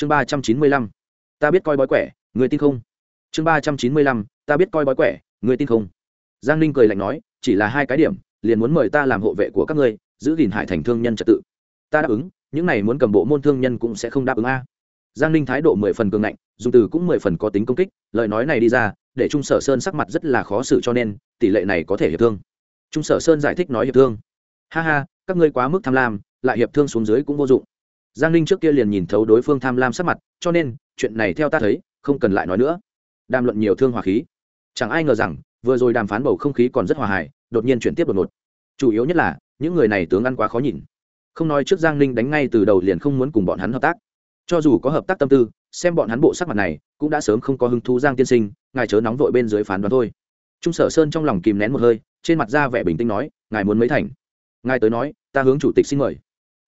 chương ba trăm chín mươi lăm, ta biết coi bói quẻ, người tin không? Chương ba trăm chín mươi lăm, ta biết coi bói quẻ, người tin không? Giang ninh cười lạnh nói, chỉ là hai cái điểm, liền muốn mời ta làm hộ vệ của các ngươi, giữ gìn hải thành thương nhân trật tự. Ta đáp ứng, những này muốn cầm bộ môn thương nhân cũng sẽ không đáp ứng a. Giang ninh thái độ mười phần cường ngạnh, dùng từ cũng mười phần có tính công kích, lời nói này đi ra, để trung sở sơn sắc mặt rất là khó xử cho nên, tỷ lệ này có thể hiệp thương. Trung sở sơn giải thích nói hiệp thương. Ha ha, các ngươi quá mức tham lam, lại hiệp thương xuống dưới cũng vô dụng giang ninh trước kia liền nhìn thấu đối phương tham lam sắc mặt, cho nên, chuyện này theo ta thấy, không cần lại nói nữa. Đàm luận nhiều thương hòa khí. Chẳng ai ngờ rằng, vừa rồi đàm phán bầu không khí còn rất hòa hài, đột nhiên chuyển tiếp đột ngột. Chủ yếu nhất là, những người này tướng ăn quá khó nhìn. Không nói trước giang ninh đánh ngay từ đầu liền không muốn cùng bọn hắn hợp tác. Cho dù có hợp tác tâm tư, xem bọn hắn bộ sắc mặt này, cũng đã sớm không có hứng thú giang tiên sinh, ngài chớ nóng vội bên dưới phán đoán thôi. Trung sở sơn trong lòng kìm nén một hơi, trên mặt ra vẻ bình tĩnh nói, ngài muốn mấy thành? Ngài tới nói, ta hướng chủ tịch xin mời.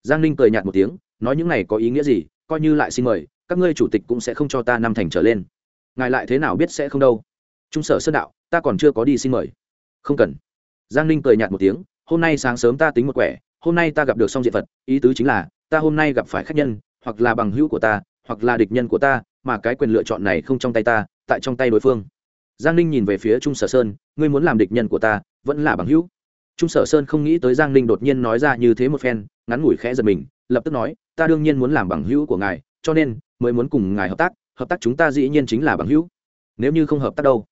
Giang ninh cười nhạt một tiếng nói những này có ý nghĩa gì, coi như lại xin mời, các ngươi chủ tịch cũng sẽ không cho ta năm thành trở lên. Ngài lại thế nào biết sẽ không đâu? Trung sở sơn đạo, ta còn chưa có đi xin mời. Không cần. Giang ninh cười nhạt một tiếng, hôm nay sáng sớm ta tính một quẻ, hôm nay ta gặp được song diện phật, ý tứ chính là, ta hôm nay gặp phải khách nhân, hoặc là bằng hữu của ta, hoặc là địch nhân của ta, mà cái quyền lựa chọn này không trong tay ta, tại trong tay đối phương. Giang ninh nhìn về phía trung sở sơn, ngươi muốn làm địch nhân của ta, vẫn là bằng hữu. Trung sở sơn không nghĩ tới giang ninh đột nhiên nói ra như thế một phen, ngắn ngủi khẽ giật mình lập tức nói, ta đương nhiên muốn làm bằng hữu của ngài, cho nên mới muốn cùng ngài hợp tác hợp tác chúng ta dĩ nhiên chính là bằng hữu. Nếu như không hợp tác đâu?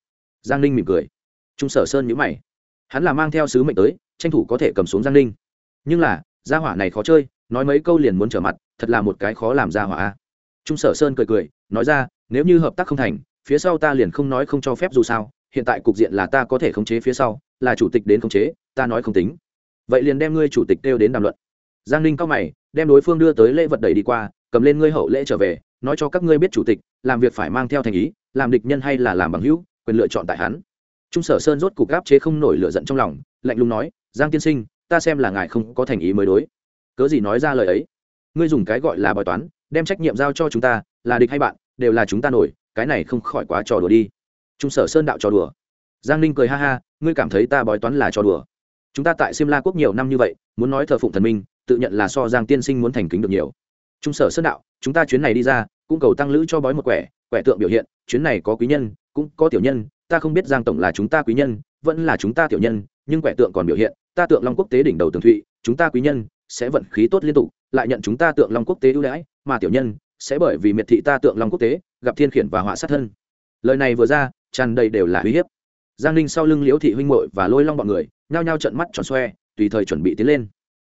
Giang ninh mỉm cười. Trung sở sơn nhữ mày. Hắn là mang theo sứ mệnh tới, tranh thủ có thể cầm xuống giang ninh. Nhưng là, gia hỏa này khó chơi, nói mấy câu liền muốn trở mặt, thật là một cái khó làm gia hỏa trung sở sơn cười cười, nói ra, nếu như hợp tác không thành, phía sau ta liền không nói không cho phép dù sao, hiện tại cục diện là ta có thể khống chế phía sau, là chủ tịch đến khống chế, ta nói không tính. Vậy liền đem ngươi chủ tịch kêu đến đàm luận giang ninh cao mày đem đối phương đưa tới lễ vật đẩy đi qua cầm lên ngươi hậu lễ trở về nói cho các ngươi biết chủ tịch làm việc phải mang theo thành ý làm địch nhân hay là làm bằng hữu quyền lựa chọn tại hắn. Trung sở sơn rốt cục gáp chế không nổi lựa giận trong lòng lạnh lùng nói giang tiên sinh ta xem là ngài không có thành ý mới đối. Cớ gì nói ra lời ấy? Ngươi dùng cái gọi là bài toán đem trách nhiệm giao cho chúng ta là địch hay bạn đều là chúng ta nổi cái này không khỏi quá trò đùa đi. Trung sở sơn đạo trò đùa. Giang ninh cười ha ha ngươi cảm thấy ta bói toán là trò đùa? Chúng ta tại Siêm La quốc nhiều năm như vậy, muốn nói thờ phụng thần minh, tự nhận là so Giang tiên sinh muốn thành kính được nhiều. Trung sở sơn đạo, chúng ta chuyến này đi ra, cũng cầu tăng lữ cho bói một quẻ, quẻ tượng biểu hiện, chuyến này có quý nhân, cũng có tiểu nhân, ta không biết Giang tổng là chúng ta quý nhân, vẫn là chúng ta tiểu nhân, nhưng quẻ tượng còn biểu hiện, ta tượng Long quốc tế đỉnh đầu tường thụy, chúng ta quý nhân sẽ vận khí tốt liên tục, lại nhận chúng ta tượng Long quốc tế ưu đãi, mà tiểu nhân sẽ bởi vì miệt thị ta tượng Long quốc tế, gặp thiên khiển và họa sát thân. Lời này vừa ra, tràn đầy đều là uy hiếp. Giang Ninh sau lưng Liễu thị huynh mội và Lôi Long bọn người, nhao nhao trợn mắt tròn xoe tùy thời chuẩn bị tiến lên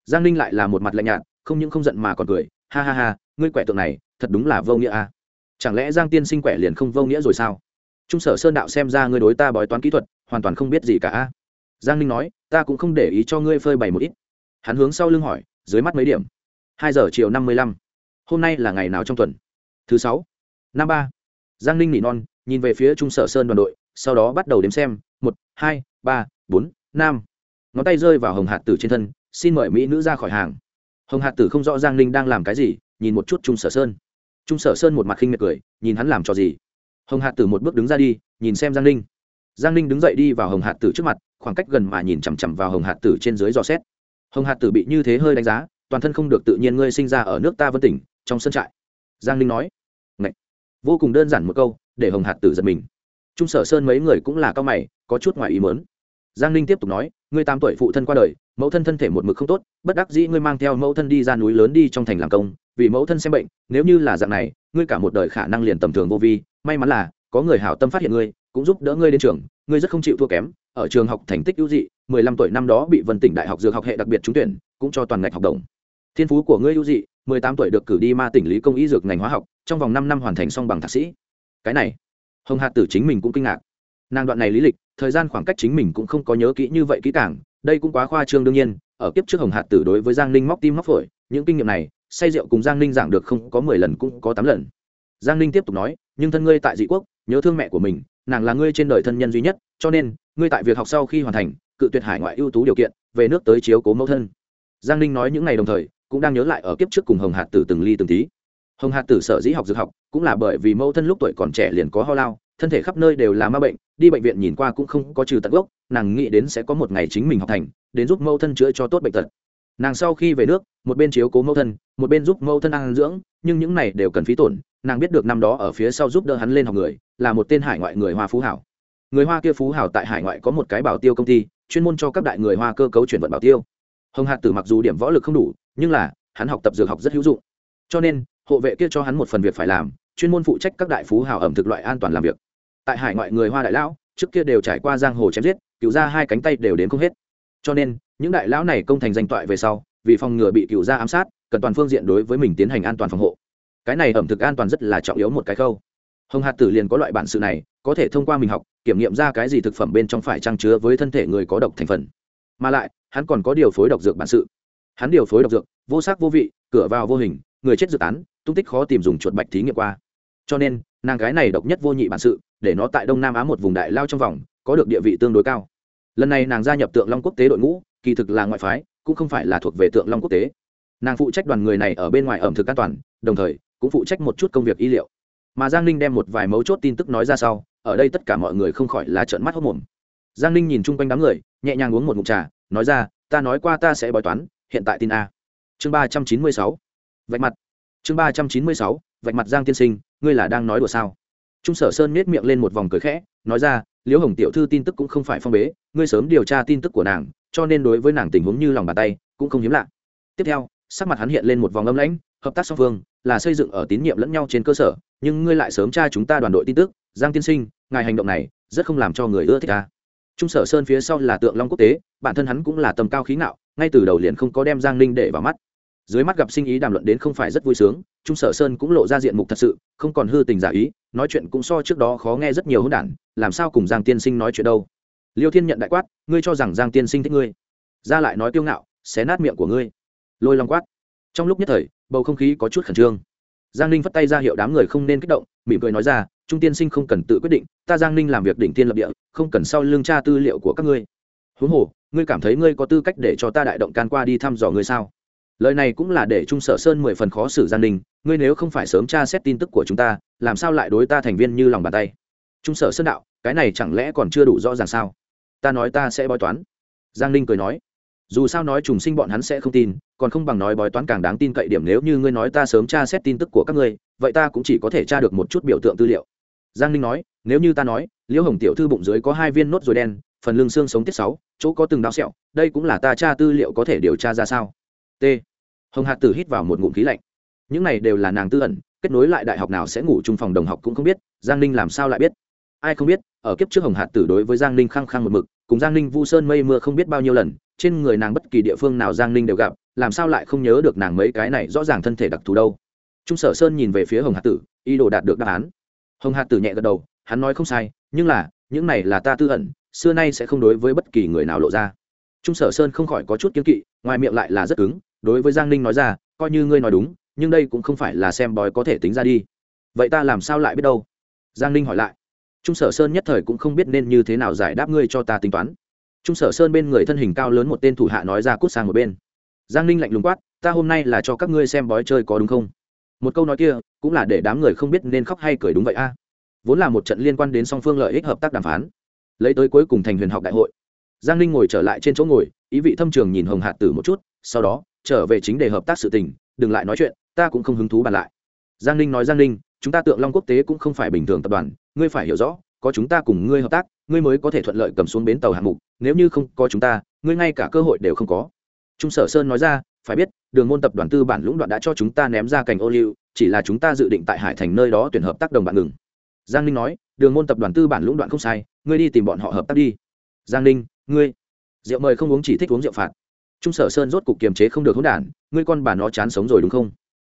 giang ninh lại là một mặt lạnh nhạt, không những không giận mà còn cười, ha ha ha, ngươi quẻ tượng này, thật đúng là vô nghĩa à. chẳng lẽ giang tiên sinh quẻ liền không vô nghĩa rồi sao? Trung sở sơn đạo xem ra ngươi đối ta bói toán kỹ thuật, hoàn toàn không biết gì cả giang ninh nói, ta cũng không để ý cho ngươi phơi bày một ít. Hắn hướng sau lưng hỏi, dưới mắt mấy điểm? Hai giờ chiều năm mươi lăm. Hôm nay là ngày nào trong tuần? Thứ sáu. Năm ba. Giang ninh nỉ non, nhìn về phía trung sở sơn đoàn đội, sau đó bắt đầu đếm xem, một, hai, ba, bốn, năm. ngón tay rơi vào hồng hạt tử trên thân xin mời mỹ nữ ra khỏi hàng. Hồng hạt tử không rõ giang ninh đang làm cái gì, nhìn một chút trung sở sơn. Trung sở sơn một mặt khinh miệt cười, nhìn hắn làm trò gì? Hồng hạt tử một bước đứng ra đi, nhìn xem giang ninh. Giang ninh đứng dậy đi vào hồng hạt tử trước mặt, khoảng cách gần mà nhìn chằm chằm vào hồng hạt tử trên dưới dò xét. Hồng hạt tử bị như thế hơi đánh giá, toàn thân không được tự nhiên ngươi sinh ra ở nước ta vân tỉnh, trong sân trại. Giang ninh nói. Ngậy. vô cùng đơn giản một câu, để hồng hạt tử giật mình. Trung sở sơn mấy người cũng là cao mày, có chút ngoài ý mớn giang ninh tiếp tục nói, ngươi tám tuổi phụ thân qua đời mẫu thân thân thể một mực không tốt, bất đắc dĩ ngươi mang theo mẫu thân đi ra núi lớn đi trong thành làm công, vì mẫu thân xem bệnh, nếu như là dạng này, ngươi cả một đời khả năng liền tầm thường vô vi. May mắn là, có người hảo tâm phát hiện ngươi, cũng giúp đỡ ngươi đến trường. Ngươi rất không chịu thua kém, ở trường học thành tích ưu dị, mười lăm tuổi năm đó bị vân tỉnh đại học dược học hệ đặc biệt trúng tuyển, cũng cho toàn ngạch học đồng. Thiên phú của ngươi ưu dị, mười tám tuổi được cử đi ma tỉnh lý công y dược ngành hóa học, trong vòng năm năm hoàn thành xong bằng thạc sĩ. Cái này, hồng hạt tử chính mình cũng kinh ngạc. Nàng đoạn này lý lịch, thời gian khoảng cách chính mình cũng không có nhớ kỹ như vậy kỹ càng đây cũng quá khoa trương đương nhiên, ở kiếp trước hồng hạt tử đối với giang ninh móc tim móc phổi, những kinh nghiệm này, say rượu cùng giang ninh giảng được không có mười lần cũng có tám lần. Giang ninh tiếp tục nói, nhưng thân ngươi tại dị quốc, nhớ thương mẹ của mình, nàng là ngươi trên đời thân nhân duy nhất, cho nên, ngươi tại việc học sau khi hoàn thành, cự tuyệt hải ngoại ưu tú điều kiện, về nước tới chiếu cố mẫu thân. Giang ninh nói những ngày đồng thời, cũng đang nhớ lại ở kiếp trước cùng hồng hạt tử từng ly từng tí hồng hạt tử sở dĩ học dược học, cũng là bởi vì mẫu thân lúc tuổi còn trẻ liền có ho lao, thân thể khắp nơi đều là ma bệnh, đi bệnh viện nhìn qua cũng không có trừ tận gốc, nàng nghĩ đến sẽ có một ngày chính mình học thành, đến giúp mẫu thân chữa cho tốt bệnh tật. Nàng sau khi về nước, một bên chiếu cố mẫu thân, một bên giúp mẫu thân ăn dưỡng, nhưng những này đều cần phí tổn, nàng biết được năm đó ở phía sau giúp đỡ hắn lên học người, là một tên hải ngoại người hoa phú hảo. Người hoa kia phú hảo tại hải ngoại có một cái bảo tiêu công ty, chuyên môn cho các đại người hoa cơ cấu chuyển vận bảo tiêu. Hồng hạt tử mặc dù điểm võ lực không đủ, nhưng là, hắn học tập dược học rất hữu dụng. Cho nên hộ vệ kia cho hắn một phần việc phải làm, chuyên môn phụ trách các đại phú hào ẩm thực loại an toàn làm việc. Tại hải ngoại người hoa đại lão, trước kia đều trải qua giang hồ chém giết, cựu ra hai cánh tay đều đến không hết. Cho nên, những đại lão này công thành danh toại về sau, vì phòng ngừa bị cựu ra ám sát, cần toàn phương diện đối với mình tiến hành an toàn phòng hộ. Cái này ẩm thực an toàn rất là trọng yếu một cái khâu. Hồng hạt tử liền có loại bản sự này, có thể thông qua mình học, kiểm nghiệm ra cái gì thực phẩm bên trong phải trang chứa với thân thể người có độc thành phần. Mà lại, hắn còn có điều phối độc dược bản sự. Hắn điều phối độc dược, vô sắc vô vị, cửa vào vô hình người chết dự tán tung tích khó tìm dùng chuột bạch thí nghiệm qua. Cho nên, nàng gái này độc nhất vô nhị bản sự, để nó tại đông nam á một vùng đại lao trong vòng, có được địa vị tương đối cao. Lần này nàng gia nhập tượng long quốc tế đội ngũ, kỳ thực là ngoại phái, cũng không phải là thuộc về tượng long quốc tế. Nàng phụ trách đoàn người này ở bên ngoài ẩm thực an toàn, đồng thời, cũng phụ trách một chút công việc y liệu. Mà giang ninh đem một vài mấu chốt tin tức nói ra sau, ở đây tất cả mọi người không khỏi là trợn mắt hốc mồm. Giang ninh nhìn chung quanh đám người, nhẹ nhàng uống một mụt trà, nói ra, ta nói qua ta sẽ bói toán, hiện tại tin a. Chương ba trăm chín mươi sáu vạch mặt. Chương ba trăm chín mươi sáu, vạch mặt giang tiên sinh, ngươi là đang nói đùa sao? Trung sở sơn nết miệng lên một vòng cười khẽ, nói ra, liễu hồng tiểu thư tin tức cũng không phải phong bế, ngươi sớm điều tra tin tức của nàng, cho nên đối với nàng tình huống như lòng bàn tay, cũng không hiếm lạ. Tiếp theo, sắc mặt hắn hiện lên một vòng âm lãnh, hợp tác song phương, là xây dựng ở tín nhiệm lẫn nhau trên cơ sở, nhưng ngươi lại sớm tra chúng ta đoàn đội tin tức, giang tiên sinh, ngài hành động này, rất không làm cho người ưa thích ta. Trung sở sơn phía sau là tượng long quốc tế, bản thân hắn cũng là tầm cao khí ngạo, ngay từ đầu liền không có đem giang ninh để vào mắt dưới mắt gặp sinh ý đàm luận đến không phải rất vui sướng, trung sở sơn cũng lộ ra diện mục thật sự, không còn hư tình giả ý, nói chuyện cũng so trước đó khó nghe rất nhiều hỗn đản, làm sao cùng giang tiên sinh nói chuyện đâu? Liêu thiên nhận đại quát, ngươi cho rằng giang tiên sinh thích ngươi? Ra lại nói kiêu ngạo, xé nát miệng của ngươi. Lôi long quát. Trong lúc nhất thời, bầu không khí có chút khẩn trương. Giang ninh phất tay ra hiệu đám người không nên kích động, mỉm cười nói ra, trung tiên sinh không cần tự quyết định, ta giang ninh làm việc đỉnh tiên lập địa, không cần sau lương tra tư liệu của các ngươi. Huống hồ, ngươi cảm thấy ngươi có tư cách để cho ta đại động can qua đi thăm dò ngươi sao? Lời này cũng là để trung sở sơn mười phần khó xử giang ninh, ngươi nếu không phải sớm tra xét tin tức của chúng ta, làm sao lại đối ta thành viên như lòng bàn tay? Trung sở sơn đạo, cái này chẳng lẽ còn chưa đủ rõ ràng sao? Ta nói ta sẽ bói toán. Giang ninh cười nói, dù sao nói trùng sinh bọn hắn sẽ không tin, còn không bằng nói bói toán càng đáng tin cậy điểm nếu như ngươi nói ta sớm tra xét tin tức của các ngươi, vậy ta cũng chỉ có thể tra được một chút biểu tượng tư liệu. Giang ninh nói, nếu như ta nói, liễu hồng tiểu thư bụng dưới có hai viên nốt ruồi đen, phần lưng xương sống tiết sáu, chỗ có từng đau sẹo, đây cũng là ta tra tư liệu có thể điều tra ra sao? T hồng hạt tử hít vào một ngụm khí lạnh. Những này đều là nàng tư ẩn, kết nối lại đại học nào sẽ ngủ chung phòng đồng học cũng không biết, giang ninh làm sao lại biết? Ai không biết, ở kiếp trước hồng hạt tử đối với giang ninh khăng khăng một mực, cùng giang ninh vu sơn mây mưa không biết bao nhiêu lần, trên người nàng bất kỳ địa phương nào giang ninh đều gặp, làm sao lại không nhớ được nàng mấy cái này rõ ràng thân thể đặc thù đâu? Trung sở sơn nhìn về phía hồng hạt tử, ý đồ đạt được đáp án. Hồng hạt tử nhẹ gật đầu, hắn nói không sai, nhưng là, những này là ta tư ẩn, xưa nay sẽ không đối với bất kỳ người nào lộ ra. Trung sở sơn không khỏi có chút kiếm kỵ, ngoài miệng lại là rất cứng đối với giang ninh nói ra, coi như ngươi nói đúng, nhưng đây cũng không phải là xem bói có thể tính ra đi. Vậy ta làm sao lại biết đâu? Giang ninh hỏi lại. Trung sở sơn nhất thời cũng không biết nên như thế nào giải đáp ngươi cho ta tính toán. Trung sở sơn bên người thân hình cao lớn một tên thủ hạ nói ra cút sang một bên. Giang ninh lạnh lùng quát, ta hôm nay là cho các ngươi xem bói chơi có đúng không? Một câu nói kia, cũng là để đám người không biết nên khóc hay cười đúng vậy a. Vốn là một trận liên quan đến song phương lợi ích hợp tác đàm phán. Lấy tới cuối cùng thành huyền học đại hội. Giang ninh ngồi trở lại trên chỗ ngồi, ý vị thâm trường nhìn hồng hạt tử một chút, sau đó trở về chính để hợp tác sự tình, đừng lại nói chuyện, ta cũng không hứng thú bàn lại. Giang ninh nói giang ninh, chúng ta tượng long quốc tế cũng không phải bình thường tập đoàn, ngươi phải hiểu rõ, có chúng ta cùng ngươi hợp tác, ngươi mới có thể thuận lợi cầm xuống bến tàu hạng mục, nếu như không có chúng ta, ngươi ngay cả cơ hội đều không có. Trung sở sơn nói ra, phải biết, đường môn tập đoàn tư bản lũng đoạn đã cho chúng ta ném ra cành ô liu, chỉ là chúng ta dự định tại hải thành nơi đó tuyển hợp tác đồng bạn ngừng. Giang ninh nói, đường môn tập đoàn tư bản lũng đoạn không sai, ngươi đi tìm bọn họ hợp tác đi. Giang ninh, ngươi, rượu mời không uống chỉ thích uống rượu phạt trung sở sơn rốt cục kiềm chế không được hỗn đản, ngươi con bà nó chán sống rồi đúng không?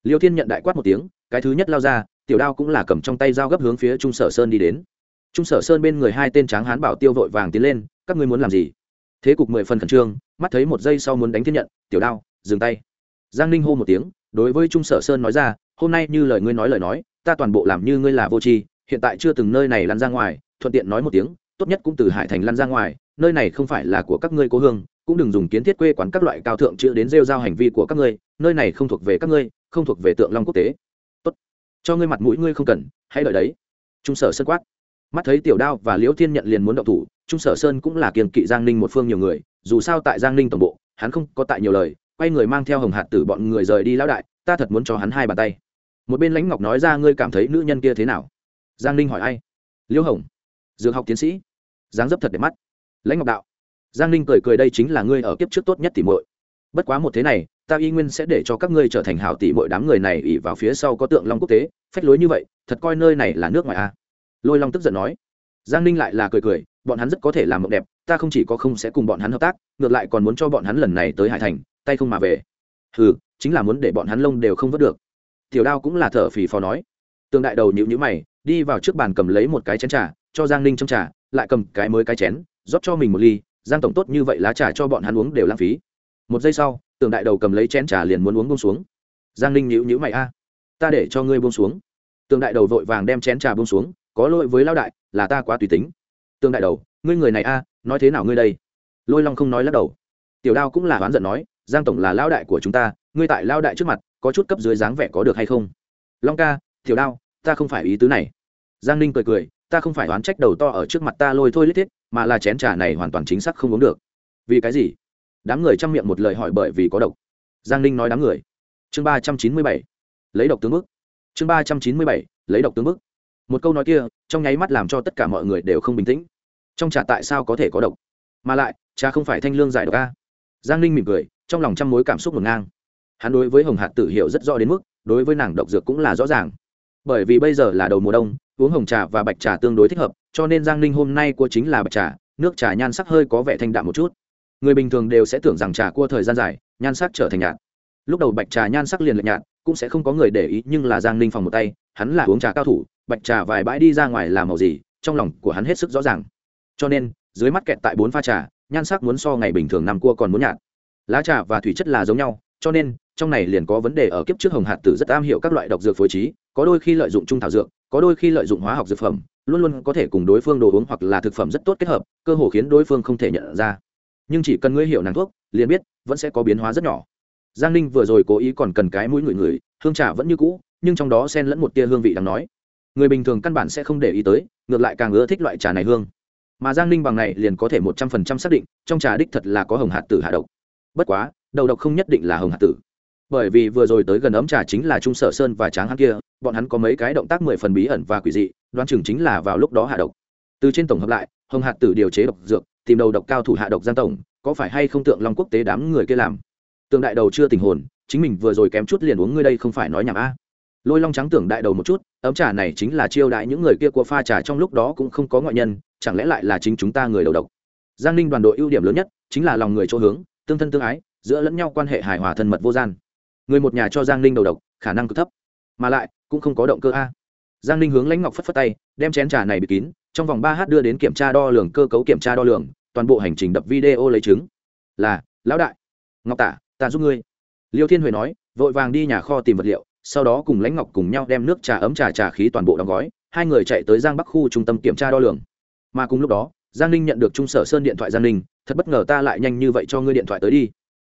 Liêu thiên nhận đại quát một tiếng, cái thứ nhất lao ra, tiểu đao cũng là cầm trong tay dao gấp hướng phía trung sở sơn đi đến. Trung sở sơn bên người hai tên tráng hán bảo tiêu vội vàng tiến lên, các ngươi muốn làm gì? Thế cục mười phần khẩn trương, mắt thấy một giây sau muốn đánh thiên nhận, tiểu đao, dừng tay. Giang ninh hô một tiếng, đối với trung sở sơn nói ra, hôm nay như lời ngươi nói lời nói, ta toàn bộ làm như ngươi là vô tri, hiện tại chưa từng nơi này lăn ra ngoài, thuận tiện nói một tiếng, tốt nhất cũng từ hải thành lăn ra ngoài, nơi này không phải là của các ngươi cố hương cũng đừng dùng kiến thiết quê quán các loại cao thượng chữ đến rêu giao hành vi của các ngươi, nơi này không thuộc về các ngươi, không thuộc về tượng long quốc tế. Tốt. Cho ngươi mặt mũi ngươi không cần, hãy đợi đấy. Trung sở sơn quát. Mắt thấy tiểu đao và liễu thiên nhận liền muốn động thủ, trung sở sơn cũng là kiềm kỵ giang ninh một phương nhiều người, dù sao tại giang ninh tổng bộ, hắn không có tại nhiều lời, quay người mang theo hồng hạt tử bọn người rời đi lão đại, ta thật muốn cho hắn hai bàn tay. Một bên lãnh ngọc nói ra ngươi cảm thấy nữ nhân kia thế nào? Giang ninh hỏi ai? Liễu hồng. Dược học tiến sĩ. Dáng dấp thật đẹp mắt. Lãnh ngọc đạo giang ninh cười cười đây chính là ngươi ở kiếp trước tốt nhất tỉ muội. Bất quá một thế này, ta y nguyên sẽ để cho các ngươi trở thành hảo tỷ muội đám người này ỉ vào phía sau có tượng long quốc tế, phách lối như vậy, thật coi nơi này là nước ngoài a à. lôi long tức giận nói. Giang ninh lại là cười cười, bọn hắn rất có thể làm mộng đẹp, ta không chỉ có không sẽ cùng bọn hắn hợp tác, ngược lại còn muốn cho bọn hắn lần này tới hải thành, tay không mà về. Ừ chính là muốn để bọn hắn lông đều không vớt được. Tiểu đao cũng là thở phì phò nói. Tương đại đầu nhịu nhữ mày, đi vào trước bàn cầm lấy một cái chén trà, cho giang ninh trong trà, lại cầm cái mới cái chén, rót cho mình một ly giang tổng tốt như vậy lá trà cho bọn hắn uống đều lãng phí. Một giây sau, tường đại đầu cầm lấy chén trà liền muốn uống bông xuống. Giang ninh nhữ nhữ mày, a, ta để cho ngươi bông xuống. Tường đại đầu vội vàng đem chén trà bông xuống, có lỗi với lao đại, là ta quá tùy tính. Tường đại đầu, ngươi người này, a, nói thế nào ngươi đây? Lôi long không nói lắc đầu. Tiểu đao cũng là oán giận nói, giang tổng là lao đại của chúng ta, ngươi tại lao đại trước mặt, có chút cấp dưới dáng vẻ có được hay không? Long ca, tiểu đao, ta không phải ý tứ này. Giang ninh cười cười ta không phải oán trách đầu to ở trước mặt ta lôi thôi lít thiết, mà là chén trà này hoàn toàn chính xác không uống được. Vì cái gì? Đám người chăm miệng một lời hỏi bởi vì có độc. Giang ninh nói đám người. Chương ba trăm chín mươi bảy. Lấy độc tướng mức chương ba trăm chín mươi bảy. Lấy độc tướng mức một câu nói kia, trong nháy mắt làm cho tất cả mọi người đều không bình tĩnh. Trong trà tại sao có thể có độc? Mà lại, trà không phải thanh lương giải độc a? Giang ninh mỉm cười, trong lòng trăm mối cảm xúc ngổn ngang. Hắn đối với hồng hạt tử hiểu rất rõ đến mức, đối với nàng độc dược cũng là rõ ràng. Bởi vì bây giờ là đầu mùa đông uống hồng trà và bạch trà tương đối thích hợp, cho nên giang ninh hôm nay cua chính là bạch trà, nước trà nhan sắc hơi có vẻ thanh đạm một chút. Người bình thường đều sẽ tưởng rằng trà cua thời gian dài, nhan sắc trở thành nhạt. Lúc đầu bạch trà nhan sắc liền lệch nhạt, cũng sẽ không có người để ý, nhưng là giang ninh phòng một tay, hắn là uống trà cao thủ, bạch trà vài bãi đi ra ngoài làm màu gì, trong lòng của hắn hết sức rõ ràng. Cho nên, dưới mắt kẹt tại bốn pha trà, nhan sắc muốn so ngày bình thường năm cua còn muốn nhạt. Lá trà và thủy chất là giống nhau, cho nên, trong này liền có vấn đề ở kiếp trước hồng hạt tử rất am hiểu các loại độc dược phối trí, có đôi khi lợi dụng trung thảo dược có đôi khi lợi dụng hóa học dược phẩm, luôn luôn có thể cùng đối phương đồ uống hoặc là thực phẩm rất tốt kết hợp, cơ hồ khiến đối phương không thể nhận ra. Nhưng chỉ cần ngươi hiểu nàng thuốc, liền biết, vẫn sẽ có biến hóa rất nhỏ. Giang ninh vừa rồi cố ý còn cần cái mũi ngửi người hương trà vẫn như cũ, nhưng trong đó xen lẫn một tia hương vị đáng nói. Người bình thường căn bản sẽ không để ý tới, ngược lại càng ưa thích loại trà này hương. Mà giang ninh bằng này liền có thể một trăm phần trăm xác định, trong trà đích thật là có hồng hạt tử hạ độc. Bất quá, đầu độc không nhất định là hồng hạt tử bởi vì vừa rồi tới gần ấm trà chính là trung sở sơn và tráng hắn kia, bọn hắn có mấy cái động tác mười phần bí ẩn và quỷ dị, đoán chừng chính là vào lúc đó hạ độc. Từ trên tổng hợp lại, hồng hạt tử điều chế độc dược, tìm đầu độc cao thủ hạ độc giang tổng, có phải hay không tượng long quốc tế đám người kia làm? Tượng đại đầu chưa tình hồn, chính mình vừa rồi kém chút liền uống ngươi đây không phải nói nhảm a. Lôi long trắng tưởng đại đầu một chút, ấm trà này chính là chiêu đại những người kia của pha trà trong lúc đó cũng không có ngoại nhân, chẳng lẽ lại là chính chúng ta người đầu độc? Giang ninh đoàn đội ưu điểm lớn nhất chính là lòng người chỗ hướng, tương thân tương ái, giữa lẫn nhau quan hệ hài hòa thân mật vô gian người một nhà cho giang ninh đầu độc, khả năng cực thấp. Mà lại, cũng không có động cơ a. Giang ninh hướng lãnh ngọc phất phất tay, đem chén trà này bị kín, trong vòng ba h đưa đến kiểm tra đo lường, cơ cấu kiểm tra đo lường, toàn bộ hành trình đập video lấy chứng. Là, lão đại. Ngọc tả, ta giúp ngươi. Liêu thiên huệ nói, vội vàng đi nhà kho tìm vật liệu, sau đó cùng lãnh ngọc cùng nhau đem nước trà ấm trà trà khí toàn bộ đóng gói, hai người chạy tới giang bắc khu trung tâm kiểm tra đo lường. Mà cùng lúc đó, giang ninh nhận được trung sở sơn điện thoại giang ninh, thật bất ngờ ta lại nhanh như vậy cho ngươi điện thoại tới đi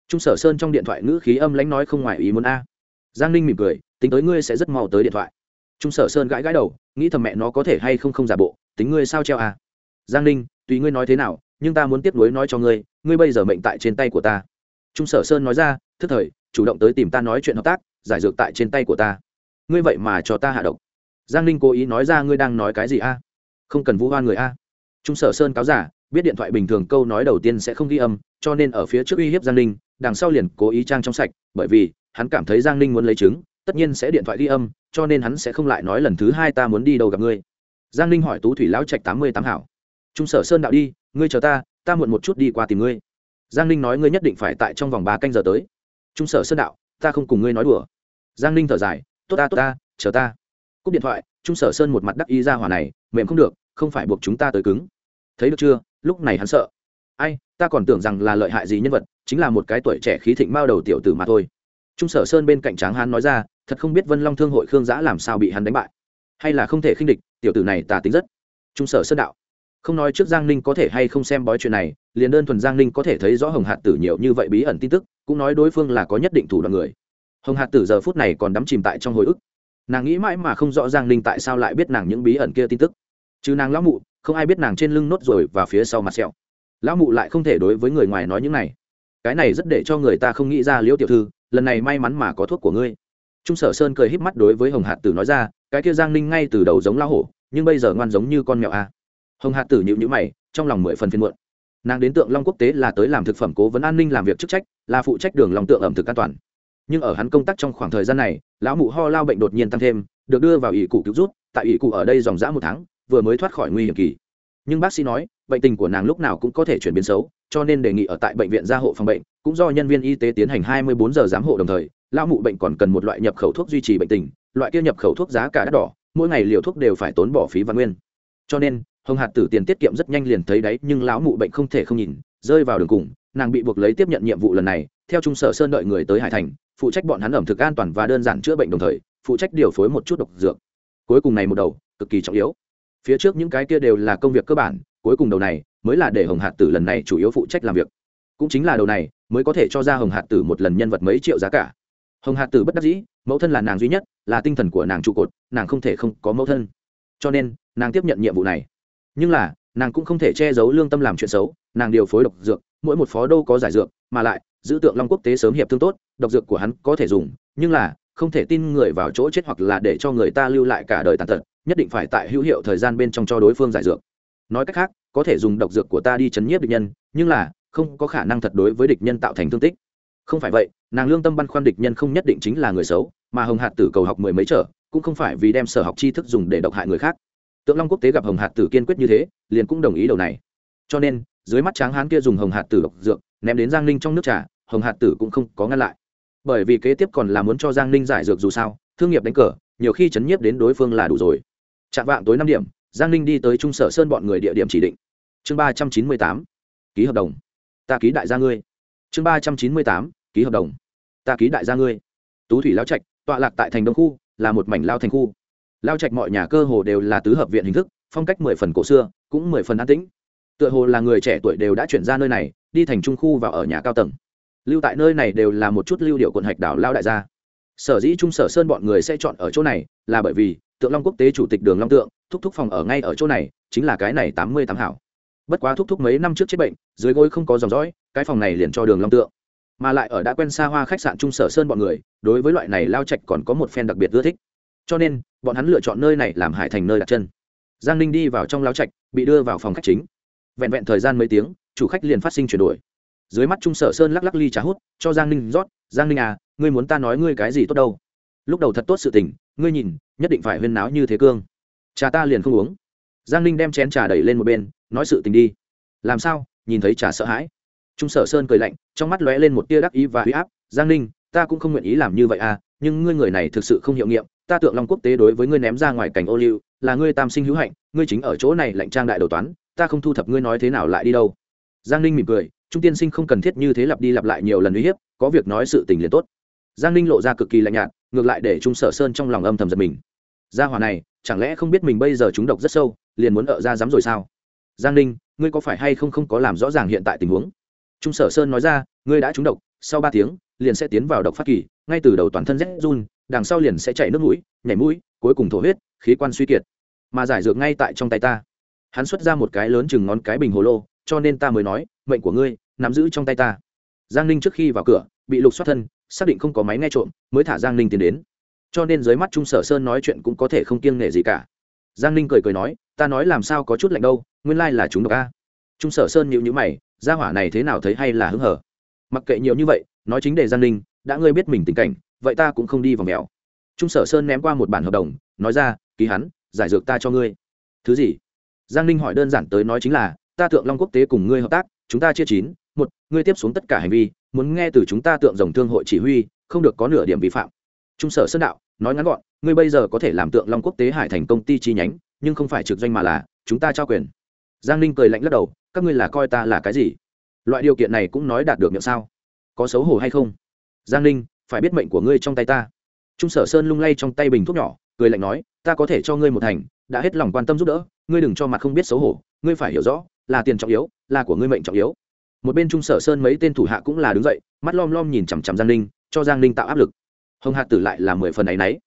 trung sở sơn trong điện thoại ngữ khí âm lãnh nói không ngoài ý muốn a. Giang ninh mỉm cười, tính tới ngươi sẽ rất mau tới điện thoại. Trung sở sơn gãi gãi đầu, nghĩ thầm mẹ nó có thể hay không không giả bộ, tính ngươi sao treo a. Giang ninh, tùy ngươi nói thế nào, nhưng ta muốn tiếp nối nói cho ngươi ngươi bây giờ mệnh tại trên tay của ta. Trung sở sơn nói ra, thức thời, chủ động tới tìm ta nói chuyện hợp tác, giải dược tại trên tay của ta. Ngươi vậy mà cho ta hạ độc. Giang ninh cố ý nói ra ngươi đang nói cái gì a? Không cần vũ hoa người a. Trung sở sơn cáo giả, biết điện thoại bình thường câu nói đầu tiên sẽ không ghi âm, cho nên ở phía trước uy hiếp giang ninh đằng sau liền cố ý trang trong sạch, bởi vì hắn cảm thấy giang ninh muốn lấy chứng tất nhiên sẽ điện thoại ghi âm, cho nên hắn sẽ không lại nói lần thứ hai ta muốn đi đâu gặp ngươi. Giang ninh hỏi tú thủy lão trạch tám mươi tám hảo. Trung sở sơn đạo đi, ngươi chờ ta ta muộn một chút đi qua tìm ngươi. Giang ninh nói ngươi nhất định phải tại trong vòng ba canh giờ tới. Trung sở sơn đạo, ta không cùng ngươi nói đùa. Giang ninh thở dài, tốt ta tốt ta, chờ ta. Cúp điện thoại, trung sở sơn một mặt đắc ý ra hỏa này, mềm không được, không phải buộc chúng ta tới cứng. Thấy được chưa? Lúc này hắn sợ ai, ta còn tưởng rằng là lợi hại gì nhân vật, chính là một cái tuổi trẻ khí thịnh mao đầu tiểu tử mà thôi. Trung sở sơn bên cạnh tráng Hán nói ra, thật không biết vân long thương hội khương giã làm sao bị hắn đánh bại. Hay là không thể khinh địch, tiểu tử này tà tính rất. Trung sở sơn đạo. Không nói trước giang ninh có thể hay không xem bói chuyện này, liền đơn thuần giang ninh có thể thấy rõ hồng hạt tử nhiều như vậy bí ẩn tin tức, cũng nói đối phương là có nhất định thủ đoạn người. Hồng hạt tử giờ phút này còn đắm chìm tại trong hồi ức. Nàng nghĩ mãi mà không rõ giang ninh tại sao lại biết nàng những bí ẩn kia tin tức. Chứ nàng lão mụ, không ai biết nàng trên lưng nốt rồi và phía sau mặt sẹo lão mụ lại không thể đối với người ngoài nói những này. Cái này rất để cho người ta không nghĩ ra, liễu tiểu thư, lần này may mắn mà có thuốc của ngươi. Trung sở sơn cười híp mắt đối với hồng hạt tử nói ra, cái kia giang ninh ngay từ đầu giống lão hổ, nhưng bây giờ ngoan giống như con mèo a. Hồng hạt tử nhịu nhữ mày, trong lòng mười phần phiên muộn. Nàng đến tượng long quốc tế là tới làm thực phẩm cố vấn an ninh làm việc chức trách, là phụ trách đường lòng tượng ẩm thực an toàn. Nhưng ở hắn công tác trong khoảng thời gian này, lão mụ ho lao bệnh đột nhiên tăng thêm, được đưa vào ỷ cụ cứu rút tại ỷ cụ ở đây dòng dã một tháng, vừa mới thoát khỏi nguy hiểm kỳ nhưng bác sĩ nói, bệnh tình của nàng lúc nào cũng có thể chuyển biến xấu, cho nên đề nghị ở tại bệnh viện gia hộ phòng bệnh, cũng do nhân viên y tế tiến hành 24 giờ giám hộ đồng thời lao mụ bệnh còn cần một loại nhập khẩu thuốc duy trì bệnh tình, loại kia nhập khẩu thuốc giá cả đắt đỏ, mỗi ngày liều thuốc đều phải tốn bỏ phí văn nguyên. Cho nên, hồng hạt tử tiền tiết kiệm rất nhanh liền thấy đấy, nhưng lão mụ bệnh không thể không nhìn, rơi vào đường cùng, nàng bị buộc lấy tiếp nhận nhiệm vụ lần này, theo trung sở sơn đợi người tới hải thành, phụ trách bọn hắn ẩm thực an toàn và đơn giản chữa bệnh đồng thời, phụ trách điều phối một chút độc dược. Cuối cùng này một đầu, cực kỳ trọng yếu phía trước những cái kia đều là công việc cơ bản, cuối cùng đầu này mới là để hồng hạt tử lần này chủ yếu phụ trách làm việc. Cũng chính là đầu này mới có thể cho ra hồng hạt tử một lần nhân vật mấy triệu giá cả. Hồng hạt tử bất đắc dĩ, mẫu thân là nàng duy nhất, là tinh thần của nàng trụ cột, nàng không thể không có mẫu thân. Cho nên, nàng tiếp nhận nhiệm vụ này. Nhưng là, nàng cũng không thể che giấu lương tâm làm chuyện xấu, nàng điều phối độc dược, mỗi một phó đô có giải dược, mà lại, giữ tượng long quốc tế sớm hiệp thương tốt, độc dược của hắn có thể dùng, nhưng là, không thể tin người vào chỗ chết hoặc là để cho người ta lưu lại cả đời tàn tật nhất định phải tại hữu hiệu thời gian bên trong cho đối phương giải dược. Nói cách khác, có thể dùng độc dược của ta đi chấn nhiếp địch nhân, nhưng là, không có khả năng thật đối với địch nhân tạo thành thương tích. Không phải vậy, nàng lương tâm băn khoăn địch nhân không nhất định chính là người xấu, mà hồng hạt tử cầu học mười mấy trở, cũng không phải vì đem sở học tri thức dùng để độc hại người khác. Tượng long quốc tế gặp hồng hạt tử kiên quyết như thế, liền cũng đồng ý đầu này. Cho nên, dưới mắt tráng hán kia dùng hồng hạt tử độc dược, ném đến giang ninh trong nước trà, hồng hạt tử cũng không có ngăn lại. Bởi vì kế tiếp còn là muốn cho giang ninh giải dược dù sao, thương nghiệp đánh cờ, nhiều khi chấn nhiếp đến đối phương là đủ rồi chạm vạng tối năm điểm, giang ninh đi tới trung sở sơn bọn người địa điểm chỉ định. Chương ba trăm chín mươi tám, ký hợp đồng. Ta ký đại gia ngươi. Chương ba trăm chín mươi tám, ký hợp đồng. Ta ký đại gia ngươi. Tú thủy lao trạch, tọa lạc tại thành đông khu, là một mảnh lao thành khu. Lao trạch mọi nhà cơ hồ đều là tứ hợp viện hình thức, phong cách mười phần cổ xưa, cũng mười phần an tĩnh. Tựa hồ là người trẻ tuổi đều đã chuyển ra nơi này, đi thành trung khu và ở nhà cao tầng. Lưu tại nơi này đều là một chút lưu điệu quận hạch đảo lao đại gia. Sở dĩ trung sở sơn bọn người sẽ chọn ở chỗ này, là bởi vì tượng long quốc tế chủ tịch đường long tượng, thúc thúc phòng ở ngay ở chỗ này, chính là cái này tám mươi tám hảo. Bất quá thúc thúc mấy năm trước chết bệnh, dưới gối không có dòng dõi, cái phòng này liền cho đường long tượng. Mà lại ở đã quen xa hoa khách sạn trung sở sơn bọn người, đối với loại này lao trạch còn có một phen đặc biệt ưa thích. Cho nên, bọn hắn lựa chọn nơi này làm hải thành nơi đặt chân. Giang ninh đi vào trong lao trạch, bị đưa vào phòng khách chính. Vẹn vẹn thời gian mấy tiếng, chủ khách liền phát sinh chuyển đổi. Dưới mắt trung sở sơn lắc lắc ly trà hút, cho giang ninh rót, giang ninh à ngươi muốn ta nói ngươi cái gì tốt đâu? Lúc đầu thật tốt sự tình ngươi nhìn, nhất định phải huyên náo như thế cương. Trà ta liền không uống. Giang ninh đem chén trà đẩy lên một bên, nói sự tình đi. Làm sao? Nhìn thấy trà sợ hãi. Trung sở sơn cười lạnh, trong mắt lóe lên một tia đắc ý và huy áp. Giang ninh, ta cũng không nguyện ý làm như vậy à nhưng ngươi người này thực sự không hiệu nghiệm. Ta tượng long quốc tế đối với ngươi ném ra ngoài cảnh ô liu, là ngươi tam sinh hữu hạnh, ngươi chính ở chỗ này lạnh trang đại đầu toán, ta không thu thập ngươi nói thế nào lại đi đâu. Giang ninh mỉm cười, trung tiên sinh không cần thiết như thế lặp đi lặp lại nhiều lần uy hiếp, có việc nói sự tình liền tốt. Giang ninh lộ ra cực kỳ lạnh nhạt ngược lại để trung sở sơn trong lòng âm thầm giật mình. Gia hòa này, chẳng lẽ không biết mình bây giờ chúng độc rất sâu, liền muốn ở ra dám rồi sao? Giang ninh, ngươi có phải hay không không có làm rõ ràng hiện tại tình huống? Trung sở sơn nói ra, ngươi đã trúng độc, sau ba tiếng, liền sẽ tiến vào độc phát kỳ, ngay từ đầu toàn thân rét run, đằng sau liền sẽ chảy nước mũi, nhảy mũi, cuối cùng thổ huyết, khí quan suy kiệt. Mà giải dược ngay tại trong tay ta. Hắn xuất ra một cái lớn chừng ngón cái bình hồ lô, cho nên ta mới nói, mệnh của ngươi, nắm giữ trong tay ta. Giang ninh trước khi vào cửa, bị lục xoát thân xác định không có máy nghe trộm, mới thả giang ninh tiến đến. Cho nên dưới mắt trung sở sơn nói chuyện cũng có thể không kiêng nể gì cả. Giang ninh cười cười nói, ta nói làm sao có chút lạnh đâu, nguyên lai là chúng độc a. Trung sở sơn nhịu nhữ mày, gia hỏa này thế nào thấy hay là hứng hở? Mặc kệ nhiều như vậy, nói chính đề giang ninh, đã ngươi biết mình tình cảnh, vậy ta cũng không đi vào mèo. Trung sở sơn ném qua một bản hợp đồng, nói ra, ký hắn, giải dược ta cho ngươi. Thứ gì? Giang ninh hỏi đơn giản tới nói chính là, ta thượng long quốc tế cùng ngươi hợp tác, chúng ta chia chín, một, ngươi tiếp xuống tất cả hành vi muốn nghe từ chúng ta tượng rồng thương hội chỉ huy, không được có nửa điểm vi phạm. Trung sở sơn đạo, nói ngắn gọn, ngươi bây giờ có thể làm tượng long quốc tế hải thành công ty chi nhánh, nhưng không phải trực doanh mà là, chúng ta trao quyền. Giang ninh cười lạnh lắc đầu, các ngươi là coi ta là cái gì? Loại điều kiện này cũng nói đạt được miệng sao? Có xấu hổ hay không? Giang ninh, phải biết mệnh của ngươi trong tay ta. Trung sở sơn lung lay trong tay bình thuốc nhỏ, cười lạnh nói, ta có thể cho ngươi một thành, đã hết lòng quan tâm giúp đỡ, ngươi đừng cho mặt không biết xấu hổ, ngươi phải hiểu rõ, là tiền trọng yếu, là của ngươi mệnh trọng yếu một bên trung sở sơn mấy tên thủ hạ cũng là đứng dậy, mắt lom lom nhìn chằm chằm giang ninh, cho giang ninh tạo áp lực. Hồng hạt tử lại là mười phần ấ y n ấ y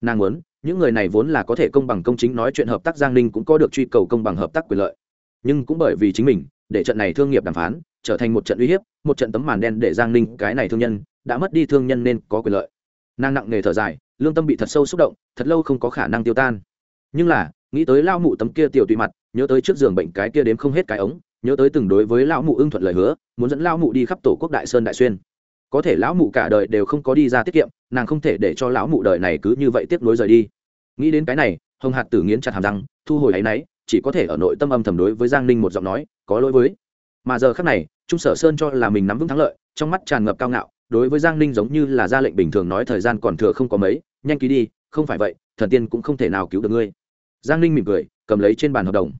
nàng muốn, những người này vốn là có thể công bằng công chính nói chuyện hợp tác giang ninh cũng có được truy cầu công bằng hợp tác quyền lợi. Nhưng cũng bởi vì chính mình, để trận này thương nghiệp đàm phán, trở thành một trận uy hiếp, một trận tấm màn đen để giang ninh, cái này thương nhân, đã mất đi thương nhân nên có quyền lợi. Nàng nặng nề thở dài, lương tâm bị thật sâu xúc động, thật lâu không có khả năng tiêu tan. Nhưng là, nghĩ tới lao mụ tấm kia tiểu tùy mặt, nhớ tới trước giường bệnh cái kia đếm không hết cái ống nhớ tới từng đối với lão mụ ưng thuận lời hứa, muốn dẫn lão mụ đi khắp tổ quốc đại sơn đại xuyên. Có thể lão mụ cả đời đều không có đi ra tiết kiệm, nàng không thể để cho lão mụ đời này cứ như vậy tiếp nối rời đi. Nghĩ đến cái này, hồng hạt tử nghiến chặt hàm răng, thu hồi áy náy, chỉ có thể ở nội tâm âm thầm đối với giang ninh một giọng nói, có lỗi với. Mà giờ khác này, trung sở sơn cho là mình nắm vững thắng lợi, trong mắt tràn ngập cao ngạo, đối với giang ninh giống như là ra lệnh bình thường nói thời gian còn thừa không có mấy, nhanh ký đi, không phải vậy, thần tiên cũng không thể nào cứu được ngươi. Giang ninh mỉm cười, cầm lấy trên bàn hợp đồng.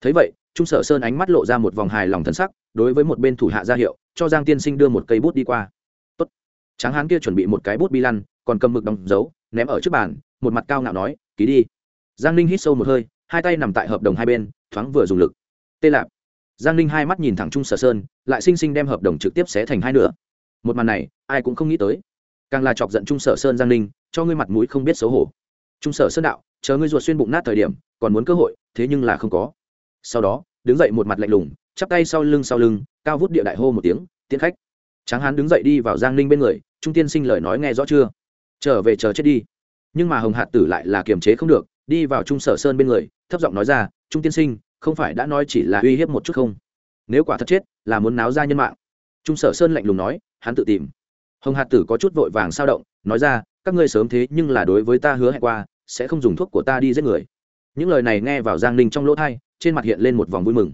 Thấy vậy trung sở sơn ánh mắt lộ ra một vòng hài lòng thân sắc, đối với một bên thủ hạ ra hiệu, cho giang tiên sinh đưa một cây bút đi qua. Tốt. tráng hán kia chuẩn bị một cái bút bi lăn, còn cầm mực đóng dấu, ném ở trước bàn, một mặt cao ngạo nói, ký đi. Giang ninh hít sâu một hơi, hai tay nằm tại hợp đồng hai bên, thoáng vừa dùng lực. Tê lạp. Giang ninh hai mắt nhìn thẳng trung sở sơn, lại xinh xinh đem hợp đồng trực tiếp xé thành hai nửa. Một màn này, ai cũng không nghĩ tới. Càng là chọc giận trung sở sơn giang ninh, cho ngươi mặt mũi không biết xấu hổ. Trung sở sơn đạo, chờ ngươi ruột xuyên bụng nát thời điểm, còn muốn cơ hội, thế nhưng là không có sau đó, đứng dậy một mặt lạnh lùng, chắp tay sau lưng sau lưng, cao vút địa đại hô một tiếng tiến khách. Tráng hán đứng dậy đi vào giang ninh bên người, trung tiên sinh lời nói nghe rõ chưa? Trở về, chờ chết đi. Nhưng mà hồng hạt tử lại là kiềm chế không được, đi vào trung sở sơn bên người, thấp giọng nói ra, trung tiên sinh, không phải đã nói chỉ là uy hiếp một chút không? Nếu quả thật chết, là muốn náo ra nhân mạng. Trung sở sơn lạnh lùng nói, hắn tự tìm. Hồng hạt tử có chút vội vàng sao động, nói ra, các ngươi sớm thế nhưng là đối với ta hứa hẹn qua, sẽ không dùng thuốc của ta đi giết người. Những lời này nghe vào giang ninh trong lỗ thai trên mặt hiện lên một vòng vui mừng.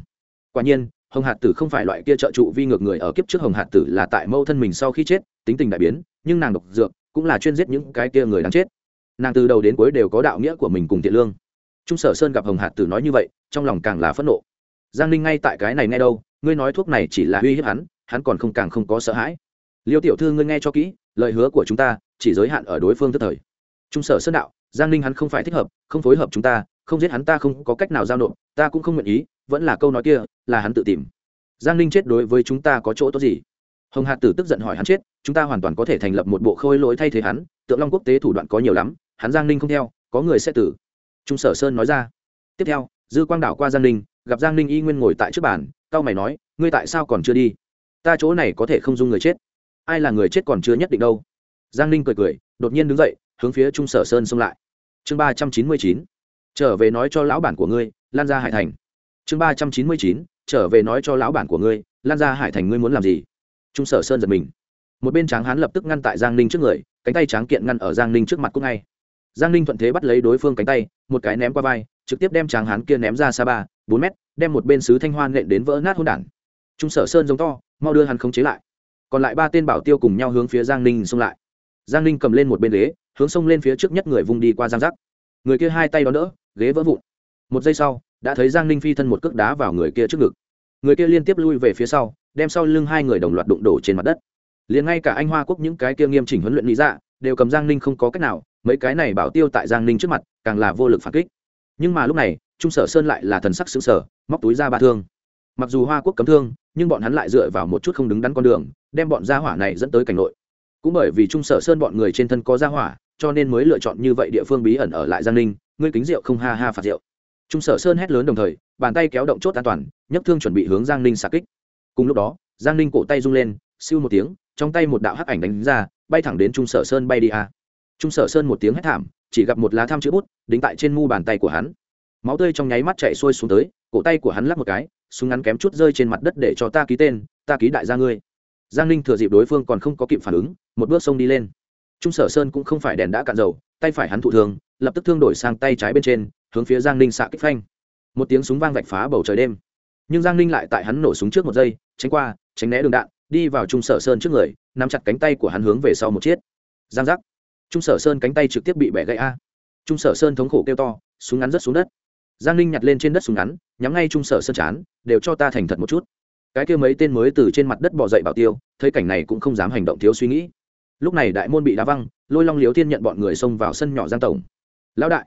Quả nhiên, hồng hạt tử không phải loại kia trợ trụ vi ngược người ở kiếp trước hồng hạt tử là tại mâu thân mình sau khi chết, tính tình đại biến, nhưng nàng độc dược cũng là chuyên giết những cái kia người đáng chết. Nàng từ đầu đến cuối đều có đạo nghĩa của mình cùng thiện lương. Trung sở sơn gặp hồng hạt tử nói như vậy, trong lòng càng là phẫn nộ. Giang ninh ngay tại cái này nghe đâu, ngươi nói thuốc này chỉ là uy hiếp hắn hắn còn không càng không có sợ hãi. Liêu tiểu thư ngươi nghe cho kỹ, lời hứa của chúng ta chỉ giới hạn ở đối phương tức thời. Trung sở sơn đạo, giang ninh hắn không phải thích hợp, không phối hợp chúng ta không giết hắn ta không có cách nào giao nộp, ta cũng không nguyện ý, vẫn là câu nói kia, là hắn tự tìm. Giang ninh chết đối với chúng ta có chỗ tốt gì? Hồng hạt tử tức giận hỏi hắn chết, chúng ta hoàn toàn có thể thành lập một bộ khôi lỗi thay thế hắn, tượng long quốc tế thủ đoạn có nhiều lắm, hắn giang ninh không theo, có người sẽ tử. Trung sở sơn nói ra. Tiếp theo, dư quang đảo qua giang ninh, gặp giang ninh y nguyên ngồi tại trước bàn cao mày nói, ngươi tại sao còn chưa đi? Ta chỗ này có thể không dung người chết. Ai là người chết còn chưa nhất định đâu. Giang ninh cười cười, đột nhiên đứng dậy, hướng phía trung sở sơn xông lại. Chương ba trăm chín mươi chín trở về nói cho lão bản của ngươi, lan ra hải thành. Chương ba trăm chín mươi chín, trở về nói cho lão bản của ngươi, lan ra hải thành ngươi muốn làm gì? Trung sở sơn giật mình. Một bên tráng hán lập tức ngăn tại giang ninh trước người, cánh tay tráng kiện ngăn ở giang ninh trước mặt cũng ngay. Giang ninh thuận thế bắt lấy đối phương cánh tay, một cái ném qua vai, trực tiếp đem tráng hán kia ném ra xa ba, bốn mét, đem một bên sứ thanh hoan nện đến vỡ nát hôn đản. Trung sở sơn giống to, mau đưa hắn khống chế lại. Còn lại ba tên bảo tiêu cùng nhau hướng phía giang ninh xông lại. Giang ninh cầm lên một bên ghế, hướng xông lên phía trước nhất người vung đi qua giang giác người kia hai tay đón đỡ, ghế vỡ vụn. Một giây sau, đã thấy giang ninh phi thân một cước đá vào người kia trước ngực. Người kia liên tiếp lui về phía sau, đem sau lưng hai người đồng loạt đụng đổ trên mặt đất. Liền ngay cả anh hoa quốc những cái kia nghiêm chỉnh huấn luyện lý dạ đều cầm giang ninh không có cách nào, mấy cái này bảo tiêu tại giang ninh trước mặt, càng là vô lực phản kích. Nhưng mà lúc này, trung sở sơn lại là thần sắc xứng sở móc túi ra ba thương. Mặc dù hoa quốc cấm thương, nhưng bọn hắn lại dựa vào một chút không đứng đắn con đường, đem bọn gia hỏa này dẫn tới cảnh nội. Cũng bởi vì trung sở sơn bọn người trên thân có gia hỏa cho nên mới lựa chọn như vậy địa phương bí ẩn ở lại giang ninh, ngươi kính rượu không ha ha phạt rượu. Trung sở sơn hét lớn đồng thời, bàn tay kéo động chốt an toàn, nhấc thương chuẩn bị hướng giang ninh xạ kích. Cùng lúc đó, giang ninh cổ tay rung lên, siêu một tiếng, trong tay một đạo hắc ảnh đánh ra, bay thẳng đến trung sở sơn bay đi a. Trung sở sơn một tiếng hét thảm, chỉ gặp một lá tham chữ bút đính tại trên mu bàn tay của hắn. Máu tươi trong nháy mắt chạy xuôi xuống tới, cổ tay của hắn lắc một cái, súng ngắn kém chút rơi trên mặt đất để cho ta ký tên, ta ký đại gia ngươi. Giang ninh thừa dịp đối phương còn không có kịp phản ứng, một bước xông đi lên trung sở sơn cũng không phải đèn đã cạn dầu, tay phải hắn thụ thương, lập tức thương đổi sang tay trái bên trên, hướng phía giang ninh xạ kích phanh. Một tiếng súng vang vạch phá bầu trời đêm. Nhưng giang ninh lại tại hắn nổ súng trước một giây, tránh qua, tránh né đường đạn, đi vào trung sở sơn trước người, nắm chặt cánh tay của hắn hướng về sau một chiếc. Giang giác. Trung sở sơn cánh tay trực tiếp bị bẻ gãy a. Trung sở sơn thống khổ kêu to, súng ngắn rớt xuống đất. Giang ninh nhặt lên trên đất súng ngắn, nhắm ngay trung sở sơn chán, đều cho ta thành thật một chút. Cái kia mấy tên mới từ trên mặt đất bỏ dậy bảo tiêu, thấy cảnh này cũng không dám hành động thiếu suy nghĩ lúc này đại môn bị đá văng, lôi long liếu thiên nhận bọn người xông vào sân nhỏ giang tổng. Lão đại.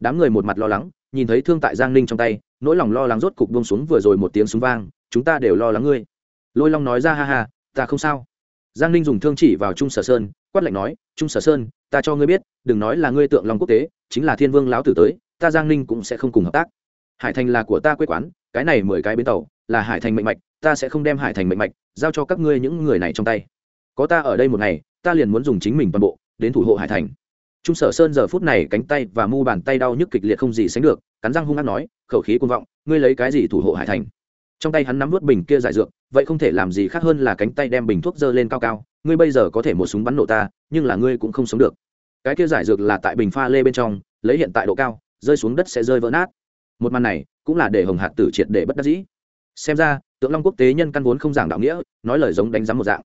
Đám người một mặt lo lắng, nhìn thấy thương tại giang ninh trong tay, nỗi lòng lo lắng rốt cục bông xuống vừa rồi một tiếng súng vang, chúng ta đều lo lắng ngươi. Lôi long nói ra, ha ha, ta không sao. Giang ninh dùng thương chỉ vào trung sở sơn, quát lạnh nói, trung sở sơn, ta cho ngươi biết, đừng nói là ngươi tượng long quốc tế, chính là thiên vương lão tử tới, ta giang ninh cũng sẽ không cùng hợp tác. Hải thành là của ta quê quán, cái này mười cái bến tàu, là hải thành mệnh mạch, ta sẽ không đem hải thành mệnh mạch giao cho các ngươi những người này trong tay. Có ta ở đây một ngày ta liền muốn dùng chính mình toàn bộ, đến thủ hộ hải thành. Trung sở sơn giờ phút này cánh tay và mu bàn tay đau nhức kịch liệt không gì sánh được, cắn răng hung hăng nói, khẩu khí côn vọng, ngươi lấy cái gì thủ hộ hải thành? Trong tay hắn nắm vút bình kia giải dược, vậy không thể làm gì khác hơn là cánh tay đem bình thuốc dơ lên cao cao, ngươi bây giờ có thể một súng bắn nổ ta, nhưng là ngươi cũng không sống được. Cái kia giải dược là tại bình pha lê bên trong, lấy hiện tại độ cao, rơi xuống đất sẽ rơi vỡ nát. Một màn này, cũng là để hồng hạt tử triệt để bất đắc dĩ. Xem ra, tượng long quốc tế nhân căn vốn không giảng đạo nghĩa, nói lời giống đánh giá một dạng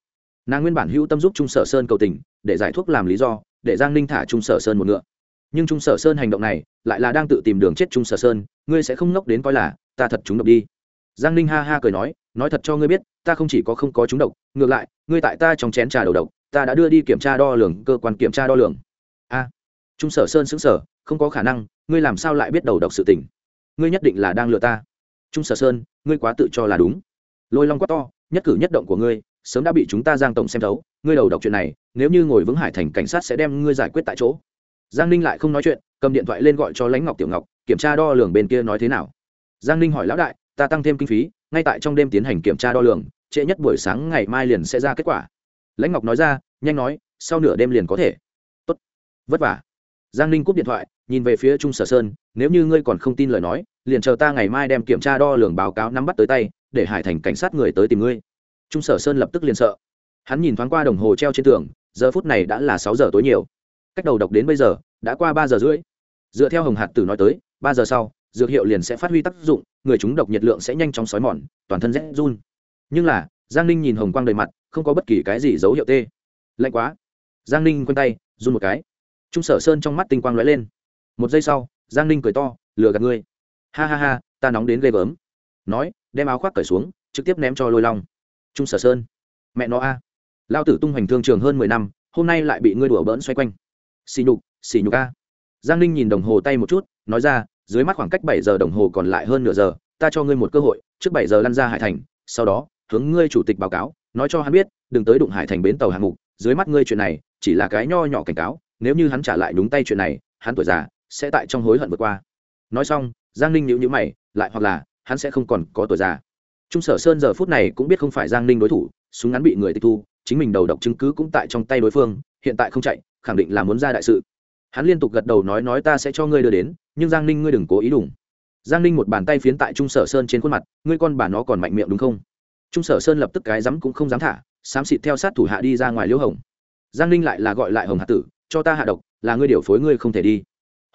nàng nguyên bản hữu tâm giúp trung sở sơn cầu tình, để giải thuốc làm lý do, để giang ninh thả trung sở sơn một ngựa. Nhưng trung sở sơn hành động này lại là đang tự tìm đường chết trung sở sơn, ngươi sẽ không ngốc đến coi là ta thật chúng độc đi. Giang ninh ha ha cười nói nói thật cho ngươi biết, ta không chỉ có không có chúng độc, ngược lại, ngươi tại ta trong chén trà đầu độc, ta đã đưa đi kiểm tra đo lường, cơ quan kiểm tra đo lường. A, trung sở sơn xứng sở không có khả năng, ngươi làm sao lại biết đầu độc sự tình? Ngươi nhất định là đang lừa ta. Trung sở sơn, ngươi quá tự cho là đúng. Lôi long quá to, nhất cử nhất động của ngươi sớm đã bị chúng ta giang tổng xem thấu, ngươi đầu độc chuyện này, nếu như ngồi vững hải thành cảnh sát sẽ đem ngươi giải quyết tại chỗ. Giang ninh lại không nói chuyện, cầm điện thoại lên gọi cho lãnh ngọc tiểu ngọc, kiểm tra đo lường bên kia nói thế nào. Giang ninh hỏi, lão đại, ta tăng thêm kinh phí, ngay tại trong đêm tiến hành kiểm tra đo lường, trễ nhất buổi sáng ngày mai liền sẽ ra kết quả. Lãnh ngọc nói ra, nhanh nói, sau nửa đêm liền có thể. Tốt. Vất vả. Giang ninh cúp điện thoại, nhìn về phía trung sở sơn, nếu như ngươi còn không tin lời nói, liền chờ ta ngày mai đem kiểm tra đo lường báo cáo nắm bắt tới tay, để hải thành cảnh sát người tới tìm ngươi trung sở sơn lập tức liền sợ. Hắn nhìn thoáng qua đồng hồ treo trên tường, giờ phút này đã là sáu giờ tối nhiều. Cách đầu độc đến bây giờ, đã qua ba giờ rưỡi. Dựa theo hồng hạt tử nói tới, ba giờ sau, dược hiệu liền sẽ phát huy tác dụng, người chúng độc nhiệt lượng sẽ nhanh chóng xói mòn, toàn thân rét run. Nhưng là, giang ninh nhìn hồng quang đầy mặt, không có bất kỳ cái gì dấu hiệu tê. Lạnh quá. Giang ninh quanh tay, run một cái. Trung sở sơn trong mắt tinh quang lóe lên. Một giây sau, giang ninh cười to, lừa gạt ngươi. Ha ha ha, ta nóng đến ghê gớm. Nói, đem áo khoác cởi xuống, trực tiếp ném cho lôi long trung sở sơn. Mẹ nó a. Lao tử tung hoành thương trường hơn mười năm, hôm nay lại bị ngươi đùa bỡn xoay quanh. Xì nhục xì nhục a. Giang ninh nhìn đồng hồ tay một chút, nói ra, dưới mắt khoảng cách bảy giờ đồng hồ còn lại hơn nửa giờ, ta cho ngươi một cơ hội, trước bảy giờ lăn ra hải thành, sau đó, hướng ngươi chủ tịch báo cáo, nói cho hắn biết, đừng tới đụng hải thành bến tàu hạng mục, dưới mắt ngươi chuyện này, chỉ là cái nho nhỏ cảnh cáo, nếu như hắn trả lại đúng tay chuyện này, hắn tuổi già, sẽ tại trong hối hận vượt qua. Nói xong, giang ninh nhíu nhíu mày, lại hoặc là, hắn sẽ không còn có tuổi già trung sở sơn giờ phút này cũng biết không phải giang ninh đối thủ, súng ngắn bị người tịch thu, chính mình đầu độc chứng cứ cũng tại trong tay đối phương, hiện tại không chạy, khẳng định là muốn ra đại sự. Hắn liên tục gật đầu nói nói ta sẽ cho ngươi đưa đến, nhưng giang ninh ngươi đừng cố ý đủng giang ninh một bàn tay phiến tại trung sở sơn trên khuôn mặt, ngươi con bà nó còn mạnh miệng đúng không? Trung sở sơn lập tức cái dám cũng không dám thả, xám xịt theo sát thủ hạ đi ra ngoài liễu hồng. Giang ninh lại là gọi lại hồng hạt tử, cho ta hạ độc, là ngươi điều phối ngươi không thể đi.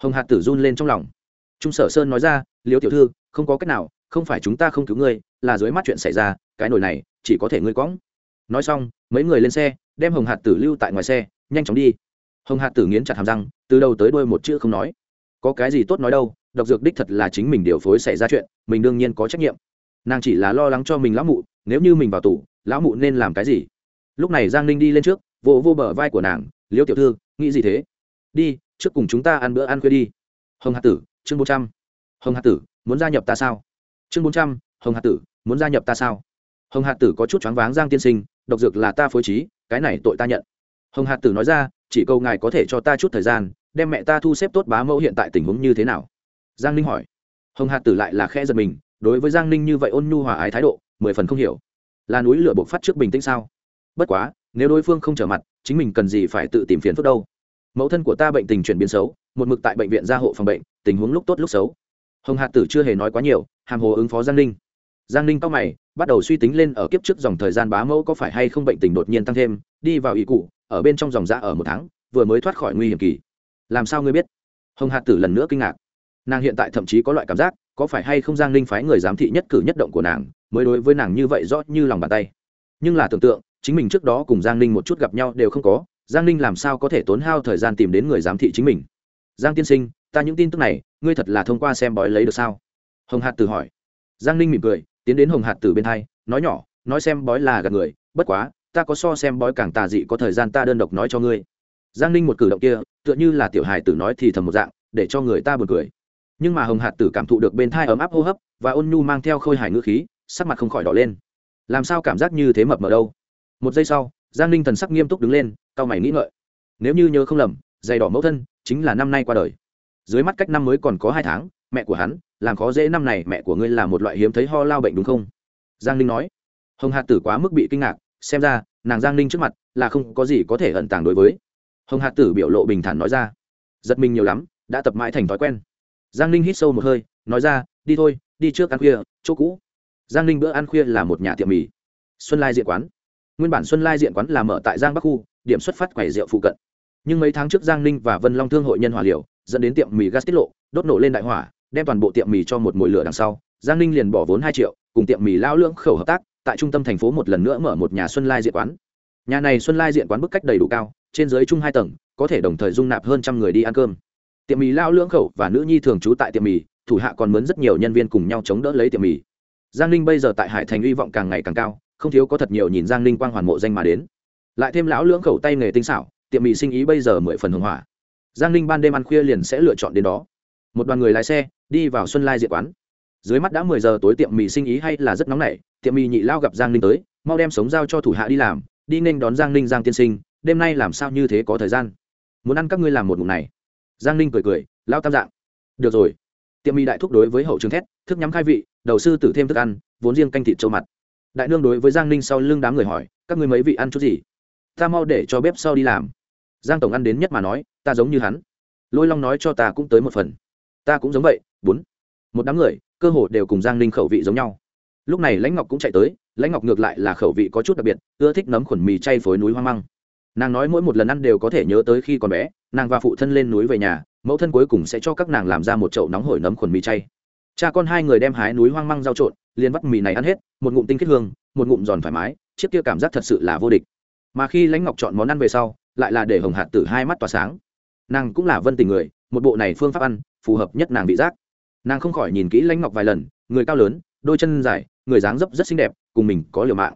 Hồng hạt tử run lên trong lòng. Trung sở sơn nói ra, liễu tiểu thư, không có cách nào, không phải chúng ta không cứu ngươi là dưới mắt chuyện xảy ra, cái nồi này, chỉ có thể ngươi quõng. Nói xong, mấy người lên xe, đem hồng hạt tử lưu tại ngoài xe, nhanh chóng đi. Hồng hạt tử nghiến chặt hàm răng, từ đầu tới đuôi một chữ không nói. Có cái gì tốt nói đâu, độc dược đích thật là chính mình điều phối xảy ra chuyện, mình đương nhiên có trách nhiệm. Nàng chỉ là lo lắng cho mình lão mụ, nếu như mình vào tù, lão mụ nên làm cái gì? Lúc này giang ninh đi lên trước, vỗ vô bờ vai của nàng liêu tiểu thư, nghĩ gì thế? Đi, trước cùng chúng ta ăn bữa ăn khuya đi. Hồng hạt tử, chương bốn trăm. Hồng hạt tử, muốn gia nhập ta sao? Chương bốn trăm hồng hạt tử, muốn gia nhập ta sao? Hồng hạt tử có chút choáng váng giang tiên sinh, độc dược là ta phối trí, cái này tội ta nhận. Hồng hạt tử nói ra, chỉ câu ngài có thể cho ta chút thời gian, đem mẹ ta thu xếp tốt bá mẫu hiện tại tình huống như thế nào? Giang ninh hỏi. Hồng hạt tử lại là khe giật mình, đối với giang ninh như vậy ôn nhu hòa ái thái độ, mười phần không hiểu. Là núi lửa bộc phát trước bình tĩnh sao? Bất quá, nếu đối phương không trở mặt, chính mình cần gì phải tự tìm phiền phức đâu? Mẫu thân của ta bệnh tình chuyển biến xấu, một mực tại bệnh viện gia hộ phòng bệnh, tình huống lúc tốt lúc xấu. Hồng hạt tử chưa hề nói quá nhiều, hàm hồ ứng phó giang ninh giang ninh cao mày, bắt đầu suy tính lên ở kiếp trước dòng thời gian bá mẫu có phải hay không bệnh tình đột nhiên tăng thêm, đi vào ý cụ, ở bên trong dòng dạ ở một tháng, vừa mới thoát khỏi nguy hiểm kỳ. Làm sao ngươi biết? Hồng hạt tử lần nữa kinh ngạc. Nàng hiện tại thậm chí có loại cảm giác, có phải hay không giang ninh phái người giám thị nhất cử nhất động của nàng, mới đối với nàng như vậy rõ như lòng bàn tay. Nhưng là tưởng tượng, chính mình trước đó cùng giang ninh một chút gặp nhau đều không có, giang ninh làm sao có thể tốn hao thời gian tìm đến người giám thị chính mình? Giang tiên sinh, ta những tin tức này, ngươi thật là thông qua xem bói lấy được sao? Hồng hạt tử hỏi. Giang ninh mỉm cười tiến đến hồng hạt tử bên hai, nói nhỏ, nói xem bói là gạt người, bất quá, ta có so xem bói càng tà dị có thời gian ta đơn độc nói cho ngươi. Giang ninh một cử động kia, tựa như là tiểu hài tử nói thì thầm một dạng, để cho người ta buồn cười. Nhưng mà hồng hạt tử cảm thụ được bên thai ấm áp hô hấp, và ôn nhu mang theo khôi hài ngữ khí, sắc mặt không khỏi đỏ lên. Làm sao cảm giác như thế mập mờ đâu? Một giây sau, giang ninh thần sắc nghiêm túc đứng lên cau mày nghĩ ngợi. Nếu như nhớ không lầm, giày đỏ mẫu thân chính là năm nay qua đời. Dưới mắt cách năm mới còn có hai tháng mẹ của hắn làm khó dễ năm này mẹ của ngươi là một loại hiếm thấy ho lao bệnh đúng không? Giang ninh nói. Hồng hạt tử quá mức bị kinh ngạc xem ra nàng giang ninh trước mặt là không có gì có thể ẩn tàng đối với. Hồng hạt tử biểu lộ bình thản nói ra. Giật mình nhiều lắm đã tập mãi thành thói quen. Giang ninh hít sâu một hơi nói ra đi thôi đi trước ăn khuya chỗ cũ. Giang ninh bữa ăn khuya là một nhà tiệm mì. Xuân lai diện quán. Nguyên bản xuân lai diện quán là mở tại giang bắc khu điểm xuất phát quầy rượu phụ cận. Nhưng mấy tháng trước giang ninh và vân long thương hội nhân hòa liều, dẫn đến tiệm mì gas tiết lộ đốt nổ lên đại hỏa đem toàn bộ tiệm mì cho một mồi lửa đằng sau, giang ninh liền bỏ vốn hai triệu, cùng tiệm mì lao lưỡng khẩu hợp tác, tại trung tâm thành phố một lần nữa mở một nhà xuân lai diện quán. Nhà này xuân lai diện quán bức cách đầy đủ cao, trên dưới chung hai tầng, có thể đồng thời dung nạp hơn trăm người đi ăn cơm. Tiệm mì lao lưỡng khẩu và nữ nhi thường trú tại tiệm mì, thủ hạ còn mướn rất nhiều nhân viên cùng nhau chống đỡ lấy tiệm mì. Giang ninh bây giờ tại hải thành hy vọng càng ngày càng cao, không thiếu có thật nhiều nhìn giang ninh quang hoàn mộ danh mà đến. Lại thêm lão lưỡng khẩu tay nghề tinh xảo, tiệm mì sinh ý bây giờ mười phần hưng hỏa giang ninh ban đêm ăn khuya liền sẽ lựa chọn đến đó một đoàn người lái xe đi vào xuân lai diện quán. Dưới mắt đã mười giờ tối tiệm mì sinh ý hay là rất nóng nảy, tiệm mì nhị lao gặp giang ninh tới, mau đem sống giao cho thủ hạ đi làm, đi nên đón giang ninh giang tiên sinh, đêm nay làm sao như thế có thời gian? Muốn ăn các ngươi làm một ngụm này. Giang ninh cười cười, lao tam dạng. Được rồi. Tiệm mì đại thúc đối với hậu trường thét, thức nhắm khai vị, đầu sư tử thêm thức ăn, vốn riêng canh thịt trâu mặt. Đại nương đối với giang ninh sau lưng đám người hỏi, các ngươi mấy vị ăn chút gì? Ta mau để cho bếp sau đi làm. Giang tổng ăn đến nhất mà nói, ta giống như hắn. Lôi long nói cho ta cũng tới một phần ta cũng giống vậy, bốn. Một đám người, cơ hồ đều cùng giang ninh khẩu vị giống nhau. Lúc này lãnh ngọc cũng chạy tới, lãnh ngọc ngược lại là khẩu vị có chút đặc biệt, ưa thích nấm khuẩn mì chay phối núi hoang măng nàng nói mỗi một lần ăn đều có thể nhớ tới khi còn bé, nàng và phụ thân lên núi về nhà, mẫu thân cuối cùng sẽ cho các nàng làm ra một chậu nóng hổi nấm khuẩn mì chay. Cha con hai người đem hái núi hoang măng rau trộn, liền vắt mì này ăn hết, một ngụm tinh kết hương, một ngụm giòn thoải mái, chiếc kia cảm giác thật sự là vô địch. Mà khi lãnh ngọc chọn món ăn về sau, lại là để hồng hạt tử hai mắt tỏa sáng. Nàng cũng là vân tình người, một bộ này phương pháp ăn phù hợp nhất nàng vị giác. Nàng không khỏi nhìn kỹ lãnh ngọc vài lần, người cao lớn, đôi chân dài, người dáng dấp rất xinh đẹp, cùng mình có liều mạng.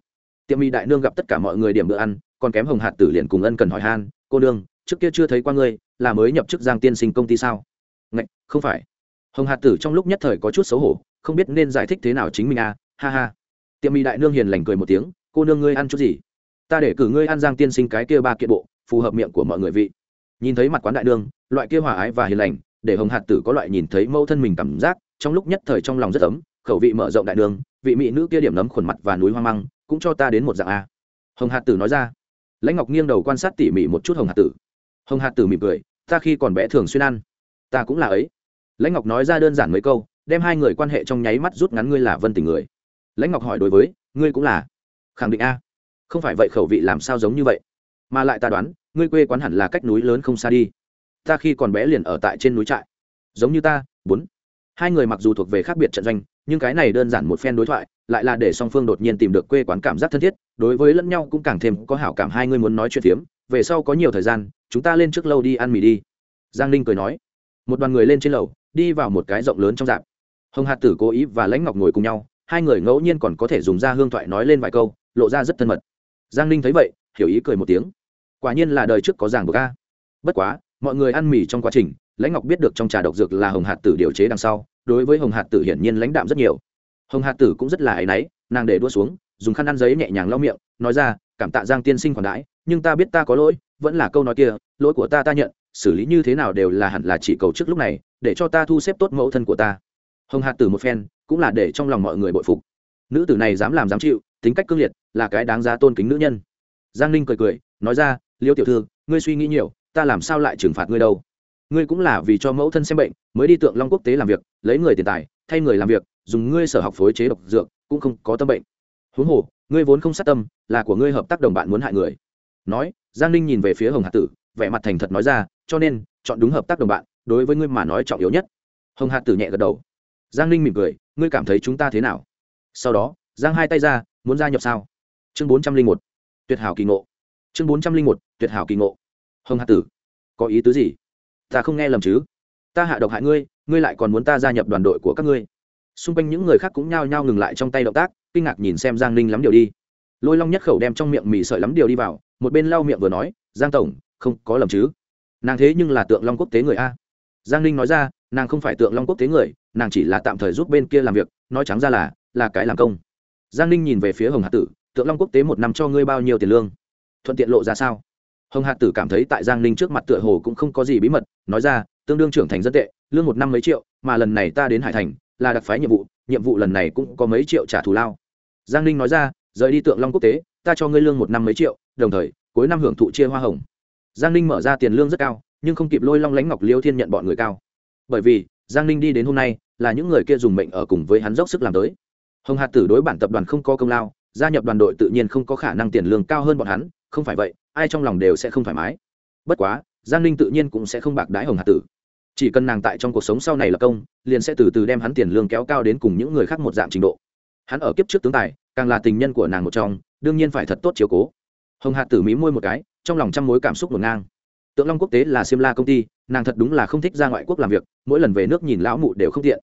Tiệm mì đại nương gặp tất cả mọi người điểm bữa ăn, còn kém hồng hạt tử liền cùng ân cần hỏi han, cô nương, trước kia chưa thấy qua ngươi, là mới nhập chức giang tiên sinh công ty sao? Ngạch, không phải. Hồng hạt tử trong lúc nhất thời có chút xấu hổ, không biết nên giải thích thế nào chính mình à ha ha. Tiệm mì đại nương hiền lành cười một tiếng, cô nương ngươi ăn chút gì? Ta để cử ngươi ăn giang tiên sinh cái kia ba kiện bộ, phù hợp miệng của mọi người vị. Nhìn thấy mặt quán đại nương, loại kia hòa ái và hiền lành để hồng hạt tử có loại nhìn thấy mâu thân mình cảm giác trong lúc nhất thời trong lòng rất ấm khẩu vị mở rộng đại đường, vị mỹ nữ kia điểm nấm khuẩn mặt và núi hoang măng cũng cho ta đến một dạng a. Hồng hạt tử nói ra. Lãnh ngọc nghiêng đầu quan sát tỉ mỉ một chút hồng hạt tử. Hồng hạt tử mỉm cười ta khi còn bé thường xuyên ăn. Ta cũng là ấy. Lãnh ngọc nói ra đơn giản mấy câu đem hai người quan hệ trong nháy mắt rút ngắn ngươi là vân tình người. Lãnh ngọc hỏi đối với ngươi cũng là. Khẳng định a. Không phải vậy khẩu vị làm sao giống như vậy? Mà lại ta đoán ngươi quê quán hẳn là cách núi lớn không xa đi ta khi còn bé liền ở tại trên núi trại. Giống như ta, bốn. Hai người mặc dù thuộc về khác biệt trận doanh, nhưng cái này đơn giản một phen đối thoại, lại là để song phương đột nhiên tìm được quê quán cảm giác thân thiết, đối với lẫn nhau cũng càng thêm có hảo cảm hai người muốn nói chuyện phiếm, về sau có nhiều thời gian, chúng ta lên trước lâu đi ăn mì đi. Giang ninh cười nói. Một đoàn người lên trên lầu, đi vào một cái rộng lớn trong dạp. Hồng hạt tử cố ý và lãnh ngọc ngồi cùng nhau, hai người ngẫu nhiên còn có thể dùng ra hương thoại nói lên vài câu, lộ ra rất thân mật. Giang ninh thấy vậy, hiểu ý cười một tiếng. Quả nhiên là đời trước có giảng bờ ca bất quá mọi người ăn mì trong quá trình, lãnh ngọc biết được trong trà độc dược là hồng hạt tử điều chế đằng sau, đối với hồng hạt tử hiển nhiên lãnh đạm rất nhiều. Hồng hạt tử cũng rất là áy náy, nàng để đua xuống, dùng khăn ăn giấy nhẹ nhàng lau miệng, nói ra, cảm tạ giang tiên sinh khoản đãi, nhưng ta biết ta có lỗi, vẫn là câu nói kia, lỗi của ta ta nhận, xử lý như thế nào đều là hẳn là chỉ cầu trước lúc này, để cho ta thu xếp tốt mẫu thân của ta. Hồng hạt tử một phen, cũng là để trong lòng mọi người bội phục. Nữ tử này dám làm dám chịu, tính cách cương liệt, là cái đáng giá tôn kính nữ nhân. Giang ninh cười cười, nói ra, liêu tiểu thư, ngươi suy nghĩ nhiều ta làm sao lại trừng phạt ngươi đâu? Ngươi cũng là vì cho mẫu thân xem bệnh, mới đi tượng long quốc tế làm việc, lấy người tiền tài, thay người làm việc, dùng ngươi sở học phối chế độc dược, cũng không có tâm bệnh. Huống hồ, ngươi vốn không sát tâm, là của ngươi hợp tác đồng bạn muốn hại người. Nói, giang ninh nhìn về phía hồng hạt tử, vẻ mặt thành thật nói ra, cho nên, chọn đúng hợp tác đồng bạn, đối với ngươi mà nói trọng yếu nhất. Hồng hạt tử nhẹ gật đầu. Giang ninh mỉm cười, ngươi cảm thấy chúng ta thế nào? Sau đó, giang hai tay ra, muốn gia nhập sao? Chương bốn trăm linh một, tuyệt hảo kỳ ngộ. Chương bốn trăm linh một, tuyệt hảo kỳ ngộ hồng hạt tử, có ý tứ gì? Ta không nghe lầm chứ? Ta hạ độc hại ngươi ngươi lại còn muốn ta gia nhập đoàn đội của các ngươi. Xung quanh những người khác cũng nhao nhao ngừng lại trong tay động tác, kinh ngạc nhìn xem giang ninh lắm điều đi. Lôi long nhất khẩu đem trong miệng mì sợi lắm điều đi vào, một bên lau miệng vừa nói, giang tổng, không có lầm chứ? Nàng thế nhưng là tượng long quốc tế người a. Giang ninh nói ra, nàng không phải tượng long quốc tế người, nàng chỉ là tạm thời giúp bên kia làm việc, nói trắng ra là là cái làm công. Giang ninh nhìn về phía hồng hạt tử, tượng long quốc tế một năm cho ngươi bao nhiêu tiền lương? Thuận tiện lộ ra sao? Hồng hạt tử cảm thấy tại giang ninh trước mặt tựa hồ cũng không có gì bí mật, nói ra, tương đương trưởng thành dân tệ, lương một năm mấy triệu, mà lần này ta đến hải thành, là đặc phái nhiệm vụ nhiệm vụ lần này cũng có mấy triệu trả thù lao. Giang ninh nói ra, rời đi tượng long quốc tế, ta cho ngươi lương một năm mấy triệu, đồng thời, cuối năm hưởng thụ chia hoa hồng. Giang ninh mở ra tiền lương rất cao, nhưng không kịp lôi long lánh ngọc liêu thiên nhận bọn người cao. Bởi vì, giang ninh đi đến hôm nay, là những người kia dùng mệnh ở cùng với hắn dốc sức làm tới. Hồng hạt tử đối bản tập đoàn không có công lao, gia nhập đoàn đội tự nhiên không có khả năng tiền lương cao hơn bọn hắn, không phải vậy ai trong lòng đều sẽ không thoải mái. Bất quá, giang ninh tự nhiên cũng sẽ không bạc đái hồng hạt tử. Chỉ cần nàng tại trong cuộc sống sau này là công, liền sẽ từ từ đem hắn tiền lương kéo cao đến cùng những người khác một dạng trình độ. Hắn ở kiếp trước tướng tài, càng là tình nhân của nàng một trong, đương nhiên phải thật tốt chiều cố. Hồng hạt tử mí môi một cái, trong lòng trăm mối cảm xúc ngổn ngang. Tượng long quốc tế là xiêm la công ty, nàng thật đúng là không thích ra ngoại quốc làm việc, mỗi lần về nước nhìn lão mụ đều không tiện.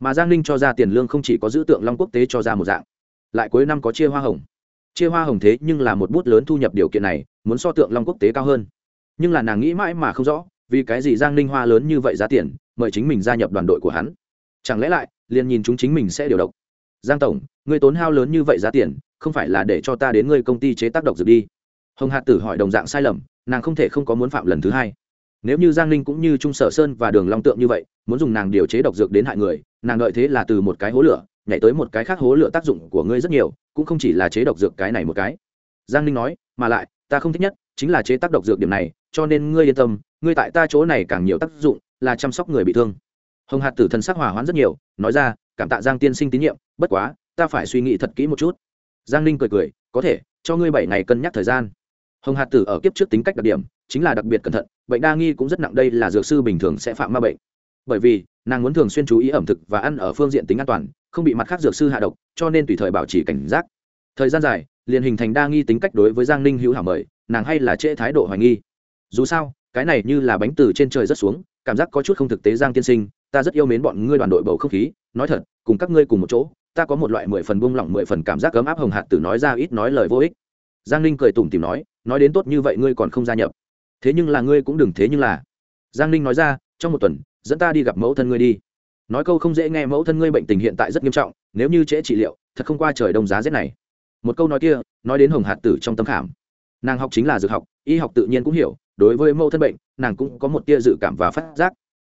Mà giang ninh cho ra tiền lương không chỉ có giữ tượng long quốc tế cho ra một dạng, lại cuối năm có chia hoa hồng chia hoa hồng thế nhưng là một bút lớn thu nhập điều kiện này, muốn so tượng long quốc tế cao hơn. Nhưng là nàng nghĩ mãi mà không rõ, vì cái gì giang ninh hoa lớn như vậy giá tiền, mời chính mình gia nhập đoàn đội của hắn. Chẳng lẽ lại, liền nhìn chúng chính mình sẽ điều độc giang tổng người tốn hao lớn như vậy giá tiền, không phải là để cho ta đến ngươi công ty chế tác độc dược đi. Hồng hạt tử hỏi đồng dạng sai lầm, nàng không thể không có muốn phạm lần thứ hai. Nếu như giang ninh cũng như trung sở sơn và đường long tượng như vậy, muốn dùng nàng điều chế độc dược đến hại người, nàng đợi thế là từ một cái hố lửa nhảy tới một cái khác hố lửa tác dụng của ngươi rất nhiều, cũng không chỉ là chế độc dược cái này một cái. Giang ninh nói, mà lại, ta không thích nhất chính là chế tác độc dược điểm này, cho nên ngươi yên tâm, ngươi tại ta chỗ này càng nhiều tác dụng là chăm sóc người bị thương. Hồng hạt tử thần sắc hỏa hoãn rất nhiều, nói ra, cảm tạ giang tiên sinh tín nhiệm, bất quá, ta phải suy nghĩ thật kỹ một chút. Giang ninh cười cười, có thể, cho ngươi bảy ngày cân nhắc thời gian. Hồng hạt tử ở kiếp trước tính cách đặc điểm, chính là đặc biệt cẩn thận, bệnh đa nghi cũng rất nặng, đây là dược sư bình thường sẽ phạm ma bệnh. Bởi vì, nàng muốn thường xuyên chú ý ẩm thực và ăn ở phương diện tính an toàn không bị mặt khác dược sư hạ độc, cho nên tùy thời bảo trì cảnh giác. Thời gian dài, liền hình thành đa nghi tính cách đối với giang ninh hữu hảo mời, nàng hay là trễ thái độ hoài nghi. Dù sao, cái này như là bánh từ trên trời rất xuống, cảm giác có chút không thực tế giang tiên sinh, ta rất yêu mến bọn ngươi đoàn đội bầu không khí, nói thật, cùng các ngươi cùng một chỗ, ta có một loại mười phần buông lỏng, mười phần cảm giác ấm áp hồng hạt từ nói ra ít nói lời vô ích. Giang ninh cười tủm tìm nói nói đến tốt như vậy ngươi còn không gia nhập. Thế nhưng là ngươi cũng đừng thế nhưng là. Giang ninh nói ra, trong một tuần, dẫn ta đi gặp mẫu thân ngươi đi nói câu không dễ nghe mẫu thân ngươi bệnh tình hiện tại rất nghiêm trọng, nếu như trễ trị liệu, thật không qua trời đông giá rét này. Một câu nói kia, nói đến hồng hạt tử trong tâm khảm. Nàng học chính là dược học, y học tự nhiên cũng hiểu, đối với mẫu thân bệnh, nàng cũng có một tia dự cảm và phát giác.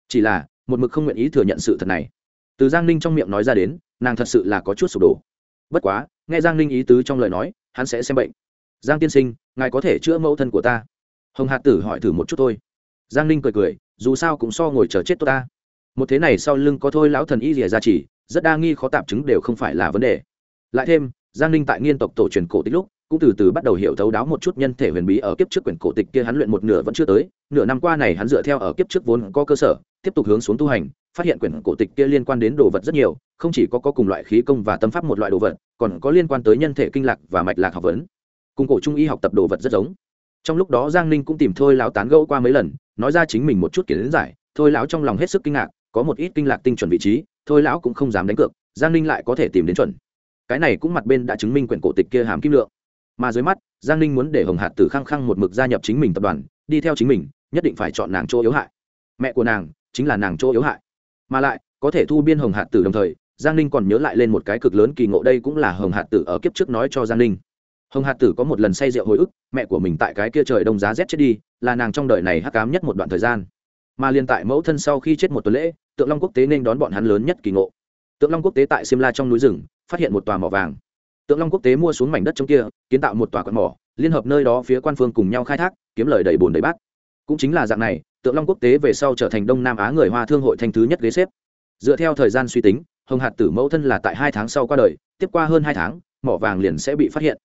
Chỉ là, một mực không nguyện ý thừa nhận sự thật này. Từ giang ninh trong miệng nói ra đến, nàng thật sự là có chút sụp đổ. Bất quá, nghe giang ninh ý tứ trong lời nói, hắn sẽ xem bệnh. Giang tiên sinh, ngài có thể chữa mẫu thân của ta. Hồng hạt tử hỏi thử một chút thôi. Giang ninh cười cười, dù sao cũng so ngồi chờ chết tôi ta một thế này sau lưng có thôi lão thần y rìa ra chỉ rất đa nghi khó tạp chứng đều không phải là vấn đề. Lại thêm giang ninh tại nghiên tộc tổ truyền cổ tích lúc cũng từ từ bắt đầu hiểu thấu đáo một chút nhân thể huyền bí ở kiếp trước quyển cổ tịch kia hắn luyện một nửa vẫn chưa tới nửa năm qua này hắn dựa theo ở kiếp trước vốn có cơ sở tiếp tục hướng xuống tu hành phát hiện quyển cổ tịch kia liên quan đến đồ vật rất nhiều không chỉ có, có cùng loại khí công và tâm pháp một loại đồ vật còn có liên quan tới nhân thể kinh lạc và mạch lạc học vấn. Cùng cổ trung y học tập đồ vật rất giống. Trong lúc đó giang ninh cũng tìm thôi lão tán gẫu qua mấy lần nói ra chính mình một chút kiến giải thôi lão trong lòng hết sức kinh ngạc có một ít kinh lạc tinh chuẩn vị trí, thôi lão cũng không dám đánh cược, giang ninh lại có thể tìm đến chuẩn. Cái này cũng mặt bên đã chứng minh quyển cổ tịch kia hàm kim lượng. Mà dưới mắt, giang ninh muốn để hồng hạt tử khăng khăng một mực gia nhập chính mình tập đoàn, đi theo chính mình, nhất định phải chọn nàng chỗ yếu hại. Mẹ của nàng chính là nàng chỗ yếu hại. Mà lại, có thể thu biên hồng hạt tử đồng thời, giang ninh còn nhớ lại lên một cái cực lớn kỳ ngộ đây cũng là hồng hạt tử ở kiếp trước nói cho giang ninh. Hồng hạt tử có một lần say rượu hồi ức, mẹ của mình tại cái kia trời đông giá rét chết đi, là nàng trong đời này hắc cám nhất một đoạn thời gian mà liên tại mẫu thân sau khi chết một tuần lễ, tượng long quốc tế nên đón bọn hắn lớn nhất kỳ ngộ. Tượng long quốc tế tại simla trong núi rừng, phát hiện một tòa mỏ vàng. Tượng long quốc tế mua xuống mảnh đất trong kia, kiến tạo một tòa quạt mỏ, liên hợp nơi đó phía quan phương cùng nhau khai thác, kiếm lời đầy bồn đầy bát. Cũng chính là dạng này, tượng long quốc tế về sau trở thành đông nam á người hoa thương hội thành thứ nhất ghế xếp. Dựa theo thời gian suy tính, hồng hạt tử mẫu thân là tại hai tháng sau qua đời, tiếp qua hơn hai tháng, mỏ vàng liền sẽ bị phát hiện.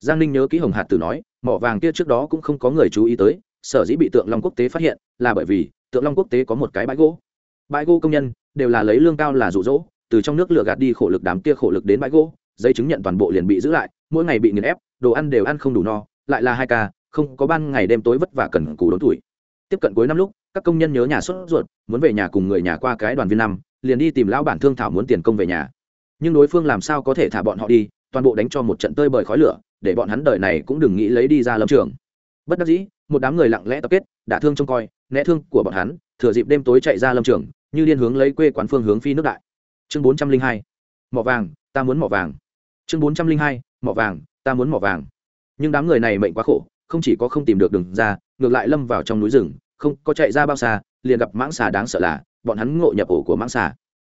Giang ninh nhớ kỹ hồng hạt tử nói, mỏ vàng kia trước đó cũng không có người chú ý tới sở dĩ bị tượng long quốc tế phát hiện là bởi vì tượng long quốc tế có một cái bãi gỗ. Bãi gỗ công nhân đều là lấy lương cao là rụ rỗ từ trong nước lửa gạt đi khổ lực đám kia khổ lực đến bãi gỗ, giấy chứng nhận toàn bộ liền bị giữ lại, mỗi ngày bị nghiền ép, đồ ăn đều ăn không đủ no, lại là hai ca, không có ban ngày đêm tối vất vả cần cù đốn tuổi. Tiếp cận cuối năm lúc, các công nhân nhớ nhà sốt ruột, muốn về nhà cùng người nhà qua cái đoàn viên năm, liền đi tìm lão bản thương thảo muốn tiền công về nhà. Nhưng đối phương làm sao có thể thả bọn họ đi, toàn bộ đánh cho một trận tơi bời khói lửa, để bọn hắn đời này cũng đừng nghĩ lấy đi ra lâm trường bất đắc dĩ, một đám người lặng lẽ tập kết, đả thương trông coi, né thương của bọn hắn, thừa dịp đêm tối chạy ra lâm trường, như liên hướng lấy quê quán phương hướng phi nước đại. Chương bốn trăm linh hai, mỏ vàng, ta muốn mỏ vàng. Chương bốn trăm linh hai, mỏ vàng, ta muốn mỏ vàng. Nhưng đám người này mệnh quá khổ, không chỉ có không tìm được đường ra, ngược lại lâm vào trong núi rừng, không có chạy ra bao xa, liền gặp mãng xà đáng sợ là, bọn hắn ngộ nhập ổ của mãng xà.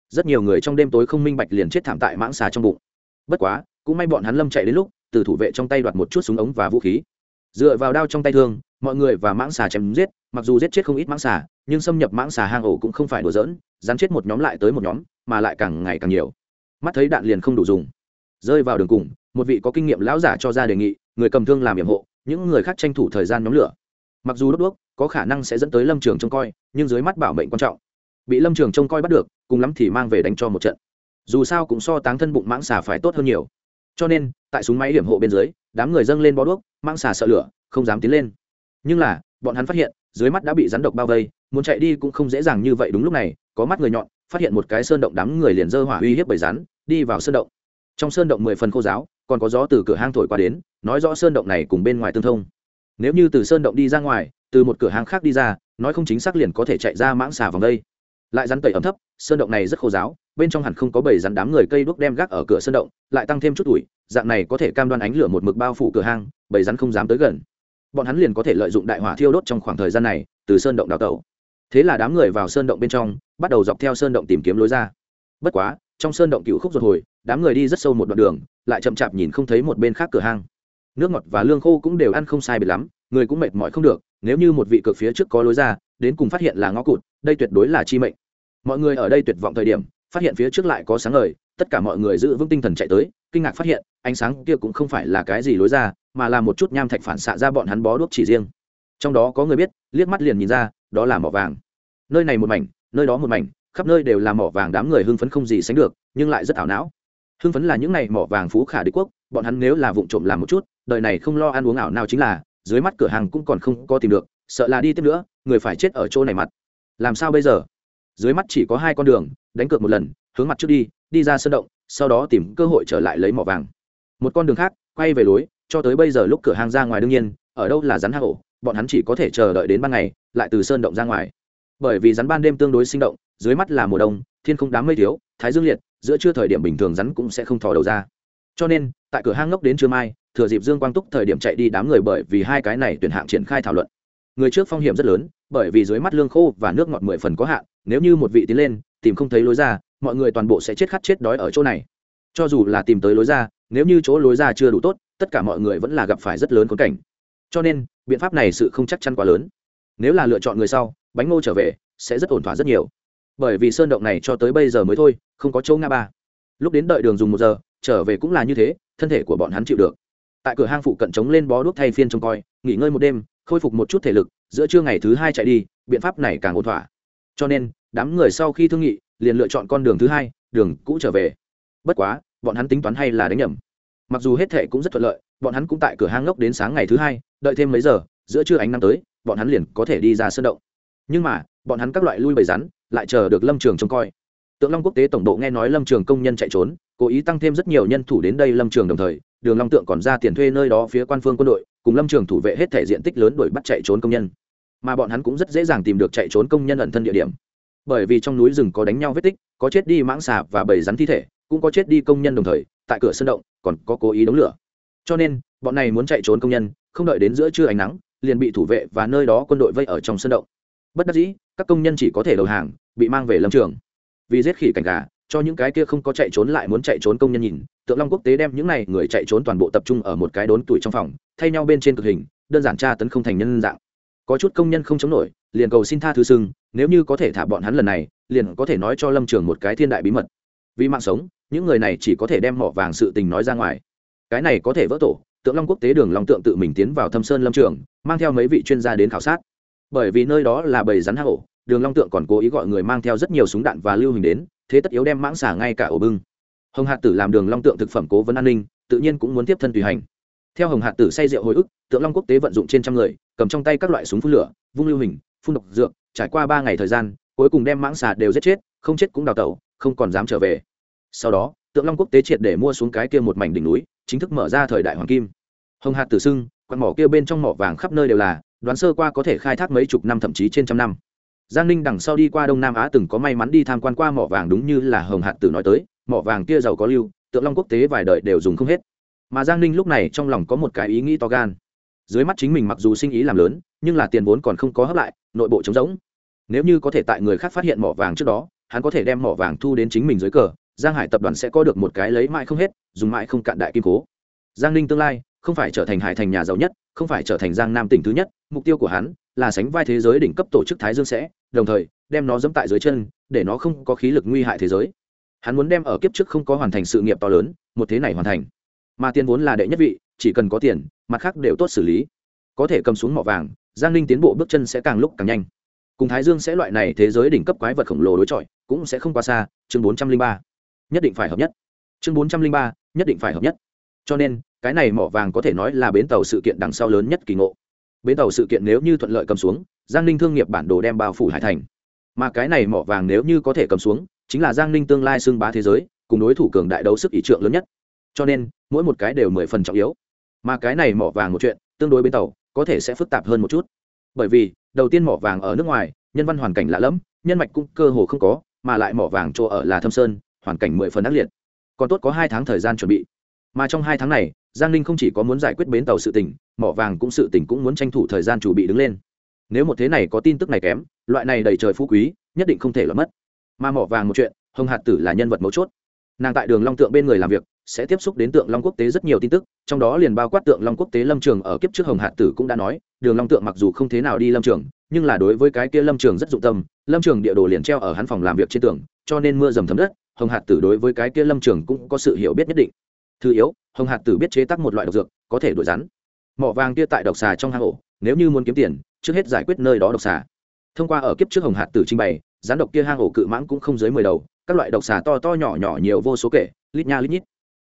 Rất nhiều người trong đêm tối không minh bạch liền chết thảm tại mãng xà trong bụng. Bất quá, cũng may bọn hắn lâm chạy đến lúc, từ thủ vệ trong tay đoạt một chút súng ống và vũ khí dựa vào đao trong tay thương, mọi người và mãng xà chém giết, mặc dù giết chết không ít mãng xà, nhưng xâm nhập mãng xà hang ổ cũng không phải đùa giỡn, rắn chết một nhóm lại tới một nhóm, mà lại càng ngày càng nhiều. Mắt thấy đạn liền không đủ dùng. Rơi vào đường cùng, một vị có kinh nghiệm lão giả cho ra đề nghị, người cầm thương làm nhiệm hộ, những người khác tranh thủ thời gian nhóm lửa. Mặc dù đốt đuốc, có khả năng sẽ dẫn tới lâm trường trông coi, nhưng dưới mắt bảo mệnh quan trọng. Bị lâm trường trông coi bắt được, cùng lắm thì mang về đánh cho một trận. Dù sao cũng so táng thân bụng mãng xà phải tốt hơn nhiều. Cho nên, tại súng máy hiểm hộ bên dưới đám người dâng lên bó đuốc mang xà sợ lửa, không dám tiến lên. Nhưng là, bọn hắn phát hiện, dưới mắt đã bị rắn độc bao vây, muốn chạy đi cũng không dễ dàng như vậy đúng lúc này, có mắt người nhọn, phát hiện một cái sơn động đám người liền dơ hỏa uy hiếp bầy rắn, đi vào sơn động. Trong sơn động mười phần khô giáo, còn có gió từ cửa hang thổi qua đến, nói rõ sơn động này cùng bên ngoài tương thông. Nếu như từ sơn động đi ra ngoài, từ một cửa hàng khác đi ra, nói không chính xác liền có thể chạy ra mãng xà vòng đây. Lại rắn tẩy ấm thấp, sơn động này rất khô giáo bên trong hẳn không có bầy rắn đám người cây đuốc đem gác ở cửa sơn động, lại tăng thêm chút ủi dạng này có thể cam đoan ánh lửa một mực bao phủ cửa hang, bầy rắn không dám tới gần. Bọn hắn liền có thể lợi dụng đại hỏa thiêu đốt trong khoảng thời gian này, từ sơn động đào tẩu. Thế là đám người vào sơn động bên trong, bắt đầu dọc theo sơn động tìm kiếm lối ra. Bất quá, trong sơn động cựu khúc ruột hồi, đám người đi rất sâu một đoạn đường, lại chậm chạp nhìn không thấy một bên khác cửa hang. Nước ngọt và lương khô cũng đều ăn không sai biệt lắm, người cũng mệt mỏi không được, nếu như một vị cực phía trước có lối ra, đến cùng phát hiện là ngõ cụt, đây tuyệt đối là chi mệnh. Mọi người ở đây tuyệt vọng thời điểm phát hiện phía trước lại có sáng ngời, tất cả mọi người giữ vững tinh thần chạy tới, kinh ngạc phát hiện, ánh sáng kia cũng không phải là cái gì lối ra, mà là một chút nham thạch phản xạ ra bọn hắn bó đuốc chỉ riêng. Trong đó có người biết, liếc mắt liền nhìn ra, đó là mỏ vàng. Nơi này một mảnh, nơi đó một mảnh, khắp nơi đều là mỏ vàng đám người hưng phấn không gì sánh được, nhưng lại rất ảo não. Hưng phấn là những này mỏ vàng phú khả đế quốc, bọn hắn nếu là vụ trộm làm một chút, đời này không lo ăn uống ảo nào chính là, dưới mắt cửa hàng cũng còn không có tìm được, sợ là đi tiếp nữa, người phải chết ở chỗ này mặt. Làm sao bây giờ? Dưới mắt chỉ có hai con đường, đánh cược một lần, hướng mặt trước đi đi ra sân động, sau đó tìm cơ hội trở lại lấy mỏ vàng. Một con đường khác, quay về lối, cho tới bây giờ lúc cửa hàng ra ngoài đương nhiên, ở đâu là rắn hạ ổ, bọn hắn chỉ có thể chờ đợi đến ban ngày, lại từ sơn động ra ngoài. Bởi vì rắn ban đêm tương đối sinh động, dưới mắt là mùa đông, thiên không đám mây thiếu, thái dương liệt, giữa trưa thời điểm bình thường rắn cũng sẽ không thò đầu ra. Cho nên, tại cửa hang ngốc đến trưa mai, thừa dịp dương quang túc thời điểm chạy đi đám người bởi vì hai cái này tuyển hạng triển khai thảo luận. Người trước phong hiểm rất lớn, bởi vì dưới mắt lương khô và nước ngọt mười phần có hạn nếu như một vị tiến lên, tìm không thấy lối ra, mọi người toàn bộ sẽ chết khát chết đói ở chỗ này. Cho dù là tìm tới lối ra, nếu như chỗ lối ra chưa đủ tốt, tất cả mọi người vẫn là gặp phải rất lớn khốn cảnh. Cho nên, biện pháp này sự không chắc chắn quá lớn. Nếu là lựa chọn người sau, bánh ngô trở về, sẽ rất ổn thỏa rất nhiều. Bởi vì sơn động này cho tới bây giờ mới thôi, không có chỗ ngã ba. Lúc đến đợi đường dùng một giờ, trở về cũng là như thế, thân thể của bọn hắn chịu được. Tại cửa hang phụ cận chống lên bó đuốc thay phiên trông coi, nghỉ ngơi một đêm, khôi phục một chút thể lực, giữa trưa ngày thứ hai chạy đi, biện pháp này càng ổn thỏa cho nên, đám người sau khi thương nghị, liền lựa chọn con đường thứ hai, đường cũ trở về. Bất quá, bọn hắn tính toán hay là đánh nhầm. Mặc dù hết thệ cũng rất thuận lợi, bọn hắn cũng tại cửa hang ngốc đến sáng ngày thứ hai, đợi thêm mấy giờ, giữa trưa ánh nắng tới, bọn hắn liền có thể đi ra sân động. Nhưng mà, bọn hắn các loại lui bầy rắn, lại chờ được lâm trường trông coi. Tượng long quốc tế tổng độ nghe nói lâm trường công nhân chạy trốn, cố ý tăng thêm rất nhiều nhân thủ đến đây lâm trường đồng thời, đường long tượng còn ra tiền thuê nơi đó phía quan phương quân đội, cùng lâm trường thủ vệ hết thể diện tích lớn đuổi bắt chạy trốn công nhân mà bọn hắn cũng rất dễ dàng tìm được chạy trốn công nhân ẩn thân địa điểm. Bởi vì trong núi rừng có đánh nhau vết tích, có chết đi mãng xà và bầy rắn thi thể, cũng có chết đi công nhân đồng thời, tại cửa sân động, còn có cố ý đống lửa. Cho nên, bọn này muốn chạy trốn công nhân, không đợi đến giữa trưa ánh nắng, liền bị thủ vệ và nơi đó quân đội vây ở trong sân động. Bất đắc dĩ, các công nhân chỉ có thể đầu hàng, bị mang về lâm trường. Vì giết khỉ cảnh gà, cho những cái kia không có chạy trốn lại muốn chạy trốn công nhân nhìn, tượng long quốc tế đem những này người chạy trốn toàn bộ tập trung ở một cái đốn tuổi trong phòng, thay nhau bên trên cực hình, đơn giản tra tấn không thành nhân dạng có chút công nhân không chống nổi, liền cầu xin tha thứ sưng nếu như có thể thả bọn hắn lần này, liền có thể nói cho lâm trường một cái thiên đại bí mật. Vì mạng sống, những người này chỉ có thể đem mỏ vàng sự tình nói ra ngoài. Cái này có thể vỡ tổ, tượng long quốc tế đường long tượng tự mình tiến vào thâm sơn lâm trường, mang theo mấy vị chuyên gia đến khảo sát. Bởi vì nơi đó là bầy rắn hang ổ, đường long tượng còn cố ý gọi người mang theo rất nhiều súng đạn và lưu hình đến, thế tất yếu đem mãng xả ngay cả ổ bưng. Hồng hạt tử làm đường long tượng thực phẩm cố vấn an ninh, tự nhiên cũng muốn tiếp thân tùy hành. Theo hồng hạt tử say rượu hồi ức, tượng long quốc tế vận dụng trên trăm người cầm trong tay các loại súng phun lửa, vung lưu hình, phun độc dược, trải qua ba ngày thời gian, cuối cùng đem mãng xà đều giết chết, không chết cũng đào tẩu, không còn dám trở về. Sau đó, tượng long quốc tế triệt để mua xuống cái kia một mảnh đỉnh núi, chính thức mở ra thời đại hoàng kim. Hồng hạt tử sưng, quạt mỏ kia bên trong mỏ vàng khắp nơi đều là, đoán sơ qua có thể khai thác mấy chục năm thậm chí trên trăm năm. Giang ninh đằng sau đi qua đông nam á từng có may mắn đi tham quan qua mỏ vàng đúng như là hồng hạt tử nói tới, mỏ vàng kia giàu có lưu, tượng long quốc tế vài đời đều dùng không hết. Mà giang ninh lúc này trong lòng có một cái ý nghĩ to gan dưới mắt chính mình mặc dù sinh ý làm lớn, nhưng là tiền vốn còn không có hấp lại, nội bộ trống rỗng. Nếu như có thể tại người khác phát hiện mỏ vàng trước đó, hắn có thể đem mỏ vàng thu đến chính mình dưới cờ, giang hải tập đoàn sẽ có được một cái lấy mãi không hết, dùng mãi không cạn đại kim cố. Giang ninh tương lai không phải trở thành hải thành nhà giàu nhất, không phải trở thành giang nam tỉnh thứ nhất, mục tiêu của hắn là sánh vai thế giới đỉnh cấp tổ chức thái dương sẽ, đồng thời đem nó dẫm tại dưới chân, để nó không có khí lực nguy hại thế giới. Hắn muốn đem ở kiếp trước không có hoàn thành sự nghiệp to lớn, một thế này hoàn thành. Mà tiền vốn là đệ nhất vị chỉ cần có tiền, mặt khác đều tốt xử lý. Có thể cầm xuống mỏ vàng, giang ninh tiến bộ bước chân sẽ càng lúc càng nhanh. Cùng thái dương sẽ loại này thế giới đỉnh cấp quái vật khổng lồ đối chọi, cũng sẽ không qua xa, chương bốn trăm linh ba. Nhất định phải hợp nhất. Chương bốn trăm linh ba, nhất định phải hợp nhất. Cho nên, cái này mỏ vàng có thể nói là bến tàu sự kiện đằng sau lớn nhất kỳ ngộ. Bến tàu sự kiện nếu như thuận lợi cầm xuống, giang ninh thương nghiệp bản đồ đem bao phủ hải thành. Mà cái này mỏ vàng nếu như có thể cầm xuống, chính là giang ninh tương lai xưng bá thế giới, cùng đối thủ cường đại đấu sức ỷ trượng lớn nhất. Cho nên, mỗi một cái đều mười phần trọng yếu mà cái này mỏ vàng một chuyện, tương đối bến tàu, có thể sẽ phức tạp hơn một chút. Bởi vì, đầu tiên mỏ vàng ở nước ngoài, nhân văn hoàn cảnh lạ lẫm, nhân mạch cũng cơ hồ không có, mà lại mỏ vàng chỗ ở là thâm sơn, hoàn cảnh mười phần ác liệt. Còn tốt có hai tháng thời gian chuẩn bị. Mà trong hai tháng này, giang ninh không chỉ có muốn giải quyết bến tàu sự tỉnh mỏ vàng cũng sự tỉnh cũng muốn tranh thủ thời gian chuẩn bị đứng lên. Nếu một thế này có tin tức này kém, loại này đầy trời phú quý, nhất định không thể là mất. Mà mỏ vàng một chuyện, hồng hạt tử là nhân vật mấu chốt. Nàng tại đường long tượng bên người làm việc sẽ tiếp xúc đến tượng long quốc tế rất nhiều tin tức, trong đó liền bao quát tượng long quốc tế lâm trường ở kiếp trước hồng hạt tử cũng đã nói, đường long tượng mặc dù không thế nào đi lâm trường, nhưng là đối với cái kia lâm trường rất dụng tâm, lâm trường địa đồ liền treo ở hắn phòng làm việc trên tường, cho nên mưa dầm thấm đất, hồng hạt tử đối với cái kia lâm trường cũng có sự hiểu biết nhất định. Thứ yếu, hồng hạt tử biết chế tác một loại độc dược, có thể đuổi rắn. Mỏ vàng kia tại độc xà trong hang ổ, nếu như muốn kiếm tiền, trước hết giải quyết nơi đó độc xà. Thông qua ở kiếp trước hồng hạt tử trình bày, rắn độc kia hang ổ cự mãng cũng không dưới mười đầu, các loại độc xà to to nhỏ nhỏ nhiều vô số kể, lít nha lít nhít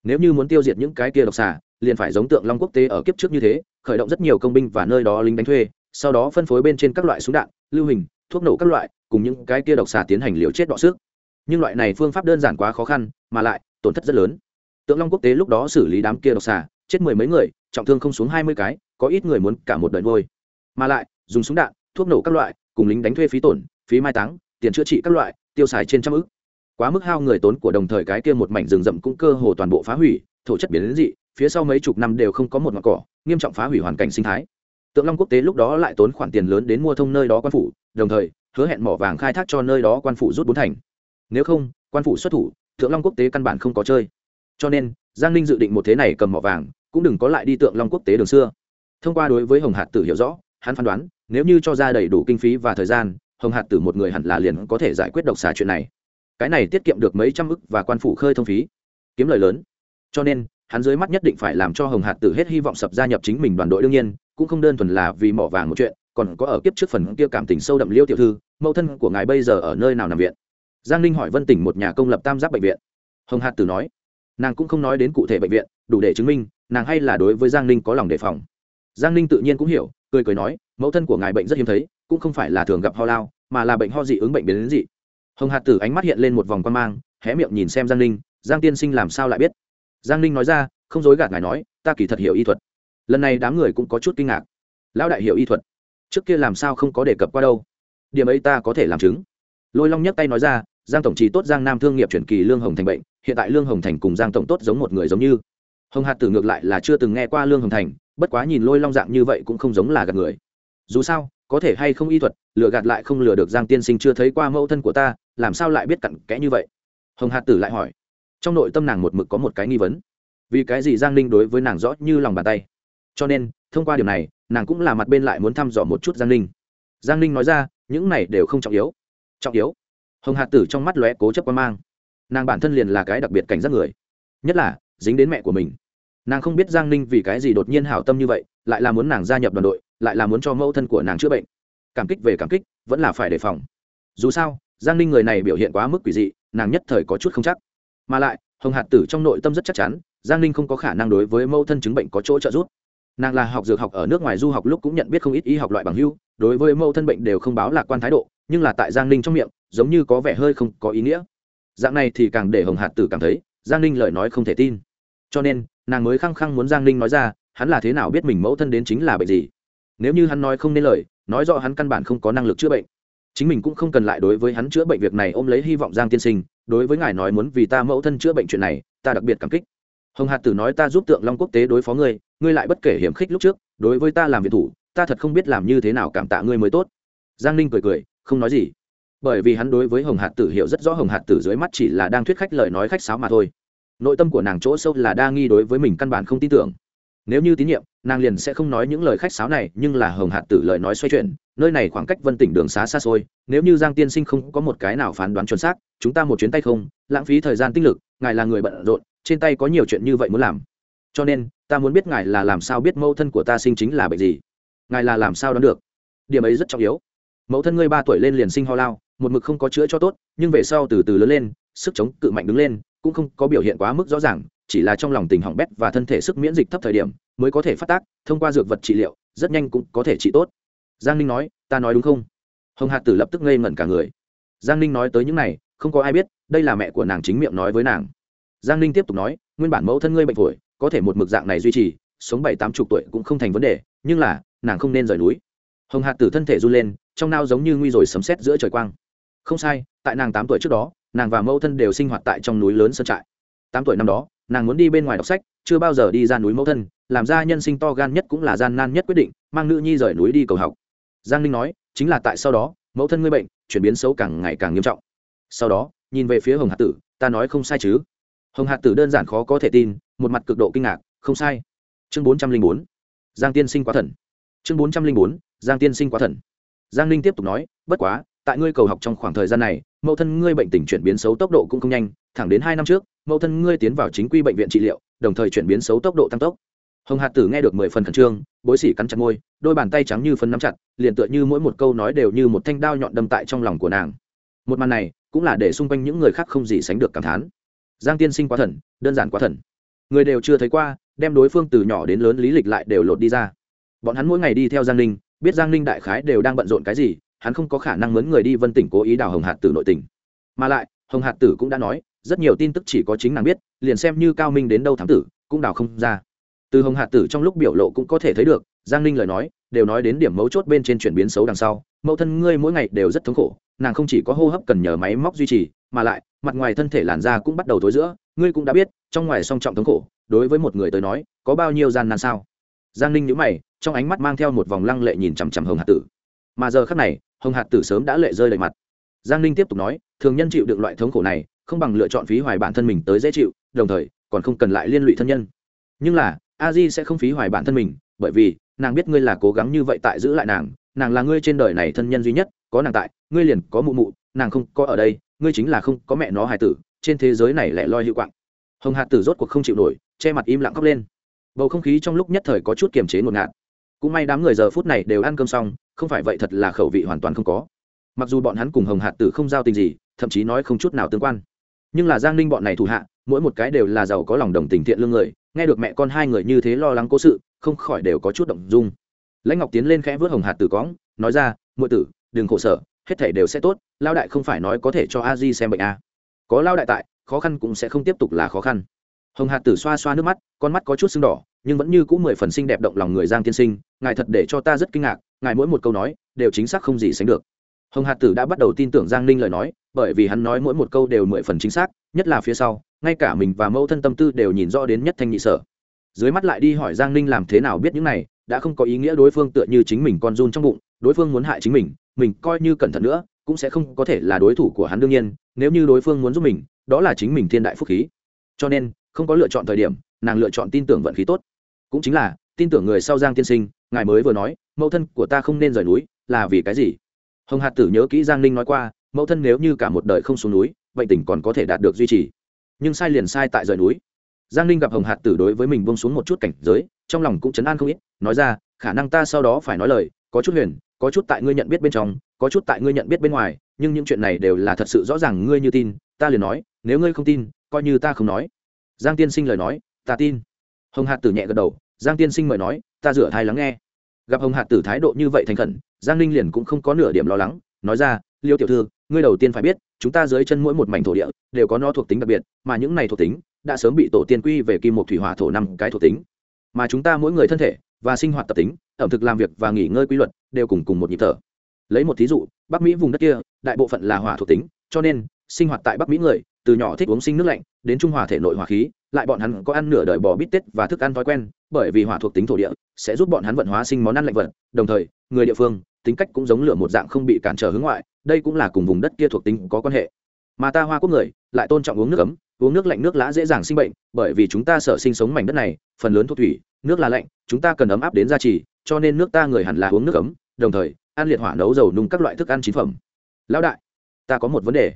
nếu như muốn tiêu diệt những cái kia độc xà, liền phải giống tượng long quốc tế ở kiếp trước như thế, khởi động rất nhiều công binh và nơi đó lính đánh thuê, sau đó phân phối bên trên các loại súng đạn, lưu hình, thuốc nổ các loại, cùng những cái kia độc xà tiến hành liều chết đọ xước nhưng loại này phương pháp đơn giản quá khó khăn, mà lại, tổn thất rất lớn. Tượng long quốc tế lúc đó xử lý đám kia độc xà, chết mười mấy người, trọng thương không xuống hai mươi cái, có ít người muốn cả một đời vôi mà lại, dùng súng đạn, thuốc nổ các loại, cùng lính đánh thuê phí tổn, phí mai táng, tiền chữa trị các loại, tiêu xài trên trăm ức quá mức hao người tốn của đồng thời cái kia một mảnh rừng rậm cũng cơ hồ toàn bộ phá hủy, thổ chất biến đến dị, phía sau mấy chục năm đều không có một ngọn cỏ, nghiêm trọng phá hủy hoàn cảnh sinh thái. Tượng long quốc tế lúc đó lại tốn khoản tiền lớn đến mua thông nơi đó quan phủ, đồng thời, hứa hẹn mỏ vàng khai thác cho nơi đó quan phủ rút bốn thành. Nếu không, quan phủ xuất thủ, tượng long quốc tế căn bản không có chơi. Cho nên, giang ninh dự định một thế này cầm mỏ vàng, cũng đừng có lại đi tượng long quốc tế đường xưa. Thông qua đối với hồng hạt tử hiểu rõ, hắn phán đoán, nếu như cho ra đầy đủ kinh phí và thời gian, hồng hạt tử một người hẳn là liền có thể giải quyết độc xà chuyện này cái này tiết kiệm được mấy trăm ức và quan phủ khơi thông phí. Kiếm lời lớn. Cho nên, hắn dưới mắt nhất định phải làm cho hồng hạt tử hết hy vọng sập gia nhập chính mình đoàn đội đương nhiên, cũng không đơn thuần là vì mỏ vàng một chuyện, còn có ở kiếp trước phần kia cảm tình sâu đậm liêu tiểu thư, mẫu thân của ngài bây giờ ở nơi nào nằm viện? Giang ninh hỏi vân tỉnh một nhà công lập tam giác bệnh viện. Hồng hạt tử nói, nàng cũng không nói đến cụ thể bệnh viện, đủ để chứng minh, nàng hay là đối với giang ninh có lòng đề phòng. Giang ninh tự nhiên cũng hiểu, cười cười nói, mẫu thân của ngài bệnh rất hiếm thấy, cũng không phải là thường gặp ho lao, mà là bệnh ho dị ứng bệnh biến đến dị hồng hạt tử ánh mắt hiện lên một vòng quan mang, hé miệng nhìn xem giang ninh, giang tiên sinh làm sao lại biết? Giang ninh nói ra, không dối gạt ngài nói, ta kỳ thật hiểu y thuật. Lần này đám người cũng có chút kinh ngạc. Lão đại hiểu y thuật? Trước kia làm sao không có đề cập qua đâu? Điểm ấy ta có thể làm chứng. Lôi long nhấc tay nói ra, giang tổng trì tốt giang nam thương nghiệp chuyển kỳ lương hồng thành bệnh, hiện tại lương hồng thành cùng giang tổng tốt giống một người giống như. Hồng hạt tử ngược lại là chưa từng nghe qua lương hồng thành, bất quá nhìn lôi long dạng như vậy cũng không giống là gạt người. Dù sao có thể hay không y thuật, lừa gạt lại không lừa được giang tiên sinh chưa thấy qua mẫu thân của ta, làm sao lại biết cặn kẽ như vậy? Hồng hạt tử lại hỏi. Trong nội tâm nàng một mực có một cái nghi vấn. Vì cái gì giang ninh đối với nàng rõ như lòng bàn tay? Cho nên, thông qua điều này, nàng cũng là mặt bên lại muốn thăm dò một chút giang ninh. Giang ninh nói ra, những này đều không trọng yếu. Trọng yếu? Hồng hạt tử trong mắt lóe cố chấp quan mang. Nàng bản thân liền là cái đặc biệt cảnh giác người. Nhất là, dính đến mẹ của mình. Nàng không biết giang ninh vì cái gì đột nhiên hảo tâm như vậy, lại là muốn nàng gia nhập đoàn đội lại là muốn cho mẫu thân của nàng chữa bệnh. Cảm kích về cảm kích, vẫn là phải đề phòng. Dù sao, giang ninh người này biểu hiện quá mức quỷ dị, nàng nhất thời có chút không chắc. Mà lại, hồng hạt tử trong nội tâm rất chắc chắn, giang ninh không có khả năng đối với mẫu thân chứng bệnh có chỗ trợ giúp. Nàng là học dược học ở nước ngoài du học lúc cũng nhận biết không ít y học loại bằng hưu đối với mẫu thân bệnh đều không báo lạc quan thái độ, nhưng là tại giang ninh trong miệng, giống như có vẻ hơi không có ý nghĩa. Dạng này thì càng để hồng hạt tử cảm thấy, giang ninh lời nói không thể tin. Cho nên, nàng mới khăng khăng muốn giang ninh nói ra, hắn là thế nào biết mình mẫu thân đến chính là bệnh gì? Nếu như hắn nói không nên lời, nói rõ hắn căn bản không có năng lực chữa bệnh. Chính mình cũng không cần lại đối với hắn chữa bệnh việc này ôm lấy hy vọng giang tiên sinh, đối với ngài nói muốn vì ta mẫu thân chữa bệnh chuyện này, ta đặc biệt cảm kích. Hồng hạt tử nói ta giúp tượng long quốc tế đối phó ngươi ngươi lại bất kể hiểm khích lúc trước, đối với ta làm việc thủ, ta thật không biết làm như thế nào cảm tạ ngươi mới tốt. Giang ninh cười cười, không nói gì. Bởi vì hắn đối với hồng hạt tử hiểu rất rõ hồng hạt tử dưới mắt chỉ là đang thuyết khách lời nói khách sáo mà thôi. Nội tâm của nàng chỗ sâu là đa nghi đối với mình căn bản không tin tưởng. Nếu như tín nhiệm nàng liền sẽ không nói những lời khách sáo này, nhưng là hồng hạt tử lời nói xoay chuyển, nơi này khoảng cách vân tỉnh đường xá xa xôi, nếu như giang tiên sinh không có một cái nào phán đoán chuẩn xác, chúng ta một chuyến tay không, lãng phí thời gian tinh lực, ngài là người bận rộn, trên tay có nhiều chuyện như vậy muốn làm. Cho nên, ta muốn biết ngài là làm sao biết mẫu thân của ta sinh chính là bệnh gì? Ngài là làm sao đoán được? Điểm ấy rất trọng yếu. Mẫu thân ngươi ba tuổi lên liền sinh ho lao, một mực không có chữa cho tốt, nhưng về sau từ từ lớn lên, sức chống cự mạnh đứng lên, cũng không có biểu hiện quá mức rõ ràng chỉ là trong lòng tình hỏng bét và thân thể sức miễn dịch thấp thời điểm mới có thể phát tác, thông qua dược vật trị liệu, rất nhanh cũng có thể trị tốt. Giang ninh nói, ta nói đúng không? Hồng hạt tử lập tức ngây ngẩn cả người. Giang ninh nói tới những này, không có ai biết, đây là mẹ của nàng chính miệng nói với nàng. Giang ninh tiếp tục nói, nguyên bản mẫu thân ngươi bệnh phổi, có thể một mực dạng này duy trì, sống bảy tám chục tuổi cũng không thành vấn đề, nhưng là, nàng không nên rời núi. Hồng hạt tử thân thể run lên, trong nao giống như nguy rồi sấm sét giữa trời quang. Không sai, tại nàng tám tuổi trước đó, nàng và mẫu thân đều sinh hoạt tại trong núi lớn sơn trại. Tám tuổi năm đó nàng muốn đi bên ngoài đọc sách, chưa bao giờ đi ra núi mẫu thân, làm ra nhân sinh to gan nhất cũng là gian nan nhất quyết định, mang nữ nhi rời núi đi cầu học. Giang ninh nói, chính là tại sau đó, mẫu thân ngươi bệnh, chuyển biến xấu càng ngày càng nghiêm trọng. Sau đó, nhìn về phía hồng hạt tử, ta nói không sai chứ? Hồng hạt tử đơn giản khó có thể tin, một mặt cực độ kinh ngạc, không sai. Chương bốn trăm linh bốn, giang tiên sinh quá thần. Chương bốn trăm linh bốn, giang tiên sinh quá thần. Giang ninh tiếp tục nói, bất quá, tại ngươi cầu học trong khoảng thời gian này mẫu thân ngươi bệnh tình chuyển biến xấu tốc độ cũng không nhanh, thẳng đến hai năm trước, mẫu thân ngươi tiến vào chính quy bệnh viện trị liệu, đồng thời chuyển biến xấu tốc độ tăng tốc. Hồng hạt tử nghe được mười phần khẩn trương, bối xỉ cắn chặt môi, đôi bàn tay trắng như phân nắm chặt, liền tựa như mỗi một câu nói đều như một thanh đao nhọn đâm tại trong lòng của nàng. Một màn này, cũng là để xung quanh những người khác không gì sánh được cảm thán. Giang tiên sinh quá thần, đơn giản quá thần. Người đều chưa thấy qua, đem đối phương từ nhỏ đến lớn lý lịch lại đều lột đi ra. Bọn hắn mỗi ngày đi theo giang ninh, biết giang ninh đại khái đều đang bận rộn cái gì hắn không có khả năng mướn người đi vân tỉnh cố ý đào hồng hạt tử nội tỉnh mà lại, hồng hạt tử cũng đã nói, rất nhiều tin tức chỉ có chính nàng biết, liền xem như cao minh đến đâu thám tử, cũng đào không ra. Từ hồng hạt tử trong lúc biểu lộ cũng có thể thấy được, giang ninh lời nói, đều nói đến điểm mấu chốt bên trên chuyển biến xấu đằng sau, mẫu thân ngươi mỗi ngày đều rất thống khổ, nàng không chỉ có hô hấp cần nhờ máy móc duy trì, mà lại, mặt ngoài thân thể làn da cũng bắt đầu thối giữa, ngươi cũng đã biết, trong ngoài song trọng thống khổ, đối với một người tới nói, có bao nhiêu gian nan sao? Giang ninh nhữ mày, trong ánh mắt mang theo một vòng lăng lệ nhìn chằm chằm hồng hạt tử. Mà giờ khắc này hồng hạt tử sớm đã lệ rơi đầy mặt. Giang ninh tiếp tục nói, thường nhân chịu được loại thống khổ này, không bằng lựa chọn phí hoài bản thân mình tới dễ chịu, đồng thời, còn không cần lại liên lụy thân nhân. Nhưng là, a di sẽ không phí hoài bản thân mình, bởi vì, nàng biết ngươi là cố gắng như vậy tại giữ lại nàng nàng là ngươi trên đời này thân nhân duy nhất, có nàng tại, ngươi liền có mụ mụ, nàng không có ở đây, ngươi chính là không có mẹ nó hài tử, trên thế giới này lại loi hữu quạng. Hồng hạt tử rốt cuộc không chịu nổi, che mặt im lặng khóc lên. Bầu không khí trong lúc nhất thời có chút kiềm chế ngột ngạt. Cũng may đám người giờ phút này đều ăn cơm xong không phải vậy thật là khẩu vị hoàn toàn không có. Mặc dù bọn hắn cùng hồng hạt tử không giao tình gì, thậm chí nói không chút nào tương quan. Nhưng là giang ninh bọn này thủ hạ, mỗi một cái đều là giàu có lòng đồng tình thiện lương người, nghe được mẹ con hai người như thế lo lắng cố sự, không khỏi đều có chút động dung. Lãnh ngọc tiến lên khẽ vớt hồng hạt tử cóng nói ra ngụy tử, đừng khổ sở, hết thể đều sẽ tốt lao đại không phải nói có thể cho a di xem bệnh a à. có lao đại tại, khó khăn cũng sẽ không tiếp tục là khó khăn. Hồng hạt tử xoa xoa nước mắt, con mắt có chút sưng đỏ, nhưng vẫn như cũng mười phần xinh đẹp động lòng người giang tiên sinh, ngài thật để cho ta rất kinh ngạc ngài mỗi một câu nói, đều chính xác không gì sánh được. Hồng hạt tử đã bắt đầu tin tưởng giang ninh lời nói, bởi vì hắn nói mỗi một câu đều mười phần chính xác, nhất là phía sau, ngay cả mình và mẫu thân tâm tư đều nhìn rõ đến nhất thanh nhị sở. Dưới mắt lại đi hỏi giang ninh làm thế nào biết những này, đã không có ý nghĩa đối phương tựa như chính mình con run trong bụng, đối phương muốn hại chính mình mình coi như cẩn thận nữa, cũng sẽ không có thể là đối thủ của hắn đương nhiên, nếu như đối phương muốn giúp mình, đó là chính mình thiên đại phúc khí. Cho nên, không có lựa chọn thời điểm, nàng lựa chọn tin tưởng vận khí tốt. Cũng chính là, tin tưởng người sau giang tiên sinh, ngài mới vừa nói mẫu thân của ta không nên rời núi, là vì cái gì? Hồng hạt tử nhớ kỹ giang ninh nói qua, mẫu thân nếu như cả một đời không xuống núi, bệnh tình còn có thể đạt được duy trì. Nhưng sai liền sai tại rời núi. Giang ninh gặp hồng hạt tử đối với mình bông xuống một chút cảnh giới, trong lòng cũng chấn an không ít, nói ra, khả năng ta sau đó phải nói lời, có chút huyền, có chút tại ngươi nhận biết bên trong, có chút tại ngươi nhận biết bên ngoài, nhưng những chuyện này đều là thật sự rõ ràng ngươi như tin, ta liền nói, nếu ngươi không tin, coi như ta không nói. Giang tiên sinh lời nói, ta tin. Hồng hạt tử nhẹ gật đầu, giang tiên sinh mời nói, ta rửa thai lắng nghe gặp hồng hạt tử thái độ như vậy thành khẩn, giang ninh liền cũng không có nửa điểm lo lắng, nói ra, liêu tiểu thư, ngươi đầu tiên phải biết, chúng ta dưới chân mỗi một mảnh thổ địa đều có nó thuộc tính đặc biệt, mà những này thuộc tính đã sớm bị tổ tiên quy về kim một thủy hỏa thổ năm cái thuộc tính. Mà chúng ta mỗi người thân thể và sinh hoạt tập tính, ẩm thực làm việc và nghỉ ngơi quy luật đều cùng cùng một nhịp thở. Lấy một thí dụ, bắc mỹ vùng đất kia, đại bộ phận là hỏa thuộc tính, cho nên sinh hoạt tại bắc mỹ người từ nhỏ thích uống sinh nước lạnh đến trung hòa thể nội hỏa khí lại bọn hắn có ăn nửa đời bò bít tết và thức ăn thói quen, bởi vì hỏa thuộc tính thổ địa sẽ giúp bọn hắn vận hóa sinh món ăn lạnh vật. Đồng thời, người địa phương, tính cách cũng giống lửa một dạng không bị cản trở hướng ngoại, đây cũng là cùng vùng đất kia thuộc tính có quan hệ. Mà ta hoa quốc người, lại tôn trọng uống nước ấm, uống nước lạnh nước lã dễ dàng sinh bệnh, bởi vì chúng ta sở sinh sống mảnh đất này, phần lớn thuộc thủy, nước là lạnh, chúng ta cần ấm áp đến gia trì, cho nên nước ta người hẳn là uống nước ấm, đồng thời, ăn liệt hỏa nấu dầu nung các loại thức ăn chín phẩm. Lão đại, ta có một vấn đề.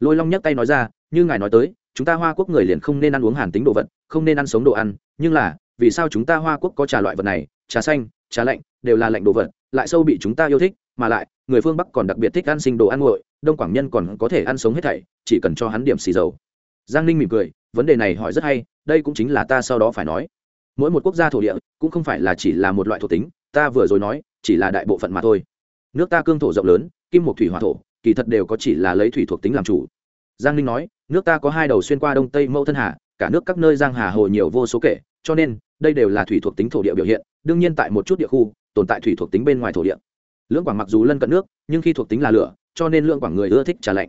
Lôi long nhấc tay nói ra, như ngài nói tới chúng ta hoa quốc người liền không nên ăn uống hàn tính đồ vật, không nên ăn sống đồ ăn, nhưng là, vì sao chúng ta hoa quốc có trà loại vật này, trà xanh, trà lạnh, đều là lạnh đồ vật, lại sâu bị chúng ta yêu thích, mà lại, người phương bắc còn đặc biệt thích ăn sinh đồ ăn nguội, đông quảng nhân còn có thể ăn sống hết thảy, chỉ cần cho hắn điểm xì dầu. Giang ninh mỉm cười, vấn đề này hỏi rất hay, đây cũng chính là ta sau đó phải nói. Mỗi một quốc gia thổ địa, cũng không phải là chỉ là một loại thổ tính, ta vừa rồi nói, chỉ là đại bộ phận mà thôi. Nước ta cương thổ rộng lớn, kim một thủy hỏa thổ, kỳ thật đều có chỉ là lấy thủy thuộc tính làm chủ. Giang ninh nói nước ta có hai đầu xuyên qua đông tây mẫu thân hà, cả nước các nơi giang hà hồ nhiều vô số kể, cho nên, đây đều là thủy thuộc tính thổ địa biểu hiện, đương nhiên tại một chút địa khu, tồn tại thủy thuộc tính bên ngoài thổ địa. Lưỡng quảng mặc dù lân cận nước, nhưng khi thuộc tính là lửa, cho nên lưỡng quảng người ưa thích trà lạnh.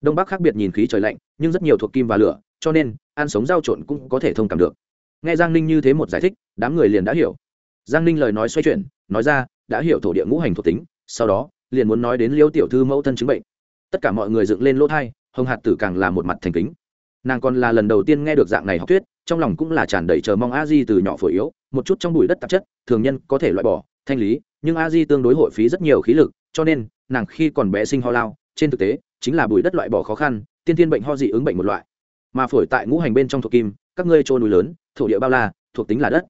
Đông bắc khác biệt nhìn khí trời lạnh, nhưng rất nhiều thuộc kim và lửa, cho nên, ăn sống giao trộn cũng có thể thông cảm được. Nghe giang ninh như thế một giải thích, đám người liền đã hiểu. Giang ninh lời nói xoay chuyển, nói ra, đã hiểu thổ địa ngũ hành thuộc tính, sau đó, liền muốn nói đến liêu tiểu thư mẫu thân chứng bệnh. Tất cả mọi người dựng lên lỗ thai hồng hạt tử càng là một mặt thành kính. Nàng còn là lần đầu tiên nghe được dạng này học thuyết, trong lòng cũng là tràn đầy chờ mong a di từ nhỏ phổi yếu, một chút trong bụi đất tạp chất, thường nhân có thể loại bỏ, thanh lý, nhưng a di tương đối hội phí rất nhiều khí lực, cho nên, nàng khi còn bé sinh ho lao, trên thực tế, chính là bụi đất loại bỏ khó khăn, tiên tiên bệnh ho dị ứng bệnh một loại. Mà phổi tại ngũ hành bên trong thuộc kim, các ngươi trôn núi lớn, thổ địa bao la, thuộc tính là đất.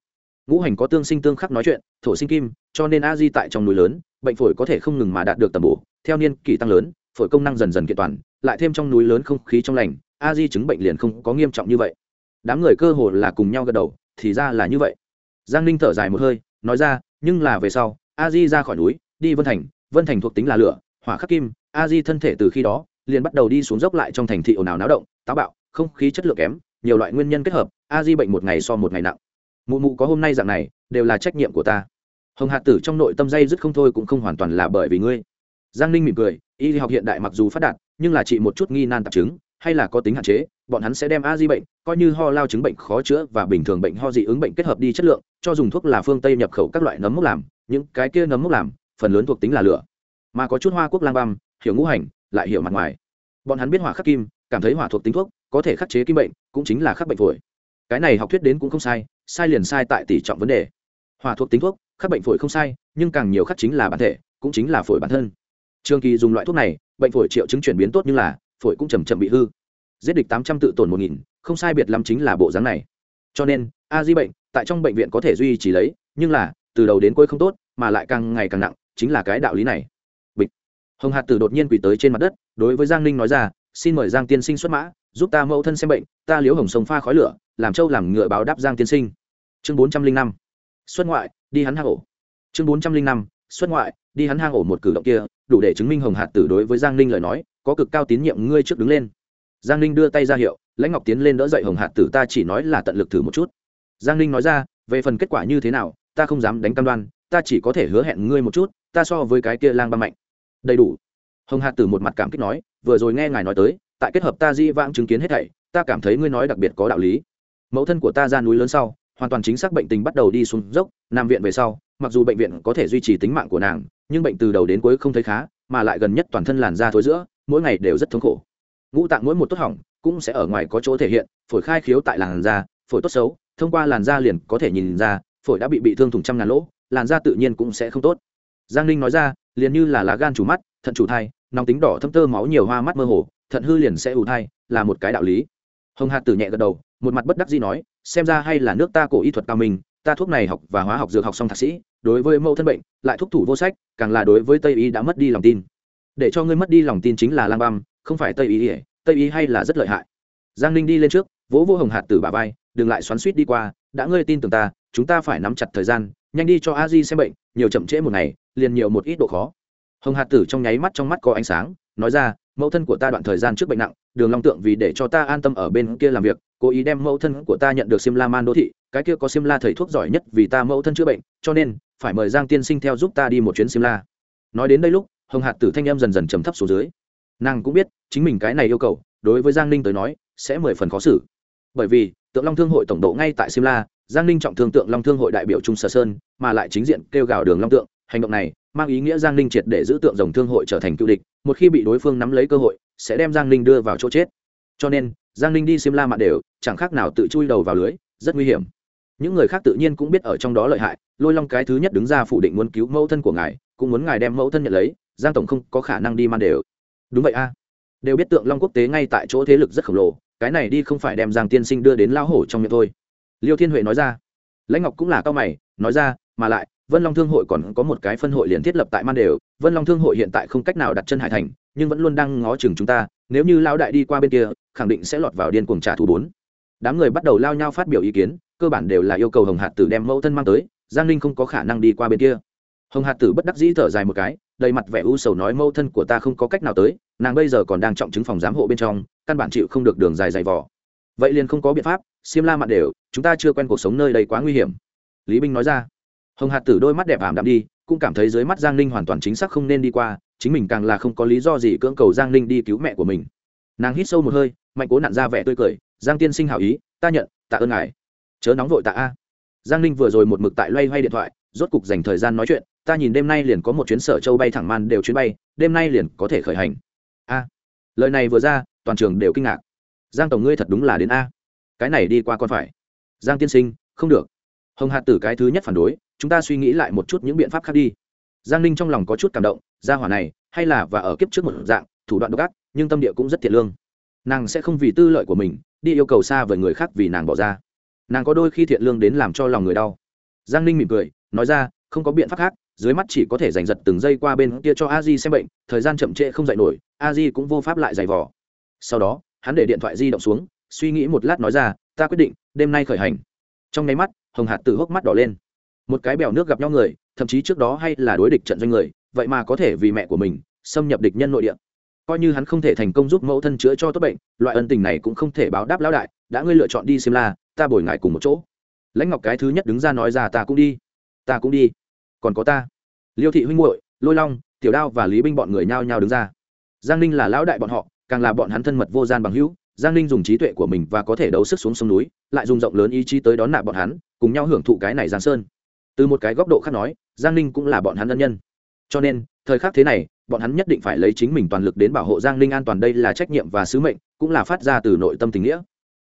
Ngũ hành có tương sinh tương khắc nói chuyện, thổ sinh kim, cho nên a di tại trong núi lớn, bệnh phổi có thể không ngừng mà đạt được tầm bổ, theo niên kỷ tăng lớn, phổi công năng dần dần kiện toàn lại thêm trong núi lớn không khí trong lành, a di chứng bệnh liền không có nghiêm trọng như vậy. Đám người cơ hồ là cùng nhau gật đầu, thì ra là như vậy. Giang ninh thở dài một hơi, nói ra, nhưng là về sau, a di ra khỏi núi, đi vân thành vân thành thuộc tính là lửa, hỏa khắc kim, a di thân thể từ khi đó, liền bắt đầu đi xuống dốc lại trong thành thị ồn ào náo động, táo bạo, không khí chất lượng kém, nhiều loại nguyên nhân kết hợp, a di bệnh một ngày so một ngày nặng. Mụ mụ có hôm nay dạng này, đều là trách nhiệm của ta. Hồng hạt tử trong nội tâm dây dứt không thôi cũng không hoàn toàn là bởi vì ngươi. Giang ninh mỉm cười, y học hiện đại mặc dù phát đạt nhưng là trị một chút nghi nan tạp chứng, hay là có tính hạn chế, bọn hắn sẽ đem a di bệnh, coi như ho lao chứng bệnh khó chữa và bình thường bệnh ho dị ứng bệnh kết hợp đi chất lượng, cho dùng thuốc là phương tây nhập khẩu các loại nấm mốc làm, những cái kia nấm mốc làm, phần lớn thuộc tính là lửa. Mà có chút hoa quốc lang băm, hiểu ngũ hành, lại hiểu mặt ngoài. Bọn hắn biết hỏa khắc kim, cảm thấy hỏa thuộc tính thuốc, có thể khắc chế kim bệnh, cũng chính là khắc bệnh phổi. Cái này học thuyết đến cũng không sai sai liền sai tại tỷ trọng vấn đề. Hỏa thuộc tính thuốc, khắc bệnh phổi không sai, nhưng càng nhiều khắc chính là bản thể, cũng chính là phổi bản thân. Trường kỳ dùng loại thuốc này bệnh phổi triệu chứng chuyển biến tốt nhưng là, phổi cũng chầm chậm bị hư. Giết địch tám trăm tự tổn một nghìn, không sai biệt lắm chính là bộ dáng này. Cho nên, a di bệnh, tại trong bệnh viện có thể duy trì lấy, nhưng là, từ đầu đến cuối không tốt, mà lại càng ngày càng nặng, chính là cái đạo lý này. Bịch. Hồng hạt tử đột nhiên quỳ tới trên mặt đất, đối với giang ninh nói ra, xin mời giang tiên sinh xuất mã, giúp ta mẫu thân xem bệnh, ta liếu hồng sông pha khói lửa, làm châu làm ngựa báo đáp giang tiên sinh. Chương bốn trăm linh năm. Xuất ngoại, đi hắn hang ổ. Chương bốn trăm linh năm. Xuất ngoại, đi hắn hang ổ một cử động kia đủ để chứng minh hồng hạt tử đối với giang ninh lời nói, có cực cao tín nhiệm ngươi trước đứng lên. Giang ninh đưa tay ra hiệu, lãnh ngọc tiến lên đỡ dậy hồng hạt tử, ta chỉ nói là tận lực thử một chút. Giang ninh nói ra, về phần kết quả như thế nào, ta không dám đánh cam đoan, ta chỉ có thể hứa hẹn ngươi một chút, ta so với cái kia lang ba mạnh. Đầy đủ. Hồng hạt tử một mặt cảm kích nói, vừa rồi nghe ngài nói tới, tại kết hợp ta di vãng chứng kiến hết thảy, ta cảm thấy ngươi nói đặc biệt có đạo lý. Mẫu thân của ta ra núi lớn sau, hoàn toàn chính xác bệnh tình bắt đầu đi xuống dốc, nằm viện về sau mặc dù bệnh viện có thể duy trì tính mạng của nàng, nhưng bệnh từ đầu đến cuối không thấy khá, mà lại gần nhất toàn thân làn da thối giữa, mỗi ngày đều rất thống khổ. Ngũ tạng mỗi một tốt hỏng cũng sẽ ở ngoài có chỗ thể hiện, phổi khai khiếu tại làn da, phổi tốt xấu, thông qua làn da liền có thể nhìn ra, phổi đã bị bị thương thủng trăm ngàn lỗ, làn da tự nhiên cũng sẽ không tốt. Giang ninh nói ra, liền như là lá gan chủ mắt, thận chủ thai, nóng tính đỏ thâm tơ máu nhiều hoa mắt mơ hồ, thận hư liền sẽ ủ thai, là một cái đạo lý. Hồng hạt tử nhẹ gật đầu, một mặt bất đắc dĩ nói, xem ra hay là nước ta cổ y thuật cao minh ta thuốc này học và hóa học dược học xong thạc sĩ, đối với mẫu thân bệnh, lại thuốc thủ vô sách, càng là đối với tây y đã mất đi lòng tin. Để cho ngươi mất đi lòng tin chính là lang băm, không phải tây y tây y hay là rất lợi hại. Giang ninh đi lên trước, vỗ vô hồng hạt tử bà vai, đừng lại xoắn suýt đi qua, đã ngươi tin tưởng ta, chúng ta phải nắm chặt thời gian, nhanh đi cho a di xem bệnh, nhiều chậm trễ một ngày, liền nhiều một ít độ khó. Hồng hạt tử trong nháy mắt trong mắt có ánh sáng, nói ra, mẫu thân của ta đoạn thời gian trước bệnh nặng, đường long tượng vì để cho ta an tâm ở bên kia làm việc, cố ý đem mẫu thân của ta nhận được sim la man đô thị cái kia có Simla thầy thuốc giỏi nhất vì ta mẫu thân chữa bệnh, cho nên, phải mời giang tiên sinh theo giúp ta đi một chuyến Simla nói đến đây lúc, hồng hạt tử thanh em dần dần trầm thấp xuống dưới. Nàng cũng biết, chính mình cái này yêu cầu, đối với giang ninh tới nói, sẽ mười phần khó xử. Bởi vì, tượng long thương hội tổng độ ngay tại simla giang ninh trọng thương tượng long thương hội đại biểu trung sở sơn, mà lại chính diện kêu gào đường long tượng. Hành động này, mang ý nghĩa giang ninh triệt để giữ tượng rồng thương hội trở thành cựu địch, một khi bị đối phương nắm lấy cơ hội, sẽ đem giang ninh đưa vào chỗ chết. Cho nên, giang ninh đi xiêm la đều, chẳng khác nào tự chui đầu vào lưới, rất nguy hiểm những người khác tự nhiên cũng biết ở trong đó lợi hại, lôi long cái thứ nhất đứng ra phủ định muốn cứu mẫu thân của ngài, cũng muốn ngài đem mẫu thân nhận lấy, giang tổng không có khả năng đi man đều. Đúng vậy a. Đều biết tượng long quốc tế ngay tại chỗ thế lực rất khổng lồ, cái này đi không phải đem giang tiên sinh đưa đến lao hổ trong miệng thôi. Liêu thiên huệ nói ra. Lãnh ngọc cũng là cao mày, nói ra, mà lại, vân long thương hội còn có một cái phân hội liền thiết lập tại man đều, vân long thương hội hiện tại không cách nào đặt chân hải thành, nhưng vẫn luôn đang ngó chừng chúng ta, nếu như lao đại đi qua bên kia, khẳng định sẽ lọt vào điên cuồng trả thù bốn. Đám người bắt đầu lao nhau phát biểu ý kiến cơ bản đều là yêu cầu hồng hạt tử đem mẫu thân mang tới, giang ninh không có khả năng đi qua bên kia. Hồng hạt tử bất đắc dĩ thở dài một cái, đầy mặt vẻ u sầu nói mẫu thân của ta không có cách nào tới, nàng bây giờ còn đang trọng chứng phòng giám hộ bên trong, căn bản chịu không được đường dài dày vỏ vậy liền không có biện pháp xiêm la mặt đều, chúng ta chưa quen cuộc sống nơi đây quá nguy hiểm. Lý binh nói ra. Hồng hạt tử đôi mắt đẹp ảm đạm đi, cũng cảm thấy dưới mắt giang ninh hoàn toàn chính xác không nên đi qua, chính mình càng là không có lý do gì cưỡng cầu giang ninh đi cứu mẹ của mình. Nàng hít sâu một hơi, mạnh cố nặn ra vẻ tươi cười, giang tiên sinh hảo ý, ta nhận, tạ ơn ngài chớ nóng vội tạ a. Giang ninh vừa rồi một mực tại loay hoay điện thoại, rốt cục dành thời gian nói chuyện, ta nhìn đêm nay liền có một chuyến sở châu bay thẳng man đều chuyến bay, đêm nay liền có thể khởi hành. A. Lời này vừa ra, toàn trường đều kinh ngạc. Giang tổng ngươi thật đúng là đến a. Cái này đi qua con phải. Giang tiên sinh, không được. Hồng hạt tử cái thứ nhất phản đối, chúng ta suy nghĩ lại một chút những biện pháp khác đi. Giang ninh trong lòng có chút cảm động gia hỏa này, hay là và ở kiếp trước một dạng, thủ đoạn độc ác, nhưng tâm địa cũng rất thiệt lương. Nàng sẽ không vì tư lợi của mình, đi yêu cầu xa với người khác vì nàng bỏ ra nàng có đôi khi thiện lương đến làm cho lòng người đau. Giang ninh mỉm cười, nói ra, không có biện pháp khác, dưới mắt chỉ có thể giành giật từng giây qua bên kia cho a di xem bệnh, thời gian chậm trễ không dạy nổi, a di cũng vô pháp lại giày vò. Sau đó, hắn để điện thoại di động xuống, suy nghĩ một lát nói ra, ta quyết định, đêm nay khởi hành. Trong nháy mắt, hồng hạt từ hốc mắt đỏ lên. Một cái bèo nước gặp nhau người, thậm chí trước đó hay là đối địch trận doanh người, vậy mà có thể vì mẹ của mình xâm nhập địch nhân nội địa. Coi như hắn không thể thành công giúp mẫu thân chữa cho tốt bệnh, loại ân tình này cũng không thể báo đáp lão đại, đã ngươi lựa chọn đi xem la ta bồi ngài cùng một chỗ. Lãnh ngọc cái thứ nhất đứng ra nói ra, ta cũng đi. Ta cũng đi. Còn có ta. Liêu thị huynh muội, lôi long, tiểu đao và lý binh bọn người nhao nhao đứng ra. Giang ninh là lão đại bọn họ, càng là bọn hắn thân mật vô gian bằng hữu. Giang ninh dùng trí tuệ của mình và có thể đấu sức xuống sông núi, lại dùng rộng lớn ý chí tới đón nạ bọn hắn, cùng nhau hưởng thụ cái này giang sơn. Từ một cái góc độ khác nói, giang ninh cũng là bọn hắn ân nhân. Cho nên, thời khắc thế này, bọn hắn nhất định phải lấy chính mình toàn lực đến bảo hộ giang ninh an toàn, đây là trách nhiệm và sứ mệnh, cũng là phát ra từ nội tâm tình nghĩa.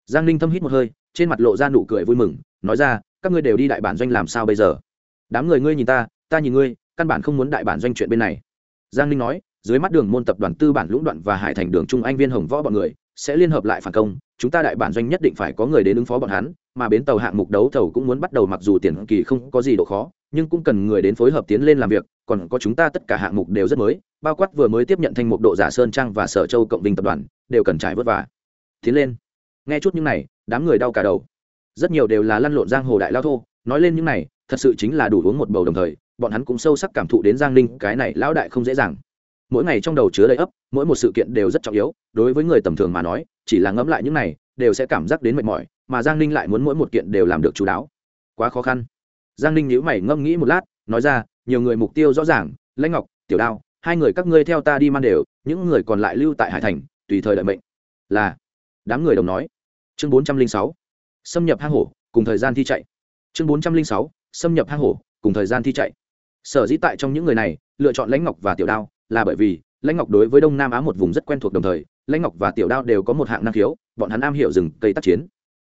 Giang ninh thâm hít một hơi trên mặt lộ ra nụ cười vui mừng, nói ra, các ngươi đều đi đại bản doanh làm sao bây giờ? Đám người ngươi nhìn ta ta nhìn ngươi, căn bản không muốn đại bản doanh chuyện bên này. Giang ninh nói, dưới mắt đường môn tập đoàn tư bản lũng đoạn và hải thành đường trung anh viên hồng võ bọn người, sẽ liên hợp lại phản công, chúng ta đại bản doanh nhất định phải có người đến ứng phó bọn hắn, mà bến tàu hạng mục đấu thầu cũng muốn bắt đầu mặc dù tiền kỳ không có gì độ khó, nhưng cũng cần người đến phối hợp tiến lên làm việc, còn có chúng ta tất cả hạng mục đều rất mới, bao quát vừa mới tiếp nhận thanh mục độ giả sơn trang và sở châu cộng vinh tập đoàn, đều cần trải vất vả. Tiến lên nghe chút những này, đám người đau cả đầu. Rất nhiều đều là lăn lộn giang hồ đại lao thô, nói lên những này, thật sự chính là đủ uống một bầu đồng thời, bọn hắn cũng sâu sắc cảm thụ đến giang ninh, cái này lão đại không dễ dàng. Mỗi ngày trong đầu chứa đầy ấp, mỗi một sự kiện đều rất trọng yếu, đối với người tầm thường mà nói, chỉ là ngẫm lại những này, đều sẽ cảm giác đến mệt mỏi, mà giang ninh lại muốn mỗi một kiện đều làm được chú đáo. Quá khó khăn. Giang ninh nhíu mày ngẫm nghĩ một lát, nói ra, nhiều người mục tiêu rõ ràng, lãnh ngọc, tiểu đao, hai người các ngươi theo ta đi man đều, những người còn lại lưu tại hải thành, tùy thời đợi mệnh. Là, đám người đồng nói chương bốn trăm linh sáu, xâm nhập hang hổ, cùng thời gian thi chạy. Chương bốn trăm linh sáu, xâm nhập hang hổ, cùng thời gian thi chạy. Sở dĩ tại trong những người này, lựa chọn lãnh ngọc và tiểu đao, là bởi vì lãnh ngọc đối với đông nam á một vùng rất quen thuộc đồng thời, lãnh ngọc và tiểu đao đều có một hạng năng khiếu, bọn hắn am hiểu rừng, cây tác chiến.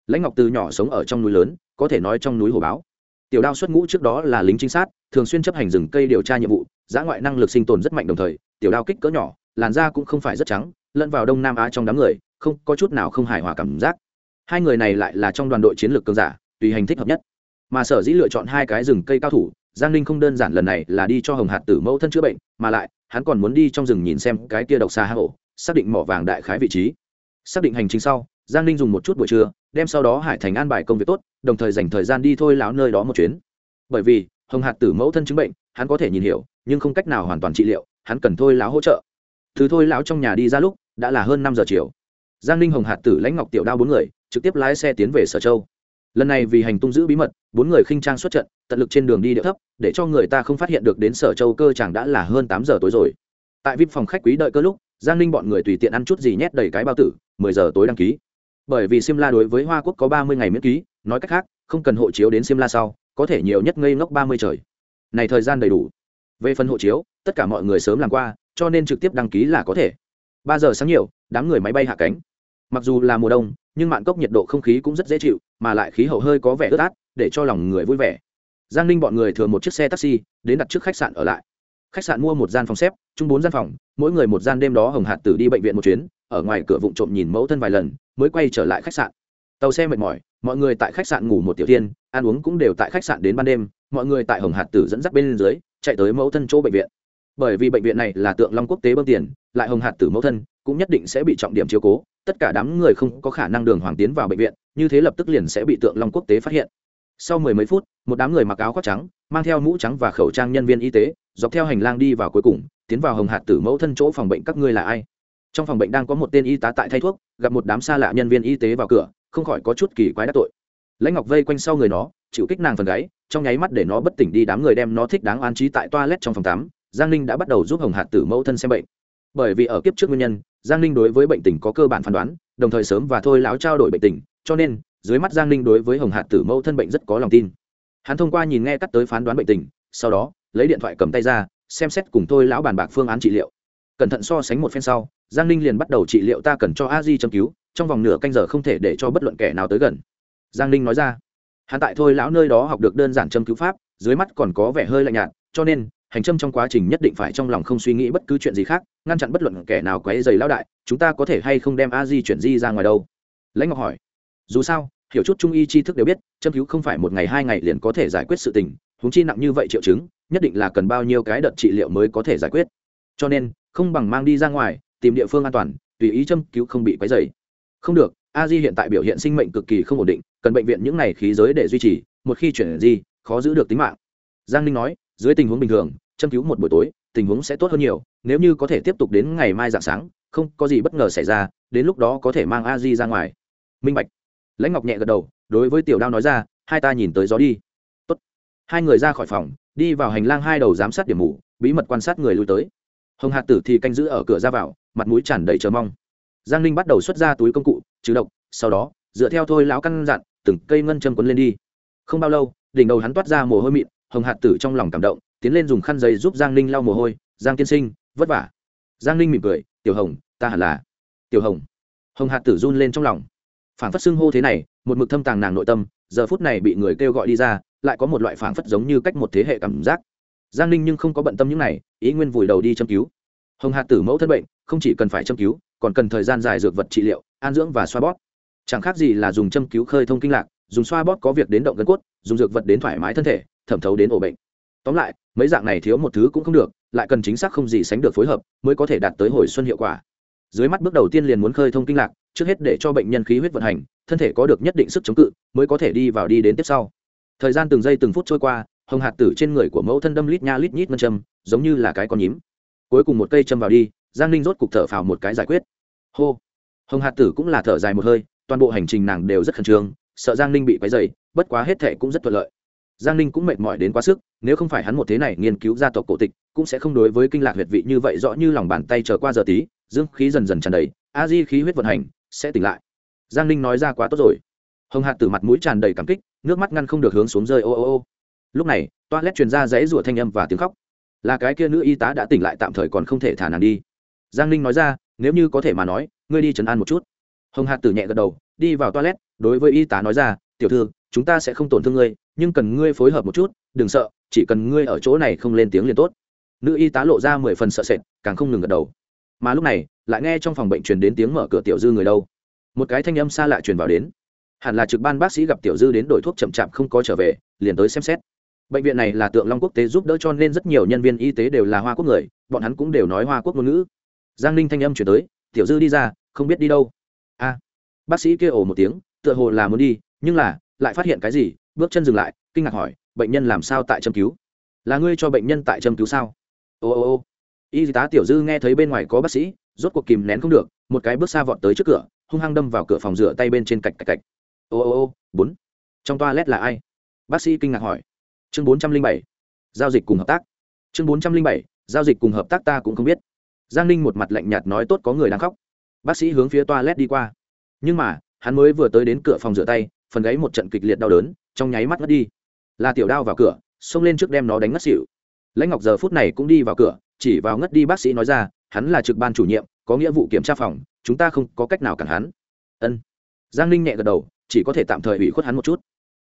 Lãnh ngọc từ nhỏ sống ở trong núi lớn, có thể nói trong núi hồ báo. Tiểu đao xuất ngũ trước đó là lính trinh sát, thường xuyên chấp hành rừng cây điều tra nhiệm vụ, giã ngoại năng lực sinh tồn rất mạnh đồng thời, tiểu đao kích cỡ nhỏ, làn da cũng không phải rất trắng, lẫn vào đông nam á trong đám người, không có chút nào không hài hòa cảm giác hai người này lại là trong đoàn đội chiến lược cường giả, tùy hành thích hợp nhất. Mà sở dĩ lựa chọn hai cái rừng cây cao thủ, giang ninh không đơn giản lần này là đi cho hồng hạt tử mẫu thân chữa bệnh, mà lại, hắn còn muốn đi trong rừng nhìn xem cái kia độc xa hạ hổ xác định mỏ vàng đại khái vị trí. Xác định hành trình sau, giang ninh dùng một chút buổi trưa, đem sau đó hải thành an bài công việc tốt, đồng thời dành thời gian đi thôi láo nơi đó một chuyến. Bởi vì, hồng hạt tử mẫu thân chứng bệnh, hắn có thể nhìn hiểu, nhưng không cách nào hoàn toàn trị liệu, hắn cần thôi láo hỗ trợ. Thứ thôi láo trong nhà đi ra lúc, đã là hơn năm giờ chiều giang ninh hồng hạt tử lãnh ngọc tiểu đao bốn người, trực tiếp lái xe tiến về sở châu. Lần này vì hành tung giữ bí mật, bốn người khinh trang xuất trận, tận lực trên đường đi địa thấp, để cho người ta không phát hiện được đến sở châu cơ chẳng đã là hơn tám giờ tối rồi. Tại vip phòng khách quý đợi cơ lúc, giang ninh bọn người tùy tiện ăn chút gì nhét đầy cái bao tử, mười giờ tối đăng ký. Bởi vì simla đối với hoa quốc có ba mươi ngày miễn ký, nói cách khác, không cần hộ chiếu đến simla sau, có thể nhiều nhất ngây ngốc ba mươi trời. Này thời gian đầy đủ. Về phần hộ chiếu, tất cả mọi người sớm làm qua, cho nên trực tiếp đăng ký là có thể. Ba giờ sáng nhiều đám người máy bay hạ cánh. Mặc dù là mùa đông, nhưng mạn cốc nhiệt độ không khí cũng rất dễ chịu, mà lại khí hậu hơi có vẻ ướt át, để cho lòng người vui vẻ. Giang ninh bọn người thừa một chiếc xe taxi, đến đặt trước khách sạn ở lại. Khách sạn mua một gian phòng xếp, chung bốn gian phòng, mỗi người một gian đêm đó hồng hạt tử đi bệnh viện một chuyến, ở ngoài cửa vụ trộm nhìn mẫu thân vài lần, mới quay trở lại khách sạn. Tàu xe mệt mỏi, mọi người tại khách sạn ngủ một tiểu tiên ăn uống cũng đều tại khách sạn đến ban đêm, mọi người tại hồng hạt tử dẫn dắt bên dưới, chạy tới mẫu thân chỗ bệnh viện. Bởi vì bệnh viện này là tượng long quốc tế bơm tiền, lại hồng hạt tử mẫu thân cũng nhất định sẽ bị trọng điểm chiếu cố, tất cả đám người không có khả năng đường hoàng tiến vào bệnh viện, như thế lập tức liền sẽ bị tượng long quốc tế phát hiện. Sau mười mấy phút, một đám người mặc áo khoác trắng, mang theo mũ trắng và khẩu trang nhân viên y tế, dọc theo hành lang đi vào cuối cùng, tiến vào hồng hạt tử mẫu thân chỗ phòng bệnh các ngươi là ai? Trong phòng bệnh đang có một tên y tá tại thay thuốc, gặp một đám xa lạ nhân viên y tế vào cửa, không khỏi có chút kỳ quái đắc tội. Lãnh ngọc vây quanh sau người nó, chịu kích nàng phần gáy, trong nháy mắt để nó bất tỉnh đi, đám người đem nó thích đáng an trí tại toilet trong phòng tắm. Giang ninh đã bắt đầu giúp hồng hạt tử mẫu thân xem bệnh. Bởi vì ở kiếp trước nguyên nhân giang ninh đối với bệnh tình có cơ bản phán đoán, đồng thời sớm và thôi láo trao đổi bệnh tình, cho nên, dưới mắt giang ninh đối với hồng hạt tử mẫu thân bệnh rất có lòng tin. Hắn thông qua nhìn nghe cắt tới phán đoán bệnh tình, sau đó, lấy điện thoại cầm tay ra, xem xét cùng thôi lão bàn bạc phương án trị liệu. Cẩn thận so sánh một phen sau, giang ninh liền bắt đầu trị liệu ta cần cho a di châm cứu, trong vòng nửa canh giờ không thể để cho bất luận kẻ nào tới gần. Giang ninh nói ra. Hắn tại thôi lão nơi đó học được đơn giản châm cứu pháp, dưới mắt còn có vẻ hơi lạnh nhạt, cho nên hành châm trong quá trình nhất định phải trong lòng không suy nghĩ bất cứ chuyện gì khác, ngăn chặn bất luận kẻ nào quấy dày lão đại, chúng ta có thể hay không đem a di chuyển di ra ngoài đâu? Lãnh ngọc hỏi. Dù sao, hiểu chút trung y tri thức đều biết, châm cứu không phải một ngày hai ngày liền có thể giải quyết sự tình, huống chi nặng như vậy triệu chứng, nhất định là cần bao nhiêu cái đợt trị liệu mới có thể giải quyết. Cho nên, không bằng mang đi ra ngoài, tìm địa phương an toàn, tùy ý châm cứu không bị quấy dày không được, a di hiện tại biểu hiện sinh mệnh cực kỳ không ổn định, cần bệnh viện những n à y khí giới để duy trì, một khi chuyển di, khó giữ được tính mạng. Giang ninh nói, dưới tình huống bình thường châm cứu một buổi tối, tình huống sẽ tốt hơn nhiều, nếu như có thể tiếp tục đến ngày mai dạng sáng, không có gì bất ngờ xảy ra, đến lúc đó có thể mang a di ra ngoài. Minh bạch. Lãnh ngọc nhẹ gật đầu, đối với tiểu đao nói ra, hai ta nhìn tới gió đi. Tốt. hai người ra khỏi phòng, đi vào hành lang hai đầu giám sát điểm mù, bí mật quan sát người lui tới. Hồng hạt tử thì canh giữ ở cửa ra vào, mặt mũi tràn đầy chờ mong. Giang ninh bắt đầu xuất ra túi công cụ, trừ độc, sau đó, dựa theo thôi lão căn dặn, từng cây ngân châm quấn lên đi. Không bao lâu, đỉnh đầu hắn toát ra mồ hôi mịn, hồng hạt tử trong lòng cảm động tiến lên dùng khăn giấy giúp giang ninh lau mồ hôi, giang tiên sinh, vất vả. Giang ninh mỉm cười, tiểu hồng, ta hẳn là. Tiểu hồng. Hồng hạt tử run lên trong lòng. Phảng phất xưng hô thế này, một mực thâm tàng nàng nội tâm, giờ phút này bị người kêu gọi đi ra, lại có một loại phảng phất giống như cách một thế hệ cảm giác. Giang ninh nhưng không có bận tâm những này, ý nguyên vùi đầu đi châm cứu. Hồng hạt tử mẫu thân bệnh, không chỉ cần phải châm cứu, còn cần thời gian dài dược vật trị liệu, an dưỡng và xoa bóp. Chẳng khác gì là dùng châm cứu khơi thông kinh lạc, dùng xoa bóp có việc đến động gân cốt, dùng dược vật đến thoải mái thân thể, thẩm thấu đến ổ bệnh tóm lại, mấy dạng này thiếu một thứ cũng không được, lại cần chính xác không gì sánh được phối hợp mới có thể đạt tới hồi xuân hiệu quả. Dưới mắt bước đầu tiên liền muốn khơi thông kinh lạc, trước hết để cho bệnh nhân khí huyết vận hành, thân thể có được nhất định sức chống cự, mới có thể đi vào đi đến tiếp sau. Thời gian từng giây từng phút trôi qua, hồng hạt tử trên người của mẫu thân đâm lít nha lít nhít ngân châm, giống như là cái con nhím. Cuối cùng một cây châm vào đi, giang ninh rốt cục thở phào một cái giải quyết. Hô. Hồng hạt tử cũng là thở dài một hơi, toàn bộ hành trình nàng đều rất khẩn trương, sợ giang ninh bị quấy dày bất quá hết thệ cũng rất thuận lợi giang ninh cũng mệt mỏi đến quá sức, nếu không phải hắn một thế này nghiên cứu gia tộc cổ tịch, cũng sẽ không đối với kinh lạc huyệt vị như vậy rõ như lòng bàn tay trở qua giờ tí, dương khí dần dần tràn đầy, a di khí huyết vận hành, sẽ tỉnh lại. Giang ninh nói ra quá tốt rồi. Hồng hạt tử mặt mũi tràn đầy cảm kích, nước mắt ngăn không được hướng xuống rơi, ô ô ô. Lúc này toa lét truyền ra dãy rủa thanh âm và tiếng khóc. Là cái kia nữ y tá đã tỉnh lại tạm thời còn không thể thả nàng đi. Giang ninh nói ra, nếu như có thể mà nói, ngươi đi trấn an một chút. Hồng hạt tử nhẹ gật đầu, đi vào toilet, đối với y tá nói ra, tiểu thư, chúng ta sẽ không tổn thương ngươi nhưng cần ngươi phối hợp một chút, đừng sợ, chỉ cần ngươi ở chỗ này không lên tiếng liền tốt. Nữ y tá lộ ra mười phần sợ sệt, càng không ngừng gật đầu. Mà lúc này, lại nghe trong phòng bệnh truyền đến tiếng mở cửa tiểu dư người đâu. Một cái thanh âm xa lạ truyền vào đến. Hẳn là trực ban bác sĩ gặp tiểu dư đến đổi thuốc chậm chạp không có trở về, liền tới xem xét. Bệnh viện này là tượng long quốc tế giúp đỡ cho nên rất nhiều nhân viên y tế đều là hoa quốc người, bọn hắn cũng đều nói hoa quốc ngôn ngữ. Giang ninh thanh âm chuyển tới, tiểu dư đi ra, không biết đi đâu. A. Bác sĩ kêu ồ một tiếng, tựa hồ là muốn đi, nhưng là, lại phát hiện cái gì bước chân dừng lại, kinh ngạc hỏi, bệnh nhân làm sao tại châm cứu? Là ngươi cho bệnh nhân tại châm cứu sao? Ô ô ô. Y tá tiểu dư nghe thấy bên ngoài có bác sĩ, rốt cuộc kìm nén không được, một cái bước xa vọt tới trước cửa, hung hăng đâm vào cửa phòng rửa tay bên trên cạch cạch cạch. Ô ô ô, bốn. Trong toa lét là ai? Bác sĩ kinh ngạc hỏi. Chương bốn trăm linh bảy, giao dịch cùng hợp tác. Chương bốn trăm linh bảy, giao dịch cùng hợp tác ta cũng không biết. Giang ninh một mặt lạnh nhạt nói, tốt có người đang khóc. Bác sĩ hướng phía toa lét đi qua. Nhưng mà, hắn mới vừa tới đến cửa phòng rửa tay phần gáy một trận kịch liệt đau đớn, trong nháy mắt ngất đi. Là tiểu đao vào cửa, xông lên trước đem nó đánh ngất xỉu. Lãnh ngọc giờ phút này cũng đi vào cửa, chỉ vào ngất đi bác sĩ nói ra, hắn là trực ban chủ nhiệm, có nghĩa vụ kiểm tra phòng, chúng ta không có cách nào cản hắn. Ân. Giang ninh nhẹ gật đầu, chỉ có thể tạm thời ủy khuất hắn một chút.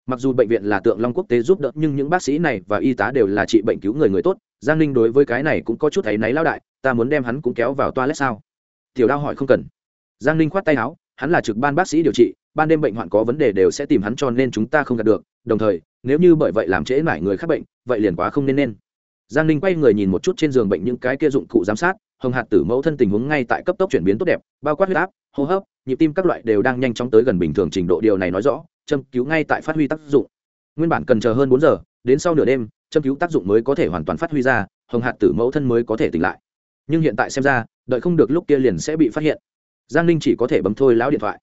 Mặc dù bệnh viện là tượng long quốc tế giúp đỡ, nhưng những bác sĩ này và y tá đều là trị bệnh cứu người người tốt, giang ninh đối với cái này cũng có chút thấy náy lao đại, ta muốn đem hắn cũng kéo vào toilet sao? Tiểu đao hỏi không cần. Giang ninh khoát tay áo, hắn là trực ban bác sĩ điều trị ban đêm bệnh hoạn có vấn đề đều sẽ tìm hắn cho nên chúng ta không gặp được, đồng thời, nếu như bởi vậy làm trễ mải người khác bệnh, vậy liền quá không nên nên. Giang ninh quay người nhìn một chút trên giường bệnh những cái kia dụng cụ giám sát, hồng hạt tử mẫu thân tình huống ngay tại cấp tốc chuyển biến tốt đẹp, bao quát huyết áp, hô hấp, nhịp tim các loại đều đang nhanh chóng tới gần bình thường trình độ, điều này nói rõ, châm cứu ngay tại phát huy tác dụng. Nguyên bản cần chờ hơn bốn giờ, đến sau nửa đêm, châm cứu tác dụng mới có thể hoàn toàn phát huy ra, hồng hạt tử mẫu thân mới có thể tỉnh lại. Nhưng hiện tại xem ra, đợi không được lúc kia liền sẽ bị phát hiện. Giang ninh chỉ có thể bấm thôi lão điện thoại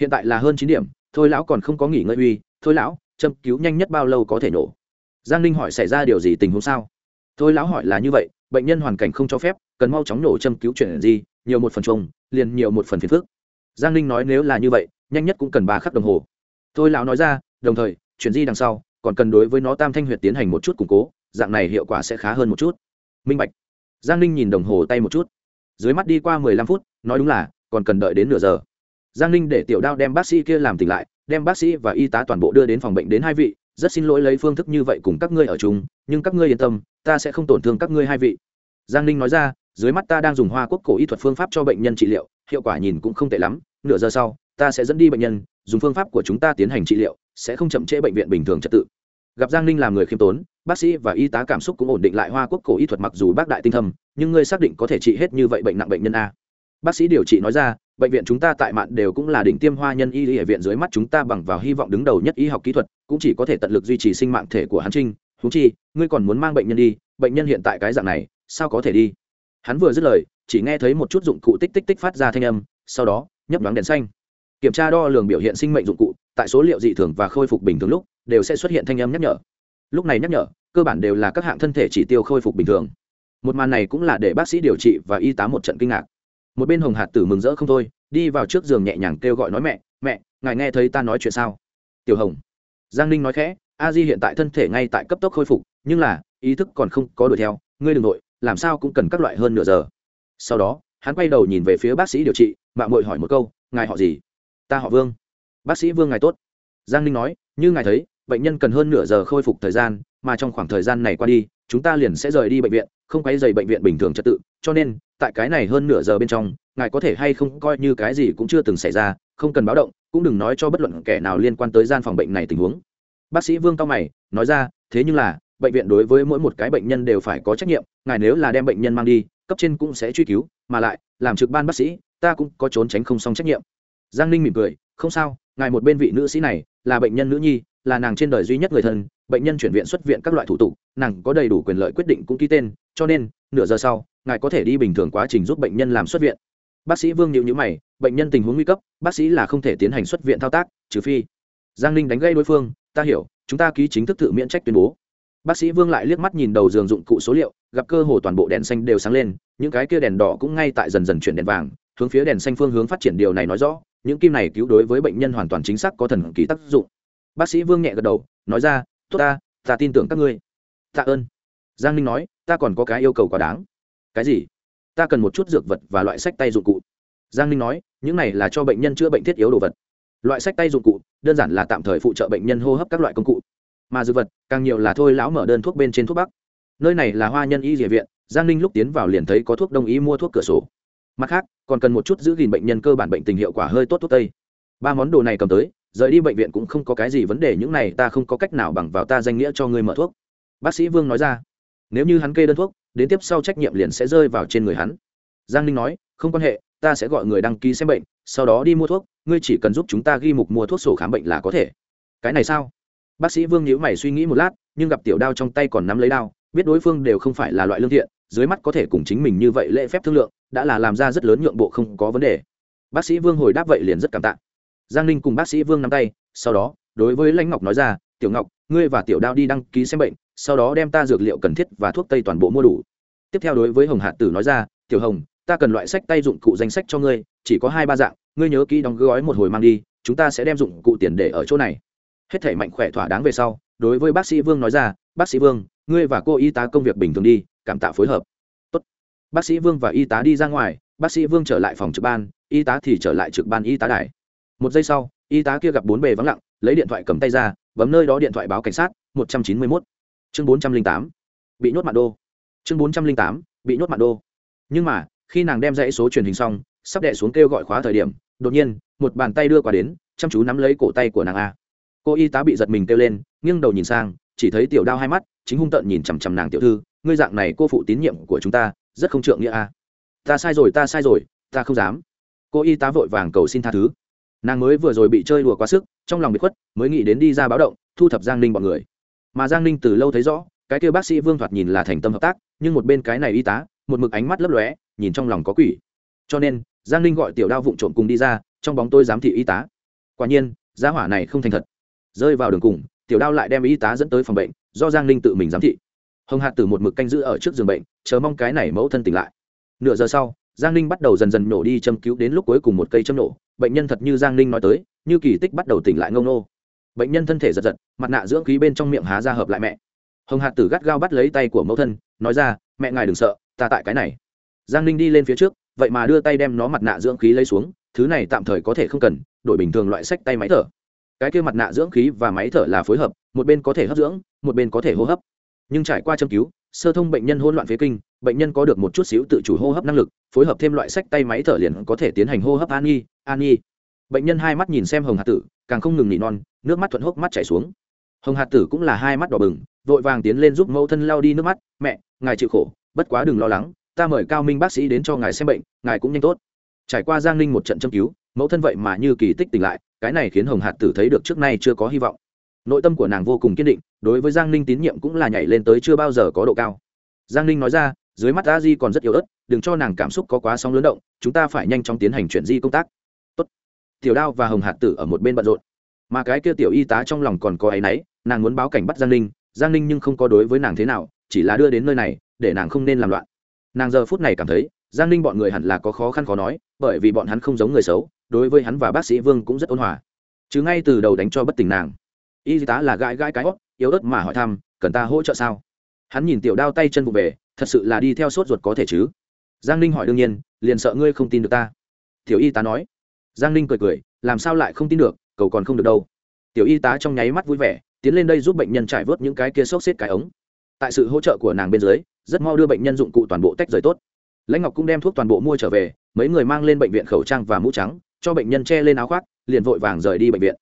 hiện tại là hơn chín điểm, thôi lão còn không có nghỉ ngơi uy, thôi lão, châm cứu nhanh nhất bao lâu có thể nổ? Giang ninh hỏi xảy ra điều gì tình huống sao? Thôi lão hỏi là như vậy, bệnh nhân hoàn cảnh không cho phép, cần mau chóng nổ châm cứu chuyển gì nhiều một phần trông liền nhiều một phần phiền phức. Giang ninh nói nếu là như vậy, nhanh nhất cũng cần ba khắc đồng hồ. Thôi lão nói ra, đồng thời, chuyển di đằng sau, còn cần đối với nó tam thanh huyệt tiến hành một chút củng cố, dạng này hiệu quả sẽ khá hơn một chút. Minh bạch. Giang ninh nhìn đồng hồ tay một chút. Dưới mắt đi qua mười lăm phút, nói đúng là, còn cần đợi đến nửa giờ giang ninh để tiểu đao đem bác sĩ kia làm tỉnh lại, đem bác sĩ và y tá toàn bộ đưa đến phòng bệnh đến hai vị, rất xin lỗi lấy phương thức như vậy cùng các ngươi ở chung, nhưng các ngươi yên tâm, ta sẽ không tổn thương các ngươi hai vị. Giang ninh nói ra, dưới mắt ta đang dùng hoa quốc cổ y thuật phương pháp cho bệnh nhân trị liệu, hiệu quả nhìn cũng không tệ lắm, nửa giờ sau, ta sẽ dẫn đi bệnh nhân, dùng phương pháp của chúng ta tiến hành trị liệu, sẽ không chậm trễ bệnh viện bình thường trật tự. Gặp giang ninh làm người khiêm tốn, bác sĩ và y tá cảm xúc cũng ổn định lại hoa quốc cổ y thuật mặc dù bác đại tinh thầm nhưng ngươi xác định có thể trị hết như vậy bệnh nặng bệnh nhân a. Bác sĩ điều trị nói ra bệnh viện chúng ta tại mạn đều cũng là đỉnh tiêm hoa nhân y y viện dưới mắt chúng ta bằng vào hy vọng đứng đầu nhất y học kỹ thuật, cũng chỉ có thể tận lực duy trì sinh mạng thể của hắn trinh. Thú chi, ngươi còn muốn mang bệnh nhân đi, bệnh nhân hiện tại cái dạng này, sao có thể đi? Hắn vừa dứt lời, chỉ nghe thấy một chút dụng cụ tích tích tích phát ra thanh âm, sau đó, nhấp đoán đèn xanh. Kiểm tra đo lường biểu hiện sinh mệnh dụng cụ, tại số liệu dị thường và khôi phục bình thường lúc, đều sẽ xuất hiện thanh âm nhắc nhở. Lúc này nhắc nhở, cơ bản đều là các hạng thân thể chỉ tiêu khôi phục bình thường. Một màn này cũng là để bác sĩ điều trị và y tá một trận kinh ngạc một bên hồng hạt tử mừng rỡ không thôi, đi vào trước giường nhẹ nhàng kêu gọi nói mẹ mẹ, ngài nghe thấy ta nói chuyện sao? Tiểu hồng. Giang ninh nói khẽ, a di hiện tại thân thể ngay tại cấp tốc khôi phục, nhưng là, ý thức còn không có đuổi theo, ngươi đ ừ n g nội, làm sao cũng cần các loại hơn nửa giờ. Sau đó, hắn quay đầu nhìn về phía bác sĩ điều trị mạng mội hỏi một câu, ngài họ gì? Ta họ vương. Bác sĩ vương ngài tốt. Giang ninh nói, như ngài thấy, bệnh nhân cần hơn nửa giờ khôi phục thời gian, mà trong khoảng thời gian này qua đi, chúng ta liền sẽ rời đi bệnh viện, không quay dày bệnh viện bình thường trật tự, cho nên tại cái này hơn nửa giờ bên trong, ngài có thể hay không coi như cái gì cũng chưa từng xảy ra, không cần báo động, cũng đừng nói cho bất luận kẻ nào liên quan tới gian phòng bệnh này tình huống. Bác sĩ vương cao mày, nói ra, thế nhưng là, bệnh viện đối với mỗi một cái bệnh nhân đều phải có trách nhiệm, ngài nếu là đem bệnh nhân mang đi, cấp trên cũng sẽ truy cứu, mà lại, làm trực ban bác sĩ, ta cũng có trốn tránh không xong trách nhiệm. Giang ninh mỉm cười, không sao, ngài một bên vị nữ sĩ này, là bệnh nhân nữ nhi, là nàng trên đời duy nhất người thân, bệnh nhân chuyển viện xuất viện các loại thủ tục, nàng có đầy đủ quyền lợi quyết định cũng ký tên, cho nên, nửa giờ sau ngài có thể đi bình thường quá trình giúp bệnh nhân làm xuất viện. Bác sĩ vương nhịu nhữ mày, bệnh nhân tình huống nguy cấp, bác sĩ là không thể tiến hành xuất viện thao tác, trừ phi giang ninh đánh gây đối phương, ta hiểu, chúng ta ký chính thức tự miễn trách tuyên bố. Bác sĩ vương lại liếc mắt nhìn đầu giường dụng cụ số liệu, gặp cơ hồ toàn bộ đèn xanh đều sáng lên, những cái kia đèn đỏ cũng ngay tại dần dần chuyển đèn vàng, hướng phía đèn xanh phương hướng phát triển điều này nói rõ, những kim này cứu đối với bệnh nhân hoàn toàn chính xác có thần kỳ tác dụng. Bác sĩ vương nhẹ gật đầu, nói ra, tốt ta ta tin tưởng các ngươi. Tạ ơn. Giang ninh nói, ta còn có cái yêu cầu quá đáng cái gì? Ta cần một chút dược vật và loại sách tay dụng cụ. Giang ninh nói, những này là cho bệnh nhân chữa bệnh thiết yếu đồ vật. Loại sách tay dụng cụ, đơn giản là tạm thời phụ trợ bệnh nhân hô hấp các loại công cụ. Mà dược vật, càng nhiều là thôi lão mở đơn thuốc bên trên thuốc bắc. Nơi này là hoa nhân y địa viện, giang ninh lúc tiến vào liền thấy có thuốc đông y mua thuốc cửa sổ. Mặt khác, còn cần một chút giữ gìn bệnh nhân cơ bản bệnh tình hiệu quả hơi tốt thuốc tây. Ba món đồ này cầm tới, rời đi bệnh viện cũng không có cái gì vấn đề, những này ta không có cách nào bằng vào ta danh nghĩa cho ngươi mở thuốc. Bác sĩ vương nói ra, nếu như hắn kê đơn thuốc đến tiếp sau trách nhiệm liền sẽ rơi vào trên người hắn. Giang ninh nói, không quan hệ, ta sẽ gọi người đăng ký xem bệnh, sau đó đi mua thuốc, ngươi chỉ cần giúp chúng ta ghi mục mua thuốc sổ khám bệnh là có thể. Cái này sao? Bác sĩ vương nhữ mày suy nghĩ một lát, nhưng gặp tiểu đao trong tay còn nắm lấy đao, biết đối phương đều không phải là loại lương thiện, dưới mắt có thể cùng chính mình như vậy lễ phép thương lượng, đã là làm ra rất lớn nhượng bộ không có vấn đề. Bác sĩ vương hồi đáp vậy liền rất cảm tạ. Giang ninh cùng bác sĩ vương nắm tay, sau đó, đối với lãnh ngọc nói ra, tiểu ngọc, ngươi và tiểu đao đi đăng ký xem bệnh sau đó đem ta dược liệu cần thiết và thuốc tây toàn bộ mua đủ. Tiếp theo đối với hồng hạt tử nói ra, tiểu hồng, ta cần loại sách tay dụng cụ danh sách cho ngươi, chỉ có hai ba dạng, ngươi nhớ kỹ đóng gói một hồi mang đi, chúng ta sẽ đem dụng cụ tiền để ở chỗ này. Hết thể mạnh khỏe thỏa đáng về sau, đối với bác sĩ vương nói ra, bác sĩ vương, ngươi và cô y tá công việc bình thường đi, cảm tạ phối hợp. Tốt. bác sĩ vương và y tá đi ra ngoài, bác sĩ vương trở lại phòng trực ban, y tá thì trở lại trực ban y tá đài. Một giây sau, y tá kia gặp bốn bề vắng lặng, lấy điện thoại cầm tay ra, bấm nơi đó điện thoại báo cảnh sát, một trăm chín mươi mốt chương bốn trăm linh tám, bị nhốt mạng đô. Chương bốn trăm linh tám, bị nhốt mạng đô. Nhưng mà, khi nàng đem dãy số truyền hình xong, sắp đệ xuống kêu gọi khóa thời điểm, đột nhiên, một bàn tay đưa qua đến, chăm chú nắm lấy cổ tay của nàng a. Cô y tá bị giật mình kêu lên, nghiêng đầu nhìn sang, chỉ thấy tiểu đao hai mắt, chính hung tợn nhìn chằm chằm nàng tiểu thư, ngươi dạng này cô phụ tín nhiệm của chúng ta, rất không trượng nghĩa a. Ta sai rồi, ta sai rồi, ta không dám. Cô y tá vội vàng cầu xin tha thứ. Nàng mới vừa rồi bị chơi đùa quá sức, trong lòng bị khuất, mới nghĩ đến đi ra báo động, thu thập giang ninh bọn người mà giang ninh từ lâu thấy rõ, cái kêu bác sĩ vương thoạt nhìn là thành tâm hợp tác, nhưng một bên cái này y tá, một mực ánh mắt lấp lóe, nhìn trong lòng có quỷ. Cho nên, giang ninh gọi tiểu đao vụng trộm cùng đi ra, trong bóng tôi giám thị y tá. Quả nhiên giá hỏa này không thành thật. Rơi vào đường cùng, tiểu đao lại đem y tá dẫn tới phòng bệnh, do giang ninh tự mình giám thị. Hồng hạt từ một mực canh giữ ở trước giường bệnh, chờ mong cái này mẫu thân tỉnh lại. Nửa giờ sau, giang ninh bắt đầu dần dần nổ đi châm cứu đến lúc cuối cùng một cây châm nổ. Bệnh nhân thật như giang ninh nói tới, như kỳ tích bắt đầu tỉnh lại ngông nô bệnh nhân thân thể giật giật, mặt nạ dưỡng khí bên trong miệng há ra hợp lại mẹ. Hồng hạt tử gắt gao bắt lấy tay của mẫu thân, nói ra, mẹ ngài đừng sợ, ta tại cái này. Giang ninh đi lên phía trước, vậy mà đưa tay đem nó mặt nạ dưỡng khí lấy xuống, thứ này tạm thời có thể không cần, đổi bình thường loại sách tay máy thở. Cái kia mặt nạ dưỡng khí và máy thở là phối hợp, một bên có thể hấp dưỡng, một bên có thể hô hấp. Nhưng trải qua châm cứu, sơ thông bệnh nhân hôn loạn phế kinh, bệnh nhân có được một chút xíu tự chủ hô hấp năng lực, phối hợp thêm loại sách tay máy thở liền có thể tiến hành hô hấp an nhi an nhi bệnh nhân hai mắt nhìn xem hồng hạt tử, càng không ngừng nỉ non, nước mắt thuận hốc mắt chảy xuống. Hồng hạt tử cũng là hai mắt đỏ bừng, vội vàng tiến lên giúp mẫu thân lao đi nước mắt. Mẹ, ngài chịu khổ, bất quá đừng lo lắng, ta mời cao minh bác sĩ đến cho ngài xem bệnh, ngài cũng nhanh tốt. Trải qua giang ninh một trận châm cứu, mẫu thân vậy mà như kỳ tích tỉnh lại, cái này khiến hồng hạt tử thấy được trước nay chưa có hy vọng. Nội tâm của nàng vô cùng kiên định, đối với giang ninh tín nhiệm cũng là nhảy lên tới chưa bao giờ có độ cao. Giang ninh nói ra, dưới mắt a di còn rất yếu ớt, đừng cho nàng cảm xúc có quá sóng lớn động, chúng ta phải nhanh chóng tiến hành chuyển di công tác tiểu đao và hồng hạt tử ở một bên bận rộn. Mà cái kia tiểu y tá trong lòng còn có áy náy nàng muốn báo cảnh bắt giang ninh giang ninh nhưng không có đối với nàng thế nào, chỉ là đưa đến nơi này, để nàng không nên làm loạn. Nàng giờ phút này cảm thấy, giang ninh bọn người hẳn là có khó khăn khó nói, bởi vì bọn hắn không giống người xấu, đối với hắn và bác sĩ vương cũng rất ôn hòa. Chứ ngay từ đầu đánh cho bất tỉnh nàng. Y tá là gãi gãi cái hót yếu ớt mà hỏi thăm, cần ta hỗ trợ sao? Hắn nhìn tiểu đao tay chân vụ về, thật sự là đi theo sốt ruột có thể chứ? Giang ninh hỏi đương nhiên, liền sợ ngươi không tin được ta. Tiểu y tá nói giang ninh cười cười, làm sao lại không tin được, cầu còn không được đâu. Tiểu y tá trong nháy mắt vui vẻ, tiến lên đây giúp bệnh nhân trải vớt những cái kia sốc xếp cái ống. Tại sự hỗ trợ của nàng bên dưới, rất mau đưa bệnh nhân dụng cụ toàn bộ tách rời tốt. Lãnh ngọc cũng đem thuốc toàn bộ mua trở về, mấy người mang lên bệnh viện khẩu trang và mũ trắng, cho bệnh nhân che lên áo khoác, liền vội vàng rời đi bệnh viện.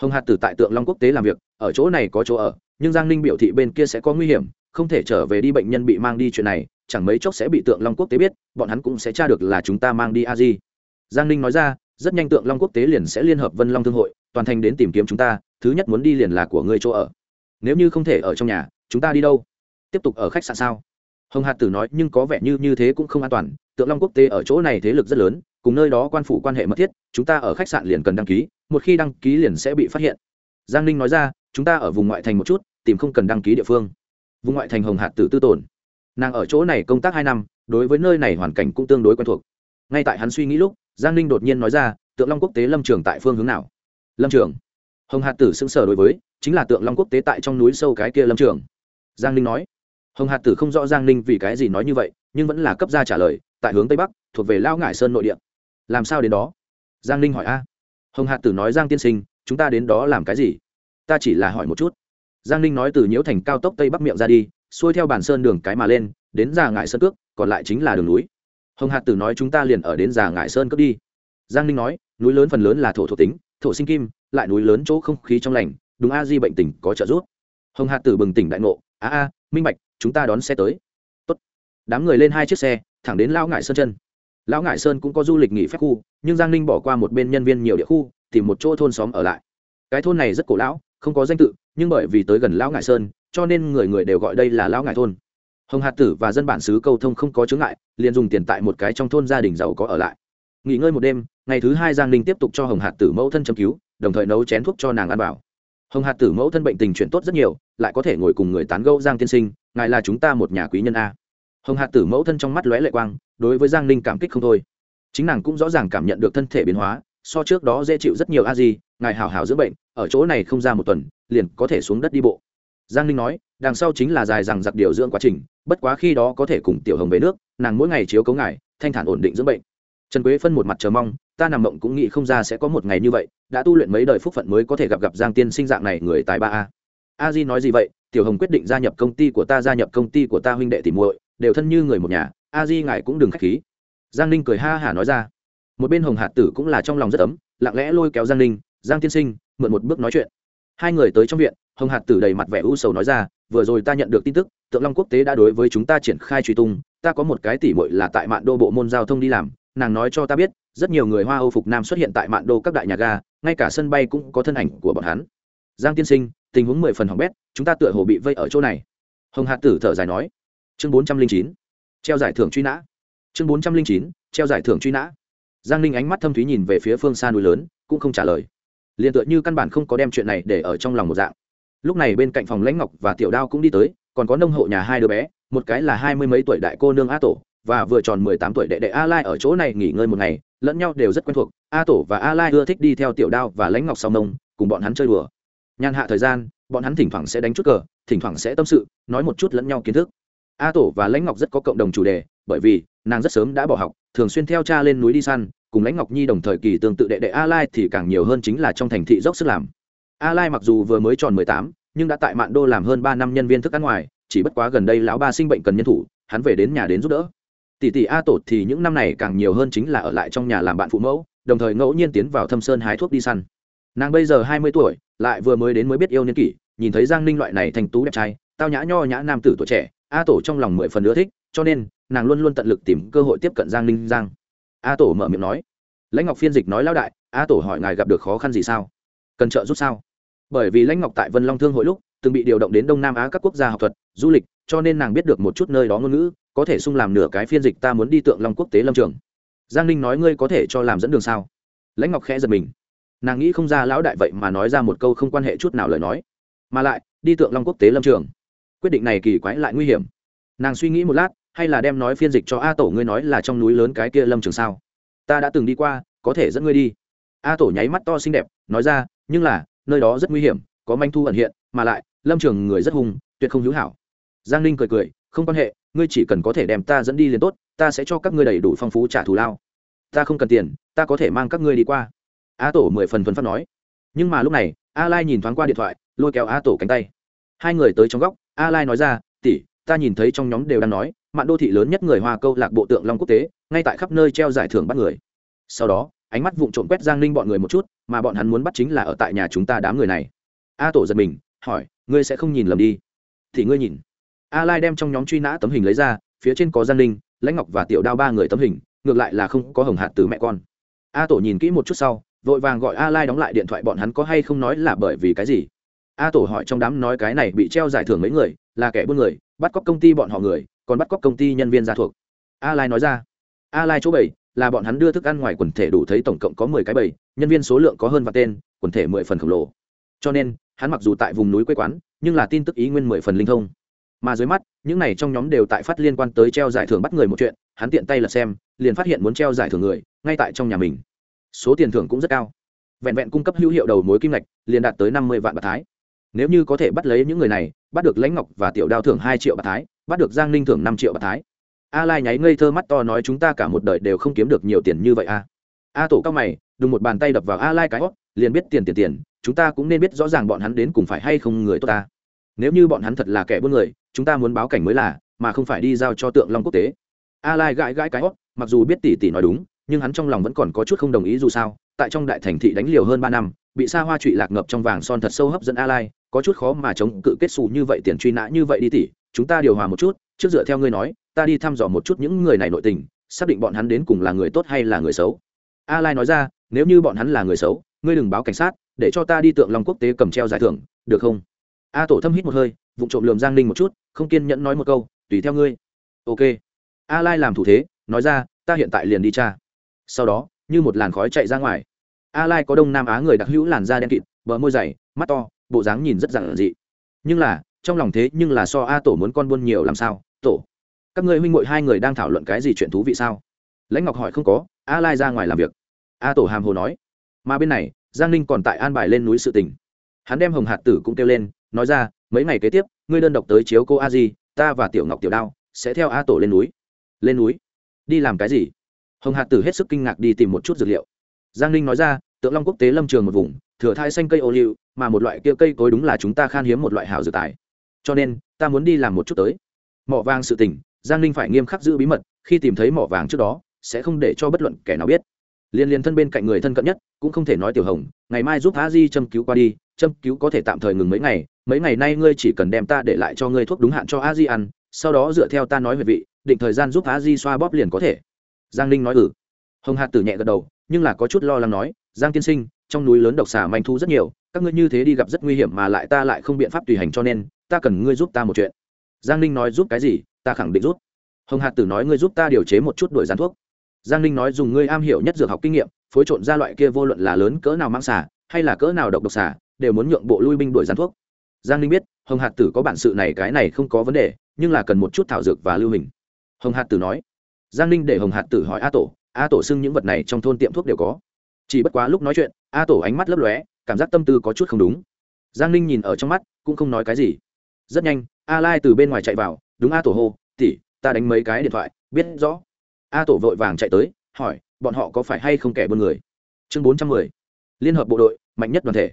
Hồng hạt tử tại tượng long quốc tế làm việc, ở chỗ này có chỗ ở, nhưng giang ninh biểu thị bên kia sẽ có nguy hiểm, không thể trở về đi bệnh nhân bị mang đi chuyện này, chẳng mấy chốc sẽ bị tượng long quốc tế biết, bọn hắn cũng sẽ tra được là chúng ta mang đi a di. Giang ninh nói ra rất nhanh tượng long quốc tế liền sẽ liên hợp vân long thương hội toàn thành đến tìm kiếm chúng ta thứ nhất muốn đi liền là của ngươi chỗ ở nếu như không thể ở trong nhà chúng ta đi đâu tiếp tục ở khách sạn sao hồng hạt tử nói nhưng có vẻ như như thế cũng không an toàn tượng long quốc tế ở chỗ này thế lực rất lớn cùng nơi đó quan phủ quan hệ mật thiết chúng ta ở khách sạn liền cần đăng ký một khi đăng ký liền sẽ bị phát hiện giang ninh nói ra chúng ta ở vùng ngoại thành một chút tìm không cần đăng ký địa phương vùng ngoại thành hồng hạt tử tư tồn nàng ở chỗ này công tác hai năm đối với nơi này hoàn cảnh cũng tương đối quen thuộc ngay tại hắn suy nghĩ lúc giang ninh đột nhiên nói ra, tượng long quốc tế lâm trường tại phương hướng nào? Lâm trường. Hồng hạt tử xưng sở đối với, chính là tượng long quốc tế tại trong núi sâu cái kia lâm trường. Giang ninh nói. Hồng hạt tử không rõ giang ninh vì cái gì nói như vậy, nhưng vẫn là cấp ra trả lời, tại hướng tây bắc, thuộc về lao ngải sơn nội địa. Làm sao đến đó? Giang ninh hỏi a. Hồng hạt tử nói, giang tiên sinh, chúng ta đến đó làm cái gì? Ta chỉ là hỏi một chút. Giang ninh nói, từ nhiễu thành cao tốc tây bắc miệng ra đi, xuôi theo bản sơn đường cái mà lên, đến già ngại sơn cước, còn lại chính là đường núi hồng hạt tử nói chúng ta liền ở đến già ngại sơn cướp đi. Giang ninh nói, núi lớn phần lớn là thổ thổ tính, thổ sinh kim, lại núi lớn chỗ không khí trong lành, đúng a di bệnh tình có trợ giúp. Hồng hạt tử bừng tỉnh đại ngộ, a a, minh bạch, chúng ta đón xe tới. Tốt. đám người lên hai chiếc xe, thẳng đến lao ngại sơn chân. Lão ngại sơn cũng có du lịch nghỉ phép khu, nhưng giang ninh bỏ qua một bên nhân viên nhiều địa khu, tìm một chỗ thôn xóm ở lại. Cái thôn này rất cổ lão, không có danh tự, nhưng bởi vì tới gần lão ngại sơn, cho nên người người đều gọi đây là lão ngại thôn hồng hạt tử và dân bản xứ câu thông không có chướng ngại, liền dùng tiền tại một cái trong thôn gia đình giàu có ở lại. Nghỉ ngơi một đêm, ngày thứ hai giang ninh tiếp tục cho hồng hạt tử mẫu thân châm cứu, đồng thời nấu chén thuốc cho nàng ăn vào. Hồng hạt tử mẫu thân bệnh tình chuyển tốt rất nhiều, lại có thể ngồi cùng người tán gẫu giang tiên sinh, ngài là chúng ta một nhà quý nhân a. Hồng hạt tử mẫu thân trong mắt lóe lệ quang, đối với giang ninh cảm kích không thôi. Chính nàng cũng rõ ràng cảm nhận được thân thể biến hóa, so trước đó dễ chịu rất nhiều a di, ngài hào hào dưỡng bệnh, ở chỗ này không ra một tuần, liền có thể xuống đất đi bộ giang ninh nói, đằng sau chính là dài rằng giặc điều dưỡng quá trình, bất quá khi đó có thể cùng tiểu hồng về nước, nàng mỗi ngày chiếu cấu ngài, thanh thản ổn định dưỡng bệnh. Trần quế phân một mặt chờ mong, ta nằm mộng cũng nghĩ không ra sẽ có một ngày như vậy, đã tu luyện mấy đời phúc phận mới có thể gặp gặp giang tiên sinh dạng này người tài ba a. A di nói gì vậy? Tiểu hồng quyết định gia nhập công ty của ta, gia nhập công ty của ta huynh đệ tìm muội, đều thân như người một nhà, a di ngài cũng đừng k h á c h khí. Giang ninh cười ha hả nói ra. Một bên hồng hạt tử cũng là trong lòng rất ấm, lặng lẽ lôi kéo giang ninh, giang tiên sinh, mượn một bước nói chuyện. Hai người tới trong viện hồng hạt tử đầy mặt vẻ u sầu nói ra, vừa rồi ta nhận được tin tức, tượng long quốc tế đã đối với chúng ta triển khai truy tung, ta có một cái tỉ mội là tại mạn đô bộ môn giao thông đi làm, nàng nói cho ta biết, rất nhiều người hoa âu phục nam xuất hiện tại mạn đô các đại nhà ga, ngay cả sân bay cũng có thân ảnh của bọn hắn. Giang tiên sinh, tình huống mười phần hỏng bét, chúng ta tựa hồ bị vây ở chỗ này. Hồng hạt tử thở dài nói. Chương bốn trăm linh chín, treo giải thưởng truy nã. Chương bốn trăm linh chín, treo giải thưởng truy nã. Giang ninh ánh mắt thâm thúy nhìn về phía phương xa núi lớn, cũng không trả lời. Liền tựa như căn bản không có đem chuyện này để ở trong lòng một dạng lúc này bên cạnh phòng lãnh ngọc và tiểu đao cũng đi tới, còn có nông hộ nhà hai đứa bé, một cái là hai mươi mấy tuổi đại cô nương a tổ, và vừa tròn mười tám tuổi đệ đệ a lai ở chỗ này nghỉ ngơi một ngày, lẫn nhau đều rất quen thuộc. A tổ và a lai ưa thích đi theo tiểu đao và lãnh ngọc sau nông, cùng bọn hắn chơi đùa. Nhàn hạ thời gian, bọn hắn thỉnh thoảng sẽ đánh chút cờ, thỉnh thoảng sẽ tâm sự, nói một chút lẫn nhau kiến thức. A tổ và lãnh ngọc rất có cộng đồng chủ đề, bởi vì nàng rất sớm đã bỏ học, thường xuyên theo cha lên núi đi săn, cùng lãnh ngọc nhi đồng thời kỳ tương tự đệ đệ a lai thì càng nhiều hơn chính là trong thành thị dốc sức làm a lai mặc dù vừa mới tròn 18, nhưng đã tại mạn đô làm hơn ba năm nhân viên thức ăn ngoài chỉ bất quá gần đây lão ba sinh bệnh cần nhân thủ hắn về đến nhà đến giúp đỡ. Tỷ tỷ a tổ thì những năm này càng nhiều hơn chính là ở lại trong nhà làm bạn phụ mẫu đồng thời ngẫu nhiên tiến vào thâm sơn hái thuốc đi săn. Nàng bây giờ hai mươi tuổi lại vừa mới đến mới biết yêu niên kỷ nhìn thấy giang ninh loại này thành tú đẹp trai tao nhã nho nhã nam tử tuổi trẻ a tổ trong lòng mười phần ưa thích cho nên nàng luôn luôn tận lực tìm cơ hội tiếp cận giang ninh giang. A tổ mở miệng nói lãnh ngọc phiên dịch nói lão đại a tổ hỏi ngài gặp được khó khăn gì sao? Cần trợ giúp sao? Bởi vì lãnh ngọc tại vân long thương hội lúc từng bị điều động đến đông nam á các quốc gia học thuật, du lịch, cho nên nàng biết được một chút nơi đó ngôn ngữ, có thể sung làm nửa cái phiên dịch ta muốn đi tượng long quốc tế lâm trường. Giang ninh nói ngươi có thể cho làm dẫn đường sao? Lãnh ngọc khẽ giật mình. Nàng nghĩ không ra lão đại vậy mà nói ra một câu không quan hệ chút nào lời nói. Mà lại, đi tượng long quốc tế lâm trường. Quyết định này kỳ quái lại nguy hiểm. Nàng suy nghĩ một lát, hay là đem nói phiên dịch cho a tổ ngươi nói là trong núi lớn cái kia lâm trường sao? Ta đã từng đi qua, có thể dẫn ngươi đi. A tổ nháy mắt to xinh đẹp, nói ra, nhưng là nơi đó rất nguy hiểm, có manh thu ẩn hiện, mà lại, lâm trường người rất hung, tuyệt không hữu hảo. Giang ninh cười cười, không quan hệ, ngươi chỉ cần có thể đem ta dẫn đi liền tốt, ta sẽ cho các ngươi đầy đủ phong phú trả thù lao. Ta không cần tiền, ta có thể mang các ngươi đi qua. A tổ mười phần thuần phát nói. Nhưng mà lúc này, a lai nhìn thoáng qua điện thoại, lôi kéo a tổ cánh tay. Hai người tới trong góc, a lai nói ra, tỷ, ta nhìn thấy trong nhóm đều đang nói mạng đô thị lớn nhất người hoa câu lạc bộ tượng long quốc tế, ngay tại khắp nơi treo giải thưởng bắt người. Sau đó, ánh mắt vụng trộm quét giang ninh bọn người một chút mà bọn hắn muốn bắt chính là ở tại nhà chúng ta đám người này. A tổ giật mình hỏi ngươi sẽ không nhìn lầm đi? Thì ngươi nhìn. A lai đem trong nhóm truy nã tấm hình lấy ra phía trên có giang Linh, lãnh ngọc và tiểu đao ba người tấm hình ngược lại là không có hồng hạt từ mẹ con. A tổ nhìn kỹ một chút sau vội vàng gọi a lai đóng lại điện thoại bọn hắn có hay không nói là bởi vì cái gì. A tổ hỏi trong đám nói cái này bị treo giải thưởng mấy người là kẻ buôn người bắt cóc công ty bọn họ người còn bắt cóc công ty nhân viên gia thuộc. A lai nói ra. A lai chỗ bảy là bọn hắn đưa thức ăn ngoài quần thể đủ thấy tổng cộng có mười cái bầy, nhân viên số lượng có hơn và tên, quần thể mười phần khổng lồ. Cho nên, hắn mặc dù tại vùng núi quê quán, nhưng là tin tức ý nguyên mười phần linh thông. Mà dưới mắt, những này trong nhóm đều tại phát liên quan tới treo giải thưởng bắt người một chuyện, hắn tiện tay là xem, liền phát hiện muốn treo giải thưởng người, ngay tại trong nhà mình. Số tiền thưởng cũng rất cao. Vẹn vẹn cung cấp hữu hiệu đầu mối kim ngạch, liền đạt tới năm mươi vạn bạc thái. Nếu như có thể bắt lấy những người này, bắt được lãnh ngọc và tiểu đao thưởng hai triệu bạc thái, bắt được giang ninh thưởng năm triệu bạc thái a lai nháy ngây thơ mắt to nói chúng ta cả một đời đều không kiếm được nhiều tiền như vậy a a tổ cao mày, đùng một bàn tay đập vào a lai cái hót, liền biết tiền tiền tiền, chúng ta cũng nên biết rõ ràng bọn hắn đến cùng phải hay không người tốt ta. Nếu như bọn hắn thật là kẻ buôn người, chúng ta muốn báo cảnh mới là, mà không phải đi giao cho tượng long quốc tế. A lai gãi gãi cái hót, mặc dù biết tỷ tỷ nói đúng, nhưng hắn trong lòng vẫn còn có chút không đồng ý dù sao, tại trong đại thành thị đánh liều hơn ba năm, bị xa hoa trụy lạc ngập trong vàng son thật sâu hấp dẫn a lai, có chút khó mà chống cự kết xù như vậy, tiền truy nã như vậy đi tỷ, chúng ta điều hòa một chút, trước dựa theo ngươi nói ta đi thăm dò một chút những người này nội tình, xác định bọn hắn đến cùng là người tốt hay là người xấu. A lai nói ra, nếu như bọn hắn là người xấu, ngươi đừng báo cảnh sát, để cho ta đi tượng long quốc tế cầm treo giải thưởng, được không? A tổ thâm hít một hơi vụ trộm lườm giang ninh một chút, không kiên nhẫn nói một câu, tùy theo ngươi. Ok. A lai làm thủ thế, nói ra, ta hiện tại liền đi cha sau đó, như một làn khói chạy ra ngoài. A lai có đông nam á người đặc hữu làn da đen kịt, bờ môi dày, mắt to, bộ dáng nhìn rất giản dị. Nhưng là, trong lòng thế nhưng là so a tổ muốn con buôn nhiều làm sao? Tổ các ngươi huynh muội hai người đang thảo luận cái gì chuyện thú vị sao? Lãnh ngọc hỏi không có, a lai ra ngoài làm việc. A tổ hàm hồ nói. Mà bên này, giang ninh còn tại an bài lên núi sự tình. Hắn đem hồng hạt tử cũng kêu lên, nói ra, mấy ngày kế tiếp, ngươi đơn độc tới chiếu cô a di, ta và tiểu ngọc tiểu đao sẽ theo a tổ lên núi. Lên núi? Đi làm cái gì? Hồng hạt tử hết sức kinh ngạc đi tìm một chút dược liệu. Giang ninh nói ra, tượng long quốc tế lâm trường một vùng, thừa thai xanh cây ô liu, mà một loại kia cây cối đúng là chúng ta khan hiếm một loại hảo dược tài. Cho nên, ta muốn đi làm một chút tới. Mỏ vàng sự tình giang ninh phải nghiêm khắc giữ bí mật, khi tìm thấy mỏ vàng trước đó, sẽ không để cho bất luận kẻ nào biết. Liên liên thân bên cạnh người thân cận nhất, cũng không thể nói tiểu hồng, ngày mai giúp a di châm cứu qua đi, châm cứu có thể tạm thời ngừng mấy ngày mấy ngày nay ngươi chỉ cần đem ta để lại cho ngươi thuốc đúng hạn cho a di ăn, sau đó dựa theo ta nói về vị, định thời gian giúp a di xoa bóp liền có thể. Giang ninh nói ừ. Hồng hạt tử nhẹ gật đầu, nhưng là có chút lo lắng nói, giang tiên sinh, trong núi lớn độc xà manh thu rất nhiều, các ngươi như thế đi gặp rất nguy hiểm mà lại ta lại không biện pháp tùy hành cho nên, ta cần ngươi giúp ta một chuyện. Giang ninh nói giúp cái gì? Ta khẳng định rút. hồng hạt tử nói ngươi giúp ta điều chế một chút đổi gián thuốc. Giang ninh nói dùng ngươi am hiểu nhất dược học kinh nghiệm, phối trộn ra loại kia vô luận là lớn cỡ nào mang xả hay là cỡ nào độc độc xả đều muốn nhượng bộ lui binh đổi gián thuốc. Giang ninh biết, hồng hạt tử có bản sự này, cái này không có vấn đề, nhưng là cần một chút thảo dược và lưu hình. Hồng hạt tử nói. Giang ninh để hồng hạt tử hỏi a tổ a tổ xưng những vật này trong thôn tiệm thuốc đều có. Chỉ bất quá lúc nói chuyện, a tổ ánh mắt lấp lóe, cảm giác tâm tư có chút không đúng. Giang ninh nhìn ở trong mắt, cũng không nói cái gì. Rất nhanh, a lai từ bên ngoài chạy vào đúng a tổ hô tỉ ta đánh mấy cái điện thoại, biết rõ. A tổ vội vàng chạy tới, hỏi, bọn họ có phải hay không kẻ buôn người? Chương bốn trăm mười, liên hợp bộ đội, mạnh nhất đoàn thể.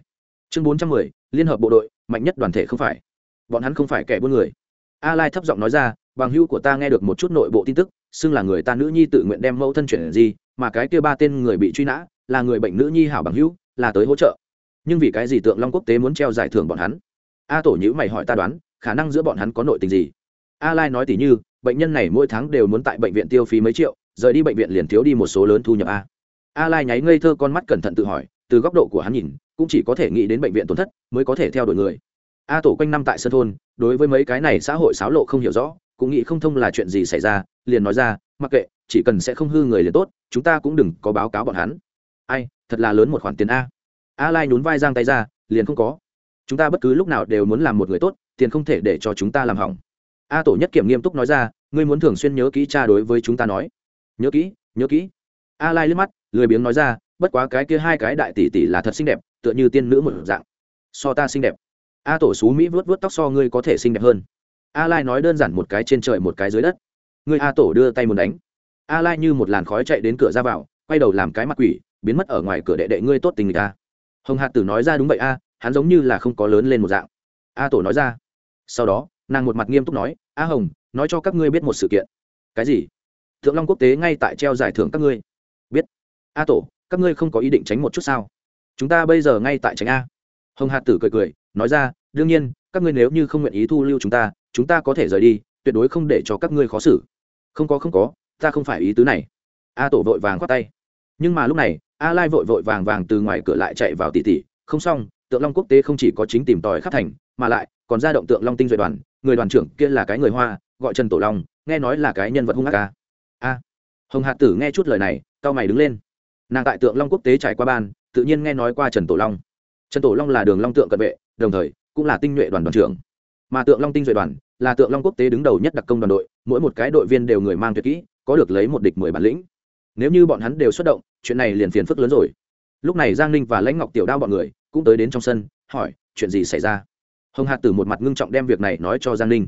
Chương bốn trăm mười, liên hợp bộ đội, mạnh nhất đoàn thể không phải. Bọn hắn không phải kẻ buôn người. A lai thấp giọng nói ra, bằng hữu của ta nghe được một chút nội bộ tin tức, xưng là người ta nữ nhi tự nguyện đem mẫu thân chuyển gì mà cái kia ba tên người bị truy nã, là người bệnh nữ nhi hảo bằng hữu, là tới hỗ trợ. Nhưng vì cái gì tượng long quốc tế muốn treo giải thưởng bọn hắn? A tổ nhữ mày hỏi ta đoán, khả năng giữa bọn hắn có nội tình gì? A lai nói tỉ như, bệnh nhân này mỗi tháng đều muốn tại bệnh viện tiêu phí mấy triệu, rời đi bệnh viện liền thiếu đi một số lớn thu nhập a. A lai nháy ngây thơ con mắt cẩn thận tự hỏi, từ góc độ của hắn nhìn, cũng chỉ có thể nghĩ đến bệnh viện tổn thất, mới có thể theo đuổi người. A tổ quanh năm tại sân thôn, đối với mấy cái này xã hội xáo lộ không hiểu rõ, cũng nghĩ không thông là chuyện gì xảy ra, liền nói ra, mặc kệ, chỉ cần sẽ không hư người liền tốt, chúng ta cũng đừng có báo cáo bọn hắn. Ai, thật là lớn một khoản tiền a. A lai nhún vai giang tay ra, liền không có. Chúng ta bất cứ lúc nào đều muốn làm một người tốt, tiền không thể để cho chúng ta làm hỏng a tổ nhất kiểm nghiêm túc nói ra, ngươi muốn thường xuyên nhớ kỹ cha đối với chúng ta nói. Nhớ kỹ nhớ kỹ. A lai liếc mắt, lười biếng nói ra, bất quá cái kia hai cái đại tỷ tỷ là thật xinh đẹp, tựa như tiên nữ một dạng. So ta xinh đẹp. A tổ xú mỹ vớt vớt tóc so ngươi có thể xinh đẹp hơn. A lai nói đơn giản một cái trên trời một cái dưới đất. Ngươi a tổ đưa tay muốn đánh. A lai như một làn khói chạy đến cửa ra vào, quay đầu làm cái mặt quỷ, biến mất ở ngoài cửa đệ đệ ngươi tốt tình người ta. Hồng hạt tử nói ra đúng vậy a, hắn giống như là không có lớn lên một dạng. A tổ nói ra. Sau đó nàng một mặt nghiêm túc nói, a hồng, nói cho các ngươi biết một sự kiện. Cái gì? Thượng long quốc tế ngay tại treo giải thưởng các ngươi. Biết. A tổ, các ngươi không có ý định tránh một chút sao? Chúng ta bây giờ ngay tại tránh a. Hồng hạt tử cười cười, nói ra, đương nhiên, các ngươi nếu như không nguyện ý thu lưu chúng ta chúng ta có thể rời đi, tuyệt đối không để cho các ngươi khó xử. Không có không có, ta không phải ý tứ này. A tổ vội vàng khoát tay. Nhưng mà lúc này, a lai vội vội vàng vàng từ ngoài cửa lại chạy vào tỉ tỉ. Không xong tượng long quốc tế không chỉ có chính tìm tòi khắp thành, mà lại còn ra động tượng long tinh duệ đoàn, người đoàn trưởng kia là cái người hoa, gọi trần tổ long, nghe nói là cái nhân vật hung ác ca. A. Hồng Hạ tử nghe chút lời này cao mày đứng lên. Nàng tại tượng long quốc tế trải qua ban, tự nhiên nghe nói qua trần tổ long. Trần tổ long là đường long tượng cận vệ, đồng thời, cũng là tinh nhuệ đoàn đoàn trưởng. Mà tượng long tinh duệ đoàn, là tượng long quốc tế đứng đầu nhất đặc công đoàn đội, mỗi một cái đội viên đều người mang tuyệt kỹ, có được lấy một địch mười bản lĩnh. Nếu như bọn hắn đều xuất động, chuyện này liền phiền phức lớn rồi. Lúc này giang ninh và lãnh ngọc tiểu đao bọn người, cũng tới đến trong sân, hỏi, chuyện gì xảy ra? Hồng hạt tử một mặt ngưng trọng đem việc này nói cho giang ninh.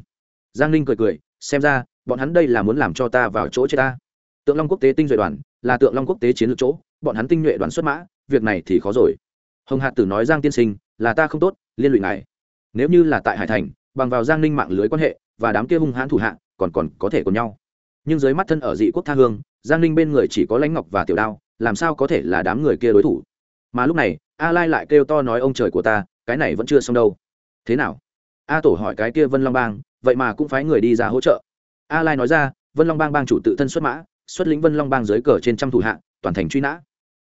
Giang ninh cười cười, xem ra, bọn hắn đây là muốn làm cho ta vào chỗ chết ta. Tượng long quốc tế tinh duệ đoàn, là tượng long quốc tế chiến lược chỗ, bọn hắn tinh nhuệ đoàn xuất mã, việc này thì khó rồi. Hồng hạt tử nói giang tiên sinh, là ta không tốt, liên lụy ngài. Nếu như là tại hải thành, bằng vào giang ninh mạng lưới quan hệ, và đám kia hung hãn thủ hạ, còn còn có thể cùng nhau. Nhưng dưới mắt thân ở dị quốc tha hương, giang ninh bên người chỉ có lãnh ngọc và tiểu đao, làm sao có thể là đám người kia đối thủ? Mà lúc này, a lai lại kêu to nói ông trời của ta, cái này vẫn chưa xong đâu thế nào? A tổ hỏi cái kia vân long bang, vậy mà cũng phái người đi ra hỗ trợ. A lai nói ra, vân long bang bang chủ tự thân xuất mã, xuất lĩnh vân long bang dưới cờ trên trăm thủ hạ, toàn thành truy nã.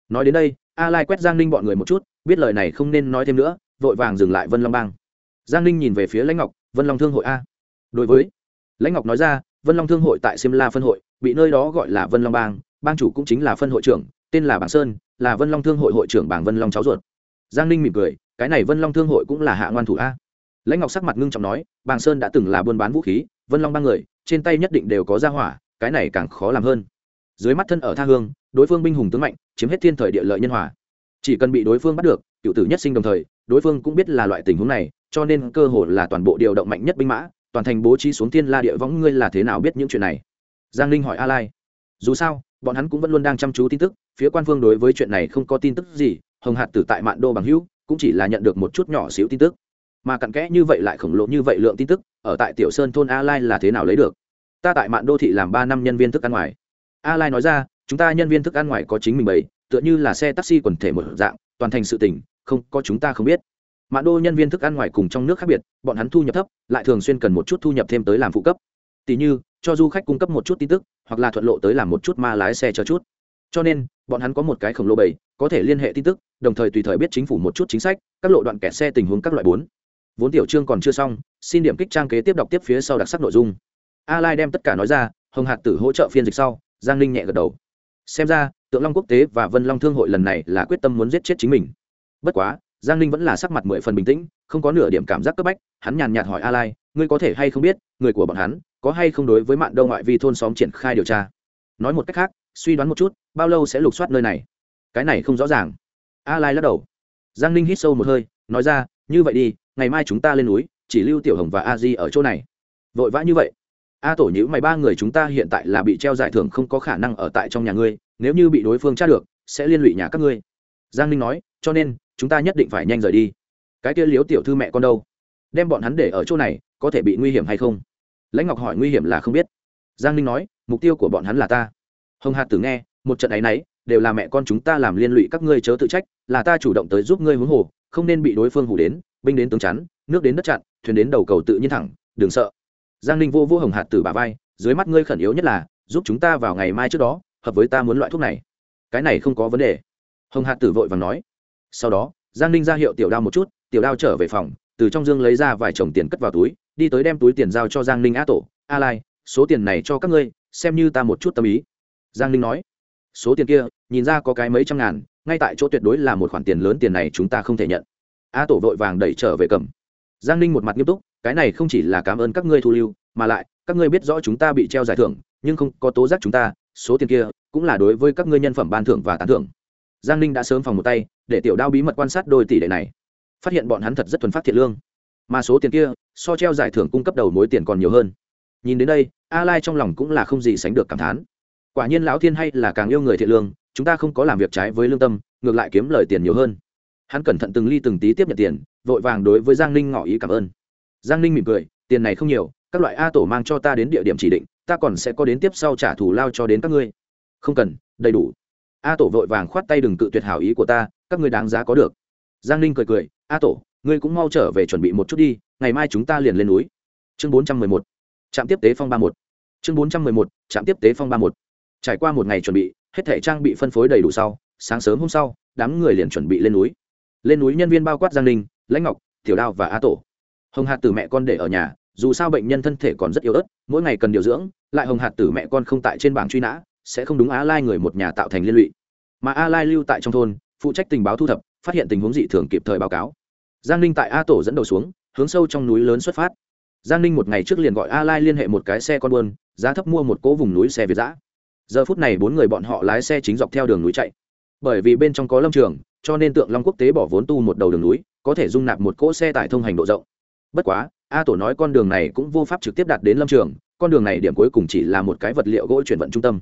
Nói đến đây, a lai quét giang ninh bọn người một chút, biết lời này không nên nói thêm nữa, vội vàng dừng lại vân long bang. Giang ninh nhìn về phía lãnh ngọc, vân long thương hội a? Đối với. Lãnh ngọc nói ra, vân long thương hội tại simla phân hội, bị nơi đó gọi là vân long bang bang chủ cũng chính là phân hội trưởng, tên là bảng sơn, là vân long thương hội hội trưởng bảng vân long cháu ruột. Giang ninh mỉm cười, cái này vân long thương hội cũng là hạ ngoan thủ a lãnh ngọc sắc mặt ngưng trọng nói, bàng sơn đã từng là buôn bán vũ khí, vân long ba người, trên tay nhất định đều có ra hỏa, cái này càng khó làm hơn. Dưới mắt thân ở tha hương, đối phương binh hùng tướng mạnh, chiếm hết thiên thời địa lợi nhân hòa. Chỉ cần bị đối phương bắt được, cựu tử nhất sinh đồng thời, đối phương cũng biết là loại tình huống này, cho nên cơ hội là toàn bộ điều động mạnh nhất binh mã, toàn thành bố trí xuống thiên la địa võng, ngươi là thế nào biết những chuyện này? Giang Linh hỏi a lai dù sao, bọn hắn cũng vẫn luôn đang chăm chú tin tức, phía quan phương đối với chuyện này không có tin tức gì, hồng hạt tử tại mạn đô bằng hữu, cũng chỉ là nhận được một chút nhỏ xíu tin tức mà cặn kẽ như vậy lại khổng lồ như vậy lượng tin tức, ở tại tiểu sơn thôn a lai là thế nào lấy được? Ta tại mạng đô thị làm ba năm nhân viên thức ăn ngoài. A lai nói ra, chúng ta nhân viên thức ăn ngoài có chính mình bảy tựa như là xe taxi quần thể một dạng, toàn thành sự tỉnh không, có chúng ta không biết. Mạng đô nhân viên thức ăn ngoài cùng trong nước khác biệt, bọn hắn thu nhập thấp, lại thường xuyên cần một chút thu nhập thêm tới làm phụ cấp. Tỷ như, cho du khách cung cấp một chút tin tức, hoặc là thuận lộ tới làm một chút ma lái xe cho chút. Cho nên, bọn hắn có một cái khổng lồ bầy, có thể liên hệ tin tức, đồng thời tùy thời biết chính phủ một chút chính sách, các lộ đoạn kẹt xe tình huống các loại bốn vốn tiểu chương còn chưa xong, xin điểm kích trang kế tiếp đọc tiếp phía sau đặc sắc nội dung. A lai đem tất cả nói ra, hồng hạt tử hỗ trợ phiên dịch sau, giang ninh nhẹ gật đầu. Xem ra, tượng long quốc tế và vân long thương hội lần này là quyết tâm muốn giết chết chính mình. Bất quá, giang ninh vẫn là sắc mặt mười phần bình tĩnh, không có nửa điểm cảm giác cấp bách, hắn nhàn nhạt hỏi a lai, ngươi có thể hay không biết, người của bọn hắn có hay không đối với mạng đâu ngoại vi thôn xóm triển khai điều tra? Nói một cách khác, suy đoán một chút, bao lâu sẽ lục soát nơi này? Cái này không rõ ràng. A lai lắc đầu. Giang ninh hít sâu một hơi, nói ra như vậy đi, ngày mai chúng ta lên núi, chỉ lưu tiểu hồng và a di ở chỗ này. Vội vã như vậy. A tổ nhữ mày, ba người chúng ta hiện tại là bị treo giải thưởng không có khả năng ở tại trong nhà ngươi, nếu như bị đối phương tra được, sẽ liên lụy nhà các ngươi. Giang ninh nói, cho nên, chúng ta nhất định phải nhanh rời đi. Cái kia liếu tiểu thư mẹ con đâu? Đem bọn hắn để ở chỗ này, có thể bị nguy hiểm hay không? Lãnh ngọc hỏi, nguy hiểm là không biết. Giang ninh nói, mục tiêu của bọn hắn là ta. Hồng hạt tử nghe, một trận ấ y n ấ y đều là mẹ con chúng ta làm liên lụy các ngươi chớ tự trách, là ta chủ động tới giúp ngươi huống hồ không nên bị đối phương hủ đến, binh đến tướng chắn, nước đến đất chặn, thuyền đến đầu cầu tự nhiên thẳng, đừng sợ. Giang ninh vô vô hồng hạt tử bà vai, dưới mắt ngươi khẩn yếu nhất là, giúp chúng ta vào ngày mai trước đó, hợp với ta muốn loại thuốc này. Cái này không có vấn đề. Hồng hạt tử vội và nói. Sau đó, giang ninh ra hiệu tiểu đao một chút, tiểu đao trở về phòng, từ trong dương lấy ra vài chồng tiền cất vào túi, đi tới đem túi tiền giao cho giang ninh a tổ, a lai, số tiền này cho các ngươi, xem như ta một chút tâm ý. Giang ninh nói. Số tiền kia, nhìn ra có cái mấy trăm ngàn ngay tại chỗ tuyệt đối là một khoản tiền lớn tiền này chúng ta không thể nhận. A tổ vội vàng đẩy trở về cầm. Giang ninh một mặt nghiêm túc, cái này không chỉ là cảm ơn các ngươi thu lưu, mà lại, các ngươi biết rõ chúng ta bị treo giải thưởng, nhưng không có tố giác chúng ta, số tiền kia cũng là đối với các ngươi nhân phẩm ban thưởng và tán thưởng. Giang ninh đã sớm phòng một tay, để tiểu đao bí mật quan sát đôi tỷ đệ này. Phát hiện bọn hắn thật rất thuần phát thiện lương. Mà số tiền kia, so treo giải thưởng cung cấp đầu mối tiền còn nhiều hơn. Nhìn đến đây, a lai trong lòng cũng là không gì sánh được cảm thán. Quả nhiên lão thiên hay là càng yêu người thiện lương chúng ta không có làm việc trái với lương tâm, ngược lại kiếm lời tiền nhiều hơn. Hắn cẩn thận từng ly từng tí tiếp nhận tiền, vội vàng đối với giang ninh ngỏ ý cảm ơn. Giang ninh mỉm cười, tiền này không nhiều, các loại a tổ mang cho ta đến địa điểm chỉ định, ta còn sẽ có đến tiếp sau trả thù lao cho đến các ngươi. Không cần, đầy đủ. A tổ vội vàng khoát tay đừng cự tuyệt hảo ý của ta, các ngươi đáng giá có được. Giang ninh cười cười, a tổ, ngươi cũng mau trở về chuẩn bị một chút đi, ngày mai chúng ta liền lên núi. Chương bốn trăm mười một, trạm tiếp tế phong ba một. Chương bốn trăm mười một, trạm tiếp tế phong ba một. Trải qua một ngày chuẩn bị hết thể trang bị phân phối đầy đủ sau, sáng sớm hôm sau, đám người liền chuẩn bị lên núi. Lên núi nhân viên bao quát giang ninh, lãnh ngọc, tiểu đao và a tổ. Hồng hạt từ mẹ con để ở nhà, dù sao bệnh nhân thân thể còn rất yếu ớt, mỗi ngày cần điều dưỡng, lại hồng hạt tử mẹ con không tại trên bảng truy nã, sẽ không đúng a lai người một nhà tạo thành liên lụy. Mà a lai lưu tại trong thôn, phụ trách tình báo thu thập, phát hiện tình huống dị thường kịp thời báo cáo. Giang ninh tại a tổ dẫn đầu xuống, hướng sâu trong núi lớn xuất phát. Giang ninh một ngày trước liền gọi a lai liên hệ một cái xe con buôn, giá thấp mua một cỗ vùng núi xe việt giã giờ phút này bốn người bọn họ lái xe chính dọc theo đường núi chạy. Bởi vì bên trong có lâm trường, cho nên tượng long quốc tế bỏ vốn tu một đầu đường núi, có thể dung nạp một cỗ xe tải thông hành độ rộng. Bất quá, a tổ nói con đường này cũng vô pháp trực tiếp đạt đến lâm trường, con đường này điểm cuối cùng chỉ là một cái vật liệu gỗ chuyển vận trung tâm.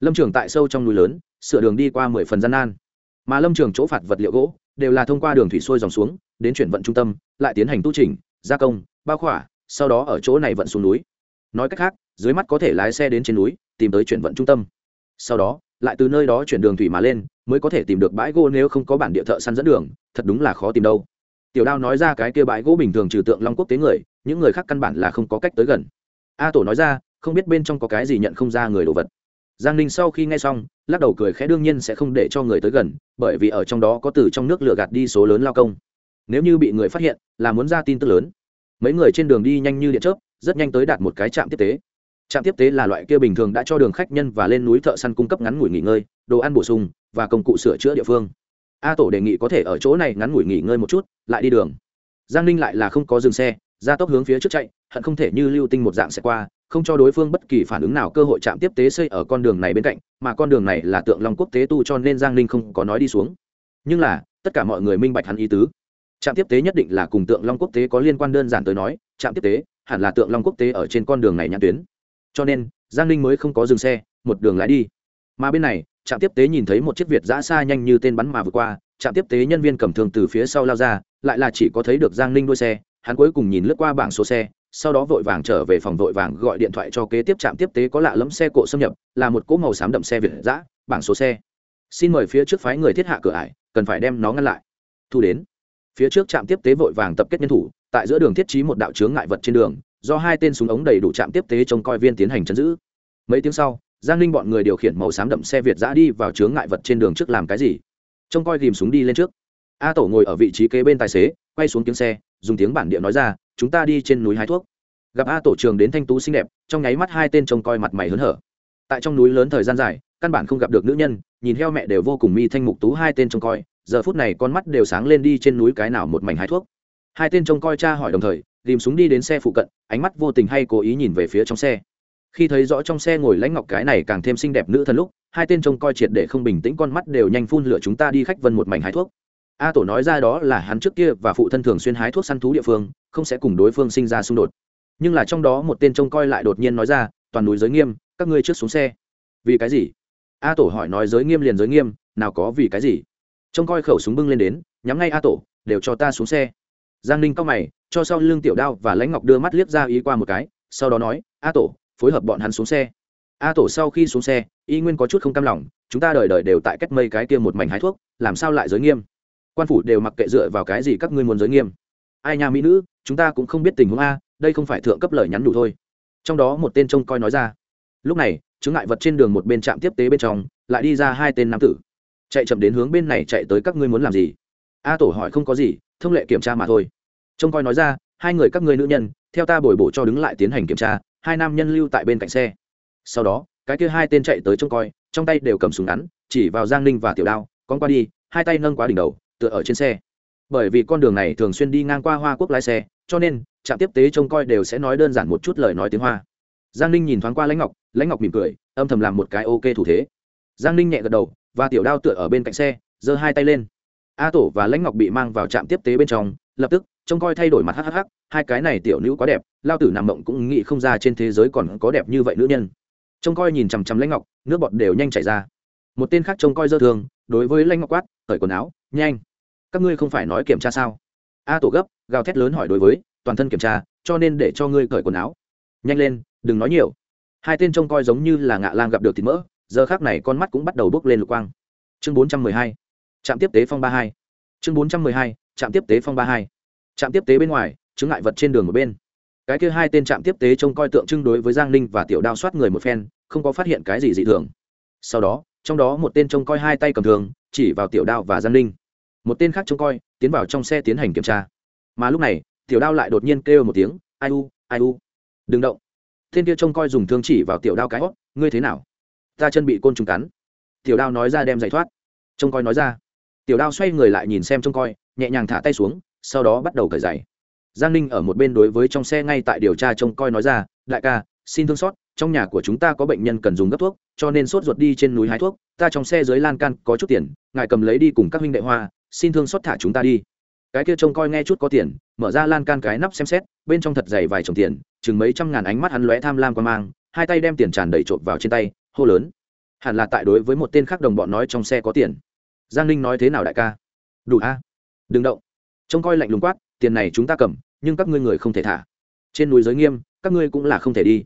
Lâm trường tại sâu trong núi lớn, sửa đường đi qua mười phần gian nan. Mà lâm trường chỗ phạt vật liệu gỗ, đều là thông qua đường thủy xuôi dòng xuống, đến chuyển vận trung tâm, lại tiến hành tu trình gia công, bao khỏa, sau đó ở chỗ này vận xuống núi. Nói cách khác, dưới mắt có thể lái xe đến trên núi tìm tới chuyển vận trung tâm. Sau đó, lại từ nơi đó chuyển đường thủy mà lên, mới có thể tìm được bãi gỗ nếu không có bản địa thợ săn dẫn đường, thật đúng là khó tìm đâu. Tiểu đao nói ra cái kia bãi gỗ bình thường trừ tượng long quốc tế người, những người khác căn bản là không có cách tới gần. A tổ nói ra, không biết bên trong có cái gì nhận không ra người đồ vật. Giang ninh sau khi nghe xong, lắc đầu cười khẽ đương nhiên sẽ không để cho người tới gần, bởi vì ở trong đó có từ trong nước lửa gạt đi số lớn lao công. Nếu như bị người phát hiện, là muốn ra tin tức lớn. Mấy người trên đường đi nhanh như điện chớp, rất nhanh tới đạt một cái trạm tiếp tế trạm tiếp tế là loại kia bình thường đã cho đường khách nhân và lên núi thợ săn cung cấp ngắn ngủi nghỉ ngơi, đồ ăn bổ sung và công cụ sửa chữa địa phương. A tổ đề nghị có thể ở chỗ này ngắn ngủi nghỉ ngơi một chút, lại đi đường. Giang ninh lại là không có dừng xe, ra tốc hướng phía trước chạy, hận không thể như lưu tinh một dạng sẽ qua, không cho đối phương bất kỳ phản ứng nào cơ hội chạm tiếp tế xây ở con đường này bên cạnh, mà con đường này là tượng long quốc tế tu cho nên giang ninh không có nói đi xuống. Nhưng là, tất cả mọi người minh bạch hắn ý tứ. Trạm tiếp tế nhất định là cùng tượng long quốc tế có liên quan đơn giản tới nói, trạm tiếp tế hẳn là tượng long quốc tế ở trên con đường này nhãn tuyến cho nên, giang ninh mới không có dừng xe, một đường lái đi. Mà bên này, trạm tiếp tế nhìn thấy một chiếc việt giã xa nhanh như tên bắn mà vừa qua, trạm tiếp tế nhân viên cầm thường từ phía sau lao ra, lại là chỉ có thấy được giang ninh đuôi xe, hắn cuối cùng nhìn lướt qua bảng số xe, sau đó vội vàng trở về phòng vội vàng gọi điện thoại cho kế tiếp trạm tiếp tế có lạ lẫm xe cộ xâm nhập, là một cỗ màu xám đậm xe việt giã bảng số xe. Xin mời phía trước phái người thiết hạ cửa ải, cần phải đem nó ngăn lại. Thu đến. Phía trước trạm tiếp tế vội vàng tập kết nhân thủ, tại giữa đường thiết trí một đạo chướng ngại vật trên đường do hai tên súng ống đầy đủ trạm tiếp tế trông coi viên tiến hành chấn giữ. Mấy tiếng sau, giang ninh bọn người điều khiển màu xám đậm xe việt giã đi vào chướng ngại vật trên đường trước làm cái gì? Trông coi tìm súng đi lên trước. A tổ ngồi ở vị trí kế bên tài xế, quay xuống tiếng xe, dùng tiếng bản địa nói ra, chúng ta đi trên núi hái thuốc. Gặp a tổ trường đến thanh tú xinh đẹp, trong nháy mắt hai tên trông coi mặt mày hớn hở. Tại trong núi lớn thời gian dài, căn bản không gặp được nữ nhân, nhìn heo mẹ đều vô cùng mi thanh mục tú hai tên trông coi, giờ phút này con mắt đều sáng lên đi trên núi cái nào một mảnh hái thuốc. Hai tên trông coi cha hỏi đồng thời tìm súng đi đến xe phụ cận, ánh mắt vô tình hay cố ý nhìn về phía trong xe. Khi thấy rõ trong xe ngồi lãnh ngọc cái này càng thêm xinh đẹp nữ thần lúc, hai tên trông coi triệt để không bình tĩnh con mắt đều nhanh phun lửa chúng ta đi khách vân một mảnh hái thuốc. A tổ nói ra đó là hắn trước kia và phụ thân thường xuyên hái thuốc săn thú địa phương, không sẽ cùng đối phương sinh ra xung đột. Nhưng là trong đó một tên trông coi lại đột nhiên nói ra, toàn núi giới nghiêm, các ngươi trước xuống xe. Vì cái gì? A tổ hỏi nói, giới nghiêm liền giới nghiêm, nào có vì cái gì? Trông coi khẩu súng bưng lên đến, nhắm ngay a tổ, đều cho ta xuống xe. Giang ninh cao mày cho sau lưng tiểu đao và lãnh ngọc đưa mắt liếc ra ý qua một cái, sau đó nói, a tổ, phối hợp bọn hắn xuống xe. A tổ sau khi xuống xe, y nguyên có chút không cam lòng, chúng ta đời đời đều tại cách mây cái kia một mảnh hái thuốc, làm sao lại giới nghiêm? Quan phủ đều mặc kệ dựa vào cái gì các ngươi muốn giới nghiêm. Ai nhà mỹ nữ, chúng ta cũng không biết tình huống a, đây không phải thượng cấp lời nhắn đủ thôi. Trong đó một tên trông coi nói ra. Lúc này chứng ngại vật trên đường một bên trạm tiếp tế bên trong, lại đi ra hai tên nam tử. Chạy chậm đến hướng bên này chạy tới các ngươi muốn làm gì? A tổ hỏi, không có gì, thông lệ kiểm tra mà thôi trông coi nói ra, hai người các ngươi nữ nhân, theo ta bồi bổ cho đứng lại tiến hành kiểm tra, hai nam nhân lưu tại bên cạnh xe. Sau đó, cái kia hai tên chạy tới trông coi, trong tay đều cầm súng ngắn, chỉ vào giang ninh và tiểu đao, con qua đi, hai tay nâng quá đỉnh đầu, tựa ở trên xe. Bởi vì con đường này thường xuyên đi ngang qua hoa quốc lái xe, cho nên, trạm tiếp tế trông coi đều sẽ nói đơn giản một chút lời nói tiếng hoa. Giang ninh nhìn thoáng qua lãnh ngọc lãnh ngọc mỉm cười, âm thầm làm một cái ok thủ thế. Giang ninh nhẹ gật đầu, và tiểu đao tựa ở bên cạnh xe, giơ hai tay lên. A tổ và lãnh ngọc bị mang vào trạm tiếp tế bên trong, lập tức trông coi thay đổi mặt hhh hai cái này tiểu nữ quá đẹp, lao tử nằm mộng cũng nghĩ không ra trên thế giới còn có đẹp như vậy nữ nhân. Trông coi nhìn chằm chằm lãnh ngọc, nước bọt đều nhanh chảy ra. Một tên khác trông coi dơ thường, đối với lãnh ngọc quát, cởi quần áo, nhanh. Các ngươi không phải nói kiểm tra sao? A tổ gấp, gào thét lớn hỏi đối với, toàn thân kiểm tra, cho nên để cho ngươi cởi quần áo. Nhanh lên, đừng nói nhiều. Hai tên trông coi giống như là ngạ lang gặp được thịt mỡ, giờ khác này con mắt cũng bắt đầu bốc lên lục quang. Chương bốn trăm mười hai, trạm tiếp tế phong ba hai. Chương bốn trăm mười hai, trạm tiếp tế phong ba hai trạm tiếp tế bên ngoài chứng ngại vật trên đường một bên. Cái kia hai tên trạm tiếp tế trông coi tượng trưng đối với giang ninh và tiểu đao soát người một phen, không có phát hiện cái gì dị thường. Sau đó, trong đó một tên trông coi hai tay cầm thường, chỉ vào tiểu đao và giang ninh. Một tên khác trông coi, tiến vào trong xe tiến hành kiểm tra. Mà lúc này, tiểu đao lại đột nhiên kêu một tiếng, ai u ai u, đừng động. Tên kia trông coi dùng thương chỉ vào tiểu đao cái hót ngươi thế nào? Ta chân bị côn trùng cắn. Tiểu đao nói ra đem giải thoát. Trông coi nói ra. Tiểu đao xoay người lại nhìn xem trông coi, nhẹ nhàng thả tay xuống sau đó bắt đầu cởi giày. Giang ninh ở một bên đối với trong xe ngay tại điều tra trông coi nói ra, đại ca, xin thương xót, trong nhà của chúng ta có bệnh nhân cần dùng gấp thuốc, cho nên sốt ruột đi trên núi hái thuốc, ta trong xe dưới lan can có chút tiền, ngài cầm lấy đi cùng các huynh đệ hoa, xin thương xót thả chúng ta đi. Cái kia trông coi nghe chút có tiền, mở ra lan can cái nắp xem xét, bên trong thật dày vài chồng tiền, chừng mấy trăm ngàn ánh mắt hắn lóe tham lam qua mang, hai tay đem tiền tràn đầy trộm vào trên tay, hô lớn. Hẳn là tại đối với một tên khác đồng bọn nói trong xe có tiền. Giang ninh nói thế nào đại ca? Đủ a. Đừng động trông coi lạnh lùng quát, tiền này chúng ta cầm, nhưng các ngươi người không thể thả. Trên núi giới nghiêm, các ngươi cũng là không thể đi.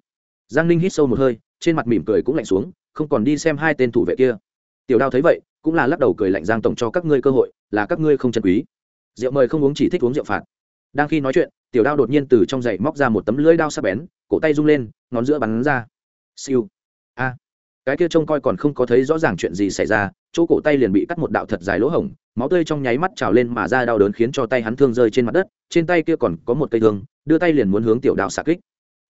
Giang ninh hít sâu một hơi, trên mặt mỉm cười cũng lạnh xuống, không còn đi xem hai tên thủ vệ kia. Tiểu đao thấy vậy, cũng là lắc đầu cười lạnh giang tổng cho các ngươi cơ hội, là các ngươi không chân quý. Rượu mời không uống chỉ thích uống rượu phạt. Đang khi nói chuyện, tiểu đao đột nhiên từ trong giày móc ra một tấm lưỡi đao sắc bén, cổ tay rung lên, ngón giữa bắn ra. Siêu. A. Cái kia trông coi còn không có thấy rõ ràng chuyện gì xảy ra, chỗ cổ tay liền bị cắt một đạo thật dài lỗ hổng máu tươi trong nháy mắt trào lên mà ra đau đớn khiến cho tay hắn thương rơi trên mặt đất, trên tay kia còn có một cây thương, đưa tay liền muốn hướng tiểu đao xạ kích.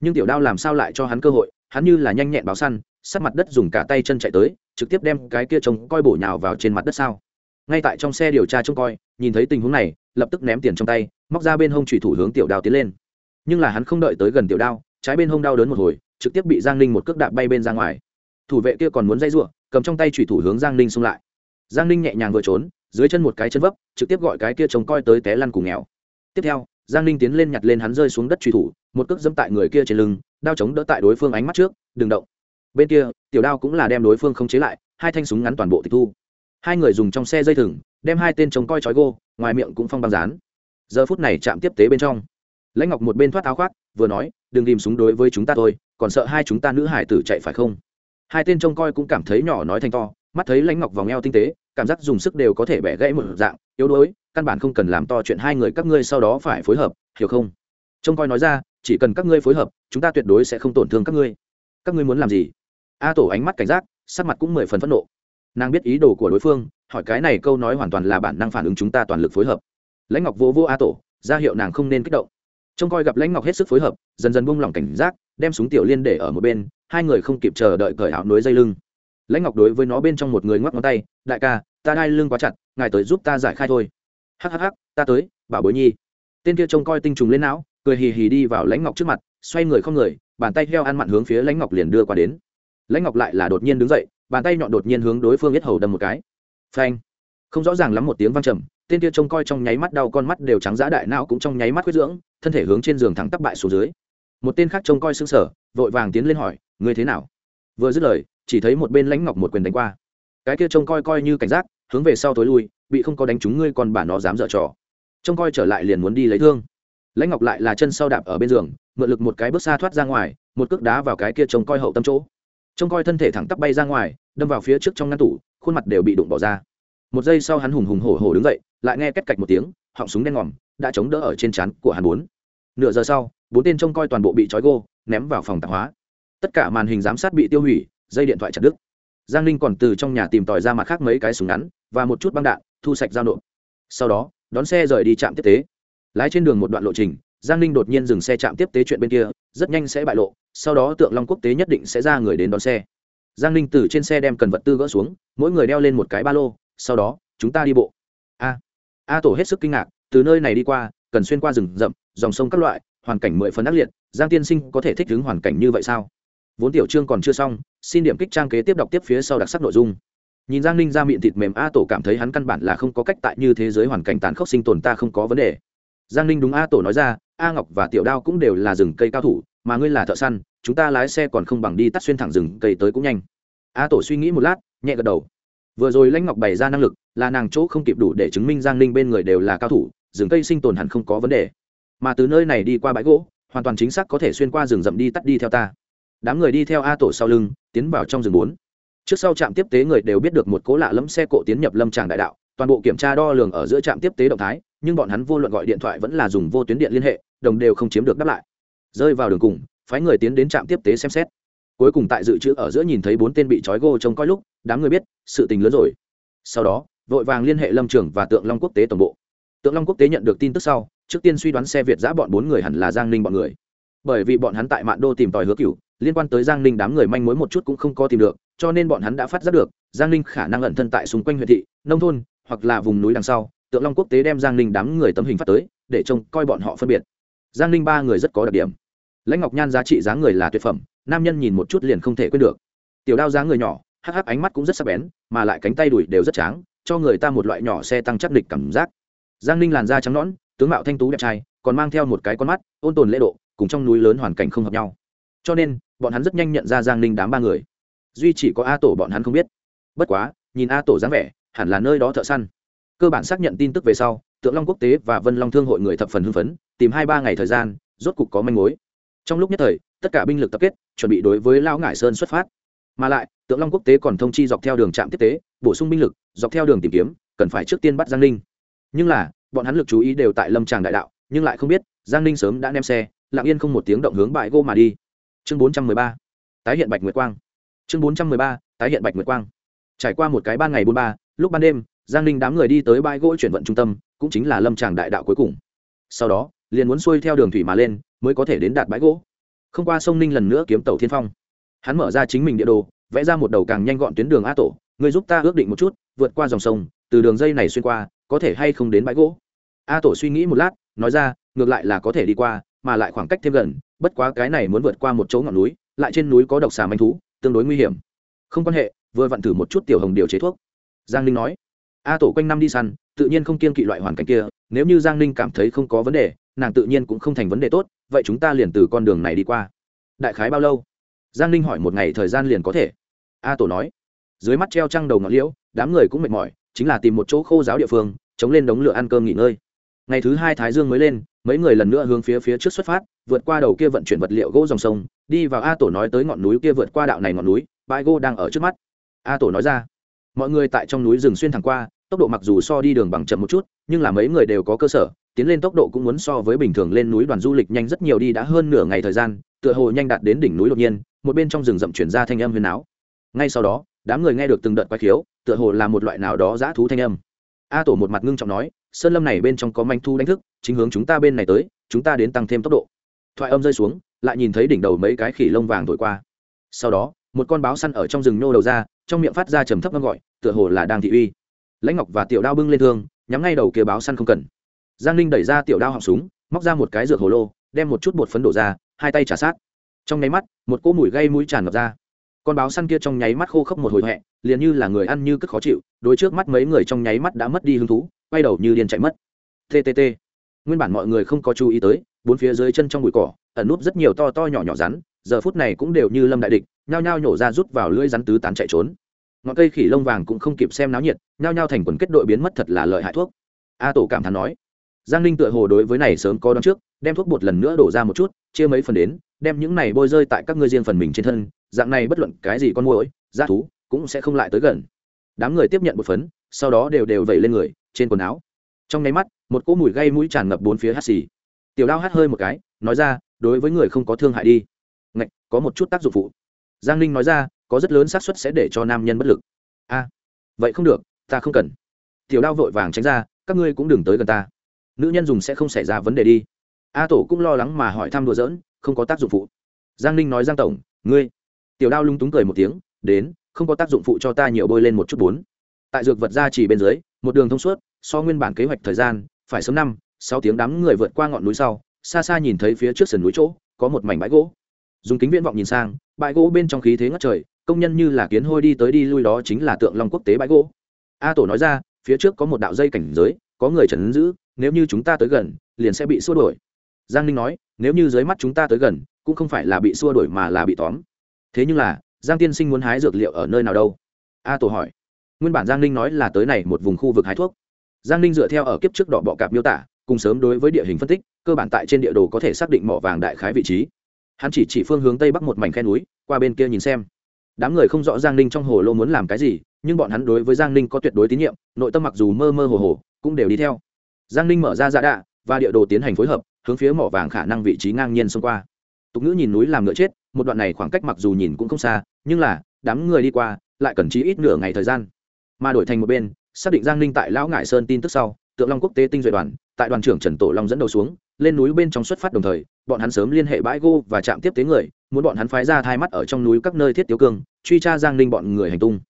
Nhưng tiểu đao làm sao lại cho hắn cơ hội, hắn như là nhanh nhẹn báo săn sát mặt đất dùng cả tay chân chạy tới, trực tiếp đem cái kia trông coi bổ nhào vào trên mặt đất sao? Ngay tại trong xe điều tra trông coi, nhìn thấy tình huống này, lập tức ném tiền trong tay, móc ra bên hông trùy thủ hướng tiểu đao tiến lên. Nhưng là hắn không đợi tới gần tiểu đao, trái bên hông đau đớn một hồi, trực tiếp bị giang ninh một cước đạp bay bên ra ngoài. Thủ vệ kia còn muốn dây r cầm trong tay trùy thủ hướng giang ninh xung lại. Giang ninh nhẹ nhàng vừa trốn dưới chân một cái chân vấp, trực tiếp gọi cái kia trông coi tới té lăn cùng nghèo. Tiếp theo, giang ninh tiến lên nhặt lên hắn rơi xuống đất truy thủ, một cước dẫm tại người kia trên lưng, đao chống đỡ tại đối phương ánh mắt trước, đừng động. Bên kia, tiểu đao cũng là đem đối phương không chế lại, hai thanh súng ngắn toàn bộ tịch thu. Hai người dùng trong xe dây thừng, đem hai tên trông coi trói gô, ngoài miệng cũng phong băng rán giờ phút này chạm tiếp tế bên trong. Lãnh ngọc một bên thoát áo khoác, vừa nói, đừng tìm súng đối với chúng ta thôi, còn sợ hai chúng ta nữ hải tử chạy phải không? Hai tên trông coi cũng cảm thấy nhỏ nói thành to, mắt thấy lãnh ngọc vòng eo tinh tế cảm giác dùng sức đều có thể bẻ gãy một dạng, yếu đuối, căn bản không cần làm to chuyện hai người các ngươi sau đó phải phối hợp, hiểu không? Trông coi nói ra, chỉ cần các ngươi phối hợp, chúng ta tuyệt đối sẽ không tổn thương các ngươi. Các ngươi muốn làm gì? A tổ ánh mắt cảnh giác, sắc mặt cũng mười phần phẫn nộ. Nàng biết ý đồ của đối phương, hỏi cái này câu nói hoàn toàn là bản năng phản ứng chúng ta toàn lực phối hợp. Lãnh ngọc vô vô a tổ, ra hiệu nàng không nên kích động. Trông coi gặp lãnh ngọc hết sức phối hợp, dần dần buông lỏng cảnh giác, đem súng tiểu liên để ở một bên, hai người không kịp chờ đợi cởi áo nối dây lưng lãnh ngọc đối với nó bên trong một người ngoắc ngón tay, đại ca, ta đai lưng quá chặt, ngài tới giúp ta giải khai thôi. Hhh ta tới, bảo bối nhi. Tên kia trông coi tinh trùng lên não, cười hì hì đi vào lãnh ngọc trước mặt, xoay người không người, bàn tay heo ăn mặn hướng phía lãnh ngọc liền đưa qua đến. Lãnh ngọc lại là đột nhiên đứng dậy, bàn tay nhọn đột nhiên hướng đối phương biết hầu đâm một cái. Phanh! Không rõ ràng lắm một tiếng vang trầm, tên kia trông coi trong nháy mắt đau con mắt đều trắng giã đại não cũng trong nháy mắt huyết dưỡng, thân thể hướng trên giường thẳng tắp bại xuống dưới. Một tên khác trông coi xương sở vội vàng tiến lên hỏi, ngươi thế nào? Vừa dứt lời chỉ thấy một bên lãnh ngọc một quyền đánh qua. Cái kia trông coi coi như cảnh giác, hướng về sau tối lui, bị không có đánh trúng ngươi còn bản nó dám dở trò. Trông coi trở lại liền muốn đi lấy thương. Lãnh ngọc lại là chân sau đạp ở bên giường, mượn lực một cái bước xa thoát ra ngoài, một cước đá vào cái kia trông coi hậu tâm chỗ. Trông coi thân thể thẳng tắp bay ra ngoài, đâm vào phía trước trong ngăn tủ, khuôn mặt đều bị đụng bỏ ra. Một giây sau hắn hùng hùng hổ hổ đứng dậy, lại nghe két cạch một tiếng, họng súng đen ngòm, đã chống đỡ ở trên trán của hắn bốn. Nửa giờ sau, bốn tên trông coi toàn bộ bị trói gô, ném vào phòng tạp hóa. Tất cả màn hình giám sát bị tiêu hủy dây điện thoại chặt đứt. Giang ninh còn từ trong nhà tìm tòi ra mặt khác mấy cái súng ngắn và một chút băng đạn, thu sạch giao nộp. Sau đó, đón xe rời đi trạm tiếp tế. Lái trên đường một đoạn lộ trình, giang ninh đột nhiên dừng xe trạm tiếp tế chuyện bên kia, rất nhanh sẽ bại lộ, sau đó tượng long quốc tế nhất định sẽ ra người đến đón xe. Giang ninh từ trên xe đem cần vật tư gỡ xuống, mỗi người đeo lên một cái ba lô, sau đó, chúng ta đi bộ. A. A tổ hết sức kinh ngạc, từ nơi này đi qua, cần xuyên qua rừng rậm, dòng sông các loại, hoàn cảnh mười phần ác liệt, giang tiên sinh có thể thích ứng hoàn cảnh như vậy sao? Vốn tiểu chương còn chưa xong, xin điểm kích trang kế tiếp đọc tiếp phía sau đặc sắc nội dung. Nhìn giang ninh ra miệng thịt mềm a tổ cảm thấy hắn căn bản là không có cách tại như thế giới hoàn cảnh tàn khốc sinh tồn ta không có vấn đề. Giang ninh đúng a tổ nói ra, a ngọc và tiểu đao cũng đều là rừng cây cao thủ, mà ngươi là thợ săn, chúng ta lái xe còn không bằng đi tắt xuyên thẳng rừng cây tới cũng nhanh. A tổ suy nghĩ một lát, nhẹ gật đầu. Vừa rồi lãnh ngọc bày ra năng lực, là nàng chỗ không kịp đủ để chứng minh giang ninh bên người đều là cao thủ, rừng cây sinh tồn hẳn không có vấn đề. Mà từ nơi này đi qua bãi gỗ, hoàn toàn chính xác có thể xuyên qua rừng rậm đi tắt đi theo ta đám người đi theo a tổ sau lưng, tiến vào trong rừng bốn. Trước sau trạm tiếp tế người đều biết được một cố lạ lẫm xe cộ tiến nhập lâm tràng đại đạo, toàn bộ kiểm tra đo lường ở giữa trạm tiếp tế động thái, nhưng bọn hắn vô luận gọi điện thoại vẫn là dùng vô tuyến điện liên hệ, đồng đều không chiếm được đáp lại. Rơi vào đường cùng, phái người tiến đến trạm tiếp tế xem xét. Cuối cùng tại dự trữ ở giữa nhìn thấy bốn tên bị trói gô trông coi lúc, đám người biết, sự tình lớn rồi. Sau đó, vội vàng liên hệ lâm trường và tượng long quốc tế tổng bộ. Tượng long quốc tế nhận được tin tức sau, trước tiên suy đoán xe việt giã bọn bốn người hẳn là giang ninh bọn người. Bởi vì bọn hắn tại mạn đô tìm tòi hứa cựu liên quan tới giang ninh đám người manh mối một chút cũng không có tìm được, cho nên bọn hắn đã phát giác được, giang ninh khả năng ẩn thân tại xung quanh huyện thị, nông thôn, hoặc là vùng núi đằng sau, tượng long quốc tế đem giang ninh đám người tấm hình phát tới, để trông coi bọn họ phân biệt. Giang ninh ba người rất có đặc điểm. Lãnh ngọc nhan giá trị dáng người là tuyệt phẩm, nam nhân nhìn một chút liền không thể quên được. Tiểu đao dáng người nhỏ, hắc hắc ánh mắt cũng rất sắc bén, mà lại cánh tay đùi đều rất tráng, cho người ta một loại nhỏ xe tăng chắc địch cảm giác. Giang ninh làn da trắng nõn, tướng mạo thanh tú đẹp trai, còn mang theo một cái con mắt, ôn tồn lễ độ, cùng trong núi lớn hoàn cảnh không hợp nhau. Cho nên bọn hắn rất nhanh nhận ra giang ninh đám ba người. Duy chỉ có a tổ bọn hắn không biết. Bất quá, nhìn a tổ dáng vẻ, hẳn là nơi đó thợ săn. Cơ bản xác nhận tin tức về sau, tượng long quốc tế và vân long thương hội người thập phần hưng phấn, tìm hai ba ngày thời gian, rốt cục có manh mối. Trong lúc nhất thời, tất cả binh lực tập kết, chuẩn bị đối với Lão ngải sơn xuất phát. Mà lại, tượng long quốc tế còn thông chi dọc theo đường trạm tiếp tế, bổ sung binh lực, dọc theo đường tìm kiếm, cần phải trước tiên bắt giang ninh. Nhưng là, bọn hắn lực chú ý đều tại lâm tràng đại đạo, nhưng lại không biết, giang ninh sớm đã đem xe, lặng yên không một tiếng động hướng bãi gô mà đi chương bốn trăm mười ba, tái hiện bạch nguyệt quang. Chương bốn trăm mười ba, tái hiện bạch nguyệt quang. Trải qua một cái ban ngày bốn ba, lúc ban đêm, giang ninh đám người đi tới bãi gỗ chuyển vận trung tâm, cũng chính là lâm tràng đại đạo cuối cùng. Sau đó, liền muốn xuôi theo đường thủy mà lên, mới có thể đến đạt bãi gỗ. Không qua sông ninh lần nữa kiếm tàu thiên phong. Hắn mở ra chính mình địa đồ, vẽ ra một đầu càng nhanh gọn tuyến đường a tổ người giúp ta ước định một chút, vượt qua dòng sông, từ đường dây này xuyên qua, có thể hay không đến bãi gỗ? A tổ suy nghĩ một lát, nói ra, ngược lại là có thể đi qua mà lại khoảng cách thêm gần, bất quá cái này muốn vượt qua một chỗ ngọn núi, lại trên núi có độc xà manh thú, tương đối nguy hiểm. Không quan hệ, vừa vặn thử một chút tiểu hồng điều chế thuốc. Giang linh nói. A tổ quanh năm đi săn, tự nhiên không kiên kỵ loại hoàn cảnh kia, nếu như giang ninh cảm thấy không có vấn đề, nàng tự nhiên cũng không thành vấn đề tốt, vậy chúng ta liền từ con đường này đi qua. Đại khái bao lâu? Giang ninh hỏi một ngày thời gian liền có thể. A tổ nói. Dưới mắt treo trăng đầu ngọn liễu, đám người cũng mệt mỏi, chính là tìm một chỗ khô giáo địa phương, chống lên đống lửa ăn cơm nghỉ ngơi. Ngày thứ hai thái dương mới lên mấy người lần nữa hướng phía phía trước xuất phát, vượt qua đầu kia vận chuyển vật liệu gỗ dòng sông, đi vào a tổ nói tới ngọn núi kia vượt qua đạo này ngọn núi, bãi gỗ đang ở trước mắt. A tổ nói ra, mọi người tại trong núi rừng xuyên thẳng qua, tốc độ mặc dù so đi đường bằng chậm một chút, nhưng là mấy người đều có cơ sở, tiến lên tốc độ cũng muốn so với bình thường lên núi đoàn du lịch nhanh rất nhiều đi đã hơn nửa ngày thời gian, tựa hồ nhanh đạt đến đỉnh núi đột nhiên, một bên trong rừng rậm chuyển ra thanh âm huyền áo ngay sau đó, đám người nghe được từng đợt quái khiếu, tựa hồ là một loại nào đó dã thú thanh âm. A tổ một mặt ngưng trọng nói sơn lâm này bên trong có manh thu đánh thức, chính hướng chúng ta bên này tới, chúng ta đến tăng thêm tốc độ. Thoại âm rơi xuống, lại nhìn thấy đỉnh đầu mấy cái khỉ lông vàng thổi qua. Sau đó, một con báo săn ở trong rừng nhô đầu ra, trong miệng phát ra trầm thấp ngâm gọi, tựa hồ là đang thị uy. Lãnh ngọc và tiểu đao bưng lên thương, nhắm ngay đầu kia báo săn không cần. Giang ninh đẩy ra tiểu đao họng súng, móc ra một cái dược hồ lô, đem một chút bột phấn đổ ra, hai tay trả sát. Trong nháy mắt, một cỗ mùi gây mũi tràn ngập ra. Con báo săn kia trong nháy mắt khô khốc một hồi hẹ liền như là người ăn như cất khó chịu đôi trước mắt mấy người trong nháy mắt đã mất đi hứng thú quay đầu như điên chạy mất. Ttt nguyên bản mọi người không có chú ý tới, bốn phía dưới chân trong bụi cỏ, ẩn núp rất nhiều to to nhỏ nhỏ rắn, giờ phút này cũng đều như lâm đại địch, nhao nhao nhổ ra rút vào lưỡi rắn tứ tán chạy trốn. Ngọn cây khỉ lông vàng cũng không kịp xem náo nhiệt, nhao nhao thành quần kết đội biến mất thật là lợi hại thuốc. A tổ cảm thán nói, giang ninh tựa hồ đối với này sớm có đón trước, đem thuốc bột lần nữa đổ ra một chút, chia mấy phần đến, đem những này bôi rơi tại các ngươi riêng phần mình trên thân, dạng này bất luận cái gì con mồi g thú, cũng sẽ không lại tới gần. Đám người tiếp nhận một phấn, sau đó đều đều vẩy lên người trên quần áo. Trong nháy mắt, một cỗ mùi gây mũi tràn ngập bốn phía hắt xì. Tiểu đao hắt hơi một cái, nói ra, đối với người không có thương hại đi. Ngạch, có một chút tác dụng phụ. Giang ninh nói ra, có rất lớn xác suất sẽ để cho nam nhân bất lực. A, vậy không được, ta không cần. Tiểu đao vội vàng tránh ra, các ngươi cũng đừng tới gần ta. Nữ nhân dùng sẽ không xảy ra vấn đề đi. A tổ cũng lo lắng mà hỏi thăm đùa giỡn, không có tác dụng phụ. Giang ninh nói, giang tổng, ngươi. Tiểu đao lung túng cười một tiếng, đến, không có tác dụng phụ cho ta nhiều bôi lên một chút bốn. Tại dược vật ra chỉ bên dưới một đường thông suốt, so nguyên bản kế hoạch thời gian, phải sớm năm, sáu tiếng đám người vượt qua ngọn núi sau, xa xa nhìn thấy phía trước sườn núi chỗ, có một mảnh bãi gỗ. Dùng kính viễn vọng nhìn sang, bãi gỗ bên trong khí thế ngất trời, công nhân như là kiến hôi đi tới đi lui đó chính là tượng long quốc tế bãi gỗ. A tổ nói ra, phía trước có một đạo dây cảnh giới, có người trần giữ, nếu như chúng ta tới gần, liền sẽ bị xua đuổi. Giang ninh nói, nếu như dưới mắt chúng ta tới gần, cũng không phải là bị xua đuổi mà là bị tóm. Thế nhưng là, giang tiên sinh muốn hái dược liệu ở nơi nào đâu? A tổ hỏi nguyên bản giang ninh nói là tới này một vùng khu vực hái thuốc. Giang ninh dựa theo ở kiếp trước đỏ bọ cạp miêu tả, cùng sớm đối với địa hình phân tích, cơ bản tại trên địa đồ có thể xác định mỏ vàng đại khái vị trí. Hắn chỉ chỉ phương hướng tây bắc một mảnh khe núi, qua bên kia nhìn xem. Đám người không rõ giang ninh trong hồ lô muốn làm cái gì, nhưng bọn hắn đối với giang ninh có tuyệt đối tín nhiệm, nội tâm mặc dù mơ mơ hồ hồ, cũng đều đi theo. Giang ninh mở ra dạ đạ, và địa đồ tiến hành phối hợp, hướng phía mỏ vàng khả năng vị trí ngang nhiên xông qua. Tục ngữ nhìn núi làm ngựa chết, một đoạn này khoảng cách mặc dù nhìn cũng không xa, nhưng là, đám người đi qua, lại cần chí ít nửa ngày thời gian mà đổi thành một bên, xác định giang ninh tại lão ngại sơn tin tức sau, tượng long quốc tế tinh duệ đoàn, tại đoàn trưởng trần tổ long dẫn đầu xuống, lên núi bên trong xuất phát đồng thời, bọn hắn sớm liên hệ bãi gô và trạm tiếp tế người, muốn bọn hắn phái ra thai mắt ở trong núi các nơi thiết tiêu cương, truy tra giang ninh bọn người hành tung.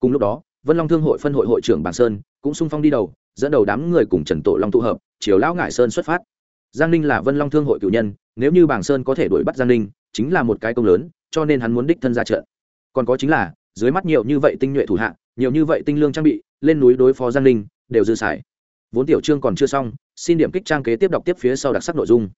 Cùng lúc đó, vân long thương hội phân hội hội trưởng bàng sơn cũng sung phong đi đầu, dẫn đầu đám người cùng trần tổ long tụ hợp, chiều lão ngại sơn xuất phát. Giang ninh là vân long thương hội cử nhân, nếu như bàng sơn có thể đuổi bắt giang ninh, chính là một cái công lớn, cho nên hắn muốn đích thân ra trận. Còn có chính là, dưới mắt nhiều như vậy tinh nhuệ thủ hạ nhiều như vậy tinh lương trang bị, lên núi đối phó giang Linh đều dư xài. Vốn tiểu chương còn chưa xong, xin điểm kích trang kế tiếp đọc tiếp phía sau đặc sắc nội dung.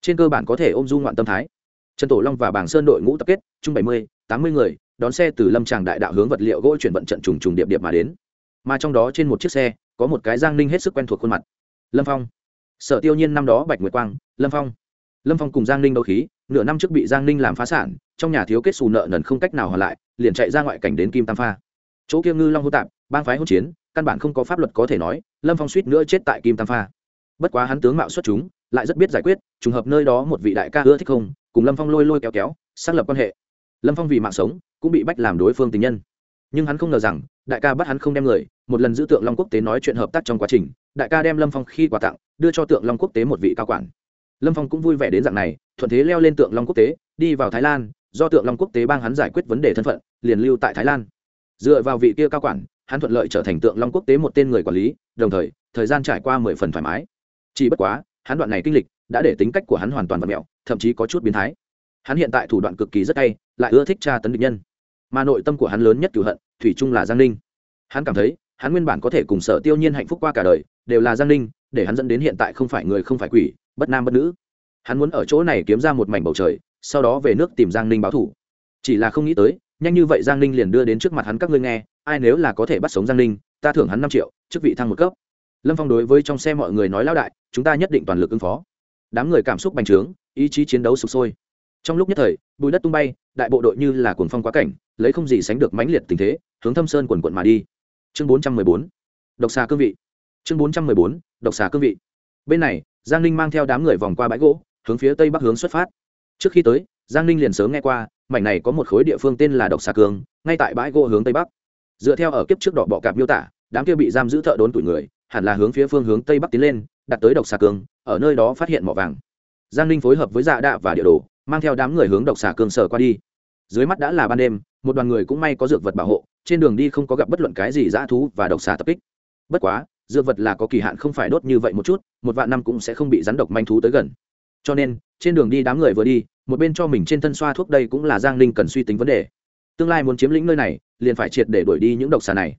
Trên cơ bản có thể ôm du ngoạn tâm thái. Trần tổ long và bảng sơn đội ngũ tập kết, chung bảy mươi, tám mươi người, đón xe từ lâm tràng đại đạo hướng vật liệu gỗ chuyển vận trận trùng trùng điệp điệp mà đến. Mà trong đó trên một chiếc xe, có một cái giang ninh hết sức quen thuộc khuôn mặt. Lâm phong. Sở tiêu nhiên năm đó bạch nguyệt quang, lâm phong. Lâm phong cùng giang ninh đấu khí, nửa năm trước bị giang ninh làm phá sản, trong nhà thiếu kết xù nợ nần không cách nào hoàn lại, liền chạy ra ngoại cảnh đến kim tam pha chỗ kia ngư long hô tạp, bang phái hỗn chiến, căn bản không có pháp luật có thể nói, lâm phong suýt nữa chết tại kim tam pha. Bất quá hắn tướng mạo xuất chúng, lại rất biết giải quyết, trùng hợp nơi đó một vị đại ca ưa thích không, cùng lâm phong lôi lôi kéo kéo, xác lập quan hệ. Lâm phong vì mạng sống, cũng bị bách làm đối phương tình nhân. Nhưng hắn không ngờ rằng, đại ca bắt hắn không đem người, một lần giữ tượng long quốc tế nói chuyện hợp tác trong quá trình, đại ca đem lâm phong khi quà tặng, đưa cho tượng long quốc tế một vị cao quản. Lâm phong cũng vui vẻ đến dạng này, thuận thế leo lên tượng long quốc tế, đi vào thái lan, do tượng long quốc tế bang hắn giải quyết vấn đề thân phận, liền lưu tại thái lan dựa vào vị kia cao quản, hắn thuận lợi trở thành tượng long quốc tế một tên người quản lý, đồng thời thời gian trải qua mười phần thoải mái. Chỉ bất quá, hắn đoạn này kinh lịch đã để tính cách của hắn hoàn toàn vật mẹo, thậm chí có chút biến thái. Hắn hiện tại thủ đoạn cực kỳ rất hay, lại ưa thích tra tấn địch nhân. Mà nội tâm của hắn lớn nhất cửu hận, thủy chung là giang ninh. Hắn cảm thấy, hắn nguyên bản có thể cùng sở tiêu nhiên hạnh phúc qua cả đời, đều là giang ninh, để hắn dẫn đến hiện tại không phải người không phải quỷ, bất nam bất nữ. Hắn muốn ở chỗ này kiếm ra một mảnh bầu trời, sau đó về nước tìm giang ninh báo thủ. Chỉ là không nghĩ tới nhanh như vậy giang ninh liền đưa đến trước mặt hắn, các ngươi nghe, ai nếu là có thể bắt sống giang ninh, ta thưởng hắn năm triệu, chức vị thăng một cấp. Lâm phong đối với trong xe mọi người nói, lão đại, chúng ta nhất định toàn lực ứng phó. Đám người cảm xúc bành trướng, ý chí chiến đấu sụp sôi. Trong lúc nhất thời, bùi đất tung bay, đại bộ đội như là cuồng phong quá cảnh, lấy không gì sánh được mãnh liệt tình thế, hướng thâm sơn quần quận mà đi. Chương bốn trăm mười bốn, độc xà cương vị. Chương bốn trăm mười bốn, độc xà cương vị. Bên này, giang ninh mang theo đám người vòng qua bãi gỗ, hướng phía tây bắc hướng xuất phát. Trước khi tới, giang ninh liền sớm nghe qua mảnh này có một khối địa phương tên là độc xà cương ngay tại bãi gỗ hướng tây bắc. Dựa theo ở kiếp trước đỏ bọ cạp miêu tả, đám kia bị giam giữ thợ đốn tuổi người, hẳn là hướng phía phương hướng tây bắc tiến lên, đặt tới độc xà cương ở nơi đó phát hiện mỏ vàng. Giang ninh phối hợp với dạ đạ và địa đồ, mang theo đám người hướng độc xà cương sở qua đi. Dưới mắt đã là ban đêm, một đoàn người cũng may có dược vật bảo hộ, trên đường đi không có gặp bất luận cái gì dã thú và độc xà tập kích. Bất quá, dược vật là có kỳ hạn không phải đốt như vậy một chút, một vạn năm cũng sẽ không bị rắn độc manh thú tới gần. Cho nên trên đường đi đám người vừa đi, một bên cho mình trên thân xoa thuốc đây cũng là giang ninh cần suy tính vấn đề. Tương lai muốn chiếm lĩnh nơi này, liền phải triệt để đuổi đi những độc xà này.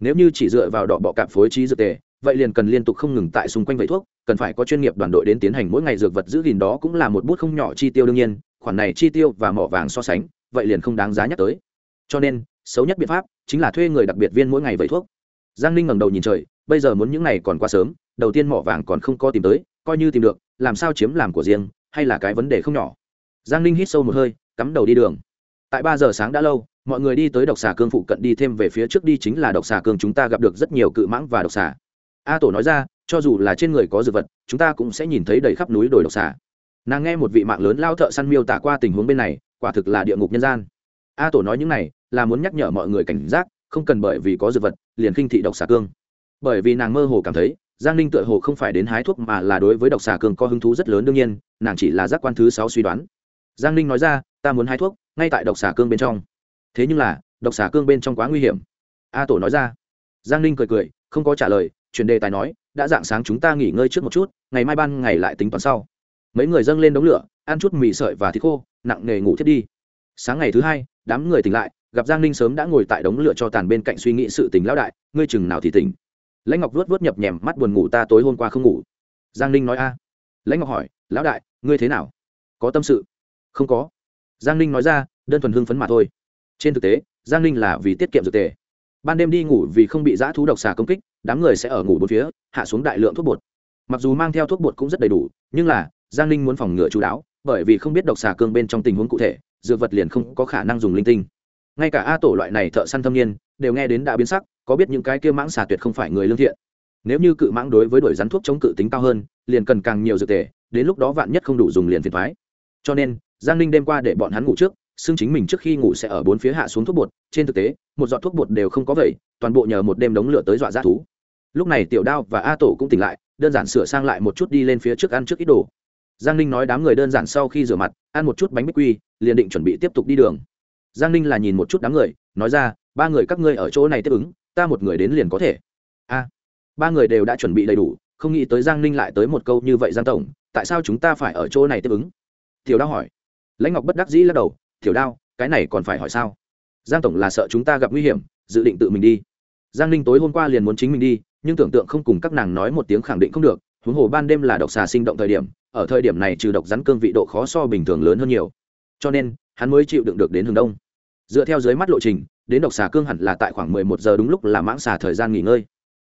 Nếu như chỉ dựa vào đỏ bọ cạp phối trí dược tề, vậy liền cần liên tục không ngừng tại xung quanh vậy thuốc, cần phải có chuyên nghiệp đoàn đội đến tiến hành mỗi ngày dược vật giữ gìn đó cũng là một bút không nhỏ chi tiêu đương nhiên, khoản này chi tiêu và mỏ vàng so sánh, vậy liền không đáng giá nhắc tới. Cho nên, xấu nhất biện pháp chính là thuê người đặc biệt viên mỗi ngày vậy thuốc. Giang ninh ngẩng đầu nhìn trời, bây giờ muốn những ngày còn quá sớm, đầu tiên mỏ vàng còn không có tìm tới, coi như tìm được, làm sao chiếm làm của riêng hay là cái vấn đề không nhỏ. Giang ninh hít sâu một hơi, cắm đầu đi đường. Tại ba giờ sáng đã lâu, mọi người đi tới độc xà cương phụ cận đi thêm về phía trước đi chính là độc xà cương chúng ta gặp được rất nhiều cự mãng và độc xà. A tổ nói ra, cho dù là trên người có dược vật, chúng ta cũng sẽ nhìn thấy đầy khắp núi đồi độc xà. Nàng nghe một vị mạng lớn lao thợ săn miêu tả qua tình huống bên này, quả thực là địa ngục nhân gian. A tổ nói những này, là muốn nhắc nhở mọi người cảnh giác, không cần bởi vì có dược vật, liền khinh thị độc xà cương. Bởi vì nàng mơ hồ cảm thấy giang ninh tựa hồ không phải đến hái thuốc mà là đối với độc xà cương có hứng thú rất lớn đương nhiên, nàng chỉ là giác quan thứ sáu suy đoán. Giang ninh nói ra, ta muốn hái thuốc, ngay tại độc xà cương bên trong. Thế nhưng là, độc xà cương bên trong quá nguy hiểm. A tổ nói ra. Giang ninh cười cười, không có trả lời, chuyển đề tài nói, đã dạng sáng chúng ta nghỉ ngơi trước một chút, ngày mai ban ngày lại tính toán sau. Mấy người dâng lên đống lửa, ăn chút mì sợi và thịt khô, nặng nề ngủ thiết đi. Sáng ngày thứ hai, đám người tỉnh lại, gặp giang ninh sớm đã ngồi tại đống lửa cho tàn bên cạnh suy nghĩ sự tình lão đại, ngươi chừng nào thì tỉnh? Lãnh ngọc vuốt vuốt nhập nhèm mắt buồn ngủ ta tối hôm qua không ngủ. Giang ninh nói a. Lãnh ngọc hỏi, lão đại, ngươi thế nào? Có tâm sự? Không có. Giang ninh nói ra, đơn thuần hưng phấn mà thôi. Trên thực tế, giang ninh là vì tiết kiệm dược tề. Ban đêm đi ngủ vì không bị dã thú độc xà công kích, đám người sẽ ở ngủ bốn phía, hạ xuống đại lượng thuốc bột. Mặc dù mang theo thuốc bột cũng rất đầy đủ, nhưng là, giang ninh muốn phòng ngừa chú đáo, bởi vì không biết độc xà cương bên trong tình huống cụ thể, dược vật liền không có khả năng dùng linh tinh. Ngay cả a tổ loại này thợ săn thâm niên, đều nghe đến đã biến sắc có biết những cái kia mãng xà tuyệt không phải người lương thiện? Nếu như cự mãng đối với đuổi rắn thuốc chống cự tính cao hơn, liền cần càng nhiều dược tề, đến lúc đó vạn nhất không đủ dùng liền phiền thoái. Cho nên, giang ninh đêm qua để bọn hắn ngủ trước, xưng chính mình trước khi ngủ sẽ ở bốn phía hạ xuống thuốc bột. Trên thực tế, một giọt thuốc bột đều không có vậy, toàn bộ nhờ một đêm đống lửa tới dọa g thú. Lúc này tiểu đao và a tổ cũng tỉnh lại, đơn giản sửa sang lại một chút đi lên phía trước ăn trước ít đồ. Giang ninh nói đám người đơn giản sau khi rửa mặt, ăn một chút bánh bích quy, liền định chuẩn bị tiếp tục đi đường. Giang ninh là nhìn một chút đám người, nói ra, ba người các ngươi ở chỗ này tiếp ứng ta một người đến liền có thể. A, ba người đều đã chuẩn bị đầy đủ, không nghĩ tới giang ninh lại tới một câu như vậy giang tổng, tại sao chúng ta phải ở chỗ này tiếp ứng? Tiểu đao hỏi. Lãnh ngọc bất đắc dĩ lắc đầu. Tiểu đao, cái này còn phải hỏi sao? Giang tổng là sợ chúng ta gặp nguy hiểm, dự định tự mình đi. Giang ninh tối hôm qua liền muốn chính mình đi, nhưng tưởng tượng không cùng các nàng nói một tiếng khẳng định không được, huống hồ ban đêm là độc xà sinh động thời điểm, ở thời điểm này trừ độc rắn cương vị độ khó so bình thường lớn hơn nhiều. Cho nên, hắn mới chịu đựng được đến hướng đông. Dựa theo dưới mắt lộ trình đến độc xà cương hẳn là tại khoảng mười một giờ đúng lúc là mãng xà thời gian nghỉ ngơi.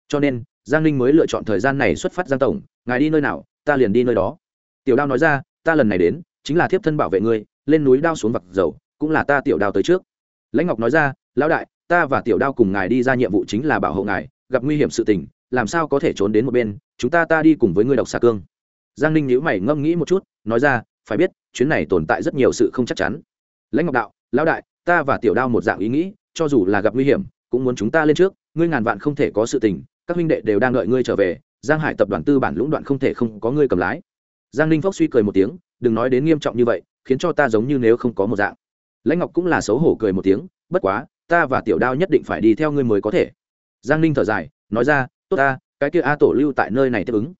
Cho nên, giang ninh mới lựa chọn thời gian này xuất phát giang tổng, ngài đi nơi nào, ta liền đi nơi đó. Tiểu đao nói ra, ta lần này đến, chính là thiếp thân bảo vệ ngươi, lên núi đao xuống vực dầu, cũng là ta tiểu đao tới trước. Lãnh ngọc nói ra, lão đại, ta và tiểu đao cùng ngài đi ra nhiệm vụ chính là bảo hộ ngài, gặp nguy hiểm sự tình, làm sao có thể trốn đến một bên, chúng ta ta đi cùng với ngươi độc xà cương. Giang ninh nhíu mày ngâm nghĩ một chút, nói ra, phải biết, chuyến này tồn tại rất nhiều sự không chắc chắn. Lãnh ngọc đạo, lão đại, ta và tiểu đao một dạng ý nghĩ cho dù là gặp nguy hiểm, cũng muốn chúng ta lên trước, ngươi ngàn vạn không thể có sự tình, các huynh đệ đều đang đợi ngươi trở về, giang hải tập đoàn tư bản lũng đoạn không thể không có ngươi cầm lái. Giang ninh phốc suy cười một tiếng, đừng nói đến nghiêm trọng như vậy, khiến cho ta giống như nếu không có một dạng. Lãnh ngọc cũng là xấu hổ cười một tiếng, bất quá, ta và tiểu đao nhất định phải đi theo ngươi mới có thể. Giang ninh thở dài, nói ra, tốt ta, cái kia a tổ lưu tại nơi này tiếp ứng.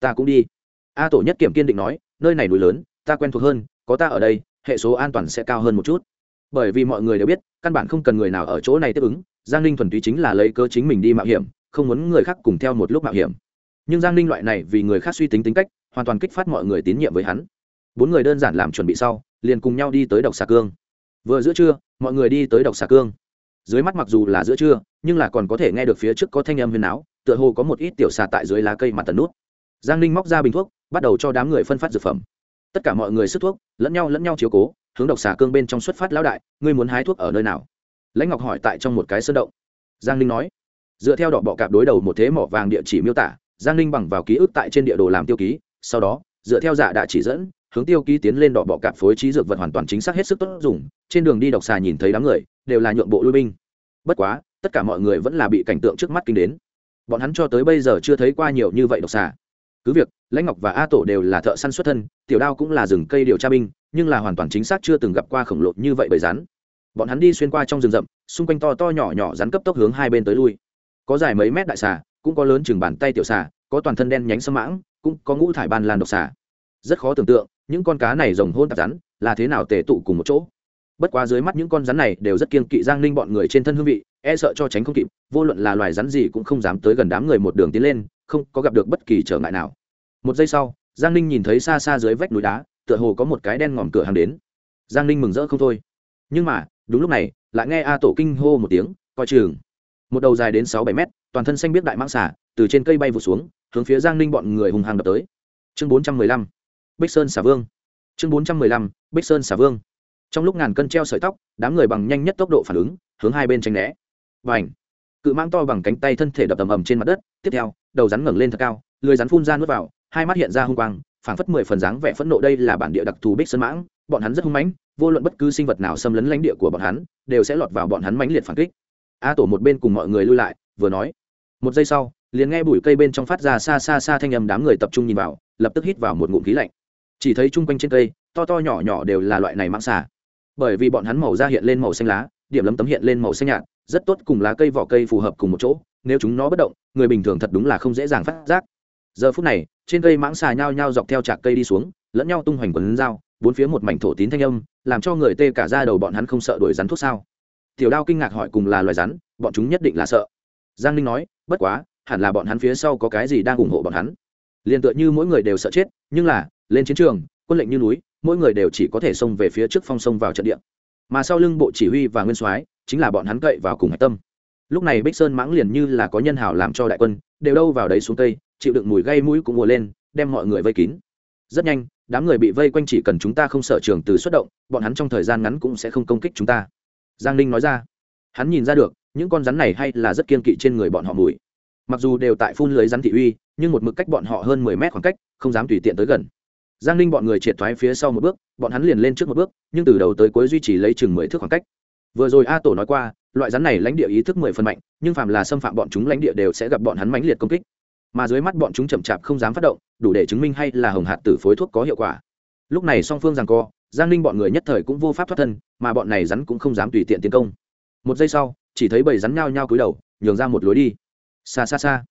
Ta cũng đi. A tổ nhất kiểm kiên định nói, nơi này núi lớn, ta quen thuộc hơn, có ta ở đây, hệ số an toàn sẽ cao hơn một chút bởi vì mọi người đều biết, căn bản không cần người nào ở chỗ này tiếp ứng, giang ninh thuần túy chính là lấy cơ chính mình đi mạo hiểm, không muốn người khác cùng theo một lúc mạo hiểm. Nhưng giang ninh loại này vì người khác suy tính tính cách, hoàn toàn kích phát mọi người tín nhiệm với hắn. Bốn người đơn giản làm chuẩn bị sau, liền cùng nhau đi tới độc xà cương. Vừa giữa trưa, mọi người đi tới độc xà cương. Dưới mắt mặc dù là giữa trưa, nhưng là còn có thể nghe được phía trước có thanh âm huyền áo, tựa hồ có một ít tiểu xà tại dưới lá cây mặt tần nút. Giang ninh móc ra bình thuốc, bắt đầu cho đám người phân phát dược phẩm. Tất cả mọi người sức thuốc, lẫn nhau lẫn nhau chiếu cố hướng độc xà cương bên trong xuất phát lão đại, ngươi muốn hái thuốc ở nơi nào? Lãnh ngọc hỏi tại trong một cái sơn động. Giang ninh nói, dựa theo đỏ bọ cạp đối đầu một thế mỏ vàng địa chỉ miêu tả, giang ninh bằng vào ký ức tại trên địa đồ làm tiêu ký, sau đó, dựa theo giả đã chỉ dẫn, hướng tiêu ký tiến lên đỏ bọ cạp phối trí dược vật hoàn toàn chính xác hết sức tốt dùng, trên đường đi độc xà nhìn thấy đám người, đều là nhượng bộ lui binh. Bất quá, tất cả mọi người vẫn là bị cảnh tượng trước mắt kinh đến. Bọn hắn cho tới bây giờ chưa thấy qua nhiều như vậy độc xà cứ việc, lãnh ngọc và a tổ đều là thợ săn xuất thân, tiểu đao cũng là rừng cây điều tra binh, nhưng là hoàn toàn chính xác chưa từng gặp qua khổng lồ như vậy bởi rắn. Bọn hắn đi xuyên qua trong rừng rậm, xung quanh to to nhỏ nhỏ rắn cấp tốc hướng hai bên tới lui. Có dài mấy mét đại xà, cũng có lớn chừng bàn tay tiểu xà, có toàn thân đen nhánh sâm mãng, cũng có ngũ thải ban lan độc xà. Rất khó tưởng tượng, những con cá này rồng hôn tạp rắn là thế nào tề tụ cùng một chỗ. Bất quá dưới mắt những con rắn này đều rất kiên kỵ giang ninh bọn người trên thân hương vị e sợ cho tránh không kịp, vô luận là loài rắn gì cũng không dám tới gần đám người một đường tiến lên không có gặp được bất kỳ trở ngại nào. Một giây sau, giang ninh nhìn thấy xa xa dưới vách núi đá, tựa hồ có một cái đen ngòm cửa hàng đến. Giang ninh mừng rỡ không thôi. Nhưng mà, đúng lúc này, lại nghe a tổ kinh hô một tiếng, coi chừng. Một đầu dài đến sáu bảy mét, toàn thân xanh biết đại mãng xả từ trên cây bay vụt xuống, hướng phía giang ninh bọn người hùng hàng đập tới. Chương bốn trăm mười lăm, bích sơn xả vương. Chương bốn trăm mười lăm, bích sơn xả vương. Trong lúc ngàn cân treo sợi tóc, đám người bằng nhanh nhất tốc độ phản ứng, hướng hai bên tranh né. Và ảnh cự mang to bằng cánh tay thân thể đập ầm ầm trên mặt đất, tiếp theo, đầu rắn ngẩng lên thật cao, lưới rắn phun ra nuốt vào, hai mắt hiện ra hung quang, phảng phất mười phần dáng vẻ phẫn nộ đây là bản địa đặc thù bích sơn mãng, bọn hắn rất hung mãnh, vô luận bất cứ sinh vật nào xâm lấn lãnh địa của bọn hắn, đều sẽ lọt vào bọn hắn mãnh liệt phản kích. A tổ một bên cùng mọi người lui lại, vừa nói, một giây sau, liền nghe bụi cây bên trong phát ra xa xa xa thanh âm đám người tập trung nhìn vào, lập tức hít vào một ngụm khí lạnh. Chỉ thấy chung quanh trên cây, to to nhỏ nhỏ đều là loại này mãng xà. Bởi vì bọn hắn màu da hiện lên màu xanh lá, điểm lấm tấm hiện lên màu xanh nhạt rất tốt cùng lá cây vỏ cây phù hợp cùng một chỗ, nếu chúng nó bất động, người bình thường thật đúng là không dễ dàng phát giác. Giờ phút này, trên cây mãng xà nhao nhao dọc theo trạc cây đi xuống, lẫn nhau tung hoành quần dao, bốn phía một mảnh thổ tín thanh âm, làm cho người tê cả ra đầu bọn hắn không sợ đuổi rắn thuốc sao. Tiểu đao kinh ngạc hỏi cùng là loài rắn, bọn chúng nhất định là sợ. Giang ninh nói, bất quá, hẳn là bọn hắn phía sau có cái gì đang ủng hộ bọn hắn. Liền tựa như mỗi người đều sợ chết, nhưng là, lên chiến trường, quân lệnh như núi, mỗi người đều chỉ có thể xông về phía trước phong sông vào trận địa. Mà sau lưng bộ chỉ huy và nguyên soái chính là bọn hắn cậy vào cùng hạch tâm. Lúc này bích sơn mãng liền như là có nhân hào làm cho đại quân, đều đâu vào đấy xuống tây chịu đựng mùi gây mũi cũng mùa lên, đem mọi người vây kín. Rất nhanh, đám người bị vây quanh chỉ cần chúng ta không sợ trường từ xuất động, bọn hắn trong thời gian ngắn cũng sẽ không công kích chúng ta. Giang ninh nói ra. Hắn nhìn ra được, những con rắn này hay là rất kiên kỵ trên người bọn họ mùi. Mặc dù đều tại phun lưới rắn thị uy, nhưng một mực cách bọn họ hơn mười mét khoảng cách, không dám tùy tiện tới gần. Giang ninh bọn người triệt thoái phía sau một bước, bọn hắn liền lên trước một bước, nhưng từ đầu tới cuối duy trì lấy chừng mười thước khoảng cách vừa rồi a tổ nói qua, loại rắn này lãnh địa ý thức mười phần mạnh, nhưng phàm là xâm phạm bọn chúng lãnh địa đều sẽ gặp bọn hắn mãnh liệt công kích. Mà dưới mắt bọn chúng chậm chạp không dám phát động, đủ để chứng minh hay là hồng hạt tử phối thuốc có hiệu quả. Lúc này song phương rằng co, giang ninh bọn người nhất thời cũng vô pháp thoát thân, mà bọn này rắn cũng không dám tùy tiện tiến công. Một giây sau, chỉ thấy bầy rắn nhao nhao cúi đầu, nhường ra một lối đi. Xa xa xa,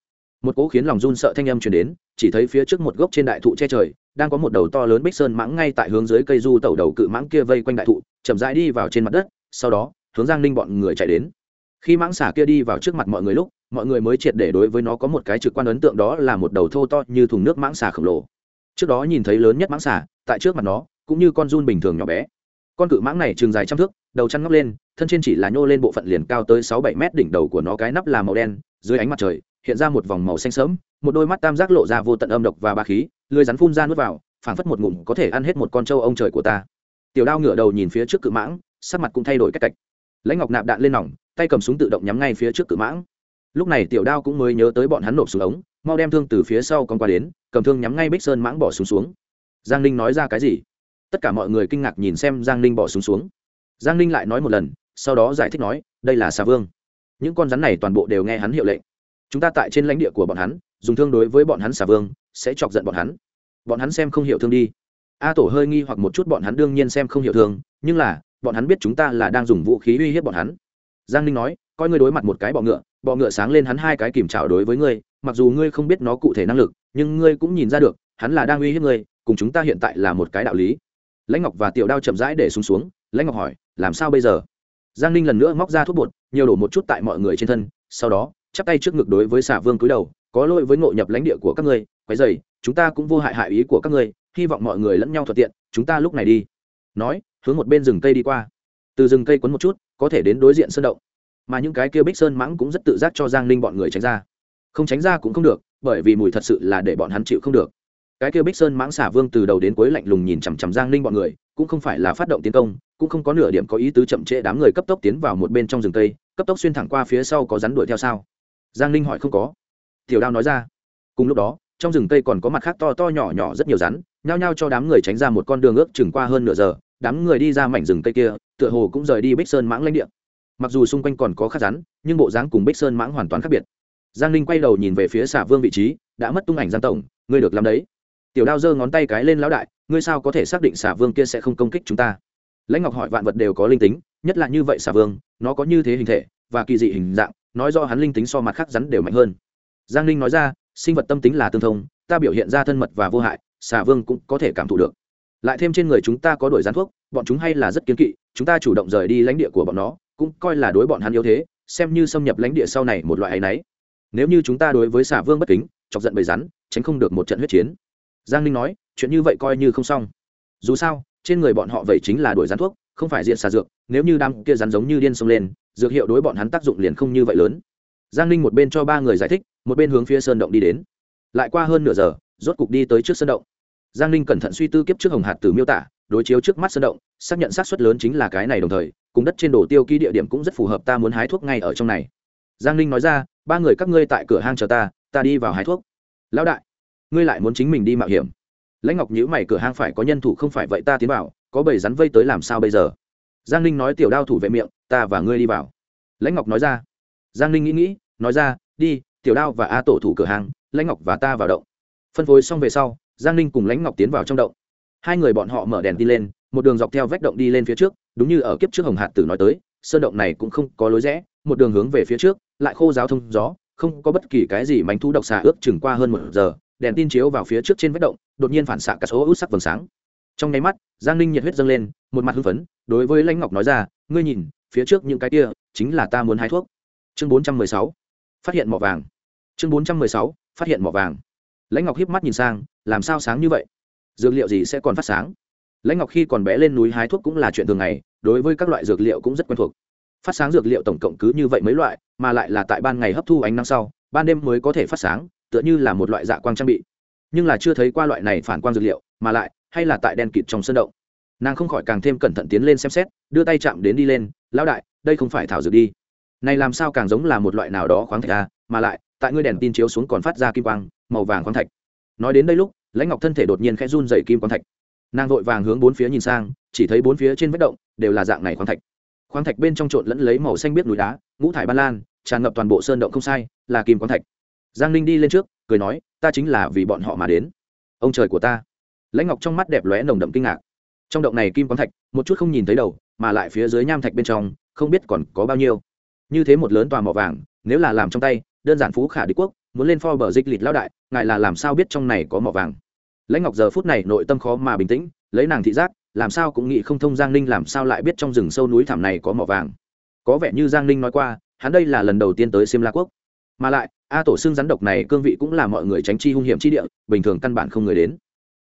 một cỗ khiến lòng run sợ thanh âm chuyển đến, chỉ thấy phía trước một gốc trên đại thụ che trời, đang có một đầu to lớn bích sơn mãng ngay tại hướng dưới cây du tẩu đầu cự mãng kia vây quanh đại thụ, chậm rãi đi vào trên mặt đất sau đó, hướng giang ninh bọn người chạy đến. Khi mãng xà kia đi vào trước mặt mọi người lúc, mọi người mới triệt để đối với nó có một cái trực quan ấn tượng, đó là một đầu thô to như thùng nước mãng xà khổng lồ. Trước đó nhìn thấy lớn nhất mãng xà, tại trước mặt nó, cũng như con run bình thường nhỏ bé. Con cự mãng này trường dài trăm thước, đầu chăn ngóc lên, thân trên chỉ là nhô lên bộ phận liền cao tới sáu bảy mét đỉnh đầu của nó cái nắp là màu đen, dưới ánh mặt trời, hiện ra một vòng màu xanh sớm một đôi mắt tam giác lộ ra vô tận âm độc và ba khí lưới rắn phun ra nuốt vào, phảng phất một ngụm có thể ăn hết một con trâu ông trời của ta. Tiểu đao ngửa đầu nhìn phía trước cự mãng sắc mặt cũng thay đổi cách cạch lãnh ngọc nạp đạn lên nòng tay cầm súng tự động nhắm ngay phía trước cự mãng. Lúc này tiểu đao cũng mới nhớ tới bọn hắn nộp xuống ống mau đem thương từ phía sau con qua đến cầm thương nhắm ngay bích sơn mãng bỏ súng xuống, xuống giang ninh nói ra cái gì? Tất cả mọi người kinh ngạc nhìn xem giang ninh bỏ súng xuống, xuống. Giang ninh lại nói một lần sau đó giải thích nói đây là xà vương. Những con rắn này toàn bộ đều nghe hắn hiệu lệnh. Chúng ta tại trên lãnh địa của bọn hắn dùng thương đối với bọn hắn xà vương sẽ chọc giận bọn hắn. Bọn hắn xem không hiểu thương đi. A tổ hơi nghi hoặc một chút bọn hắn đương nhiên xem không hiểu thương nhưng là bọn hắn biết chúng ta là đang dùng vũ khí uy hiếp bọn hắn. Giang ninh nói, coi ngươi đối mặt một cái bọ ngựa bọ ngựa sáng lên hắn hai cái kìm trào đối với ngươi, mặc dù ngươi không biết nó cụ thể năng lực, nhưng ngươi cũng nhìn ra được, hắn là đang uy hiếp ngươi, cùng chúng ta hiện tại là một cái đạo lý. Lãnh ngọc và tiểu đao chậm rãi để xuống xuống, lãnh ngọc hỏi, làm sao bây giờ? Giang ninh lần nữa móc ra thuốc bột, nhiều đổ một chút tại mọi người trên thân, sau đó, chắp tay trước ngực đối với xả vương cúi đầu, có lỗi với ngộ nhập lãnh địa của các ngươi, quấy dày chúng ta cũng vô hại hại ý của các ngươi, hy vọng mọi người lẫn nhau thuận tiện, chúng ta lúc này đi. Nói hướng một bên rừng cây đi qua. Từ rừng cây quấn một chút, có thể đến đối diện sơn động. Mà những cái kia bích sơn mãng cũng rất tự giác cho giang ninh bọn người tránh ra. Không tránh ra cũng không được, bởi vì mùi thật sự là để bọn hắn chịu không được. Cái kia bích sơn mãng xả vương từ đầu đến cuối lạnh lùng nhìn chằm chằm giang ninh bọn người, cũng không phải là phát động tiến công, cũng không có nửa điểm có ý tứ chậm trễ đám người cấp tốc tiến vào một bên trong rừng cây, cấp tốc xuyên thẳng qua phía sau có rắn đuổi theo sao? Giang ninh hỏi không có. Tiểu đao nói ra. Cùng lúc đó, trong rừng cây còn có mặt khác to to nhỏ nhỏ rất nhiều rắn, nhao nhao cho đám người tránh ra một con đường ước chừng qua hơn nửa giờ đám người đi ra mảnh rừng cây kia, tựa hồ cũng rời đi bích sơn mãng lãnh địa. Mặc dù xung quanh còn có khắc rắn, nhưng bộ dáng cùng bích sơn mãng hoàn toàn khác biệt. Giang ninh quay đầu nhìn về phía xả vương vị trí, đã mất tung ảnh giang tổng, ngươi được làm đấy. Tiểu đao giơ ngón tay cái lên lão đại, ngươi sao có thể xác định xả vương kia sẽ không công kích chúng ta? Lãnh ngọc hỏi vạn vật đều có linh tính, nhất là như vậy xả vương, nó có như thế hình thể và kỳ dị hình dạng, nói do hắn linh tính so mặt khác rắn đều mạnh hơn. Giang ninh nói ra, sinh vật tâm tính là tương thông, ta biểu hiện ra thân mật và vô hại, xà vương cũng có thể cảm thụ được lại thêm trên người chúng ta có đổi gián thuốc, bọn chúng hay là rất kiến kỵ, chúng ta chủ động rời đi lãnh địa của bọn nó, cũng coi là đối bọn hắn yếu thế, xem như xâm nhập lãnh địa sau này một loại áy náy. Nếu như chúng ta đối với xả vương bất kính, chọc giận bầy rắn, tránh không được một trận huyết chiến. Giang ninh nói, chuyện như vậy coi như không xong. Dù sao, trên người bọn họ vậy chính là đổi rắn thuốc, không phải diện xà dược, nếu như đám kia rắn giống như điên xông lên, dược hiệu đối bọn hắn tác dụng liền không như vậy lớn. Giang ninh một bên cho ba người giải thích, một bên hướng phía sơn động đi đến. Lại qua hơn nửa giờ, rốt cục đi tới trước sơn động giang ninh cẩn thận suy tư kiếp trước hồng hạt từ miêu tả, đối chiếu trước mắt sơn động, xác nhận xác suất lớn chính là cái này đồng thời, cùng đất trên đồ tiêu ký địa điểm cũng rất phù hợp ta muốn hái thuốc ngay ở trong này. Giang ninh nói ra, ba người các ngươi tại cửa hang chờ ta ta đi vào hái thuốc. Lão đại, ngươi lại muốn chính mình đi mạo hiểm. Lãnh ngọc nhữ mày, cửa hang phải có nhân thủ không phải vậy ta tiến vào, có bầy rắn vây tới làm sao bây giờ? Giang ninh nói tiểu đao thủ vệ miệng, ta và ngươi đi vào. Lãnh ngọc nói ra. Giang ninh nghĩ nghĩ, nói ra, đi, tiểu đao và a tổ thủ cửa hàng lãnh ngọc và ta vào động. Phân phối xong về sau giang ninh cùng lãnh ngọc tiến vào trong động. Hai người bọn họ mở đèn đi lên, một đường dọc theo vách động đi lên phía trước, đúng như ở kiếp trước hồng hạt tử nói tới, sơn động này cũng không có lối rẽ, một đường hướng về phía trước, lại khô giáo thông gió, không có bất kỳ cái gì mánh thu độc xà ước chừng qua hơn một giờ, đèn tin chiếu vào phía trước trên vách động, đột nhiên phản xạ cả số út sắc vầng sáng. Trong nháy mắt, giang ninh nhiệt huyết dâng lên, một mặt hưng phấn, đối với lãnh ngọc nói ra, ngươi nhìn, phía trước những cái kia, chính là ta muốn hái thuốc. Chương bốn trăm mười sáu, phát hiện mỏ vàng. Chương bốn trăm mười sáu, phát hiện mỏ vàng lãnh ngọc hiếp mắt nhìn sang làm sao sáng như vậy? Dược liệu gì sẽ còn phát sáng? Lãnh ngọc khi còn bé lên núi hái thuốc cũng là chuyện thường ngày đối với các loại dược liệu cũng rất quen thuộc. Phát sáng dược liệu tổng cộng cứ như vậy mấy loại mà lại là tại ban ngày hấp thu ánh nắng sau ban đêm mới có thể phát sáng tựa như là một loại dạ quang trang bị. Nhưng là chưa thấy qua loại này phản quang dược liệu mà lại hay là tại đen kịt trong sân động. Nàng không khỏi càng thêm cẩn thận tiến lên xem xét đưa tay chạm đến đi lên lão đại đây không phải thảo dược đi. Này làm sao càng giống là một loại nào đó khoáng thạch a à, mà lại tại ngươi đèn tin chiếu xuống còn phát ra kim quang, màu vàng khoáng thạch. Nói đến đây lúc, lãnh ngọc thân thể đột nhiên khẽ run dày kim khoáng thạch. Nàng vội vàng hướng bốn phía nhìn sang, chỉ thấy bốn phía trên vết động đều là dạng này khoáng thạch. Khoáng thạch bên trong trộn lẫn lấy màu xanh biết núi đá, ngũ thải ban lan, tràn ngập toàn bộ sơn động không sai, là kim khoáng thạch. Giang ninh đi lên trước, cười nói, ta chính là vì bọn họ mà đến. Ông trời của ta. Lãnh ngọc trong mắt đẹp lóe nồng đậm kinh ngạc. Trong động này kim khoáng thạch, một chút không nhìn thấy đầu, mà lại phía dưới nham thạch bên trong, không biết còn có bao nhiêu. Như thế một lớn tòa mỏ vàng, nếu là làm trong tay đơn giản phú khả đế quốc, muốn lên pho bờ dịch lịt lao đại, ngài là làm sao biết trong này có mỏ vàng? Lãnh ngọc giờ phút này nội tâm khó mà bình tĩnh, lấy nàng thị giác, làm sao cũng nghĩ không thông giang ninh làm sao lại biết trong rừng sâu núi thảm này có mỏ vàng. Có vẻ như giang ninh nói qua, hắn đây là lần đầu tiên tới xiêm la quốc. Mà lại, a tổ xương rắn độc này cương vị cũng là mọi người tránh chi hung hiểm chi địa, bình thường căn bản không người đến.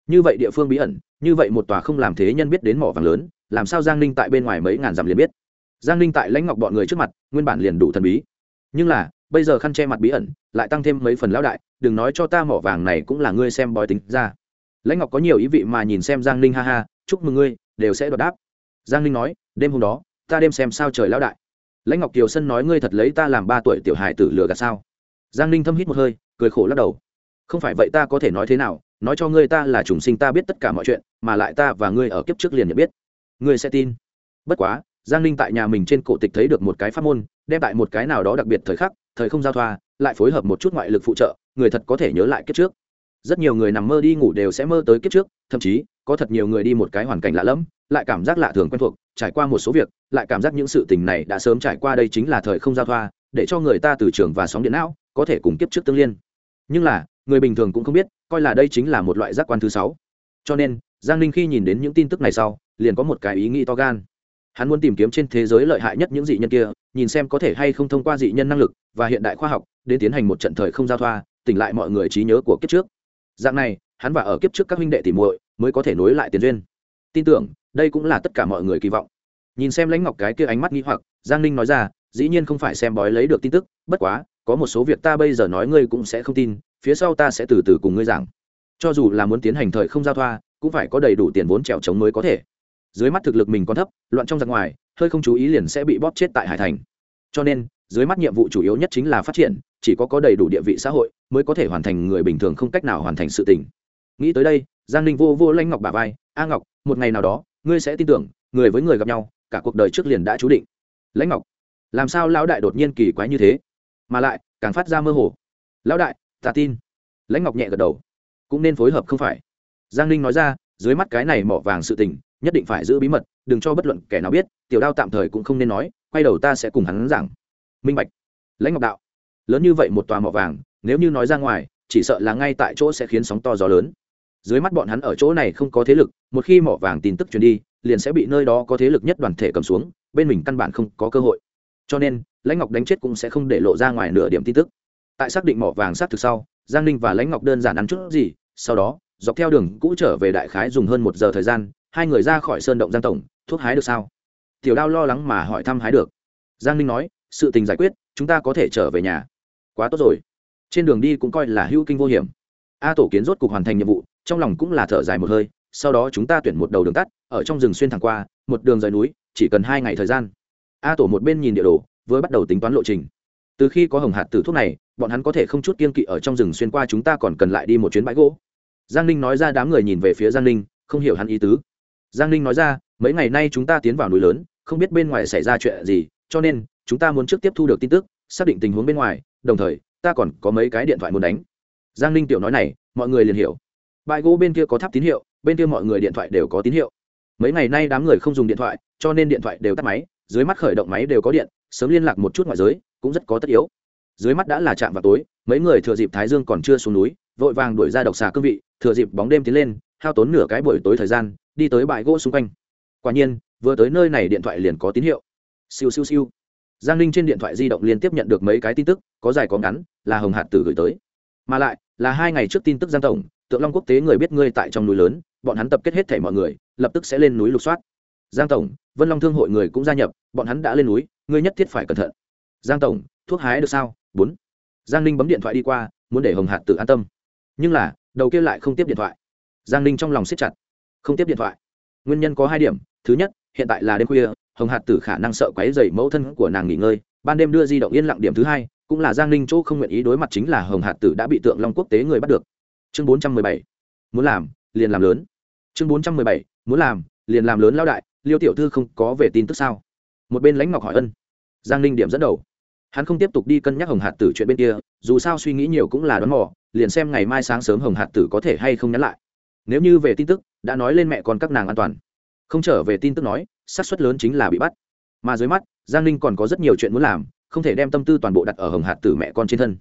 Như vậy địa phương bí ẩn, như vậy một tòa không làm thế nhân biết đến mỏ vàng lớn, làm sao giang ninh tại bên ngoài mấy ngàn dặm liền biết? Giang ninh tại lãnh ngọc bọn người trước mặt, nguyên bản liền đủ thần bí. Nhưng là bây giờ khăn che mặt bí ẩn, lại tăng thêm mấy phần lão đại, đừng nói cho ta mỏ vàng này cũng là ngươi xem bói tính ra. Lãnh ngọc có nhiều ý vị mà nhìn xem giang ninh ha ha, chúc mừng ngươi, đều sẽ đoạt đáp. Giang ninh nói, đêm hôm đó, ta đêm xem sao trời lão đại. Lãnh ngọc kiều sân nói ngươi thật lấy ta làm ba tuổi tiểu hài tử lừa gạt sao? Giang ninh thâm hít một hơi, cười khổ lắc đầu. Không phải vậy ta có thể nói thế nào, nói cho ngươi ta là trùng sinh ta biết tất cả mọi chuyện, mà lại ta và ngươi ở kiếp trước liền nhận biết. Ngươi sẽ tin. Bất quá, giang ninh tại nhà mình trên cổ tịch thấy được một cái pháp môn, đem tại một cái nào đó đặc biệt thời khắc thời không giao thoa, lại phối hợp một chút ngoại lực phụ trợ, người thật có thể nhớ lại kiếp trước. Rất nhiều người nằm mơ đi ngủ đều sẽ mơ tới kiếp trước, thậm chí, có thật nhiều người đi một cái hoàn cảnh lạ lẫm, lại cảm giác lạ thường quen thuộc, trải qua một số việc, lại cảm giác những sự tình này đã sớm trải qua đây chính là thời không giao thoa, để cho người ta từ trường và sóng điện não, có thể cùng kiếp trước tương liên. Nhưng là, người bình thường cũng không biết, coi là đây chính là một loại giác quan thứ sáu. Cho nên, giang ninh khi nhìn đến những tin tức này sau, liền có một cái ý nghĩ to gan. Hắn muốn tìm kiếm trên thế giới lợi hại nhất những dị nhân kia nhìn xem có thể hay không thông qua dị nhân năng lực và hiện đại khoa học đến tiến hành một trận thời không giao thoa, tỉnh lại mọi người trí nhớ của kiếp trước. Dạng này, hắn và ở kiếp trước các huynh đệ tỉ muội mới có thể nối lại tiền duyên. Tin tưởng, đây cũng là tất cả mọi người kỳ vọng. Nhìn xem lãnh ngọc cái kia ánh mắt nghi hoặc, giang ninh nói ra, dĩ nhiên không phải xem bói lấy được tin tức, bất quá, có một số việc ta bây giờ nói ngươi cũng sẽ không tin, phía sau ta sẽ từ từ cùng ngươi giảng. Cho dù là muốn tiến hành thời không giao thoa, cũng phải có đầy đủ tiền vốn trèo trống mới có thể. Dưới mắt thực lực mình còn thấp, loạn trong giặc ngoài hơi không chú ý liền sẽ bị bóp chết tại hải thành. Cho nên, dưới mắt nhiệm vụ chủ yếu nhất chính là phát triển, chỉ có có đầy đủ địa vị xã hội mới có thể hoàn thành người bình thường không cách nào hoàn thành sự tình. Nghĩ tới đây, giang ninh vô vô lanh ngọc bà vai, a ngọc, một ngày nào đó, ngươi sẽ tin tưởng, người với người gặp nhau, cả cuộc đời trước liền đã chú định. Lãnh ngọc, làm sao lão đại đột nhiên kỳ quái như thế? Mà lại, càng phát ra mơ hồ. Lão đại, ta tin. Lãnh ngọc nhẹ gật đầu, cũng nên phối hợp không phải. Giang ninh nói ra, dưới mắt cái này mỏ vàng sự tình nhất định phải giữ bí mật, đừng cho bất luận kẻ nào biết, tiểu đao tạm thời cũng không nên nói, quay đầu ta sẽ cùng hắn giảng. Minh bạch, lãnh ngọc đạo, lớn như vậy một tòa mỏ vàng, nếu như nói ra ngoài, chỉ sợ là ngay tại chỗ sẽ khiến sóng to gió lớn. Dưới mắt bọn hắn ở chỗ này không có thế lực, một khi mỏ vàng tin tức truyền đi, liền sẽ bị nơi đó có thế lực nhất đoàn thể cầm xuống, bên mình căn bản không có cơ hội. Cho nên, lãnh ngọc đánh chết cũng sẽ không để lộ ra ngoài nửa điểm tin tức. Tại xác định mỏ vàng xác thực sau, giang ninh và lãnh ngọc đơn giản ăn chút gì, sau đó, dọc theo đường cũ trở về đại khái dùng hơn một giờ thời gian hai người ra khỏi sơn động giang tổng, thuốc hái được sao? Tiểu đao lo lắng mà hỏi thăm hái được. Giang ninh nói, sự tình giải quyết, chúng ta có thể trở về nhà. Quá tốt rồi. Trên đường đi cũng coi là hữu kinh vô hiểm. A tổ kiến rốt cục hoàn thành nhiệm vụ, trong lòng cũng là thở dài một hơi, sau đó chúng ta tuyển một đầu đường tắt, ở trong rừng xuyên thẳng qua, một đường rời núi, chỉ cần hai ngày thời gian. A tổ một bên nhìn địa đồ, vừa bắt đầu tính toán lộ trình. Từ khi có hồng hạt tử thuốc này, bọn hắn có thể không chút kiên kỵ ở trong rừng xuyên qua chúng ta còn cần lại đi một chuyến bãi gỗ. Giang ninh nói ra đám người nhìn về phía giang ninh, không hiểu hắn ý tứ giang ninh nói ra, mấy ngày nay chúng ta tiến vào núi lớn, không biết bên ngoài xảy ra chuyện gì, cho nên chúng ta muốn trước tiếp thu được tin tức, xác định tình huống bên ngoài, đồng thời, ta còn có mấy cái điện thoại muốn đánh. Giang ninh tiểu nói này, mọi người liền hiểu. Bãi gỗ bên kia có tháp tín hiệu, bên kia mọi người điện thoại đều có tín hiệu. Mấy ngày nay đám người không dùng điện thoại, cho nên điện thoại đều tắt máy, dưới mắt khởi động máy đều có điện, sớm liên lạc một chút ngoại giới, cũng rất có tất yếu. Dưới mắt đã là trạm vào tối, mấy người thừa dịp thái dương còn chưa xuống núi, vội vàng đuổi ra độc xà cương vị, thừa dịp bóng đêm tiến lên, hao tốn nửa cái buổi tối thời gian đi tới bãi gỗ xung quanh. Quả nhiên, vừa tới nơi này điện thoại liền có tín hiệu. Siêu siêu siêu. Giang ninh trên điện thoại di động liên tiếp nhận được mấy cái tin tức, có dài có ngắn, là hồng hạt tử gửi tới. Mà lại, là hai ngày trước tin tức giang tổng, tượng long quốc tế người biết ngươi tại trong núi lớn, bọn hắn tập kết hết thảy mọi người, lập tức sẽ lên núi lục soát. Giang tổng, vân long thương hội người cũng gia nhập, bọn hắn đã lên núi, ngươi nhất thiết phải cẩn thận. Giang tổng, thuốc hái được sao? Bốn. Giang ninh bấm điện thoại đi qua, muốn để hồng hạt tự an tâm. Nhưng là, đầu kia lại không tiếp điện thoại. Giang ninh trong lòng siết chặt không tiếp điện thoại. Nguyên nhân có hai điểm. Thứ nhất, hiện tại là đêm khuya, hồng hạt tử khả năng sợ quáy dày mẫu thân của nàng nghỉ ngơi. Ban đêm đưa di động yên lặng điểm thứ hai, cũng là giang ninh chỗ không nguyện ý đối mặt chính là hồng hạt tử đã bị tượng long quốc tế người bắt được. Chương bốn trăm mười bảy. Muốn làm, liền làm lớn. Chương bốn trăm mười bảy. Muốn làm, liền làm lớn lao đại, liêu tiểu thư không có về tin tức sao? Một bên lãnh ngọc hỏi ân. Giang ninh điểm dẫn đầu. Hắn không tiếp tục đi cân nhắc hồng hạt tử chuyện bên kia, dù sao suy nghĩ nhiều cũng là đón mò, liền xem ngày mai sáng sớm hồng hạt tử có thể hay không nhắn lại. Nếu như về tin tức đã nói lên mẹ con các nàng an toàn. Không trở về tin tức nói, xác suất lớn chính là bị bắt. Mà dưới mắt, giang ninh còn có rất nhiều chuyện muốn làm, không thể đem tâm tư toàn bộ đặt ở hồng hạt tử mẹ con trên thân.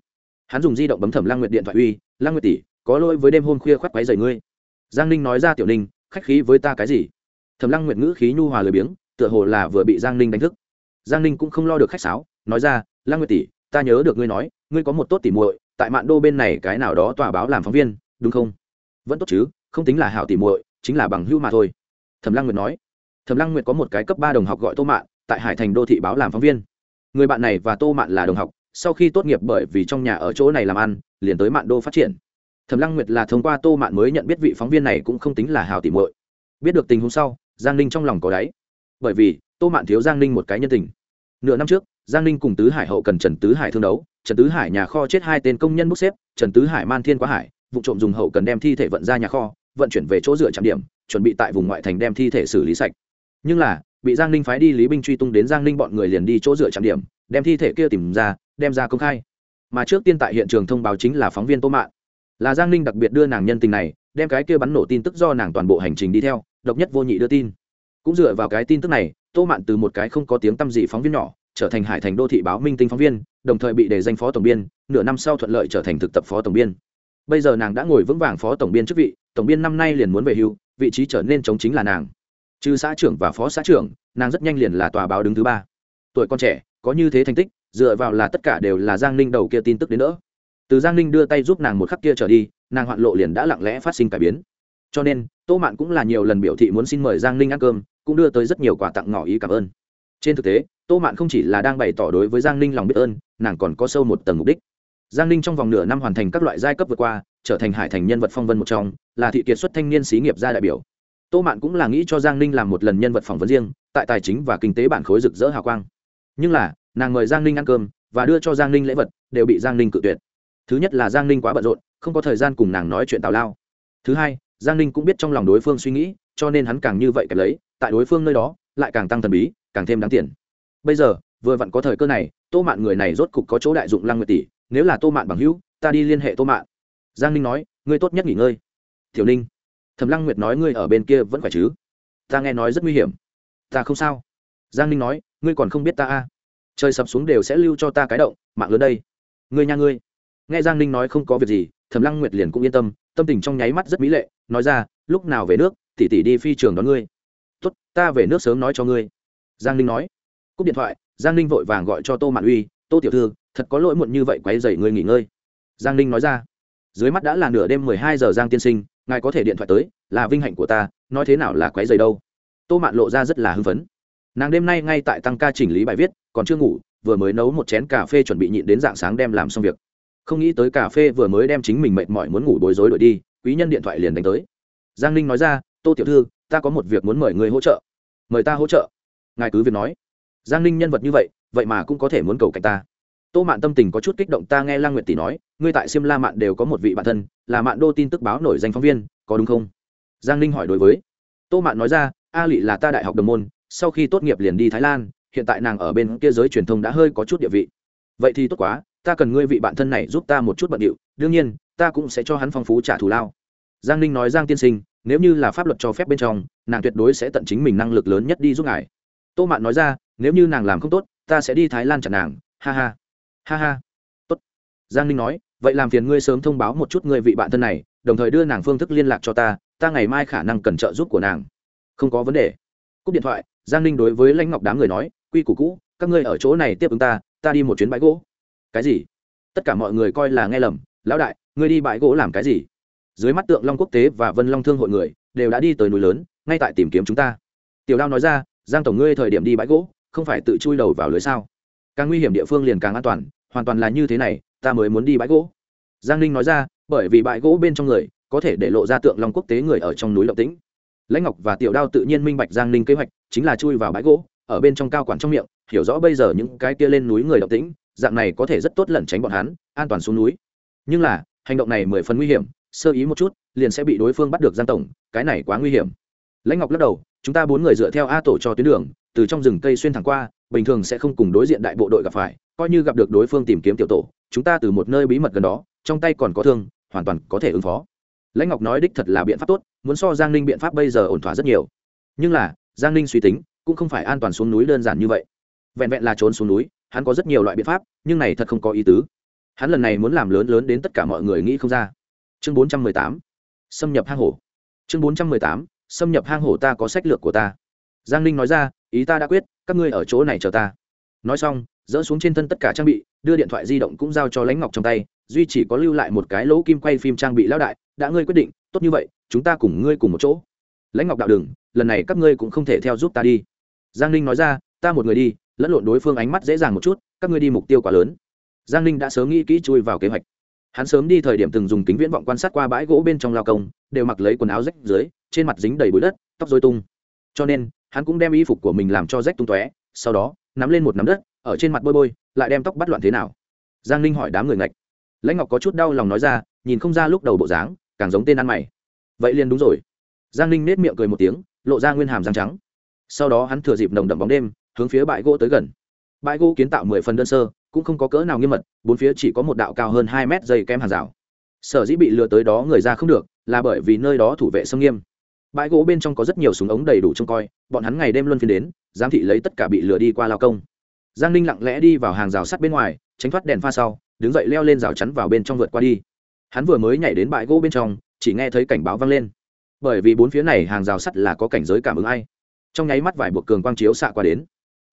Hắn dùng di động bấm thẩm lang nguyệt điện thoại uy lang nguyệt tỷ, có lỗi với đêm hôm khuya khoác quáy dày ngươi. Giang ninh nói ra tiểu ninh, khách khí với ta cái gì? Thẩm lăng nguyệt ngữ khí nhu hòa lười biếng, tựa hồ là vừa bị giang ninh đánh thức. Giang ninh cũng không lo được khách sáo, nói ra, lăng nguyệt tỷ, ta nhớ được ngươi nói, ngươi có một tốt tỉ muội, tại mạn đô bên này cái nào đó tòa báo làm phóng viên, đúng không? Vẫn tốt chứ, không tính là hảo tỉ muội chính là bằng hữu mà thôi. Thẩm lăng nguyệt nói. Thẩm lăng nguyệt có một cái cấp ba đồng học gọi tô mạn, tại hải thành đô thị báo làm phóng viên. Người bạn này và tô mạn là đồng học, sau khi tốt nghiệp bởi vì trong nhà ở chỗ này làm ăn, liền tới mạn đô phát triển. Thẩm lăng nguyệt là thông qua tô mạn mới nhận biết vị phóng viên này cũng không tính là hào tỉ muội. Biết được tình huống sau, giang ninh trong lòng có đáy. Bởi vì, tô mạn thiếu giang ninh một cái nhân tình. Nửa năm trước, giang ninh cùng tứ hải hậu cần trần tứ hải thương đấu, trần tứ hải nhà kho chết hai tên công nhân bốc xếp, trần tứ hải man thiên quá hải, vụ trộm dùng hậu cần đem thi thể vận ra nhà kho vận chuyển về chỗ dựa trạm điểm, chuẩn bị tại vùng ngoại thành đem thi thể xử lý sạch. Nhưng là, bị giang ninh phái đi lý binh truy tung đến giang ninh bọn người liền đi chỗ dựa trạm điểm, đem thi thể kia tìm ra, đem ra công khai. Mà trước tiên tại hiện trường thông báo chính là phóng viên tô mạn. Là giang ninh đặc biệt đưa nàng nhân tình này, đem cái kia bắn nổ tin tức do nàng toàn bộ hành trình đi theo, độc nhất vô nhị đưa tin. Cũng dựa vào cái tin tức này, tô mạn từ một cái không có tiếng tăm gì phóng viên nhỏ, trở thành hải thành đô thị báo minh tinh phóng viên, đồng thời bị đề danh phó tổng biên, nửa năm sau thuận lợi trở thành thực tập phó tổng biên. Bây giờ nàng đã ngồi vững vàng phó tổng biên chức vị tổng biên năm nay liền muốn về hưu, vị trí trở nên chống chính là nàng. Trừ xã trưởng và phó xã trưởng, nàng rất nhanh liền là tòa báo đứng thứ ba. Tuổi con trẻ, có như thế thành tích, dựa vào là tất cả đều là giang ninh đầu kia tin tức đến nữa từ giang ninh đưa tay giúp nàng một khắc kia trở đi, nàng hoạn lộ liền đã lặng lẽ phát sinh cải biến. Cho nên, tô mạn cũng là nhiều lần biểu thị muốn xin mời giang ninh ăn cơm, cũng đưa tới rất nhiều quà tặng ngỏ ý cảm ơn. Trên thực tế, tô mạn không chỉ là đang bày tỏ đối với giang ninh lòng biết ơn, nàng còn có sâu một tầng mục đích giang ninh trong vòng nửa năm hoàn thành các loại giai cấp vượt qua, trở thành hải thành nhân vật phong vân một trong, là thị kiệt xuất thanh niên xí nghiệp gia đại biểu. Tô mạn cũng là nghĩ cho giang ninh làm một lần nhân vật phỏng vấn riêng, tại tài chính và kinh tế bản khối rực rỡ hào quang. Nhưng là, nàng mời giang ninh ăn cơm và đưa cho giang ninh lễ vật, đều bị giang ninh cự tuyệt. Thứ nhất là giang ninh quá bận rộn, không có thời gian cùng nàng nói chuyện tào lao. Thứ hai, giang ninh cũng biết trong lòng đối phương suy nghĩ, cho nên hắn càng như vậy kẹp lấy, tại đối phương nơi đó, lại càng tăng thần bí, càng thêm đáng tiền. Bây giờ, vừa vặn có thời cơ này, tô mạn người này rốt cục có chỗ đại dụng lăng nguyệt tỷ nếu là tô mạn bằng hữu, ta đi liên hệ tô mạn. Giang ninh nói, ngươi tốt nhất nghỉ ngơi. Tiểu ninh, thẩm lăng nguyệt nói ngươi ở bên kia vẫn phải chứ? Ta nghe nói rất nguy hiểm. Ta không sao. Giang ninh nói, ngươi còn không biết ta a. À. trời sập xuống đều sẽ lưu cho ta cái động, mạng lớn đây. Ngươi nha ngươi. Nghe giang ninh nói không có việc gì, thẩm lăng nguyệt liền cũng yên tâm tâm tình trong nháy mắt rất mỹ lệ, nói ra, lúc nào về nước tỉ tỉ đi phi trường đón ngươi. Tốt, ta về nước sớm nói cho ngươi. Giang ninh nói. Cúp điện thoại, giang ninh vội vàng gọi cho tô mạn uy, tô tiểu thư thật có lỗi muộn như vậy, quấy dậy ngươi nghỉ ngơi. Giang ninh nói ra. Dưới mắt đã là nửa đêm mười hai giờ giang tiên sinh, ngài có thể điện thoại tới, là vinh hạnh của ta, nói thế nào là quấy dậy đâu. Tô mạn lộ ra rất là hưng phấn. Nàng đêm nay ngay tại tăng ca chỉnh lý bài viết, còn chưa ngủ, vừa mới nấu một chén cà phê chuẩn bị nhịn đến dạng sáng đem làm xong việc. Không nghĩ tới cà phê vừa mới đem chính mình mệt mỏi muốn ngủ bối rối đổi đi, quý nhân điện thoại liền đánh tới. Giang ninh nói ra, tô tiểu thư, ta có một việc muốn mời người hỗ trợ. Mời ta hỗ trợ? Ngài cứ việc nói. Giang ninh nhân vật như vậy vậy mà cũng có thể muốn cầu cạnh ta tô mạn tâm tình có chút kích động, ta nghe lang nguyệt tỷ nói, ngươi tại siêm la mạn đều có một vị bạn thân, là mạn đô tin tức báo nổi danh phóng viên, có đúng không? Giang ninh hỏi đối với. Tô mạn nói ra, a lị là ta đại học đồng môn, sau khi tốt nghiệp liền đi thái lan, hiện tại nàng ở bên kia giới truyền thông đã hơi có chút địa vị. Vậy thì tốt quá, ta cần ngươi vị bạn thân này giúp ta một chút bận điệu, đương nhiên, ta cũng sẽ cho hắn phong phú trả thù lao. Giang ninh nói giang tiên sinh, nếu như là pháp luật cho phép bên trong, nàng tuyệt đối sẽ tận chính mình năng lực lớn nhất đi giúp ngài. Tô mạn nói ra, nếu như nàng làm không tốt, ta sẽ đi thái lan chặn nàng, ha ha ha ha. Tốt. Giang ninh nói, vậy làm phiền ngươi sớm thông báo một chút ngươi vị bạn thân này, đồng thời đưa nàng phương thức liên lạc cho ta ta ngày mai khả năng cần trợ giúp của nàng. Không có vấn đề. Cúp điện thoại, giang ninh đối với lãnh ngọc đám người nói, quy củ cũ, các ngươi ở chỗ này tiếp ứng ta ta đi một chuyến bãi gỗ. Cái gì? Tất cả mọi người coi là nghe lầm, lão đại, ngươi đi bãi gỗ làm cái gì? Dưới mắt tượng long quốc tế và vân long thương hội người, đều đã đi tới núi lớn, ngay tại tìm kiếm chúng ta. Tiểu đao nói ra, giang tổng ngươi thời điểm đi bãi gỗ, không phải tự chui đầu vào lưới sao? Càng nguy hiểm địa phương liền càng an toàn, hoàn toàn là như thế này, ta mới muốn đi bãi gỗ. Giang ninh nói ra, bởi vì bãi gỗ bên trong người, có thể để lộ ra tượng long quốc tế người ở trong núi lộc tĩnh. Lãnh ngọc và tiểu đao tự nhiên minh bạch giang ninh kế hoạch, chính là chui vào bãi gỗ, ở bên trong cao quản trong miệng, hiểu rõ bây giờ những cái kia lên núi người lộc tĩnh, dạng này có thể rất tốt lẩn tránh bọn hắn, an toàn xuống núi. Nhưng là, hành động này mười phần nguy hiểm, sơ ý một chút, liền sẽ bị đối phương bắt được giang tổng, cái này quá nguy hiểm. Lãnh ngọc lắc đầu, chúng ta bốn người dựa theo a tổ cho tuyến đường, từ trong rừng cây xuyên thẳng qua bình thường sẽ không cùng đối diện đại bộ đội gặp phải, coi như gặp được đối phương tìm kiếm tiểu tổ, chúng ta từ một nơi bí mật gần đó, trong tay còn có thương, hoàn toàn có thể ứng phó. Lãnh ngọc nói đích thật là biện pháp tốt, muốn so giang ninh biện pháp bây giờ ổn thỏa rất nhiều. Nhưng là, giang ninh suy tính, cũng không phải an toàn xuống núi đơn giản như vậy. Vẹn vẹn là trốn xuống núi, hắn có rất nhiều loại biện pháp, nhưng này thật không có ý tứ. Hắn lần này muốn làm lớn lớn đến tất cả mọi người nghĩ không ra. Chương bốn trăm mười tám, xâm nhập hang hổ. Chương bốn trăm mười tám, xâm nhập hang hổ ta có sách lược của ta. Giang ninh nói ra ý ta đã quyết, các ngươi ở chỗ này chờ ta. Nói xong, dỡ xuống trên thân tất cả trang bị, đưa điện thoại di động cũng giao cho lãnh ngọc trong tay, duy chỉ có lưu lại một cái lỗ kim quay phim trang bị lão đại, đã ngươi quyết định, tốt như vậy, chúng ta cùng ngươi cùng một chỗ. Lãnh ngọc đạo đừng, lần này các ngươi cũng không thể theo giúp ta đi. Giang ninh nói ra, ta một người đi, lẫn lộn đối phương ánh mắt dễ dàng một chút, các ngươi đi mục tiêu quá lớn. Giang ninh đã sớm nghĩ kỹ chui vào kế hoạch. Hắn sớm đi thời điểm từng dùng kính viễn vọng quan sát qua bãi gỗ bên trong lao công, đều mặc lấy quần áo rách dưới, trên mặt dính đầy bụi đất, tóc dối tung. Cho nên hắn cũng đem y phục của mình làm cho rách tung tóe, sau đó, nắm lên một nắm đất, ở trên mặt bôi bôi, lại đem tóc bắt loạn thế nào. Giang ninh hỏi đám người ngạch. Lãnh ngọc có chút đau lòng nói ra, nhìn không ra lúc đầu bộ dáng, càng giống tên ăn mày. Vậy liền đúng rồi. Giang ninh nết miệng cười một tiếng, lộ ra nguyên hàm răng trắng. Sau đó hắn thừa dịp nồng đậm bóng đêm, hướng phía bãi gỗ tới gần. Bãi gỗ kiến tạo mười phần đơn sơ, cũng không có cỡ nào nghiêm mật, bốn phía chỉ có một đạo cao hơn hai mét dây kem hàng rào. Sở dĩ bị lừa tới đó người ra không được, là bởi vì nơi đó thủ vệ sông nghiêm bãi gỗ bên trong có rất nhiều súng ống đầy đủ trông coi, bọn hắn ngày đêm luân phiên đến, giám thị lấy tất cả bị lừa đi qua lao công. Giang ninh lặng lẽ đi vào hàng rào sắt bên ngoài, tránh thoát đèn pha sau, đứng dậy leo lên rào chắn vào bên trong vượt qua đi. Hắn vừa mới nhảy đến bãi gỗ bên trong, chỉ nghe thấy cảnh báo vang lên. Bởi vì bốn phía này hàng rào sắt là có cảnh giới cảm ứng ai. Trong nháy mắt vải buộc cường quang chiếu xạ qua đến.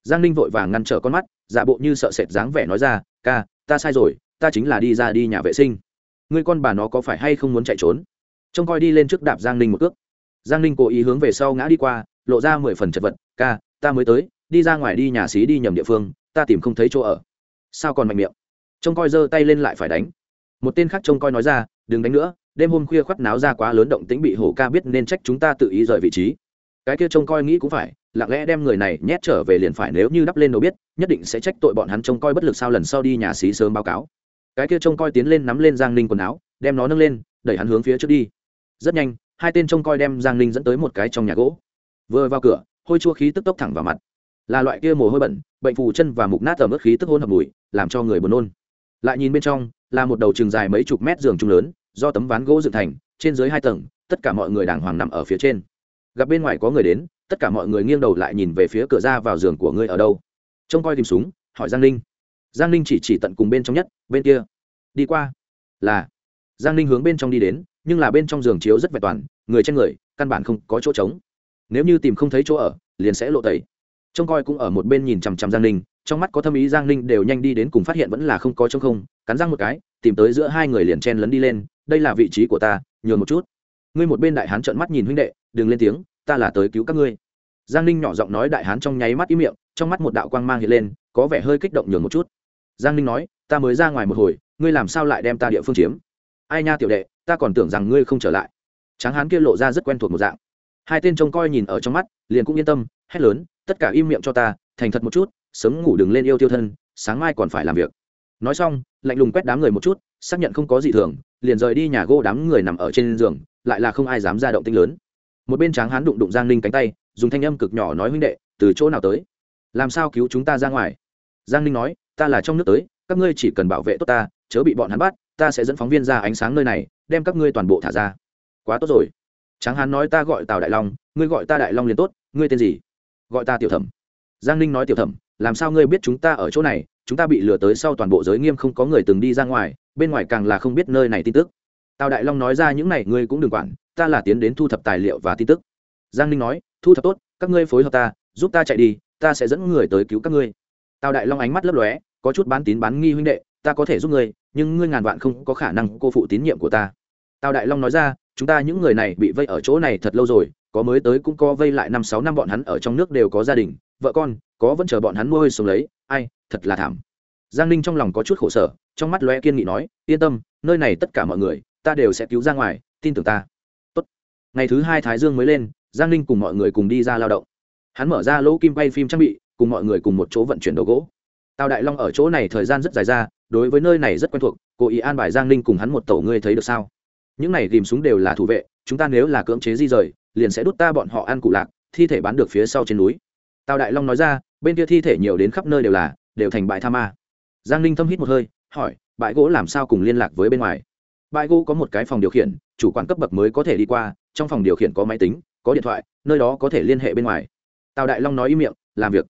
Giang ninh vội vàng ngăn trở con mắt, giả bộ như sợ sệt dáng vẻ nói ra, ca, ta sai rồi, ta chính là đi ra đi nhà vệ sinh. Ngươi con bà nó có phải hay không muốn chạy trốn? Trông coi đi lên trước đạp giang ninh một cước giang ninh cố ý hướng về sau ngã đi qua, lộ ra mười phần chật vật, ca, ta mới tới, đi ra ngoài đi nhà xí đi nhầm địa phương, ta tìm không thấy chỗ ở. Sao còn mạnh miệng? Trông coi giơ tay lên lại phải đánh. Một tên khác trông coi nói ra, đừng đánh nữa, đêm hôm khuya khoắt náo ra quá lớn động tĩnh bị hổ ca biết nên trách chúng ta tự ý rời vị trí. Cái kia trông coi nghĩ cũng phải, lặng lẽ đem người này nhét trở về liền phải nếu như đắp lên đâu biết, nhất định sẽ trách tội bọn hắn trông coi bất lực sao lần sau đi nhà xí sớm báo cáo. Cái kia trông coi tiến lên nắm lên giang ninh quần áo, đem nó nâng lên, đẩy hắn hướng phía trước đi. Rất nhanh hai tên trông coi đem giang ninh dẫn tới một cái trong nhà gỗ. Vừa vào cửa, hôi chua khí tức tốc thẳng vào mặt. Là loại kia mồ hôi bẩn, bệnh phù chân và mục nát ở mức khí tức hôn hợp mùi, làm cho người buồn nôn. Lại nhìn bên trong, là một đầu trường dài mấy chục mét giường trung lớn, do tấm ván gỗ dựng thành, trên dưới hai tầng, tất cả mọi người đàng hoàng nằm ở phía trên. Gặp bên ngoài có người đến, tất cả mọi người nghiêng đầu lại nhìn về phía cửa ra vào giường của ngươi ở đâu. Trông coi tìm súng, hỏi giang ninh. Giang ninh chỉ chỉ tận cùng bên trong nhất, bên kia. Đi qua. Là giang ninh hướng bên trong đi đến, nhưng là bên trong giường chiếu rất vẹn toàn, người trên người, căn bản không có chỗ trống. Nếu như tìm không thấy chỗ ở, liền sẽ lộ tẩy. Trông coi cũng ở một bên nhìn chằm chằm giang ninh, trong mắt có thâm ý giang ninh đều nhanh đi đến cùng phát hiện vẫn là không có trống không, cắn răng một cái, tìm tới giữa hai người liền chen lấn đi lên, đây là vị trí của ta, nhường một chút. Ngươi một bên đại hán trợn mắt nhìn huynh đệ, đừng lên tiếng, ta là tới cứu các ngươi. Giang ninh nhỏ giọng nói đại hán trong nháy mắt ý miệng, trong mắt một đạo quang mang hiện lên, có vẻ hơi kích động nhường một chút. Giang ninh nói, ta mới ra ngoài một hồi, ngươi làm sao lại đem ta địa phương chiếm? Ai nha tiểu đệ, ta còn tưởng rằng ngươi không trở lại. Tráng hán kia lộ ra rất quen thuộc một dạng. Hai tên trông coi nhìn ở trong mắt, liền cũng yên tâm, hét lớn, tất cả im miệng cho ta, thành thật một chút, sớm ngủ đừng lên yêu tiêu thân, sáng mai còn phải làm việc. Nói xong, lạnh lùng quét đám người một chút, xác nhận không có gì thường, liền rời đi nhà gỗ đám người nằm ở trên giường, lại là không ai dám ra động tinh lớn. Một bên tráng hán đụng đụng giang ninh cánh tay, dùng thanh âm cực nhỏ nói, huynh đệ, từ chỗ nào tới? Làm sao cứu chúng ta ra ngoài? Giang ninh nói, ta là trong nước tới, các ngươi chỉ cần bảo vệ tốt ta, chớ bị bọn hắn bắt ta sẽ dẫn phóng viên ra ánh sáng nơi này, đem các ngươi toàn bộ thả ra. Quá tốt rồi. Tráng hán nói ta gọi tào đại long, ngươi gọi ta đại long liền tốt, ngươi tên gì? Gọi ta tiểu thẩm. Giang ninh nói tiểu thẩm, làm sao ngươi biết chúng ta ở chỗ này, chúng ta bị lừa tới sau toàn bộ giới nghiêm không có người từng đi ra ngoài, bên ngoài càng là không biết nơi này tin tức. Tào đại long nói ra những này ngươi cũng đừng quản, ta là tiến đến thu thập tài liệu và tin tức. Giang ninh nói, thu thập tốt, các ngươi phối hợp ta, giúp ta chạy đi, ta sẽ dẫn người tới cứu các ngươi. Tào đại long ánh mắt lấp lóe, có chút bán tín bán nghi huynh đệ ta có thể giúp ngươi, nhưng ngươi ngàn vạn không có khả năng cô phụ tín nhiệm của ta. Tào đại long nói ra, chúng ta những người này bị vây ở chỗ này thật lâu rồi, có mới tới cũng có vây lại năm sáu năm bọn hắn ở trong nước đều có gia đình, vợ con, có vẫn chờ bọn hắn mua hơi sống lấy, ai, thật là thảm. Giang ninh trong lòng có chút khổ sở, trong mắt loe kiên nghị nói, yên tâm, nơi này tất cả mọi người, ta đều sẽ cứu ra ngoài, tin tưởng ta. Tốt. ngày thứ hai thái dương mới lên, giang ninh cùng mọi người cùng đi ra lao động. Hắn mở ra lỗ kim bay phim trang bị, cùng mọi người cùng một chỗ vận chuyển đồ gỗ tào đại long ở chỗ này thời gian rất dài ra, đối với nơi này rất quen thuộc cố ý an bài giang ninh cùng hắn một tổ ngươi thấy được sao? Những này ghìm súng đều là thủ vệ, chúng ta nếu là cưỡng chế di rời, liền sẽ đút ta bọn họ ăn cụ lạc, thi thể bán được phía sau trên núi. Tào đại long nói ra, bên kia thi thể nhiều đến khắp nơi đều là, đều thành bãi tha ma. Giang ninh thâm hít một hơi, hỏi, bãi gỗ làm sao cùng liên lạc với bên ngoài? Bãi gỗ có một cái phòng điều khiển, chủ quản cấp bậc mới có thể đi qua, trong phòng điều khiển có máy tính, có điện thoại, nơi đó có thể liên hệ bên ngoài. Tào đại long nói ý miệng, làm việc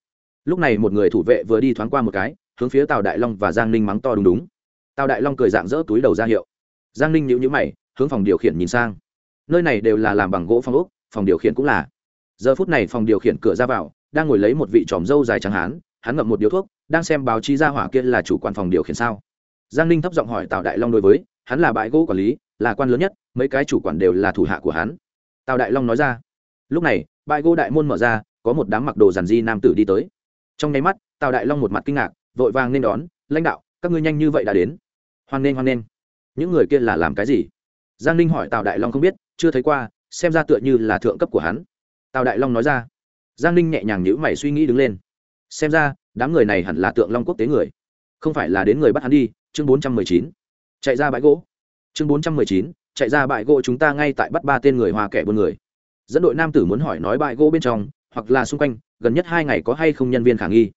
lúc này một người thủ vệ vừa đi thoáng qua một cái, hướng phía tào đại long và giang ninh mắng to đúng đúng. Tào đại long cười dạng dỡ túi đầu ra hiệu. Giang ninh nhữ nhữ mày, hướng phòng điều khiển nhìn sang. Nơi này đều là làm bằng gỗ phòng ốc, phòng điều khiển cũng là. Giờ phút này phòng điều khiển cửa ra vào, đang ngồi lấy một vị tròm dâu dài trắng hán, hắn ngậm một điếu thuốc, đang xem báo chí ra hỏa kia là chủ quản phòng điều khiển sao. Giang ninh thấp giọng hỏi tào đại long đối với, hắn là bãi gỗ quản lý, là quan lớn nhất, mấy cái chủ quản đều là thủ hạ của hắn. Tào đại long nói ra. Lúc này, bãi gỗ đại môn mở ra, có một đám mặc đồ giàn di nam tử đi tới trong nháy mắt, tào đại long một mặt kinh ngạc, vội vàng nên đón, lãnh đạo, các ngươi nhanh như vậy đã đến. Hoan nghênh hoan nghênh. Những người kia là làm cái gì? Giang ninh hỏi tào đại long không biết, chưa thấy qua, xem ra tựa như là thượng cấp của hắn. Tào đại long nói ra. Giang ninh nhẹ nhàng nhữ mày suy nghĩ đứng lên. Xem ra, đám người này hẳn là tượng long quốc tế người. Không phải là đến người bắt hắn đi. Chương bốn trăm mười chín. Chạy ra bãi gỗ. Chương bốn trăm mười chín. Chạy ra bãi gỗ chúng ta ngay tại bắt ba tên người hòa kẻ buôn người. Dẫn đội nam tử muốn hỏi nói bãi gỗ bên trong hoặc là xung quanh, gần nhất hai ngày có hay không nhân viên khả nghi.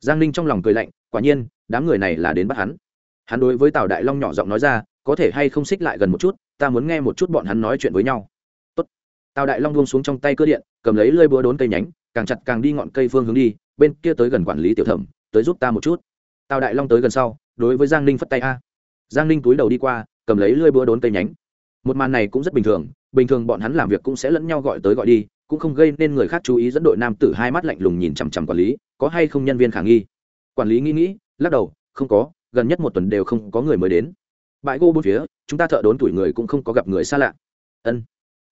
Giang ninh trong lòng cười lạnh, quả nhiên, đám người này là đến bắt hắn. Hắn đối với tào đại long nhỏ giọng nói ra, có thể hay không xích lại gần một chút, ta muốn nghe một chút bọn hắn nói chuyện với nhau. Tốt. tào đại long buông xuống trong tay cơ điện, cầm lấy lơi búa đốn cây nhánh, càng chặt càng đi ngọn cây phương hướng đi, bên kia tới gần quản lý tiểu thẩm, tới giúp ta một chút. Tào đại long tới gần sau, đối với giang ninh phất tay a. Giang ninh túi đầu đi qua, cầm lấy lơi búa đốn cây nhánh. Một màn này cũng rất bình thường bình thường bọn hắn làm việc cũng sẽ lẫn nhau gọi tới gọi đi cũng không gây nên người khác chú ý dẫn đội nam tử hai mắt lạnh lùng nhìn chằm chằm quản lý, có hay không nhân viên khả nghi? Quản lý nghĩ nghĩ, lắc đầu, không có, gần nhất một tuần đều không có người mới đến. Bãi gỗ bốn phía, chúng ta thợ đốn tuổi người cũng không có gặp người xa lạ. Ân.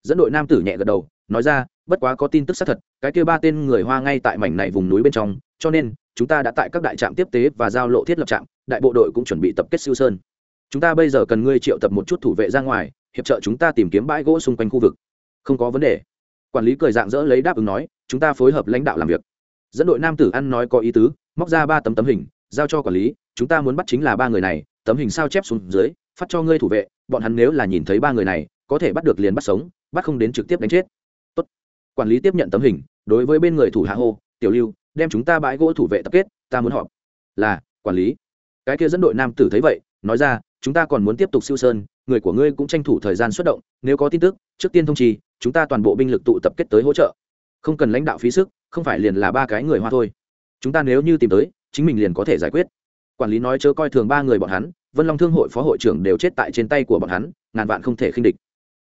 Dẫn đội nam tử nhẹ gật đầu, nói ra, bất quá có tin tức xác thật, cái kia ba tên người hoa ngay tại mảnh này vùng núi bên trong, cho nên, chúng ta đã tại các đại trạm tiếp tế và giao lộ thiết lập trạm, đại bộ đội cũng chuẩn bị tập kết siêu sơn. Chúng ta bây giờ cần ngươi triệu tập một chút thủ vệ ra ngoài, hiệp trợ chúng ta tìm kiếm bãi gỗ xung quanh khu vực. Không có vấn đề quản lý cười dạng dỡ lấy đáp ứng nói, chúng ta phối hợp lãnh đạo làm việc. Dẫn đội nam tử ăn nói có ý tứ, móc ra ba tấm tấm hình, giao cho quản lý, chúng ta muốn bắt chính là ba người này, tấm hình sao chép xuống dưới, phát cho ngươi thủ vệ, bọn hắn nếu là nhìn thấy ba người này, có thể bắt được liền bắt sống, bắt không đến trực tiếp đánh chết. Tốt. quản lý tiếp nhận tấm hình, đối với bên người thủ hạ hô, tiểu lưu, đem chúng ta bãi gỗ thủ vệ tập kết, ta muốn họp. Là, quản lý. Cái kia dẫn đội nam tử thấy vậy, nói ra, chúng ta còn muốn tiếp tục siêu sơn, người của ngươi cũng tranh thủ thời gian xuất động, nếu có tin tức, trước tiên thông trì chúng ta toàn bộ binh lực tụ tập kết tới hỗ trợ. Không cần lãnh đạo phí sức, không phải liền là ba cái người hoa thôi. Chúng ta nếu như tìm tới, chính mình liền có thể giải quyết. Quản lý nói chớ coi thường ba người bọn hắn, vân long thương hội phó hội trưởng đều chết tại trên tay của bọn hắn, ngàn vạn không thể khinh địch.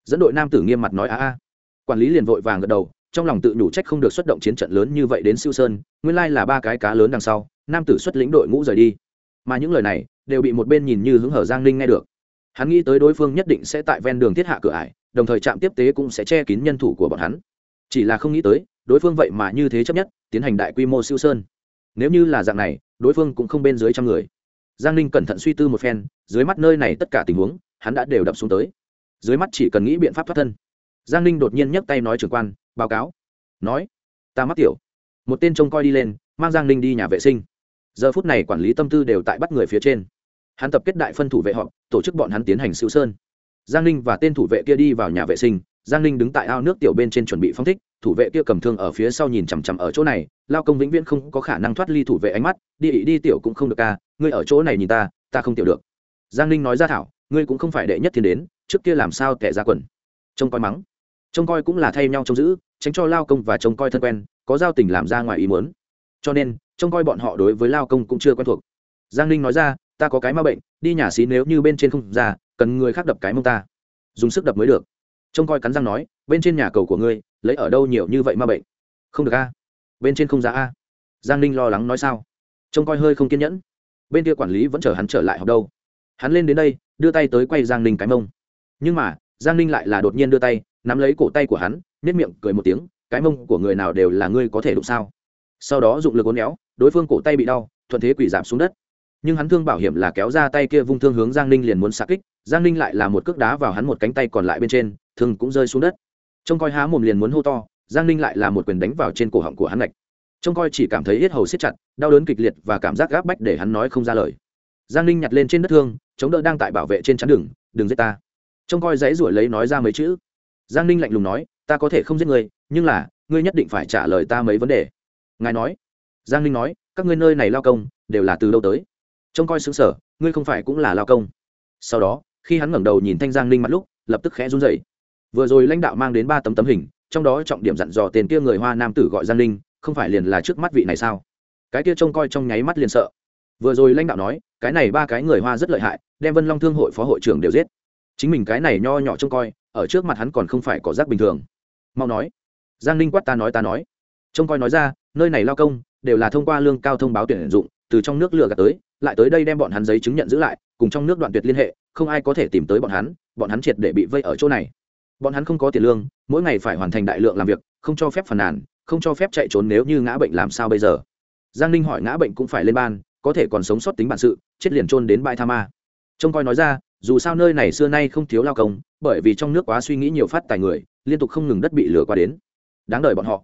Dẫn đội nam tử nghiêm mặt nói a a. Quản lý liền vội vàng gật đầu, trong lòng tự nhủ trách không được xuất động chiến trận lớn như vậy đến siêu sơn, nguyên lai là ba cái cá lớn đằng sau, nam tử xuất lĩnh đội ngũ rời đi. Mà những lời này, đều bị một bên nhìn như hứng hở giang ninh nghe được. Hắn nghĩ tới đối phương nhất định sẽ tại ven đường thiết hạ cửa ải đồng thời trạm tiếp tế cũng sẽ che kín nhân thủ của bọn hắn. Chỉ là không nghĩ tới, đối phương vậy mà như thế chấp nhất, tiến hành đại quy mô siêu sơn. Nếu như là dạng này, đối phương cũng không bên dưới trăm người. Giang ninh cẩn thận suy tư một phen, dưới mắt nơi này tất cả tình huống, hắn đã đều đập xuống tới. Dưới mắt chỉ cần nghĩ biện pháp thoát thân. Giang ninh đột nhiên nhấc tay nói trưởng quan, báo cáo. Nói, ta mắc tiểu. Một tên trông coi đi lên, mang giang ninh đi nhà vệ sinh. Giờ phút này quản lý tâm tư đều tại bắt người phía trên. Hắn tập kết đại phân thủ vệ họ tổ chức bọn hắn tiến hành siêu sơn giang ninh và tên thủ vệ kia đi vào nhà vệ sinh. Giang ninh đứng tại ao nước tiểu bên trên chuẩn bị phong thích. Thủ vệ kia cầm thương ở phía sau nhìn chằm chằm ở chỗ này. Lao công vĩnh viễn không có khả năng thoát ly thủ vệ ánh mắt. Đi ị đi tiểu cũng không được ca ngươi ở chỗ này nhìn ta ta không tiểu được. Giang ninh nói ra thảo. Ngươi cũng không phải đệ nhất thiên đến. Trước kia làm sao tệ ra quần? Trông coi mắng. Trông coi cũng là thay nhau trông giữ, tránh cho lao công và trông coi thân quen, có giao tình làm ra ngoài ý muốn. Cho nên, trông coi bọn họ đối với lao công cũng chưa quen thuộc. Giang ninh nói ra, ta có cái ma bệnh, đi nhà xí nếu như bên trên không ra cần người khác đập cái mông ta. Dùng sức đập mới được. Trông coi cắn răng nói, bên trên nhà cầu của ngươi, lấy ở đâu nhiều như vậy ma bệnh? Không được a. Bên trên không ra a. Giang ninh lo lắng nói sao? Trông coi hơi không kiên nhẫn. Bên kia quản lý vẫn chờ hắn trở lại học đâu. Hắn lên đến đây, đưa tay tới quay giang ninh cái mông. Nhưng mà, giang ninh lại là đột nhiên đưa tay, nắm lấy cổ tay của hắn nếp miệng cười một tiếng, cái mông của người nào đều là ngươi có thể đụng sao? Sau đó dụng lực ốn éo, đối phương cổ tay bị đau, thuận thế quỷ giảm xuống đất. Nhưng hắn thương bảo hiểm là kéo ra tay kia vung thương hướng giang ninh liền muốn xa kích giang ninh lại là một cước đá vào hắn một cánh tay còn lại bên trên thương cũng rơi xuống đất. Trông coi há mồm liền muốn hô to giang ninh lại là một quyền đánh vào trên cổ họng của hắn lạch trông coi chỉ cảm thấy hết hầu siết chặt đau đớn kịch liệt và cảm giác gáp bách để hắn nói không ra lời. Giang ninh nhặt lên trên đất thương chống đỡ đang tại bảo vệ trên chắn đường đừng giết ta. Trông coi dãy ruổi lấy nói ra mấy chữ. Giang ninh lạnh lùng nói ta có thể không giết người, nhưng là ngươi nhất định phải trả lời ta mấy vấn đề. Ngài nói. Giang ninh nói các ngươi nơi này lao công đều là từ đâu tới? Trông coi xứng sở ngươi không phải cũng là lao công. Sau đó khi hắn ngẩng đầu nhìn thanh giang ninh mặt lúc, lập tức khẽ run dậy vừa rồi lãnh đạo mang đến ba tấm tấm hình, trong đó trọng điểm dặn dò tiền kia người hoa nam tử gọi giang ninh, không phải liền là trước mắt vị này sao? Cái kia trông coi trong nháy mắt liền sợ. Vừa rồi lãnh đạo nói, cái này ba cái người hoa rất lợi hại, đem vân long thương hội phó hội trưởng đều giết. Chính mình cái này nho nhỏ trông coi, ở trước mặt hắn còn không phải có rác bình thường. Mau nói. Giang ninh quát ta nói ta nói. Trông coi nói ra, nơi này lao công, đều là thông qua lương cao thông báo tuyển dụng, từ trong nước lừa gạt tới, lại tới đây đem bọn hắn giấy chứng nhận giữ lại, cùng trong nước đoạn tuyệt liên hệ không ai có thể tìm tới bọn hắn bọn hắn triệt để bị vây ở chỗ này. Bọn hắn không có tiền lương, mỗi ngày phải hoàn thành đại lượng làm việc, không cho phép phàn nàn, không cho phép chạy trốn nếu như ngã bệnh làm sao bây giờ. Giang ninh hỏi ngã bệnh cũng phải lên ban, có thể còn sống sót tính bản sự, chết liền trôn đến bãi tha ma. Trông coi nói ra, dù sao nơi này xưa nay không thiếu lao công, bởi vì trong nước quá suy nghĩ nhiều phát tài người, liên tục không ngừng đất bị lừa qua đến. Đáng đời bọn họ.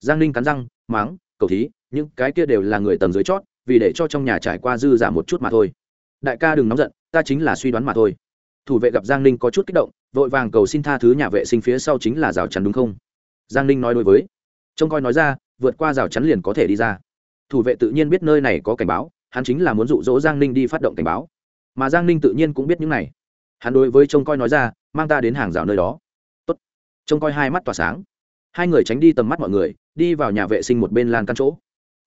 Giang ninh cắn răng máng cầu thí, những cái kia đều là người tầng dưới chót, vì để cho trong nhà trải qua dư giả một chút mà thôi đại ca đừng nóng giận, ta chính là suy đoán mà thôi. Thủ vệ gặp giang ninh có chút kích động, vội vàng cầu xin tha thứ nhà vệ sinh phía sau chính là rào chắn đúng không? Giang ninh nói đối với. Trông coi nói ra, vượt qua rào chắn liền có thể đi ra. Thủ vệ tự nhiên biết nơi này có cảnh báo, hắn chính là muốn dụ dỗ giang ninh đi phát động cảnh báo. Mà giang ninh tự nhiên cũng biết những này. Hắn đối với trông coi nói ra, mang ta đến hàng rào nơi đó. Tốt. trông coi hai mắt tỏa sáng. Hai người tránh đi tầm mắt mọi người, đi vào nhà vệ sinh một bên lan căn chỗ.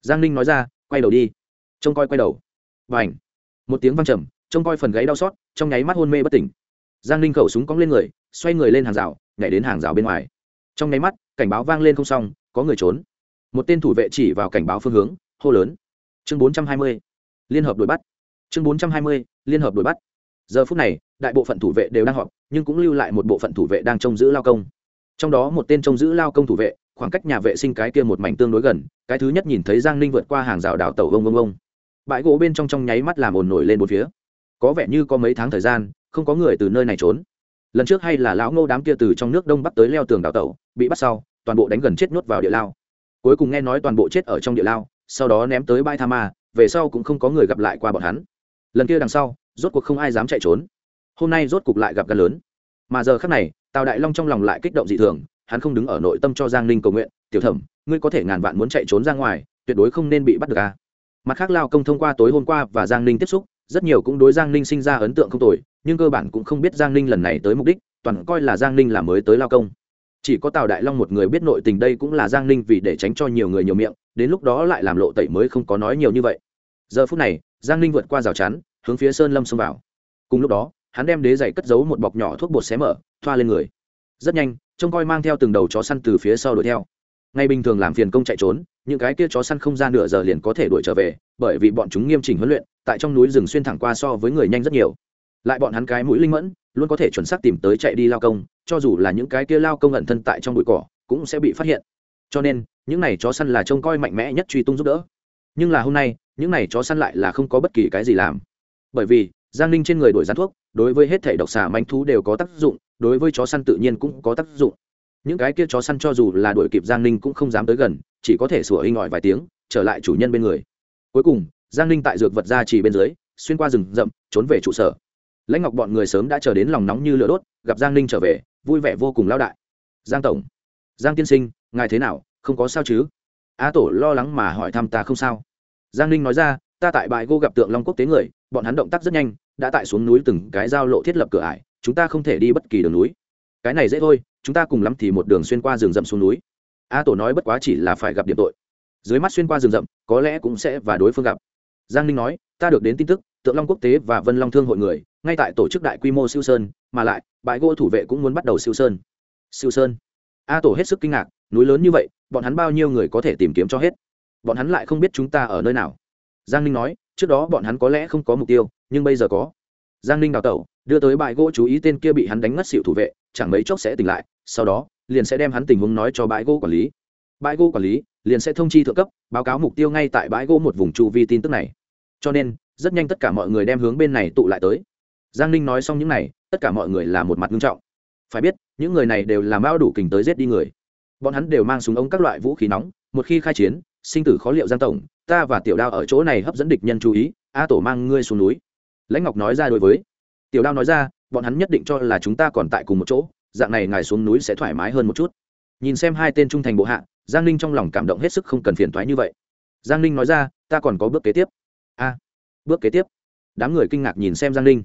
Giang ninh nói ra, quay đầu đi. Trông coi quay đầu. Và ảnh một tiếng văng trầm, trông coi phần gáy đau xót, trong nháy mắt hôn mê bất tỉnh. Giang ninh khẩu súng cong lên người, xoay người lên hàng rào, nhảy đến hàng rào bên ngoài. Trong nháy mắt, cảnh báo vang lên không xong, có người trốn. Một tên thủ vệ chỉ vào cảnh báo phương hướng, hô lớn. Chương bốn trăm hai mươi, liên hợp đuổi bắt. Chương bốn trăm hai mươi, liên hợp đuổi bắt. Giờ phút này, đại bộ phận thủ vệ đều đang họp, nhưng cũng lưu lại một bộ phận thủ vệ đang trông giữ lao công. Trong đó một tên trông giữ lao công thủ vệ, khoảng cách nhà vệ sinh cái kia một mảnh tương đối gần, cái thứ nhất nhìn thấy giang ninh vượt qua hàng rào đào tàu vông vông vông bãi gỗ bên trong trong nháy mắt làm ồn nổi lên một phía. Có vẻ như có mấy tháng thời gian không có người từ nơi này trốn. Lần trước hay là lão ngô đám kia từ trong nước đông bắc tới leo tường đào tẩu, bị bắt sau toàn bộ đánh gần chết nuốt vào địa lao. Cuối cùng nghe nói toàn bộ chết ở trong địa lao sau đó ném tới bãi tha ma về sau cũng không có người gặp lại qua bọn hắn. Lần kia đằng sau rốt cuộc không ai dám chạy trốn. Hôm nay rốt cuộc lại gặp gần lớn. Mà giờ khác này tào đại long trong lòng lại kích động dị thường hắn không đứng ở nội tâm cho giang ninh cầu nguyện tiểu thẩm ngươi có thể ngàn vạn muốn chạy trốn ra ngoài tuyệt đối không nên bị bắt được a mặt khác lao công thông qua tối hôm qua và giang ninh tiếp xúc, rất nhiều cũng đối giang ninh sinh ra ấn tượng không tồi, nhưng cơ bản cũng không biết giang ninh lần này tới mục đích, toàn coi là giang ninh là mới tới lao công. Chỉ có tào đại long một người biết nội tình đây cũng là giang ninh vì để tránh cho nhiều người nhiều miệng, đến lúc đó lại làm lộ tẩy mới không có nói nhiều như vậy. Giờ phút này, giang ninh vượt qua rào chắn, hướng phía sơn lâm xông vào. Cùng lúc đó, hắn đem đế dày cất giấu một bọc nhỏ thuốc bột xé mở, thoa lên người. Rất nhanh, trông coi mang theo từng đầu chó săn từ phía sau đuổi theo. Ngay bình thường làm phiền công chạy trốn những cái kia chó săn không ra nửa giờ liền có thể đuổi trở về, bởi vì bọn chúng nghiêm chỉnh huấn luyện, tại trong núi rừng xuyên thẳng qua so với người nhanh rất nhiều. Lại bọn hắn cái mũi linh mẫn, luôn có thể chuẩn xác tìm tới chạy đi lao công, cho dù là những cái kia lao công ẩn thân tại trong bụi cỏ, cũng sẽ bị phát hiện. Cho nên, những này chó săn là trông coi mạnh mẽ nhất truy tung giúp đỡ. Nhưng là hôm nay, những này chó săn lại là không có bất kỳ cái gì làm. Bởi vì, giang ninh trên người đổi rán thuốc, đối với hết thể độc xà manh thú đều có tác dụng, đối với chó săn tự nhiên cũng có tác dụng. Những cái kia chó săn cho dù là đuổi kịp giang ninh cũng không dám tới gần chỉ có thể sủa hình ỏi vài tiếng, trở lại chủ nhân bên người. Cuối cùng, giang ninh tại dược vật ra chỉ bên dưới, xuyên qua rừng rậm, trốn về trụ sở. Lãnh ngọc bọn người sớm đã chờ đến lòng nóng như lửa đốt, gặp giang ninh trở về, vui vẻ vô cùng lao đại. Giang tổng, giang tiên sinh, ngài thế nào, không có sao chứ? A tổ lo lắng mà hỏi thăm ta không sao. Giang ninh nói ra, ta tại bãi gô gặp tượng long quốc tế người, bọn hắn động tác rất nhanh, đã tại xuống núi từng cái giao lộ thiết lập cửa ải, chúng ta không thể đi bất kỳ đường núi. Cái này dễ thôi, chúng ta cùng lắm thì một đường xuyên qua rừng rậm xuống núi a tổ nói bất quá chỉ là phải gặp điểm tội. Dưới mắt xuyên qua rừng rậm, có lẽ cũng sẽ và đối phương gặp. Giang ninh nói, ta được đến tin tức, tượng long quốc tế và vân long thương hội người, ngay tại tổ chức đại quy mô siêu sơn, mà lại, bãi gỗ thủ vệ cũng muốn bắt đầu siêu sơn. Siêu sơn? A tổ hết sức kinh ngạc, núi lớn như vậy, bọn hắn bao nhiêu người có thể tìm kiếm cho hết? Bọn hắn lại không biết chúng ta ở nơi nào. Giang ninh nói, trước đó bọn hắn có lẽ không có mục tiêu, nhưng bây giờ có. Giang ninh đào tẩu, đưa tới bãi gỗ chú ý tên kia bị hắn đánh ngất xịu thủ vệ chẳng mấy chốc sẽ tỉnh lại, sau đó, liền sẽ đem hắn tình huống nói cho bãi gỗ quản lý. Bãi gỗ quản lý liền sẽ thông chi thượng cấp, báo cáo mục tiêu ngay tại bãi gỗ một vùng chu vi tin tức này. Cho nên, rất nhanh tất cả mọi người đem hướng bên này tụ lại tới. Giang ninh nói xong những này, tất cả mọi người là một mặt nghiêm trọng. Phải biết, những người này đều làm bao đủ kình tới giết đi người. Bọn hắn đều mang súng ống các loại vũ khí nóng, một khi khai chiến, sinh tử khó liệu giang tổng, ta và tiểu đao ở chỗ này hấp dẫn địch nhân chú ý, a tổ mang ngươi xuống núi. Lãnh ngọc nói ra đối với. Tiểu đao nói ra bọn hắn nhất định cho là chúng ta còn tại cùng một chỗ, dạng này ngài xuống núi sẽ thoải mái hơn một chút. Nhìn xem hai tên trung thành bộ hạ, giang ninh trong lòng cảm động hết sức không cần phiền thoái như vậy. Giang ninh nói ra, ta còn có bước kế tiếp. A, bước kế tiếp? Đám người kinh ngạc nhìn xem giang ninh.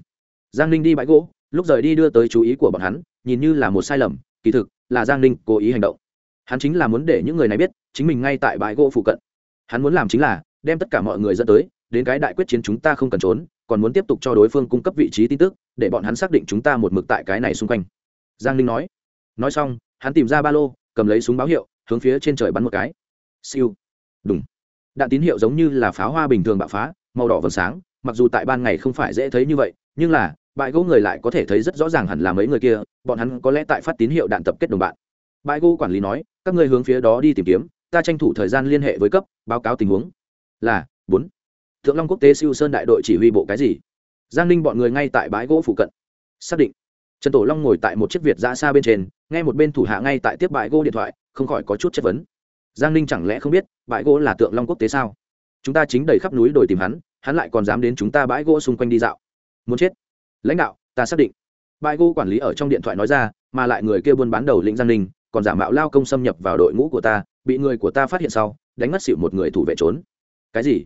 Giang ninh đi bãi gỗ, lúc rời đi đưa tới chú ý của bọn hắn, nhìn như là một sai lầm, kỳ thực là giang ninh cố ý hành động. Hắn chính là muốn để những người này biết, chính mình ngay tại bãi gỗ phụ cận. Hắn muốn làm chính là đem tất cả mọi người dẫn tới, đến cái đại quyết chiến chúng ta không cần trốn, còn muốn tiếp tục cho đối phương cung cấp vị trí tin tức để bọn hắn xác định chúng ta một mực tại cái này xung quanh. Giang ninh nói. Nói xong, hắn tìm ra ba lô, cầm lấy súng báo hiệu, hướng phía trên trời bắn một cái. Siêu. Đúng đạn tín hiệu giống như là pháo hoa bình thường bạo phá, màu đỏ vầng sáng, mặc dù tại ban ngày không phải dễ thấy như vậy, nhưng là, bãi gỗ người lại có thể thấy rất rõ ràng hẳn là mấy người kia, bọn hắn có lẽ tại phát tín hiệu đạn tập kết đồng bạn. Bãi gỗ quản lý nói, các người hướng phía đó đi tìm kiếm, ta tranh thủ thời gian liên hệ với cấp, báo cáo tình huống. Là, bốn. Thượng long quốc tế siêu sơn đại đội chỉ huy bộ cái gì? Giang ninh bọn người ngay tại bãi gỗ phụ cận. Xác định. Trần tổ long ngồi tại một chiếc việt ra xa bên trên ngay một bên thủ hạ ngay tại tiếp bãi gỗ điện thoại, không khỏi có chút chất vấn. Giang ninh chẳng lẽ không biết, bãi gỗ là tượng long quốc tế sao? Chúng ta chính đầy khắp núi đồi tìm hắn hắn lại còn dám đến chúng ta bãi gỗ xung quanh đi dạo. Muốn chết. Lãnh đạo, ta xác định. Bãi gỗ quản lý ở trong điện thoại nói ra, mà lại người kia buôn bán đầu lĩnh giang ninh, còn giả mạo lao công xâm nhập vào đội ngũ của ta, bị người của ta phát hiện sau, đánh mất xịu một người thủ vệ trốn. Cái gì?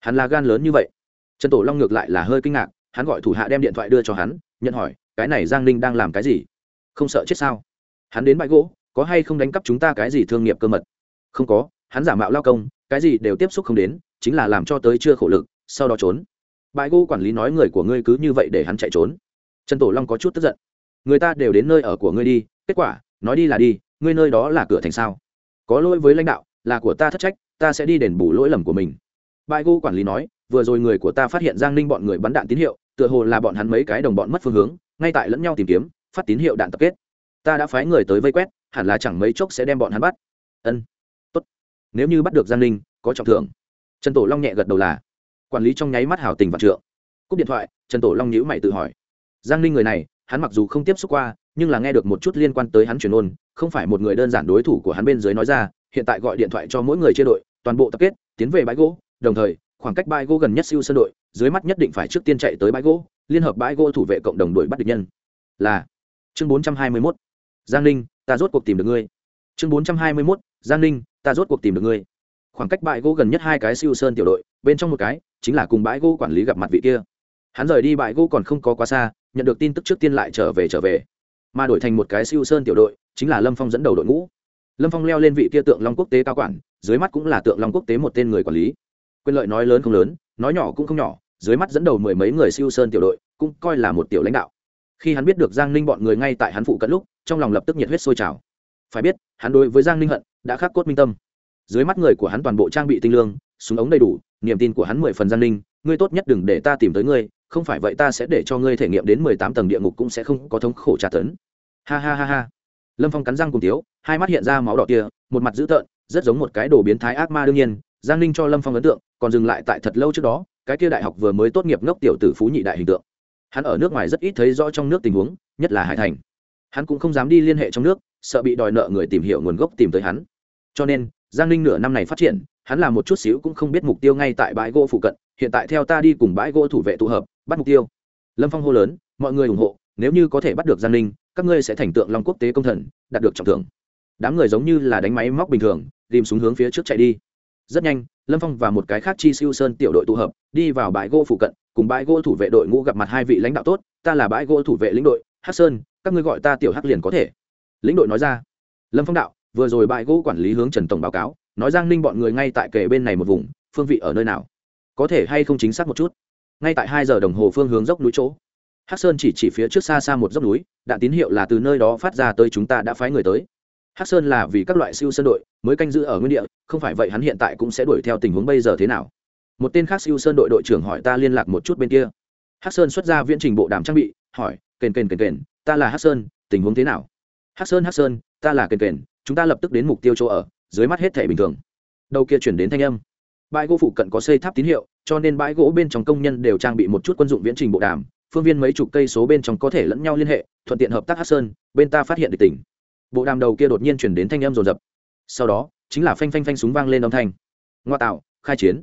Hắn là gan lớn như vậy? Trần tổ long ngược lại là hơi kinh ngạc hắn gọi thủ hạ đem điện thoại đưa cho hắn, nhận hỏi, cái này giang ninh đang làm cái gì? Không sợ chết sao? Hắn đến bãi gỗ, có hay không đánh cắp chúng ta cái gì thương nghiệp cơ mật? Không có, hắn giả mạo lao công, cái gì đều tiếp xúc không đến, chính là làm cho tới chưa khổ lực, sau đó trốn. Bãi gỗ quản lý nói người của ngươi cứ như vậy để hắn chạy trốn. Trần tổ long có chút tức giận. Người ta đều đến nơi ở của ngươi đi, kết quả, nói đi là đi, ngươi nơi đó là cửa thành sao? Có lỗi với lãnh đạo, là của ta thất trách, ta sẽ đi đền bù lỗi lầm của mình. Bãi gỗ quản lý nói, vừa rồi người của ta phát hiện giang ninh bọn người bắn đạn tín hiệu tựa hồ là bọn hắn mấy cái đồng bọn mất phương hướng ngay tại lẫn nhau tìm kiếm phát tín hiệu đạn tập kết. Ta đã phái người tới vây quét hẳn là chẳng mấy chốc sẽ đem bọn hắn bắt. Ân tốt. Nếu như bắt được giang Linh, có trọng thưởng. Trần tổ long nhẹ gật đầu là. Quản lý trong nháy mắt hảo tình và trượng. Cúp điện thoại trần tổ long nhữ mày tự hỏi. Giang Linh người này hắn mặc dù không tiếp xúc qua nhưng là nghe được một chút liên quan tới hắn truyền ôn không phải một người đơn giản đối thủ của hắn bên dưới nói ra hiện tại gọi điện thoại cho mỗi người chia đội toàn bộ tập kết tiến về bãi gỗ đồng thời khoảng cách bãi gỗ gần nhất siêu sân đội, dưới mắt nhất định phải trước tiên chạy tới bãi gỗ, liên hợp bãi gỗ thủ vệ cộng đồng đuổi bắt địch nhân. Là, chương bốn trăm hai mươi mốt, giang ninh, ta rốt cuộc tìm được ngươi. Chương bốn trăm hai mươi mốt, giang ninh, ta rốt cuộc tìm được ngươi. Khoảng cách bãi gỗ gần nhất hai cái siêu sơn tiểu đội, bên trong một cái, chính là cùng bãi gỗ quản lý gặp mặt vị kia. Hắn rời đi bãi gỗ còn không có quá xa, nhận được tin tức trước tiên lại trở về trở về. Mà đổi thành một cái siêu sơn tiểu đội, chính là lâm phong dẫn đầu đội ngũ. Lâm phong leo lên vị kia tượng long quốc tế cao quản, dưới mắt cũng là tượng long quốc tế một tên người quản lý quyền lợi nói lớn không lớn, nói nhỏ cũng không nhỏ, dưới mắt dẫn đầu mười mấy người siêu sơn tiểu đội cũng coi là một tiểu lãnh đạo. Khi hắn biết được giang ninh bọn người ngay tại hắn phụ cận lúc, trong lòng lập tức nhiệt huyết sôi trào. Phải biết, hắn đối với giang ninh hận, đã khắc cốt minh tâm. Dưới mắt người của hắn toàn bộ trang bị tinh lương, súng ống đầy đủ, niềm tin của hắn mười phần giang ninh, ngươi tốt nhất đừng để ta tìm tới ngươi, không phải vậy ta sẽ để cho ngươi thể nghiệm đến mười tám tầng địa ngục cũng sẽ không có thống khổ tra tấn. Ha ha ha ha. Lâm phong cắn răng cùng tiếu, hai mắt hiện ra máu đỏ kia một mặt dữ tợn, rất giống một cái đồ biến thái ác ma đương nhiên. Giang ninh cho lâm phong ấn tượng còn dừng lại tại thật lâu trước đó, cái kia đại học vừa mới tốt nghiệp ngốc tiểu tử phú nhị đại hình tượng. Hắn ở nước ngoài rất ít thấy rõ trong nước tình huống, nhất là hải thành. Hắn cũng không dám đi liên hệ trong nước, sợ bị đòi nợ người tìm hiểu nguồn gốc tìm tới hắn. Cho nên, giang ninh nửa năm này phát triển, hắn làm một chút xíu cũng không biết mục tiêu ngay tại bãi gỗ phụ cận, hiện tại theo ta đi cùng bãi gỗ thủ vệ tụ hợp, bắt mục tiêu. Lâm phong hô lớn, mọi người ủng hộ, nếu như có thể bắt được giang ninh, các ngươi sẽ thành tượng long quốc tế công thần, đạt được trọng thưởng. Đám người giống như là đánh máy móc bình thường tìm xuống hướng phía trước chạy đi. Rất nhanh lâm phong và một cái khác chi siêu sơn tiểu đội tụ hợp, đi vào bãi gỗ phụ cận, cùng bãi gỗ thủ vệ đội ngũ gặp mặt hai vị lãnh đạo tốt, ta là bãi gỗ thủ vệ lĩnh đội, hắc sơn, các ngươi gọi ta tiểu hắc liền có thể. Lĩnh đội nói ra. Lâm phong đạo, vừa rồi bãi gỗ quản lý hướng trần tổng báo cáo, nói giang ninh bọn người ngay tại kề bên này một vùng, phương vị ở nơi nào? Có thể hay không chính xác một chút? Ngay tại hai giờ đồng hồ phương hướng dốc núi chỗ, hắc sơn chỉ chỉ phía trước xa xa một dốc núi, đạn tín hiệu là từ nơi đó phát ra tới chúng ta đã phái người tới. Hắc sơn là vì các loại siêu sơn đội mới canh giữ ở nguyên địa không phải vậy hắn hiện tại cũng sẽ đuổi theo tình huống bây giờ thế nào? Một tên khác siêu sơn đội đội trưởng hỏi ta liên lạc một chút bên kia. Hắc sơn xuất ra viễn trình bộ đàm trang bị, hỏi, kền kền kền kền, ta là hắc sơn, tình huống thế nào? Hắc sơn hắc sơn, ta là kền kền, chúng ta lập tức đến mục tiêu chỗ ở, dưới mắt hết thể bình thường. Đầu kia chuyển đến thanh âm. Bãi gỗ phụ cận có xây tháp tín hiệu, cho nên bãi gỗ bên trong công nhân đều trang bị một chút quân dụng viễn trình bộ đàm, phương viên mấy chục cây số bên trong có thể lẫn nhau liên hệ, thuận tiện hợp tác hát sơn, bên ta phát hiện địch tỉnh. Bộ đàm đầu kia đột nhiên chuyển đến thanh âm rồn rập sau đó chính là phanh phanh phanh súng vang lên âm thanh. Ngoa tạo, khai chiến.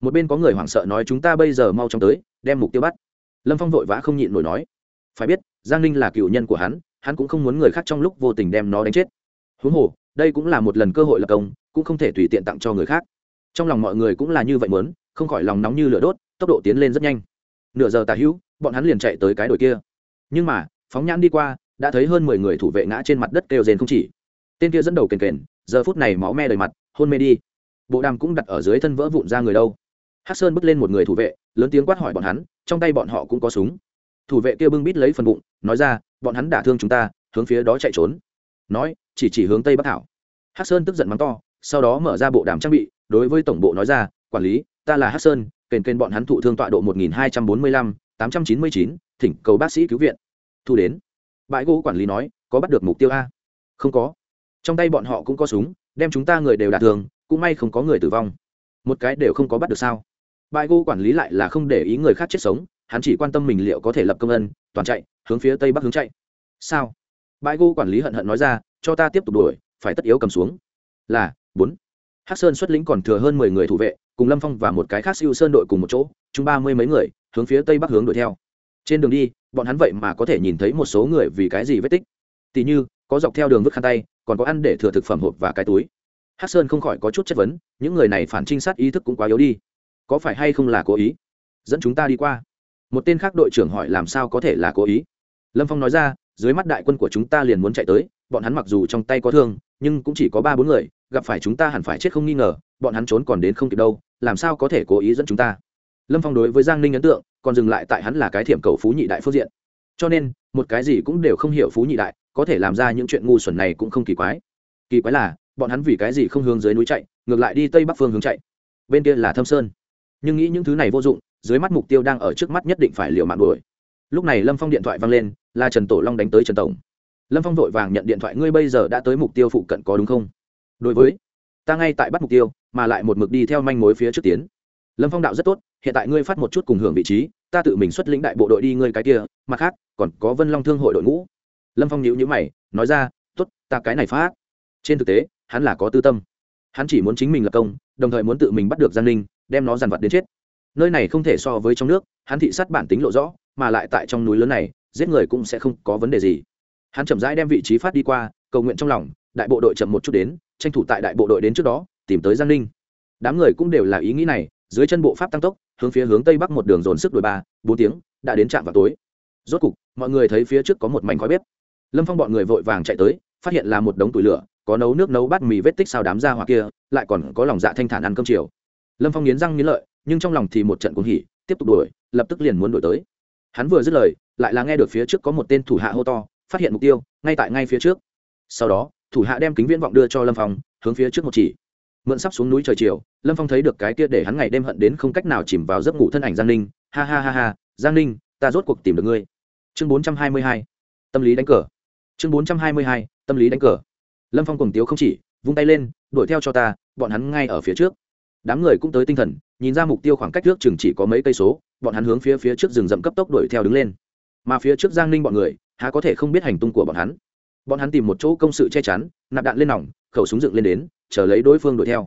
Một bên có người hoảng sợ nói chúng ta bây giờ mau chóng tới, đem mục tiêu bắt. Lâm phong vội vã không nhịn nổi nói. Phải biết, giang ninh là cựu nhân của hắn hắn cũng không muốn người khác trong lúc vô tình đem nó đánh chết. Huống hồ, đây cũng là một lần cơ hội lập công, cũng không thể tùy tiện tặng cho người khác. Trong lòng mọi người cũng là như vậy muốn, không khỏi lòng nóng như lửa đốt, tốc độ tiến lên rất nhanh. Nửa giờ tà hữu, bọn hắn liền chạy tới cái đồi kia. Nhưng mà, phóng nhãn đi qua, đã thấy hơn mười người thủ vệ ngã trên mặt đất kêu rền không chỉ. Tên kia dẫn đầu kền kền giờ phút này máu me đầy mặt, hôn mê đi. Bộ đàm cũng đặt ở dưới thân vỡ vụn ra người đâu. Hắc sơn bước lên một người thủ vệ, lớn tiếng quát hỏi bọn hắn, trong tay bọn họ cũng có súng. Thủ vệ kia bưng bít lấy phần bụng, nói ra, bọn hắn đả thương chúng ta, hướng phía đó chạy trốn. Nói, chỉ chỉ hướng tây bắc thảo. Hắc sơn tức giận mắng to, sau đó mở ra bộ đàm trang bị, đối với tổng bộ nói ra, quản lý, ta là hắc sơn, kền kền bọn hắn thụ thương tọa độ một nghìn hai trăm bốn mươi lăm, tám trăm chín mươi chín, thỉnh cầu bác sĩ cứu viện. Thu đến. Bãi gỗ quản lý nói, có bắt được mục tiêu a? Không có trong tay bọn họ cũng có súng, đem chúng ta người đều đạt thường cũng may không có người tử vong. Một cái đều không có bắt được sao? Bãi gỗ quản lý lại là không để ý người khác chết sống, hắn chỉ quan tâm mình liệu có thể lập công ân, toàn chạy, hướng phía tây bắc hướng chạy. Sao? Bãi gỗ quản lý hận hận nói ra, cho ta tiếp tục đuổi, phải tất yếu cầm xuống. Là, bốn. Hắc sơn xuất lĩnh còn thừa hơn mười người thủ vệ, cùng lâm phong và một cái khác siêu sơn đội cùng một chỗ chúng ba mươi mấy người, hướng phía tây bắc hướng đuổi theo. Trên đường đi, bọn hắn vậy mà có thể nhìn thấy một số người vì cái gì vết tích. Tỉ như, có dọc theo đường vứt khăn tay còn có ăn để thừa thực phẩm hộp và cái túi. Hắc sơn không khỏi có chút chất vấn, những người này phản trinh sát ý thức cũng quá yếu đi. Có phải hay không là cố ý? Dẫn chúng ta đi qua. Một tên khác đội trưởng hỏi làm sao có thể là cố ý. Lâm phong nói ra, dưới mắt đại quân của chúng ta liền muốn chạy tới, bọn hắn mặc dù trong tay có thương, nhưng cũng chỉ có ba bốn người, gặp phải chúng ta hẳn phải chết không nghi ngờ, bọn hắn trốn còn đến không kịp đâu, làm sao có thể cố ý dẫn chúng ta? Lâm phong đối với giang ninh ấn tượng, còn dừng lại tại hắn là cái thiểm cầu phú nhị đại phương diện. Cho nên, một cái gì cũng đều không hiểu phú nhị đại có thể làm ra những chuyện ngu xuẩn này cũng không kỳ quái. Kỳ quái là, bọn hắn vì cái gì không hướng dưới núi chạy, ngược lại đi tây bắc phương hướng chạy. Bên kia là thâm sơn. Nhưng nghĩ những thứ này vô dụng, dưới mắt mục tiêu đang ở trước mắt nhất định phải liều mạng đuổi. Lúc này lâm phong điện thoại vang lên, là trần tổ long đánh tới trần tổng. Lâm phong vội vàng nhận điện thoại, ngươi bây giờ đã tới mục tiêu phụ cận có đúng không? Đối với, ta ngay tại bắt mục tiêu, mà lại một mực đi theo manh mối phía trước tiến. Lâm phong đạo rất tốt, hiện tại ngươi phát một chút cùng hưởng vị trí, ta tự mình xuất lĩnh đại bộ đội đi ngươi cái kia, mặt khác, còn có vân long thương hội đội ngũ lâm phong nhíu nhíu mày, nói ra t ố t ta cái này phát. Trên thực tế, hắn là có tư tâm. Hắn chỉ muốn chính mình lập công, đồng thời muốn tự mình bắt được giang ninh, đem nó dàn vặt đến chết. Nơi này không thể so với trong nước, hắn thị sát bản tính lộ rõ, mà lại tại trong núi lớn này, giết người cũng sẽ không có vấn đề gì. Hắn chậm rãi đem vị trí phát đi qua, cầu nguyện trong lòng, đại bộ đội chậm một chút đến, tranh thủ tại đại bộ đội đến trước đó, tìm tới giang ninh. Đám người cũng đều là ý nghĩ này, dưới chân bộ pháp tăng tốc, hướng phía hướng tây bắc một đường dồn sức đuổi ba, bốn tiếng, đã đến trạm vào tối. Rốt cục, mọi người thấy phía trước có một mảnh khói bếp lâm phong bọn người vội vàng chạy tới, phát hiện là một đống tủi lửa, có nấu nước nấu bát mì vết tích sao đám ra hoặc kia, lại còn có lòng dạ thanh thản ăn cơm chiều. Lâm phong nghiến răng nghiến lợi, nhưng trong lòng thì một trận cuồng hỉ, tiếp tục đuổi, lập tức liền muốn đuổi tới. Hắn vừa dứt lời, lại là nghe được phía trước có một tên thủ hạ hô to, phát hiện mục tiêu, ngay tại ngay phía trước. Sau đó, thủ hạ đem kính viễn vọng đưa cho lâm phong, hướng phía trước một chỉ. Mượn sắp xuống núi trời chiều, lâm phong thấy được cái kia để hắn ngày đêm hận đến không cách nào chìm vào giấc ngủ thân ảnh giang ninh. Ha ha ha ha, giang ninh, ta rốt cuộc tìm được ngươi. Chương bốn trăm hai mươi hai. Tâm lý đánh cờ chương bốn trăm hai mươi hai, tâm lý đánh cờ. Lâm phong cùng tiếu không chỉ, vung tay lên, đuổi theo cho ta, bọn hắn ngay ở phía trước. Đám người cũng tới tinh thần, nhìn ra mục tiêu khoảng cách trước chừng chỉ có mấy cây số, bọn hắn hướng phía phía trước rừng rậm cấp tốc đuổi theo đứng lên. Mà phía trước giang ninh bọn người, há có thể không biết hành tung của bọn hắn. Bọn hắn tìm một chỗ công sự che chắn, nạp đạn lên nòng, khẩu súng dựng lên đến, chờ lấy đối phương đuổi theo.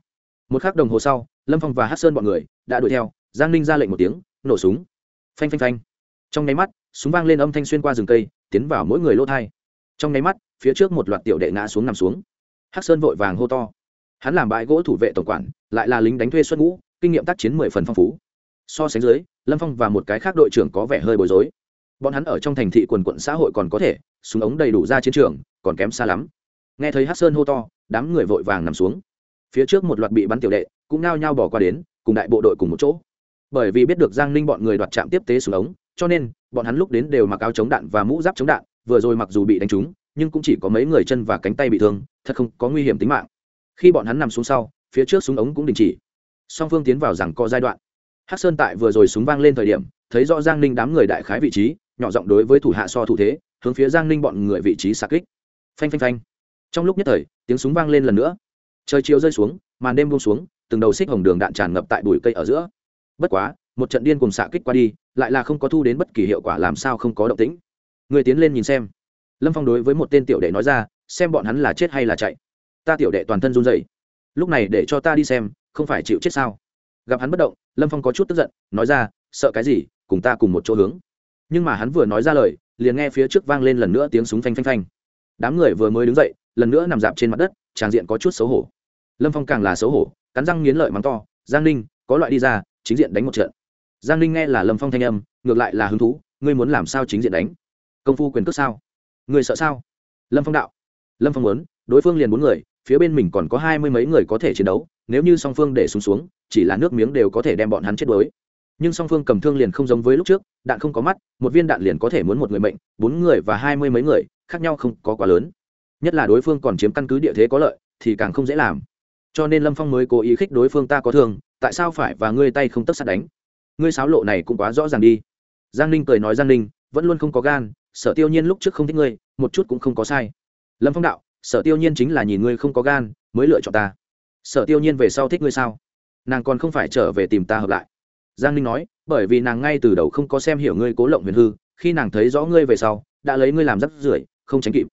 Một k h ắ c đồng hồ sau, lâm phong và hát sơn bọn người đã đuổi theo, giang ninh ra lệnh một tiếng, nổ súng. Phanh phanh phanh. Trong nháy mắt, súng vang lên âm thanh xuyên qua rừng cây, tiến vào mỗi người lỗ thai trong nháy mắt, phía trước một loạt tiểu đệ ngã xuống nằm xuống. Hắc sơn vội vàng hô to. Hắn làm bãi gỗ thủ vệ tổng quản, lại là lính đánh thuê xuất ngũ, kinh nghiệm tác chiến mười phần phong phú. So sánh dưới, lâm phong và một cái khác đội trưởng có vẻ hơi bối rối. Bọn hắn ở trong thành thị quần quận xã hội còn có thể, súng ống đầy đủ ra chiến trường, còn kém xa lắm. Nghe thấy hát sơn hô to, đám người vội vàng nằm xuống. Phía trước một loạt bị bắn tiểu đệ, cũng nao nhao bỏ qua đến, cùng đại bộ đội cùng một chỗ. Bởi vì biết được giang ninh bọn người đoạt trạm tiếp tế súng ống, cho nên, bọn hắn lúc đến đều mặc áo chống đạn và mũ giáp chống đạn vừa rồi mặc dù bị đánh trúng, nhưng cũng chỉ có mấy người chân và cánh tay bị thương, thật không có nguy hiểm tính mạng. Khi bọn hắn nằm xuống sau, phía trước súng ống cũng đình chỉ. Song phương tiến vào rằng có giai đoạn. Hắc sơn tại vừa rồi súng vang lên thời điểm, thấy rõ giang ninh đám người đại khái vị trí, nhỏ giọng đối với thủ hạ so thủ thế, hướng phía giang ninh bọn người vị trí xạ kích. Phanh phanh phanh. Trong lúc nhất thời, tiếng súng vang lên lần nữa. Trời chiều rơi xuống, màn đêm buông xuống, từng đầu xích hồng đường đạn tràn ngập tại bụi cây ở giữa. Bất quá, một trận điên cùng xạ kích qua đi, lại là không có thu đến bất kỳ hiệu quả làm sao không có động tĩnh người tiến lên nhìn xem. Lâm phong đối với một tên tiểu đệ nói ra, xem bọn hắn là chết hay là chạy. Ta tiểu đệ toàn thân run rẩy. Lúc này để cho ta đi xem, không phải chịu chết sao? Gặp hắn bất động, lâm phong có chút tức giận, nói ra, sợ cái gì, cùng ta cùng một chỗ hướng. Nhưng mà hắn vừa nói ra lời, liền nghe phía trước vang lên lần nữa tiếng súng phanh phanh phanh. Đám người vừa mới đứng dậy, lần nữa nằm dạp trên mặt đất, tràng diện có chút xấu hổ. Lâm phong càng là xấu hổ, cắn răng nghiến lợi mắng to, giang ninh, có loại đi ra, chính diện đánh một trận. Giang ninh nghe là lâm phong thanh âm, ngược lại là hứng thú, ngươi muốn làm sao chính diện đánh? Công phu quyền cước sao? Người sợ sao? Lâm phong đạo. Lâm phong muốn, đối phương liền bốn người, phía bên mình còn có hai mươi mấy người có thể chiến đấu, nếu như song phương để xuống xuống, chỉ là nước miếng đều có thể đem bọn hắn chết đuối. Nhưng song phương cầm thương liền không giống với lúc trước, đạn không có mắt, một viên đạn liền có thể muốn một người mệnh, bốn người và hai mươi mấy người, khác nhau không có quá lớn. Nhất là đối phương còn chiếm căn cứ địa thế có lợi, thì càng không dễ làm. Cho nên lâm phong mới cố ý khích đối phương ta có thương, tại sao phải và ngươi tay không tất sát đánh? Ngươi sáo lộ này cũng quá rõ ràng đi. Giang ninh cười nói giang ninh, vẫn luôn không có gan sở tiêu nhiên lúc trước không thích ngươi, một chút cũng không có sai. Lâm phong đạo, sở tiêu nhiên chính là nhìn ngươi không có gan, mới lựa chọn ta. Sở tiêu nhiên về sau thích ngươi sao? Nàng còn không phải trở về tìm ta hợp lại. Giang ninh nói, bởi vì nàng ngay từ đầu không có xem hiểu ngươi cố lộng huyền hư, khi nàng thấy rõ ngươi về sau, đã lấy ngươi làm rắc rưởi, không tránh kịp.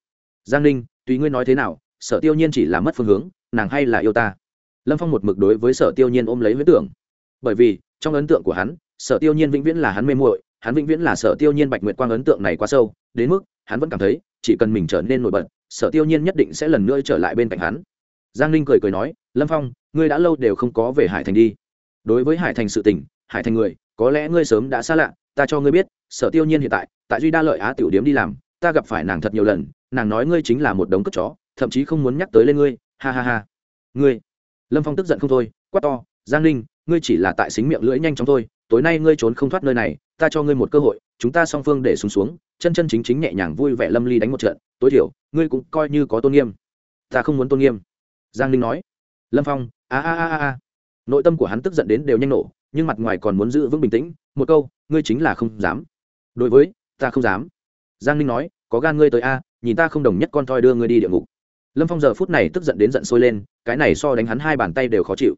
Giang ninh, tùy ngươi nói thế nào, sở tiêu nhiên chỉ là mất phương hướng, nàng hay là yêu ta. Lâm phong một mực đối với sở tiêu nhiên ôm lấy huyết tưởng. Bởi vì, trong ấn tượng của hắn, sở tiêu nhiên vĩnh viễn là hắn mê muội hắn vĩnh viễn là sở tiêu nhiên bạch nguyệt quang ấn tượng này quá sâu, đến mức, hắn vẫn cảm thấy, chỉ cần mình trở nên nổi bật, sở tiêu nhiên nhất định sẽ lần nữa trở lại bên cạnh hắn. Giang ninh cười cười nói, lâm phong, ngươi đã lâu đều không có về hải thành đi. Đối với hải thành sự tình, hải thành người, có lẽ ngươi sớm đã xa lạ, ta cho ngươi biết, sở tiêu nhiên hiện tại tại duy đa lợi á tiểu điếm đi làm, ta gặp phải nàng thật nhiều lần, nàng nói ngươi chính là một đống cất chó, thậm chí không muốn nhắc tới lên ngươi, ha ha ha. Ngươi? Lâm phong tức giận không thôi, quát to, giang ninh, ngươi chỉ là tại xính miệng lưỡi nhanh chóng thôi tối nay ngươi trốn không thoát nơi này, ta cho ngươi một cơ hội, chúng ta song phương để xuống xuống, chân chân chính chính nhẹ nhàng vui vẻ lâm ly đánh một trận, tối thiểu, ngươi cũng coi như có tôn nghiêm. Ta không muốn tôn nghiêm. Giang ninh nói. Lâm phong, a a a a nội tâm của hắn tức giận đến đều nhanh nổ, nhưng mặt ngoài còn muốn giữ vững bình tĩnh, một câu, ngươi chính là không dám. Đối với, ta không dám. Giang ninh nói, có gan ngươi tới a, nhìn ta không đồng nhất con thoi đưa ngươi đi địa ngục. Lâm phong giờ phút này tức giận đến giận sôi lên, cái này so đánh hắn hai bàn tay đều khó chịu.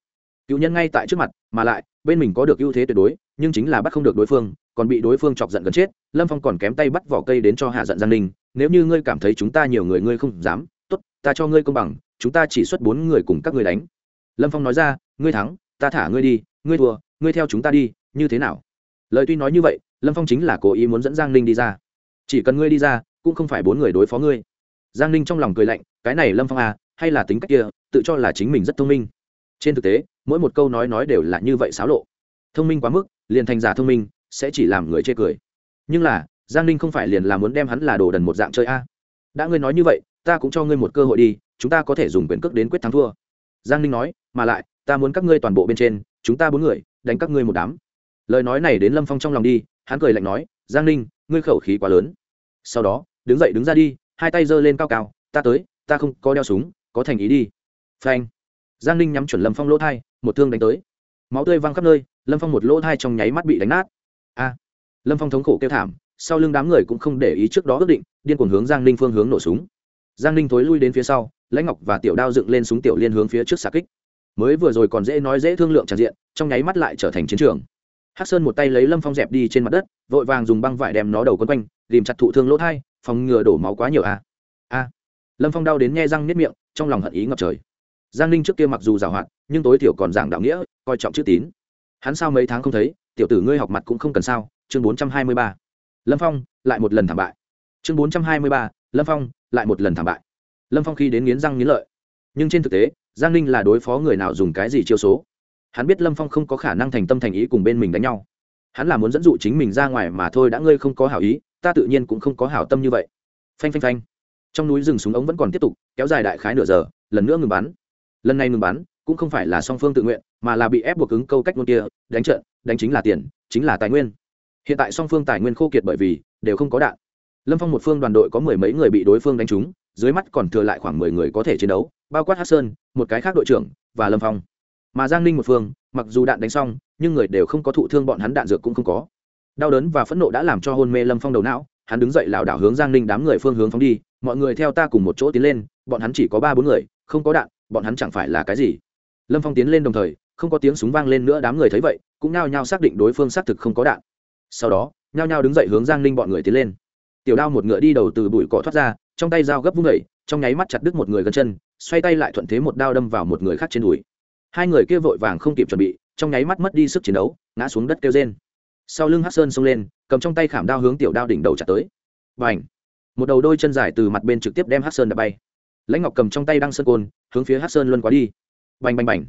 Cựu nhân ngay tại trước mặt, mà lại, bên mình có được ưu thế tuyệt đối nhưng chính là bắt không được đối phương, còn bị đối phương chọc giận gần chết, lâm phong còn kém tay bắt vỏ cây đến cho hạ giận giang ninh, nếu như ngươi cảm thấy chúng ta nhiều người ngươi không dám, tốt, ta cho ngươi công bằng, chúng ta chỉ xuất bốn người cùng các ngươi đánh. Lâm phong nói ra, ngươi thắng, ta thả ngươi đi, ngươi thua, ngươi theo chúng ta đi, như thế nào? Lời tuy nói như vậy, lâm phong chính là cố ý muốn dẫn giang ninh đi ra. Chỉ cần ngươi đi ra, cũng không phải bốn người đối phó ngươi. Giang ninh trong lòng cười lạnh, cái này lâm phong à hay là tính cách kia, tự cho là chính mình rất thông minh. Trên thực tế, mỗi một câu nói nói đều là như vậy xáo lộ. Thông minh quá mức liền thành giả thông minh, sẽ chỉ làm người chê cười. Nhưng là, giang ninh không phải liền là muốn đem hắn là đồ đần một dạng chơi a? Đã ngươi nói như vậy, ta cũng cho ngươi một cơ hội đi, chúng ta có thể dùng quyền cước đến quyết thắng thua. Giang ninh nói, mà lại, ta muốn các ngươi toàn bộ bên trên, chúng ta bốn người, đánh các ngươi một đám. Lời nói này đến lâm phong trong lòng đi, hắn cười lạnh nói, giang ninh, ngươi khẩu khí quá lớn. Sau đó, đứng dậy đứng ra đi, hai tay giơ lên cao cao, ta tới, ta không có đeo súng, có thành ý đi. Phanh. Giang ninh nhắm chuẩn lâm phong lỗ thai, một thương đánh tới. Máu tươi văng khắp nơi lâm phong một lỗ thai trong nháy mắt bị đánh nát. A! Lâm phong thống khổ kêu thảm, sau lưng đám người cũng không để ý trước đó ước định, điên cuồng hướng giang ninh phương hướng nổ súng. Giang ninh thối lui đến phía sau, lãnh ngọc và tiểu đao dựng lên súng tiểu liên hướng phía trước xạ kích. Mới vừa rồi còn dễ nói dễ thương lượng tràn diện, trong nháy mắt lại trở thành chiến trường. Hắc sơn một tay lấy lâm phong dẹp đi trên mặt đất, vội vàng dùng băng vải đem nó đầu quấn quanh, tìm chặt thụ thương lỗ thai, phòng ngừa đổ máu quá nhiều a. À. a! Lâm phong đau đến nghe răng nếp miệng, trong lòng hận ý ngập trời. Giang ninh trước kia mặc dù giàu hoạt nhưng tối thiểu còn giảng đạo nghĩa, coi trọng chữ tín hắn sao mấy tháng không thấy, tiểu tử ngươi học mặt cũng không cần sao, chương bốn trăm hai mươi ba. Lâm phong, lại một lần thảm bại. Chương bốn trăm hai mươi ba, lâm phong, lại một lần thảm bại. Lâm phong khi đến nghiến răng nghiến lợi. Nhưng trên thực tế, giang ninh là đối phó người nào dùng cái gì chiêu số? Hắn biết lâm phong không có khả năng thành tâm thành ý cùng bên mình đánh nhau. Hắn là muốn dẫn dụ chính mình ra ngoài mà thôi đã ngươi không có hảo ý, ta tự nhiên cũng không có hảo tâm như vậy. Phanh phanh phanh. Trong núi rừng súng ống vẫn còn tiếp tục, kéo dài đại khái nửa giờ, lần nữa ngừng bắn. Lần này ngừng bắn cũng không phải là song phương tự nguyện, mà là bị ép buộc ứng câu cách ngôn kia, đánh trận, đánh chính là tiền, chính là tài nguyên. Hiện tại song phương tài nguyên khô kiệt bởi vì đều không có đạn. Lâm phong một phương đoàn đội có mười mấy người bị đối phương đánh trúng, dưới mắt còn thừa lại khoảng mười người có thể chiến đấu, bao quát hát sơn, một cái khác đội trưởng, và lâm phong. Mà giang ninh một phương, mặc dù đạn đánh xong, nhưng người đều không có thụ thương bọn hắn đạn dược cũng không có. Đau đớn và phẫn nộ đã làm cho hôn mê lâm phong đầu não, hắn đứng dậy lảo đảo hướng giang ninh đám người phương hướng phóng đi, mọi người theo ta cùng một chỗ tiến lên, bọn hắn chỉ có ba bốn người, không có đạn, bọn hắn chẳng phải là cái gì lâm phong tiến lên đồng thời, không có tiếng súng vang lên nữa, đám người thấy vậy, cũng nao nhao xác định đối phương xác thực không có đạn. Sau đó, nhao nhao đứng dậy hướng giang ninh bọn người tiến lên. Tiểu đao một ngựa đi đầu từ bụi cỏ thoát ra, trong tay dao gấp vung vẩy trong nháy mắt chặt đứt một người gần chân, xoay tay lại thuận thế một đao đâm vào một người khác trên đùi. Hai người kia vội vàng không kịp chuẩn bị, trong nháy mắt mất đi sức chiến đấu, ngã xuống đất kêu trên sau lưng hát sơn xông lên, cầm trong tay khảm đao hướng tiểu đao đỉnh đầu chặt tới. Và ảnh một đầu đôi chân dài từ mặt bên trực tiếp đem hát sơn đập bay. Lãnh ngọc cầm trong tay đăng sơn côn, hướng phía hát sơn luân quá đi bành bành bành.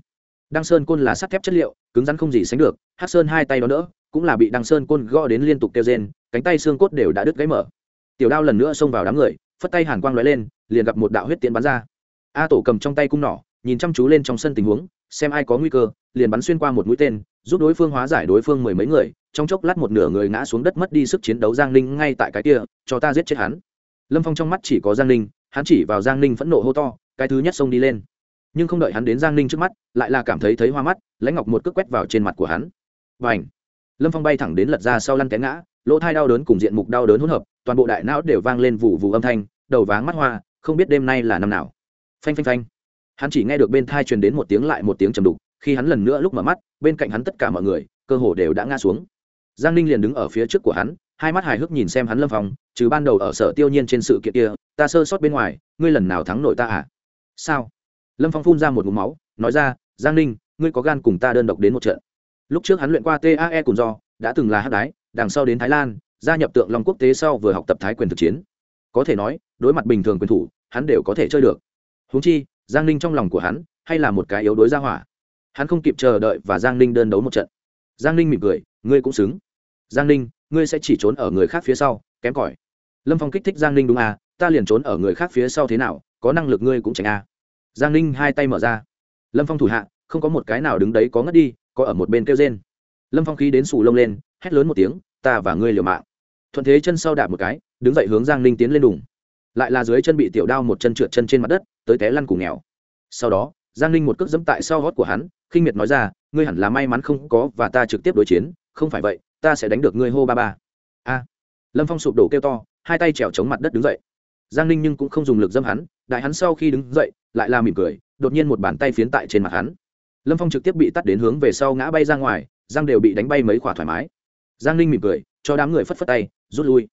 Đăng sơn côn là sắt thép chất liệu, cứng rắn không gì sánh được hát sơn hai tay đó nữa cũng là bị đăng sơn côn gõ đến liên tục kêu rên, cánh tay xương cốt đều đã đứt gãy mở. Tiểu đao lần nữa xông vào đám người, phất tay hàn quang lóe lên, liền gặp một đạo huyết tiễn bắn ra. A tổ cầm trong tay cung nỏ, nhìn chăm chú lên trong sân tình huống, xem ai có nguy cơ, liền bắn xuyên qua một mũi tên, giúp đối phương hóa giải đối phương mười mấy người, trong chốc lát một nửa người ngã xuống đất mất đi sức chiến đấu giang ninh ngay tại cái kia, cho ta giết chết hắn. Lâm phong trong mắt chỉ có giang ninh, hắn chỉ vào giang ninh phẫn nộ hô to, cái thứ nhất xông đi lên nhưng không đợi hắn đến giang ninh trước mắt, lại là cảm thấy thấy hoa mắt, lãnh ngọc một cước quét vào trên mặt của hắn. Và ảnh lâm phong bay thẳng đến lật ra sau lăn té ngã, lỗ thai đau đớn cùng diện mục đau đớn hỗn hợp, toàn bộ đại não đều vang lên vụ vụ âm thanh, đầu váng mắt hoa, không biết đêm nay là năm nào. Phanh phanh phanh! Hắn chỉ nghe được bên thai truyền đến một tiếng lại một tiếng trầm đục, khi hắn lần nữa lúc mở mắt, bên cạnh hắn tất cả mọi người, cơ hồ đều đã ngã xuống. Giang ninh liền đứng ở phía trước của hắn, hai mắt hài hước nhìn xem hắn lâm phong, trừ ban đầu ở sở tiêu nhiên trên sự kiện kia, ta sơ sót bên ngoài, ngươi lần nào thắng nội ta à? Sao? Lâm phong phun ra một ngụm máu, nói ra, giang ninh, ngươi có gan cùng ta đơn độc đến một trận. Lúc trước hắn luyện qua tae cùng do, đã từng là hát đái, đằng sau đến thái lan, gia nhập tượng long quốc tế sau vừa học tập thái quyền thực chiến. Có thể nói, đối mặt bình thường quyền thủ, hắn đều có thể chơi được. Húng chi, giang ninh trong lòng của hắn, hay là một cái yếu đối ra hỏa. Hắn không kịp chờ đợi và giang ninh đơn đấu một trận. Giang ninh mỉm cười, ngươi cũng xứng. Giang ninh, ngươi sẽ chỉ trốn ở người khác phía sau, kém cỏi. Lâm phong kích thích giang ninh đúng à ta liền trốn ở người khác phía sau thế nào, có năng lực ngươi cũng tránh à giang ninh hai tay mở ra. Lâm phong thủ hạ, không có một cái nào đứng đấy có ngất đi, có ở một bên kêu rên. Lâm phong khí đến sù lông lên, hét lớn một tiếng, ta và ngươi liều mạng. Thuận thế chân sau đạp một cái, đứng dậy hướng giang ninh tiến lên đùng. Lại là dưới chân bị tiểu đao một chân trượt chân trên mặt đất, tới té lăn cùng nghèo. Sau đó, giang ninh một cước dẫm tại sau gót của hắn, khinh miệt nói ra, ngươi hẳn là may mắn không có và ta trực tiếp đối chiến, không phải vậy, ta sẽ đánh được ngươi hô ba ba. A. Lâm phong sụp đổ kêu to, hai tay trèo chống mặt đất đứng dậy. Giang ninh nhưng cũng không dùng lực dâm hắn, đại hắn sau khi đứng dậy lại là mỉm cười, đột nhiên một bàn tay phiến tại trên mặt hắn. Lâm phong trực tiếp bị tắt đến hướng về sau ngã bay ra ngoài giang đều bị đánh bay mấy khỏa thoải mái. Giang ninh mỉm cười, cho đám người phất phất tay, rút lui.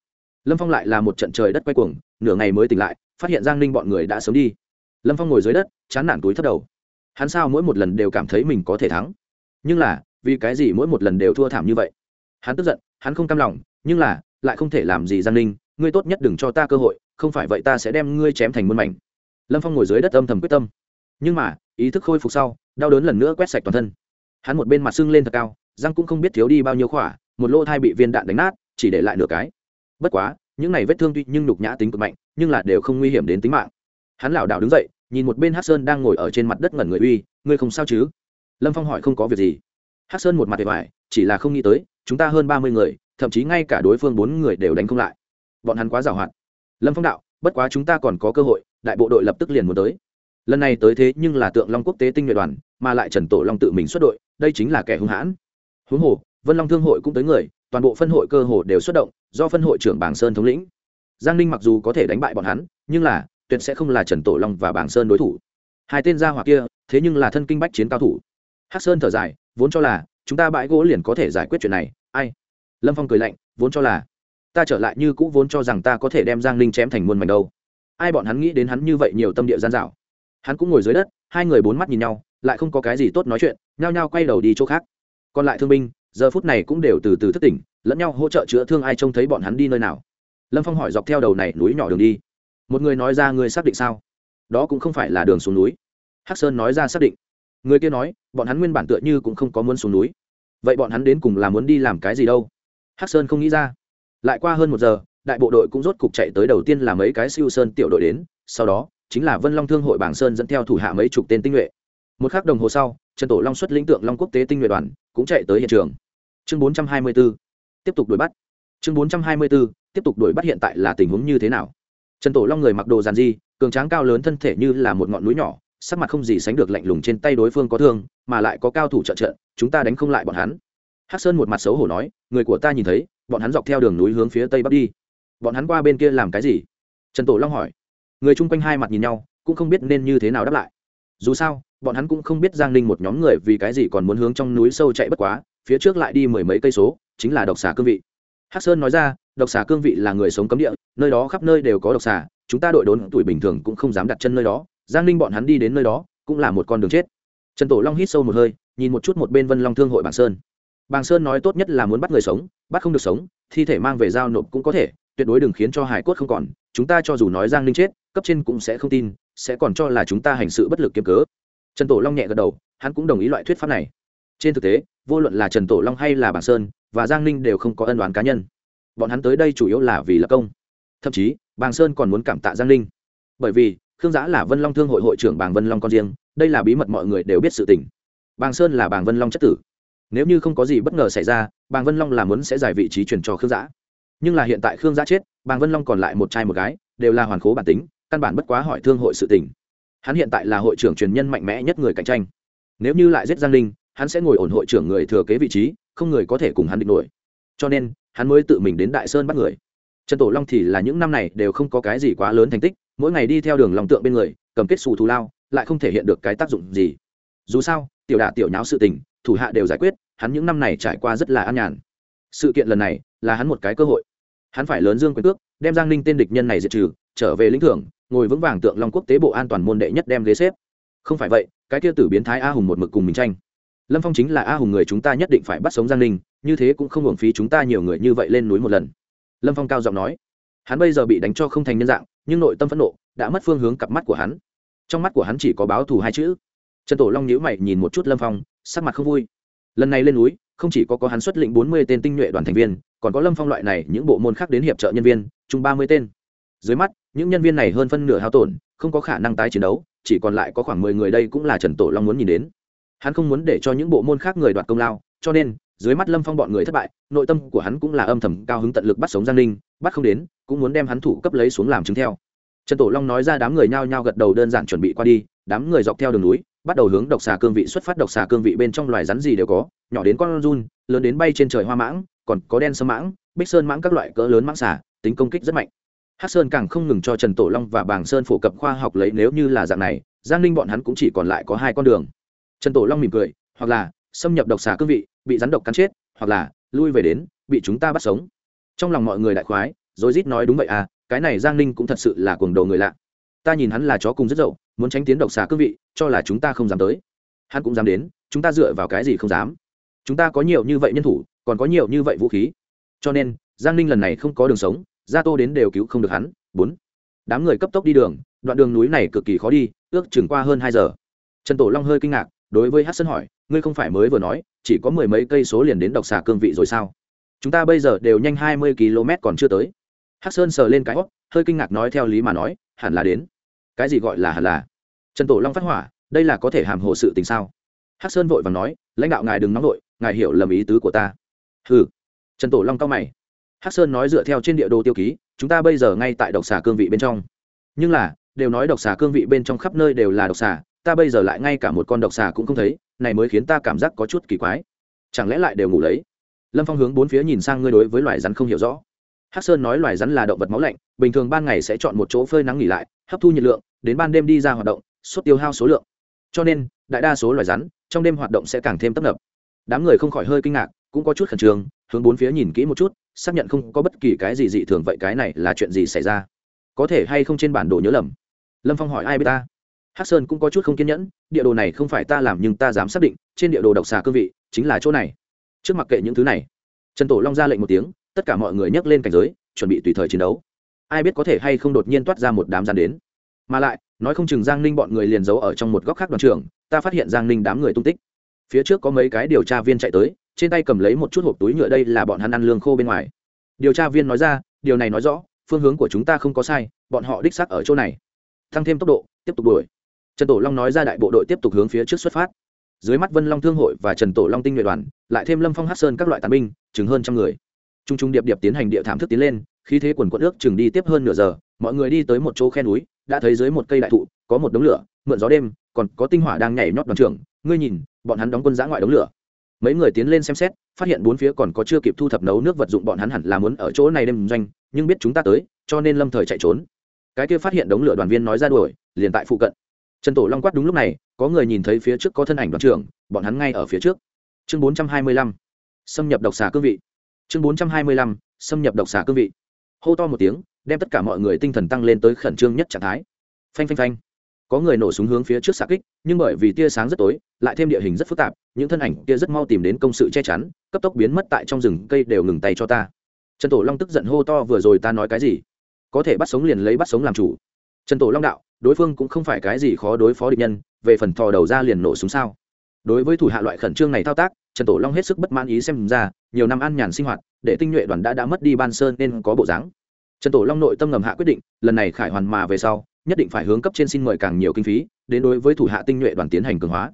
Lâm phong lại là một trận trời đất quay cuồng, nửa ngày mới tỉnh lại, phát hiện giang ninh bọn người đã sớm đi. Lâm phong ngồi dưới đất, chán nản túi thất đầu. Hắn sao mỗi một lần đều cảm thấy mình có thể thắng? Nhưng là, vì cái gì mỗi một lần đều thua thảm như vậy? Hắn tức giận, hắn không cam lòng, nhưng là, lại không thể làm gì giang ninh, ngươi tốt nhất đừng cho ta cơ hội, không phải vậy ta sẽ đem ngươi chém thành muôn mảnh lâm phong ngồi dưới đất âm thầm quyết tâm. Nhưng mà, ý thức khôi phục sau, đau đớn lần nữa quét sạch toàn thân. Hắn một bên mặt sưng lên thật cao, răng cũng không biết thiếu đi bao nhiêu khỏa, một lỗ thai bị viên đạn đánh nát, chỉ để lại nửa cái. Bất quá, những này vết thương tuy nhưng nhục nhã tính cực mạnh, nhưng là đều không nguy hiểm đến tính mạng. Hắn lảo đảo đứng dậy, nhìn một bên hát sơn đang ngồi ở trên mặt đất ngẩn người uy, ngươi không sao chứ? Lâm phong hỏi, không có việc gì. Hát sơn một mặt vẻ vải chỉ là không nghĩ tới, chúng ta hơn ba mươi người, thậm chí ngay cả đối phương bốn người đều đánh không lại. Bọn hắn quá giàu hạn. Lâm phong đạo bất quá chúng ta còn có cơ hội, đại bộ đội lập tức liền muốn tới. Lần này tới thế nhưng là tượng long quốc tế tinh nhuệ đoàn, mà lại trần tổ long tự mình xuất đội, đây chính là kẻ hung hãn. Huống hồ, vân long thương hội cũng tới người, toàn bộ phân hội cơ hồ đều xuất động, do phân hội trưởng bảng sơn thống lĩnh. Giang ninh mặc dù có thể đánh bại bọn hắn, nhưng là, tuyệt sẽ không là trần tổ long và bảng sơn đối thủ. Hai tên gia hỏa kia, thế nhưng là thân kinh bách chiến cao thủ. Hắc sơn thở dài, vốn cho là, chúng ta bãi gỗ liền có thể giải quyết chuyện này. Ai? Lâm phong cười lạnh, vốn cho là ta trở lại như cũ vốn cho rằng ta có thể đem giang ninh chém thành muôn mảnh đâu. Ai bọn hắn nghĩ đến hắn như vậy nhiều tâm địa gian dạo hắn cũng ngồi dưới đất, hai người bốn mắt nhìn nhau, lại không có cái gì tốt nói chuyện, nhao nhao quay đầu đi chỗ khác. Còn lại thương binh, giờ phút này cũng đều từ từ thức tỉnh, lẫn nhau hỗ trợ chữa thương ai trông thấy bọn hắn đi nơi nào. Lâm phong hỏi dọc theo đầu này núi nhỏ đường đi. Một người nói ra người xác định sao? Đó cũng không phải là đường xuống núi. Hắc sơn nói ra xác định. Người kia nói, bọn hắn nguyên bản tựa như cũng không có muốn xuống núi. Vậy bọn hắn đến cùng là muốn đi làm cái gì đâu? Hắc sơn không nghĩ ra lại qua hơn một giờ, đại bộ đội cũng rốt cục chạy tới đầu tiên là mấy cái siêu sơn tiểu đội đến, sau đó, chính là vân long thương hội bảng sơn dẫn theo thủ hạ mấy chục tên tinh nhuệ. Một k h ắ c đồng hồ sau, trần tổ long xuất lĩnh tượng long quốc tế tinh nhuệ đoàn, cũng chạy tới hiện trường. Chương bốn trăm hai mươi b ố tiếp tục đuổi bắt. Chương bốn trăm hai mươi b ố tiếp tục đuổi bắt hiện tại là tình huống như thế nào? Trần tổ long người mặc đồ giàn di cường tráng cao lớn thân thể như là một ngọn núi nhỏ, sắc mặt không gì sánh được lạnh lùng trên tay đối phương có thương, mà lại có cao thủ trợ trợ, chúng ta đánh không lại bọn hắn. Hắc sơn một mặt xấu hổ nói, người của ta nhìn thấy bọn hắn dọc theo đường núi hướng phía tây bắc đi. Bọn hắn qua bên kia làm cái gì? Trần tổ long hỏi. Người chung quanh hai mặt nhìn nhau, cũng không biết nên như thế nào đáp lại. Dù sao, bọn hắn cũng không biết giang ninh một nhóm người vì cái gì còn muốn hướng trong núi sâu chạy bất quá, phía trước lại đi mười mấy cây số, chính là độc xà cương vị. Hắc sơn nói ra, độc xà cương vị là người sống cấm địa, nơi đó khắp nơi đều có độc xà, chúng ta đội đốn tuổi bình thường cũng không dám đặt chân nơi đó, giang ninh bọn hắn đi đến nơi đó, cũng là một con đường chết. Trần tổ long hít sâu một hơi, nhìn một chút một bên vân long thương hội bảng sơn bàng sơn nói tốt nhất là muốn bắt người sống, bắt không được sống, thi thể mang về giao nộp cũng có thể, tuyệt đối đừng khiến cho hải cốt không còn. Chúng ta cho dù nói giang ninh chết, cấp trên cũng sẽ không tin, sẽ còn cho là chúng ta hành sự bất lực kiếm cớ. Trần tổ long nhẹ gật đầu, hắn cũng đồng ý loại thuyết pháp này. Trên thực tế, vô luận là trần tổ long hay là bàng sơn, và giang ninh đều không có ân đoán cá nhân. Bọn hắn tới đây chủ yếu là vì lập công. Thậm chí, bàng sơn còn muốn cảm tạ giang ninh. Bởi vì, khương giã là vân long thương hội hội trưởng bàng vân long con riêng, đây là bí mật mọi người đều biết sự tình. Bàng sơn là bàng vân long chất tử nếu như không có gì bất ngờ xảy ra, bàng vân long là muốn sẽ giải vị trí chuyển cho khương giã. Nhưng là hiện tại khương giã chết, bàng vân long còn lại một trai một gái, đều là hoàn khố bản tính, căn bản bất quá hỏi thương hội sự tình. Hắn hiện tại là hội trưởng truyền nhân mạnh mẽ nhất người cạnh tranh. Nếu như lại giết giang linh, hắn sẽ ngồi ổn hội trưởng người thừa kế vị trí, không người có thể cùng hắn địch nổi. Cho nên, hắn mới tự mình đến đại sơn bắt người. Trần tổ long thì là những năm này đều không có cái gì quá lớn thành tích, mỗi ngày đi theo đường lòng tượng bên người, cầm kết xù thù lao, lại không thể hiện được cái tác dụng gì. Dù sao, tiểu đả tiểu nháo sự tình, thủ hạ đều giải quyết hắn những năm này trải qua rất là an nhàn. Sự kiện lần này là hắn một cái cơ hội. Hắn phải lớn dương quyền cước, đem giang ninh tên địch nhân này diệt trừ, trở về lĩnh thưởng, ngồi vững vàng tượng long quốc tế bộ an toàn môn đệ nhất đem ghế xếp. Không phải vậy, cái kia tử biến thái a hùng một mực cùng mình tranh. Lâm phong chính là a hùng người chúng ta nhất định phải bắt sống giang ninh, như thế cũng không hưởng phí chúng ta nhiều người như vậy lên núi một lần. Lâm phong cao giọng nói. Hắn bây giờ bị đánh cho không thành nhân dạng, nhưng nội tâm phẫn nộ đã mất phương hướng cặp mắt của hắn. Trong mắt của hắn chỉ có báo thù hai chữ. Trần tổ long nhíu mày nhìn một chút lâm phong, sắc mặt không vui lần này lên núi, không chỉ có có hắn xuất lĩnh bốn mươi tên tinh nhuệ đoàn thành viên, còn có lâm phong loại này, những bộ môn khác đến hiệp trợ nhân viên, chung ba mươi tên. Dưới mắt, những nhân viên này hơn phân nửa hao tổn, không có khả năng tái chiến đấu, chỉ còn lại có khoảng mười người đây cũng là trần tổ long muốn nhìn đến. Hắn không muốn để cho những bộ môn khác người đoạt công lao, cho nên, dưới mắt lâm phong bọn người thất bại, nội tâm của hắn cũng là âm thầm cao hứng tận lực bắt sống giang ninh, bắt không đến, cũng muốn đem hắn thủ cấp lấy xuống làm chứng theo. Trần tổ long nói ra đám người nhao nhao gật đầu đơn giản chuẩn bị qua đi, đám người dọc theo đường núi bắt đầu hướng độc xà cương vị xuất phát, độc xà cương vị bên trong loài rắn gì đều có, nhỏ đến con run, lớn đến bay trên trời hoa mãng, còn có đen sơ mãng, bích sơn mãng các loại cỡ lớn mãng xà, tính công kích rất mạnh. Hắc sơn càng không ngừng cho trần tổ long và bàng sơn phổ cập khoa học lấy nếu như là dạng này, giang ninh bọn hắn cũng chỉ còn lại có hai con đường. Trần tổ long mỉm cười, hoặc là xâm nhập độc xà cương vị, bị rắn độc cắn chết, hoặc là lui về đến, bị chúng ta bắt sống. Trong lòng mọi người đại khoái rồi rít nói đúng vậy à cái này giang ninh cũng thật sự là cuồng đồ người lạ. Ta nhìn hắn là chó cùng rất dậu muốn tránh tiến độc xà cương vị, cho là chúng ta không dám tới. Hắn cũng dám đến, chúng ta dựa vào cái gì không dám? Chúng ta có nhiều như vậy nhân thủ, còn có nhiều như vậy vũ khí. Cho nên, giang ninh lần này không có đường sống, gia tô đến đều cứu không được hắn. Bốn. Đám người cấp tốc đi đường, đoạn đường núi này cực kỳ khó đi, ước chừng qua hơn hai giờ. Trần tổ long hơi kinh ngạc, đối với hát sơn hỏi, ngươi không phải mới vừa nói, chỉ có mười mấy cây số liền đến độc xà cương vị rồi sao? Chúng ta bây giờ đều nhanh hai mươi km còn chưa tới. Hát sơn sờ lên cái hót hơi kinh ngạc nói theo lý mà nói, hẳn là đến cái gì gọi là hẳn là? Trần tổ long phát hỏa, đây là có thể hàm hồ sự tình sao? Hắc sơn vội và nói, lãnh đạo ngài đừng nóng vội, ngài hiểu lầm ý tứ của ta. Ừ trần tổ long cao mày. Hắc sơn nói dựa theo trên địa đồ tiêu ký, chúng ta bây giờ ngay tại độc xà cương vị bên trong. Nhưng là, đều nói độc xà cương vị bên trong khắp nơi đều là độc xà, ta bây giờ lại ngay cả một con độc xà cũng không thấy, này mới khiến ta cảm giác có chút kỳ quái. Chẳng lẽ lại đều ngủ lấy? Lâm phong hướng bốn phía nhìn sang ngươi đối với loài rắn không hiểu rõ. Hắc sơn nói loài rắn là động vật máu lạnh, bình thường ban ngày sẽ chọn một chỗ phơi nắng nghỉ lại hấp thu nhiệt lượng, đến ban đêm đi ra hoạt động suốt tiêu hao số lượng. Cho nên, đại đa số loài rắn, trong đêm hoạt động sẽ càng thêm tấp nập. Đám người không khỏi hơi kinh ngạc, cũng có chút khẩn trương, hướng bốn phía nhìn kỹ một chút, xác nhận không có bất kỳ cái gì dị thường vậy cái này là chuyện gì xảy ra. Có thể hay không trên bản đồ nhớ lầm? Lâm phong hỏi ai biết ta? Hắc sơn cũng có chút không kiên nhẫn, địa đồ này không phải ta làm nhưng ta dám xác định, trên địa đồ độc xà cương vị chính là chỗ này. Trước mặc kệ những thứ này. Trần tổ long ra lệnh một tiếng, tất cả mọi người nhấc lên cảnh giới, chuẩn bị tùy thời chiến đấu ai biết có thể hay không đột nhiên toát ra một đám gian đến. Mà lại, nói không chừng giang ninh bọn người liền giấu ở trong một góc khác đoàn trường, ta phát hiện giang ninh đám người tung tích. Phía trước có mấy cái điều tra viên chạy tới, trên tay cầm lấy một chút hộp túi nhựa đây là bọn hắn ăn lương khô bên ngoài. Điều tra viên nói ra, điều này nói rõ, phương hướng của chúng ta không có sai, bọn họ đích xác ở chỗ này. Tăng thêm tốc độ, tiếp tục đuổi. Trần tổ long nói ra đại bộ đội tiếp tục hướng phía trước xuất phát. Dưới mắt vân long thương hội và trần tổ long tinh nhuệ đoàn, lại thêm lâm phong hát sơn các loại tàn binh chứng hơn trăm người. T r u n g t r u n g điệp điệp tiến hành địa thảm thức tiến lên khi thế quần quận ước chừng đi tiếp hơn nửa giờ, mọi người đi tới một chỗ khe núi, đã thấy dưới một cây đại thụ, có một đống lửa, mượn gió đêm, còn có tinh hỏa đang nhảy nhót đoàn trưởng. Ngươi nhìn, bọn hắn đóng quân giã ngoại đống lửa. Mấy người tiến lên xem xét, phát hiện bốn phía còn có chưa kịp thu thập nấu nước vật dụng bọn hắn hẳn là muốn ở chỗ này đêm doanh, nhưng biết chúng ta tới, cho nên lâm thời chạy trốn. Cái kia phát hiện đống lửa đoàn viên nói ra đuổi, liền tại phụ cận. Trần tổ long quát đúng lúc này, có người nhìn thấy phía trước có thân ảnh đoàn trưởng, bọn hắn ngay ở phía trước. Chương bốn trăm hai mươi lăm, xâm nhập độc xà cương vị. Chương bốn trăm hai mươi lăm, xâm nhập độc xà cương vị hô to một tiếng, đem tất cả mọi người tinh thần tăng lên tới khẩn trương nhất trạng thái. Phanh phanh phanh. Có người nổ súng hướng phía trước xạ kích, nhưng bởi vì tia sáng rất tối, lại thêm địa hình rất phức tạp, những thân ảnh kia rất mau tìm đến công sự che chắn, cấp tốc biến mất tại trong rừng, cây đều ngừng tay cho ta. Trần tổ long tức giận hô to vừa rồi ta nói cái gì? Có thể bắt sống liền lấy bắt sống làm chủ. Trần tổ long đạo, đối phương cũng không phải cái gì khó đối phó địch nhân, về phần thò đầu ra liền nổ súng sao? Đối với thủ hạ loại khẩn trương này thao tác, trần tổ long hết sức bất mãn ý xem ra, nhiều năm ăn nhàn sinh hoạt, để tinh nhuệ đoàn đã đã mất đi ban sơn nên có bộ dáng. Trần tổ long nội tâm ngầm hạ quyết định, lần này khải hoàn mà về sau, nhất định phải hướng cấp trên xin mời càng nhiều kinh phí, đến đối với thủ hạ tinh nhuệ đoàn tiến hành cường hóa.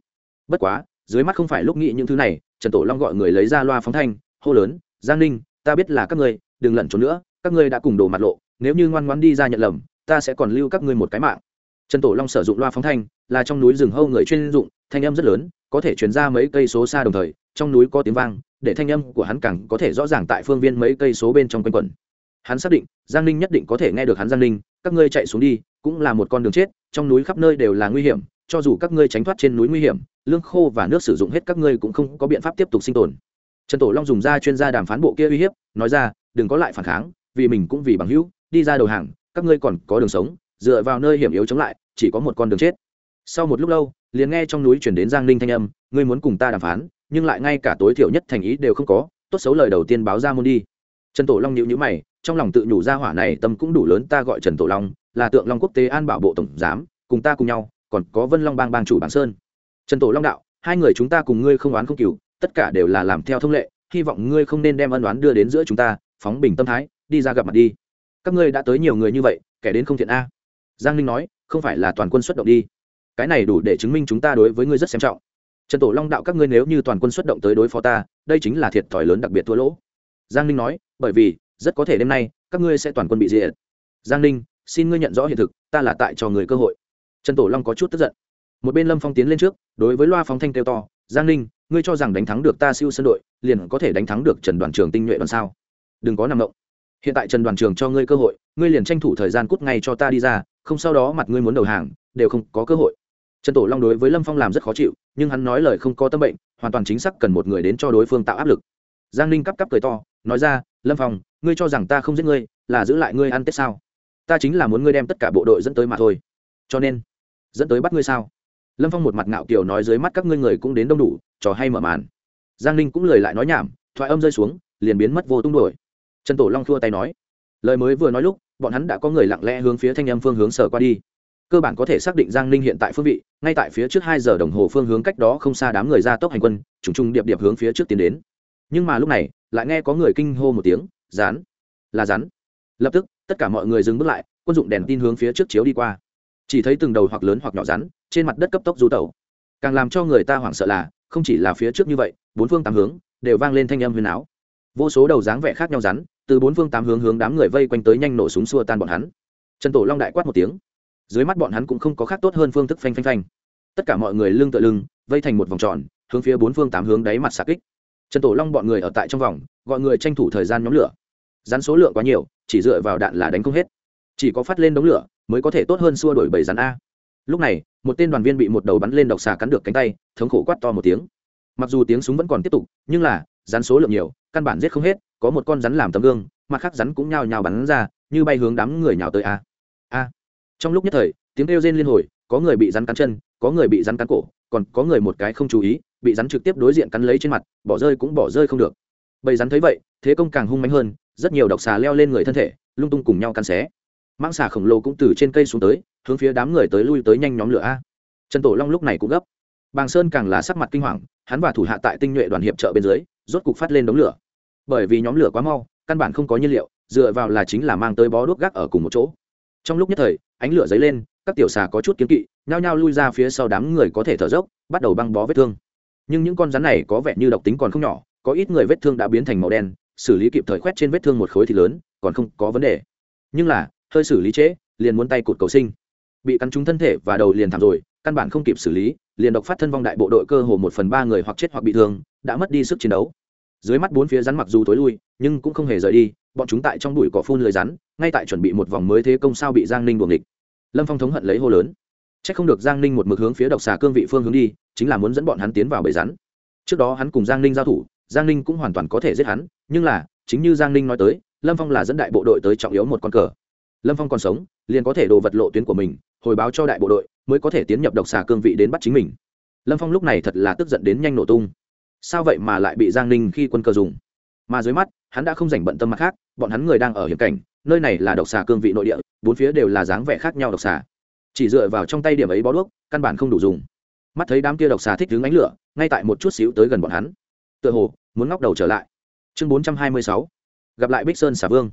Bất quá, dưới mắt không phải lúc nghĩ những thứ này, trần tổ long gọi người lấy ra loa phóng thanh, hô lớn, giang ninh, ta biết là các ngươi, đừng lẩn trốn nữa, các ngươi đã cùng đồ mặt lộ, nếu như ngoan ngoan đi ra nhận lầm, ta sẽ còn lưu các ngươi một cái mạng. Trần tổ long sử dụng loa phóng thanh, là trong núi rừng hâu người chuyên dụng, thanh âm rất lớn có thể truyền ra mấy cây số xa đồng thời, trong núi có tiếng vang, để thanh âm của hắn càng có thể rõ ràng tại phương viên mấy cây số bên trong quanh quẩn. Hắn xác định, giang ninh nhất định có thể nghe được hắn giang ninh, các ngươi chạy xuống đi, cũng là một con đường chết, trong núi khắp nơi đều là nguy hiểm, cho dù các ngươi tránh thoát trên núi nguy hiểm, lương khô và nước sử dụng hết các ngươi cũng không có biện pháp tiếp tục sinh tồn. Trần tổ long dùng ra chuyên gia đàm phán bộ kia uy hiếp, nói ra, đừng có lại phản kháng, vì mình cũng vì bằng hữu, đi ra đầu hàng, các ngươi còn có đường sống, dựa vào nơi hiểm yếu chống lại, chỉ có một con đường chết sau một lúc lâu, liền nghe trong núi chuyển đến giang ninh thanh âm, ngươi muốn cùng ta đàm phán, nhưng lại ngay cả tối thiểu nhất thành ý đều không có, tốt xấu lời đầu tiên báo ra môn đi. Trần tổ long nhịu nhữ mày, trong lòng tự nhủ ra hỏa này tâm cũng đủ lớn, ta gọi trần tổ long, là tượng long quốc tế an bảo bộ tổng giám, cùng ta cùng nhau, còn có vân long bang bang chủ bản sơn. Trần tổ long đạo, hai người chúng ta cùng ngươi không oán không cừu, tất cả đều là làm theo thông lệ, hy vọng ngươi không nên đem ân oán đưa đến giữa chúng ta, phóng bình tâm thái, đi ra gặp mặt đi. Các ngươi đã tới nhiều người như vậy, kẻ đến không thiện a. Giang ninh nói, không phải là toàn quân xuất động đi cái này đủ để chứng minh chúng ta đối với ngươi rất xem trọng. Trần tổ long đạo các ngươi nếu như toàn quân xuất động tới đối phó ta, đây chính là thiệt thòi lớn đặc biệt thua lỗ. Giang ninh nói, bởi vì, rất có thể đêm nay, các ngươi sẽ toàn quân bị diệt. Giang ninh, xin ngươi nhận rõ hiện thực, ta là tại cho người cơ hội. Trần tổ long có chút tức giận. Một bên lâm phong tiến lên trước, đối với loa phóng thanh kêu to, giang ninh, ngươi cho rằng đánh thắng được ta siêu sân đội, liền có thể đánh thắng được trần đoàn trường tinh nhuệ đoàn sao? Đừng có nằm động. Hiện tại trần đoàn trường cho ngươi cơ hội, ngươi liền tranh thủ thời gian cút ngay cho ta đi ra, không sau đó mặt ngươi muốn đầu hàng, đều không có cơ hội trần tổ long đối với lâm phong làm rất khó chịu, nhưng hắn nói lời không có tâm bệnh, hoàn toàn chính xác cần một người đến cho đối phương tạo áp lực. Giang ninh cắp cắp cười to, nói ra, lâm phong, ngươi cho rằng ta không giết ngươi, là giữ lại ngươi ăn tết sao? Ta chính là muốn ngươi đem tất cả bộ đội dẫn tới mà thôi. Cho nên, dẫn tới bắt ngươi sao? Lâm phong một mặt ngạo kiều nói dưới mắt các ngươi người cũng đến đông đủ, trò hay mở màn. Giang ninh cũng lời lại nói nhảm, thoại âm rơi xuống, liền biến mất vô tung đổi trần tổ long thua tay nói. Lời mới vừa nói lúc, bọn hắn đã có người lặng lẽ hướng phía thanh âm phương hướng sở qua đi cơ bản có thể xác định giang ninh hiện tại phương vị, ngay tại phía trước hai giờ đồng hồ phương hướng cách đó không xa đám người ra tốc hành quân, trùng trùng điệp điệp hướng phía trước tiến đến. Nhưng mà lúc này, lại nghe có người kinh hô một tiếng, rán, là rắn lập tức, tất cả mọi người dừng bước lại, quân dụng đèn tin hướng phía trước chiếu đi qua. Chỉ thấy từng đầu hoặc lớn hoặc nhỏ rắn trên mặt đất cấp tốc du tẩu. Càng làm cho người ta hoảng sợ là, không chỉ là phía trước như vậy, bốn phương tám hướng, đều vang lên thanh âm huyền áo vô số đầu dáng vẻ khác nhau rắn từ bốn phương tám hướng hướng đám người vây quanh tới nhanh nổ súng xua tan bọn hắn. Trần tổ long đại quát một tiếng dưới mắt bọn hắn cũng không có khác tốt hơn phương thức phanh phanh phanh. Tất cả mọi người lưng tựa lưng, vây thành một vòng tròn, hướng phía bốn phương tám hướng đáy mặt xà kích. Trần tổ long bọn người ở tại trong vòng, gọi người tranh thủ thời gian nhóm lửa. Rắn số lượng quá nhiều, chỉ dựa vào đạn là đánh không hết. Chỉ có phát lên đống lửa, mới có thể tốt hơn xua đổi bầy rắn a. Lúc này, một tên đoàn viên bị một đầu bắn lên độc xà cắn được cánh tay, thống khổ quát to một tiếng. Mặc dù tiếng súng vẫn còn tiếp tục, nhưng là, rắn số lượng nhiều, căn bản giết không hết, có một con rắn làm tấm gương, mặt khác rắn cũng nhào nhào bắn ra, như bay hướng đám người nhào tới a. A trong lúc nhất thời, tiếng kêu rên liên hồi, có người bị rắn cắn chân, có người bị rắn cắn cổ, còn có người một cái không chú ý, bị rắn trực tiếp đối diện cắn lấy trên mặt, bỏ rơi cũng bỏ rơi không được. Bầy rắn thấy vậy, thế công càng hung mạnh hơn, rất nhiều độc xà leo lên người thân thể, lung tung cùng nhau cắn xé. Mang xà khổng lồ cũng từ trên cây xuống tới, hướng phía đám người tới lui tới nhanh nhóm lửa a. Trần tổ long lúc này cũng gấp. Bàng sơn càng là sắc mặt kinh hoàng, hắn và thủ hạ tại tinh nhuệ đoàn hiệp trợ bên dưới, rốt cục phát lên đống lửa. Bởi vì nhóm lửa quá mau, căn bản không có nhiên liệu, dựa vào là chính là mang tới bó đuốc gác ở cùng một chỗ trong lúc nhất thời, ánh lửa dấy lên, các tiểu xà có chút kiếm kỵ, nhao nhao lui ra phía sau đám người có thể thở dốc, bắt đầu băng bó vết thương. Nhưng những con rắn này có vẻ như độc tính còn không nhỏ, có ít người vết thương đã biến thành màu đen, xử lý kịp thời khoét trên vết thương một khối thì lớn, còn không có vấn đề. Nhưng là, hơi xử lý trễ, liền muốn tay cụt cầu sinh. Bị cắn trúng thân thể và đầu liền thảm rồi, căn bản không kịp xử lý, liền độc phát thân vong đại bộ đội cơ hồ một phần ba người hoặc chết hoặc bị thương, đã mất đi sức chiến đấu. Dưới mắt bốn phía rắn mặc dù tối lui, nhưng cũng không hề rời đi, bọn chúng tại trong bụi cỏ phun lưới rắn ngay tại chuẩn bị một vòng mới thế công sao bị giang ninh buồng địch lâm phong thống hận lấy hô lớn. C h ắ c không được giang ninh một mực hướng phía độc xà cương vị phương hướng đi, chính là muốn dẫn bọn hắn tiến vào bầy rắn. Trước đó hắn cùng giang ninh giao thủ, giang ninh cũng hoàn toàn có thể giết hắn, nhưng là, chính như giang ninh nói tới, lâm phong là dẫn đại bộ đội tới trọng yếu một con cờ. Lâm phong còn sống, liền có thể đồ vật lộ tuyến của mình, hồi báo cho đại bộ đội, mới có thể tiến nhập độc xà cương vị đến bắt chính mình. Lâm phong lúc này thật là tức giận đến nhanh nổ tung. Sao vậy mà lại bị giang ninh khi quân cờ dùng? Mà dưới mắt, hắn đã không dành bận tâm mặt khác, bọn hắn người đang ở hiểm cảnh nơi này là độc xà cương vị nội địa, bốn phía đều là dáng vẻ khác nhau độc xà. Chỉ dựa vào trong tay điểm ấy bó đuốc, căn bản không đủ dùng. Mắt thấy đám kia độc xà thích đứng ánh lửa, ngay tại một chút xíu tới gần bọn hắn. Tựa hồ, muốn ngóc đầu trở lại. Chương bốn trăm hai mươi sáu. Gặp lại bích sơn xà vương.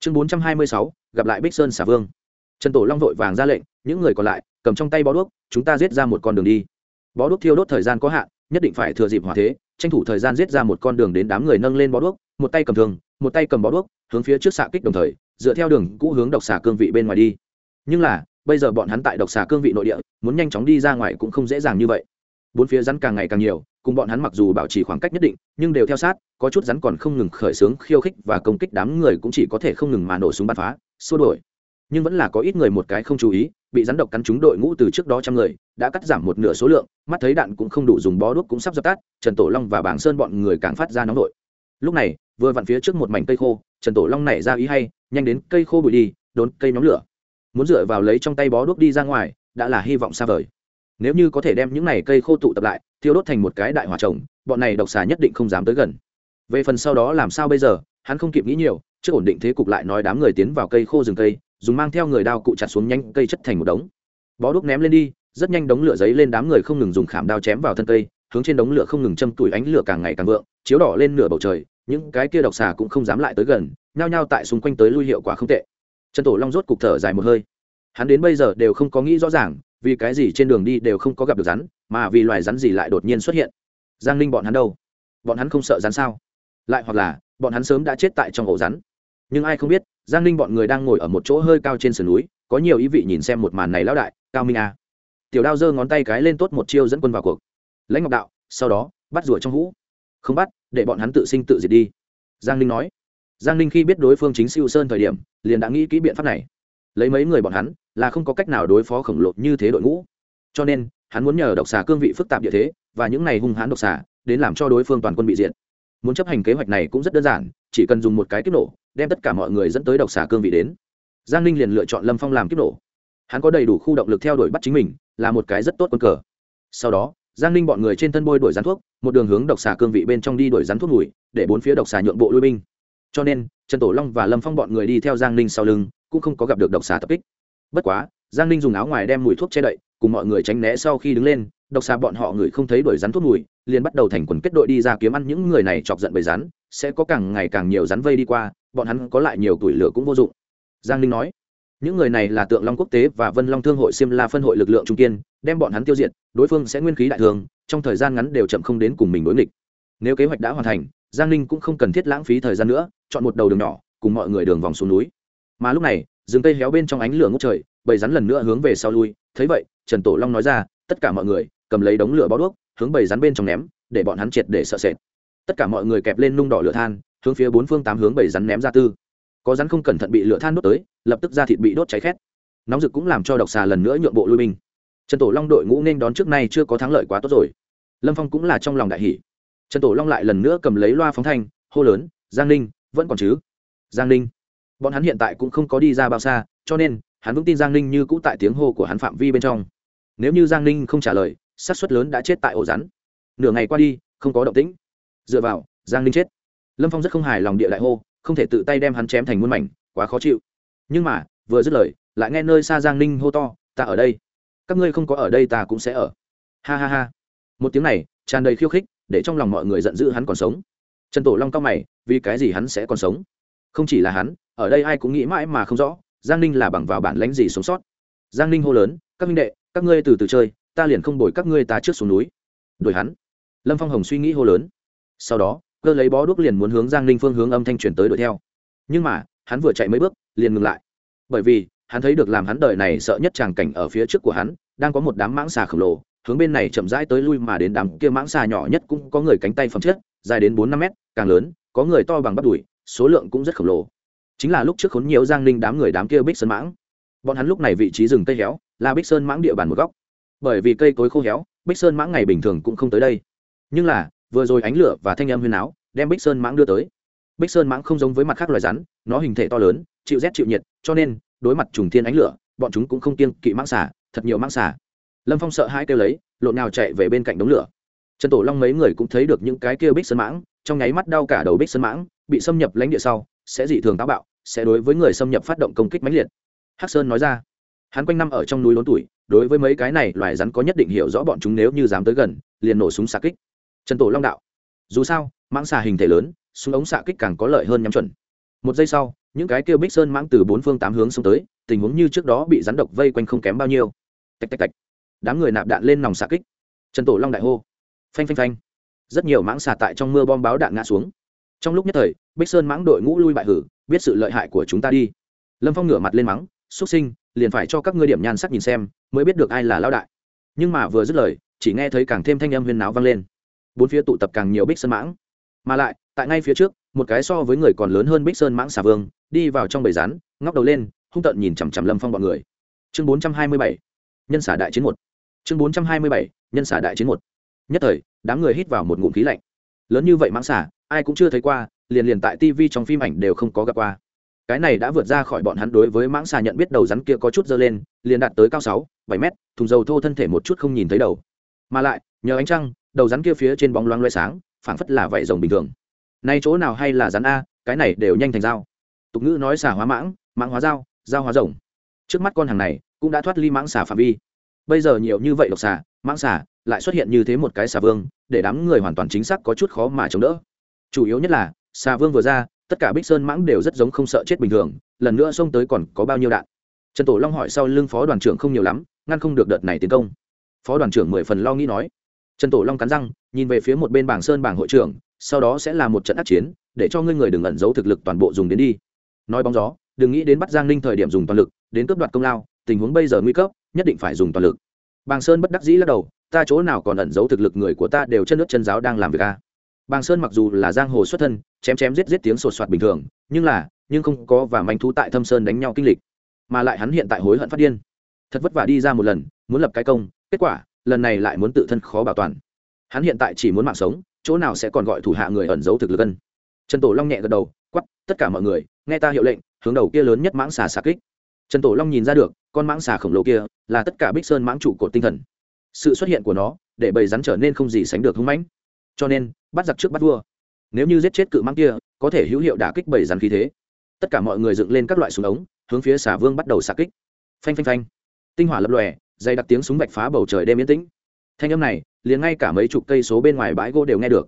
Chương bốn trăm hai mươi sáu. Gặp lại bích sơn xà vương. Trần tổ long vội vàng ra lệnh, những người còn lại, cầm trong tay bó đuốc, chúng ta giết ra một con đường đi. Bó đuốc thiêu đốt thời gian có hạn, nhất định phải thừa dịp hòa thế, tranh thủ thời gian giết ra một con đường đến đám người nâng lên bó đuốc một tay cầm thường một tay cầm bó đuốc, hướng phía trước xạ kích đồng thời, dựa theo đường cũ hướng độc xà cương vị bên ngoài đi. Nhưng là, bây giờ bọn hắn tại độc xà cương vị nội địa, muốn nhanh chóng đi ra ngoài cũng không dễ dàng như vậy. Bốn phía rắn càng ngày càng nhiều, cùng bọn hắn mặc dù bảo trì khoảng cách nhất định, nhưng đều theo sát, có chút rắn còn không ngừng khởi xướng khiêu khích và công kích đám người cũng chỉ có thể không ngừng mà nổ súng bắn phá, xua đổi nhưng vẫn là có ít người một cái không chú ý, bị rắn độc cắn trúng đội ngũ từ trước đó trăm người, đã cắt giảm một nửa số lượng, mắt thấy đạn cũng không đủ dùng bó đuốc cũng sắp dập tắt, trần tổ long và bảng sơn bọn người càng phát ra nóng đội lúc này vừa vặn phía trước một mảnh cây khô, trần tổ long nảy ra ý hay, nhanh đến cây khô bụi đi, đốn cây nhóm lửa. Muốn dựa vào lấy trong tay bó đuốc đi ra ngoài, đã là hy vọng xa vời. Nếu như có thể đem những này cây khô tụ tập lại, thiêu đốt thành một cái đại hỏa trồng, bọn này độc xà nhất định không dám tới gần. Về phần sau đó làm sao bây giờ, hắn không kịp nghĩ nhiều, trước ổn định thế cục lại nói đám người tiến vào cây khô rừng cây, dùng mang theo người đao cụ chặt xuống nhanh cây chất thành một đống. Bó đuốc ném lên đi, rất nhanh đống lửa giấy lên đám người không ngừng dùng khảm đao chém vào thân cây, hướng trên đống lửa không ngừng châm tủi ánh lửa càng ngày càng vượng, chiếu đỏ lên nửa bầu trời những cái kia độc xà cũng không dám lại tới gần, nhao nhao tại xung quanh tới lui hiệu quả không tệ. Trần tổ long rốt cục thở dài một hơi. Hắn đến bây giờ đều không có nghĩ rõ ràng, vì cái gì trên đường đi đều không có gặp được rắn, mà vì loài rắn gì lại đột nhiên xuất hiện. Giang ninh bọn hắn đâu? Bọn hắn không sợ rắn sao? Lại hoặc là, bọn hắn sớm đã chết tại trong ổ rắn. Nhưng ai không biết, giang ninh bọn người đang ngồi ở một chỗ hơi cao trên sườn núi, có nhiều ý vị nhìn xem một màn này lão đại, cao minh a. Tiểu đao giơ ngón tay cái lên tốt một chiêu dẫn quân vào cuộc. Lãnh ngọc đạo, sau đó, bắt rủa trong hũ không bắt, để bọn hắn tự sinh tự diệt đi. Giang ninh nói. Giang ninh khi biết đối phương chính siêu sơn thời điểm, liền đã nghĩ kỹ biện pháp này. Lấy mấy người bọn hắn, là không có cách nào đối phó khổng lồ như thế đội ngũ. Cho nên, hắn muốn nhờ độc xà cương vị phức tạp địa thế, và những này hung hãn độc xà, đến làm cho đối phương toàn quân bị diệt. Muốn chấp hành kế hoạch này cũng rất đơn giản, chỉ cần dùng một cái kích nổ, đem tất cả mọi người dẫn tới độc xà cương vị đến. Giang ninh liền lựa chọn lâm phong làm kích nổ. Hắn có đầy đủ khu động lực theo đuổi bắt chính mình, là một cái rất tốt quân cờ. Sau đó giang ninh bọn người trên thân bôi đuổi rắn thuốc, một đường hướng độc xà cương vị bên trong đi đuổi rắn thuốc mùi, để bốn phía độc xà nhượng bộ lui binh. Cho nên, trần tổ long và lâm phong bọn người đi theo giang ninh sau lưng, cũng không có gặp được độc xà tập kích. Bất quá, giang ninh dùng áo ngoài đem mùi thuốc che đậy, cùng mọi người tránh né sau khi đứng lên, độc xà bọn họ người không thấy đuổi rắn thuốc mùi, liền bắt đầu thành quần kết đội đi ra kiếm ăn những người này chọc giận bởi rắn, sẽ có càng ngày càng nhiều rắn vây đi qua, bọn hắn có lại nhiều tuổi lửa cũng vô dụng. Giang ninh nói những người này là tượng long quốc tế và vân long thương hội xiêm la phân hội lực lượng trung kiên, đem bọn hắn tiêu diệt, đối phương sẽ nguyên khí đại thường, trong thời gian ngắn đều chậm không đến cùng mình đối nghịch. Nếu kế hoạch đã hoàn thành, giang ninh cũng không cần thiết lãng phí thời gian nữa, chọn một đầu đường nhỏ, cùng mọi người đường vòng xuống núi. Mà lúc này, rừng cây héo bên trong ánh lửa ngốc trời, bầy rắn lần nữa hướng về sau lui. Thấy vậy, trần tổ long nói ra, tất cả mọi người, cầm lấy đống lửa bó đuốc, hướng bầy rắn bên trong ném, để bọn hắn triệt để sợ sệt. Tất cả mọi người kẹp lên nung đỏ lửa than, hướng phía bốn phương tám hướng bầy rắn ném ra tư có rắn không cẩn thận bị lửa than đốt tới, lập tức da thịt bị đốt cháy khét. Nóng rực cũng làm cho độc xà lần nữa nhượng bộ lui binh. Trần tổ long đội ngũ nên đón trước nay chưa có thắng lợi quá tốt rồi. Lâm phong cũng là trong lòng đại hỷ trần tổ long lại lần nữa cầm lấy loa phóng thanh, hô lớn, giang ninh, vẫn còn chứ? Giang ninh. Bọn hắn hiện tại cũng không có đi ra bao xa, cho nên, hắn vững tin giang ninh như cũ tại tiếng hô của hắn phạm vi bên trong. Nếu như giang ninh không trả lời sát suất lớn đã chết tại ổ rắn. Nửa ngày qua đi, không có động tĩnh. Dựa vào, giang ninh chết. Lâm phong rất không hài lòng địa đại hô không thể tự tay đem hắn chém thành muôn mảnh, quá khó chịu. Nhưng mà, vừa dứt lời, lại nghe nơi xa giang ninh hô to, ta ở đây. Các ngươi không có ở đây ta cũng sẽ ở. Ha ha ha. Một tiếng này, tràn đầy khiêu khích, để trong lòng mọi người giận dữ hắn còn sống. Trần tổ long cao mày, vì cái gì hắn sẽ còn sống? Không chỉ là hắn, ở đây ai cũng nghĩ mãi mà không rõ, giang ninh là bằng vào bản lãnh gì sống sót. Giang ninh hô lớn, các minh đệ, các ngươi từ từ chơi, ta liền không bồi các ngươi ta trước xuống núi. Đuổi hắn. Lâm phong hồng suy nghĩ hô lớn. Sau đó cơ lấy bó đuốc liền muốn hướng giang ninh phương hướng âm thanh truyền tới đuổi theo. Nhưng mà, hắn vừa chạy mấy bước, liền ngừng lại. Bởi vì, hắn thấy được làm hắn đời này sợ nhất tràng cảnh ở phía trước của hắn, đang có một đám mãng xà khổng lồ, hướng bên này chậm rãi tới lui mà đến đám kia mãng xà nhỏ nhất cũng có người cánh tay phẩm chất, dài đến bốn năm mét, càng lớn, có người to bằng bắp đùi, số lượng cũng rất khổng lồ. Chính là lúc trước khốn nhiều giang ninh đám người đám kia bích sơn mãng. Bọn hắn lúc này vị trí rừng cây héo, là bích sơn mãng địa bàn một góc. Bởi vì cây cối khô héo, bích sơn mãng ngày bình thường cũng không tới đây. Nhưng là vừa rồi ánh lửa và thanh âm huyên áo đem bích sơn mãng đưa tới. Bích sơn mãng không giống với mặt khác loài rắn, nó hình thể to lớn, chịu rét chịu nhiệt, cho nên, đối mặt trùng thiên ánh lửa, bọn chúng cũng không kiêng kỵ mãng xả thật nhiều mãng xả lâm phong sợ hai kêu lấy, lộn nào chạy về bên cạnh đống lửa. Trần tổ long mấy người cũng thấy được những cái kia bích sơn mãng, trong nháy mắt đau cả đầu bích sơn mãng, bị xâm nhập lãnh địa sau, sẽ dị thường táo bạo, sẽ đối với người xâm nhập phát động công kích mãnh liệt. Hắc sơn nói ra, hắn quanh năm ở trong núi lớn tuổi, đối với mấy cái này loài rắn có nhất định hiểu rõ bọn chúng nếu như dám tới gần, liền nổ súng xa kích trần tổ long đạo. Dù sao, mãng xà hình thể lớn, súng ống xạ kích càng có lợi hơn nhắm chuẩn. Một giây sau, những cái kêu bích sơn mãng từ bốn phương tám hướng xông tới, tình huống như trước đó bị rắn độc vây quanh không kém bao nhiêu. Tạch tạch tạch. Đám người nạp đạn lên nòng xạ kích. Trần tổ long đại hô. Phanh phanh phanh. Rất nhiều mãng xà tại trong mưa bom báo đạn ngã xuống. Trong lúc nhất thời, bích sơn mãng đội ngũ lui bại hử, biết sự lợi hại của chúng ta đi. Lâm phong ngửa mặt lên mắng, xuất sinh, liền phải cho các ngươi điểm nhan sắc nhìn xem, mới biết được ai là lão đại. Nhưng mà vừa dứt lời, chỉ nghe thấy càng thêm thanh âm huyên náo vang lên bốn phía tụ tập càng nhiều bích sơn mãng. Mà lại, tại ngay phía trước, một cái so với người còn lớn hơn bích sơn mãng xà vương, đi vào trong bầy rắn, ngóc đầu lên, hung tợn nhìn chằm chằm lâm phong bọn người. Chương bốn trăm hai mươi bảy, nhân xả đại chiến một. Chương bốn trăm hai mươi bảy, nhân xả đại chiến một. Nhất thời, đám người hít vào một ngụm khí lạnh. Lớn như vậy mãng xả ai cũng chưa thấy qua, liền liền tại tv trong phim ảnh đều không có gặp qua. Cái này đã vượt ra khỏi bọn hắn đối với mãng xà nhận biết đầu rắn kia có chút dơ lên, liền đạt tới cao sáu, bảy mét, thùng dầu thô thân thể một chút không nhìn thấy đầu. Mà lại, nhờ ánh trăng đầu rắn kia phía trên bóng loáng loay sáng phảng phất là vảy rồng bình thường. Nay chỗ nào hay là rắn a cái này đều nhanh thành dao. Tục ngữ nói xả hóa mãng mãng hóa dao dao hóa rồng. Trước mắt con hàng này cũng đã thoát ly mãng xả phạm vi. Bây giờ nhiều như vậy độc xả, mãng xả, lại xuất hiện như thế một cái xà vương để đám người hoàn toàn chính xác có chút khó mà chống đỡ. Chủ yếu nhất là xà vương vừa ra tất cả bích sơn mãng đều rất giống không sợ chết bình thường lần nữa xông tới còn có bao nhiêu đạn. Trần tổ long hỏi sau lưng phó đoàn trưởng không nhiều lắm ngăn không được đợt này tiến công. Phó đoàn trưởng mười phần lo nghĩ nói trần tổ long cắn răng, nhìn về phía một bên bảng sơn bảng hội trưởng, sau đó sẽ là một trận ác chiến, để cho ngươi người đừng ẩn giấu thực lực toàn bộ dùng đến đi. Nói bóng gió, đừng nghĩ đến bắt giang ninh thời điểm dùng toàn lực, đến cướp đoạt công lao, tình huống bây giờ nguy cấp, nhất định phải dùng toàn lực. Bàng sơn bất đắc dĩ lắc đầu, ta chỗ nào còn ẩn giấu thực lực người của ta đều chân nước chân giáo đang làm việc a bàng sơn mặc dù là giang hồ xuất thân, chém chém giết giết tiếng sột soạt bình thường, nhưng là, nhưng không có và manh thú tại thâm sơn đánh nhau kinh lịch. Mà lại hắn hiện tại hối hận phát điên. Thật vất vả đi ra một lần, muốn lập cái công, kết quả lần này lại muốn tự thân khó bảo toàn. Hắn hiện tại chỉ muốn mạng sống, chỗ nào sẽ còn gọi thủ hạ người ẩn giấu thực lực ân. Trần tổ long nhẹ gật đầu quắp tất cả mọi người, nghe ta hiệu lệnh, hướng đầu kia lớn nhất mãng xà xà kích. Trần tổ long nhìn ra được, con mãng xà khổng lồ kia là tất cả bích sơn mãng trụ cột tinh thần. Sự xuất hiện của nó, để bầy rắn trở nên không gì sánh được hung mãnh. Cho nên, bắt giặc trước bắt vua. Nếu như giết chết cự mãng kia, có thể hữu hiệu đả kích bầy rắn khí thế. Tất cả mọi người dựng lên các loại súng ống, hướng phía xà vương bắt đầu xạ kích. Phanh phanh phanh. Tinh hỏa lập lòe dày đặc tiếng súng vạch phá bầu trời đêm yên tĩnh. Thanh âm này, liền ngay cả mấy chục cây số bên ngoài bãi gỗ đều nghe được.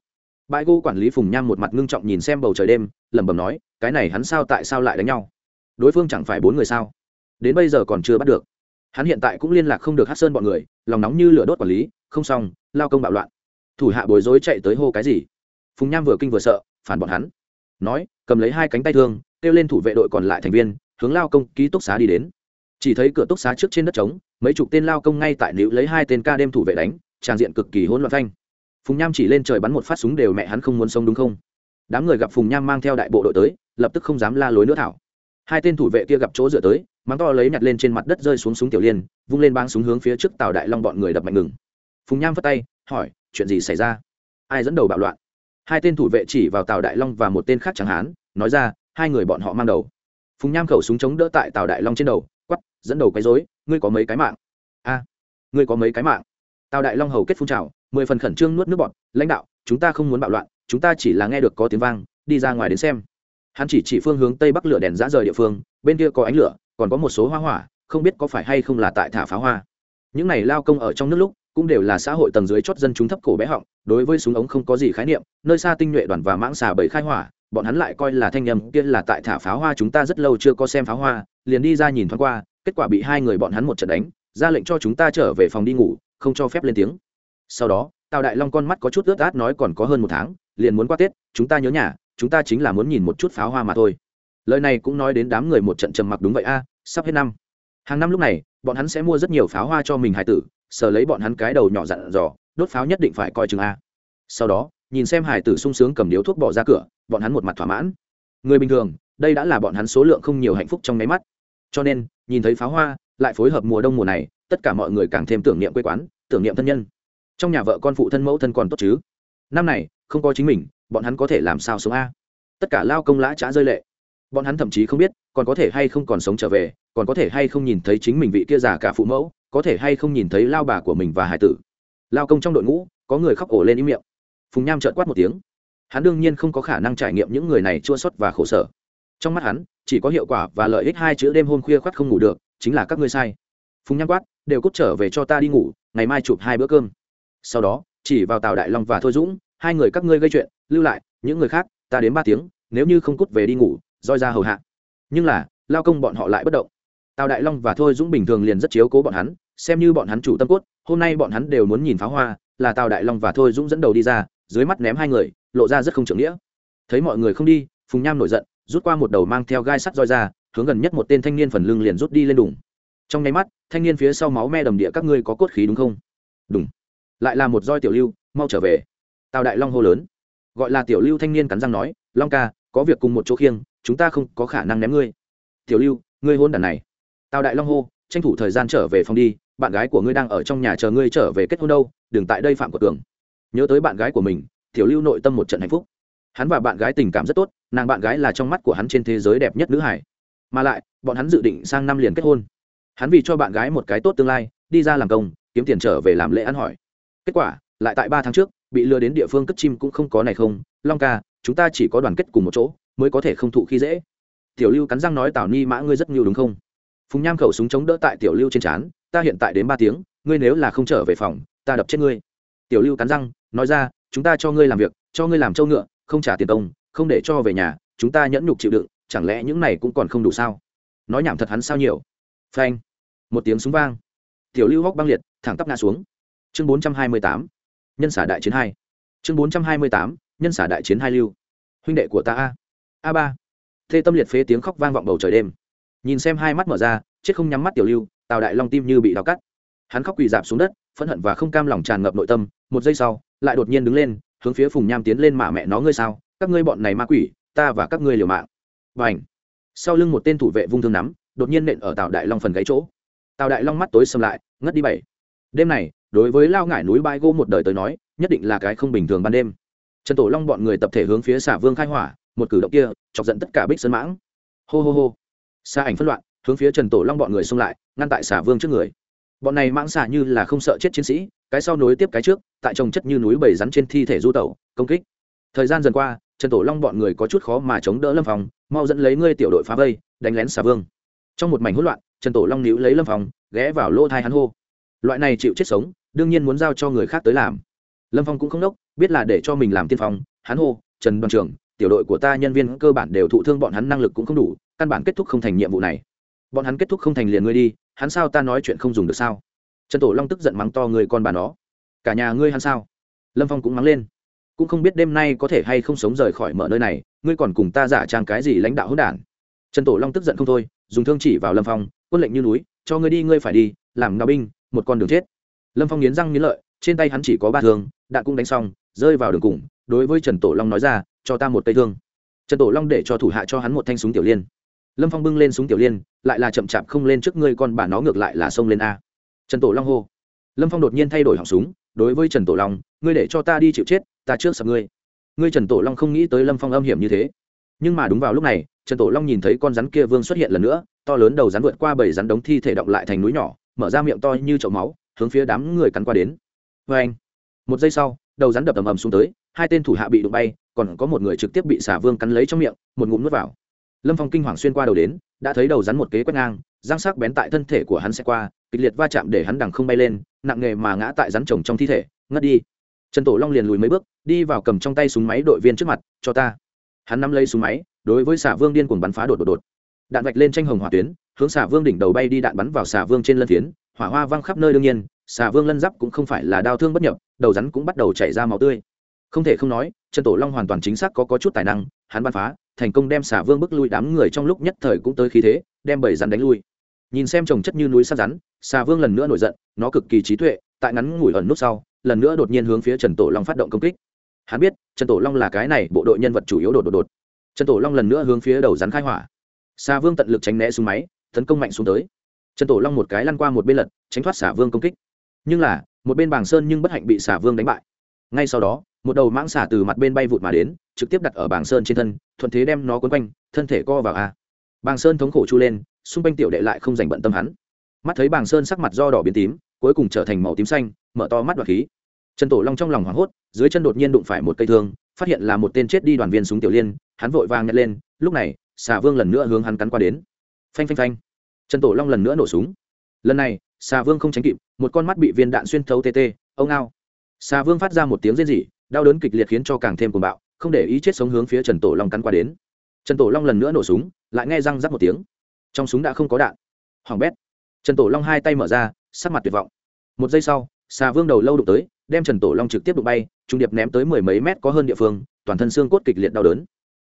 Bãi gỗ quản lý phùng nham một mặt ngưng trọng nhìn xem bầu trời đêm, lẩm bẩm nói, cái này hắn sao tại sao lại đánh nhau? Đối phương chẳng phải bốn người sao? Đến bây giờ còn chưa bắt được. Hắn hiện tại cũng liên lạc không được hát sơn bọn người, lòng nóng như lửa đốt quản lý, không xong, lao công bạo loạn. Thủ hạ bối rối chạy tới hô cái gì? Phùng nham vừa kinh vừa sợ, phản bọn hắn. Nói, cầm lấy hai cánh tay thương, kêu lên thủ vệ đội còn lại thành viên, hướng lao công ký túc xá đi đến chỉ thấy cửa túc xá trước trên đất trống, mấy chục tên lao công ngay tại nữ lấy hai tên ca đêm thủ vệ đánh, tràn diện cực kỳ hỗn loạn thanh. phùng nham chỉ lên trời bắn một phát súng đều mẹ hắn không muốn sống đúng không? Đám người gặp phùng nham mang theo đại bộ đội tới, lập tức không dám la lối nữa thảo. Hai tên thủ vệ kia gặp chỗ dựa tới, mắng to lấy nhặt lên trên mặt đất rơi xuống súng tiểu liên, vung lên bang súng hướng phía trước tàu đại long bọn người đập mạnh ngừng. Phùng nham vất tay, hỏi, chuyện gì xảy ra? Ai dẫn đầu bạo loạn? Hai tên thủ vệ chỉ vào tàu đại long và một tên khác chẳng hán, nói ra, hai người bọn họ mang đầu. Phùng nham khẩu súng chống đỡ tại tàu đại long trên đầu quắp dẫn đầu quấy dối ngươi có mấy cái mạng? A, ngươi có mấy cái mạng? Tào đại long hầu kết phun trào, mười phần khẩn trương nuốt nước bọt, lãnh đạo, chúng ta không muốn bạo loạn, chúng ta chỉ là nghe được có tiếng vang, đi ra ngoài đến xem. Hắn chỉ chỉ phương hướng tây bắc lửa đèn giã rời địa phương, bên kia có ánh lửa, còn có một số hoa hỏa, không biết có phải hay không là tại thả pháo hoa. Những này lao công ở trong nước lúc, cũng đều là xã hội tầng dưới chót dân chúng thấp cổ bé họng, đối với súng ống không có gì khái niệm, nơi xa tinh nhuệ đoàn và mãng xà bầy khai hỏa, bọn hắn lại coi là thanh nhầm kia là tại thả pháo hoa, chúng ta rất lâu chưa có xem pháo hoa liền đi ra nhìn thoáng qua, kết quả bị hai người bọn hắn một trận đánh, ra lệnh cho chúng ta trở về phòng đi ngủ, không cho phép lên tiếng. Sau đó, tào đại long con mắt có chút ướt át nói còn có hơn một tháng, liền muốn qua tết, chúng ta nhớ nhà, chúng ta chính là muốn nhìn một chút pháo hoa mà thôi. Lời này cũng nói đến đám người một trận trầm mặc đúng vậy a, sắp hết năm. Hàng năm lúc này, bọn hắn sẽ mua rất nhiều pháo hoa cho mình hải tử, sờ lấy bọn hắn cái đầu nhỏ dặn dò, đốt pháo nhất định phải coi chừng a. Sau đó, nhìn xem hải tử sung sướng cầm điếu thuốc bỏ ra cửa, bọn hắn một mặt thỏa mãn. Người bình thường, đây đã là bọn hắn số lượng không nhiều hạnh phúc trong nháy mắt cho nên, nhìn thấy pháo hoa, lại phối hợp mùa đông mùa này, tất cả mọi người càng thêm tưởng niệm quê quán, tưởng niệm thân nhân. Trong nhà vợ con phụ thân mẫu thân còn tốt chứ? Năm này, không có chính mình, bọn hắn có thể làm sao sống a? Tất cả lao công lã trá rơi lệ. Bọn hắn thậm chí không biết, còn có thể hay không còn sống trở về, còn có thể hay không nhìn thấy chính mình vị kia già cả phụ mẫu, có thể hay không nhìn thấy lao bà của mình và hải tử. Lao công trong đội ngũ, có người khóc ổ lên ý miệng. Phùng nham trợt quát một tiếng. Hắn đương nhiên không có khả năng trải nghiệm những người này chua xuất và khổ sở trong mắt hắn, chỉ có hiệu quả và lợi ích hai chữ đêm hôm khuya khoắt không ngủ được, chính là các ngươi sai. Phùng nham quát, đều cút trở về cho ta đi ngủ, ngày mai chụp hai bữa cơm. Sau đó, chỉ vào tào đại long và thôi dũng, hai người các ngươi gây chuyện, lưu lại, những người khác, ta đến ba tiếng, nếu như không cút về đi ngủ, roi ra hầu hạ. Nhưng là, lao công bọn họ lại bất động. Tào đại long và thôi dũng bình thường liền rất chiếu cố bọn hắn, xem như bọn hắn chủ tâm cốt, hôm nay bọn hắn đều muốn nhìn pháo hoa, là tào đại long và thôi dũng dẫn đầu đi ra, dưới mắt ném hai người, lộ ra rất không trưởng nghĩa. Thấy mọi người không đi, phùng nham nổi giận rút qua một đầu mang theo gai sắt roi ra, hướng gần nhất một tên thanh niên phần lưng liền rút đi lên đùng. Trong nháy mắt, thanh niên phía sau máu me đầm địa các ngươi có cốt khí đúng không? Đúng lại là một roi tiểu lưu, mau trở về. Tào đại long hô lớn. Gọi là tiểu lưu thanh niên cắn răng nói, long ca, có việc cùng một chỗ khiêng, chúng ta không có khả năng ném ngươi. Tiểu lưu, ngươi hôn đàn này. Tào đại long hô, tranh thủ thời gian trở về phòng đi, bạn gái của ngươi đang ở trong nhà chờ ngươi trở về kết hôn đâu, đừng tại đây phạm của tường nhớ tới bạn gái của mình, tiểu lưu nội tâm một trận hạnh phúc. Hắn và bạn gái tình cảm rất tốt nàng bạn gái là trong mắt của hắn trên thế giới đẹp nhất nữ hải. Mà lại, bọn hắn dự định sang năm liền kết hôn. Hắn vì cho bạn gái một cái tốt tương lai, đi ra làm công, kiếm tiền trở về làm lễ ăn hỏi. Kết quả, lại tại ba tháng trước, bị lừa đến địa phương cất chim cũng không có này không. Long ca, chúng ta chỉ có đoàn kết cùng một chỗ, mới có thể không thụ khi dễ. Tiểu lưu cắn răng nói, tào ni mã, ngươi rất nhiều đúng không? Phùng nham khẩu súng chống đỡ tại tiểu lưu trên trán, ta hiện tại đến ba tiếng, ngươi nếu là không trở về phòng, ta đập chết ngươi. Tiểu lưu cắn răng, nói ra, chúng ta cho ngươi làm việc, cho ngươi làm trâu ngựa, không trả tiền công không để cho về nhà, chúng ta nhẫn nhục chịu đựng, chẳng lẽ những này cũng còn không đủ sao? Nói nhảm thật hắn sao nhiều? Phanh. Một tiếng súng vang. Tiểu lưu hóc băng liệt, thẳng tắp ngã xuống. Chương bốn trăm hai mươi tám. Nhân xả đại chiến hai. Chương bốn trăm hai mươi tám. Nhân xả đại chiến hai lưu. Huynh đệ của ta a. A ba. Thê tâm liệt phế tiếng khóc vang vọng bầu trời đêm. Nhìn xem hai mắt mở ra, chết không nhắm mắt tiểu lưu, tào đại long tim như bị đau cắt. Hắn khóc quỳ dạp xuống đất, phẫn hận và không cam lòng tràn ngập nội tâm. Một giây sau, lại đột nhiên đứng lên, hướng phía phùng nham tiến lên mạ mẹ nó ngươi sao? Các ngươi bọn này ma quỷ, ta và các ngươi liều mạng. Và ảnh sau lưng một tên thủ vệ vung thương nắm, đột nhiên nện ở tào đại long phần gáy chỗ. Tào đại long mắt tối xâm lại, ngất đi bảy. Đêm này, đối với lao ngải núi bãi gỗ một đời tới nói, nhất định là cái không bình thường ban đêm. Trần tổ long bọn người tập thể hướng phía xả vương khai hỏa, một cử động kia, chọc giận tất cả bích sơn mãng. Hô hô hô! Xa ảnh phân loạn, hướng phía trần tổ long bọn người xông lại, ngăn tại xả vương trước người. Bọn này mãng xả như là không sợ chết chiến sĩ, cái sau nối tiếp cái trước, tại trồng chất như núi bầy rắn trên thi thể du tẩu, công kích. Thời gian dần qua trần tổ long bọn người có chút khó mà chống đỡ lâm Phong, mau dẫn lấy ngươi tiểu đội phá vây đánh lén xà vương. Trong một mảnh hỗn loạn trần tổ long níu lấy lâm Phong, ghé vào lỗ thai hắn hô. Loại này chịu chết sống đương nhiên muốn giao cho người khác tới làm. Lâm phong cũng không đốc biết là để cho mình làm tiên phong hắn hô trần đoàn trưởng tiểu đội của ta nhân viên cơ bản đều thụ thương bọn hắn năng lực cũng không đủ căn bản kết thúc không thành nhiệm vụ này. Bọn hắn kết thúc không thành liền ngươi đi hắn sao ta nói chuyện không dùng được sao? Trần tổ long tức giận mắng to người con bà nó. Cả nhà ngươi hắn sao? Lâm phong cũng mắng lên cũng không biết đêm nay có thể hay không sống rời khỏi mở nơi này, ngươi còn cùng ta giả trang cái gì lãnh đạo hỗn đản? Trần tổ long tức giận không thôi, dùng thương chỉ vào lâm phong, quân lệnh như núi, cho ngươi đi, ngươi phải đi, làm ngao binh, một con đường chết. Lâm phong nghiến răng nghiến lợi, trên tay hắn chỉ có ba thương, đạn cũng đánh xong, rơi vào đường cùng, đối với trần tổ long nói ra, cho ta một cây thương. Trần tổ long để cho thủ hạ cho hắn một thanh súng tiểu liên. Lâm phong bưng lên súng tiểu liên, lại là chậm chạp không lên trước ngươi con bà nó ngược lại là xông lên a. Trần tổ long hô. Lâm phong đột nhiên thay đổi họng súng, đối với trần tổ long, ngươi để cho ta đi chịu chết ta trước sập ngươi. Ngươi trần tổ long không nghĩ tới lâm phong âm hiểm như thế. Nhưng mà đúng vào lúc này, trần tổ long nhìn thấy con rắn kia vương xuất hiện lần nữa, to lớn đầu rắn vượt qua bảy rắn đống thi thể động lại thành núi nhỏ, mở ra miệng to như chậu máu, hướng phía đám người cắn qua đến. Vê anh một giây sau, đầu rắn đập ầm ầm xuống tới, hai tên thủ hạ bị đụng bay, còn có một người trực tiếp bị xả vương cắn lấy trong miệng, một ngụm nuốt vào. Lâm phong kinh hoàng xuyên qua đầu đến, đã thấy đầu rắn một kế quét ngang giang sắc bén tại thân thể của hắn sẽ qua, kịch liệt va chạm để hắn đằng không bay lên, nặng nghề mà ngã tại rắn trồng trong thi thể, ngất đi trần tổ long liền lùi mấy bước đi vào cầm trong tay súng máy đội viên trước mặt cho ta. Hắn nắm lấy súng máy đối với xả vương điên cuồng bắn phá đột đột đột. Đạn vạch lên tranh hồng hỏa tuyến hướng xả vương đỉnh đầu bay đi đạn bắn vào xả vương trên lân phiến hỏa hoa văng khắp nơi đương nhiên xả vương lân giáp cũng không phải là đau thương bất nhập đầu rắn cũng bắt đầu chảy ra máu tươi. Không thể không nói trần tổ long hoàn toàn chính xác có, có chút tài năng hắn bắn phá thành công đem xả vương bức lui đám người trong lúc nhất thời cũng tới khí thế đem bảy rắn đánh lui. Nhìn xem trồng chất như núi sát rắn xà vương lần nữa nổi giận nó cực kỳ trí tuệ tại ngắn ngủi ẩn nút sau lần nữa đột nhiên hướng phía trần tổ long phát động công kích. Hắn biết, trần tổ long là cái này bộ đội nhân vật chủ yếu đột đột đột. Trần tổ long lần nữa hướng phía đầu rắn khai hỏa. Xà vương tận lực tránh né xuống máy, tấn công mạnh xuống tới. Trần tổ long một cái lăn qua một bên lật, tránh thoát xà vương công kích. Nhưng là, một bên bảng sơn nhưng bất hạnh bị xà vương đánh bại. Ngay sau đó, một đầu mãng xà từ mặt bên bay vụt mà đến, trực tiếp đặt ở bảng sơn trên thân, thuận thế đem nó quấn quanh, thân thể co vào a. Bảng sơn thống khổ chu lên, xung quanh tiểu đệ lại không dành bận tâm hắn. Mắt thấy bảng sơn sắc mặt do đỏ biến tím, cuối cùng trở thành màu tím xanh mở to mắt đoạt khí. Trần tổ long trong lòng hoảng hốt, dưới chân đột nhiên đụng phải một cây thương, phát hiện là một tên chết đi đoàn viên súng tiểu liên, hắn vội vàng nhặt lên, lúc này, xà vương lần nữa hướng hắn cắn qua đến. Phanh phanh phanh. Trần tổ long lần nữa nổ súng. Lần này, xà vương không tránh kịp, một con mắt bị viên đạn xuyên thấu tê tê, ông ao. Xà vương phát ra một tiếng rên rỉ, đau đớn kịch liệt khiến cho càng thêm cuồng bạo, không để ý chết sống hướng phía trần tổ long cắn qua đến. Trần tổ long lần nữa nổ súng, lại nghe răng rắc một tiếng. Trong súng đã không có đạn. Hoàng bét. Trần tổ long hai tay mở ra, sắc mặt tuyệt vọng. Một giây sau xà vương đầu lâu đụng tới, đem trần tổ long trực tiếp đụng bay, trung điệp ném tới mười mấy mét có hơn địa phương, toàn thân xương cốt kịch liệt đau đớn.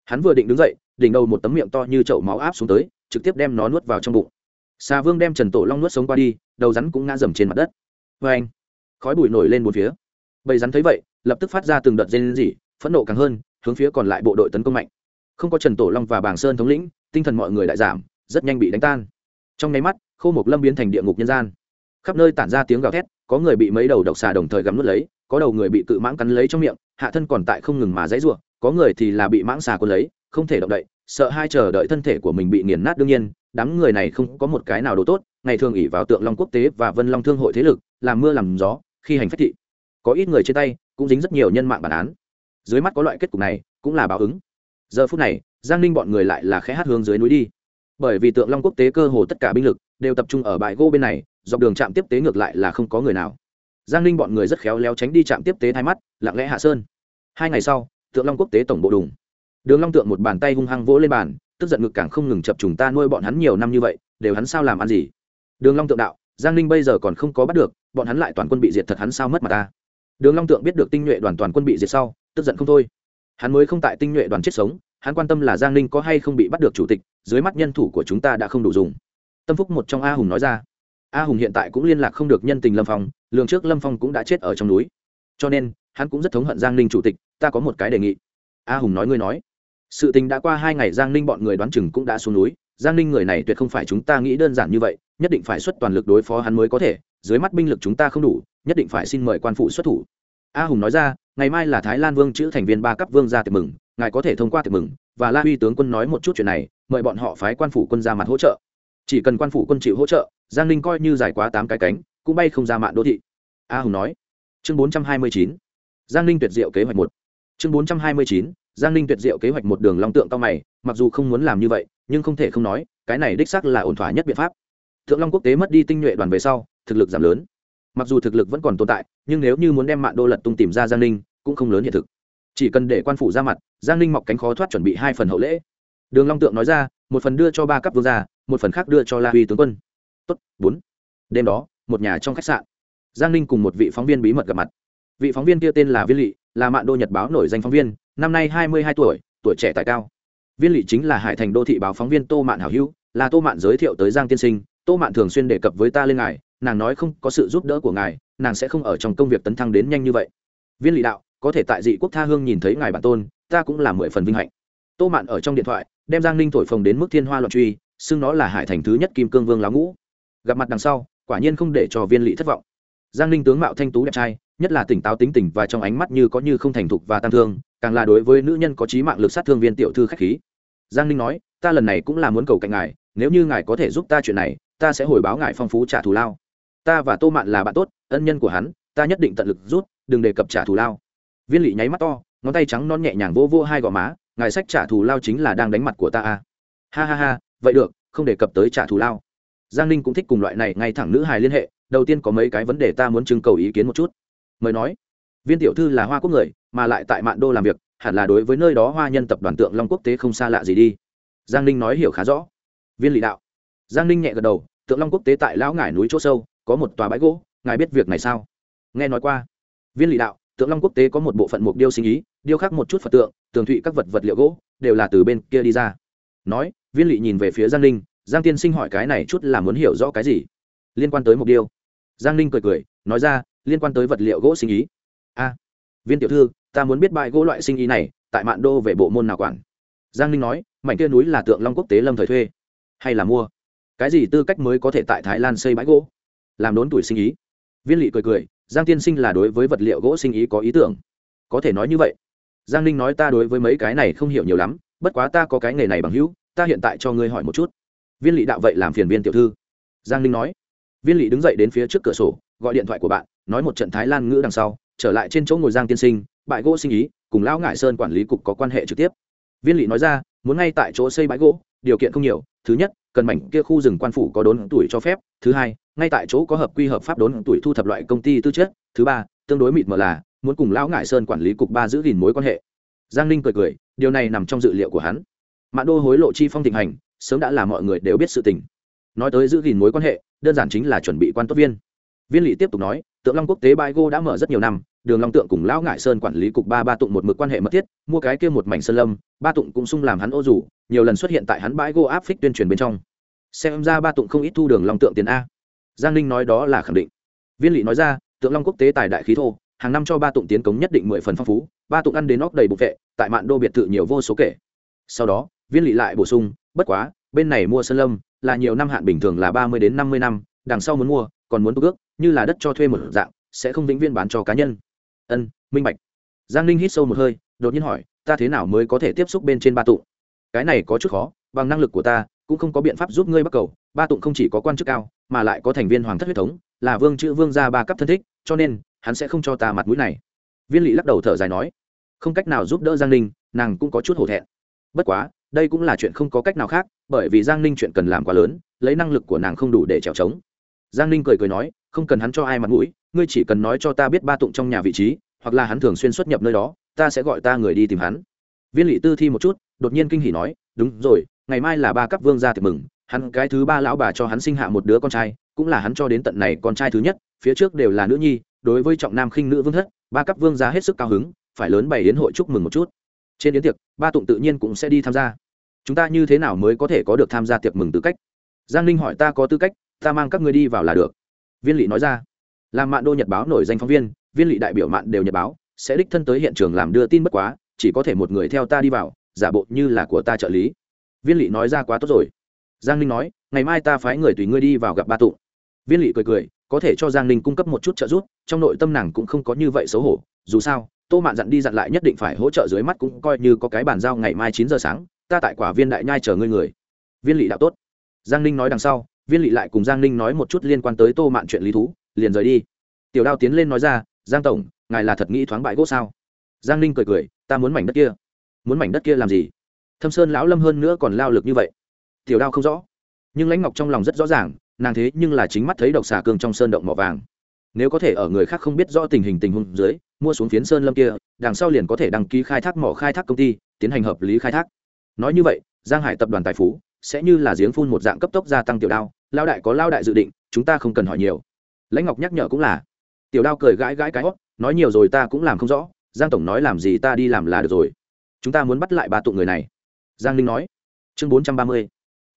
Hắn vừa định đứng dậy, đỉnh đầu một tấm miệng to như chậu máu áp xuống tới, trực tiếp đem nó nuốt vào trong bụng. Xà vương đem trần tổ long nuốt sống qua đi, đầu rắn cũng ngã dầm trên mặt đất. Vê anh, khói bụi nổi lên một phía. Bầy rắn thấy vậy, lập tức phát ra từng đợt rên rỉ, phẫn nộ càng hơn, hướng phía còn lại bộ đội tấn công mạnh. Không có trần tổ long và bảng sơn thống lĩnh, tinh thần mọi người đại giảm, rất nhanh bị đánh tan. Trong nháy mắt, khô mộc lâm biến thành địa ngục nhân gian. Khắp nơi tản ra tiếng gào thét có người bị mấy đầu độc xà đồng thời gắm nuốt lấy, có đầu người bị cự mãng cắn lấy trong miệng, hạ thân còn tại không ngừng mà dãy rủa, có người thì là bị mãng xà cuốn lấy, không thể động đậy, sợ hai chờ đợi thân thể của mình bị nghiền nát đương nhiên, đám người này không có một cái nào đồ tốt, ngày thường ỉ vào tượng long quốc tế và vân long thương hội thế lực, làm mưa làm gió, khi hành phách thị. Có ít người trên tay, cũng dính rất nhiều nhân mạng bản án. Dưới mắt có loại kết cục này, cũng là báo ứng. Giờ phút này, giang ninh bọn người lại là khẽ hát hướng dưới núi đi. Bởi vì tượng long quốc tế cơ hồ tất cả binh lực đều tập trung ở bãi gỗ bên này dọc đường trạm tiếp tế ngược lại là không có người nào. Giang ninh bọn người rất khéo léo tránh đi trạm tiếp tế thay mắt, lặng lẽ hạ sơn. Hai ngày sau tượng long quốc tế tổng bộ đùng. Đường long tượng một bàn tay hung hăng vỗ lên bàn, tức giận ngực càng không ngừng chập trùng ta nuôi bọn hắn nhiều năm như vậy, đều hắn sao làm ăn gì? Đường long tượng đạo, giang ninh bây giờ còn không có bắt được, bọn hắn lại toàn quân bị diệt thật hắn sao mất mà ta. Đường long tượng biết được tinh nhuệ đoàn toàn quân bị diệt sau, tức giận không thôi. Hắn mới không tại tinh nhuệ đoàn chết sống, hắn quan tâm là giang ninh có hay không bị bắt được chủ tịch, dưới mắt nhân thủ của chúng ta đã không đủ dùng. Tâm phúc một trong a hùng nói ra a hùng hiện tại cũng liên lạc không được nhân tình lâm phong, lường trước lâm phong cũng đã chết ở trong núi. Cho nên, hắn cũng rất thống hận giang ninh chủ tịch, ta có một cái đề nghị. A hùng nói ngươi nói. Sự tình đã qua hai ngày giang ninh bọn người đoán chừng cũng đã xuống núi, giang ninh người này tuyệt không phải chúng ta nghĩ đơn giản như vậy, nhất định phải xuất toàn lực đối phó hắn mới có thể, dưới mắt binh lực chúng ta không đủ, nhất định phải xin mời quan phụ xuất thủ. A hùng nói ra, ngày mai là thái lan vương chữ thành viên ba cấp vương ra tiệc mừng, ngài có thể thông qua tiệc mừng, và la huy tướng quân nói một chút chuyện này, mời bọn họ phái quan phủ quân ra mặt hỗ trợ chỉ cần quan phủ quân chịu hỗ trợ, giang ninh coi như dài quá tám cái cánh, cũng bay không ra mạng đô thị. A hùng nói. Chương bốn trăm hai mươi chín. Giang ninh tuyệt diệu kế hoạch một. Chương bốn trăm hai mươi chín. Giang ninh tuyệt diệu kế hoạch một đường long tượng cao mày, mặc dù không muốn làm như vậy, nhưng không thể không nói, cái này đích sắc là ổn thỏa nhất biện pháp. Thượng long quốc tế mất đi tinh nhuệ đoàn về sau, thực lực giảm lớn. Mặc dù thực lực vẫn còn tồn tại, nhưng nếu như muốn đem mạng đô lật tung tìm ra giang ninh, cũng không lớn hiện thực. Chỉ cần để quan phủ ra mặt, giang ninh mọc cánh khó thoát chuẩn bị hai phần hậu lễ. Đường long tượng nói ra, một phần đưa cho ba cấp vương gia một phần khác đưa cho la huy tướng quân. Tốt, bốn. Đêm đó, một nhà trong khách sạn. Giang ninh cùng một vị phóng viên bí mật gặp mặt. Vị phóng viên kia tên là viên lỵ là mạng đô nhật báo nổi danh phóng viên, năm nay hai mươi hai tuổi tuổi trẻ tài cao. Viên lỵ chính là hải thành đô thị báo phóng viên tô mạn hảo hữu, là tô mạn giới thiệu tới giang tiên sinh. Tô mạn thường xuyên đề cập với ta lên ngài, nàng nói không có sự giúp đỡ của ngài, nàng sẽ không ở trong công việc tấn thăng đến nhanh như vậy. Viên lỵ đạo, có thể tại dị quốc tha hương nhìn thấy ngài bản tôn, ta cũng là mười phần vinh hạnh. Tô mạn ở trong điện thoại, đem giang ninh thổi phồng đến mức thiên hoa loạn truy xưng nó là hải thành thứ nhất kim cương vương láo ngũ. Gặp mặt đằng sau, quả nhiên không để cho viên lỵ thất vọng. Giang ninh tướng mạo thanh tú đẹp trai, nhất là tỉnh táo tính tình và trong ánh mắt như có như không thành thục và tăng thương, càng là đối với nữ nhân có trí mạng lực sát thương viên tiểu thư khách khí. Giang ninh nói, ta lần này cũng là muốn cầu cạnh ngài, nếu như ngài có thể giúp ta chuyện này, ta sẽ hồi báo ngài phong phú trả thù lao. Ta và tô mạn là bạn tốt, ân nhân của hắn, ta nhất định tận lực rút, đừng đề cập trả thù lao. Viên lỵ nháy mắt to, ngón tay trắng non nhẹ nhàng vô vô hai gò má, ngài sách trả thù lao chính là đang đánh mặt của ta à. ha ha ha vậy được, không đề cập tới trả thù lao. Giang ninh cũng thích cùng loại này ngay thẳng nữ hài liên hệ, đầu tiên có mấy cái vấn đề ta muốn trưng cầu ý kiến một chút. Mời nói. Viên tiểu thư là hoa quốc người, mà lại tại mạn đô làm việc, hẳn là đối với nơi đó hoa nhân tập đoàn tượng long quốc tế không xa lạ gì đi. Giang ninh nói hiểu khá rõ. Viên lị đạo. Giang ninh nhẹ gật đầu, tượng long quốc tế tại lão ngải núi chỗ sâu, có một tòa bãi gỗ, ngài biết việc này sao? Nghe nói qua. Viên lị đạo, tượng long quốc tế có một bộ phận mục điêu sinh ý, điêu khắc một chút phật tượng, tường thụy các vật vật liệu gỗ, đều là từ bên kia đi ra. Nói viên lỵ nhìn về phía giang ninh giang tiên sinh hỏi cái này chút là muốn hiểu rõ cái gì liên quan tới mục tiêu giang ninh cười cười nói ra liên quan tới vật liệu gỗ sinh ý a viên tiểu thư ta muốn biết bãi gỗ loại sinh ý này tại mạn đô về bộ môn nào quản giang ninh nói mảnh kia núi là tượng long quốc tế lâm thời thuê hay là mua cái gì tư cách mới có thể tại thái lan xây bãi gỗ làm đốn tuổi sinh ý viên lỵ cười cười giang tiên sinh là đối với vật liệu gỗ sinh ý có ý tưởng có thể nói như vậy giang ninh nói ta đối với mấy cái này không hiểu nhiều lắm bất quá ta có cái nghề này bằng hữu ta hiện tại cho ngươi hỏi một chút. Viên lị đạo vậy làm phiền viên tiểu thư. Giang ninh nói. Viên lị đứng dậy đến phía trước cửa sổ, gọi điện thoại của bạn, nói một trận thái lan ngữ đằng sau, trở lại trên chỗ ngồi giang tiên sinh, bãi gỗ sinh ý, cùng lão ngải sơn quản lý cục có quan hệ trực tiếp. Viên lị nói ra, muốn ngay tại chỗ xây bãi gỗ, điều kiện không nhiều, thứ nhất, cần mảnh kia khu rừng quan phủ có đốn tuổi cho phép, thứ hai, ngay tại chỗ có hợp quy hợp pháp đốn tuổi thu thập loại công ty tư chất, thứ ba, tương đối mịt mờ là, muốn cùng lão ngải sơn quản lý cục ba giữ gìn mối quan hệ. Giang ninh cười cười, điều này nằm trong dự liệu của hắn mạn đô hối lộ chi phong thịnh hành, sớm đã là mọi người đều biết sự tình. Nói tới giữ gìn mối quan hệ, đơn giản chính là chuẩn bị quan tốt viên. Viên lỵ tiếp tục nói, tượng long quốc tế bãi gô đã mở rất nhiều năm, đường long tượng cùng lão ngải sơn quản lý cục ba ba tụng một mực quan hệ mật thiết, mua cái kia một mảnh sơn lâm, ba tụng cũng sung làm hắn ô rủ, nhiều lần xuất hiện tại hắn bãi gô áp phích tuyên truyền bên trong. Xem ra ba tụng không ít thu đường long tượng tiền a. Giang ninh nói đó là khẳng định. Viên lỵ nói ra, tượng long quốc tế tài đại khí thô, hàng năm cho ba tụng tiến cống nhất định mười phần phong phú, ba tụng ăn đến óc đầy bục vệ, tại mạn đô biệt thự nhiều vô số kể. Sau đó viên lỵ lại bổ sung, bất quá, bên này mua sân lâm là nhiều năm hạn bình thường là ba mươi đến năm mươi năm, đằng sau muốn mua, còn muốn tu ước, như là đất cho thuê một dạng, sẽ không vĩnh viên bán cho cá nhân. Ân, minh bạch. Giang ninh hít sâu một hơi, đột nhiên hỏi, ta thế nào mới có thể tiếp xúc bên trên ba tụng? Cái này có chút khó, bằng năng lực của ta, cũng không có biện pháp giúp ngươi bắt cầu, ba tụng không chỉ có quan chức cao, mà lại có thành viên hoàng thất huyết thống, là vương chữ vương gia ba cấp thân thích, cho nên, hắn sẽ không cho ta mặt mũi này. Viên lỵ lắc đầu thở dài nói. Không cách nào giúp đỡ giang ninh, nàng cũng có chút hổ thẹn. Bất quá đây cũng là chuyện không có cách nào khác, bởi vì giang ninh chuyện cần làm quá lớn, lấy năng lực của nàng không đủ để trèo trống. Giang ninh cười cười nói, không cần hắn cho ai mặt mũi, ngươi chỉ cần nói cho ta biết ba tụng trong nhà vị trí, hoặc là hắn thường xuyên xuất nhập nơi đó, ta sẽ gọi ta người đi tìm hắn. Viên lỵ tư thi một chút, đột nhiên kinh hỉ nói, đúng rồi, ngày mai là ba cấp vương gia tiệc mừng, hắn cái thứ ba lão bà cho hắn sinh hạ một đứa con trai, cũng là hắn cho đến tận này con trai thứ nhất, phía trước đều là nữ nhi, đối với trọng nam khinh nữ vương thất, ba cấp vương gia hết sức cao hứng, phải lớn bày đến hội chúc mừng một chút trên đến tiệc, ba tụng tự nhiên cũng sẽ đi tham gia. Chúng ta như thế nào mới có thể có được tham gia tiệc mừng tư cách? Giang ninh hỏi, ta có tư cách, ta mang các ngươi đi vào là được. Viên lỵ nói ra, làm mạn đô nhật báo nổi danh phóng viên viên lỵ đại biểu mạn đều nhật báo, sẽ đích thân tới hiện trường làm đưa tin bất quá, chỉ có thể một người theo ta đi vào, giả bộ như là của ta trợ lý. Viên lỵ nói ra, quá tốt rồi. Giang ninh nói, ngày mai ta phái người tùy ngươi đi vào gặp ba tụng. Viên lỵ cười cười, có thể cho giang ninh cung cấp một chút trợ giúp, trong nội tâm nàng cũng không có như vậy xấu hổ, dù sao tô mạn dặn đi dặn lại nhất định phải hỗ trợ dưới mắt cũng coi như có cái bàn giao ngày mai chín giờ sáng, ta tại quả viên đại nhai chờ ngươi người. Viên lỵ đạo tốt. Giang ninh nói đằng sau, viên lỵ lại cùng giang ninh nói một chút liên quan tới tô mạn chuyện lý thú, liền rời đi. Tiểu đao tiến lên nói ra, giang tổng, ngài là thật nghĩ thoáng bãi gỗ sao? Giang ninh cười cười, ta muốn mảnh đất kia. Muốn mảnh đất kia làm gì? Thâm sơn lão lâm hơn nữa còn lao lực như vậy. Tiểu đao không rõ. Nhưng lãnh ngọc trong lòng rất rõ ràng, nàng thế nhưng là chính mắt thấy độc xà cương trong sơn động mỏ vàng. Nếu có thể ở người khác không biết rõ tình hình tình huống dưới mua xuống phiến sơn lâm kia, đằng sau liền có thể đăng ký khai thác mỏ khai thác công ty, tiến hành hợp lý khai thác. Nói như vậy, giang hải tập đoàn tài phú sẽ như là giếng phun một dạng cấp tốc gia tăng tiểu đao lao đại có lao đại dự định, chúng ta không cần hỏi nhiều. Lãnh ngọc nhắc nhở cũng là. Tiểu đao cười gãi gãi cái hót nói nhiều rồi ta cũng làm không rõ, giang tổng nói làm gì ta đi làm là được rồi. Chúng ta muốn bắt lại ba tụ người này. Giang ninh nói. Chương bốn trăm ba mươi.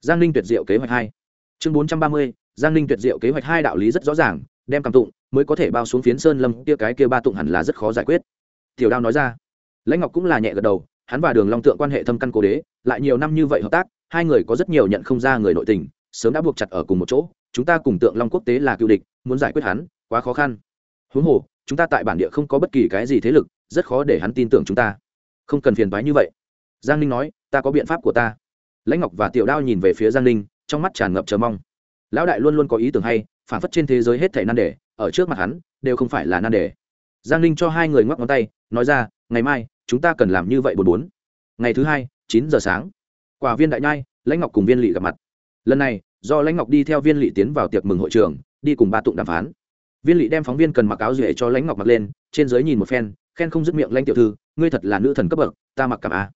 Giang ninh tuyệt diệu kế hoạch hai. Chương bốn trăm ba mươi, giang ninh tuyệt diệu kế hoạch hai đạo lý rất rõ ràng, đem cầm tụng mới có thể bao xuống phiến sơn lâm kia cái kia ba tụng hẳn là rất khó giải quyết. Tiểu đao nói ra. Lãnh ngọc cũng là nhẹ gật đầu, hắn và đường long tượng quan hệ thâm căn cố đế, lại nhiều năm như vậy hợp tác, hai người có rất nhiều nhận không ra người nội tình, sớm đã buộc chặt ở cùng một chỗ, chúng ta cùng tượng long quốc tế là cựu địch, muốn giải quyết hắn, quá khó khăn. Huống hồ, chúng ta tại bản địa không có bất kỳ cái gì thế lực, rất khó để hắn tin tưởng chúng ta. Không cần phiền toái như vậy. Giang ninh nói, ta có biện pháp của ta. Lãnh ngọc và tiểu đao nhìn về phía giang ninh, trong mắt tràn ngập chờ mong. Lão đại luôn luôn có ý tưởng hay, phản phất trên thế giới hết thảy nan đề ở trước mặt hắn, đều không phải là nan đề. Giang ninh cho hai người ngoắc ngón tay, nói ra, ngày mai, chúng ta cần làm như vậy bốn bốn. Ngày thứ hai, chín giờ sáng, quả viên đại nhai, lãnh ngọc cùng viên lỵ gặp mặt. Lần này, do lãnh ngọc đi theo viên lỵ tiến vào tiệc mừng hội trường, đi cùng ba tụng đàm phán. Viên lỵ đem phóng viên cần mặc áo duệ cho lãnh ngọc mặc lên, trên giới nhìn một phen, khen không dứt miệng lãnh tiểu thư, ngươi thật là nữ thần cấp bậc, ta mặc cảm a.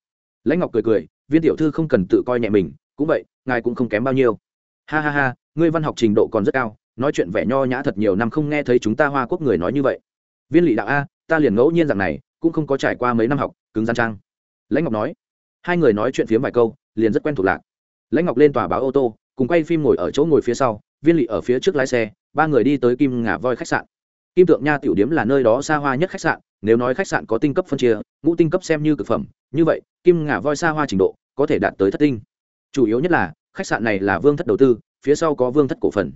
Lãnh ngọc cười cười, viên tiểu thư không cần tự coi nhẹ mình, cũng vậy, ngài cũng không kém bao nhiêu. Ha ha ha, ngươi văn học trình độ còn rất cao nói chuyện vẻ nho nhã thật nhiều năm không nghe thấy chúng ta hoa quốc người nói như vậy. Viên lỵ đạo a, ta liền ngẫu nhiên rằng này, cũng không có trải qua mấy năm học, cứng gian trang lãnh ngọc nói. Hai người nói chuyện phiếm vài câu, liền rất quen thuộc lạc. Lãnh ngọc lên tòa báo ô tô, cùng quay phim ngồi ở chỗ ngồi phía sau, viên lỵ ở phía trước lái xe, ba người đi tới kim ngà voi khách sạn. Kim tượng nha tiểu điếm là nơi đó xa hoa nhất khách sạn, nếu nói khách sạn có tinh cấp phân chia, ngũ tinh cấp xem như cực phẩm, như vậy, kim ngà voi xa hoa trình độ có thể đạt tới thất tinh. Chủ yếu nhất là, khách sạn này là vương thất đầu tư, phía sau có vương thất cổ phần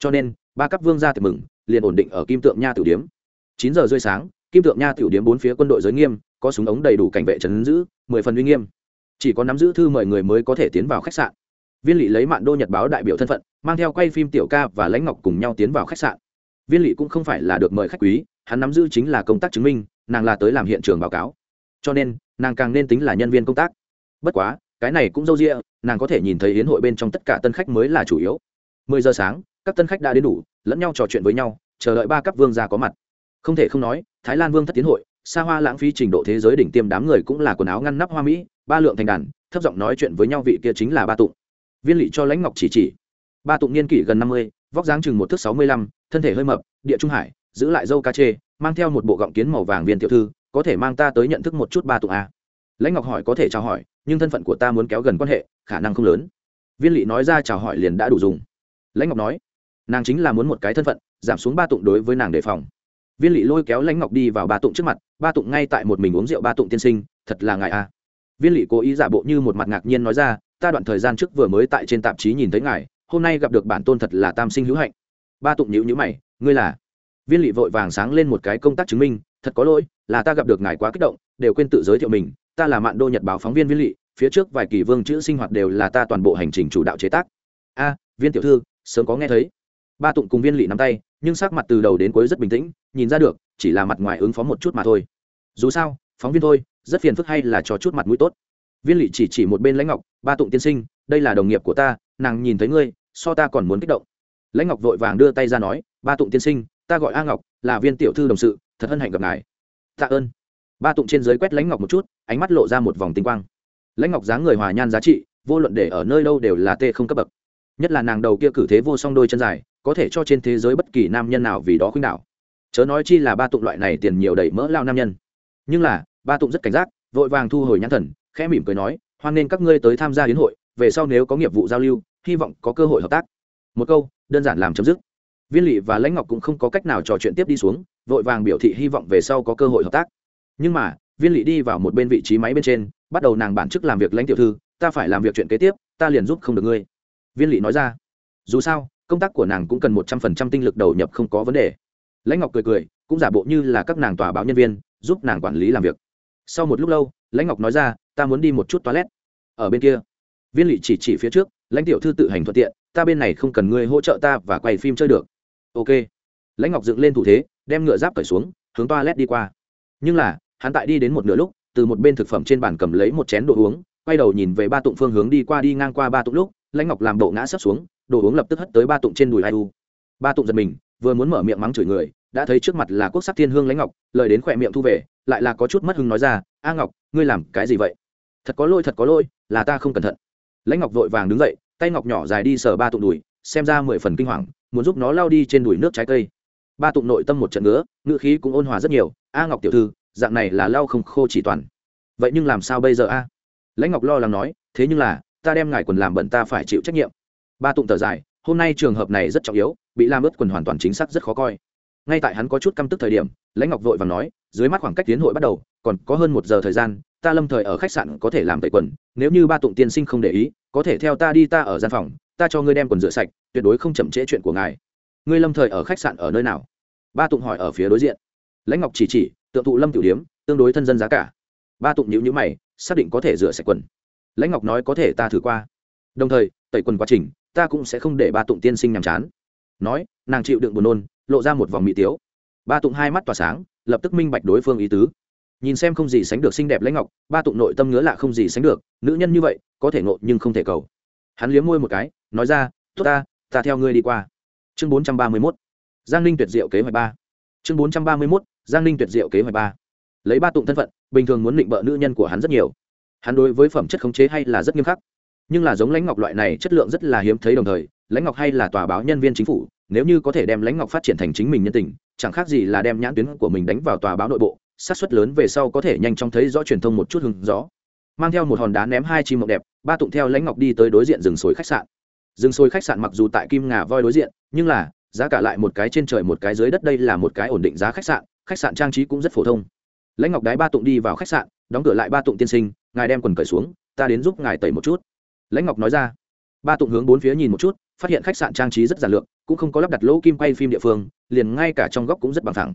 cho nên, ba cấp vương ra tiệc mừng, liền ổn định ở kim tượng nha tiểu điếm. Chín giờ rưỡi sáng, kim tượng nha tiểu điếm bốn phía quân đội giới nghiêm, có súng ống đầy đủ cảnh vệ trấn giữ, mười phần uy nghiêm. Chỉ có nắm giữ thư mời người mới có thể tiến vào khách sạn. Viên lỵ lấy mạn đô nhật báo đại biểu thân phận, mang theo quay phim tiểu ca và lãnh ngọc cùng nhau tiến vào khách sạn. Viên lỵ cũng không phải là được mời khách quý, hắn nắm giữ chính là công tác chứng minh, nàng là tới làm hiện trường báo cáo. Cho nên, nàng càng nên tính là nhân viên công tác. Bất quá, cái này cũng d â u d ị a nàng có thể nhìn thấy hiến hội bên trong tất cả tân khách mới là chủ yếu. Mười giờ sáng các tân khách đã đến đủ, lẫn nhau trò chuyện với nhau, chờ đợi ba cấp vương gia có mặt. Không thể không nói, thái lan vương thất tiến hội xa hoa lãng phí trình độ thế giới đỉnh tiêm đám người cũng là quần áo ngăn nắp hoa mỹ, ba lượng thành đàn, thấp giọng nói chuyện với nhau vị kia chính là ba tụng. Viên lỵ cho lãnh ngọc chỉ chỉ. Ba tụng niên kỷ gần năm mươi, vóc dáng chừng một thước sáu mươi lăm, thân thể hơi mập, địa trung hải, giữ lại dâu ca chê, mang theo một bộ gọng kiến màu vàng viên tiểu thư, có thể mang ta tới nhận thức một chút ba tụng a à? lãnh ngọc hỏi có thể chào hỏi, nhưng thân phận của ta muốn kéo gần quan hệ, khả năng không lớn. Viên lỵ nói ra chào hỏi liền đã đủ dùng. Lãnh ngọc nói nàng chính là muốn một cái thân phận, giảm xuống ba tụng đối với nàng đề phòng. Viên lỵ lôi kéo lãnh ngọc đi vào ba tụng trước mặt, ba tụng ngay tại một mình uống rượu ba tụng tiên sinh, thật là ngài a. À. viên lỵ cố ý giả bộ như một mặt ngạc nhiên nói ra, ta đoạn thời gian trước vừa mới tại trên tạp chí nhìn thấy ngài, hôm nay gặp được bản tôn thật là tam sinh hữu hạnh. Ba tụng nhữ nhữ mày, ngươi là? Viên lỵ vội vàng sáng lên một cái công tác chứng minh, thật có lỗi, là ta gặp được ngài quá kích động, đều quên tự giới thiệu mình, ta là mạn đô nhật báo phóng viên viên lỵ phía trước vài kỳ vương chữ sinh hoạt đều là ta toàn bộ hành trình chủ đạo chế tác. A, viên tiểu thư, sớm có nghe thấy ba tụng cùng viên lỵ nắm tay, nhưng sắc mặt từ đầu đến cuối rất bình tĩnh, nhìn ra được, chỉ là mặt ngoài ứng phó một chút mà thôi. Dù sao, phóng viên thôi, rất phiền phức hay là cho chút mặt mũi tốt. Viên lỵ chỉ chỉ một bên lãnh ngọc, ba tụng tiên sinh, đây là đồng nghiệp của ta, nàng nhìn thấy ngươi, so ta còn muốn kích động. Lãnh ngọc vội vàng đưa tay ra nói, ba tụng tiên sinh, ta gọi a ngọc, là viên tiểu thư đồng sự, thật hân hạnh gặp ngài. Tạ ơn. Ba tụng trên giới quét lãnh ngọc một chút, ánh mắt lộ ra một vòng tinh quang. Lãnh ngọc dáng người hòa nhan giá trị, vô luận để ở nơi đâu đều là tê không cấp bậc. Nhất là nàng đầu kia cử thế vô song đôi chân dài có thể cho trên thế giới bất kỳ nam nhân nào vì đó khuynh đảo. Chớ nói chi là ba tụng loại này tiền nhiều đầy mỡ lao nam nhân. Nhưng là, ba tụng rất cảnh giác, vội vàng thu hồi nhãn thần, khẽ mỉm cười nói, hoan nên các ngươi tới tham gia hiến hội, về sau nếu có nghiệp vụ giao lưu, hy vọng có cơ hội hợp tác. Một câu, đơn giản làm chấm dứt. Viên lỵ và lãnh ngọc cũng không có cách nào trò chuyện tiếp đi xuống, vội vàng biểu thị hy vọng về sau có cơ hội hợp tác. Nhưng mà, viên lỵ đi vào một bên vị trí máy bên trên, bắt đầu nàng bản chức làm việc lãnh tiểu thư, ta phải làm việc chuyện kế tiếp, ta liền giúp không được ngươi. Viên lỵ nói ra, dù sao công tác của nàng cũng cần một trăm phần trăm tinh lực đầu nhập không có vấn đề. Lãnh ngọc cười cười, cũng giả bộ như là các nàng tòa báo nhân viên, giúp nàng quản lý làm việc. Sau một lúc lâu, lãnh ngọc nói ra, ta muốn đi một chút toilet. Ở bên kia, viên lỵ chỉ chỉ phía trước, lãnh tiểu thư tự hành thuận tiện, ta bên này không cần ngươi hỗ trợ ta và quay phim chơi được. Ok. Lãnh ngọc dựng lên thủ thế, đem ngựa giáp cởi xuống, hướng toilet đi qua. Nhưng là, hắn tại đi đến một nửa lúc, từ một bên thực phẩm trên bàn cầm lấy một chén đồ uống, quay đầu nhìn về ba tụng phương hướng đi qua đi ngang qua ba tụng lúc lãnh ngọc làm bộ ngã sấp xuống đồ uống lập tức hất tới ba tụng trên đùi hai u. Ba tụng giật mình vừa muốn mở miệng mắng chửi người đã thấy trước mặt là quốc sắc thiên hương lãnh ngọc lời đến khỏe miệng thu về lại là có chút mất hứng nói ra a ngọc ngươi làm cái gì vậy? Thật có lỗi thật có lỗi là ta không cẩn thận. Lãnh ngọc vội vàng đứng dậy tay ngọc nhỏ dài đi sờ ba tụng đùi xem ra mười phần kinh hoàng muốn giúp nó lao đi trên đùi nước trái cây. Ba tụng nội tâm một trận nữa, ngữ khí cũng ôn hòa rất nhiều a ngọc tiểu thư dạng này là lao không khô chỉ toàn. Vậy nhưng làm sao bây giờ a? Lãnh ngọc lo lắng nói thế nhưng là ta đem ngài quần làm bẩn ta phải chịu trách nhiệm. Ba tụng thở dài, hôm nay trường hợp này rất trọng yếu, bị làm ướt quần hoàn toàn chính xác rất khó coi. Ngay tại hắn có chút căm tức thời điểm, lãnh ngọc vội và nói, dưới mắt khoảng cách tiến hội bắt đầu, còn có hơn một giờ thời gian, ta lâm thời ở khách sạn có thể làm tẩy quần, nếu như ba tụng tiên sinh không để ý, có thể theo ta đi ta ở gian phòng, ta cho ngươi đem quần rửa sạch, tuyệt đối không chậm trễ chuyện của ngài. Ngươi lâm thời ở khách sạn ở nơi nào? Ba tụng hỏi ở phía đối diện. Lãnh ngọc chỉ chỉ, tượng thụ lâm tiểu điếm, tương đối thân dân giá cả. Ba tụng nhữ nhữ mày, xác định có thể rửa sạch quần lãnh ngọc nói có thể ta thử qua. Đồng thời, tẩy quần quá trình, ta cũng sẽ không để ba tụng tiên sinh nhàm chán. Nói, nàng chịu đựng buồn nôn, lộ ra một vòng mỹ tiếu. Ba tụng hai mắt tỏa sáng, lập tức minh bạch đối phương ý tứ. Nhìn xem không gì sánh được xinh đẹp lãnh ngọc, ba tụng nội tâm ngứa lạ không gì sánh được, nữ nhân như vậy, có thể ngộ nhưng không thể cầu. Hắn liếm môi một cái, nói ra, tốt ta ta theo ngươi đi qua. Chương bốn trăm ba mươi mốt. Giang ninh tuyệt diệu kế hoạch ba. Chương bốn trăm ba mươi mốt, giang ninh tuyệt diệu kế hoạch ba. Lấy ba tụng thân phận, bình thường muốn định bợ nữ nhân của hắn rất nhiều hắn đối với phẩm chất khống chế hay là rất nghiêm khắc. Nhưng là giống lãnh ngọc loại này chất lượng rất là hiếm thấy đồng thời, lãnh ngọc hay là tòa báo nhân viên chính phủ, nếu như có thể đem lãnh ngọc phát triển thành chính mình nhân tình, chẳng khác gì là đem nhãn tuyến của mình đánh vào tòa báo nội bộ sát suất lớn về sau có thể nhanh chóng thấy rõ truyền thông một chút hứng gió. Mang theo một hòn đá ném hai chim mộng đẹp, ba tụng theo lãnh ngọc đi tới đối diện rừng sồi khách sạn. Rừng sồi khách sạn mặc dù tại kim ngà voi đối diện, nhưng là, giá cả lại một cái trên trời một cái dưới đất đây là một cái ổn định giá khách sạn khách sạn trang trí cũng rất phổ thông. Lãnh ngọc đái ba tụng đi vào khách sạn, đóng cửa lại ba tụng tiên sinh ngài đem quần cởi xuống, ta đến giúp ngài tẩy một chút. Lãnh ngọc nói ra. Ba tụng hướng bốn phía nhìn một chút, phát hiện khách sạn trang trí rất giản lược, cũng không có lắp đặt lỗ kim quay phim địa phương, liền ngay cả trong góc cũng rất bằng thẳng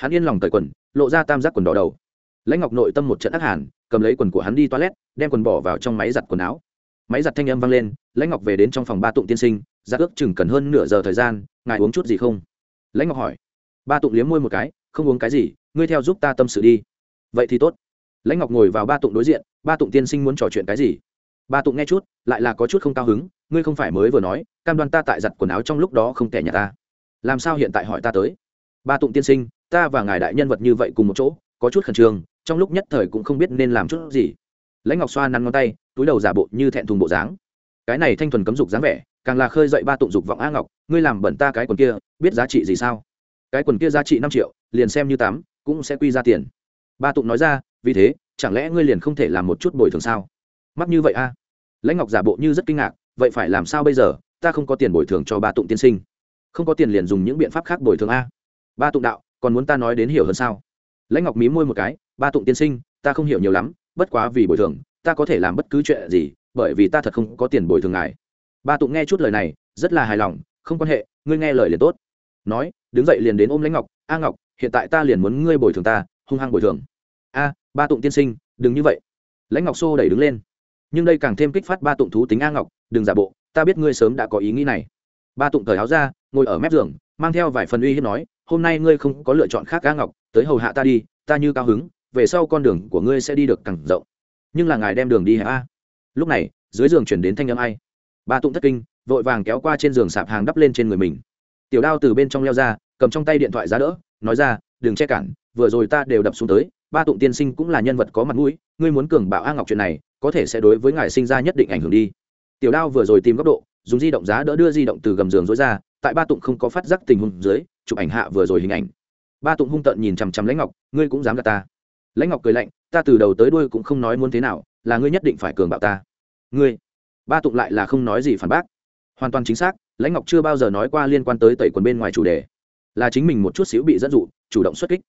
hắn yên lòng cởi quần, lộ ra tam giác quần đỏ đầu. Lãnh ngọc nội tâm một trận ác hàn, cầm lấy quần của hắn đi toilet, đem quần bỏ vào trong máy giặt quần áo. Máy giặt thanh âm vang lên, lãnh ngọc về đến trong phòng ba tụng tiên sinh ra ước chừng cần hơn nửa giờ thời gian, ngài uống chút gì không? Lãnh ngọc hỏi. Ba tụng liếm môi một cái, không uống cái gì, ngươi theo giúp ta tâm sự đi. Vậy thì tốt. Lãnh ngọc ngồi vào ba tụng đối diện ba tụng tiên sinh muốn trò chuyện cái gì? Ba tụng nghe chút, lại là có chút không cao hứng, ngươi không phải mới vừa nói, cam đoan ta tại giặt quần áo trong lúc đó không kẻ nhà ta. Làm sao hiện tại hỏi ta tới? Ba tụng tiên sinh, ta và ngài đại nhân vật như vậy cùng một chỗ, có chút khẩn trương, trong lúc nhất thời cũng không biết nên làm chút gì. Lãnh ngọc xoa nắn ngón tay, túi đầu giả bộ như thẹn thùng bộ dáng. Cái này thanh thuần cấm dục dáng vẻ, càng là khơi dậy ba tụng dục vọng a ngọc, ngươi làm bẩn ta cái quần kia, biết giá trị gì sao? Cái quần kia giá trị năm triệu, liền xem như tám, cũng sẽ quy ra tiền. Ba tụng nói ra, vì thế chẳng lẽ ngươi liền không thể làm một chút bồi thường sao? Mắc như vậy a? Lãnh ngọc giả bộ như rất kinh ngạc, vậy phải làm sao bây giờ? Ta không có tiền bồi thường cho ba tụng tiên sinh. Không có tiền liền dùng những biện pháp khác bồi thường a. Ba tụng đạo, còn muốn ta nói đến hiểu hơn sao? Lãnh ngọc mí môi một cái, ba tụng tiên sinh, ta không hiểu nhiều lắm, bất quá vì bồi thường, ta có thể làm bất cứ chuyện gì, bởi vì ta thật không có tiền bồi thường ngài. Ba tụng nghe chút lời này, rất là hài lòng, không quan hệ, ngươi nghe lời liền tốt. Nói, đứng dậy liền đến ôm lãnh ngọc, a ngọc, hiện tại ta liền muốn ngươi bồi thường ta, hung hăng bồi thường. A ba tụng tiên sinh, đừng như vậy. Lãnh ngọc xô đẩy đứng lên. Nhưng đây càng thêm kích phát ba tụng thú tính a ngọc, đừng giả bộ, ta biết ngươi sớm đã có ý nghĩ này. Ba tụng cởi áo ra, ngồi ở mép giường, mang theo vài phần uy hiếp nói, hôm nay ngươi không có lựa chọn khác a ngọc, tới hầu hạ ta đi, ta như cao hứng, về sau con đường của ngươi sẽ đi được càng rộng. Nhưng là ngài đem đường đi hả a? Lúc này, dưới giường chuyển đến thanh âm ai? Ba tụng thất kinh, vội vàng kéo qua trên giường sạp hàng đắp lên trên người mình. Tiểu đao từ bên trong leo ra, cầm trong tay điện thoại giá đỡ, nói ra, đừng che cản, vừa rồi ta đều đập xuống tới ba tụng tiên sinh cũng là nhân vật có mặt mũi, ngươi muốn cường bạo a ngọc chuyện này, có thể sẽ đối với ngài sinh ra nhất định ảnh hưởng đi. Tiểu đao vừa rồi tìm góc độ, dùng di động giá đỡ đưa di động từ gầm giường dối ra, tại ba tụng không có phát giác tình huống dưới, chụp ảnh hạ vừa rồi hình ảnh. Ba tụng hung tận nhìn chằm chằm lãnh ngọc, ngươi cũng dám gạt ta. Lãnh ngọc cười lạnh, ta từ đầu tới đuôi cũng không nói muốn thế nào, là ngươi nhất định phải cường bạo ta. Ngươi, ba tụng lại là không nói gì phản bác. Hoàn toàn chính xác, lãnh ngọc chưa bao giờ nói qua liên quan tới tẩy quần bên ngoài chủ đề. Là chính mình một chút xíu bị dẫn dụ, chủ động xuất kích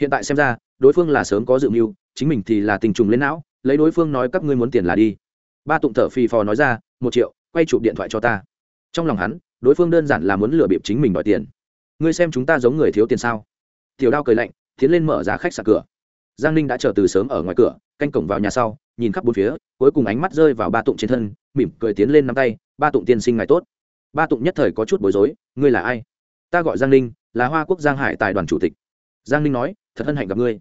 hiện tại xem ra, đối phương là sớm có dự mưu, chính mình thì là tình trùng lên não, lấy đối phương nói các ngươi muốn tiền là đi. Ba tụng thở phì phò nói ra, một triệu, quay chụp điện thoại cho ta. Trong lòng hắn, đối phương đơn giản là muốn lừa bịp chính mình đòi tiền. Ngươi xem chúng ta giống người thiếu tiền sao? Tiểu đao cười lạnh, tiến lên mở ra khách sạn cửa. Giang ninh đã chờ từ sớm ở ngoài cửa, canh cổng vào nhà sau, nhìn khắp bốn phía, cuối cùng ánh mắt rơi vào ba tụng trên thân, mỉm cười tiến lên nắm tay, ba tụng tiên sinh ngày tốt. Ba tụng nhất thời có chút bối rối, ngươi là ai? Ta gọi giang ninh, là hoa quốc giang hải tài đoàn chủ tịch. Giang ninh nói thật hân hạnh gặp ngươi.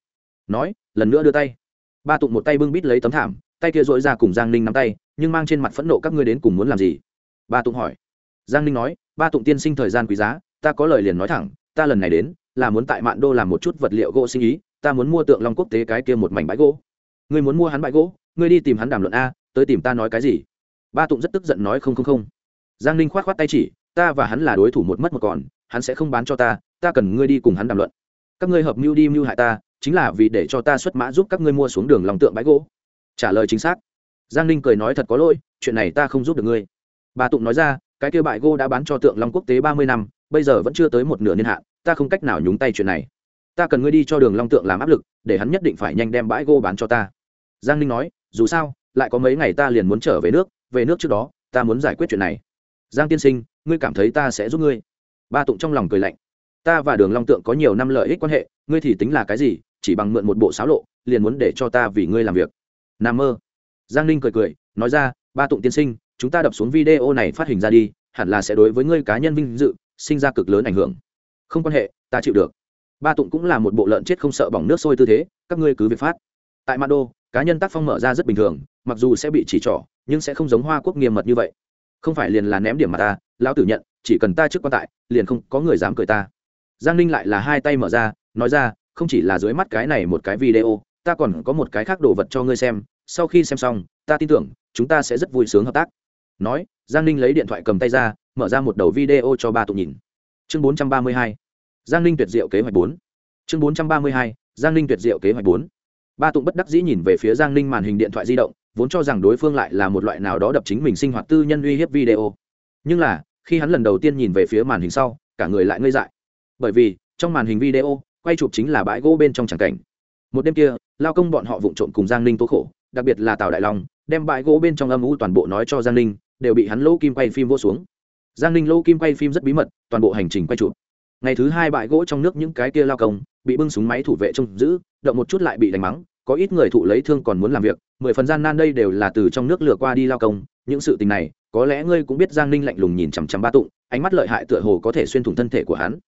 Nói, lần nữa đưa tay. Ba tụng một tay bưng bít lấy tấm thảm, tay kia dội ra cùng giang ninh nắm tay, nhưng mang trên mặt phẫn nộ các ngươi đến cùng muốn làm gì? Ba tụng hỏi. Giang ninh nói, ba tụng tiên sinh thời gian quý giá, ta có lời liền nói thẳng, ta lần này đến, là muốn tại mạn đô làm một chút vật liệu gỗ sinh ý, ta muốn mua tượng long quốc tế cái kia một mảnh bãi gỗ. Ngươi muốn mua hắn bãi gỗ, ngươi đi tìm hắn đàm luận a, tới tìm ta nói cái gì? Ba tụng rất tức giận nói không không không. Giang ninh k h o á t k h o á t tay chỉ, ta và hắn là đối thủ một mất một còn, hắn sẽ không bán cho ta ta cần ngươi đi cùng hắn đàm luận các ngươi hợp mưu đi mưu hại ta, chính là vì để cho ta xuất mã giúp các ngươi mua xuống đường lòng tượng bãi gỗ. Trả lời chính xác. Giang ninh cười nói thật có lỗi, chuyện này ta không giúp được ngươi. Bà tụng nói ra, cái kia bãi gỗ đã bán cho tượng long quốc tế ba mươi năm, bây giờ vẫn chưa tới một nửa niên hạn, ta không cách nào nhúng tay chuyện này. Ta cần ngươi đi cho đường long tượng làm áp lực, để hắn nhất định phải nhanh đem bãi gỗ bán cho ta. Giang ninh nói, dù sao, lại có mấy ngày ta liền muốn trở về nước về nước trước đó, ta muốn giải quyết chuyện này. Giang tiên sinh, ngươi cảm thấy ta sẽ giúp ngươi? Ba tụng trong lòng cười lạnh ta và đường long tượng có nhiều năm lợi ích quan hệ, ngươi thì tính là cái gì? Chỉ bằng mượn một bộ sáo lộ, liền muốn để cho ta vì ngươi làm việc. Nam mơ. Giang ninh cười cười, nói ra, ba tụng tiên sinh, chúng ta đập xuống video này phát hình ra đi, hẳn là sẽ đối với ngươi cá nhân vinh dự, sinh ra cực lớn ảnh hưởng. Không quan hệ, ta chịu được. Ba tụng cũng là một bộ lợn chết không sợ bỏng nước sôi tư thế, các ngươi cứ việc phát. Tại ma đô, cá nhân tác phong mở ra rất bình thường, mặc dù sẽ bị chỉ trỏ, nhưng sẽ không giống hoa quốc nghiêm mật như vậy. Không phải liền là ném điểm mà ta, lão tử nhận, chỉ cần ta trước quan tại, liền không có người dám cười ta giang ninh lại là hai tay mở ra, nói ra, không chỉ là dưới mắt cái này một cái video, ta còn có một cái khác đồ vật cho ngươi xem, sau khi xem xong, ta tin tưởng, chúng ta sẽ rất vui sướng hợp tác. Nói, giang ninh lấy điện thoại cầm tay ra, mở ra một đầu video cho ba tụ nhìn. Chương bốn trăm ba mươi hai, giang ninh tuyệt diệu kế hoạch bốn. Chương bốn trăm ba mươi hai, giang ninh tuyệt diệu kế hoạch bốn. Ba tụng bất đắc dĩ nhìn về phía giang ninh màn hình điện thoại di động, vốn cho rằng đối phương lại là một loại nào đó đập chính mình sinh hoạt tư nhân uy hiếp video. Nhưng là, khi hắn lần đầu tiên nhìn về phía màn hình sau, cả người lại ngây dại bởi vì, trong màn hình video, quay chụp chính là bãi gỗ bên trong tràng cảnh. Một đêm kia, lao công bọn họ vụng trộm cùng giang ninh tố khổ, đặc biệt là tào đại long, đem bãi gỗ bên trong âm u toàn bộ nói cho giang ninh, đều bị hắn lỗ kim quay phim vô xuống. Giang ninh lỗ kim quay phim rất bí mật, toàn bộ hành trình quay chụp. Ngày thứ hai bãi gỗ trong nước những cái kia lao công bị bưng súng máy thủ vệ trông giữ, động một chút lại bị đánh mắng, có ít người thụ lấy thương còn muốn làm việc, mười phần gian nan đây đều là từ trong nước lừa qua đi lao công, những sự tình này, có lẽ ngươi cũng biết giang ninh lạnh lùng nhìn chằm chằm ba tụng, ánh mắt lợi hại tựa hồ có thể xuyên thủng thân thể của hắn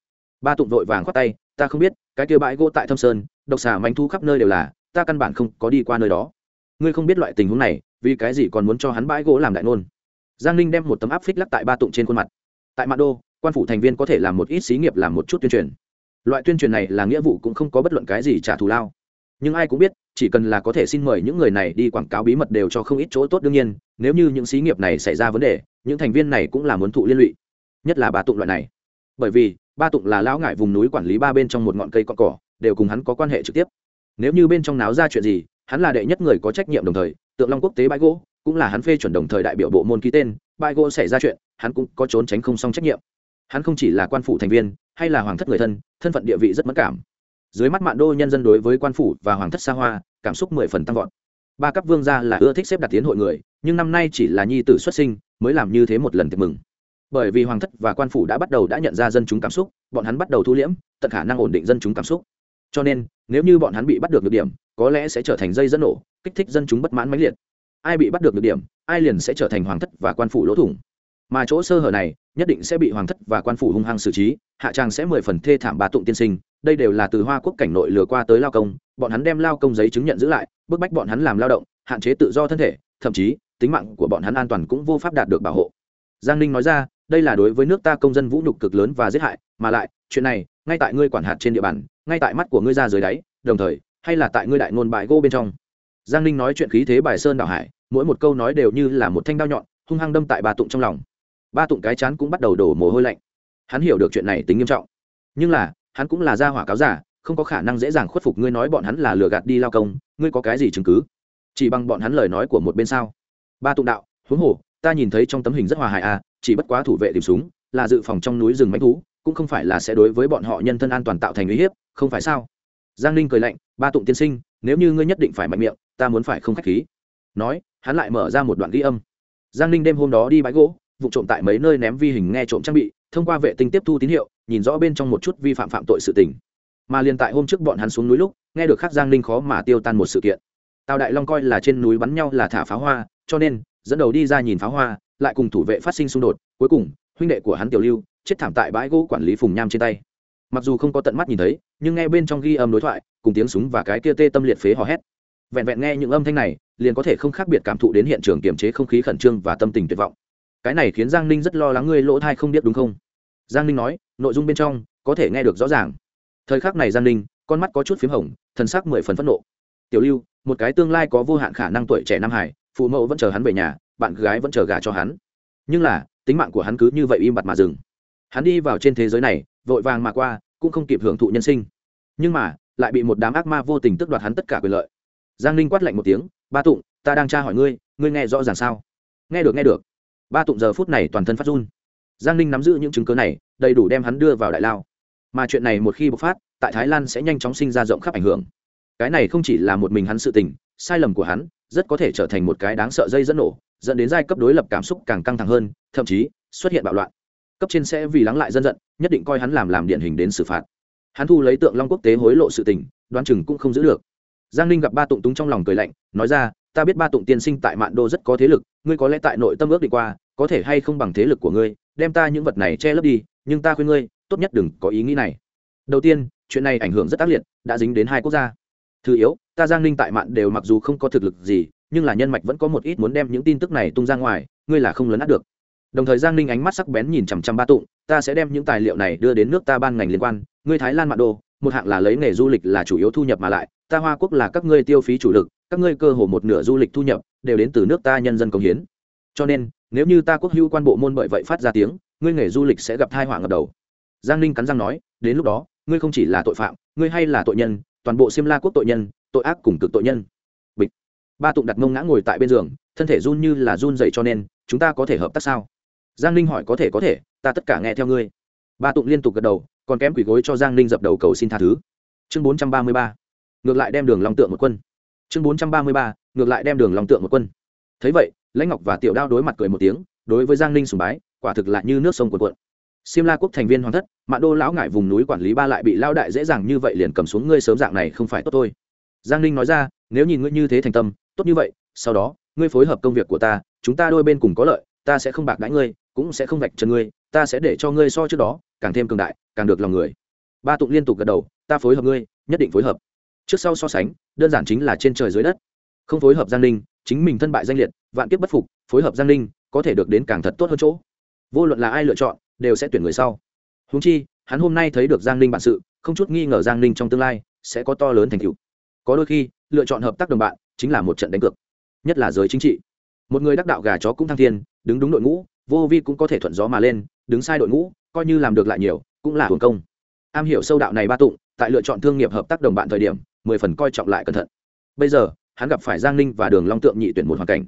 ba tụng vội vàng khoát tay, ta không biết, cái kia bãi gỗ tại thâm sơn, độc xà manh thu khắp nơi đều là, ta căn bản không có đi qua nơi đó. Ngươi không biết loại tình huống này, vì cái gì còn muốn cho hắn bãi gỗ làm đại nôn giang ninh đem một tấm áp phích lắc tại ba tụng trên khuôn mặt. Tại mạn đô, quan phủ thành viên có thể làm một ít xí nghiệp, làm một chút tuyên truyền. Loại tuyên truyền này là nghĩa vụ cũng không có bất luận cái gì trả thù lao. Nhưng ai cũng biết, chỉ cần là có thể xin mời những người này đi quảng cáo bí mật đều cho không ít chỗ tốt đương nhiên, nếu như những xí nghiệp này xảy ra vấn đề, những thành viên này cũng là muốn thụ liên lụy. Nhất là ba tụng loại này. Bởi vì ba tụng là lão ngại vùng núi quản lý ba bên trong một ngọn cây con cỏ, đều cùng hắn có quan hệ trực tiếp. Nếu như bên trong náo ra chuyện gì, hắn là đệ nhất người có trách nhiệm đồng thời, tượng long quốc tế bãi gỗ, cũng là hắn phê chuẩn đồng thời đại biểu bộ môn ký tên, bãi gỗ xảy ra chuyện, hắn cũng có trốn tránh không xong trách nhiệm. Hắn không chỉ là quan phủ thành viên, hay là hoàng thất người thân thân phận địa vị rất mất cảm. Dưới mắt mạn đô nhân dân đối với quan phủ và hoàng thất xa hoa, cảm xúc mười phần tăng vọt. Ba cấp vương gia là ưa thích xếp đặt tiến hội người, nhưng năm nay chỉ là nhi tử xuất sinh, mới làm như thế một lần tiệc mừng bởi vì hoàng thất và quan phủ đã bắt đầu đã nhận ra dân chúng cảm xúc, bọn hắn bắt đầu thu liễm, tận khả năng ổn định dân chúng cảm xúc. Cho nên, nếu như bọn hắn bị bắt được được điểm, có lẽ sẽ trở thành dây dẫn nổ, kích thích dân chúng bất mãn mãnh liệt. Ai bị bắt được được điểm, ai liền sẽ trở thành hoàng thất và quan phủ lỗ thủng. Mà chỗ sơ hở này, nhất định sẽ bị hoàng thất và quan phủ hung hăng xử trí, hạ trang sẽ mười phần thê thảm bà tụng tiên sinh, đây đều là từ hoa quốc cảnh nội lừa qua tới lao công, bọn hắn đem lao công giấy chứng nhận giữ lại, bức bách bọn hắn làm lao động, hạn chế tự do thân thể, thậm chí, tính mạng của bọn hắn an toàn cũng vô pháp đạt được bảo hộ. Giang ninh nói ra đây là đối với nước ta công dân vũ nhục cực lớn và giết hại, mà lại, chuyện này, ngay tại ngươi quản hạt trên địa bàn, ngay tại mắt của ngươi ra dưới đáy, đồng thời, hay là tại ngươi đại ngôn bại gỗ bên trong. Giang ninh nói chuyện khí thế bài sơn đảo hải, mỗi một câu nói đều như là một thanh đao nhọn, hung hăng đâm tại bà tụng trong lòng. Ba tụng cái chán cũng bắt đầu đổ mồ hôi lạnh. Hắn hiểu được chuyện này tính nghiêm trọng. Nhưng là, hắn cũng là gia hỏa cáo giả, không có khả năng dễ dàng khuất phục ngươi nói bọn hắn là lừa gạt đi lao công, ngươi có cái gì chứng cứ? Chỉ bằng bọn hắn lời nói của một bên sao? Ba tụng đạo, huống hồ, ta nhìn thấy trong tấm hình rất hòa hài à chỉ bất quá thủ vệ tìm súng, là dự phòng trong núi rừng mánh thú, cũng không phải là sẽ đối với bọn họ nhân thân an toàn tạo thành uy hiếp, không phải sao? Giang ninh cười lạnh, ba tụng tiên sinh, nếu như ngươi nhất định phải mạnh miệng, ta muốn phải không k h á c h khí. Nói, hắn lại mở ra một đoạn ghi âm. Giang ninh đêm hôm đó đi bãi gỗ, vụ trộm tại mấy nơi ném vi hình nghe trộm trang bị, thông qua vệ tinh tiếp thu tín hiệu, nhìn rõ bên trong một chút vi phạm phạm tội sự tình. Mà liền tại hôm trước bọn hắn xuống núi lúc, nghe được khắc giang ninh khó mà tiêu tan một sự kiện. Tào đại long coi là trên núi bắn nhau là thả pháo hoa, cho nên, dẫn đầu đi ra nhìn pháo hoa lại cùng thủ vệ phát sinh xung đột, cuối cùng, huynh đệ của hắn tiểu lưu chết thảm tại bãi gỗ quản lý phùng nham trên tay. Mặc dù không có tận mắt nhìn thấy, nhưng nghe bên trong ghi âm đối thoại, cùng tiếng súng và cái kia tê tâm liệt phế hò hét. Vẹn vẹn nghe những âm thanh này, liền có thể không khác biệt cảm thụ đến hiện trường kiềm chế không khí khẩn trương và tâm tình tuyệt vọng. Cái này khiến giang ninh rất lo lắng ngươi lỗ thai không biết đúng không? Giang ninh nói, nội dung bên trong, có thể nghe được rõ ràng. Thời khắc này giang ninh, con mắt có chút p h í m hồng, thần sắc mười phần phẫn nộ. Tiểu lưu, một cái tương lai có vô hạn khả năng tuổi trẻ nam hải, phụ mẫu vẫn chờ hắn về nhà bạn gái vẫn chờ gà cho hắn. Nhưng là, tính mạng của hắn cứ như vậy im bặt mà dừng. Hắn đi vào trên thế giới này, vội vàng mà qua, cũng không kịp hưởng thụ nhân sinh. Nhưng mà, lại bị một đám ác ma vô tình tước đoạt hắn tất cả quyền lợi. Giang ninh quát lạnh một tiếng, ba tụng, ta đang tra hỏi ngươi ngươi nghe rõ ràng sao? Nghe được nghe được. Ba tụng giờ phút này toàn thân phát run. Giang ninh nắm giữ những chứng cớ này, đầy đủ đem hắn đưa vào đại lao. Mà chuyện này một khi bộc phát, tại thái lan sẽ nhanh chóng sinh ra rộng khắp ảnh hưởng. Cái này không chỉ là một mình hắn sự tình, sai lầm của hắn rất có thể trở thành một cái đáng sợ dây dẫn nổ dẫn đến giai cấp đối lập cảm xúc càng căng thẳng hơn, thậm chí xuất hiện bạo loạn. Cấp trên sẽ vì lắng lại dân giận, nhất định coi hắn làm làm điển hình đến xử phạt. Hắn thu lấy tượng long quốc tế hối lộ sự tình, đoán chừng cũng không giữ được. Giang ninh gặp ba tụng túng trong lòng cười lạnh, nói ra, ta biết ba tụng tiên sinh tại mạn đô rất có thế lực, ngươi có lẽ tại nội tâm ước đi qua, có thể hay không bằng thế lực của ngươi, đem ta những vật này che lấp đi, nhưng ta khuyên ngươi, tốt nhất đừng có ý nghĩ này. Đầu tiên, chuyện này ảnh hưởng rất tác liệt, đã dính đến hai quốc gia. Thứ yếu, ta giang ninh tại mạn đều mặc dù không có thực lực gì nhưng là nhân mạch vẫn có một ít muốn đem những tin tức này tung ra ngoài, ngươi là không lấn át được. Đồng thời giang ninh ánh mắt sắc bén nhìn chằm chằm ba tụng, ta sẽ đem những tài liệu này đưa đến nước ta ban ngành liên quan, ngươi thái lan mạn đô một hạng là lấy nghề du lịch là chủ yếu thu nhập mà lại, ta hoa quốc là các ngươi tiêu phí chủ lực, các ngươi cơ hồ một nửa du lịch thu nhập, đều đến từ nước ta nhân dân công hiến. Cho nên, nếu như ta quốc hữu quan bộ môn bởi vậy phát ra tiếng, ngươi nghề du lịch sẽ gặp thai họa ngập đầu. Giang ninh cắn răng nói, đến lúc đó, ngươi không chỉ là tội phạm, ngươi hay là tội nhân, toàn bộ xiêm la quốc tội nhân, tội ác cùng cực tội nhân ba tụng đặt mông ngã ngồi tại bên giường thân thể run như là run dậy cho nên chúng ta có thể hợp tác sao giang ninh hỏi có thể có thể ta tất cả nghe theo ngươi ba tụng liên tục gật đầu còn kém quỷ gối cho giang ninh dập đầu cầu xin tha thứ chương bốn trăm ba mươi ba ngược lại đem đường long tượng một quân chương bốn trăm ba mươi ba ngược lại đem đường long tượng một quân thấy vậy lãnh ngọc và tiểu đao đối mặt cười một tiếng đối với giang ninh sùng bái quả thực là như nước sông cuồn cuộn Siêm La quốc thành viên hoàng thất, Mạn Đô lão ngại vùng núi quản lý ba lại bị lao đại dễ dàng như vậy liền cầm xuống ngươi sớm dạng này không phải tốt thôi. Giang Ninh nói ra, nếu nhìn ngươi như thế thành tâm, tốt như vậy, sau đó, ngươi phối hợp công việc của ta, chúng ta đôi bên cùng có lợi, ta sẽ không bạc đãi ngươi, cũng sẽ không vạch trần ngươi, ta sẽ để cho ngươi so trước đó, càng thêm cường đại, càng được lòng người. Ba Tụng liên tục gật đầu, ta phối hợp ngươi, nhất định phối hợp. Trước sau so sánh đơn giản chính là trên trời dưới đất. Không phối hợp giang ninh chính mình thân bại danh liệt vạn kiếp bất phục phối hợp giang ninh có thể được đến càng thật tốt hơn chỗ. Vô luận là ai lựa chọn đều sẽ tuyển người sau. Húng chi hắn hôm nay thấy được giang ninh bản sự không chút nghi ngờ giang ninh trong tương lai sẽ có to lớn thành tựu. Có đôi khi lựa chọn hợp tác đồng bạn chính là một trận đánh cược, nhất là giới chính trị. Một người đắc đạo gà chó cũng thăng thiên, đứng đúng đội ngũ, vô vi cũng có thể thuận gió mà lên, đứng sai đội ngũ, coi như làm được lại nhiều, cũng là hưởng công. Am hiểu sâu đạo này ba tụng, tại lựa chọn thương nghiệp hợp tác đồng bạn thời điểm, mười phần coi trọng lại cẩn thận. Bây giờ, hắn gặp phải giang ninh và đường long tượng nhị tuyển một hoàn cảnh.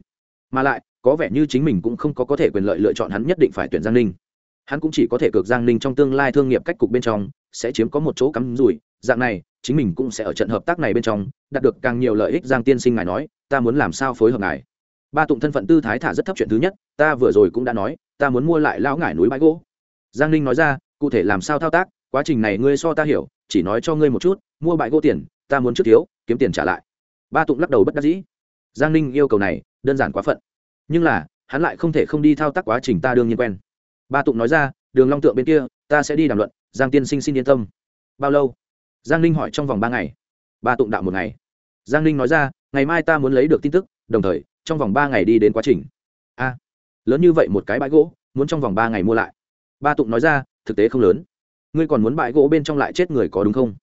Mà lại, có vẻ như chính mình cũng không có có thể quyền lợi lựa chọn hắn nhất định phải tuyển giang ninh. Hắn cũng chỉ có thể cược giang ninh trong tương lai thương nghiệp cách cục bên trong, sẽ chiếm có một chỗ cắm rủi, dạng này chính mình cũng sẽ ở trận hợp tác này bên trong, đạt được càng nhiều lợi ích. Giang tiên sinh ngài nói, ta muốn làm sao phối hợp ngài? Ba tụng thân phận tư thái thả rất thấp chuyện thứ nhất, ta vừa rồi cũng đã nói, ta muốn mua lại lão ngải núi bãi gỗ. Giang ninh nói ra, cụ thể làm sao thao tác, quá trình này ngươi so ta hiểu, chỉ nói cho ngươi một chút, mua bãi gỗ tiền, ta muốn trước thiếu, kiếm tiền trả lại. Ba tụng lắc đầu bất đắc dĩ. Giang ninh yêu cầu này, đơn giản quá phận. Nhưng là, hắn lại không thể không đi thao tác quá trình ta đương nhiên quen. Ba tụng nói ra, đường long tượng bên kia, ta sẽ đi đàm luận, giang tiên sinh xin yên tâm. Bao lâu? Giang ninh hỏi trong vòng ba ngày. Ba tụng đạo một ngày. Giang ninh nói ra, ngày mai ta muốn lấy được tin tức, đồng thời, trong vòng ba ngày đi đến quá trình. A, lớn như vậy một cái bãi gỗ, muốn trong vòng ba ngày mua lại. Ba tụng nói ra, thực tế không lớn. Ngươi còn muốn bãi gỗ bên trong lại chết người có đúng không?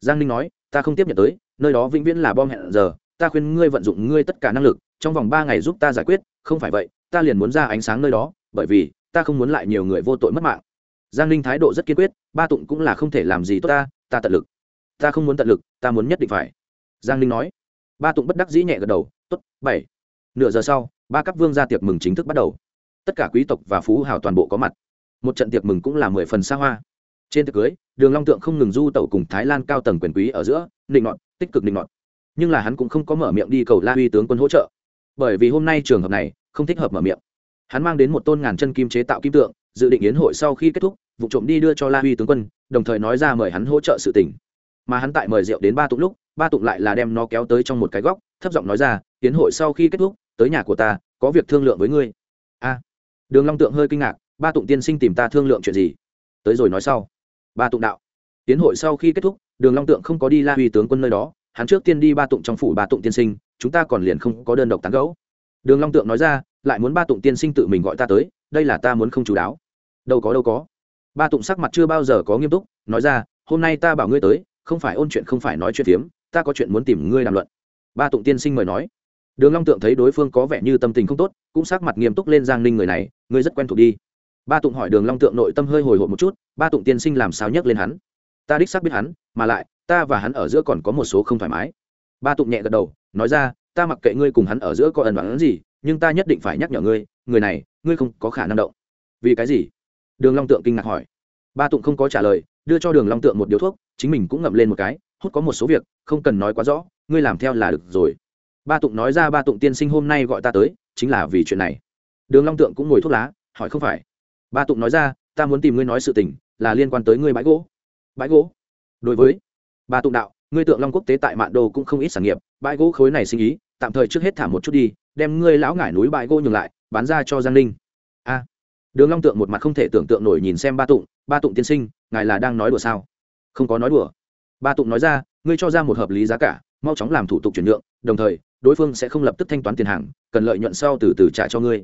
Giang ninh nói, ta không tiếp nhận tới, nơi đó vĩnh viễn là bom hẹn giờ. Ta khuyên ngươi vận dụng ngươi tất cả năng lực, trong vòng ba ngày giúp ta giải quyết, không phải vậy, ta liền muốn ra ánh sáng nơi đó, bởi vì, ta không muốn lại nhiều người vô tội mất mạng. Giang ninh thái độ rất kiên quyết, ba tụng cũng là không thể làm gì tốt ta ta tận lực ta không muốn tận lực, ta muốn nhất định phải. Giang ninh nói. Ba tụng bất đắc dĩ nhẹ gật đầu t ố t bảy. Nửa giờ sau, ba cấp vương ra tiệc mừng chính thức bắt đầu. Tất cả quý tộc và phú hào toàn bộ có mặt. Một trận tiệc mừng cũng là mười phần xa hoa. Trên tiệc cưới, đường long tượng không ngừng du tẩu cùng thái lan cao tầng quyền quý ở giữa định nọt, tích cực định nọt. Nhưng là hắn cũng không có mở miệng đi cầu la huy tướng quân hỗ trợ. Bởi vì hôm nay trường hợp này, không thích hợp mở miệng. Hắn mang đến một tôn ngàn chân kim chế tạo kim tượng, dự định yến hội sau khi kết thúc, vụ trộm đi đưa cho la huy tướng quân, đồng thời nói ra mời hắn hỗ trợ sự tình mà hắn tại mời rượu đến ba tụng lúc, ba tụng lại là đem nó kéo tới trong một cái góc, thấp giọng nói ra, tiến hội sau khi kết thúc, tới nhà của ta, có việc thương lượng với ngươi. A. Đường long tượng hơi kinh ngạc, ba tụng tiên sinh tìm ta thương lượng chuyện gì? Tới rồi nói sau. Ba tụng đạo. Tiến hội sau khi kết thúc, đường long tượng không có đi la huy tướng quân nơi đó, hắn trước tiên đi ba tụng trong phủ ba tụng tiên sinh, chúng ta còn liền không có đơn độc tán gẫu. Đường long tượng nói ra, lại muốn ba tụng tiên sinh tự mình gọi ta tới, đây là ta muốn không chú đáo. Đâu có đâu có. Ba tụng sắc mặt chưa bao giờ có nghiêm túc, nói ra, hôm nay ta bảo ngươi tới không phải ôn chuyện không phải nói chuyện phiếm, ta có chuyện muốn tìm ngươi làm luận. Ba tụng tiên sinh mời nói. Đường long tượng thấy đối phương có vẻ như tâm tình không tốt, cũng sắc mặt nghiêm túc lên giang ninh người này, ngươi rất quen thuộc đi. Ba tụng hỏi đường long tượng nội tâm hơi hồi hộp một chút, ba tụng tiên sinh làm sao nhắc lên hắn? Ta đích xác biết hắn, mà lại, ta và hắn ở giữa còn có một số không thoải mái. Ba tụng nhẹ gật đầu, nói ra, ta mặc kệ ngươi cùng hắn ở giữa có ẩn đoán gì, nhưng ta nhất định phải nhắc nhở ngươi, người này, ngươi không có khả năng động. Vì cái gì? Đường long tượng kinh ngạc hỏi. Ba tụng không có trả lời, đưa cho đường long tượng một điếu thuốc chính mình cũng ngậm lên một cái, hút có một số việc, không cần nói quá rõ, ngươi làm theo là được rồi. Ba tụng nói ra ba tụng tiên sinh hôm nay gọi ta tới, chính là vì chuyện này. Đường long tượng cũng ngồi thuốc lá, hỏi không phải. Ba tụng nói ra, ta muốn tìm ngươi nói sự tình, là liên quan tới ngươi bãi gỗ. Bãi gỗ? Đối với ba tụng đạo, ngươi tượng long quốc tế tại mạn đô cũng không ít sản nghiệp, bãi gỗ khối này sinh ý, tạm thời trước hết thả một chút đi, đem ngươi lão ngải núi bãi gỗ nhường lại, bán ra cho giang ninh. A. Đường long tượng một mặt không thể tưởng tượng nổi nhìn xem ba tụng ba tụng tiên sinh, ngài là đang nói đùa sao? Không có nói đùa. Ba tụng nói ra, ngươi cho ra một hợp lý giá cả, mau chóng làm thủ tục chuyển nhượng, đồng thời, đối phương sẽ không lập tức thanh toán tiền hàng, cần lợi nhuận sau từ từ trả cho ngươi.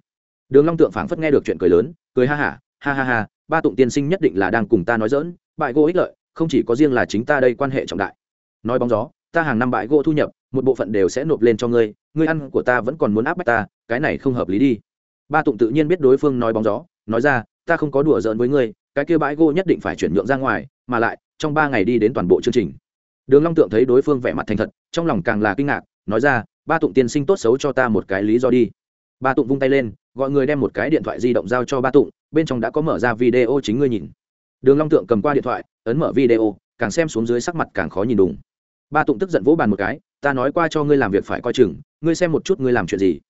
Đường long tượng phảng phất nghe được chuyện cười lớn, cười ha ha ha ha ha, ba tụng tiên sinh nhất định là đang cùng ta nói dỡn bại gỗ ích lợi, không chỉ có riêng là chính ta đây quan hệ trọng đại. Nói bóng gió, ta hàng năm bại gỗ thu nhập, một bộ phận đều sẽ nộp lên cho ngươi ngươi ăn của ta vẫn còn muốn áp bách ta, cái này không hợp lý đi. Ba tụng tự nhiên biết đối phương nói bóng gió, nói ra, ta không có đùa giỡn với ngươi, cái kia bãi gỗ nhất định phải chuyển nhượng ra ngoài, mà lại trong ba ngày đi đến toàn bộ chương trình. Đường long tượng thấy đối phương vẻ mặt thành thật, trong lòng càng là kinh ngạc, nói ra, ba tụng tiên sinh tốt xấu cho ta một cái lý do đi. Ba tụng vung tay lên, gọi người đem một cái điện thoại di động giao cho ba tụng, bên trong đã có mở ra video chính ngươi nhìn. Đường long tượng cầm qua điện thoại, ấn mở video, càng xem xuống dưới sắc mặt càng khó nhìn đùng. Ba tụng tức giận vỗ bàn một cái, ta nói qua cho ngươi làm việc phải coi chừng, ngươi xem một chút ngươi làm chuyện gì.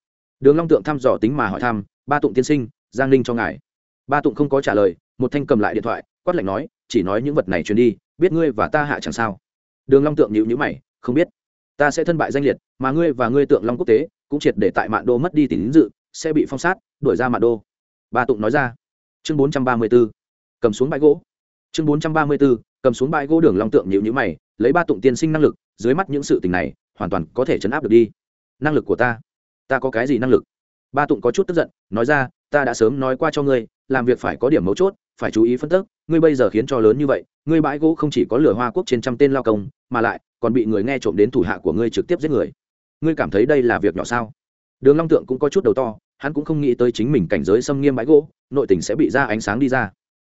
Đường long tượng thăm dò tính mà hỏi thăm, ba tụng tiên sinh, giang linh cho ngài. Ba tụng không có trả lời, một thanh cầm lại điện thoại, quát lạnh nói chỉ nói những vật này truyền đi, biết ngươi và ta hạ chẳng sao. Đường long tượng nhíu nhữ mày, không biết. Ta sẽ thân bại danh liệt, mà ngươi và ngươi tượng long quốc tế, cũng triệt để tại mạn đô mất đi tín dự, sẽ bị phong sát, đuổi ra mạn đô. Ba tụng nói ra. Chương bốn trăm ba mươi b ố cầm xuống bãi gỗ. Chương bốn trăm ba mươi b ố cầm xuống bãi gỗ đường long tượng nhịu nhữ mày, lấy ba tụng tiên sinh năng lực, dưới mắt những sự tình này, hoàn toàn có thể chấn áp được đi. Năng lực của ta. Ta có cái gì năng lực? Ba tụng có chút tức giận, nói ra, ta đã sớm nói qua cho ngươi, làm việc phải có điểm mấu chốt, phải chú ý phân tích ngươi bây giờ khiến cho lớn như vậy, ngươi bãi gỗ không chỉ có lửa hoa quốc trên trăm tên lao công, mà lại còn bị người nghe trộm đến thủ hạ của ngươi trực tiếp giết người. Ngươi cảm thấy đây là việc nhỏ sao? Đường long tượng cũng có chút đầu to, hắn cũng không nghĩ tới chính mình cảnh giới xâm nghiêm bãi gỗ, nội tình sẽ bị ra ánh sáng đi ra.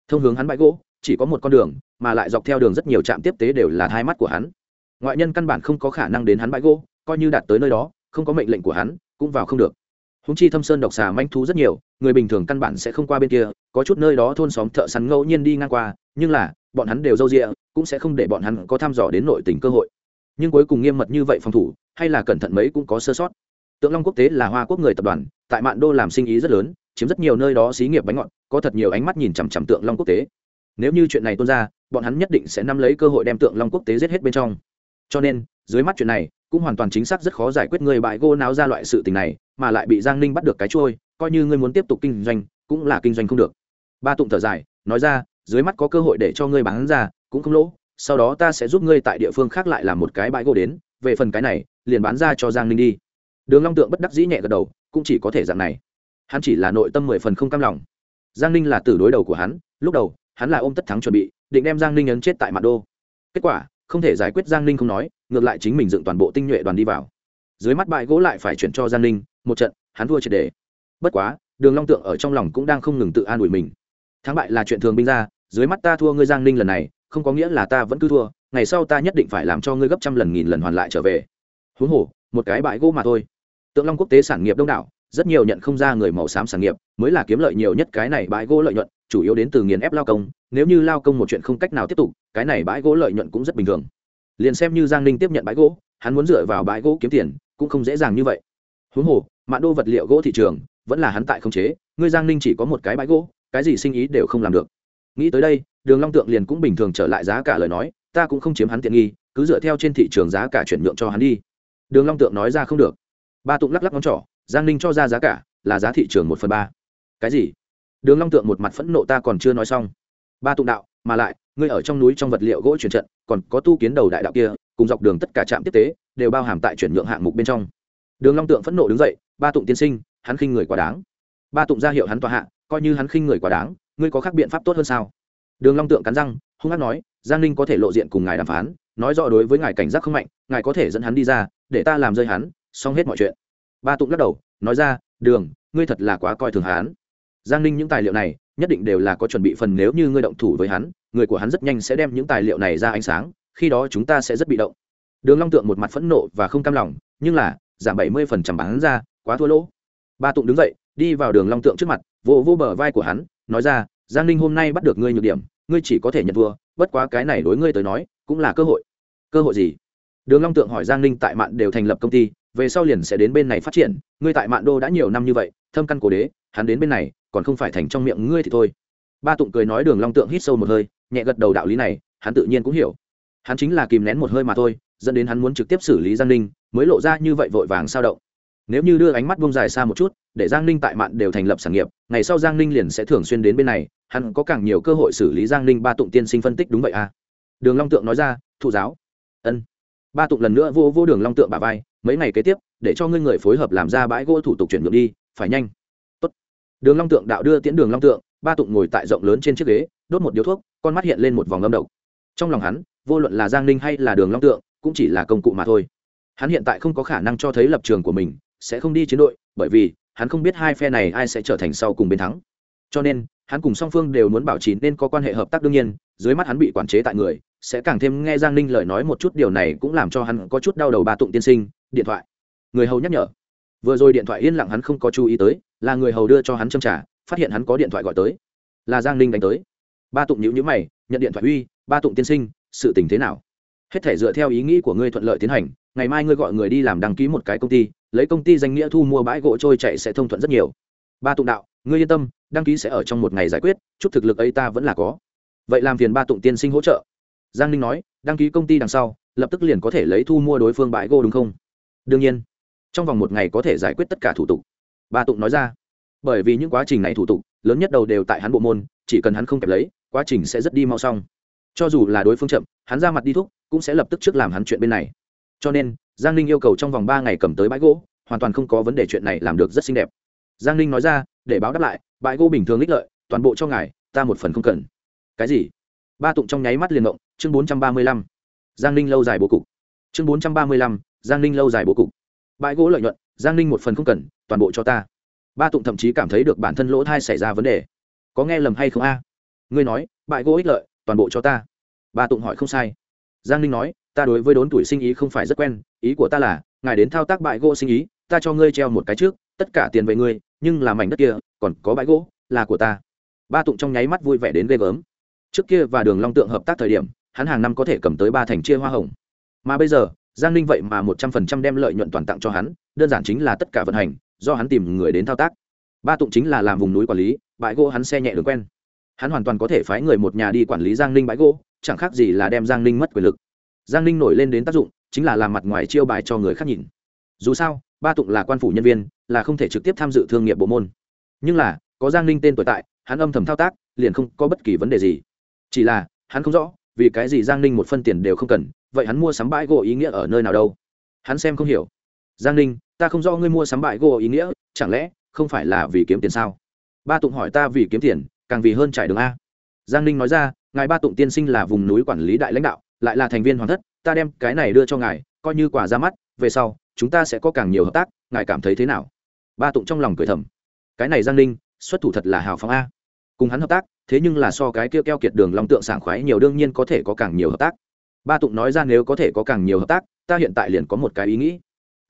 Thông hướng hắn bãi gỗ, chỉ có một con đường, mà lại dọc theo đường rất nhiều trạm tiếp tế đều là hai mắt của hắn. Ngoại nhân căn bản không có khả năng đến hắn bãi gỗ, coi như đạt tới nơi đó, không có mệnh lệnh của hắn, cũng vào không được húng chi thâm sơn độc xà manh thú rất nhiều, người bình thường căn bản sẽ không qua bên kia, có chút nơi đó thôn xóm thợ săn ngẫu nhiên đi ngang qua, nhưng là, bọn hắn đều râu rịa cũng sẽ không để bọn hắn có thăm dò đến nội tình cơ hội. Nhưng cuối cùng nghiêm mật như vậy phòng thủ, hay là cẩn thận mấy cũng có sơ sót. Tượng long quốc tế là hoa quốc người tập đoàn, tại mạn đô làm sinh ý rất lớn, chiếm rất nhiều nơi đó xí nghiệp bánh ngọt, có thật nhiều ánh mắt nhìn chằm chằm tượng long quốc tế. Nếu như chuyện này tuôn ra, bọn hắn nhất định sẽ nắm lấy cơ hội đem tượng long quốc tế giết hết bên trong cho nên, dưới mắt chuyện này, cũng hoàn toàn chính xác rất khó giải quyết người bại gô náo ra loại sự tình này, mà lại bị giang ninh bắt được cái trôi, coi như ngươi muốn tiếp tục kinh doanh, cũng là kinh doanh không được. Ba tụng thở dài, nói ra, dưới mắt có cơ hội để cho ngươi bán ra, cũng không lỗ, sau đó ta sẽ giúp ngươi tại địa phương khác lại làm một cái bãi gỗ đến, về phần cái này, liền bán ra cho giang ninh đi. Đường long tượng bất đắc dĩ nhẹ gật đầu, cũng chỉ có thể dạng này. Hắn chỉ là nội tâm mười phần không cam lòng. Giang ninh là tử đối đầu của hắn, lúc đầu, hắn là ôm tất thắng chuẩn bị, định đem giang ninh ấn chết tại mặt đô. Kết quả không thể giải quyết giang ninh không nói, ngược lại chính mình dựng toàn bộ tinh nhuệ đoàn đi vào. Dưới mắt bãi gỗ lại phải chuyển cho giang ninh, một trận, hắn thua triệt đề. Bất quá, đường long tượng ở trong lòng cũng đang không ngừng tự an ủi mình. Thắng bại là chuyện thường binh ra, dưới mắt ta thua ngươi giang ninh lần này, không có nghĩa là ta vẫn cứ thua, ngày sau ta nhất định phải làm cho ngươi gấp trăm lần nghìn lần hoàn lại trở về. Huống hồ, một cái bãi gỗ mà thôi. Tượng long quốc tế sản nghiệp đông đảo, rất nhiều nhận không ra người màu xám sản nghiệp, mới là kiếm lợi nhiều nhất cái này bãi gỗ lợi nhuận chủ yếu đến từ nghiền ép lao công, nếu như lao công một chuyện không cách nào tiếp tục, cái này bãi gỗ lợi nhuận cũng rất bình thường. Liền xem như giang ninh tiếp nhận bãi gỗ, hắn muốn dựa vào bãi gỗ kiếm tiền, cũng không dễ dàng như vậy. Huống hồ, mạn đô vật liệu gỗ thị trường, vẫn là hắn tại không chế, ngươi giang ninh chỉ có một cái bãi gỗ, cái gì sinh ý đều không làm được. Nghĩ tới đây, đường long tượng liền cũng bình thường trở lại giá cả lời nói, ta cũng không chiếm hắn tiện nghi, cứ dựa theo trên thị trường giá cả chuyển nhượng cho hắn đi. Đường long tượng nói ra không được. Ba tụng lắc lắc ngón trỏ, giang ninh cho ra giá cả là giá thị trường một phần ba. Cái gì? Đường long tượng một mặt phẫn nộ ta còn chưa nói xong. Ba tụng đạo, mà lại, ngươi ở trong núi trong vật liệu gỗ chuyển trận, còn có tu kiến đầu đại đạo kia, cùng dọc đường tất cả trạm tiếp tế, đều bao hàm tại chuyển nhượng hạng mục bên trong. Đường long tượng phẫn nộ đứng dậy, ba tụng tiên sinh, hắn khinh người quá đáng. Ba tụng ra hiệu hắn tòa hạ, coi như hắn khinh người quá đáng, ngươi có khác biện pháp tốt hơn sao? Đường long tượng cắn răng, hung hăng nói, giang ninh có thể lộ diện cùng ngài đàm phán, nói rõ đối với ngài cảnh giác không mạnh, ngài có thể dẫn hắn đi ra, để ta làm rơi hắn, xong hết mọi chuyện. Ba tụng lắc đầu, nói ra, đường, ngươi thật là quá coi thường hắn giang ninh những tài liệu này, nhất định đều là có chuẩn bị phần nếu như ngươi động thủ với hắn, người của hắn rất nhanh sẽ đem những tài liệu này ra ánh sáng, khi đó chúng ta sẽ rất bị động. Đường long tượng một mặt phẫn nộ và không cam lòng, nhưng là, giảm bảy mươi phần trăm bán ra, quá thua lỗ. Ba tụng đứng dậy, đi vào đường long tượng trước mặt, vỗ vỗ bờ vai của hắn, nói ra, giang ninh hôm nay bắt được ngươi nhược điểm, ngươi chỉ có thể nhận thua, bất quá cái này đối ngươi tới nói, cũng là cơ hội. Cơ hội gì? Đường long tượng hỏi giang ninh, tại mạn đều thành lập công ty, về sau liền sẽ đến bên này phát triển, ngươi tại mạn đô đã nhiều năm như vậy, thâm căn cổ đế, hắn đến bên này còn không phải thành trong miệng ngươi thì thôi. Ba tụng cười nói đường long tượng hít sâu một hơi, nhẹ gật đầu đạo lý này, hắn tự nhiên cũng hiểu. Hắn chính là kìm nén một hơi mà thôi, dẫn đến hắn muốn trực tiếp xử lý giang ninh, mới lộ ra như vậy vội vàng sao động. Nếu như đưa ánh mắt buông dài xa một chút, để giang ninh tại mạn đều thành lập sản nghiệp, ngày sau giang ninh liền sẽ thường xuyên đến bên này, hắn có càng nhiều cơ hội xử lý giang ninh ba tụng tiên sinh phân tích đúng vậy à? Đường long tượng nói ra, thụ giáo. Ân. Ba tụng lần nữa vô vô đường long tượng bà vai, mấy ngày kế tiếp, để cho ngươi người phối hợp làm ra bãi gỗ thủ tục chuyển nhượng đi, phải nhanh đường long tượng đạo đưa tiễn đường long tượng, ba tụng ngồi tại rộng lớn trên chiếc ghế, đốt một điếu thuốc, con mắt hiện lên một vòng âm độc. Trong lòng hắn, vô luận là giang ninh hay là đường long tượng, cũng chỉ là công cụ mà thôi. Hắn hiện tại không có khả năng cho thấy lập trường của mình, sẽ không đi chiến đội, bởi vì hắn không biết hai phe này ai sẽ trở thành sau cùng bên thắng. Cho nên, hắn cùng song phương đều muốn bảo trì nên có quan hệ hợp tác đương nhiên, dưới mắt hắn bị quản chế tại người, sẽ càng thêm nghe giang ninh lời nói một chút điều này cũng làm cho hắn có chút đau đầu ba tụng tiên sinh, điện thoại. Người hầu nhắc nhở. Vừa rồi điện thoại yên lặng hắn không có chú ý tới là người hầu đưa cho hắn châm trả phát hiện hắn có điện thoại gọi tới. Là giang ninh đánh tới. Ba tụng nhữ nhữ mày, nhận điện thoại uy, ba tụng tiên sinh, sự tình thế nào? Hết thể dựa theo ý nghĩ của ngươi thuận lợi tiến hành, ngày mai ngươi gọi người đi làm đăng ký một cái công ty, lấy công ty danh nghĩa thu mua bãi gỗ trôi chạy sẽ thông thuận rất nhiều. Ba tụng đạo, ngươi yên tâm, đăng ký sẽ ở trong một ngày giải quyết, chút thực lực ấy ta vẫn là có. Vậy làm phiền ba tụng tiên sinh hỗ trợ. Giang ninh nói, đăng ký công ty đằng sau, lập tức liền có thể lấy thu mua đối phương bãi gỗ đúng không? Đương nhiên. Trong vòng một ngày có thể giải quyết tất cả thủ tục ba tụng nói ra. Bởi vì những quá trình này thủ tục, lớn nhất đầu đều tại hắn bộ môn, chỉ cần hắn không kẹp lấy, quá trình sẽ rất đi mau xong. Cho dù là đối phương chậm, hắn ra mặt đi thúc, cũng sẽ lập tức trước làm hắn chuyện bên này. Cho nên, giang ninh yêu cầu trong vòng ba ngày cầm tới bãi gỗ, hoàn toàn không có vấn đề chuyện này làm được rất xinh đẹp. Giang ninh nói ra, để báo đáp lại, bãi gỗ bình thường ích lợi, toàn bộ cho ngài, ta một phần không cần. Cái gì? Ba tụng trong nháy mắt liền động chương bốn trăm ba mươi lăm. Giang ninh lâu dài bố cục. Chương bốn trăm ba mươi lăm, giang ninh lâu dài bố cục. Bãi gỗ lợi nhuận giang ninh một phần không cần, toàn bộ cho ta. Ba tụng thậm chí cảm thấy được bản thân lỗ thai xảy ra vấn đề. Có nghe lầm hay không a? Ngươi nói bãi gỗ ích lợi, toàn bộ cho ta. Ba tụng hỏi không sai. Giang ninh nói, ta đối với đốn tuổi sinh ý không phải rất quen, ý của ta là, ngài đến thao tác bãi gỗ sinh ý, ta cho ngươi treo một cái trước, tất cả tiền về ngươi, nhưng là mảnh đất kia, còn có bãi gỗ, là của ta. Ba tụng trong nháy mắt vui vẻ đến ghê gớm. Trước kia và đường long tượng hợp tác thời điểm, hắn hàng năm có thể cầm tới ba thành chia hoa hồng. Mà bây giờ, giang ninh vậy mà một trăm phần trăm đem lợi nhuận toàn tặng cho hắn đơn giản chính là tất cả vận hành, do hắn tìm người đến thao tác. Ba tụng chính là làm vùng núi quản lý, bãi gỗ hắn xe nhẹ đường quen. Hắn hoàn toàn có thể phái người một nhà đi quản lý giang ninh bãi gỗ, chẳng khác gì là đem giang ninh mất quyền lực. Giang ninh nổi lên đến tác dụng, chính là làm mặt ngoài chiêu bài cho người khác nhìn. Dù sao, ba tụng là quan phủ nhân viên, là không thể trực tiếp tham dự thương nghiệp bộ môn. Nhưng là, có giang ninh tên tuổi tại, hắn âm thầm thao tác, liền không có bất kỳ vấn đề gì. Chỉ là, hắn không rõ, vì cái gì giang ninh một phân tiền đều không cần, vậy hắn mua sắm bãi gỗ ý nghĩa ở nơi nào đâu? Hắn xem không hiểu giang ninh, ta không rõ ngươi mua sắm bãi gỗ ý nghĩa, chẳng lẽ không phải là vì kiếm tiền sao? Ba tụng hỏi ta vì kiếm tiền, càng vì hơn trải đường a. Giang ninh nói ra, ngài ba tụng tiên sinh là vùng núi quản lý đại lãnh đạo, lại là thành viên hoàng thất, ta đem cái này đưa cho ngài, coi như quả ra mắt, về sau, chúng ta sẽ có càng nhiều hợp tác, ngài cảm thấy thế nào? Ba tụng trong lòng cười thầm. Cái này giang ninh, xuất thủ thật là hào phóng a. Cùng hắn hợp tác, thế nhưng là so cái kia keo kiệt đường long tượng sảng khoái nhiều, đương nhiên có thể có càng nhiều hợp tác. Ba tụng nói ra nếu có thể có càng nhiều hợp tác, ta hiện tại liền có một cái ý nghĩ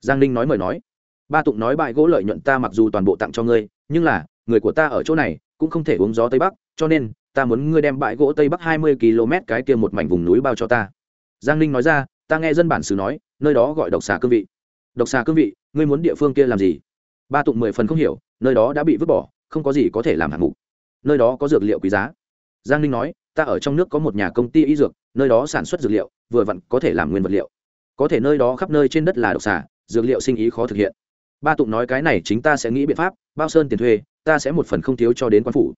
giang ninh nói mời nói. Ba tụng nói bãi gỗ lợi nhuận ta mặc dù toàn bộ tặng cho ngươi, nhưng là, người của ta ở chỗ này, cũng không thể uống gió tây bắc, cho nên, ta muốn ngươi đem bãi gỗ tây bắc hai mươi km cái kia một mảnh vùng núi bao cho ta. Giang ninh nói ra, ta nghe dân bản xứ nói, nơi đó gọi độc xà cương vị. Độc xà cương vị, ngươi muốn địa phương kia làm gì? Ba tụng mười phần không hiểu, nơi đó đã bị vứt bỏ, không có gì có thể làm hạng mục. Nơi đó có dược liệu quý giá. Giang ninh nói, ta ở trong nước có một nhà công ty y dược, nơi đó sản xuất dược liệu, vừa vặn có thể làm nguyên vật liệu. Có thể nơi đó khắp nơi trên đất là độc xà dược liệu sinh ý khó thực hiện. Ba tụng nói cái này chính ta sẽ nghĩ biện pháp, bao sơn tiền thuê, ta sẽ một phần không thiếu cho đến quan phủ.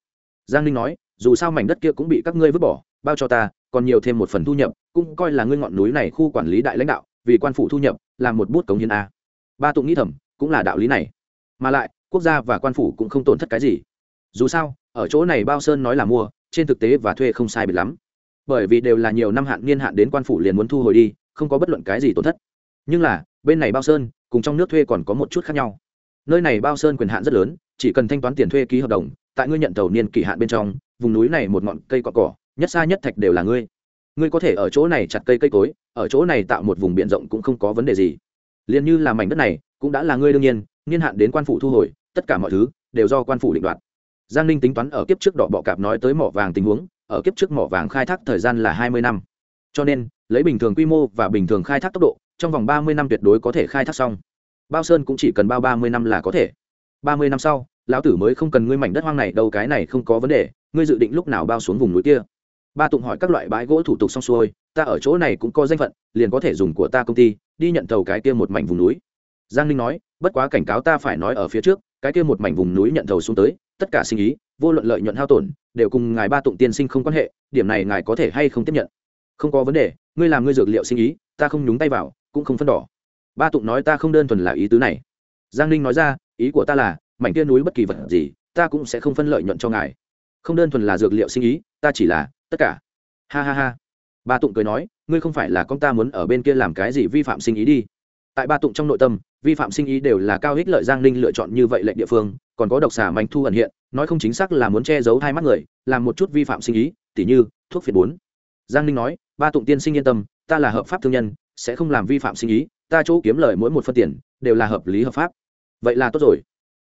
Giang ninh nói, dù sao mảnh đất kia cũng bị các ngươi vứt bỏ, bao cho ta, còn nhiều thêm một phần thu nhập, cũng coi là ngươi ngọn núi này khu quản lý đại lãnh đạo, vì quan phủ thu nhập làm một bút cống hiến a. Ba tụng nghĩ thầm, cũng là đạo lý này. Mà lại, quốc gia và quan phủ cũng không tổn thất cái gì. Dù sao, ở chỗ này bao sơn nói là mua, trên thực tế và thuê không sai biệt lắm. Bởi vì đều là nhiều năm hạn niên hạn đến quan phủ liền muốn thu hồi đi, không có bất luận cái gì tổn thất nhưng là, bên này bao sơn, cùng trong nước thuê còn có một chút khác nhau. Nơi này bao sơn quyền hạn rất lớn, chỉ cần thanh toán tiền thuê ký hợp đồng, tại ngươi nhận tàu niên kỳ hạn bên trong, vùng núi này một ngọn cây cọ cỏ, nhất xa nhất thạch đều là ngươi. Ngươi có thể ở chỗ này chặt cây cây cối, ở chỗ này tạo một vùng biển rộng cũng không có vấn đề gì. Liền như là mảnh đất này, cũng đã là ngươi đương nhiên, niên hạn đến quan phủ thu hồi, tất cả mọi thứ đều do quan phủ định đoạt. Giang ninh tính toán ở kiếp trước đỏ bọ cạp nói tới mỏ vàng tình huống, ở kiếp trước mỏ vàng khai thác thời gian là hai mươi năm. Cho nên, lấy bình thường quy mô và bình thường khai thác tốc độ trong vòng ba mươi năm tuyệt đối có thể khai thác xong. Bao sơn cũng chỉ cần bao ba mươi năm là có thể. Ba mươi năm sau, lão tử mới không cần ngươi mảnh đất hoang này đâu, cái này không có vấn đề, ngươi dự định lúc nào bao xuống vùng núi kia? Ba tụng hỏi các loại bãi gỗ thủ tục xong xuôi, ta ở chỗ này cũng có danh phận, liền có thể dùng của ta công ty, đi nhận tàu cái kia một mảnh vùng núi. Giang ninh nói, bất quá cảnh cáo ta phải nói ở phía trước, cái kia một mảnh vùng núi nhận thầu xuống tới, tất cả sinh ý, vô luận lợi nhuận hao tổn, đều cùng ngài ba tụng tiên sinh không quan hệ, điểm này ngài có thể hay không tiếp nhận? Không có vấn đề, ngươi làm ngươi dược liệu sinh ý, ta không nhúng tay vào cũng không phân đỏ. Ba tụng nói ta không đơn thuần là ý tứ này. Giang ninh nói ra, ý của ta là, mảnh kia núi bất kỳ vật gì, ta cũng sẽ không phân lợi nhuận cho ngài. Không đơn thuần là dược liệu sinh ý, ta chỉ là, tất cả. Ha ha ha. Ba tụng cười nói, ngươi không phải là con ta muốn ở bên kia làm cái gì vi phạm sinh ý đi. Tại ba tụng trong nội tâm, vi phạm sinh ý đều là cao ích lợi giang ninh lựa chọn như vậy lệnh địa phương, còn có độc xà manh thu ẩn hiện, nói không chính xác là muốn che giấu hai mắt người, làm một chút vi phạm sinh ý, tỉ như, thuốc phiện bốn. Giang ninh nói, ba tụng tiên sinh yên tâm, ta là hợp pháp thương nhân sẽ không làm vi phạm sinh ý, ta chỗ kiếm lời mỗi một phân tiền, đều là hợp lý hợp pháp. Vậy là tốt rồi.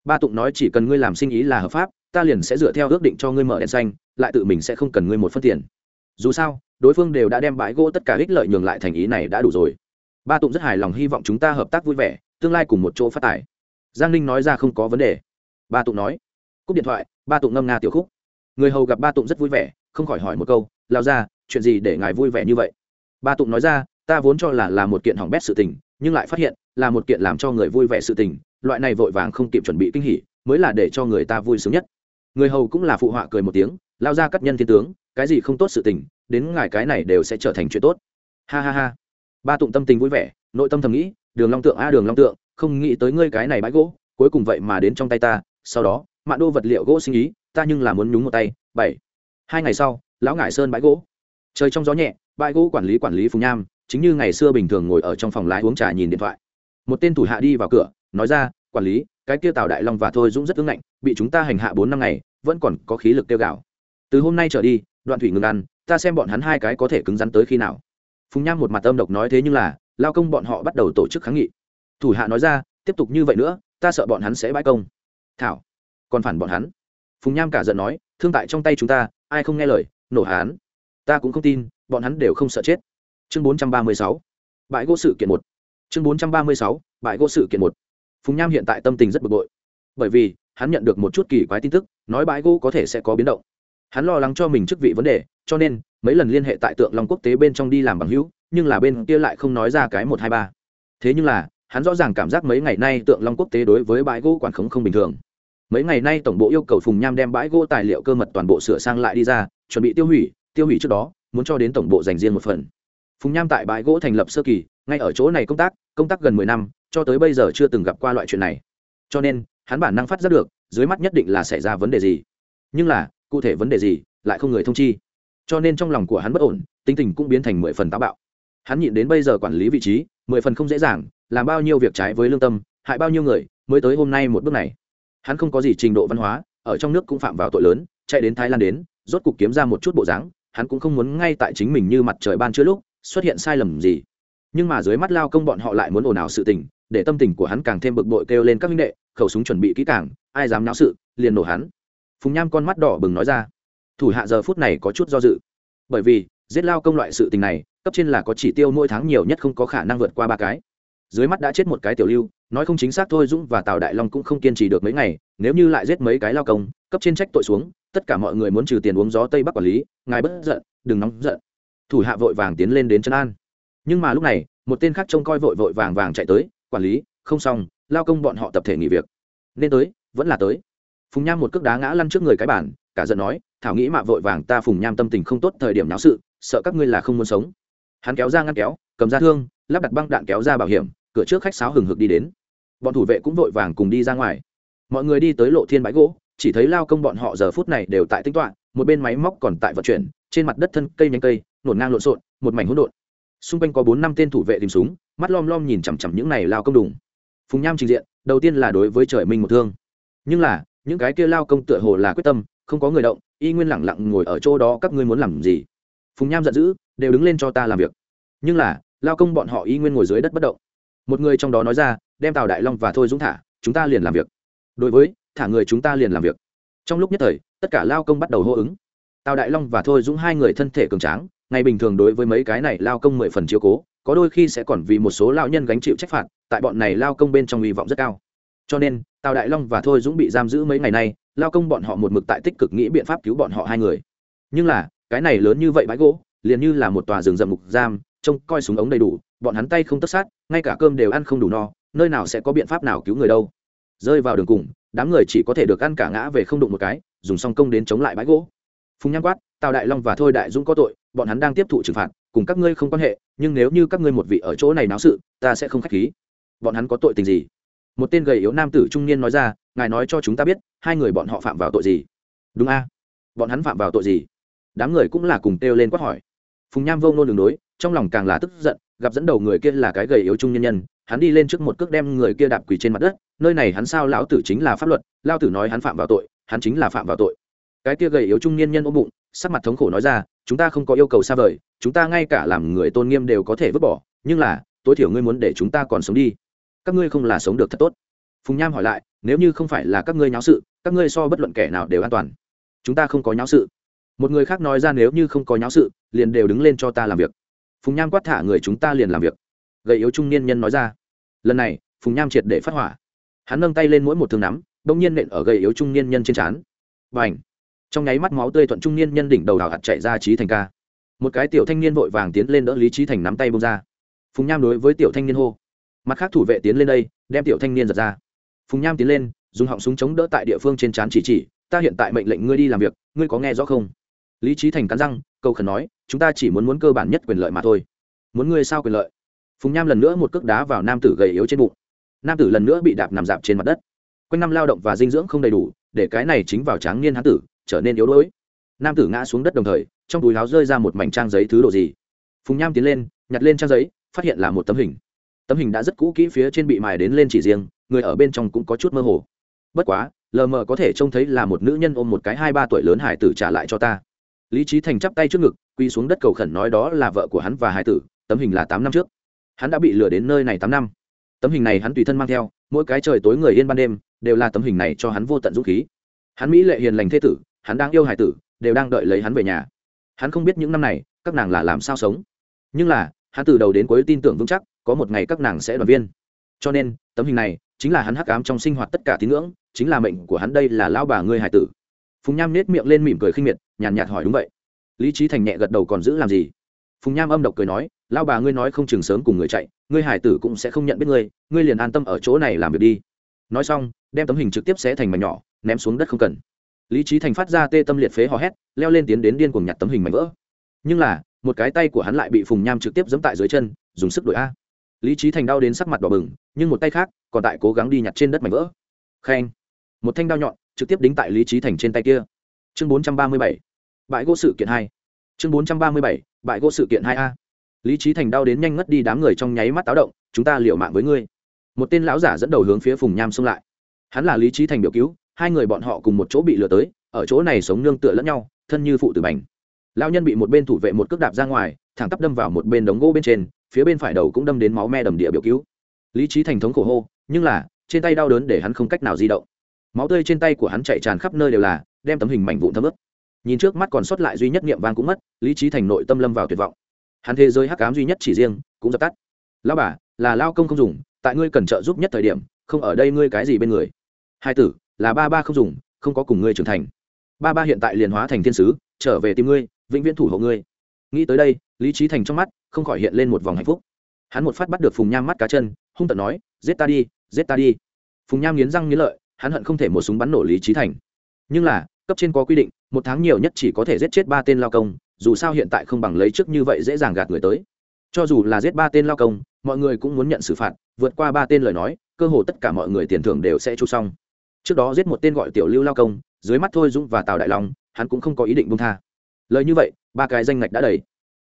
Ba tụng nói chỉ cần ngươi làm sinh ý là hợp pháp, ta liền sẽ dựa theo ước định cho ngươi mở đèn xanh, lại tự mình sẽ không cần ngươi một phân tiền. Dù sao, đối phương đều đã đem bãi gỗ tất cả ích lợi nhường lại thành ý này đã đủ rồi. Ba tụng rất hài lòng hy vọng chúng ta hợp tác vui vẻ, tương lai cùng một chỗ phát tài. Giang ninh nói ra không có vấn đề. Ba tụng nói. Cúp điện thoại, ba tụng ngâm nga tiểu khúc. Người hầu gặp ba tụng rất vui vẻ, không khỏi hỏi một câu lao ra chuyện gì để ngài vui vẻ như vậy? Ba tụng nói ra ta vốn cho là là một kiện hỏng bét sự tình, nhưng lại phát hiện, là một kiện làm cho người vui vẻ sự tình, loại này vội vàng không kịp chuẩn bị kinh hỉ, mới là để cho người ta vui sướng nhất. Người hầu cũng là phụ họa cười một tiếng, lao ra cắt nhân thiên tướng, cái gì không tốt sự tình, đến ngài cái này đều sẽ trở thành chuyện tốt. Ha ha ha. Ba tụng tâm tình vui vẻ, nội tâm thầm nghĩ, đường long tượng a đường long tượng, không nghĩ tới ngươi cái này bãi gỗ, cuối cùng vậy mà đến trong tay ta, sau đó, mạn đô vật liệu gỗ sinh ý, ta nhưng là muốn nhúng một tay, bảy. Hai ngày sau, lão ngải sơn bãi gỗ. Trời trong gió nhẹ, bãi gỗ quản lý quản lý phùng nham chính như ngày xưa bình thường ngồi ở trong phòng lái uống trà nhìn điện thoại. Một tên thủ hạ đi vào cửa, nói ra, quản lý, cái kia tào đại long và thôi dũng rất ứng ngạnh, bị chúng ta hành hạ bốn năm ngày, vẫn còn có khí lực tiêu gạo từ hôm nay trở đi, đoạn thủy ngừng ăn, ta xem bọn hắn hai cái có thể cứng rắn tới khi nào. Phùng nham một mặt âm độc nói thế nhưng là, lao công bọn họ bắt đầu tổ chức kháng nghị. Thủ hạ nói ra, tiếp tục như vậy nữa, ta sợ bọn hắn sẽ bãi công. Thảo, còn phản bọn hắn? Phùng nham cả giận nói, thương tại trong tay chúng ta, ai không nghe lời, nổ hán. Ta cũng không tin, bọn hắn đều không sợ chết chương bốn trăm ba mươi sáu, bãi gỗ sự kiện một. Chương bốn trăm ba mươi sáu, bãi gỗ sự kiện một. Phùng nham hiện tại tâm tình rất bực bội. Bởi vì, hắn nhận được một chút kỳ quái tin tức, nói bãi gỗ có thể sẽ có biến động. Hắn lo lắng cho mình chức vị vấn đề, cho nên, mấy lần liên hệ tại tượng long quốc tế bên trong đi làm bằng hữu, nhưng là bên kia lại không nói ra cái một hai ba. Thế nhưng là, hắn rõ ràng cảm giác mấy ngày nay tượng long quốc tế đối với bãi gỗ quản khống không bình thường. Mấy ngày nay tổng bộ yêu cầu phùng nham đem bãi gỗ tài liệu cơ mật toàn bộ sửa sang lại đi ra, chuẩn bị tiêu hủy tiêu hủy trước đó, muốn cho đến tổng bộ dành riêng một phần phùng nham tại bãi gỗ thành lập sơ kỳ, ngay ở chỗ này công tác công tác gần mười năm, cho tới bây giờ chưa từng gặp qua loại chuyện này. Cho nên, hắn bản năng phát giác được, dưới mắt nhất định là xảy ra vấn đề gì. Nhưng là, cụ thể vấn đề gì, lại không người thông chi. Cho nên trong lòng của hắn bất ổn tinh tình cũng biến thành mười phần táo bạo. Hắn nhịn đến bây giờ quản lý vị trí, mười phần không dễ dàng, làm bao nhiêu việc trái với lương tâm, hại bao nhiêu người, mới tới hôm nay một bước này. Hắn không có gì trình độ văn hóa, ở trong nước cũng phạm vào tội lớn, chạy đến thái lan đến, rốt cục kiếm ra một chút bộ dáng, hắn cũng không muốn ngay tại chính mình như mặt trời ban chưa lúc xuất hiện sai lầm gì? Nhưng mà dưới mắt lao công bọn họ lại muốn ồn ào sự tình, để tâm tình của hắn càng thêm bực bội kêu lên các minh đệ, khẩu súng chuẩn bị kỹ càng, ai dám náo sự, liền nổ hắn. Phùng nham con mắt đỏ bừng nói ra. Thủ hạ giờ phút này có chút do dự. Bởi vì, giết lao công loại sự tình này, cấp trên là có chỉ tiêu mỗi tháng nhiều nhất không có khả năng vượt qua ba cái. Dưới mắt đã chết một cái tiểu lưu, nói không chính xác thôi dũng và tào đại long cũng không kiên trì được mấy ngày, nếu như lại giết mấy cái lao công, cấp trên trách tội xuống, tất cả mọi người muốn trừ tiền uống gió tây bắc quản lý, ngài bất giận, đừng nóng giận thủ hạ vội vàng tiến lên đến chân an. Nhưng mà lúc này, một tên khác trông coi vội vội vàng vàng chạy tới, quản lý, không xong, lao công bọn họ tập thể nghỉ việc. Nên tới, vẫn là tới. Phùng nham một cước đá ngã lăn trước người cái bản cả giận nói, thảo nghĩ mạ vội vàng ta phùng nham tâm tình không tốt thời điểm náo sự, sợ các ngươi là không muốn sống. Hắn kéo ra ngăn kéo, cầm ra thương, lắp đặt băng đạn kéo ra bảo hiểm, cửa trước khách sáo hừng hực đi đến. Bọn thủ vệ cũng vội vàng cùng đi ra ngoài. Mọi người đi tới lộ thiên bãi gỗ, chỉ thấy lao công bọn họ giờ phút này đều tại tính toán một bên máy móc còn tại vận chuyển, trên mặt đất thân cây nhánh cây nổn ngang lộn xộn, một mảnh hỗn độn. Xung quanh có bốn năm tên thủ vệ tìm súng, mắt lom lom nhìn chằm chằm những này lao công đùng. Phùng nham trình diện, đầu tiên là đối với trời minh một thương. Nhưng là, những cái kia lao công tựa hồ là quyết tâm, không có người động, y nguyên lẳng lặng ngồi ở chỗ đó, các ngươi muốn làm gì? Phùng nham giận dữ, đều đứng lên cho ta làm việc. Nhưng là, lao công bọn họ y nguyên ngồi dưới đất bất động. Một người trong đó nói ra, đem tào đại long và thôi dũng thả, chúng ta liền làm việc. Đối với, thả người chúng ta liền làm việc. Trong lúc nhất thời, tất cả lao công bắt đầu hô ứng. Tào đại long và thôi dũng hai người thân thể cường tráng ngày bình thường đối với mấy cái này lao công mười phần chiếu cố, có đôi khi sẽ còn vì một số lao nhân gánh chịu trách phạt, tại bọn này lao công bên trong hy vọng rất cao. Cho nên, tào đại long và thôi dũng bị giam giữ mấy ngày nay, lao công bọn họ một mực tại tích cực nghĩ biện pháp cứu bọn họ hai người. Nhưng là, cái này lớn như vậy bãi gỗ, liền như là một tòa rừng rậm mục giam, trông coi súng ống đầy đủ, bọn hắn tay không tất sát, ngay cả cơm đều ăn không đủ no, nơi nào sẽ có biện pháp nào cứu người đâu. Rơi vào đường cùng, đám người chỉ có thể được ăn cả ngã về không đụng một cái, dùng song công đến chống lại bãi gỗ. Phùng nham quát, tào đại long và thôi đại dũng có tội bọn hắn đang tiếp thụ trừng phạt, cùng các ngươi không quan hệ, nhưng nếu như các ngươi một vị ở chỗ này náo sự, ta sẽ không k h á c h khí. Bọn hắn có tội tình gì? Một tên gầy yếu nam tử trung niên nói ra, ngài nói cho chúng ta biết, hai người bọn họ phạm vào tội gì? Đúng a. Bọn hắn phạm vào tội gì? Đám người cũng là cùng kêu lên quát hỏi. Phùng nham vông nôn đường đối, trong lòng càng là tức giận, gặp dẫn đầu người kia là cái gầy yếu trung nhân nhân, hắn đi lên trước một cước đem người kia đạp quỳ trên mặt đất, nơi này hắn sao lão tử chính là pháp luật lao tử nói hắn phạm vào tội, hắn chính là phạm vào tội. Cái kia gầy yếu trung niên nhân ôm bụng sắc mặt thống khổ nói ra, chúng ta không có yêu cầu xa vời, chúng ta ngay cả làm người tôn nghiêm đều có thể vứt bỏ, nhưng là, tối thiểu ngươi muốn để chúng ta còn sống đi. Các ngươi không là sống được thật tốt. Phùng nham hỏi lại, nếu như không phải là các ngươi nháo sự, các ngươi so bất luận kẻ nào đều an toàn. Chúng ta không có nháo sự. Một người khác nói ra, nếu như không có nháo sự, liền đều đứng lên cho ta làm việc. Phùng nham quát thả người, chúng ta liền làm việc. Gầy yếu trung niên nhân nói ra, lần này, phùng nham triệt để phát hỏa. Hắn nâng tay lên mỗi một thương nắm đ ỗ n g nhiên nện ở gầy yếu trung niên nhân trên trán. Và ảnh trong nháy mắt máu tươi thuận trung niên nhân đỉnh đầu đảo hạt chạy ra trí thành ca. Một cái tiểu thanh niên vội vàng tiến lên đỡ lý trí thành nắm tay bông ra. Phùng nham đối với tiểu thanh niên hô. Mặt khác thủ vệ tiến lên đây, đem tiểu thanh niên giật ra. Phùng nham tiến lên, dùng họng súng chống đỡ tại địa phương trên trán chỉ chỉ, ta hiện tại mệnh lệnh ngươi đi làm việc, ngươi có nghe rõ không? Lý trí thành cắn răng câu khẩn nói, chúng ta chỉ muốn muốn cơ bản nhất quyền lợi mà thôi. Muốn ngươi sao quyền lợi? Phùng nham lần nữa một cước đá vào nam tử gầy yếu trên bụng. Nam tử lần nữa bị đạp nằm dạp trên mặt đất. Quanh năm lao động và dinh dưỡng không đầy đủ, để cái này chính vào tráng niên hán tử trở nên yếu đuối. Nam tử ngã xuống đất đồng thời, trong túi láo rơi ra một mảnh trang giấy thứ đồ gì. Phùng nham tiến lên, nhặt lên trang giấy, phát hiện là một tấm hình. Tấm hình đã rất cũ kỹ phía trên bị mài đến lên chỉ riêng, người ở bên trong cũng có chút mơ hồ. Bất quá, lờ mờ có thể trông thấy là một nữ nhân ôm một cái hai ba tuổi lớn hải tử trả lại cho ta. Lý trí thành chắp tay trước ngực quy xuống đất cầu khẩn nói đó là vợ của hắn và hải tử, tấm hình là tám năm trước. Hắn đã bị lừa đến nơi này tám năm. Tấm hình này hắn tùy thân mang theo, mỗi cái trời tối người yên ban đêm, đều là tấm hình này cho hắn vô tận dũng khí. Hắn mỹ lệ hiền lành thế tử hắn đang yêu hải tử, đều đang đợi lấy hắn về nhà. Hắn không biết những năm này, các nàng là làm sao sống. Nhưng là, hắn từ đầu đến cuối tin tưởng vững chắc, có một ngày các nàng sẽ đoàn viên. Cho nên, tấm hình này chính là hắn hắc ám trong sinh hoạt tất cả tín ngưỡng, chính là mệnh của hắn đây là lao bà ngươi hải tử. Phùng nham nết miệng lên mỉm cười khinh miệt, nhàn nhạt hỏi đúng vậy. Lý trí thành nhẹ gật đầu còn giữ làm gì? Phùng nham âm độc cười nói lao bà ngươi nói không chừng sớm cùng người chạy, ngươi hải tử cũng sẽ không nhận biết ngươi ngươi liền an tâm ở chỗ này làm việc đi. Nói xong, đem tấm hình trực tiếp xé thành mảnh nhỏ, ném xuống đất không cần lý trí thành phát ra tê tâm liệt phế hò hét, leo lên tiến đến điên cùng nhặt tấm hình mảnh vỡ. Nhưng là, một cái tay của hắn lại bị phùng nham trực tiếp giẫm tại dưới chân, dùng sức đổi a. Lý trí thành đau đến sắc mặt đỏ bừng, nhưng một tay khác còn tại cố gắng đi nhặt trên đất mảnh vỡ. Khen. Một thanh đao nhọn, trực tiếp đính tại lý trí thành trên tay kia. Chương bốn trăm ba mươi bảy. Bãi gỗ sự kiện hai. Chương bốn trăm ba mươi bảy, bãi gỗ sự kiện hai a. Lý trí thành đau đến nhanh ngất đi đám người trong nháy mắt táo động, chúng ta liều mạng với ngươi. Một tên lão giả dẫn đầu hướng phía phùng nham xông lại. Hắn là lý trí thành biểu cứu hai người bọn họ cùng một chỗ bị lừa tới, ở chỗ này sống nương tựa lẫn nhau, thân như phụ tử bành. Lão nhân bị một bên thủ vệ một cước đạp ra ngoài, thẳng tắp đâm vào một bên đống gỗ bên trên, phía bên phải đầu cũng đâm đến máu me đầm địa biểu cứu. Lý trí thành thống khổ hô, nhưng là, trên tay đau đớn để hắn không cách nào di động. Máu tươi trên tay của hắn chạy tràn khắp nơi đều là, đem tấm hình mảnh vụn thấm ướt. Nhìn trước mắt còn sót lại duy nhất niệm vang cũng mất, lý trí thành nội tâm lâm vào tuyệt vọng. Hắn thế giới hắc cám duy nhất chỉ riêng, cũng dập tắt. Lao bà, là lao công không dùng, tại ngươi cần trợ giúp nhất thời điểm, không ở đây ngươi cái gì bên người? Hai tử là ba ba không dùng, không có cùng ngươi trưởng thành. Ba ba hiện tại liền hóa thành thiên sứ, trở về tìm ngươi, vĩnh viễn thủ hộ ngươi. Nghĩ tới đây, lý trí thành trong mắt không khỏi hiện lên một vòng hạnh phúc. Hắn một phát bắt được phùng nham mắt cá chân, hung tận nói, giết ta đi, giết ta đi. Phùng nham nghiến răng nghiến lợi, hắn hận không thể một súng bắn nổ lý trí thành. Nhưng là, cấp trên có quy định, một tháng nhiều nhất chỉ có thể giết chết ba tên lao công, dù sao hiện tại không bằng lấy trước như vậy dễ dàng gạt người tới. Cho dù là giết ba tên lao công, mọi người cũng muốn nhận xử phạt, vượt qua ba tên lời nói, cơ hồ tất cả mọi người tiền thưởng đều sẽ chu xong trước đó giết một tên gọi tiểu lưu lao công, dưới mắt thôi dũng và tào đại long, hắn cũng không có ý định bung tha. Lời như vậy, ba cái danh ngạch đã đầy.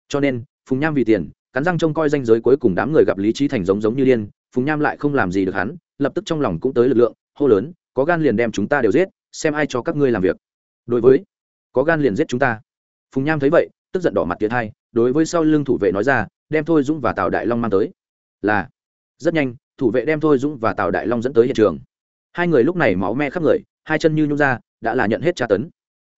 Cho nên, phùng nham vì tiền, cắn răng trông coi danh giới cuối cùng đám người gặp lý trí thành giống giống như điên, phùng nham lại không làm gì được hắn, lập tức trong lòng cũng tới lực lượng, hô lớn, có gan liền đem chúng ta đều giết, xem ai cho các ngươi làm việc. Đối với, có gan liền giết chúng ta. Phùng nham thấy vậy, tức giận đỏ mặt tiến hai đối với sau lưng thủ vệ nói ra, đem thôi dũng và tào đại long mang tới. Là, rất nhanh, thủ vệ đem thôi dũng và tào đại long dẫn tới hiện trường hai người lúc này máu me khắp người, hai chân như nhung ra, đã là nhận hết tra tấn.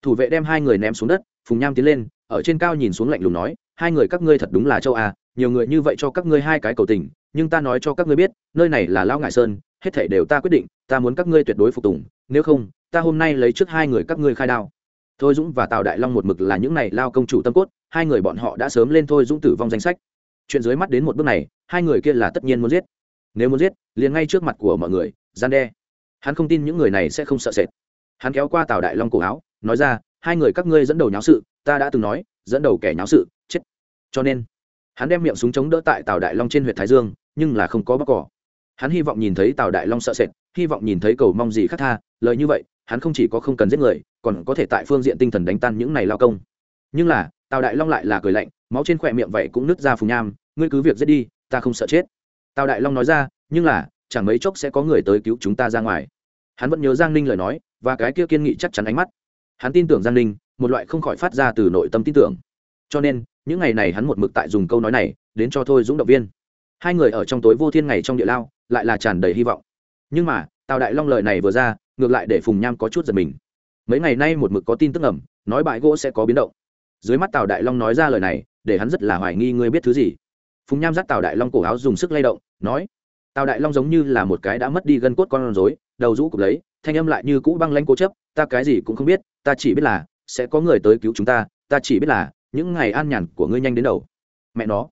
Thủ vệ đem hai người ném xuống đất, phùng nham tiến lên, ở trên cao nhìn xuống lạnh lùng nói, hai người các ngươi thật đúng là châu a, nhiều người như vậy cho các ngươi hai cái cầu tình, nhưng ta nói cho các ngươi biết, nơi này là lão ngại sơn, hết thảy đều ta quyết định, ta muốn các ngươi tuyệt đối phục tùng, nếu không, ta hôm nay lấy trước hai người các ngươi khai đao. Thôi dũng và tào đại long một mực là những này lao công chủ tâm cốt, hai người bọn họ đã sớm lên thôi dũng tử vong danh sách. Chuyện dưới mắt đến một bước này, hai người kia là tất nhiên muốn giết. Nếu muốn giết, liền ngay trước mặt của mọi người, gian đe hắn không tin những người này sẽ không sợ sệt. Hắn kéo qua tào đại long cổ áo, nói ra, hai người các ngươi dẫn đầu nháo sự, ta đã từng nói, dẫn đầu kẻ nháo sự, chết. Cho nên, hắn đem miệng súng chống đỡ tại tào đại long trên huyện thái dương, nhưng là không có bóc cỏ. Hắn hy vọng nhìn thấy tào đại long sợ sệt, hy vọng nhìn thấy cầu mong gì khác tha, lời như vậy, hắn không chỉ có không cần giết người, còn có thể tại phương diện tinh thần đánh tan những này lao công. Nhưng là, tào đại long lại là cười lạnh, máu trên khỏe miệng vậy cũng nứt ra phùng nham, ngươi cứ việc giết đi, ta không sợ chết. Tào đại long nói ra, nhưng là, chẳng mấy chốc sẽ có người tới cứu chúng ta ra ngoài hắn vẫn nhớ giang ninh lời nói, và cái kia kiên nghị chắc chắn ánh mắt. Hắn tin tưởng giang ninh, một loại không khỏi phát ra từ nội tâm tin tưởng. Cho nên, những ngày này hắn một mực tại dùng câu nói này, đến cho thôi dũng động viên. Hai người ở trong tối vô thiên ngày trong địa lao, lại là tràn đầy hy vọng. Nhưng mà, tào đại long lời này vừa ra, ngược lại để phùng nham có chút giật mình. Mấy ngày nay một mực có tin tức ẩm nói bãi gỗ sẽ có biến động. Dưới mắt tào đại long nói ra lời này, để hắn rất là hoài nghi ngươi biết thứ gì. Phùng nham dắt tào đại long cổ áo dùng sức lay động, nói tào đại long giống như là một cái đã mất đi gân cốt con rối, đầu rũ cục lấy, thanh âm lại như cũ băng lanh cố chấp, ta cái gì cũng không biết, ta chỉ biết là, sẽ có người tới cứu chúng ta ta chỉ biết là, những ngày an nhàn của ngươi nhanh đến đầu. Mẹ nó.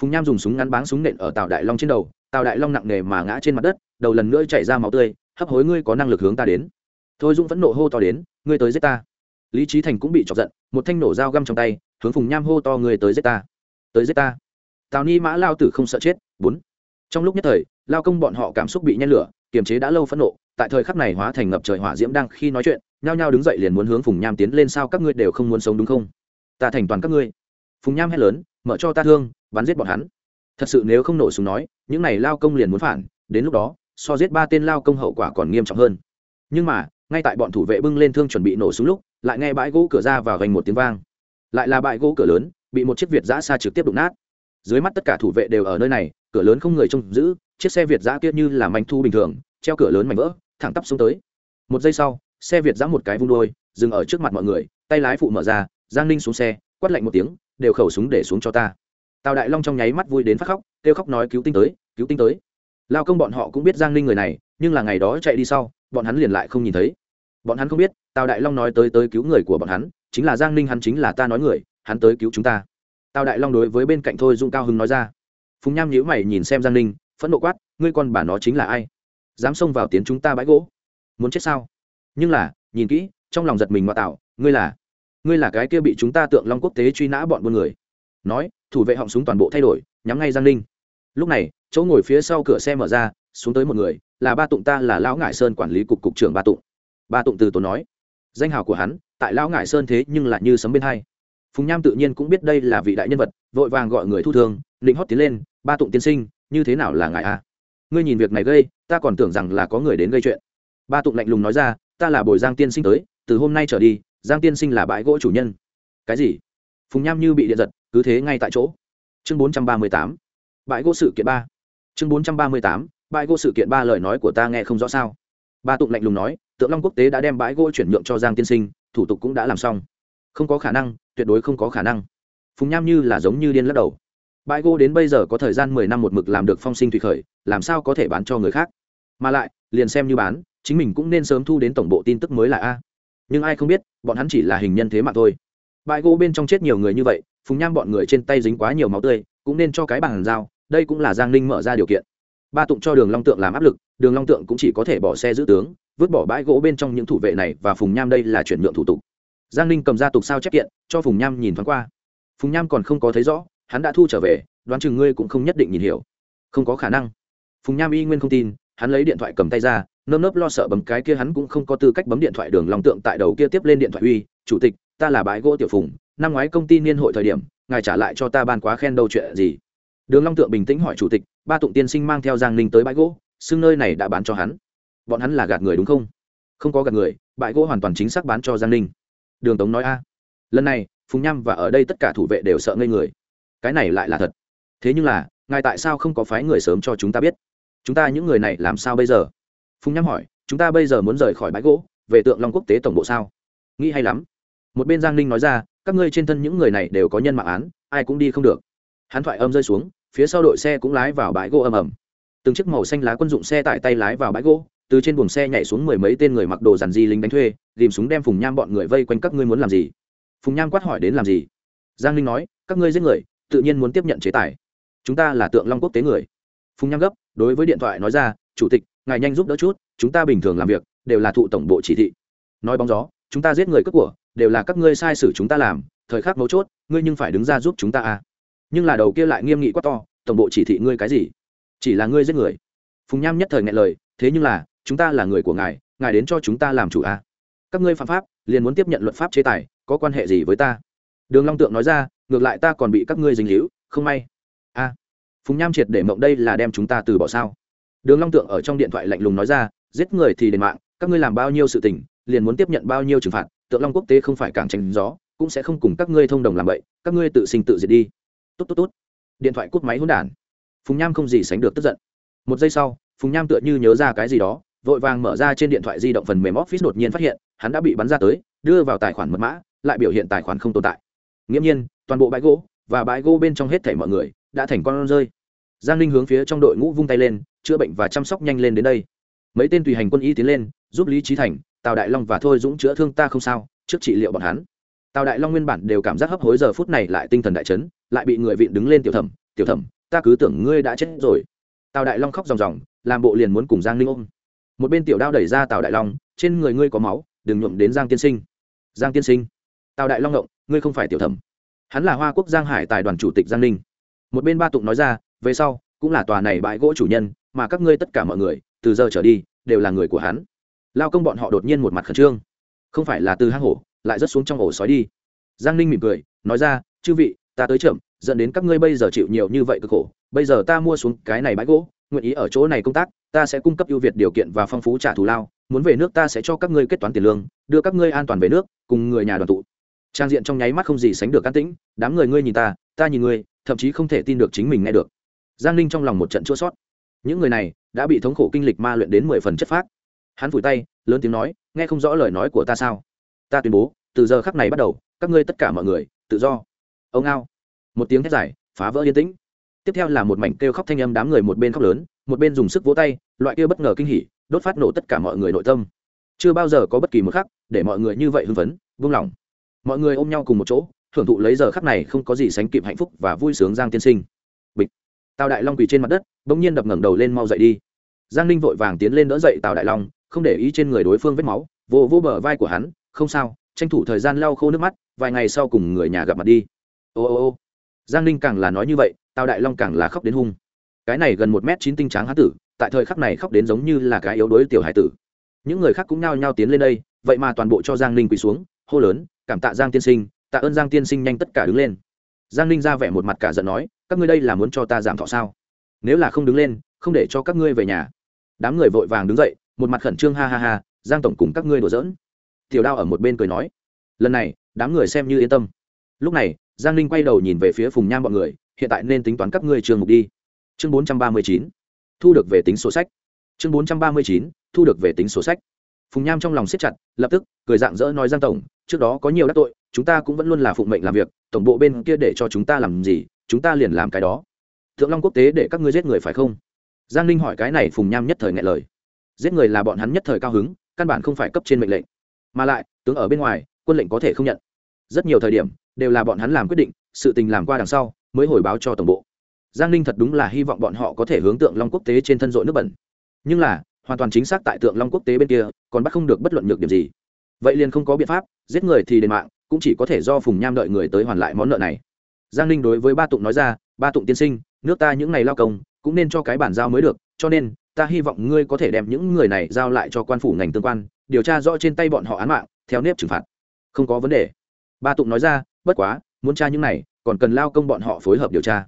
Phùng nham dùng súng ngắn báng súng nện ở tào đại long trên đầu, tào đại long nặng nề mà ngã trên mặt đất, đầu lần nữa chảy ra máu tươi, hấp hối ngươi có năng lực hướng ta đến. Thôi dũng vẫn nộ hô to đến, ngươi tới giết ta. Lý trí thành cũng bị chọc giận, một thanh nổ dao găm trong tay, hướng phùng nham hô to ngươi tới giết ta. Tới giết ta. Tào ni mã lao tử không sợ chết. Bốn. Trong lúc nhất thời lao công bọn họ cảm xúc bị nhen lửa, kiềm chế đã lâu phẫn nộ, tại thời khắc này hóa thành ngập trời hỏa diễm đang khi nói chuyện, nhao nhao đứng dậy liền muốn hướng phùng nham tiến lên, sao các ngươi đều không muốn sống đúng không? Ta thành toàn các ngươi. Phùng nham hét lớn, mở cho ta thương, bắn giết bọn hắn. Thật sự nếu không nổ súng nói, những này lao công liền muốn phản, đến lúc đó, so giết ba tên lao công hậu quả còn nghiêm trọng hơn. Nhưng mà, ngay tại bọn thủ vệ bưng lên thương chuẩn bị nổ súng lúc, lại nghe bãi gỗ cửa ra vào gành một tiếng vang. Lại là bãi gỗ cửa lớn, bị một chiếc việt giã xa trực tiếp đụng nát. Dưới mắt tất cả thủ vệ đều ở nơi này cửa lớn không người trông giữ, chiếc xe việt giã kia như là manh thu bình thường, treo cửa lớn mảnh vỡ, thẳng tắp xuống tới. Một giây sau, xe việt giã một cái vung đôi dừng ở trước mặt mọi người, tay lái phụ mở ra, giang ninh xuống xe, quát lạnh một tiếng, đều khẩu súng để xuống cho ta. Tào đại long trong nháy mắt vui đến phát khóc, kêu khóc nói, cứu tinh tới, cứu tinh tới. Lao công bọn họ cũng biết giang ninh người này, nhưng là ngày đó chạy đi sau, bọn hắn liền lại không nhìn thấy. Bọn hắn không biết, tào đại long nói tới tới cứu người của bọn hắn, chính là giang ninh hắn chính là ta nói người, hắn tới cứu chúng ta. Tào đại long đối với bên cạnh thôi dung cao hưng nói ra phùng nham nhữ mày nhìn xem giang ninh, phẫn nộ quát, ngươi con bà nó chính là ai? Dám xông vào tiến chúng ta bãi gỗ? Muốn chết sao? Nhưng là, nhìn kỹ, trong lòng giật mình mà tạo, ngươi là ngươi là cái kia bị chúng ta tượng long quốc tế truy nã bọn buôn người. Nói, thủ vệ họng súng toàn bộ thay đổi, nhắm ngay giang ninh. Lúc này, chỗ ngồi phía sau cửa xe mở ra, xuống tới một người, là ba tụng ta là lão ngải sơn quản lý cục cục trưởng ba tụng. Ba tụng từ tốn nói, danh hào của hắn, tại lão ngải sơn thế nhưng lại như sấm bên hai. Phùng nham tự nhiên cũng biết đây là vị đại nhân vật, vội vàng gọi người thu thương định hót tiến lên, ba tụng tiên sinh, như thế nào là ngài a ngươi nhìn việc này gây, ta còn tưởng rằng là có người đến gây chuyện. Ba tụng lạnh lùng nói ra, ta là bồi giang tiên sinh tới, từ hôm nay trở đi, giang tiên sinh là bãi gỗ chủ nhân. Cái gì? Phùng nham như bị điện giật, cứ thế ngay tại chỗ. Chương bốn trăm ba mươi tám. Bãi gỗ sự kiện ba. Chương bốn trăm ba mươi tám. Bãi gỗ sự kiện ba lời nói của ta nghe không rõ sao? Ba tụng lạnh lùng nói, tượng long quốc tế đã đem bãi gỗ chuyển nhượng cho giang tiên sinh, thủ tục cũng đã làm xong. Không có khả năng, tuyệt đối không có khả năng. Phùng nham như là giống như điên lắc đầu bãi gỗ đến bây giờ có thời gian mười năm một mực làm được phong sinh thủy khởi, làm sao có thể bán cho người khác? Mà lại, liền xem như bán, chính mình cũng nên sớm thu đến tổng bộ tin tức mới là a. Nhưng ai không biết, bọn hắn chỉ là hình nhân thế mà thôi. Bãi gỗ bên trong chết nhiều người như vậy, phùng nham bọn người trên tay dính quá nhiều máu tươi, cũng nên cho cái bàn giao, đây cũng là giang ninh mở ra điều kiện. Ba tụng cho đường long tượng làm áp lực, đường long tượng cũng chỉ có thể bỏ xe giữ tướng, vứt bỏ bãi gỗ bên trong những thủ vệ này và phùng nham đây là chuyển nhượng thủ tục. Giang ninh cầm ra tục sao chép kiện, cho phùng nham nhìn thoáng qua. Phùng nham còn không có thấy rõ hắn đã thu trở về, đoán chừng ngươi cũng không nhất định nhìn hiểu. Không có khả năng. Phùng nham y nguyên không tin, hắn lấy điện thoại cầm tay ra, nơm nớp lo sợ bấm cái kia hắn cũng không có tư cách bấm điện thoại đường long tượng tại đầu kia tiếp lên điện thoại uy, chủ tịch, ta là bãi gỗ tiểu phùng, năm ngoái công ty niên hội thời điểm, ngài trả lại cho ta ban quá khen đâu chuyện gì? Đường long tượng bình tĩnh hỏi chủ tịch, ba tụng tiên sinh mang theo giang ninh tới bãi gỗ, xưng nơi này đã bán cho hắn. Bọn hắn là gạt người đúng không? Không có gạt người, bãi gỗ hoàn toàn chính xác bán cho giang ninh. Đường tống nói a. Lần này, phùng nham và ở đây tất cả thủ vệ đều sợ ngây người cái này lại là thật. Thế nhưng là, ngài tại sao không có phái người sớm cho chúng ta biết? Chúng ta những người này làm sao bây giờ? Phùng nham hỏi, chúng ta bây giờ muốn rời khỏi bãi gỗ, về tượng long quốc tế tổng bộ sao? Nghĩ hay lắm. Một bên giang ninh nói ra, các ngươi trên thân những người này đều có nhân mạng án, ai cũng đi không được. Hắn thoại âm rơi xuống, phía sau đội xe cũng lái vào bãi gỗ ầm ầm. Từng chiếc màu xanh lá quân dụng xe tại tay lái vào bãi gỗ, từ trên buồng xe nhảy xuống mười mấy tên người mặc đồ dàn di lính đánh thuê ghìm súng đem phùng nham bọn người vây quanh các ngươi muốn làm gì? Phùng nham quát hỏi đến làm gì? Giang ninh nói, các ngươi giết người tự nhiên muốn tiếp nhận chế tài. Chúng ta là tượng long quốc tế người. Phùng nham gấp, đối với điện thoại nói ra, chủ tịch, ngài nhanh giúp đỡ chút, chúng ta bình thường làm việc đều là thụ tổng bộ chỉ thị. Nói bóng gió, chúng ta giết người cướp của đều là các ngươi sai sử chúng ta làm, thời khắc mấu chốt, ngươi nhưng phải đứng ra giúp chúng ta à. Nhưng là đầu kia lại nghiêm nghị quá to, tổng bộ chỉ thị ngươi cái gì? Chỉ là ngươi giết người. Phùng nham nhất thời ngại lời, thế nhưng là, chúng ta là người của ngài ngài đến cho chúng ta làm chủ à. Các ngươi phạm pháp, liền muốn tiếp nhận luật pháp chế tài, có quan hệ gì với ta? Đường long tượng nói ra ngược lại ta còn bị các ngươi dính hữu không may. A à, phùng nham triệt để mộng đây là đem chúng ta từ bỏ sao? Đường long tượng ở trong điện thoại lạnh lùng nói ra giết người thì đền mạng các ngươi làm bao nhiêu sự tình liền muốn tiếp nhận bao nhiêu trừng phạt tượng long quốc tế không phải càng tránh gió cũng sẽ không cùng các ngươi thông đồng làm vậy các ngươi tự sinh tự diệt đi. Tốt tốt tốt. Điện thoại cút máy hỗn đản. Phùng nham không gì sánh được tức giận. Một giây sau phùng nham tựa như nhớ ra cái gì đó vội vàng mở ra trên điện thoại di động phần mềm office đột nhiên phát hiện hắn đã bị bắn ra tới đưa vào tài khoản mật mã lại biểu hiện tài khoản không tồn tại. Nghiễm nhiên toàn bộ bãi gỗ và bãi gỗ bên trong hết thảy mọi người đã thành con rơi. Giang linh hướng phía trong đội ngũ vung tay lên, chữa bệnh và chăm sóc nhanh lên đến đây. Mấy tên tùy hành quân y tiến lên, giúp lý trí thành, tào đại long và thôi dũng chữa thương ta không sao, trước trị liệu bọn hắn. Tào đại long nguyên bản đều cảm giác hấp hối giờ phút này lại tinh thần đại chấn, lại bị người vịn đứng lên tiểu thẩm tiểu thẩm, ta cứ tưởng ngươi đã chết rồi. Tào đại long khóc ròng ròng, làm bộ liền muốn cùng giang linh ôm. Một bên tiểu đao đẩy ra tào đại long, trên người ngươi có máu, đừng nhuộm đến giang tiên sinh. Giang tiên sinh? Tào đại long ngộng, ngươi không phải tiểu thẩm hắn là hoa quốc giang hải tài đoàn chủ tịch giang ninh. Một bên ba tụng nói ra, về sau, cũng là tòa này bãi gỗ chủ nhân, mà các ngươi tất cả mọi người, từ giờ trở đi, đều là người của hắn. Lao công bọn họ đột nhiên một mặt khẩn trương. Không phải là từ hang hổ, lại rớt xuống trong ổ sói đi. Giang ninh mỉm cười, nói ra, chư vị, ta tới chậm, dẫn đến các ngươi bây giờ chịu nhiều như vậy cực khổ. Bây giờ ta mua xuống cái này bãi gỗ, nguyện ý ở chỗ này công tác, ta sẽ cung cấp ưu việt điều kiện và phong phú trả thù lao. Muốn về nước ta sẽ cho các ngươi kết toán tiền lương, đưa các ngươi an toàn về nước, cùng người nhà đoàn tụ trang diện trong nháy mắt không gì sánh được an tĩnh, đám người ngươi nhìn ta ta nhìn ngươi, thậm chí không thể tin được chính mình nghe được. Giang ninh trong lòng một trận chua sót những người này đã bị thống khổ kinh lịch ma luyện đến mười phần chất phác. Hắn vùi tay, lớn tiếng nói, nghe không rõ lời nói của ta sao? Ta tuyên bố, từ giờ khắc này bắt đầu, các ngươi tất cả mọi người, tự do. Ông ao một tiếng thét dài, phá vỡ yên tĩnh. Tiếp theo là một mảnh kêu khóc thanh âm đám người một bên khóc lớn, một bên dùng sức vỗ tay, loại kia bất ngờ kinh hỉ, đốt phát nổ tất cả mọi người nội tâm. Chưa bao giờ có bất kỳ một khắc để mọi người như vậy hưng phấn vung lòng mọi người ôm nhau cùng một chỗ thưởng thụ lấy giờ khắc này không có gì sánh kịp hạnh phúc và vui sướng giang tiên sinh. Bịch. Tào đại long quỳ trên mặt đất, bỗng nhiên đập ngẩng đầu lên mau dậy đi. Giang ninh vội vàng tiến lên đỡ dậy tào đại long, không để ý trên người đối phương vết máu, vô vô bờ vai của hắn, không sao, tranh thủ thời gian lau khô nước mắt, vài ngày sau cùng người nhà gặp mặt đi. Ô ô ô. Giang ninh càng là nói như vậy, tào đại long càng là khóc đến hung. Cái này gần một m chín tinh tráng hán tử, tại thời khắc này khóc đến giống như là cái yếu đuối tiểu hải tử. Những người khác cũng nao nhao tiến lên đây, vậy mà toàn bộ cho giang ninh quỳ xuống, hô lớn cảm tạ giang tiên sinh, tạ ơn giang tiên sinh nhanh tất cả đứng lên. Giang ninh ra vẻ một mặt cả giận nói, các ngươi đây là muốn cho ta giảm thọ sao? Nếu là không đứng lên, không để cho các ngươi về nhà. Đám người vội vàng đứng dậy, một mặt khẩn trương ha ha ha, giang tổng cùng các ngươi đùa giỡn. Tiểu đao ở một bên cười nói, lần này, đám người xem như yên tâm. Lúc này, giang ninh quay đầu nhìn về phía phùng nham bọn người, hiện tại nên tính toán các ngươi trường mục đi. Chương bốn trăm ba mươi chín, thu được về tính sổ sách. Chương bốn trăm ba mươi chín, thu được về tính sổ sách phùng nham trong lòng siết chặt, lập tức, cười dạng dỡ nói giang tổng, trước đó có nhiều đắc tội, chúng ta cũng vẫn luôn là phụng mệnh làm việc, tổng bộ bên kia để cho chúng ta làm gì, chúng ta liền làm cái đó. Thượng long quốc tế để các ngươi giết người phải không? Giang ninh hỏi cái này phùng nham nhất thời ngại lời. Giết người là bọn hắn nhất thời cao hứng, căn bản không phải cấp trên mệnh lệnh. Mà lại, tướng ở bên ngoài, quân lệnh có thể không nhận. Rất nhiều thời điểm, đều là bọn hắn làm quyết định, sự tình làm qua đằng sau, mới hồi báo cho tổng bộ. Giang ninh thật đúng là hy vọng bọn họ có thể hướng tượng long quốc tế trên thân dội nước bẩn. Nhưng là hoàn toàn chính xác tại tượng long quốc tế bên kia, còn bắt không được bất luận nhược điểm gì. Vậy liền không có biện pháp, giết người thì đền mạng, cũng chỉ có thể do phùng nham đợi người tới hoàn lại món nợ này. Giang ninh đối với ba tụng nói ra, ba tụng tiên sinh, nước ta những ngày lao công, cũng nên cho cái bản giao mới được, cho nên, ta hy vọng ngươi có thể đem những người này giao lại cho quan phủ ngành tương quan, điều tra rõ trên tay bọn họ án mạng, theo nếp trừng phạt. Không có vấn đề. Ba tụng nói ra, bất quá, muốn tra những này, còn cần lao công bọn họ phối hợp điều tra.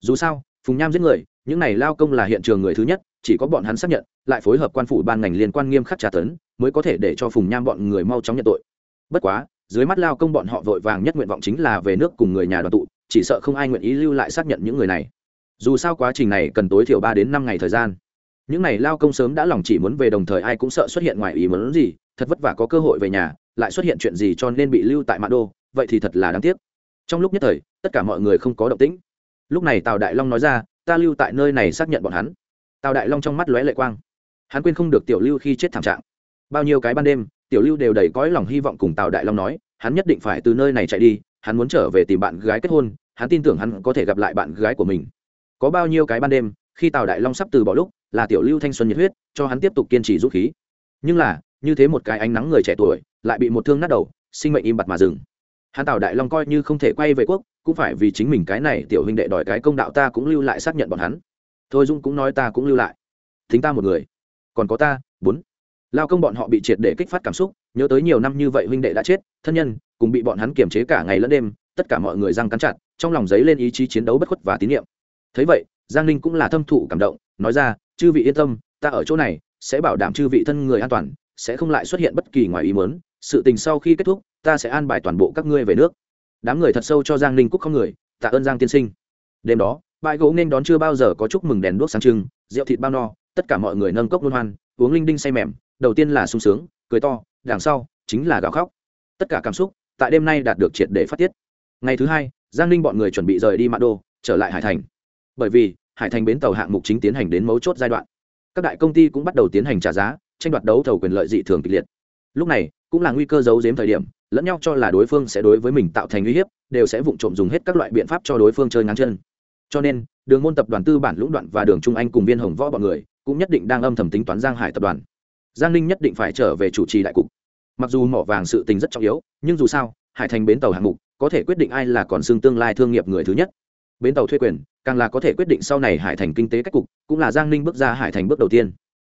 Dù sao, phùng nham giết người, những này lao công là hiện trường người thứ nhất chỉ có bọn hắn xác nhận, lại phối hợp quan phủ ban ngành liên quan nghiêm khắc tra tấn, mới có thể để cho phùng nham bọn người mau chóng nhận tội. Bất quá, dưới mắt lao công bọn họ vội vàng nhất nguyện vọng chính là về nước cùng người nhà đoàn tụ, chỉ sợ không ai nguyện ý lưu lại xác nhận những người này. Dù sao quá trình này cần tối thiểu ba đến năm ngày thời gian. Những này lao công sớm đã lòng chỉ muốn về đồng thời ai cũng sợ xuất hiện ngoài ý muốn gì, thật vất vả có cơ hội về nhà, lại xuất hiện chuyện gì cho nên bị lưu tại mã đô, vậy thì thật là đáng tiếc. Trong lúc nhất thời, tất cả mọi người không có động tĩnh. Lúc này tào đại long nói ra, ta lưu tại nơi này xác nhận bọn hắn tào đại long trong mắt lóe lệ quang hắn quên không được tiểu lưu khi chết thảm trạng bao nhiêu cái ban đêm tiểu lưu đều đầy cõi lòng hy vọng cùng tào đại long nói hắn nhất định phải từ nơi này chạy đi hắn muốn trở về tìm bạn gái kết hôn hắn tin tưởng hắn có thể gặp lại bạn gái của mình có bao nhiêu cái ban đêm khi tào đại long sắp từ bỏ lúc là tiểu lưu thanh xuân nhiệt huyết cho hắn tiếp tục kiên trì rút khí nhưng là như thế một cái ánh nắng người trẻ tuổi lại bị một thương nát đầu sinh mệnh im bặt mà dừng hắn tào đại long coi như không thể quay về quốc cũng phải vì chính mình cái này tiểu huynh đệ đòi cái công đạo ta cũng lưu lại xác nhận bọn hắn thôi dung cũng nói ta cũng lưu lại. Thính ta một người. Còn có ta, bốn. Lao công bọn họ bị triệt để kích phát cảm xúc, nhớ tới nhiều năm như vậy huynh đệ đã chết, thân nhân, cùng bị bọn hắn kiềm chế cả ngày lẫn đêm, tất cả mọi người răng cắn chặt, trong lòng giấy lên ý chí chiến đấu bất khuất và tín nhiệm. Thấy vậy, giang ninh cũng là thâm thụ cảm động, nói ra, chư vị yên tâm, ta ở chỗ này sẽ bảo đảm chư vị thân người an toàn, sẽ không lại xuất hiện bất kỳ ngoài ý mớn sự tình sau khi kết thúc, ta sẽ an bài toàn bộ các ngươi về nước. Đám người thật sâu cho giang ninh cúc không người, tạ ơn giang tiên sinh. Đêm đó bãi gỗ nên đón chưa bao giờ có chúc mừng đèn đuốc sáng trưng, rượu thịt bao no, tất cả mọi người nâng cốc luôn hoan, uống linh đinh say mềm, đầu tiên là sung sướng, cười to, đằng sau chính là gào khóc. Tất cả cảm xúc tại đêm nay đạt được triệt để phát tiết. Ngày thứ hai, giang ninh bọn người chuẩn bị rời đi mạ đô, trở lại hải thành. Bởi vì, hải thành bến tàu hạng mục chính tiến hành đến mấu chốt giai đoạn. Các đại công ty cũng bắt đầu tiến hành trả giá, tranh đoạt đấu thầu quyền lợi dị thường kịch liệt. Lúc này, cũng là nguy cơ giấu giếm thời điểm, lẫn nhau cho là đối phương sẽ đối với mình tạo thành uy hiếp, đều sẽ vụng trộm dùng hết các loại biện pháp cho đối phương chơi ngắn chân cho nên, đường môn tập đoàn tư bản lũng đoạn và đường trung anh cùng viên hồng võ bọn người cũng nhất định đang âm thầm tính toán giang hải tập đoàn. Giang ninh nhất định phải trở về chủ trì đại cục. Mặc dù mỏ vàng sự tình rất trọng yếu, nhưng dù sao, hải thành bến tàu hạng mục có thể quyết định ai là còn xương tương lai thương nghiệp người thứ nhất. Bến tàu thuê quyền, càng là có thể quyết định sau này hải thành kinh tế cách cục, cũng là giang ninh bước ra hải thành bước đầu tiên.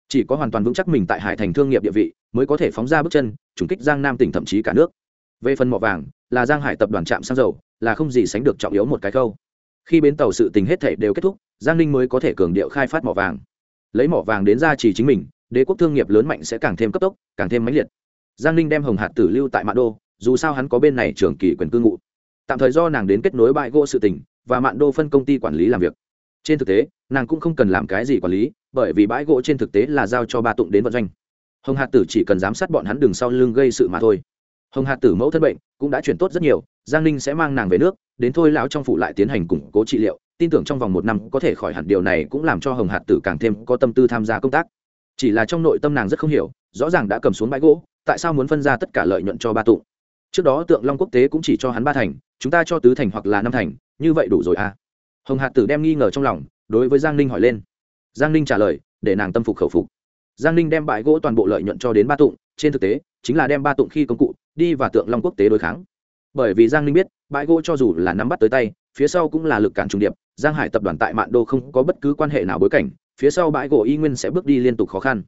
Chỉ có hoàn toàn vững chắc mình tại hải thành thương nghiệp địa vị, mới có thể phóng ra bước chân, trùng kích giang nam tỉnh thậm chí cả nước. Về phần mỏ vàng, là giang hải tập đoàn trạm xăng dầu, là không gì sánh được trọng yếu một cái khâu khi bến tàu sự tình hết thể đều kết thúc, giang ninh mới có thể cường điệu khai phát mỏ vàng. Lấy mỏ vàng đến ra chỉ chính mình, đế quốc thương nghiệp lớn mạnh sẽ càng thêm cấp tốc, càng thêm mãnh liệt. Giang ninh đem hồng hạt tử lưu tại mạn đô, dù sao hắn có bên này trường kỳ quyền cư ngụ. Tạm thời do nàng đến kết nối bãi gỗ sự tình, và mạn đô phân công ty quản lý làm việc. Trên thực tế, nàng cũng không cần làm cái gì quản lý, bởi vì bãi gỗ trên thực tế là giao cho ba tụng đến vận doanh. Hồng hạt tử chỉ cần giám sát bọn hắn đường sau lưng gây sự mà thôi. Hồng hạt tử mẫu thân bệnh cũng đã chuyển tốt rất nhiều giang ninh sẽ mang nàng về nước, đến thôi lão trong phụ lại tiến hành củng cố trị liệu, tin tưởng trong vòng một năm có thể khỏi hẳn điều này cũng làm cho hồng hạt tử càng thêm có tâm tư tham gia công tác. Chỉ là trong nội tâm nàng rất không hiểu, rõ ràng đã cầm xuống bãi gỗ, tại sao muốn phân ra tất cả lợi nhuận cho ba tụng trước đó tượng long quốc tế cũng chỉ cho hắn ba thành, chúng ta cho tứ thành hoặc là năm thành, như vậy đủ rồi à? Hồng hạt tử đem nghi ngờ trong lòng, đối với giang ninh hỏi lên. Giang ninh trả lời, để nàng tâm phục khẩu phục. Giang ninh đem bãi gỗ toàn bộ lợi nhuận cho đến ba tụng, trên thực tế, chính là đem ba tụng khi công cụ, đi và tượng long quốc tế đối kháng bởi vì giang ninh biết, bãi gỗ cho dù là nắm bắt tới tay, phía sau cũng là lực cản trùng điệp, giang hải tập đoàn tại mạn đô không có bất cứ quan hệ nào bối cảnh, phía sau bãi gỗ y nguyên sẽ bước đi liên tục khó khăn.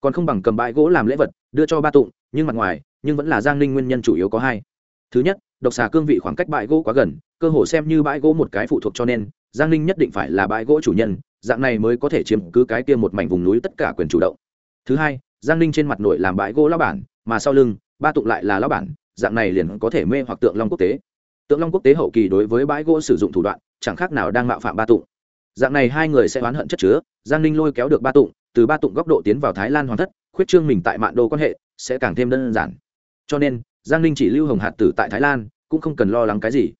Còn không bằng cầm bãi gỗ làm lễ vật, đưa cho ba tụng, nhưng mặt ngoài, nhưng vẫn là giang ninh nguyên nhân chủ yếu có hai. Thứ nhất, độc xà cương vị khoảng cách bãi gỗ quá gần, cơ hồ xem như bãi gỗ một cái phụ thuộc cho nên, giang ninh nhất định phải là bãi gỗ chủ nhân, dạng này mới có thể chiếm cứ cái kia một mảnh vùng núi tất cả quyền chủ động. Thứ hai, giang ninh trên mặt nội làm bãi gỗ lao bản, mà sau lưng, ba tụng lại là lao bản dạng này liền có thể mê hoặc tượng long quốc tế. Tượng long quốc tế hậu kỳ đối với bãi gỗ sử dụng thủ đoạn, chẳng khác nào đang mạo phạm ba tụng. Dạng này hai người sẽ oán hận chất chứa, giang ninh lôi kéo được ba tụng, từ ba tụng góc độ tiến vào thái lan hoàn thất, khuyết trương mình tại mạng đô quan hệ, sẽ càng thêm đơn giản. Cho nên, giang ninh chỉ lưu hồng hạt tử tại thái lan, cũng không cần lo lắng cái gì.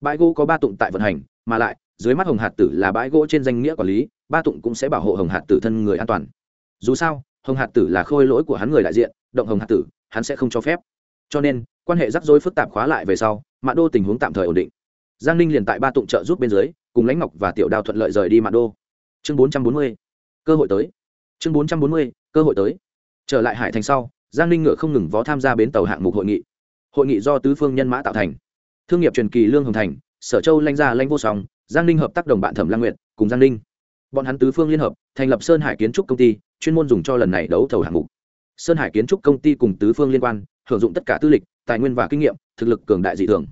Bãi gỗ có ba tụng tại vận hành, mà lại, dưới mắt hồng hạt tử là bãi gỗ trên danh nghĩa quản lý, ba tụng cũng sẽ bảo hộ hồng hạt tử thân người an toàn. Dù sao, hồng hạt tử là khôi lỗi của hắn người đại diện, động hồng hạt tử, hắn sẽ không cho phép. Cho nên quan hệ rắc rối phức tạp khóa lại về sau, mạn đô tình huống tạm thời ổn định. Giang ninh liền tại ba tụng trợ giúp bên dưới, cùng lãnh ngọc và tiểu đao thuận lợi rời đi mạn đô. Chương bốn trăm bốn mươi, cơ hội tới. Chương bốn trăm bốn mươi, cơ hội tới. Trở lại hải thành sau, giang ninh ngựa không ngừng vó tham gia bến tàu hạng mục hội nghị. Hội nghị do tứ phương nhân mã tạo thành. Thương nghiệp truyền kỳ lương hồng thành, sở châu lanh gia lanh vô song, giang ninh hợp tác đồng bạn thẩm lang nguyện cùng giang ninh. Bọn hắn tứ phương liên hợp, thành lập sơn hải kiến trúc công ty, chuyên môn dùng cho lần này đấu thầu hạng mục. Sơn hải kiến trúc công ty cùng tứ phương liên quan, hưởng dụng tất cả tư lịch tài nguyên và kinh nghiệm, thực lực cường đại dị thường.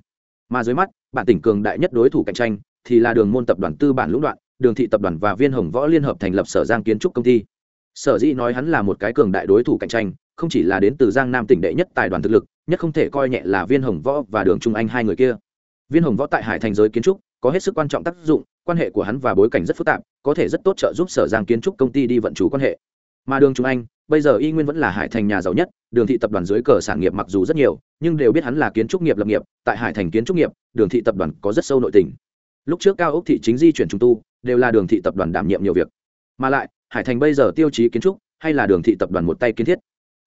Mà dưới mắt, bản tỉnh cường đại nhất đối thủ cạnh tranh thì là đường môn tập đoàn tư bản lũng đoạn, đường thị tập đoàn và viên hồng võ liên hợp thành lập sở giang kiến trúc công ty. Sở dĩ nói hắn là một cái cường đại đối thủ cạnh tranh, không chỉ là đến từ giang nam tỉnh đệ nhất tài đoàn thực lực, nhất không thể coi nhẹ là viên hồng võ và đường trung anh hai người kia. Viên hồng võ tại hải thành giới kiến trúc, có hết sức quan trọng tác dụng, quan hệ của hắn và bối cảnh rất phức tạp, có thể rất tốt trợ giúp sở giang kiến trúc công ty đi vận chủ quan hệ. Mà đường trung anh bây giờ y nguyên vẫn là hải thành nhà giàu nhất, đường thị tập đoàn dưới cờ sản nghiệp mặc dù rất nhiều, nhưng đều biết hắn là kiến trúc nghiệp lập nghiệp, tại hải thành kiến trúc nghiệp, đường thị tập đoàn có rất sâu nội tình. Lúc trước cao ốc thị chính di chuyển trung tu, đều là đường thị tập đoàn đảm nhiệm nhiều việc. Mà lại, hải thành bây giờ tiêu chí kiến trúc, hay là đường thị tập đoàn một tay kiến thiết.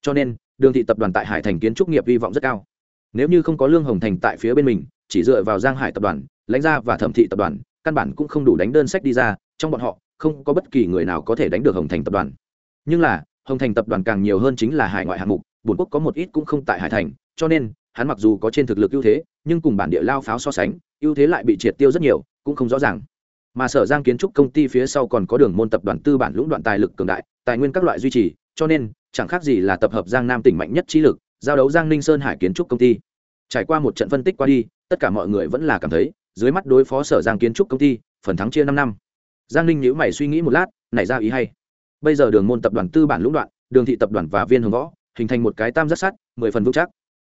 Cho nên, đường thị tập đoàn tại hải thành kiến trúc nghiệp hy vọng rất cao. Nếu như không có lương hồng thành tại phía bên mình, chỉ dựa vào giang hải tập đoàn, lãnh gia và thẩm thị tập đoàn, căn bản cũng không đủ đánh đơn sách đi ra, trong bọn họ, không có bất kỳ người nào có thể đánh được hồng thành tập đoàn. Nhưng là hồng thành tập đoàn càng nhiều hơn chính là hải ngoại hạng mục, bồn quốc có một ít cũng không tại hải thành, cho nên, hắn mặc dù có trên thực lực ưu thế, nhưng cùng bản địa lao pháo so sánh, ưu thế lại bị triệt tiêu rất nhiều, cũng không rõ ràng. Mà sở giang kiến trúc công ty phía sau còn có đường môn tập đoàn tư bản lũng đoạn tài lực cường đại, tài nguyên các loại duy trì, cho nên, chẳng khác gì là tập hợp giang nam tỉnh mạnh nhất trí lực, giao đấu giang ninh sơn hải kiến trúc công ty. Trải qua một trận phân tích qua đi, tất cả mọi người vẫn là cảm thấy, dưới mắt đối phó sở giang kiến trúc công ty, phần thắng chia năm năm. Giang ninh nhữ mày suy nghĩ một lát, nảy ra ý hay bây giờ đường môn tập đoàn tư bản lũng đoạn, đường thị tập đoàn và viên hồng võ, hình thành một cái tam giác sắt, mười phần vững chắc.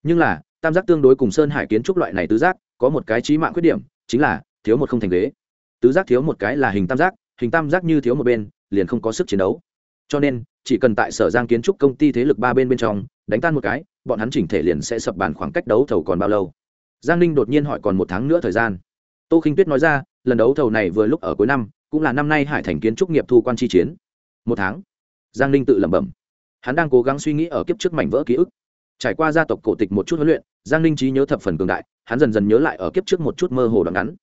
Nhưng là, tam giác tương đối cùng sơn hải kiến trúc loại này tứ giác, có một cái trí mạng khuyết điểm, chính là thiếu một không thành ghế. Tứ giác thiếu một cái là hình tam giác, hình tam giác như thiếu một bên, liền không có sức chiến đấu. Cho nên, chỉ cần tại sở giang kiến trúc công ty thế lực ba bên bên trong, đánh tan một cái, bọn hắn chỉnh thể liền sẽ sập bàn khoảng cách đấu thầu còn bao lâu. Giang ninh đột nhiên hỏi còn một tháng nữa thời gian. Tô k i n h tuyết nói ra, lần đấu thầu này vừa lúc ở cuối năm, cũng là năm nay hải thành kiến trúc nghiệp thu quan chi chiến một tháng. Giang ninh tự lẩm bẩm. Hắn đang cố gắng suy nghĩ ở kiếp trước mảnh vỡ ký ức. Trải qua gia tộc cổ tịch một chút huấn luyện, giang ninh trí nhớ thập phần cường đại, hắn dần dần nhớ lại ở kiếp trước một chút mơ hồ đoạn ngắn.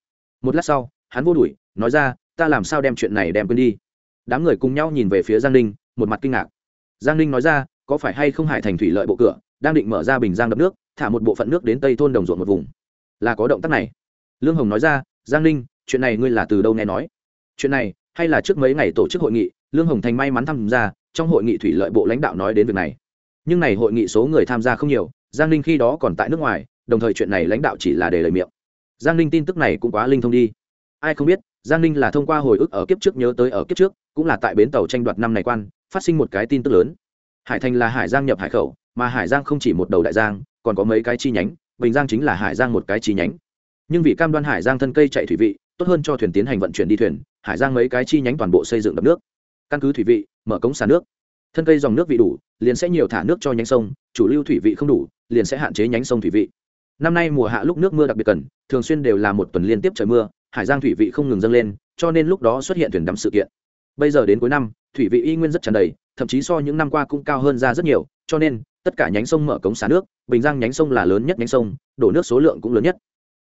Một lát sau, hắn vô đuổi, nói ra, ta làm sao đem chuyện này đem quên đi? Đám người cùng nhau nhìn về phía giang ninh, một mặt kinh ngạc. Giang ninh nói ra, có phải hay không hải thành thủy lợi bộ cửa, đang định mở ra bình giang đập nước, thả một bộ phận nước đến tây thôn đồng ruộng một vùng? Là có động tác này. Lương hồng nói ra, giang ninh, chuyện này ngươi là từ đâu nghe nói? Chuyện này, hay là trước mấy ngày tổ chức hội nghị lương hồng thành may mắn tham gia, trong hội nghị thủy lợi bộ lãnh đạo nói đến việc này. Nhưng này hội nghị số người tham gia không nhiều, giang ninh khi đó còn tại nước ngoài, đồng thời chuyện này lãnh đạo chỉ là để lời miệng. Giang ninh tin tức này cũng quá linh thông đi. Ai không biết, giang ninh là thông qua hồi ức ở kiếp trước nhớ tới ở kiếp trước, cũng là tại bến tàu tranh đoạt năm này quan, phát sinh một cái tin tức lớn. Hải thành là hải giang nhập hải khẩu, mà hải giang không chỉ một đầu đại giang, còn có mấy cái chi nhánh, bình giang chính là hải giang một cái chi nhánh. Nhưng vì cam đoan hải giang thân cây chạy thủy vị, tốt hơn cho thuyền tiến hành vận chuyển đi thuyền, hải giang mấy cái chi nhánh toàn bộ xây dựng đập nước căn cứ thủy vị, mở cống xả nước. Thân cây dòng nước vị đủ, liền sẽ nhiều thả nước cho nhánh sông, chủ lưu thủy vị không đủ, liền sẽ hạn chế nhánh sông thủy vị. Năm nay mùa hạ lúc nước mưa đặc biệt cần, thường xuyên đều là một tuần liên tiếp trời mưa, hải giang thủy vị không ngừng dâng lên, cho nên lúc đó xuất hiện thuyền đắm sự kiện. Bây giờ đến cuối năm, thủy vị y nguyên rất tràn đầy, thậm chí so những năm qua cũng cao hơn ra rất nhiều, cho nên, tất cả nhánh sông mở cống xả nước, bình giang nhánh sông là lớn nhất nhánh sông, đổ nước số lượng cũng lớn nhất.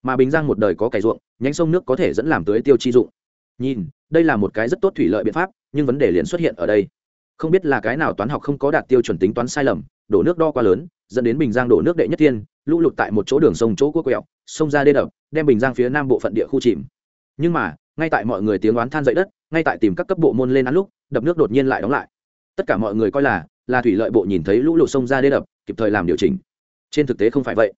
Mà bình giang một đời có cải ruộng, nhánh sông nước có thể dẫn làm tưới tiêu chi dụng nhìn, đây là một cái rất tốt thủy lợi biện pháp, nhưng vấn đề liền xuất hiện ở đây. Không biết là cái nào toán học không có đạt tiêu chuẩn tính toán sai lầm, đổ nước đo quá lớn, dẫn đến bình giang đổ nước đệ nhất thiên, lũ lụt tại một chỗ đường sông chỗ quốc quẹo, sông ra đê đập, đem bình giang phía nam bộ phận địa khu chìm. Nhưng mà, ngay tại mọi người tiếng oán than dậy đất, ngay tại tìm các cấp bộ môn lên ăn lúc, đập nước đột nhiên lại đóng lại. Tất cả mọi người coi là là thủy lợi bộ nhìn thấy lũ lụt sông ra đê đập, kịp thời làm điều chỉnh. Trên thực tế không phải vậy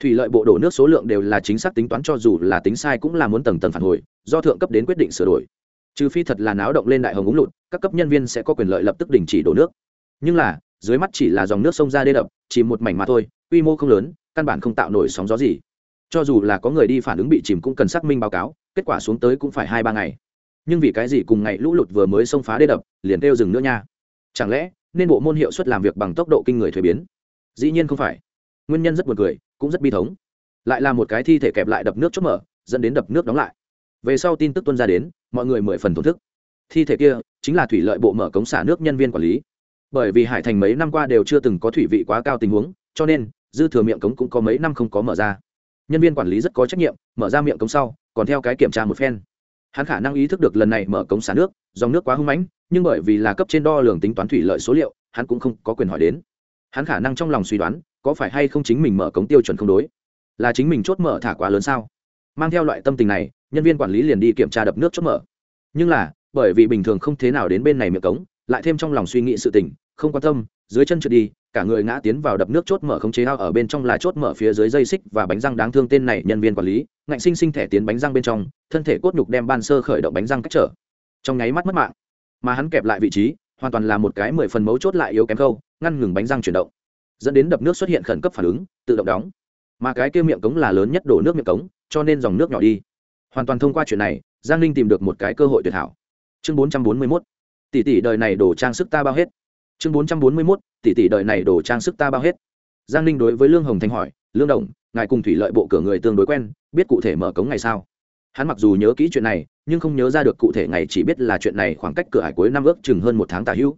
thủy lợi bộ đổ nước số lượng đều là chính xác tính toán cho dù là tính sai cũng là muốn tầng tầng phản hồi, do thượng cấp đến quyết định sửa đổi. Trừ phi thật là náo động lên đại hồng úng lụt, các cấp nhân viên sẽ có quyền lợi lập tức đình chỉ đổ nước. Nhưng là, dưới mắt chỉ là dòng nước sông ra đê đập, chỉ một mảnh mà thôi, quy mô không lớn, căn bản không tạo nổi sóng gió gì. Cho dù là có người đi phản ứng bị chìm cũng cần xác minh báo cáo, kết quả xuống tới cũng phải hai ba ngày. Nhưng vì cái gì cùng ngày lũ lụt vừa mới xông phá đê đập, liền kêu dừng nữa nha? Chẳng lẽ, nên bộ môn hiệu suất làm việc bằng tốc độ kinh người thuế biến? Dĩ nhiên không phải. Nguyên nhân rất buồn cười cũng rất bi thống. Lại là một cái thi thể kẹp lại đập nước chốt mở, dẫn đến đập nước đóng lại. Về sau tin tức tuân ra đến, mọi người mười phần thổn thức. Thi thể kia chính là thủy lợi bộ mở cống xả nước nhân viên quản lý. Bởi vì hải thành mấy năm qua đều chưa từng có thủy vị quá cao tình huống, cho nên, dư thừa miệng cống cũng có mấy năm không có mở ra. Nhân viên quản lý rất có trách nhiệm, mở ra miệng cống sau, còn theo cái kiểm tra một phen. Hắn khả năng ý thức được lần này mở cống xả nước, dòng nước quá hung mãnh, nhưng bởi vì là cấp trên đo lường tính toán thủy lợi số liệu, hắn cũng không có quyền hỏi đến. Hắn khả năng trong lòng suy đoán có phải hay không chính mình mở cống tiêu chuẩn không đối? Là chính mình chốt mở thả quá lớn sao? Mang theo loại tâm tình này, nhân viên quản lý liền đi kiểm tra đập nước chốt mở. Nhưng là, bởi vì bình thường không thế nào đến bên này miệng cống, lại thêm trong lòng suy nghĩ sự tình, không quan tâm, dưới chân trượt đi, cả người ngã tiến vào đập nước chốt mở không chế ao ở bên trong là chốt mở phía dưới dây xích và bánh răng đáng thương tên này nhân viên quản lý, ngạnh sinh sinh thẻ tiến bánh răng bên trong, thân thể cốt nhục đem ban sơ khởi động bánh răng cách trở. Trong nháy mắt mất mạng. Mà hắn kẹp lại vị trí, hoàn toàn là một cái mười phần mấu chốt lại yếu kém câu ngăn ngừng bánh răng chuyển động dẫn đến đập nước xuất hiện khẩn cấp phản ứng, tự động đóng. Mà cái kia miệng cống là lớn nhất đổ nước miệng cống, cho nên dòng nước nhỏ đi. Hoàn toàn thông qua chuyện này, giang ninh tìm được một cái cơ hội tuyệt hảo. Chương bốn trăm bốn mươi mốt. Tỷ tỷ đời này đổ trang sức ta bao hết. Chương bốn trăm bốn mươi mốt. Tỷ tỷ đời này đổ trang sức ta bao hết. Giang ninh đối với lương hồng thanh hỏi, lương đồng, ngài cùng thủy lợi bộ cửa người tương đối quen, biết cụ thể mở cống ngày sao? Hắn mặc dù nhớ kỹ chuyện này, nhưng không nhớ ra được cụ thể ngày chỉ biết là chuyện này khoảng cách cửa hải cuối năm ước chừng hơn một tháng tả hữu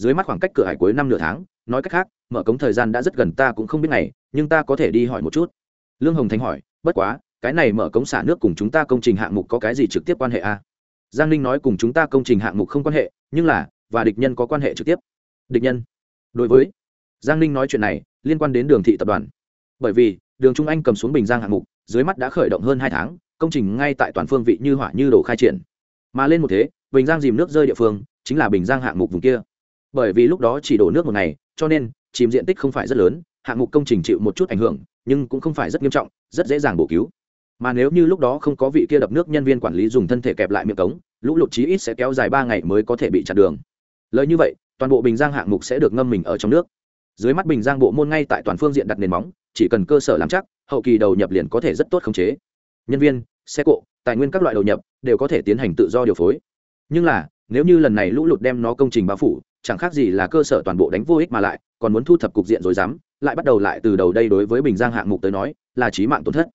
dưới mắt khoảng cách cửa hải cuối năm nửa tháng, nói cách khác, mở cống thời gian đã rất gần ta cũng không biết ngày, nhưng ta có thể đi hỏi một chút. Lương hồng thanh hỏi, bất quá, cái này mở cống xả nước cùng chúng ta công trình hạng mục có cái gì trực tiếp quan hệ a? À? giang ninh nói, cùng chúng ta công trình hạng mục không quan hệ, nhưng là, và địch nhân có quan hệ trực tiếp. Địch nhân? Đối với. Giang ninh nói chuyện này, liên quan đến đường thị tập đoàn. Bởi vì, đường trung anh cầm xuống bình giang hạng mục, dưới mắt đã khởi động hơn hai tháng, công trình ngay tại toàn phương vị như hỏa như đồ khai triển. Mà lên một thế, bình giang dìm nước rơi địa phương, chính là bình giang hạng mục vùng kia bởi vì lúc đó chỉ đổ nước một ngày, cho nên, chìm diện tích không phải rất lớn, hạng mục công trình chịu một chút ảnh hưởng, nhưng cũng không phải rất nghiêm trọng, rất dễ dàng bổ cứu. Mà nếu như lúc đó không có vị kia đập nước nhân viên quản lý dùng thân thể kẹp lại miệng cống, lũ lụt chí ít sẽ kéo dài ba ngày mới có thể bị chặn đường. Lời như vậy, toàn bộ bình giang hạng mục sẽ được ngâm mình ở trong nước. Dưới mắt bình giang bộ môn ngay tại toàn phương diện đặt nền móng, chỉ cần cơ sở làm chắc, hậu kỳ đầu nhập liền có thể rất tốt khống chế. Nhân viên, xe cộ, tài nguyên các loại đầu nhập đều có thể tiến hành tự do điều phối. Nhưng là, nếu như lần này lũ lụt đem nó công trình bao phủ chẳng khác gì là cơ sở toàn bộ đánh vô ích mà lại, còn muốn thu thập cục diện rồi dám lại bắt đầu lại từ đầu đây đối với bình giang hạng mục tới nói, là trí mạng tổn thất.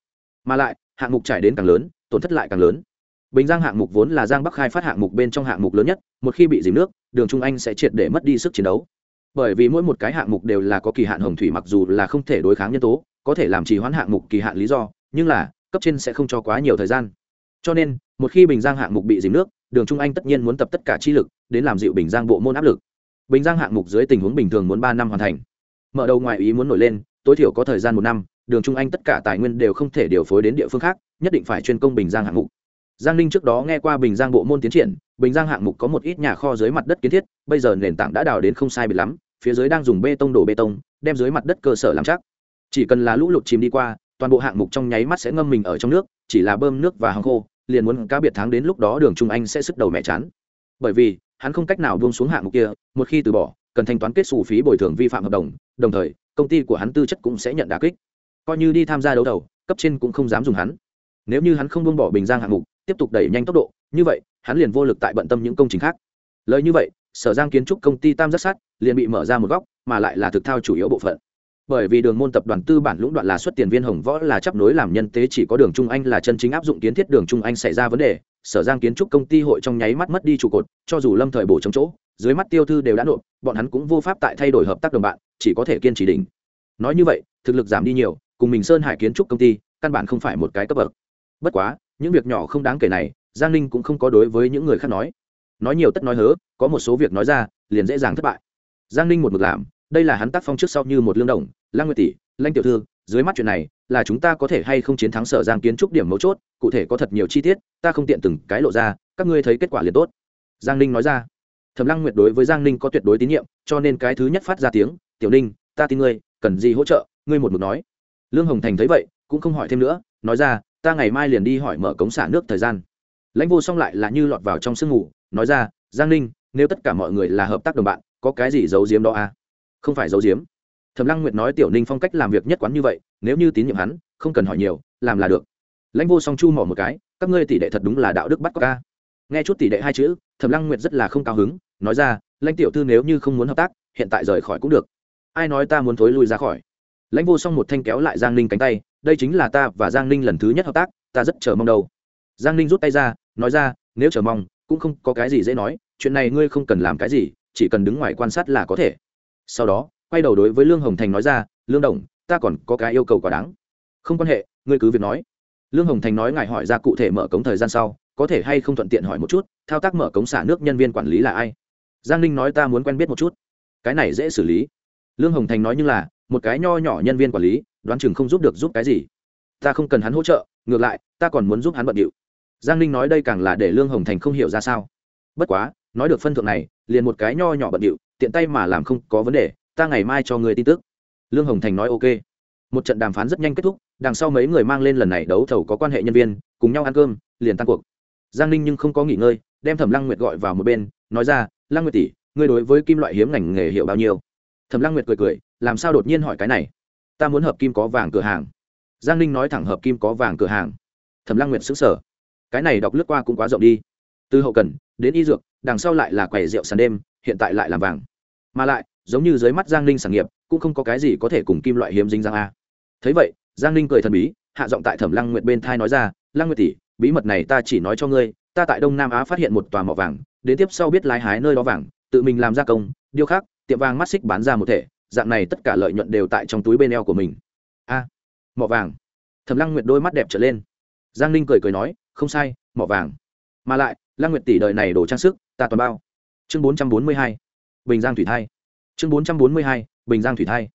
Mà lại, hạng mục trải đến càng lớn, tổn thất lại càng lớn. Bình giang hạng mục vốn là giang bắc khai phát hạng mục bên trong hạng mục lớn nhất, một khi bị dìm nước, đường trung anh sẽ triệt để mất đi sức chiến đấu. Bởi vì mỗi một cái hạng mục đều là có kỳ hạn hồng thủy mặc dù là không thể đối kháng nhân tố, có thể làm trì hoãn hạng mục kỳ hạn lý do, nhưng là, cấp trên sẽ không cho quá nhiều thời gian. Cho nên, một khi bình giang hạng mục bị dìm nước, đường trung anh tất nhiên muốn tập tất cả chi lực, đến làm dịu bình giang bộ môn áp lực bình giang hạng mục dưới tình huống bình thường muốn ba năm hoàn thành. Mở đầu ngoài ý muốn nổi lên, tối thiểu có thời gian một năm, đường trung anh tất cả tài nguyên đều không thể điều phối đến địa phương khác, nhất định phải chuyên công bình giang hạng mục. Giang ninh trước đó nghe qua bình giang bộ môn tiến triển, bình giang hạng mục có một ít nhà kho dưới mặt đất kiến thiết, bây giờ nền tảng đã đào đến không sai bị lắm, phía dưới đang dùng bê tông đổ bê tông, đem dưới mặt đất cơ sở làm chắc. Chỉ cần là lũ lụt chìm đi qua, toàn bộ hạng mục trong nháy mắt sẽ ngâm mình ở trong nước, chỉ là bơm nước và hàng khô, liền muốn cá biệt tháng đến lúc đó đường trung anh sẽ sức đầu mẹ chán. Bởi vì hắn không cách nào buông xuống hạng mục kia, một khi từ bỏ, cần thanh toán kết xù phí bồi thường vi phạm hợp đồng đồng thời, công ty của hắn tư chất cũng sẽ nhận đà kích. Coi như đi tham gia đấu đầu cấp trên cũng không dám dùng hắn. Nếu như hắn không buông bỏ bình giang hạng mục, tiếp tục đẩy nhanh tốc độ, như vậy, hắn liền vô lực tại bận tâm những công trình khác. Lời như vậy, sở giang kiến trúc công ty tam giác sát liền bị mở ra một góc, mà lại là thực thao chủ yếu bộ phận. Bởi vì đường môn tập đoàn tư bản lũng đoạn là xuất tiền viên hồng võ là chấp nối làm nhân tế chỉ có đường trung anh là chân chính áp dụng kiến thiết đường trung anh xảy ra vấn đề sở giang kiến trúc công ty hội trong nháy mắt mất đi trụ cột, cho dù lâm thời bổ trống chỗ, dưới mắt tiêu thư đều đã nộp, bọn hắn cũng vô pháp tại thay đổi hợp tác đồng bạn, chỉ có thể kiên trì đỉnh. Nói như vậy, thực lực giảm đi nhiều, cùng mình sơn hải kiến trúc công ty, căn bản không phải một cái cấp bậc. Bất quá, những việc nhỏ không đáng kể này, giang ninh cũng không có đối với những người khác nói. Nói nhiều tất nói hớ, có một số việc nói ra, liền dễ dàng thất bại. Giang ninh một mực làm, đây là hắn tác phong trước sau như một lương đồng lang nguyệt tỷ, lanh tiểu thư dưới mắt chuyện này, là chúng ta có thể hay không chiến thắng sở giang kiến trúc điểm mấu chốt, cụ thể có thật nhiều chi tiết, ta không tiện từng cái lộ ra, các ngươi thấy kết quả liền tốt. Giang ninh nói ra. Thẩm lăng nguyệt đối với giang ninh có tuyệt đối tín nhiệm, cho nên cái thứ nhất phát ra tiếng, tiểu ninh, ta tin ngươi, cần gì hỗ trợ, ngươi một mực nói. Lương hồng thành thấy vậy, cũng không hỏi thêm nữa, nói ra, ta ngày mai liền đi hỏi mở cống xả nước thời gian. Lãnh vô xong lại là như lọt vào trong sương ngủ, nói ra, giang ninh, nếu tất cả mọi người là hợp tác đồng bạn, có cái gì giấu giếm đó à? Không phải giấu giếm thẩm lăng nguyệt nói tiểu ninh phong cách làm việc nhất quán như vậy, nếu như tín nhiệm hắn, không cần hỏi nhiều, làm là được. Lãnh vô song chu mỏ một cái, các ngươi tỷ đệ thật đúng là đạo đức bắt có ca. Nghe chút tỷ đệ hai chữ, thẩm lăng nguyệt rất là không cao hứng, nói ra, lãnh tiểu thư nếu như không muốn hợp tác, hiện tại rời khỏi cũng được. Ai nói ta muốn thối lui ra khỏi? Lãnh vô song một thanh kéo lại giang ninh cánh tay, đây chính là ta và giang ninh lần thứ nhất hợp tác, ta rất chờ mong đâu. Giang ninh rút tay ra, nói ra, nếu chờ mong, cũng không có cái gì dễ nói, chuyện này ngươi không cần làm cái gì, chỉ cần đứng ngoài quan sát là có thể. Sau đó quay đầu đối với lương hồng thành nói ra, lương đồng, ta còn có cái yêu cầu quá đáng. Không quan hệ, ngươi cứ việc nói. Lương hồng thành nói ngài hỏi ra cụ thể mở cống thời gian sau, có thể hay không thuận tiện hỏi một chút, thao tác mở cống xả nước nhân viên quản lý là ai? Giang ninh nói ta muốn quen biết một chút. Cái này dễ xử lý. Lương hồng thành nói như là, một cái nho nhỏ nhân viên quản lý, đoán chừng không giúp được giúp cái gì. Ta không cần hắn hỗ trợ, ngược lại, ta còn muốn giúp hắn bận điệu. Giang ninh nói đây càng là để lương hồng thành không hiểu ra sao. Bất quá, nói được phân thượng này, liền một cái nho nhỏ bận điệu, tiện tay mà làm không có vấn đề ta ngày mai cho người tin tức. Lương hồng thành nói ok. Một trận đàm phán rất nhanh kết thúc, đằng sau mấy người mang lên lần này đấu thầu có quan hệ nhân viên, cùng nhau ăn cơm, liền tan cuộc. Giang ninh nhưng không có nghỉ ngơi, đem thẩm lăng nguyệt gọi vào một bên, nói ra, lăng nguyệt tỷ, ngươi đối với kim loại hiếm ngành nghề hiểu bao nhiêu? Thẩm lăng nguyệt cười cười, làm sao đột nhiên hỏi cái này? Ta muốn hợp kim có vàng cửa hàng. Giang ninh nói thẳng, hợp kim có vàng cửa hàng. Thẩm lăng nguyệt xứng sở cái này đọc lướt qua cũng quá rộng đi. Từ hậu cần đến y dược, đằng sau lại là quầy rượu sàn đêm, hiện tại lại làm vàng. Mà lại giống như dưới mắt giang ninh sản nghiệp, cũng không có cái gì có thể cùng kim loại hiếm dính giang a. Thấy vậy, giang ninh cười thần bí, hạ giọng tại thẩm lăng nguyệt bên thai nói ra, lăng nguyệt tỷ, bí mật này ta chỉ nói cho ngươi, ta tại đông nam á phát hiện một tòa mỏ vàng, đến tiếp sau biết lái hái nơi đó vàng, tự mình làm gia công điêu khắc tiệm vàng mắt xích bán ra một thể, dạng này tất cả lợi nhuận đều tại trong túi bên eo của mình. A, mỏ vàng. Thẩm lăng nguyệt đôi mắt đẹp trở lên. Giang ninh cười cười nói, không sai, mỏ vàng. Mà lại, lăng nguyệt tỷ đời này đồ trang sức, ta toàn bao. Chương bốn trăm bốn mươi hai, bình giang thủy thai chương bốn trăm bốn mươi hai, bình giang thủy thai.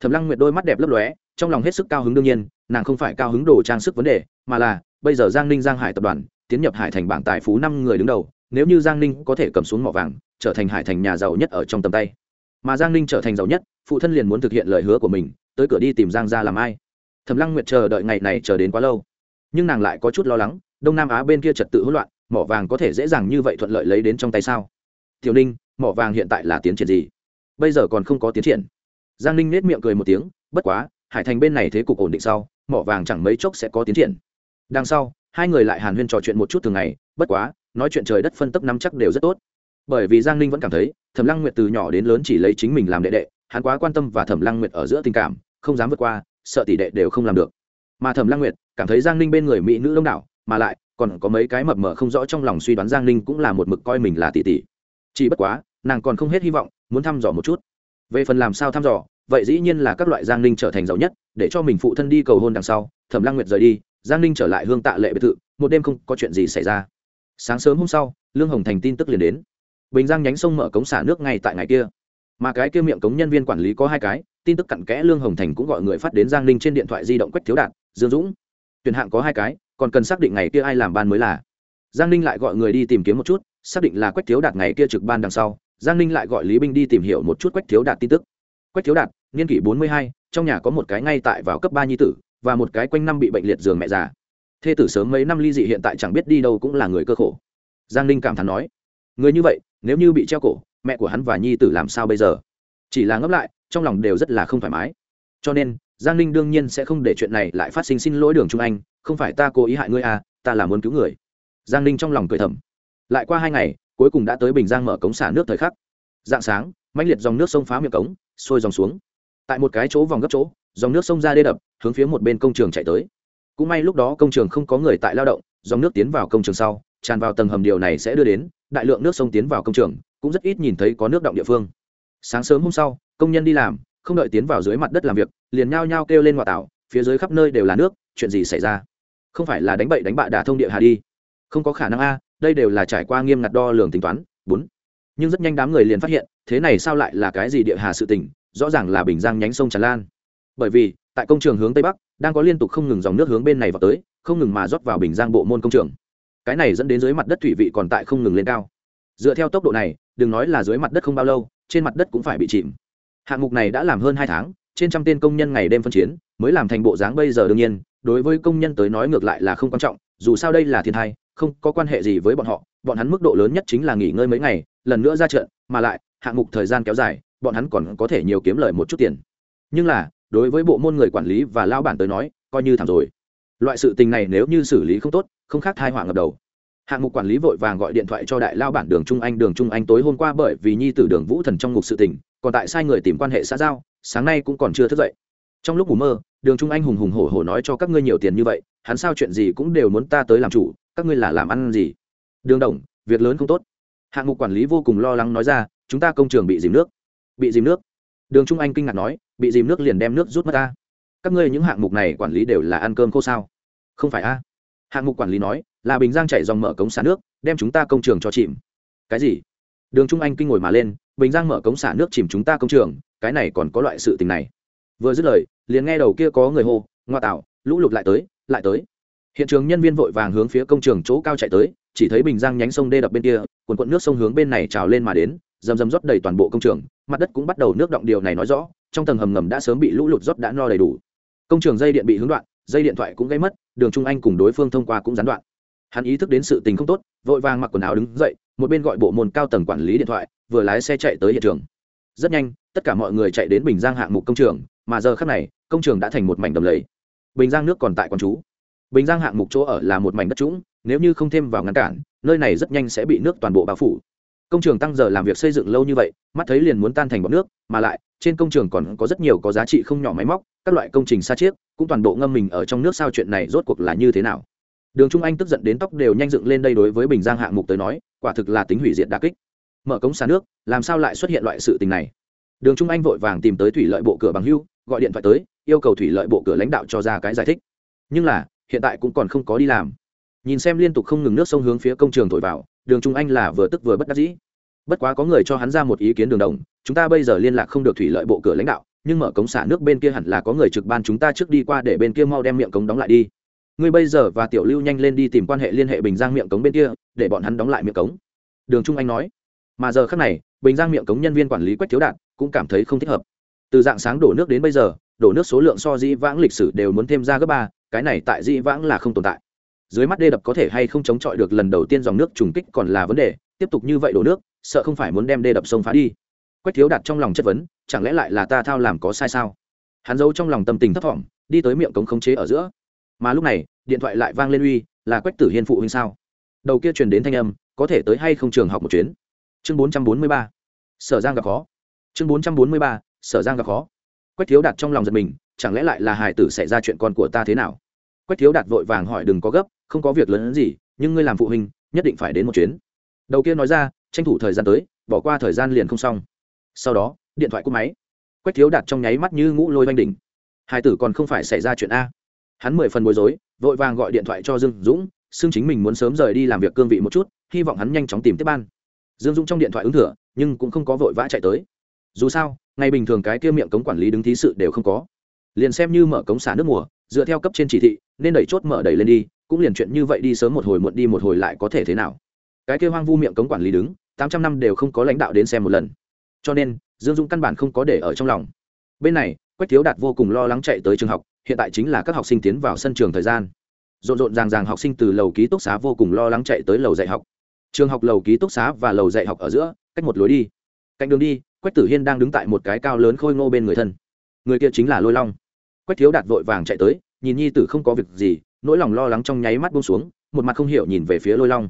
Thẩm lăng nguyệt đôi mắt đẹp lấp lóe, trong lòng hết sức cao hứng đương nhiên, nàng không phải cao hứng đồ trang sức vấn đề, mà là, bây giờ giang ninh giang hải tập đoàn, tiến nhập hải thành bảng tài phú năm người đứng đầu, nếu như giang ninh có thể cầm xuống mỏ vàng, trở thành hải thành nhà giàu nhất ở trong tầm tay. Mà giang ninh trở thành giàu nhất, phụ thân liền muốn thực hiện lời hứa của mình, tới cửa đi tìm giang ra làm ai. Thẩm lăng nguyệt chờ đợi ngày này chờ đến quá lâu. Nhưng nàng lại có chút lo lắng, đông nam á bên kia trật tự hỗn loạn, mỏ vàng có thể dễ dàng như vậy thuận lợi lấy đến trong tay sao? Tiểu ninh, mỏ vàng hiện tại là tiến triển gì? Bây giờ còn không có tiến triển. Giang ninh nết miệng cười một tiếng, bất quá, hải thành bên này thế cục ổn định sau, mỏ vàng chẳng mấy chốc sẽ có tiến triển. Đằng sau, hai người lại hàn huyên trò chuyện một chút thường ngày, bất quá, nói chuyện trời đất phân tấp năm chắc đều rất tốt. Bởi vì giang ninh vẫn cảm thấy, thẩm lăng nguyệt từ nhỏ đến lớn chỉ lấy chính mình làm đệ đệ, hắn quá quan tâm và thẩm lăng nguyệt ở giữa tình cảm, không dám vượt qua, sợ tỷ đệ đều không làm được. Mà thẩm lăng nguyệt cảm thấy giang ninh bên người mỹ nữ đông đảo, mà lại còn có mấy cái mập mờ không rõ trong lòng suy đoán giang ninh cũng là một mực coi mình là tỷ tỷ. Chỉ bất quá nàng còn không hết hy vọng, muốn thăm dò một chút. Về phần làm sao thăm dò, vậy dĩ nhiên là các loại giang ninh trở thành giàu nhất, để cho mình phụ thân đi cầu hôn đằng sau, thẩm lăng nguyệt rời đi, giang ninh trở lại hương tạ lệ biệt thự, một đêm không có chuyện gì xảy ra. Sáng sớm hôm sau, lương hồng thành tin tức liền đến. Bình giang nhánh sông mở cống xả nước ngay tại ngày kia. Mà cái kia miệng cống nhân viên quản lý có hai cái, tin tức cặn kẽ lương hồng thành cũng gọi người phát đến giang ninh trên điện thoại di động quách thiếu đạt dương dũng. Tuyển hạng có hai cái, còn cần xác định ngày kia ai làm ban mới là. Giang ninh lại gọi người đi tìm kiếm một chút, xác định là quách thiếu đạt ngày kia trực ban đằng sau giang ninh lại gọi lý binh đi tìm hiểu một chút quách thiếu đạt tin tức. Quách thiếu đạt, niên kỷ bốn mươi hai, trong nhà có một cái ngay tại vào cấp ba nhi tử, và một cái quanh năm bị bệnh liệt giường mẹ già. Thê tử sớm mấy năm ly dị hiện tại chẳng biết đi đâu cũng là người cơ khổ. Giang ninh cảm thán nói, người như vậy, nếu như bị treo cổ, mẹ của hắn và nhi tử làm sao bây giờ? Chỉ là ngấp lại, trong lòng đều rất là không thoải mái. Cho nên, giang ninh đương nhiên sẽ không để chuyện này lại phát sinh xin lỗi đường trung anh, không phải ta cố ý hại ngươi à ta là muốn cứu người. Giang ninh trong lòng cười thầm. Lại qua hai ngày cuối cùng đã tới bình giang mở cống xả nước thời khắc. Dạng sáng, mãnh liệt dòng nước sông phá miệng cống, sôi dòng xuống. Tại một cái chỗ vòng gấp chỗ, dòng nước sông ra đê đập, hướng phía một bên công trường chạy tới. Cũng may lúc đó công trường không có người tại lao động, dòng nước tiến vào công trường sau, tràn vào tầng hầm điều này sẽ đưa đến, đại lượng nước sông tiến vào công trường, cũng rất ít nhìn thấy có nước động địa phương. Sáng sớm hôm sau, công nhân đi làm, không đợi tiến vào dưới mặt đất làm việc, liền nhao nhao kêu lên ngoại tảo, phía dưới khắp nơi đều là nước, chuyện gì xảy ra? Không phải là đánh bậy đánh bạ đả thông địa hà đi. Không có khả năng a đây đều là trải qua nghiêm ngặt đo lường tính toán, bốn. Nhưng rất nhanh đám người liền phát hiện, thế này sao lại là cái gì địa hà sự tình, rõ ràng là bình giang nhánh sông tràn lan. Bởi vì, tại công trường hướng tây bắc, đang có liên tục không ngừng dòng nước hướng bên này vào tới, không ngừng mà rót vào bình giang bộ môn công trường. Cái này dẫn đến dưới mặt đất thủy vị còn tại không ngừng lên cao. Dựa theo tốc độ này, đừng nói là dưới mặt đất không bao lâu, trên mặt đất cũng phải bị chìm. Hạng mục này đã làm hơn hai tháng, trên trăm tên công nhân ngày đêm phân chiến, mới làm thành bộ dáng bây giờ đương nhiên, đối với công nhân tới nói ngược lại là không quan trọng, dù sao đây là thiên thai không có quan hệ gì với bọn họ, bọn hắn mức độ lớn nhất chính là nghỉ ngơi mấy ngày, lần nữa ra trận, mà lại, hạng mục thời gian kéo dài, bọn hắn còn có thể nhiều kiếm lời một chút tiền. Nhưng là, đối với bộ môn người quản lý và lao bản tới nói, coi như thảm rồi. Loại sự tình này nếu như xử lý không tốt, không khác thai họa ngập đầu. Hạng mục quản lý vội vàng gọi điện thoại cho đại lao bản đường trung anh. Đường trung anh tối hôm qua bởi vì nhi tử đường vũ thần trong ngục sự tình, còn tại sai người tìm quan hệ xã giao, sáng nay cũng còn chưa thức dậy trong lúc ngủ mơ, đường trung anh hùng hùng hổ hổ nói cho các ngươi nhiều tiền như vậy, hắn sao chuyện gì cũng đều muốn ta tới làm chủ, các ngươi là làm ăn gì? Đường đồng, việc lớn không tốt. Hạng mục quản lý vô cùng lo lắng nói ra, chúng ta công trường bị dìm nước. Bị dìm nước? Đường trung anh kinh ngạc nói, bị dìm nước liền đem nước rút mất ta. Các ngươi những hạng mục này quản lý đều là ăn cơm khô sao? Không phải a? Hạng mục quản lý nói, là bình giang chạy dòng mở cống xả nước, đem chúng ta công trường cho chìm. Cái gì? Đường trung anh kinh ngồi mà lên, bình giang mở cống xả nước chìm chúng ta công trường, cái này còn có loại sự tình này vừa dứt lời, liền nghe đầu kia có người hô, ngoa tạo, lũ lụt lại tới lại tới. Hiện trường nhân viên vội vàng hướng phía công trường chỗ cao chạy tới, chỉ thấy bình giang nhánh sông đê đập bên kia quần quận nước sông hướng bên này trào lên mà đến, rầm rầm rót đầy toàn bộ công trường, mặt đất cũng bắt đầu nước động điều này nói rõ, trong tầng hầm ngầm đã sớm bị lũ lụt rót đã no đầy đủ. Công trường dây điện bị hướng đoạn, dây điện thoại cũng gây mất, đường trung anh cùng đối phương thông qua cũng gián đoạn. Hắn ý thức đến sự tình không tốt, vội vàng mặc quần áo đứng dậy, một bên gọi bộ môn cao tầng quản lý điện thoại, vừa lái xe chạy tới hiện trường. Rất nhanh, tất cả mọi người chạy đến bình giang hạng mục công trường mà giờ khắc này, công trường đã thành một mảnh đầm lầy. Bình giang nước còn tại quán chú. Bình giang hạng mục chỗ ở là một mảnh đất trũng, nếu như không thêm vào ngăn cản, nơi này rất nhanh sẽ bị nước toàn bộ bao phủ. Công trường tăng giờ làm việc xây dựng lâu như vậy, mắt thấy liền muốn tan thành bọc nước, mà lại, trên công trường còn có rất nhiều có giá trị không nhỏ máy móc, các loại công trình xa chiếc cũng toàn bộ ngâm mình ở trong nước sao chuyện này rốt cuộc là như thế nào? Đường trung anh tức giận đến tóc đều nhanh dựng lên đây đối với bình giang hạng mục tới nói, quả thực là tính hủy diệt đà kích. Mở cống xả nước, làm sao lại xuất hiện loại sự tình này? Đường trung anh vội vàng tìm tới thủy lợi bộ cửa bằng hưu gọi điện thoại tới, yêu cầu thủy lợi bộ cửa lãnh đạo cho ra cái giải thích. Nhưng là, hiện tại cũng còn không có đi làm. Nhìn xem liên tục không ngừng nước sông hướng phía công trường thổi vào, đường trung anh là vừa tức vừa bất đắc dĩ. Bất quá có người cho hắn ra một ý kiến đường đồng, chúng ta bây giờ liên lạc không được thủy lợi bộ cửa lãnh đạo, nhưng mở cống xả nước bên kia hẳn là có người trực ban chúng ta trước đi qua để bên kia mau đem miệng cống đóng lại đi. Ngươi bây giờ và tiểu lưu nhanh lên đi tìm quan hệ liên hệ bình giang miệng cống bên kia, để bọn hắn đóng lại miệng cống. Đường trung anh nói. Mà giờ khác này, bình giang miệng cống nhân viên quản lý quách thiếu đạt cũng cảm thấy không thích hợp từ dạng sáng đổ nước đến bây giờ, đổ nước số lượng so dĩ vãng lịch sử đều muốn thêm ra gấp ba, cái này tại dĩ vãng là không tồn tại. Dưới mắt đê đập có thể hay không chống chọi được lần đầu tiên dòng nước trùng kích còn là vấn đề, tiếp tục như vậy đổ nước, sợ không phải muốn đem đê đập sông phá đi. Quách thiếu đặt trong lòng chất vấn, chẳng lẽ lại là ta thao làm có sai sao? Hắn giấu trong lòng tâm tình thấp thỏm, đi tới miệng cống khống chế ở giữa. Mà lúc này, điện thoại lại vang lên uy, là quách tử hiên phụ huynh sao? Đầu kia truyền đến thanh âm, có thể tới hay không trường học một chuyến? Chương bốn trăm bốn mươi ba. Sở giang gặp khó. Chương bốn trăm bốn mươi ba sở giang gặp khó. Quách thiếu Đạt trong lòng giật mình, chẳng lẽ lại là Hải tử xảy ra chuyện con của ta thế nào? Quách thiếu đạt vội vàng hỏi đừng có gấp, không có việc lớn gì, nhưng ngươi làm phụ huynh, nhất định phải đến một chuyến. Đầu kia nói ra, tranh thủ thời gian tới, bỏ qua thời gian liền không xong. Sau đó, điện thoại cúp máy. Quách thiếu đạt trong nháy mắt như ngũ lôi oanh đỉnh. Hải tử còn không phải xảy ra chuyện a. Hắn mười phần bối rối, vội vàng gọi điện thoại cho dương dũng, xưng chính mình muốn sớm rời đi làm việc cương vị một chút, hy vọng hắn nhanh chóng tìm tiếp ban. Dương dũng trong điện thoại ứng thửa, nhưng cũng không có vội vã chạy tới dù sao ngày bình thường cái kia miệng cống quản lý đứng thí sự đều không có. Liền xem như mở cống xả nước mùa, dựa theo cấp trên chỉ thị, nên đẩy chốt mở đẩy lên đi, cũng liền chuyện như vậy đi sớm một hồi muộn đi một hồi lại có thể thế nào. Cái kia hoang vu miệng cống quản lý đứng, tám trăm năm đều không có lãnh đạo đến xem một lần. Cho nên, dương dũng căn bản không có để ở trong lòng. Bên này, quách thiếu đạt vô cùng lo lắng chạy tới trường học, hiện tại chính là các học sinh tiến vào sân trường thời gian. Rộn rộn ràng ràng học sinh từ lầu ký túc xá vô cùng lo lắng chạy tới lầu dạy học. Trường học lầu ký túc xá và lầu dạy học ở giữa, cách một lối đi. Cạnh đường đi quách tử hiên đang đứng tại một cái cao lớn khôi ngô bên người thân. Người kia chính là lôi long. Quách thiếu đạt vội vàng chạy tới, nhìn nhi tử không có việc gì, nỗi lòng lo lắng trong nháy mắt bông xuống, một mặt không hiểu nhìn về phía lôi long.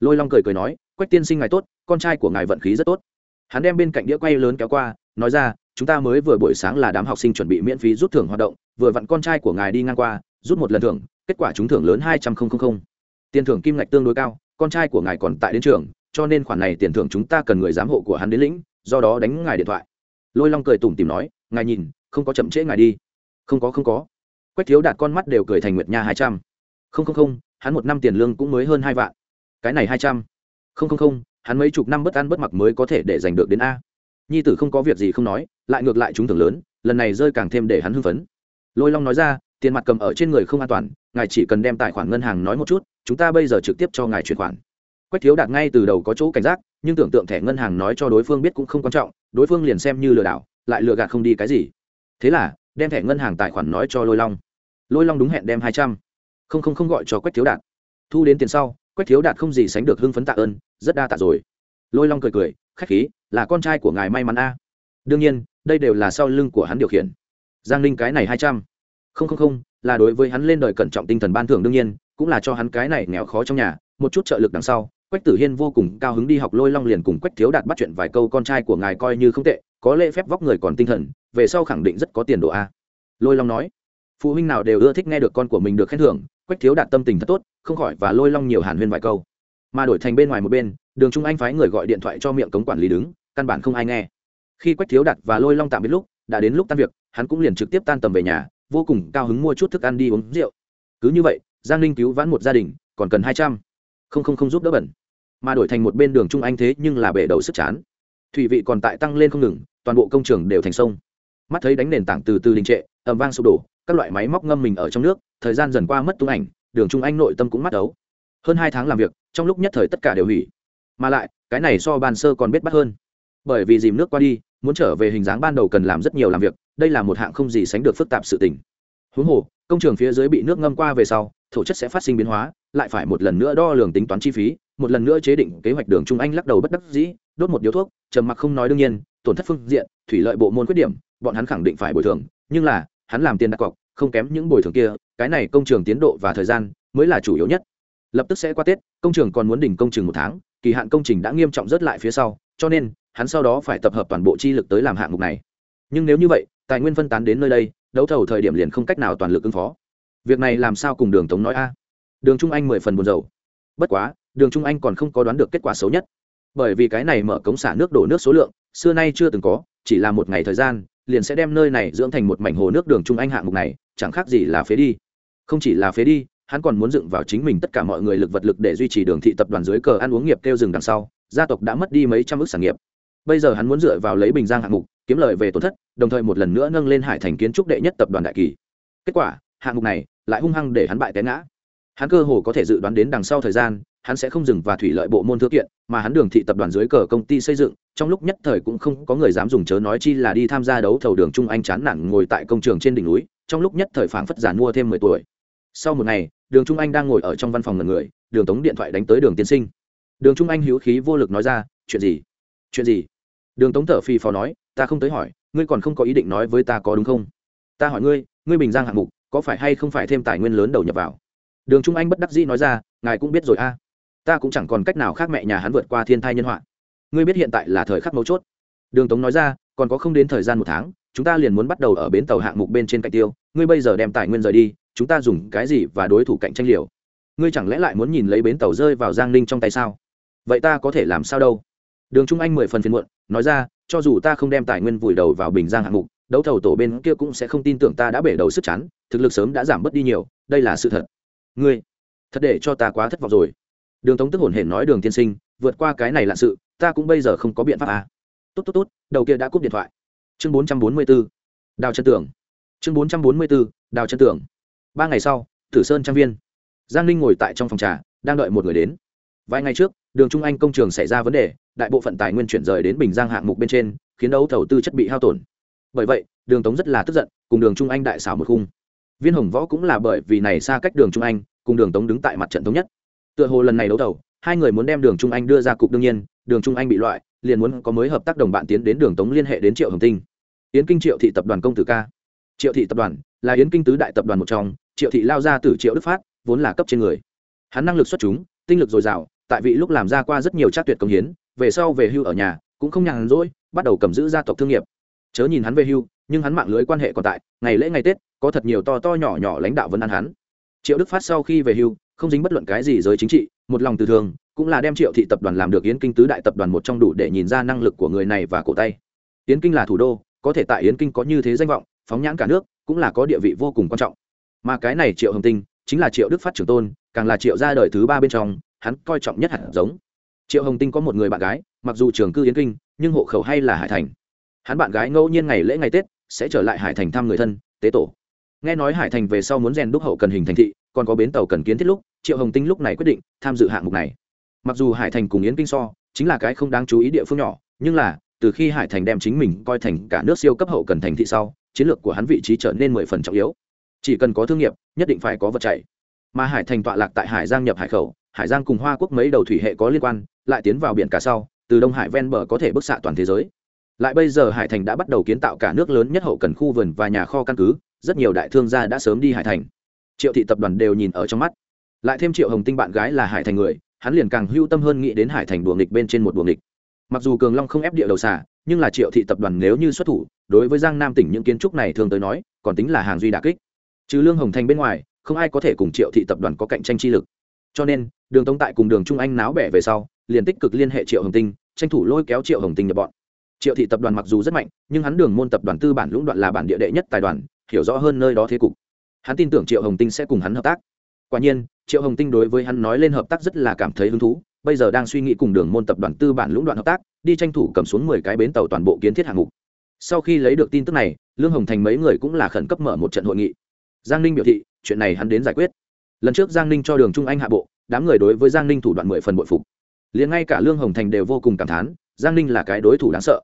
Lôi long cười cười nói, quách tiên sinh ngài tốt, con trai của ngài vận khí rất tốt. Hắn đem bên cạnh đĩa quay lớn kéo qua, nói ra, chúng ta mới vừa buổi sáng là đám học sinh chuẩn bị miễn phí rút thưởng hoạt động, vừa vặn con trai của ngài đi ngang qua, rút một lần thưởng, kết quả trúng thưởng lớn hai trăm linh tiền thưởng kim ngạch tương đối cao, con trai của ngài còn tại đến trường, cho nên khoản này tiền thưởng chúng ta cần người giám hộ của hắn đến lĩnh do đó đánh ngài điện thoại. Lôi long cười tủm tìm nói, ngài nhìn, không có chậm trễ ngài đi. Không có không có. Quách thiếu đạt con mắt đều cười thành nguyệt nha hai trăm. Không không không, hắn một năm tiền lương cũng mới hơn hai vạn. Cái này hai trăm. Không không không, hắn mấy chục năm bất ăn bất mặc mới có thể để giành được đến a. Nhi tử không có việc gì không nói, lại ngược lại chúng thường lớn, lần này rơi càng thêm để hắn hưng phấn. Lôi long nói ra, tiền mặt cầm ở trên người không an toàn, ngài chỉ cần đem tài khoản ngân hàng nói một chút, chúng ta bây giờ trực tiếp cho ngài chuyển khoản quách thiếu đạt ngay từ đầu có chỗ cảnh giác, nhưng tưởng tượng thẻ ngân hàng nói cho đối phương biết cũng không quan trọng, đối phương liền xem như lừa đảo, lại lừa gạt không đi cái gì. Thế là, đem thẻ ngân hàng tài khoản nói cho lôi long. Lôi long đúng hẹn đem hai trăm. Không không không gọi cho quách thiếu đạt. Thu đến tiền sau, quách thiếu đạt không gì sánh được hưng phấn tạ ơn, rất đa tạ rồi. Lôi long cười cười, khách khí, là con trai của ngài may mắn a. Đương nhiên, đây đều là sau lưng của hắn điều khiển. Giang ninh cái này hai trăm. Không không không, là đối với hắn lên đời cẩn trọng tinh thần ban thưởng đương nhiên, cũng là cho hắn cái này nghèo khó trong nhà, một chút trợ lực đằng sau quách tử hiên vô cùng cao hứng đi học lôi long liền cùng quách thiếu đạt bắt chuyện vài câu con trai của ngài coi như không tệ, có lễ phép vóc người còn tinh thần, về sau khẳng định rất có tiền đồ a. Lôi long nói, phụ huynh nào đều ưa thích nghe được con của mình được khen thưởng, quách thiếu đạt tâm tình thật tốt, không khỏi và lôi long nhiều hàn huyên vài câu. Mà đổi thành bên ngoài một bên, đường trung anh phái người gọi điện thoại cho miệng cống quản lý đứng, căn bản không ai nghe. Khi quách thiếu đạt và lôi long tạm biết lúc, đã đến lúc tan việc, hắn cũng liền trực tiếp tan tầm về nhà, vô cùng cao hứng mua chút thức ăn đi uống rượu. Cứ như vậy, giang ninh cứu vãn một gia đình, còn cần hai trăm không không không giúp đỡ bẩn. Mà đổi thành một bên đường trung anh thế nhưng là bể đầu sức chán. Thủy vị còn tại tăng lên không ngừng, toàn bộ công trường đều thành sông. Mắt thấy đánh nền tảng từ từ đình trệ ẩm vang sụp đổ, các loại máy móc ngâm mình ở trong nước, thời gian dần qua mất tung ảnh, đường trung anh nội tâm cũng mắt đấu hơn hai tháng làm việc, trong lúc nhất thời tất cả đều hủy. Mà lại, cái này so ban sơ còn biết bắt hơn. Bởi vì dìm nước qua đi, muốn trở về hình dáng ban đầu cần làm rất nhiều làm việc, đây là một hạng không gì sánh được phức tạp sự tình. Huống hồ, công trường phía dưới bị nước ngâm qua về sau, thổ chất sẽ phát sinh biến hóa lại phải một lần nữa đo lường tính toán chi phí, một lần nữa chế định kế hoạch đường trung anh lắc đầu bất đắc dĩ, đốt một điếu thuốc, trầm mặc không nói đương nhiên, tổn thất phương diện, thủy lợi bộ môn khuyết điểm, bọn hắn khẳng định phải bồi thường, nhưng là, hắn làm tiền đặt cọc, không kém những bồi thường kia, cái này công trường tiến độ và thời gian mới là chủ yếu nhất. Lập tức sẽ qua tết, công trường còn muốn đỉnh công trường một tháng, kỳ hạn công trình đã nghiêm trọng rớt lại phía sau, cho nên, hắn sau đó phải tập hợp toàn bộ chi lực tới làm hạng mục này. Nhưng nếu như vậy, tài nguyên phân tán đến nơi đây, đấu thầu thời điểm liền không cách nào toàn lực ứng phó. Việc này làm sao cùng đường tống nói a? Đường trung anh mười phần buồn dầu bất quá, đường trung anh còn không có đoán được kết quả xấu nhất. Bởi vì cái này mở cống xả nước đổ nước số lượng, xưa nay chưa từng có, chỉ là một ngày thời gian, liền sẽ đem nơi này dưỡng thành một mảnh hồ nước đường trung anh hạng mục này, chẳng khác gì là phế đi. Không chỉ là phế đi, hắn còn muốn dựng vào chính mình tất cả mọi người lực vật lực để duy trì đường thị tập đoàn dưới cờ ăn uống nghiệp kêu rừng đằng sau, gia tộc đã mất đi mấy trăm ước sản nghiệp. Bây giờ hắn muốn dựa vào lấy bình giang hạng mục, kiếm lời về tổn thất, đồng thời một lần nữa nâng lên hải thành kiến trúc đệ nhất tập đoàn đại kỳ. Kết quả, hạng mục này lại hung hăng để hắn bại té ngã hắn cơ hồ có thể dự đoán đến đằng sau thời gian, hắn sẽ không dừng và thủy lợi bộ môn thư kiện, mà hắn đường thị tập đoàn dưới cờ công ty xây dựng, trong lúc nhất thời cũng không có người dám dùng chớ nói chi là đi tham gia đấu thầu đường trung anh chán nản ngồi tại công trường trên đỉnh núi, trong lúc nhất thời phảng phất giản mua thêm mười tuổi. Sau một ngày, đường trung anh đang ngồi ở trong văn phòng ngần người, đường tống điện thoại đánh tới đường tiên sinh. Đường trung anh hữu khí vô lực nói ra, chuyện gì? Chuyện gì? Đường tống thở phì phò nói, ta không tới hỏi, ngươi còn không có ý định nói với ta có đúng không? Ta hỏi ngươi ngươi bình giang hạng mục, có phải hay không phải thêm tài nguyên lớn đầu nhập vào? Đường trung anh bất đắc dĩ nói ra, ngài cũng biết rồi a. Ta cũng chẳng còn cách nào khác mẹ nhà hắn vượt qua thiên thai nhân họa. Ngươi biết hiện tại là thời khắc mấu chốt. Đường tống nói ra, còn có không đến thời gian một tháng, chúng ta liền muốn bắt đầu ở bến tàu hạng mục bên trên cạnh tiêu. Ngươi bây giờ đem tài nguyên rời đi, chúng ta dùng cái gì và đối thủ cạnh tranh liều? Ngươi chẳng lẽ lại muốn nhìn lấy bến tàu rơi vào giang ninh trong tay sao? Vậy ta có thể làm sao đâu? Đường trung anh mười phần phiền muộn, nói ra, cho dù ta không đem tài nguyên vùi đầu vào bình giang hạng mục, đấu thầu tổ bên kia cũng sẽ không tin tưởng ta đã bể đầu sức chắn thực lực sớm đã giảm bớt đi nhiều, đây là sự thật ngươi, thật để cho ta quá thất vọng rồi. Đường tống tức hổn hển nói đường tiên sinh, vượt qua cái này là sự, ta cũng bây giờ không có biện pháp à. tốt tốt tốt, đầu kia đã cúp điện thoại. Chương bốn trăm bốn mươi b ố đào chân tưởng. Chương bốn trăm bốn mươi b ố đào chân tưởng. Ba ngày sau, tử sơn trang viên. Giang ninh ngồi tại trong phòng trà, đang đợi một người đến. Vài ngày trước, đường trung anh công trường xảy ra vấn đề, đại bộ phận tài nguyên chuyển rời đến bình giang hạng mục bên trên, khiến đấu thầu tư chất bị hao tổn. Bởi vậy, đường tống rất là tức giận, cùng đường trung anh đại xảo một khung viên hồng võ cũng là bởi vì này xa cách đường trung anh, cùng đường tống đứng tại mặt trận thống nhất. Tựa hồ lần này đấu thầu hai người muốn đem đường trung anh đưa ra cục đương nhiên, đường trung anh bị loại, liền muốn có mới hợp tác đồng bạn tiến đến đường tống liên hệ đến triệu hồng tinh. Yến kinh triệu thị tập đoàn công tử ca. Triệu thị tập đoàn là yến kinh tứ đại tập đoàn một trong, triệu thị lao ra từ triệu đức phát, vốn là cấp trên người. Hắn năng lực xuất chúng, tinh lực dồi dào, tại vị lúc làm ra qua rất nhiều trác tuyệt công hiến, về sau về hưu ở nhà, cũng không nhàn rỗi, bắt đầu cầm giữ gia tộc thương nghiệp chớ nhìn hắn về hưu, nhưng hắn mạng lưới quan hệ còn tại, ngày lễ ngày tết, có thật nhiều to to nhỏ nhỏ lãnh đạo vẫn ăn hắn. Triệu đức phát sau khi về hưu, không dính bất luận cái gì giới chính trị, một lòng từ thường, cũng là đem triệu thị tập đoàn làm được yến kinh tứ đại tập đoàn một trong đủ để nhìn ra năng lực của người này và cổ tay. Yến kinh là thủ đô, có thể tại yến kinh có như thế danh vọng, phóng nhãn cả nước, cũng là có địa vị vô cùng quan trọng. Mà cái này triệu hồng tinh, chính là triệu đức phát trưởng tôn, càng là triệu ra đời thứ ba bên trong, hắn coi trọng nhất hẳn giống. Triệu hồng tinh có một người bạn gái, mặc dù trường cư yến kinh, nhưng hộ khẩu hay là hải thành hắn bạn gái ngẫu nhiên ngày lễ ngày tết, sẽ trở lại hải thành thăm người thân, tế tổ. Nghe nói hải thành về sau muốn rèn đúc hậu cần hình thành thị, còn có bến tàu cần kiến thiết lúc, triệu hồng tinh lúc này quyết định tham dự hạng mục này. Mặc dù hải thành cùng yến kinh so, chính là cái không đáng chú ý địa phương nhỏ, nhưng là, từ khi hải thành đem chính mình coi thành cả nước siêu cấp hậu cần thành thị sau, chiến lược của hắn vị trí trở nên mười phần trọng yếu. Chỉ cần có thương nghiệp, nhất định phải có vật chạy. Mà hải thành tọa lạc tại hải giang nhập hải khẩu, hải giang cùng hoa quốc mấy đầu thủy hệ có liên quan, lại tiến vào biển cả sau, từ đông hải ven bờ có thể bức xạ toàn thế giới lại bây giờ hải thành đã bắt đầu kiến tạo cả nước lớn nhất hậu cần khu vườn và nhà kho căn cứ, rất nhiều đại thương gia đã sớm đi hải thành. Triệu thị tập đoàn đều nhìn ở trong mắt. Lại thêm triệu hồng tinh bạn gái là hải thành người, hắn liền càng hưu tâm hơn nghĩ đến hải thành đùa nghịch bên trên một đùa nghịch. Mặc dù cường long không ép địa đầu xả, nhưng là triệu thị tập đoàn nếu như xuất thủ, đối với giang nam tỉnh những kiến trúc này thường tới nói, còn tính là hàng duy đà kích. Trừ lương hồng thành bên ngoài, không ai có thể cùng triệu thị tập đoàn có cạnh tranh chi lực. Cho nên, đường tống tại cùng đường trung anh náo bẻ về sau, liền tích cực liên hệ triệu hồng tinh, tranh thủ lôi kéo triệu hồng tinh nhập bọn triệu thị tập đoàn mặc dù rất mạnh, nhưng hắn đường môn tập đoàn tư bản lũng đoạn là bản địa đệ nhất tài đoàn, hiểu rõ hơn nơi đó thế cục. Hắn tin tưởng triệu hồng tinh sẽ cùng hắn hợp tác. Quả nhiên, triệu hồng tinh đối với hắn nói lên hợp tác rất là cảm thấy hứng thú, bây giờ đang suy nghĩ cùng đường môn tập đoàn tư bản lũng đoạn hợp tác, đi tranh thủ cầm xuống mười cái bến tàu toàn bộ kiến thiết hạng mục. Sau khi lấy được tin tức này, lương hồng thành mấy người cũng là khẩn cấp mở một trận hội nghị. Giang ninh biểu thị, chuyện này hắn đến giải quyết. Lần trước giang ninh cho đường trung anh hạ bộ, đám người đối với giang ninh thủ đoạn mười phần bội phục. Liền ngay cả lương hồng thành đều vô cùng cảm thán giang ninh là cái đối thủ đáng sợ.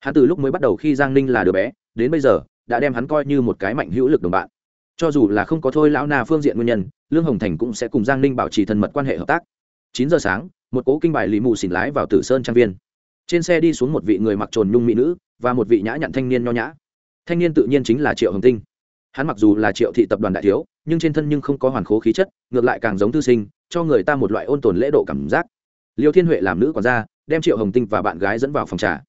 Hắn từ lúc mới bắt đầu khi giang ninh là đứa bé, đến bây giờ, đã đem hắn coi như một cái mạnh hữu lực đồng bạn. Cho dù là không có thôi lão na phương diện nguyên nhân, lương hồng thành cũng sẽ cùng giang ninh bảo trì thân mật quan hệ hợp tác. Chín giờ sáng, một cố kinh bài lì mù xỉn lái vào tử sơn trang viên. Trên xe đi xuống một vị người mặc trồn nhung mỹ nữ và một vị nhã nhặn thanh niên nho nhã. Thanh niên tự nhiên chính là triệu hồng tinh. Hắn mặc dù là triệu thị tập đoàn đại thiếu, nhưng trên thân nhưng không có hoàn khố khí chất, ngược lại càng giống thư sinh, cho người ta một loại ôn tồn lễ độ cảm giác. Liêu thiên huệ làm nữ quản gia đem triệu hồng tinh và bạn gái dẫn vào phòng trà.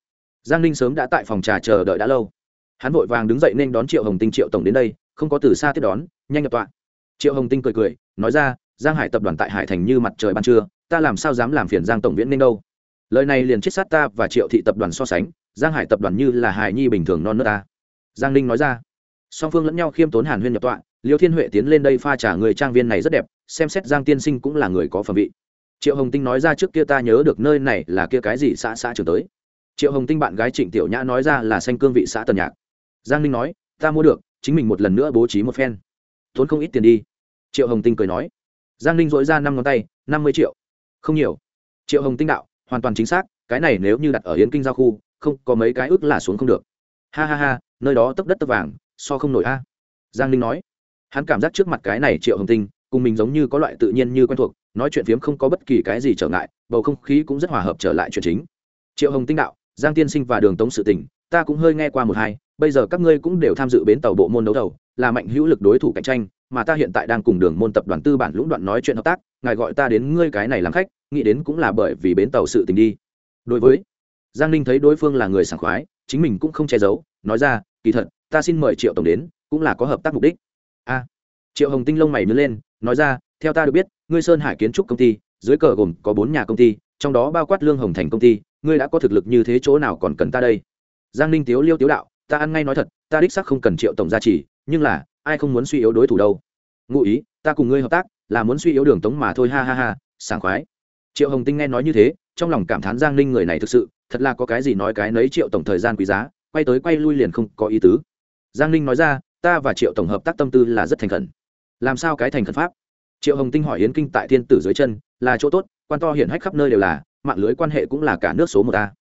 Giang ninh sớm đã tại phòng trà chờ đợi đã lâu. Hắn vội vàng đứng dậy nên đón triệu hồng tinh triệu tổng đến đây, không có từ xa tiếp đón, nhanh nhập tọa. Triệu hồng tinh cười cười, nói ra, giang hải tập đoàn tại hải thành như mặt trời ban trưa, ta làm sao dám làm phiền giang tổng viễn nên đâu? Lời này liền chết sát ta và triệu thị tập đoàn so sánh, giang hải tập đoàn như là hải nhi bình thường non nước ta. Giang ninh nói ra. Song phương lẫn nhau khiêm tốn hàn huyên nhập tọa, liêu thiên huệ tiến lên đây pha trả người trang viên này rất đẹp, xem xét giang tiên sinh cũng là người có phẩm vị triệu hồng tinh nói ra trước kia ta nhớ được nơi này là kia cái gì xã xã trường tới. Triệu hồng tinh bạn gái trịnh tiểu nhã nói ra là xanh cương vị xã tần nhạc. Giang ninh nói, ta mua được, chính mình một lần nữa bố trí một phen. Tốn không ít tiền đi. Triệu hồng tinh cười nói, giang ninh dội ra năm ngón tay, năm mươi triệu. Không nhiều. Triệu hồng tinh đạo, hoàn toàn chính xác, cái này nếu như đặt ở hiến kinh giao khu, không, có mấy cái ước là xuống không được. Ha ha ha, nơi đó tấp đất tấp vàng, so không nổi a. Giang ninh nói, hắn cảm giác trước mặt cái này triệu hồng tinh, cùng mình giống như có loại tự nhiên như quen thuộc nói chuyện phiếm không có bất kỳ cái gì trở ngại, bầu không khí cũng rất hòa hợp trở lại chuyện chính. Triệu hồng tinh đạo, giang tiên sinh và đường tống sự tình, ta cũng hơi nghe qua một hai, bây giờ các ngươi cũng đều tham dự bến tàu bộ môn đấu đầu là mạnh hữu lực đối thủ cạnh tranh, mà ta hiện tại đang cùng đường môn tập đoàn tư bản lũng đoạn nói chuyện hợp tác, ngài gọi ta đến ngươi cái này làm khách, nghĩ đến cũng là bởi vì bến tàu sự tình đi. Đối với giang ninh thấy đối phương là người sảng khoái, chính mình cũng không che giấu, nói ra, kỳ thật, ta xin mời triệu tổng đến, cũng là có hợp tác mục đích. A. Triệu hồng tinh lông mày nhớ lên, nói ra, theo ta được biết ngươi sơn hải kiến trúc công ty, dưới cờ gồm có bốn nhà công ty, trong đó bao quát lương hồng thành công ty, ngươi đã có thực lực như thế chỗ nào còn cần ta đây? Giang ninh tiếu liêu tiếu đạo, ta ăn ngay nói thật, ta đích sắc không cần triệu tổng gia trì, nhưng là, ai không muốn suy yếu đối thủ đâu? Ngụ ý, ta cùng ngươi hợp tác, là muốn suy yếu đường tống mà thôi, ha ha ha, sảng khoái. Triệu hồng tinh nghe nói như thế, trong lòng cảm thán giang ninh người này thực sự, thật là có cái gì nói cái nấy triệu tổng thời gian quý giá, quay tới quay lui liền không có ý tứ. Giang ninh nói ra, ta và triệu tổng hợp tác tâm tư là rất thành khẩn. Làm sao cái thành khẩn pháp? Triệu hồng tinh hỏi yến kinh tại thiên tử dưới chân là chỗ tốt, quan to hiển hách khắp nơi đều là, mạng lưới quan hệ cũng là cả nước số một ta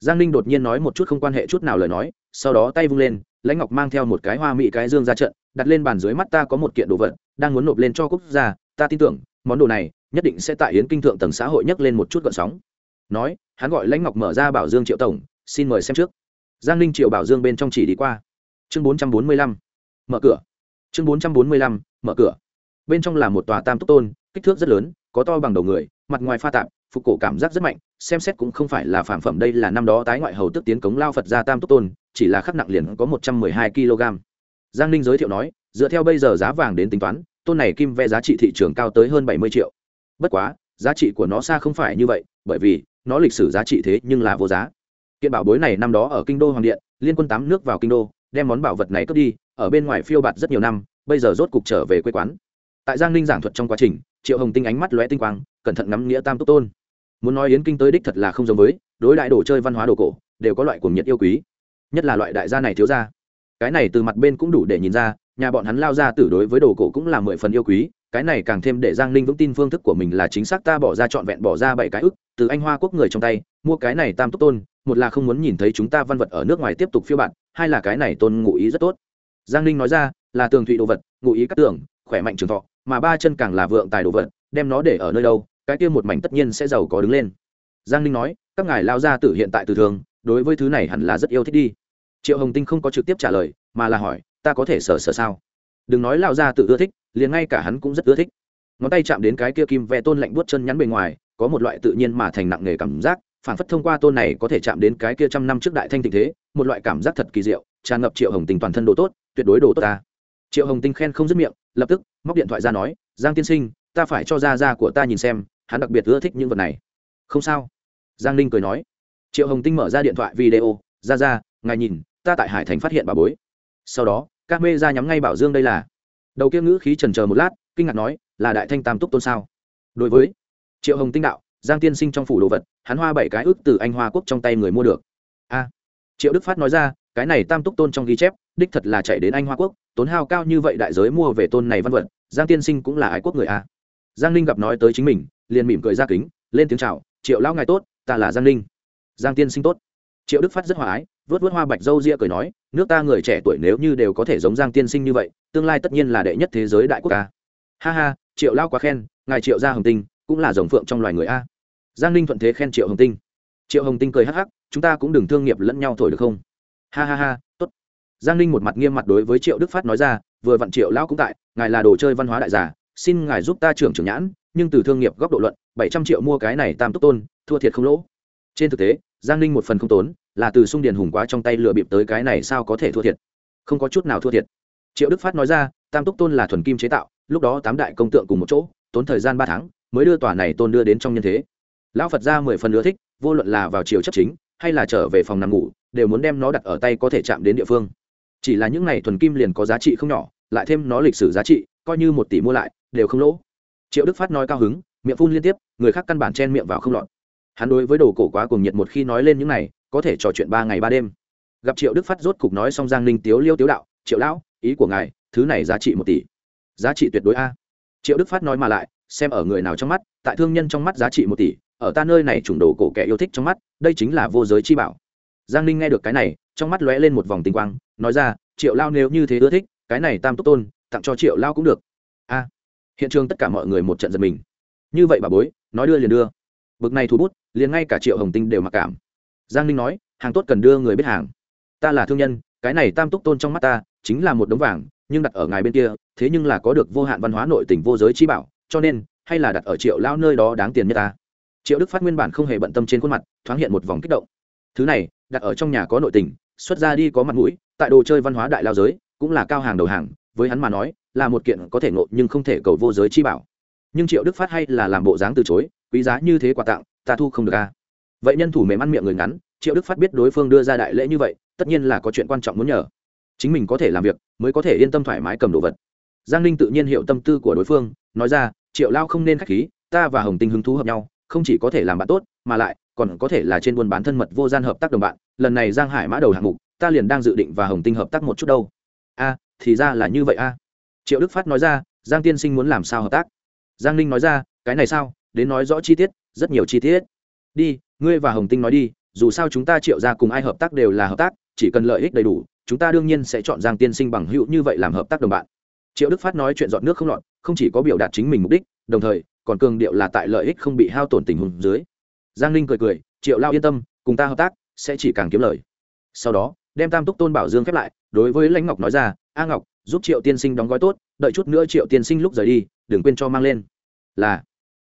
giang ninh đột nhiên nói một chút không quan hệ chút nào lời nói, sau đó tay vung lên, lãnh ngọc mang theo một cái hoa mỹ cái dương ra trận, đặt lên bàn dưới mắt ta có một kiện đồ vật, đang muốn nộp lên cho quốc gia, ta tin tưởng, món đồ này nhất định sẽ tại yến kinh thượng tầng xã hội nhấc lên một chút gợn sóng. Nói, hắn gọi lãnh ngọc mở ra bảo dương triệu tổng, xin mời xem trước. Giang ninh triệu bảo dương bên trong chỉ đi qua. Chương bốn trăm bốn mươi lăm, mở cửa. Chương bốn trăm bốn mươi lăm, mở cửa bên trong là một tòa tam túc tôn, kích thước rất lớn, có to bằng đầu người, mặt ngoài pha tạp, phục cổ cảm giác rất mạnh, xem xét cũng không phải là phản phẩm đây là năm đó tái ngoại hầu tức tiến cống lao phật ra tam túc tôn, chỉ là khắc nặng liền có một trăm mười hai kg. Giang ninh giới thiệu nói, dựa theo bây giờ giá vàng đến tính toán, tôn này kim ve giá trị thị trường cao tới hơn bảy mươi triệu. Bất quá, giá trị của nó xa không phải như vậy, bởi vì, nó lịch sử giá trị thế nhưng là vô giá. Kiện bảo bối này năm đó ở kinh đô hoàng điện, liên quân tám nước vào kinh đô, đem món bảo vật này cướp đi, ở bên ngoài phiêu bạt rất nhiều năm, bây giờ rốt cục trở về quê quán tại giang ninh giảng thuật trong quá trình, triệu hồng tinh ánh mắt lóe tinh quang, cẩn thận ngắm nghĩa tam túc tôn. Muốn nói yến kinh tới đích thật là không giống với, đối đại đồ chơi văn hóa đồ cổ, đều có loại cuồng nhiệt yêu quý. Nhất là loại đại gia này thiếu ra cái này từ mặt bên cũng đủ để nhìn ra, nhà bọn hắn lao ra tử đối với đồ cổ cũng là mười phần yêu quý, cái này càng thêm để giang ninh vững tin phương thức của mình là chính xác ta bỏ ra trọn vẹn bỏ ra bảy cái ức, từ anh hoa quốc người trong tay, mua cái này tam túc tôn, một là không muốn nhìn thấy chúng ta văn vật ở nước ngoài tiếp tục phiêu bạn hai là cái này tôn ngụ ý rất tốt. Giang ninh nói ra, là tường thụy đồ vật, ngụ ý các tưởng khỏe mạnh trường thọ mà ba chân càng là vượng tài đồ vật, đem nó để ở nơi đâu, cái kia một mảnh tất nhiên sẽ giàu có đứng lên. Giang ninh nói, các ngài lao ra tử hiện tại từ thường, đối với thứ này hẳn là rất yêu thích đi. Triệu hồng tinh không có trực tiếp trả lời, mà là hỏi, ta có thể sở sở sao? Đừng nói lao ra tự ưa thích, liền ngay cả hắn cũng rất ưa thích. Ngón tay chạm đến cái kia kim vẽ tôn lạnh buốt chân nhắn bề ngoài, có một loại tự nhiên mà thành nặng nề cảm giác phản phất thông qua tôn này có thể chạm đến cái kia trăm năm trước đại thanh tình thế, một loại cảm giác thật kỳ diệu, tràn ngập triệu hồng Tinh toàn thân đồ tốt, tuyệt đối đồ tốt ta. Triệu hồng tinh khen không dứt miệng lập tức móc điện thoại ra nói, giang tiên sinh, ta phải cho ra ra của ta nhìn xem, hắn đặc biệt ưa thích những vật này. Không sao. Giang ninh cười nói. Triệu hồng tinh mở ra điện thoại video ra ra ngài nhìn, ta tại hải thành phát hiện bà bối. Sau đó, các mê ra nhắm ngay bảo dương đây là. Đầu kia ngữ khí trần chờ một lát, kinh ngạc nói, là đại thanh tam túc tôn sao? Đối với triệu hồng tinh đạo, giang tiên sinh trong phủ đồ vật, hắn hoa bảy cái ước từ anh hoa quốc trong tay người mua được. A. Triệu đức phát nói ra cái này tam túc tôn trong ghi chép, đích thật là chạy đến anh hoa quốc, tốn hao cao như vậy đại giới mua về tôn này văn vật, giang tiên sinh cũng là ái quốc người a. Giang ninh gặp nói tới chính mình, liền mỉm cười ra kính, lên tiếng chào, triệu lão ngài tốt, ta là giang ninh. Giang tiên sinh tốt. Triệu đức phát rất hòa ái, vớt vớt hoa bạch dâu ria cười nói, nước ta người trẻ tuổi nếu như đều có thể giống giang tiên sinh như vậy, tương lai tất nhiên là đệ nhất thế giới đại quốc ca ha ha, triệu lao quá khen, ngài triệu gia hồng tinh, cũng là dòng phượng trong loài người a. Giang ninh thuận thế khen triệu hồng tinh. Triệu hồng tinh cười hắc hắc, chúng ta cũng đừng thương nghiệp lẫn nhau thổi được không? Ha ha ha, tốt. Giang ninh một mặt nghiêm mặt đối với triệu đức phát nói ra, vừa vặn triệu lão cũng tại, ngài là đồ chơi văn hóa đại giả xin ngài giúp ta trưởng trưởng nhãn, nhưng từ thương nghiệp góc độ luận, bảy trăm triệu mua cái này tam túc tôn, thua thiệt không lỗ. Trên thực tế, giang ninh một phần không tốn, là từ sung điền hùng quá trong tay lựa bịp tới cái này sao có thể thua thiệt? Không có chút nào thua thiệt. Triệu đức phát nói ra, tam túc tôn là thuần kim chế tạo, lúc đó tám đại công tượng cùng một chỗ, tốn thời gian ba tháng, mới đưa tòa này tôn đưa đến trong nhân thế. Lão phật ra mười phần ưa thích, vô luận là vào chiều chấp chính, hay là trở về phòng nằm ngủ đều muốn đem nó đặt ở tay có thể chạm đến địa phương. Chỉ là những này thuần kim liền có giá trị không nhỏ, lại thêm nó lịch sử giá trị, coi như một tỷ mua lại, đều không lỗ. Triệu đức phát nói cao hứng, miệng phun liên tiếp, người khác căn bản chen miệng vào không lọt. Hắn đối với đồ cổ quá cùng nhiệt một khi nói lên những này, có thể trò chuyện ba ngày ba đêm. Gặp triệu đức phát rốt cục nói xong giang ninh tiếu liêu tiếu đạo, triệu lão, ý của ngài, thứ này giá trị một tỷ. Giá trị tuyệt đối a. Triệu đức phát nói mà lại, xem ở người nào trong mắt, tại thương nhân trong mắt giá trị một tỷ, ở ta nơi này chủng đồ cổ kẻ yêu thích trong mắt, đây chính là vô giới chi bảo giang ninh nghe được cái này, trong mắt lóe lên một vòng tinh quang, nói ra, triệu lao nếu như thế ưa thích, cái này tam túc tôn, tặng cho triệu lao cũng được. A, hiện trường tất cả mọi người một trận giật mình. Như vậy bà bối, nói đưa liền đưa. Bực này thu bút, liền ngay cả triệu hồng tinh đều mặc cảm. Giang ninh nói, hàng tốt cần đưa người biết hàng. Ta là thương nhân, cái này tam túc tôn trong mắt ta chính là một đống vàng, nhưng đặt ở ngài bên kia, thế nhưng là có được vô hạn văn hóa nội tỉnh vô giới chi bảo, cho nên, hay là đặt ở triệu lao nơi đó đáng tiền nhất ta. Triệu đức phát nguyên bản không hề bận tâm trên khuôn mặt, thoáng hiện một vòng kích động thứ này, đặt ở trong nhà có nội tình, xuất ra đi có mặt mũi, tại đồ chơi văn hóa đại lao giới, cũng là cao hàng đầu hàng, với hắn mà nói, là một kiện có thể ngộ nhưng không thể cầu vô giới chi bảo. Nhưng triệu đức phát hay là làm bộ dáng từ chối, quý giá như thế quà tặng, ta thu không được a vậy nhân thủ mềm ăn miệng người ngắn, triệu đức phát biết đối phương đưa ra đại lễ như vậy, tất nhiên là có chuyện quan trọng muốn nhờ. Chính mình có thể làm việc, mới có thể yên tâm thoải mái cầm đồ vật. Giang ninh tự nhiên hiểu tâm tư của đối phương, nói ra, triệu lao không nên k h á c h khí, ta và hồng tinh hứng thú hợp nhau, không chỉ có thể làm bạn tốt, mà lại còn có thể là trên buôn bán thân mật vô gian hợp tác đồng bạn, lần này giang hải mã đầu hạng mục, ta liền đang dự định và hồng tinh hợp tác một chút đâu. A, thì ra là như vậy a. Triệu đức phát nói ra, giang tiên sinh muốn làm sao hợp tác? Giang ninh nói ra, cái này sao? Đến nói rõ chi tiết, rất nhiều chi tiết. Đi, ngươi và hồng tinh nói đi, dù sao chúng ta triệu ra cùng ai hợp tác đều là hợp tác, chỉ cần lợi ích đầy đủ, chúng ta đương nhiên sẽ chọn giang tiên sinh bằng hữu như vậy làm hợp tác đồng bạn. Triệu đức phát nói chuyện dọn nước không lọt, không chỉ có biểu đạt chính mình mục đích, đồng thời, còn cường điệu là tại lợi ích không bị hao tổn tình hùng dưới giang ninh cười cười, triệu lao yên tâm, cùng ta hợp tác, sẽ chỉ càng kiếm lời. Sau đó, đem tam túc tôn bảo dương khép lại, đối với lãnh ngọc nói ra, a ngọc, giúp triệu tiên sinh đóng gói tốt, đợi chút nữa triệu tiên sinh lúc rời đi, đừng quên cho mang lên. Là,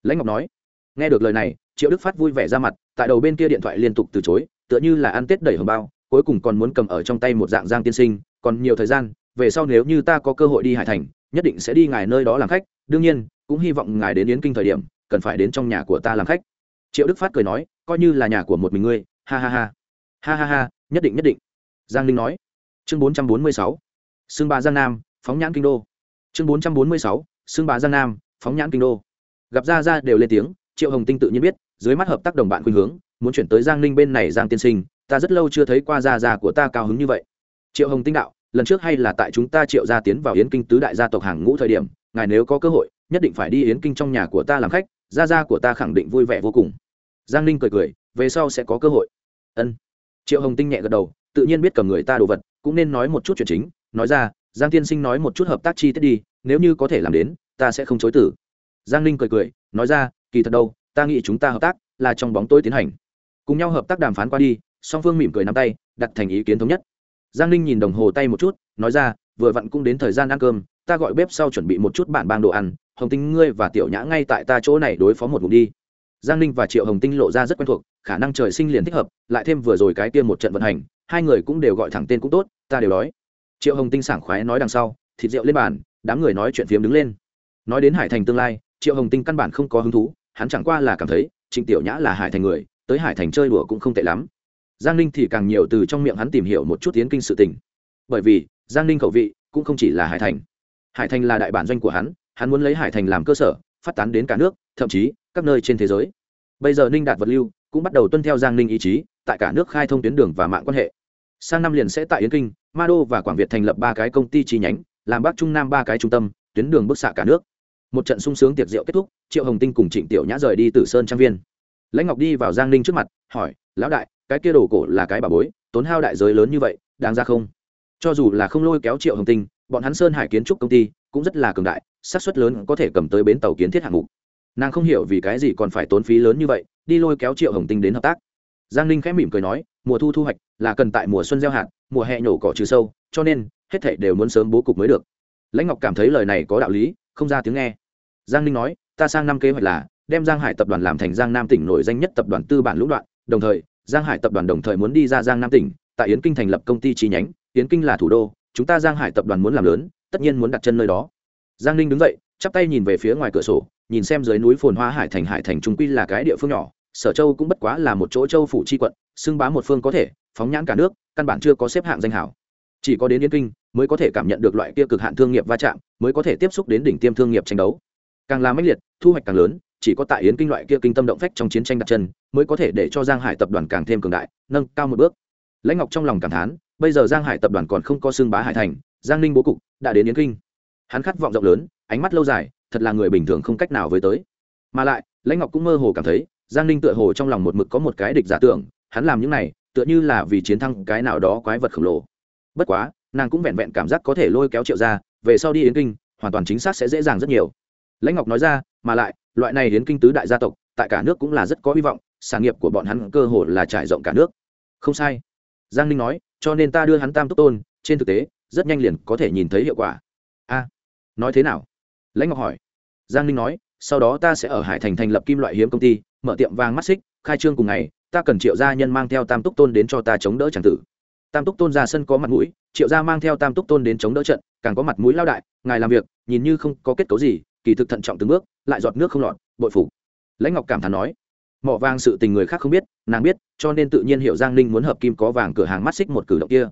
lãnh ngọc nói. Nghe được lời này, triệu đức phát vui vẻ ra mặt, tại đầu bên kia điện thoại liên tục từ chối, tựa như là ăn tết đẩy hồng bao, cuối cùng còn muốn cầm ở trong tay một dạng giang tiên sinh, còn nhiều thời gian, về sau nếu như ta có cơ hội đi hải thành, nhất định sẽ đi ngài nơi đó làm khách, đương nhiên, cũng hy vọng ngài đến yến kinh thời điểm, cần phải đến trong nhà của ta làm khách triệu đức phát cười nói, coi như là nhà của một mình ngươi, ha ha ha. Ha ha ha, nhất định nhất định. Giang linh nói. Chương bốn trăm bốn mươi sáu xương bà giang nam, phóng nhãn kinh đô. Chương bốn trăm bốn mươi sáu xương bà giang nam, phóng nhãn kinh đô. Gặp ra ra đều lên tiếng, triệu hồng tinh tự nhiên biết, dưới mắt hợp tác đồng bạn khuynh hướng, muốn chuyển tới giang ninh bên này giang tiên sinh, ta rất lâu chưa thấy qua gia già của ta cao hứng như vậy. Triệu hồng tinh đạo, lần trước hay là tại chúng ta triệu gia tiến vào yến kinh tứ đại gia tộc hàng ngũ thời điểm, ngài nếu có cơ hội, nhất định phải đi yến kinh trong nhà của ta làm khách, gia gia của ta khẳng định vui vẻ vô cùng giang ninh cười cười, về sau sẽ có cơ hội. Ân. Triệu hồng tinh nhẹ gật đầu, tự nhiên biết cầm người ta đồ vật, cũng nên nói một chút chuyện chính, nói ra, giang tiên sinh nói một chút hợp tác chi tiết đi, nếu như có thể làm đến, ta sẽ không chối tử giang ninh cười cười, nói ra, kỳ thật đâu, ta nghĩ chúng ta hợp tác là trong bóng tối tiến hành. Cùng nhau hợp tác đàm phán qua đi. Song phương mỉm cười nắm tay, đặt thành ý kiến thống nhất. Giang ninh nhìn đồng hồ tay một chút, nói ra, vừa vặn cũng đến thời gian ăn cơm, ta gọi bếp sau chuẩn bị một chút bản bang đồ ăn. Hồng tinh, ngươi và tiểu nhã ngay tại ta chỗ này đối phó một vùng đi giang ninh và triệu hồng tinh lộ ra rất quen thuộc, khả năng trời sinh liền thích hợp, lại thêm vừa rồi cái tiêm một trận vận hành, hai người cũng đều gọi thẳng tên cũng tốt, ta đều đói. Triệu hồng tinh sảng khoái nói đằng sau, thịt rượu lên bàn, đám người nói chuyện phiếm đứng lên. Nói đến hải thành tương lai, triệu hồng tinh căn bản không có hứng thú, hắn chẳng qua là cảm thấy, trịnh tiểu nhã là hải thành người, tới hải thành chơi đùa cũng không tệ lắm. Giang ninh thì càng nhiều từ trong miệng hắn tìm hiểu một chút tiến kinh sự tình. Bởi vì, giang ninh khẩu vị cũng không chỉ là hải thành. Hải thành là đại bản doanh của hắn hắn muốn lấy hải thành làm cơ sở, phát tán đến cả nước, thậm chí các nơi trên thế giới. Bây giờ ninh đạt vật lưu cũng bắt đầu tuân theo giang ninh ý chí, tại cả nước khai thông tuyến đường và mạng quan hệ. Sang năm liền sẽ tại yến kinh, ma đô và quảng việt thành lập ba cái công ty chi nhánh, làm bắc trung nam ba cái trung tâm, tuyến đường bức xạ cả nước. Một trận sung sướng tiệc rượu kết thúc, triệu hồng tinh cùng trịnh tiểu nhã rời đi từ sơn trang viên. Lãnh ngọc đi vào giang ninh trước mặt, hỏi, lão đại, cái kia đồ cổ là cái bà bối, tốn hao đại giới lớn như vậy, đáng ra không? Cho dù là không lôi kéo triệu hồng tinh, bọn hắn sơn hải kiến trúc công ty cũng rất là cường đại, xác suất lớn có thể cầm tới bến tàu kiến thiết hạng mục nàng không hiểu vì cái gì còn phải tốn phí lớn như vậy, đi lôi kéo triệu hồng tinh đến hợp tác. Giang ninh khẽ mỉm cười nói, mùa thu thu hoạch là cần tại mùa xuân gieo hạt, mùa hè nhổ cỏ trừ sâu, cho nên hết thảy đều muốn sớm bố cục mới được. Lãnh ngọc cảm thấy lời này có đạo lý, không ra tiếng nghe. Giang ninh nói, ta sang năm kế hoạch là đem giang hải tập đoàn làm thành giang nam tỉnh nổi danh nhất tập đoàn tư bản lũng đoạn, đồng thời, giang hải tập đoàn đồng thời muốn đi ra giang nam tỉnh, tại yến kinh thành lập công ty chi nhánh, yến kinh là thủ đô, chúng ta giang hải tập đoàn muốn làm lớn, tất nhiên muốn đặt chân nơi đó. Giang ninh đứng dậy chắp tay nhìn về phía ngoài cửa sổ, nhìn xem dưới núi phồn hoa hải thành hải thành trung quy là cái địa phương nhỏ, sở châu cũng bất quá là một chỗ châu phủ Chi quận, xưng bá một phương có thể, phóng nhãn cả nước, căn bản chưa có xếp hạng danh hảo. Chỉ có đến yên kinh mới có thể cảm nhận được loại kia cực hạn thương nghiệp va chạm, mới có thể tiếp xúc đến đỉnh tiêm thương nghiệp tranh đấu. Càng là mãnh liệt, thu hoạch càng lớn, chỉ có tại yến kinh loại kia kinh tâm động phách trong chiến tranh đặt chân, mới có thể để cho giang hải tập đoàn càng thêm cường đại, nâng cao một bước. Lãnh ngọc trong lòng cảm thán, bây giờ giang hải tập đoàn còn không có xương bá hải thành, giang ninh bố cục đã đến yến kinh. Hắn khát vọng rộng lớn ánh mắt lâu dài, thật là người bình thường không cách nào với tới. Mà lại, lãnh ngọc cũng mơ hồ cảm thấy, giang ninh tựa hồ trong lòng một mực có một cái địch giả tưởng, hắn làm những này, tựa như là vì chiến thắng cái nào đó quái vật khổng lồ. Bất quá, nàng cũng vẹn vẹn cảm giác có thể lôi kéo triệu ra về sau đi yến kinh, hoàn toàn chính xác sẽ dễ dàng rất nhiều. Lãnh ngọc nói ra, mà lại, loại này yến kinh tứ đại gia tộc, tại cả nước cũng là rất có hy vọng, sản nghiệp của bọn hắn cơ hồ là trải rộng cả nước. Không sai. Giang ninh nói, cho nên ta đưa hắn tam túc tôn, trên thực tế, rất nhanh liền có thể nhìn thấy hiệu quả. A, nói thế nào? Lãnh ngọc hỏi. Giang ninh nói, sau đó ta sẽ ở hải thành thành lập kim loại hiếm công ty, mở tiệm vàng mắt xích, khai trương cùng ngày, ta cần triệu gia nhân mang theo tam túc tôn đến cho ta chống đỡ tràng tử. Tam túc tôn ra sân có mặt mũi, triệu gia mang theo tam túc tôn đến chống đỡ trận, càng có mặt mũi lao đại, ngài làm việc, nhìn như không có kết cấu gì, kỳ thực thận trọng từng bước, lại giọt nước không lọt, bội phục. Lãnh ngọc cảm thán nói. Mỏ vàng sự tình người khác không biết, nàng biết, cho nên tự nhiên hiểu giang ninh muốn hợp kim có vàng cửa hàng mắt xích một cử động kia.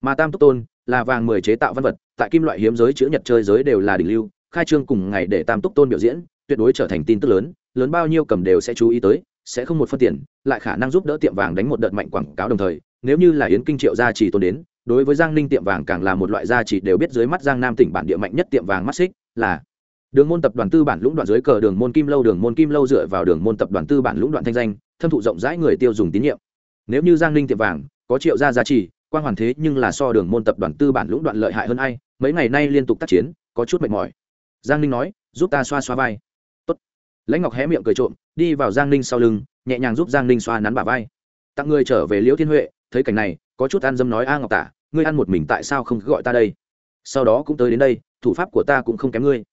Mà tam túc tôn là vàng mười chế tạo văn vật, tại kim loại hiếm giới chữ nhật chơi giới đều là đỉnh lưu khai trương cùng ngày để tam túc tôn biểu diễn, tuyệt đối trở thành tin tức lớn lớn bao nhiêu cầm đều sẽ chú ý tới, sẽ không một phân tiền, lại khả năng giúp đỡ tiệm vàng đánh một đợt mạnh quảng cáo đồng thời, nếu như là yến kinh triệu gia trì tôn đến, đối với giang ninh tiệm vàng càng là một loại gia trì đều biết dưới mắt giang nam tỉnh bản địa mạnh nhất tiệm vàng mắt xích là đường môn tập đoàn tư bản lũng đoạn dưới cờ đường môn kim lâu, đường môn kim lâu dựa vào đường môn tập đoàn tư bản lũng đoạn thanh danh, thâm thụ rộng rãi người tiêu dùng tín nhiệm. Nếu như giang ninh tiệm vàng có triệu gia gia trì quan hoàn thế nhưng là so đường môn tập đoàn tư bản lũng đoạn lợi hại hơn ai, mấy ngày nay liên tục tác chiến, có chút mệt mỏi giang ninh nói, giúp ta xoa xoa vai. Tốt. lãnh ngọc hé miệng cười trộm, đi vào giang ninh sau lưng, nhẹ nhàng giúp giang ninh xoa nắn bả vai. Tặng người trở về liễu thiên huệ, thấy cảnh này, có chút an dâm nói, a ngọc tả, ngươi ăn một mình tại sao không gọi ta đây? Sau đó cũng tới đến đây, thủ pháp của ta cũng không kém ngươi.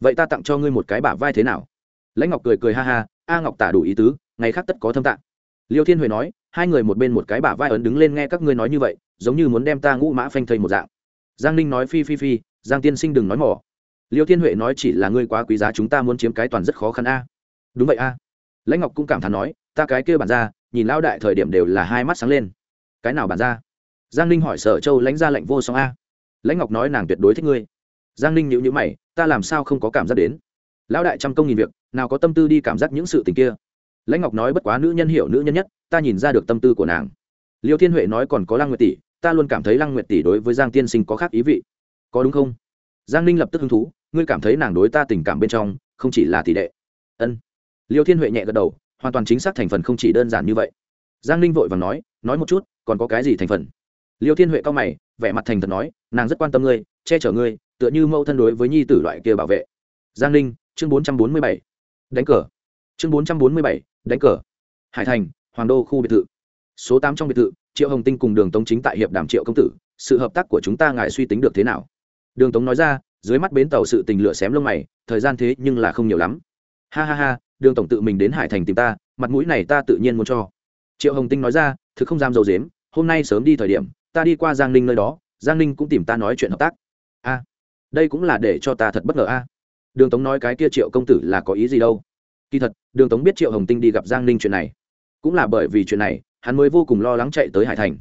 Vậy ta tặng cho ngươi một cái bả vai thế nào? Lãnh ngọc cười cười ha ha, a ngọc tả đủ ý tứ, ngày khác tất có thâm tạng. Liêu thiên huệ nói, hai người một bên một cái bả vai ấn đứng lên nghe các ngươi nói như vậy, giống như muốn đem ta ngũ mã phanh thây một dạng. Giang ninh nói, phi phi phi, giang tiên sinh đừng nói mỏ liêu thiên huệ nói chỉ là ngươi quá quý giá chúng ta muốn chiếm cái toàn rất khó khăn a. Đúng vậy a. Lãnh ngọc cũng cảm thán nói, ta cái kia bản ra, nhìn lao đại thời điểm đều là hai mắt sáng lên. Cái nào bản ra? Giang ninh hỏi sở châu lãnh ra lệnh vô song a. Lãnh ngọc nói nàng tuyệt đối thích ngươi. Giang ninh nhịu nhữ mày, ta làm sao không có cảm giác đến? Lão đại trăm công nghìn việc, nào có tâm tư đi cảm giác những sự tình kia. Lãnh ngọc nói bất quá nữ nhân hiểu nữ nhân nhất, ta nhìn ra được tâm tư của nàng. Liêu thiên huệ nói còn có lăng nguyệt tỷ, ta luôn cảm thấy lăng nguyệt tỷ đối với giang tiên sinh có khác ý vị. Có đúng không? Giang ninh lập tức hứng thú ngươi cảm thấy nàng đối ta tình cảm bên trong không chỉ là tỷ đệ ân. Liêu thiên huệ nhẹ gật đầu, hoàn toàn chính xác thành phần không chỉ đơn giản như vậy. Giang ninh vội và nói nói một chút, còn có cái gì thành phần? Liêu thiên huệ cao mày, vẻ mặt thành thật nói, nàng rất quan tâm ngươi, che chở ngươi, tựa như mẫu thân đối với nhi tử loại kia bảo vệ. Giang ninh, chương bốn trăm bốn mươi bảy. Đánh cờ. Chương bốn trăm bốn mươi bảy, đánh cờ. Hải thành, hoàng đô khu biệt thự. Số tám trong biệt thự, triệu hồng tinh cùng đường tống chính tại hiệp đàm triệu công tử, sự hợp tác của chúng ta ngài suy tính được thế nào? Đường tống nói ra dưới mắt bến tàu sự tình lửa xém lông mày, thời gian thế nhưng là không nhiều lắm. Ha ha ha, đường tổng tự mình đến hải thành tìm ta, mặt mũi này ta tự nhiên muốn cho. Triệu hồng tinh nói ra, thực không dám dầu dếm hôm nay sớm đi thời điểm, ta đi qua giang ninh nơi đó, giang ninh cũng tìm ta nói chuyện hợp tác. A, đây cũng là để cho ta thật bất ngờ a. Đường tống nói cái kia triệu công tử là có ý gì đâu. Kỳ thật, đường tống biết triệu hồng tinh đi gặp giang ninh chuyện này. Cũng là bởi vì chuyện này, hắn mới vô cùng lo lắng chạy tới hải thành.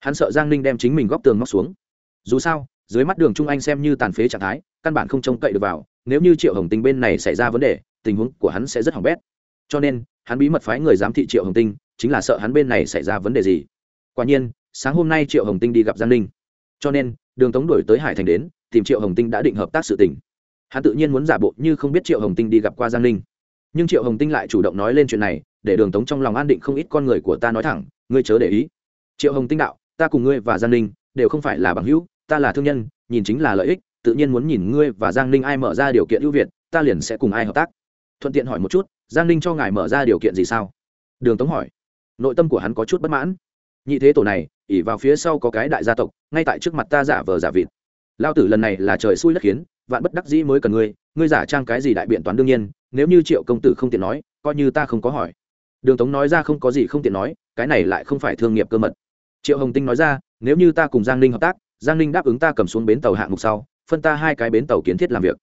Hắn sợ giang ninh đem chính mình góp tường móc xuống. Dù sao dưới mắt đường trung anh xem như tàn phế trạng thái, căn bản không trông cậy được vào, nếu như triệu hồng tinh bên này xảy ra vấn đề, tình huống của hắn sẽ rất hỏng bét. Cho nên, hắn bí mật phái người giám thị triệu hồng tinh, chính là sợ hắn bên này xảy ra vấn đề gì. Quả nhiên, sáng hôm nay triệu hồng tinh đi gặp giang ninh. Cho nên, đường tống đổi tới hải thành đến, tìm triệu hồng tinh đã định hợp tác sự tình. Hắn tự nhiên muốn giả bộ như không biết triệu hồng tinh đi gặp qua giang ninh. Nhưng triệu hồng tinh lại chủ động nói lên chuyện này, để đường tống trong lòng an định không ít con người của ta nói thẳng, ngươi chớ để ý. Triệu hồng tinh đạo, ta cùng ngươi và giang ninh đều không phải là bằng hữu ta là thương nhân, nhìn chính là lợi ích, tự nhiên muốn nhìn ngươi và giang ninh ai mở ra điều kiện ưu việt, ta liền sẽ cùng ai hợp tác. Thuận tiện hỏi một chút, giang ninh cho ngài mở ra điều kiện gì sao? Đường tống hỏi. Nội tâm của hắn có chút bất mãn. Nhị thế tổ này ỉ vào phía sau có cái đại gia tộc, ngay tại trước mặt ta giả vờ giả vịt. Lao tử lần này là trời xui đất khiến, vạn bất đắc dĩ mới cần ngươi ngươi giả trang cái gì đại biện toán đương nhiên, nếu như triệu công tử không tiện nói, coi như ta không có hỏi. Đường tống nói ra không có gì không tiện nói, cái này lại không phải thương nghiệp cơ mật. Triệu hồng tinh nói ra, nếu như ta cùng giang ninh hợp tác giang ninh đáp ứng ta cầm xuống bến tàu hạng mục sau, phân ta hai cái bến tàu kiến thiết làm việc.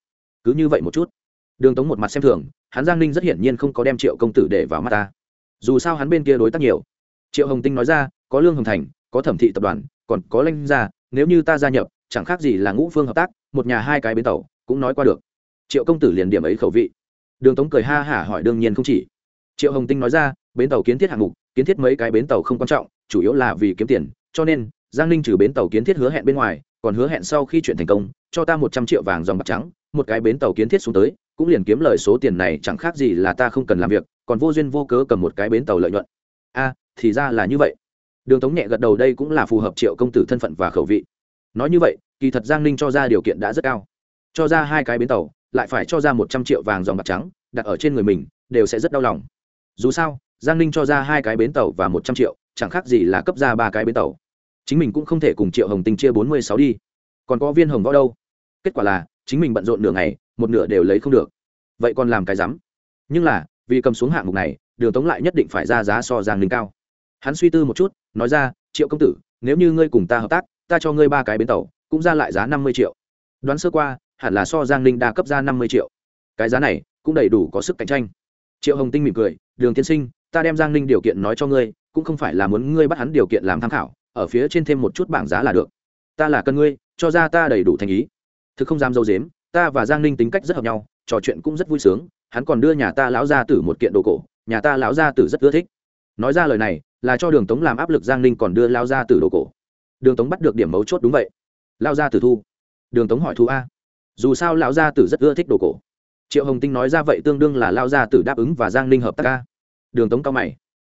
Cứ như vậy một chút. Đường tống một mặt xem thường, hắn giang ninh rất hiển nhiên không có đem triệu công tử để vào mắt ta. Dù sao hắn bên kia đối tác nhiều. Triệu hồng tinh nói ra, có lương hồng thành, có thẩm thị tập đoàn, còn có lanh gia, nếu như ta gia nhập, chẳng khác gì là ngũ phương hợp tác, một nhà hai cái bến tàu, cũng nói qua được. Triệu công tử liền điểm ấy khẩu vị. Đường tống cười ha hả hỏi đương nhiên không chỉ. Triệu hồng tinh nói ra, bến tàu kiến thiết hạng mục, kiến thiết mấy cái bến tàu không quan trọng, chủ yếu là vì kiếm tiền, cho nên giang ninh trừ bến tàu kiến thiết hứa hẹn bên ngoài, còn hứa hẹn sau khi chuyện thành công, cho ta một trăm triệu vàng dòng bạc trắng, một cái bến tàu kiến thiết xuống tới, cũng liền kiếm lời số tiền này chẳng khác gì là ta không cần làm việc, còn vô duyên vô cớ cầm một cái bến tàu lợi nhuận. A, thì ra là như vậy. Đường tống nhẹ gật đầu đây cũng là phù hợp triệu công tử thân phận và khẩu vị. Nói như vậy, kỳ thật giang ninh cho ra điều kiện đã rất cao. Cho ra hai cái bến tàu, lại phải cho ra một trăm triệu vàng dòng bạc trắng, đặt ở trên người mình, đều sẽ rất đau lòng. Dù sao, giang ninh cho ra hai cái bến tàu và một trăm triệu, chẳng khác gì là cấp ra ba cái bến tàu chính mình cũng không thể cùng triệu hồng tinh chia bốn mươi sáu đi. Còn có viên hồng võ đâu? Kết quả là, chính mình bận rộn nửa ngày, một nửa đều lấy không được. Vậy còn làm cái rắm? Nhưng là, vì cầm xuống hạng mục này, đường tống lại nhất định phải ra giá so giang ninh cao. Hắn suy tư một chút, nói ra, triệu công tử, nếu như ngươi cùng ta hợp tác, ta cho ngươi ba cái bến tàu, cũng ra lại giá năm mươi triệu. Đoán sơ qua, hẳn là so giang ninh đa cấp ra năm mươi triệu. Cái giá này, cũng đầy đủ có sức cạnh tranh. Triệu hồng tinh mỉm cười, đường tiên sinh, ta đem giang ninh điều kiện nói cho ngươi, cũng không phải là muốn ngươi bắt hắn điều kiện làm tham khảo ở phía trên thêm một chút bảng giá là được. Ta là cân ngươi, cho ra ta đầy đủ thành ý. Thực không dám dâu dếm, ta và giang ninh tính cách rất hợp nhau, trò chuyện cũng rất vui sướng, hắn còn đưa nhà ta lão gia tử một kiện đồ cổ, nhà ta lão gia tử rất ưa thích. Nói ra lời này, là cho đường tống làm áp lực giang ninh còn đưa lao gia tử đồ cổ. Đường tống bắt được điểm mấu chốt đúng vậy. Lao gia tử thu. Đường tống hỏi thu a. Dù sao lão gia tử rất ưa thích đồ cổ. Triệu hồng tinh nói ra vậy tương đương là lao gia tử đáp ứng và giang ninh hợp tác ca đường tống cao mày.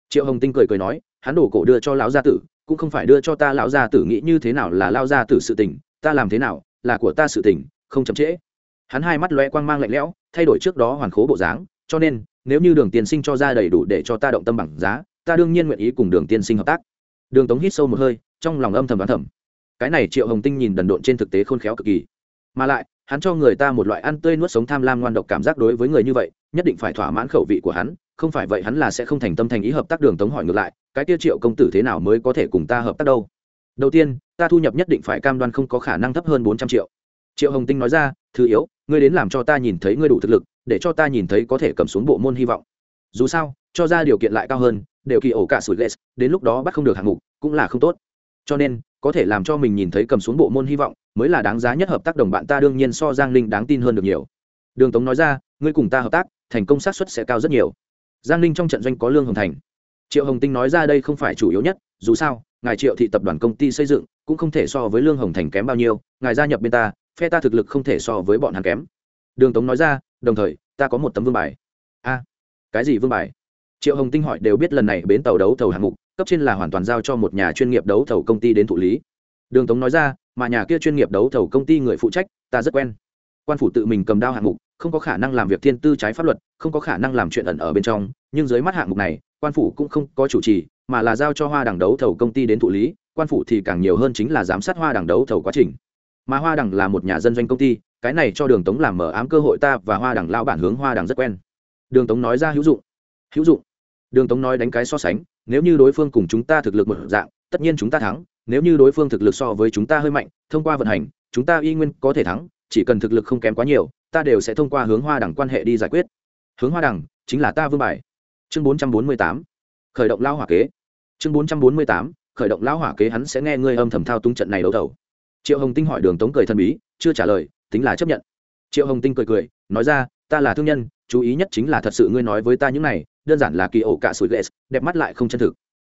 Triệu hồng tinh cười cười nói, hắn đổ cổ đưa cho lão gia tử cũng không phải đưa cho ta lão gia tử nghĩ như thế nào là lao gia tử sự tình, ta làm thế nào là của ta sự tình, không chậm trễ. Hắn hai mắt loe quang mang lạnh lẽo, thay đổi trước đó hoàn khố bộ dáng, cho nên, nếu như đường tiền sinh cho ra đầy đủ để cho ta động tâm bằng giá, ta đương nhiên nguyện ý cùng đường tiên sinh hợp tác. Đường tống hít sâu một hơi, trong lòng âm thầm đoán thầm. Cái này triệu hồng tinh nhìn đần độn trên thực tế khôn khéo cực kỳ. Mà lại, hắn cho người ta một loại ăn tươi nuốt sống tham lam ngoan độc cảm giác đối với người như vậy, nhất định phải thỏa mãn khẩu vị của hắn, không phải vậy hắn là sẽ không thành tâm thành ý hợp tác đường tống hỏi ngược lại cái tiêu triệu công tử thế nào mới có thể cùng ta hợp tác đâu? Đầu tiên, ta thu nhập nhất định phải cam đoan không có khả năng thấp hơn bốn trăm triệu. Triệu hồng tinh nói ra, thứ yếu, ngươi đến làm cho ta nhìn thấy ngươi đủ thực lực, để cho ta nhìn thấy có thể cầm xuống bộ môn hy vọng. Dù sao, cho ra điều kiện lại cao hơn, đều kỳ ổ cả sủi lệ đến lúc đó bắt không được hạng mục, cũng là không tốt. Cho nên, có thể làm cho mình nhìn thấy cầm xuống bộ môn hy vọng, mới là đáng giá nhất hợp tác đồng bạn ta đương nhiên so giang ninh đáng tin hơn được nhiều. Đường tống nói ra, ngươi cùng ta hợp tác, thành công xác suất sẽ cao rất nhiều. Giang ninh trong trận doanh có lương hồng thành triệu hồng tinh nói ra đây không phải chủ yếu nhất dù sao ngài triệu thị tập đoàn công ty xây dựng cũng không thể so với lương hồng thành kém bao nhiêu ngài gia nhập bên ta phe ta thực lực không thể so với bọn hắn kém đường tống nói ra đồng thời ta có một tấm vương bài a à, cái gì vương bài triệu hồng tinh hỏi đều biết lần này bến tàu đấu thầu hạng mục cấp trên là hoàn toàn giao cho một nhà chuyên nghiệp đấu thầu công ty đến thụ lý đường tống nói ra mà nhà kia chuyên nghiệp đấu thầu công ty người phụ trách ta rất quen quan phủ tự mình cầm đao hạng mục không có khả năng làm việc thiên tư trái pháp luật không có khả năng làm chuyện ẩn ở bên trong nhưng dưới mắt hạng mục này quan phủ cũng không có chủ trì, mà là giao cho hoa đằng đấu thầu công ty đến thụ lý, quan phủ thì càng nhiều hơn chính là giám sát hoa đằng đấu thầu quá trình. Mà hoa đằng là một nhà dân doanh công ty, cái này cho đường tống làm mở ám cơ hội ta và hoa đằng lao bản hướng hoa đằng rất quen. Đường tống nói ra hữu dụng. Hữu dụng. Đường tống nói đánh cái so sánh, nếu như đối phương cùng chúng ta thực lực một dạng, tất nhiên chúng ta thắng, nếu như đối phương thực lực so với chúng ta hơi mạnh, thông qua vận hành, chúng ta y nguyên có thể thắng, chỉ cần thực lực không kém quá nhiều, ta đều sẽ thông qua hướng hoa đẳng quan hệ đi giải quyết. Hướng hoa đẳng chính là ta vương bài chương bốn trăm bốn mươi tám, khởi động lao hỏa kế. Chương bốn trăm bốn mươi tám, khởi động lao hỏa kế hắn sẽ nghe ngươi âm thầm thao túng trận này đấu đầu triệu hồng tinh hỏi đường tống cười thần bí, chưa trả lời, tính là chấp nhận. Triệu hồng tinh cười cười, nói ra, ta là thương nhân, chú ý nhất chính là thật sự ngươi nói với ta những này, đơn giản là kỳ ổ cả sủi ghét, đẹp mắt lại không chân thực.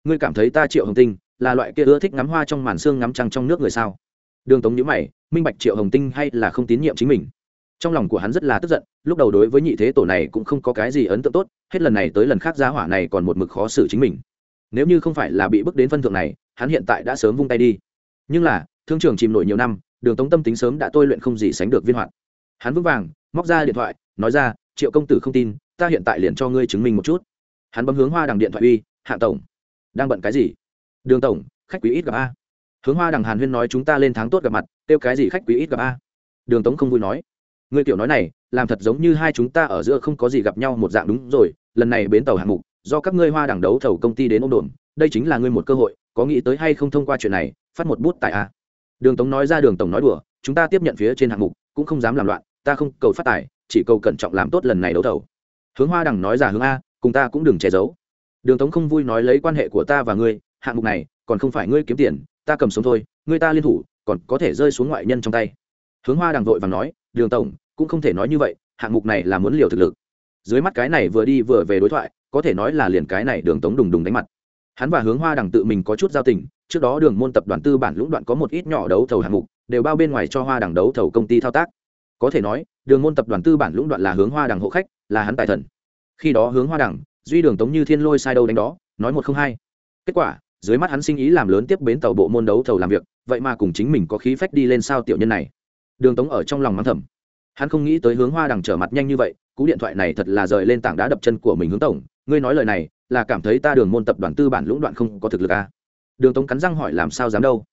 Ngươi cảm thấy ta triệu hồng tinh là loại kia ưa thích ngắm hoa trong màn xương ngắm trăng trong nước người sao? Đường tống nhữ mày, minh bạch triệu hồng tinh hay là không tín nhiệm chính mình trong lòng của hắn rất là tức giận, lúc đầu đối với nhị thế tổ này cũng không có cái gì ấn tượng tốt, hết lần này tới lần khác giá hỏa này còn một mực khó xử chính mình. Nếu như không phải là bị bước đến phân thượng này, hắn hiện tại đã sớm vung tay đi. Nhưng là, thương trường chìm nổi nhiều năm, đường tống tâm tính sớm đã tôi luyện không gì sánh được viên hoạt. Hắn vững vàng, móc ra điện thoại, nói ra, triệu công tử không tin, ta hiện tại liền cho ngươi chứng minh một chút. Hắn bấm hướng hoa đằng điện thoại uy, hạ tổng, đang bận cái gì? Đường tổng, khách quý ít gặp a. Hướng hoa đằng hàn huyên nói, chúng ta lên tháng tốt gặp mặt, kêu cái gì khách quý ít gặp a? Đường tống không vui nói ngươi tiểu nói này, làm thật giống như hai chúng ta ở giữa không có gì gặp nhau một dạng đúng rồi, lần này bến tàu hạng mục, do các ngươi hoa đảng đấu thầu công ty đến ôm đồn, đây chính là ngươi một cơ hội, có nghĩ tới hay không thông qua chuyện này, phát một bút tại a à? đường tống nói ra đường tổng nói đùa, chúng ta tiếp nhận phía trên hạng mục, cũng không dám làm loạn, ta không cầu phát tài, chỉ cầu cẩn trọng làm tốt lần này đấu thầu. Hướng hoa đằng nói ra hướng a, cùng ta cũng đừng che giấu. Đường tống không vui nói lấy quan hệ của ta và ngươi, hạng mục này, còn không phải ngươi kiếm tiền, ta cầm sống thôi, ngươi ta liên thủ, còn có thể rơi xuống ngoại nhân trong tay. Hướng hoa đằng vội và nói, đường tổng cũng không thể nói như vậy, hạng mục này là muốn liều thực lực. Dưới mắt cái này vừa đi vừa về đối thoại, có thể nói là liền cái này đường tống đùng đùng đánh mặt. Hắn và hướng hoa đằng tự mình có chút giao tình, trước đó đường môn tập đoàn tư bản lũng đoạn có một ít nhỏ đấu thầu hạng mục, đều bao bên ngoài cho hoa đằng đấu thầu công ty thao tác. Có thể nói, đường môn tập đoàn tư bản lũng đoạn là hướng hoa đằng hộ khách, là hắn tài thần. Khi đó hướng hoa đằng, duy đường tống như thiên lôi sai đâu đánh đó, nói một không hai. Kết quả, dưới mắt hắn sinh ý làm lớn tiếp bến tàu bộ môn đấu thầu làm việc, vậy mà cùng chính mình có khí phách đi lên sao tiểu nhân này. Đường tống ở trong lòng mắng thầm hắn không nghĩ tới hướng hoa đằng trở mặt nhanh như vậy, cú điện thoại này thật là rời lên tảng đá đập chân của mình hướng tổng. Ngươi nói lời này, là cảm thấy ta đường môn tập đoàn tư bản lũng đoạn không có thực lực à. đường tống cắn răng hỏi làm sao dám đâu?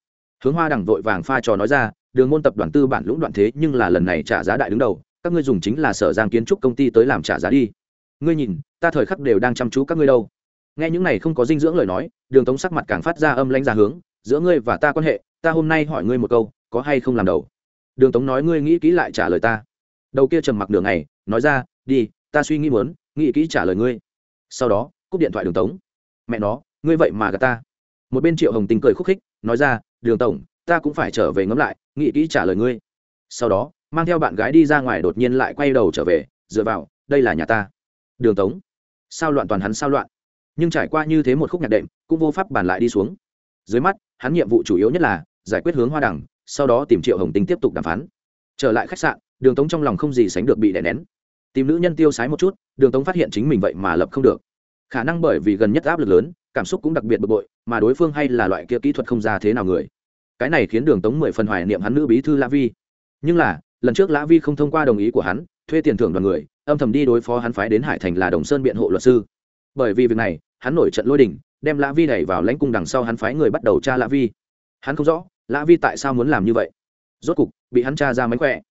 Hướng hoa đằng vội vàng pha trò nói ra, đường môn tập đoàn tư bản lũng đoạn thế nhưng là lần này trả giá đại đứng đầu, các ngươi dùng chính là sở giang kiến trúc công ty tới làm trả giá đi. Ngươi nhìn, ta thời khắc đều đang chăm chú các ngươi đâu. Nghe những này không có dinh dưỡng lời nói, đường tống sắc mặt càng phát ra âm lãnh ra hướng, giữa ngươi và ta quan hệ, ta hôm nay hỏi ngươi một câu, có hay không làm đầu? Đường tống nói ngươi nghĩ kỹ lại trả lời ta đầu kia trầm mặc đường này nói ra, đi, ta suy nghĩ muốn, nghĩ kỹ trả lời ngươi. Sau đó, cúp điện thoại đường tống. Mẹ nó, ngươi vậy mà gà ta. Một bên triệu hồng tình cười khúc khích, nói ra, đường tổng, ta cũng phải trở về ngẫm lại, nghĩ kỹ trả lời ngươi. Sau đó, mang theo bạn gái đi ra ngoài đột nhiên lại quay đầu trở về, dựa vào, đây là nhà ta. Đường tống. Sao loạn toàn hắn sao loạn. Nhưng trải qua như thế một khúc nhạc đệm, cũng vô pháp bàn lại đi xuống. Dưới mắt, hắn nhiệm vụ chủ yếu nhất là giải quyết hướng hoa đẳng sau đó tìm triệu hồng tinh tiếp tục đàm phán. Trở lại khách sạn đường tống trong lòng không gì sánh được bị đè nén. Tìm nữ nhân tiêu sái một chút, đường tống phát hiện chính mình vậy mà lập không được. Khả năng bởi vì gần nhất áp lực lớn, cảm xúc cũng đặc biệt bực bội, mà đối phương hay là loại kia kỹ thuật không ra thế nào người. Cái này khiến đường tống mười phần hoài niệm hắn nữ bí thư lã vi. Nhưng là, lần trước lã vi không thông qua đồng ý của hắn, thuê tiền thưởng đoàn người, âm thầm đi đối phó hắn phái đến hải thành là đồng sơn biện hộ luật sư. Bởi vì việc này, hắn nổi trận lôi đình, đem lã vi đẩy vào lãnh cung đằng sau hắn phái người bắt đầu tra lã vi. Hắn không rõ, lã vi tại sao muốn làm như vậy. Rốt cục, bị hắn tra ra mánh khỏe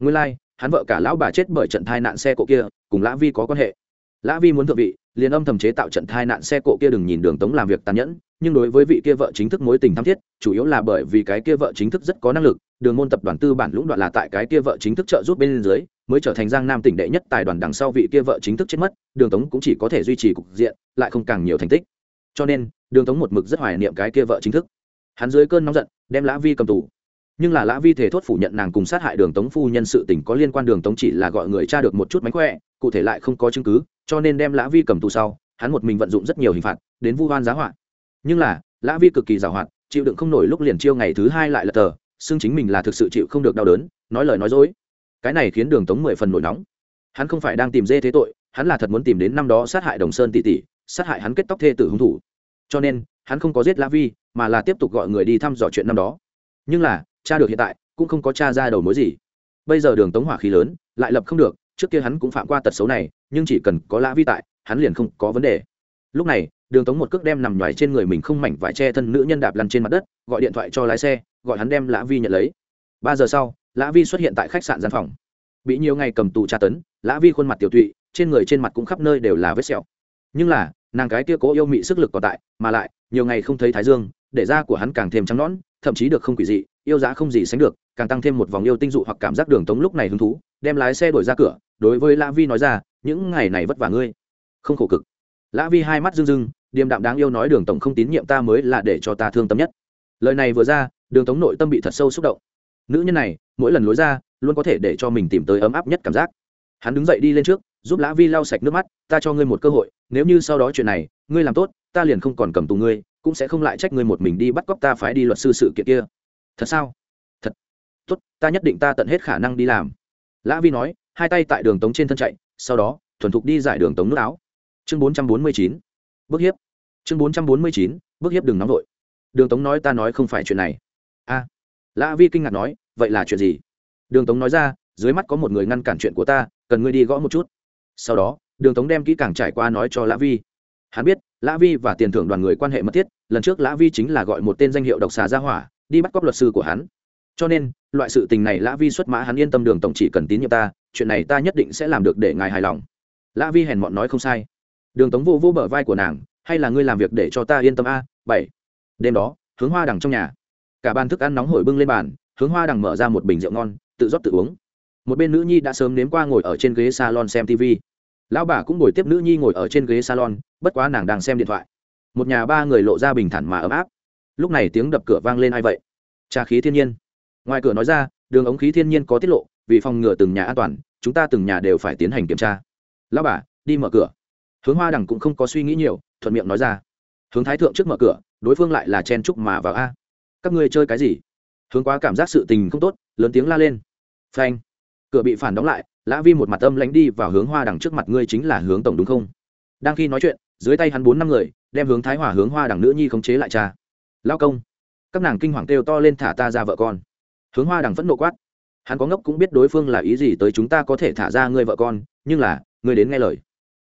nguyên lai、like, hắn vợ cả lão bà chết bởi trận thai nạn xe cộ kia cùng lã vi có quan hệ. Lã vi muốn thượng vị liền âm thầm chế tạo trận thai nạn xe cộ kia đừng nhìn đường tống làm việc tàn nhẫn nhưng đối với vị kia vợ chính thức mối tình tham thiết chủ yếu là bởi vì cái kia vợ chính thức rất có năng lực đường môn tập đoàn tư bản lũng đoạn là tại cái kia vợ chính thức trợ giúp bên dưới mới trở thành giang nam tỉnh đệ nhất tài đoàn đằng sau vị kia vợ chính thức chết mất đường tống cũng chỉ có thể duy trì cục diện lại không càng nhiều thành tích. Cho nên đường tống một mực rất hoài niệm cái kia vợ chính thức. Hắn dưới cơn nóng giận đem lã vi cầm tù nhưng là lã vi thể thốt phủ nhận nàng cùng sát hại đường tống phu nhân sự tình có liên quan đường tống chỉ là gọi người cha được một chút mánh khỏe, cụ thể lại không có chứng cứ, cho nên đem lã vi cầm tù sau, hắn một mình vận dụng rất nhiều hình phạt, đến vu hoan giá họa. Nhưng là, lã vi cực kỳ giàu hoạt, chịu đựng không nổi lúc liền chiêu ngày thứ hai lại là tờ, xưng chính mình là thực sự chịu không được đau đớn, nói lời nói dối. Cái này khiến đường tống mười phần nổi nóng. Hắn không phải đang tìm dê thế tội, hắn là thật muốn tìm đến năm đó sát hại đồng sơn tỷ tỷ, sát hại hắn kết tóc thê tử hung thủ. Cho nên, hắn không có giết lã vi, mà là tiếp tục gọi người đi thăm dò chuyện năm đó. Nhưng là cha được hiện tại, cũng không có cha ra đầu mối gì. Bây giờ đường tống hỏa khí lớn, lại lập không được, trước kia hắn cũng phạm qua tật xấu này, nhưng chỉ cần có lã vi tại, hắn liền không có vấn đề. Lúc này, đường tống một cước đem nằm nhoài trên người mình không mảnh vải che thân nữ nhân đạp lăn trên mặt đất, gọi điện thoại cho lái xe, gọi hắn đem lã vi nhận lấy. Ba giờ sau, lã vi xuất hiện tại khách sạn gian phòng. Bị nhiều ngày cầm tù tra tấn, lã vi khuôn mặt tiểu tụy, trên người trên mặt cũng khắp nơi đều là vết sẹo. Nhưng là, nàng cái kia cố yêu mị sức lực còn tại, mà lại, nhiều ngày không thấy thái dương, để da của hắn càng thêm trắng nõn thậm chí được không quỷ dị, yêu giá không gì sánh được, càng tăng thêm một vòng yêu tinh dụ hoặc cảm giác đường tống lúc này hứng thú, đem lái xe đổi ra cửa, đối với lã vi nói ra, những ngày này vất vả ngươi. Không khổ cực. Lã vi hai mắt rưng rưng, điềm đạm đáng yêu nói, đường tổng không tín nhiệm ta mới là để cho ta thương tâm nhất. Lời này vừa ra, đường tống nội tâm bị thật sâu xúc động. Nữ nhân này, mỗi lần lối ra, luôn có thể để cho mình tìm tới ấm áp nhất cảm giác. Hắn đứng dậy đi lên trước, giúp lã vi lau sạch nước mắt, ta cho ngươi một cơ hội, nếu như sau đó chuyện này, ngươi làm tốt, ta liền không còn cầm tù ngươi cũng sẽ không lại trách ngươi một mình đi bắt cóc ta phải đi luật sư sự kiện kia. Thật sao? Thật. Tốt, ta nhất định ta tận hết khả năng đi làm. Lã vi nói, hai tay tại đường tống trên thân chạy, sau đó, thuần thục đi giải đường tống nước áo. Chương bốn trăm bốn mươi chín bước hiếp. Chương bốn trăm bốn mươi chín bước hiếp đừng nóng vội. Đường tống nói ta nói không phải chuyện này. A. Lã vi kinh ngạc nói, vậy là chuyện gì? Đường tống nói ra, dưới mắt có một người ngăn cản chuyện của ta, cần ngươi đi gõ một chút. Sau đó, đường tống đem kỹ càng trải qua nói cho lã vi hắn biết, lã vi và tiền thưởng đoàn người quan hệ mật thiết, lần trước lã vi chính là gọi một tên danh hiệu độc xà ra hỏa, đi bắt cóc luật sư của hắn. Cho nên, loại sự tình này lã vi xuất mã, hắn yên tâm đường tổng chỉ cần tín nhiệm ta, chuyện này ta nhất định sẽ làm được để ngài hài lòng. Lã vi hèn mọn nói không sai. Đường tống vô vô bờ vai của nàng, hay là ngươi làm việc để cho ta yên tâm a? Bảy. Đêm đó, hướng hoa đằng trong nhà. Cả bàn thức ăn nóng hổi bưng lên bàn, hướng hoa đằng mở ra một bình rượu ngon, tự rót tự uống. Một bên nữ nhi đã sớm nếm qua ngồi ở trên ghế salon xem tv lão bà cũng ngồi tiếp, nữ nhi ngồi ở trên ghế salon bất quá nàng đang xem điện thoại. Một nhà ba người lộ ra bình thản mà ấm áp. Lúc này tiếng đập cửa vang lên ai vậy? Trà khí thiên nhiên. Ngoài cửa nói ra, đường ống khí thiên nhiên có tiết lộ, vì phòng ngừa từng nhà an toàn, chúng ta từng nhà đều phải tiến hành kiểm tra. Lão bà, đi mở cửa. Hướng hoa đằng cũng không có suy nghĩ nhiều, thuận miệng nói ra. Hướng thái thượng trước mở cửa, đối phương lại là chen trúc mà vào a. Các ngươi chơi cái gì? Hướng quá cảm giác sự tình không tốt, lớn tiếng la lên. Phanh. Cửa bị phản đóng lại, lã vi một mặt âm lánh đi vào hướng hoa đằng trước mặt ngươi chính là hướng tổng đúng không? Đang khi nói chuyện dưới tay hắn bốn năm người, đem hướng thái hòa hướng hoa đằng nữ nhi khống chế lại cha. Lao công, các nàng kinh hoàng kêu to lên thả ta ra vợ con. Hướng hoa đằng phẫn nộ quát. Hắn có ngốc cũng biết đối phương là ý gì tới chúng ta có thể thả ra ngươi vợ con, nhưng là, ngươi đến nghe lời.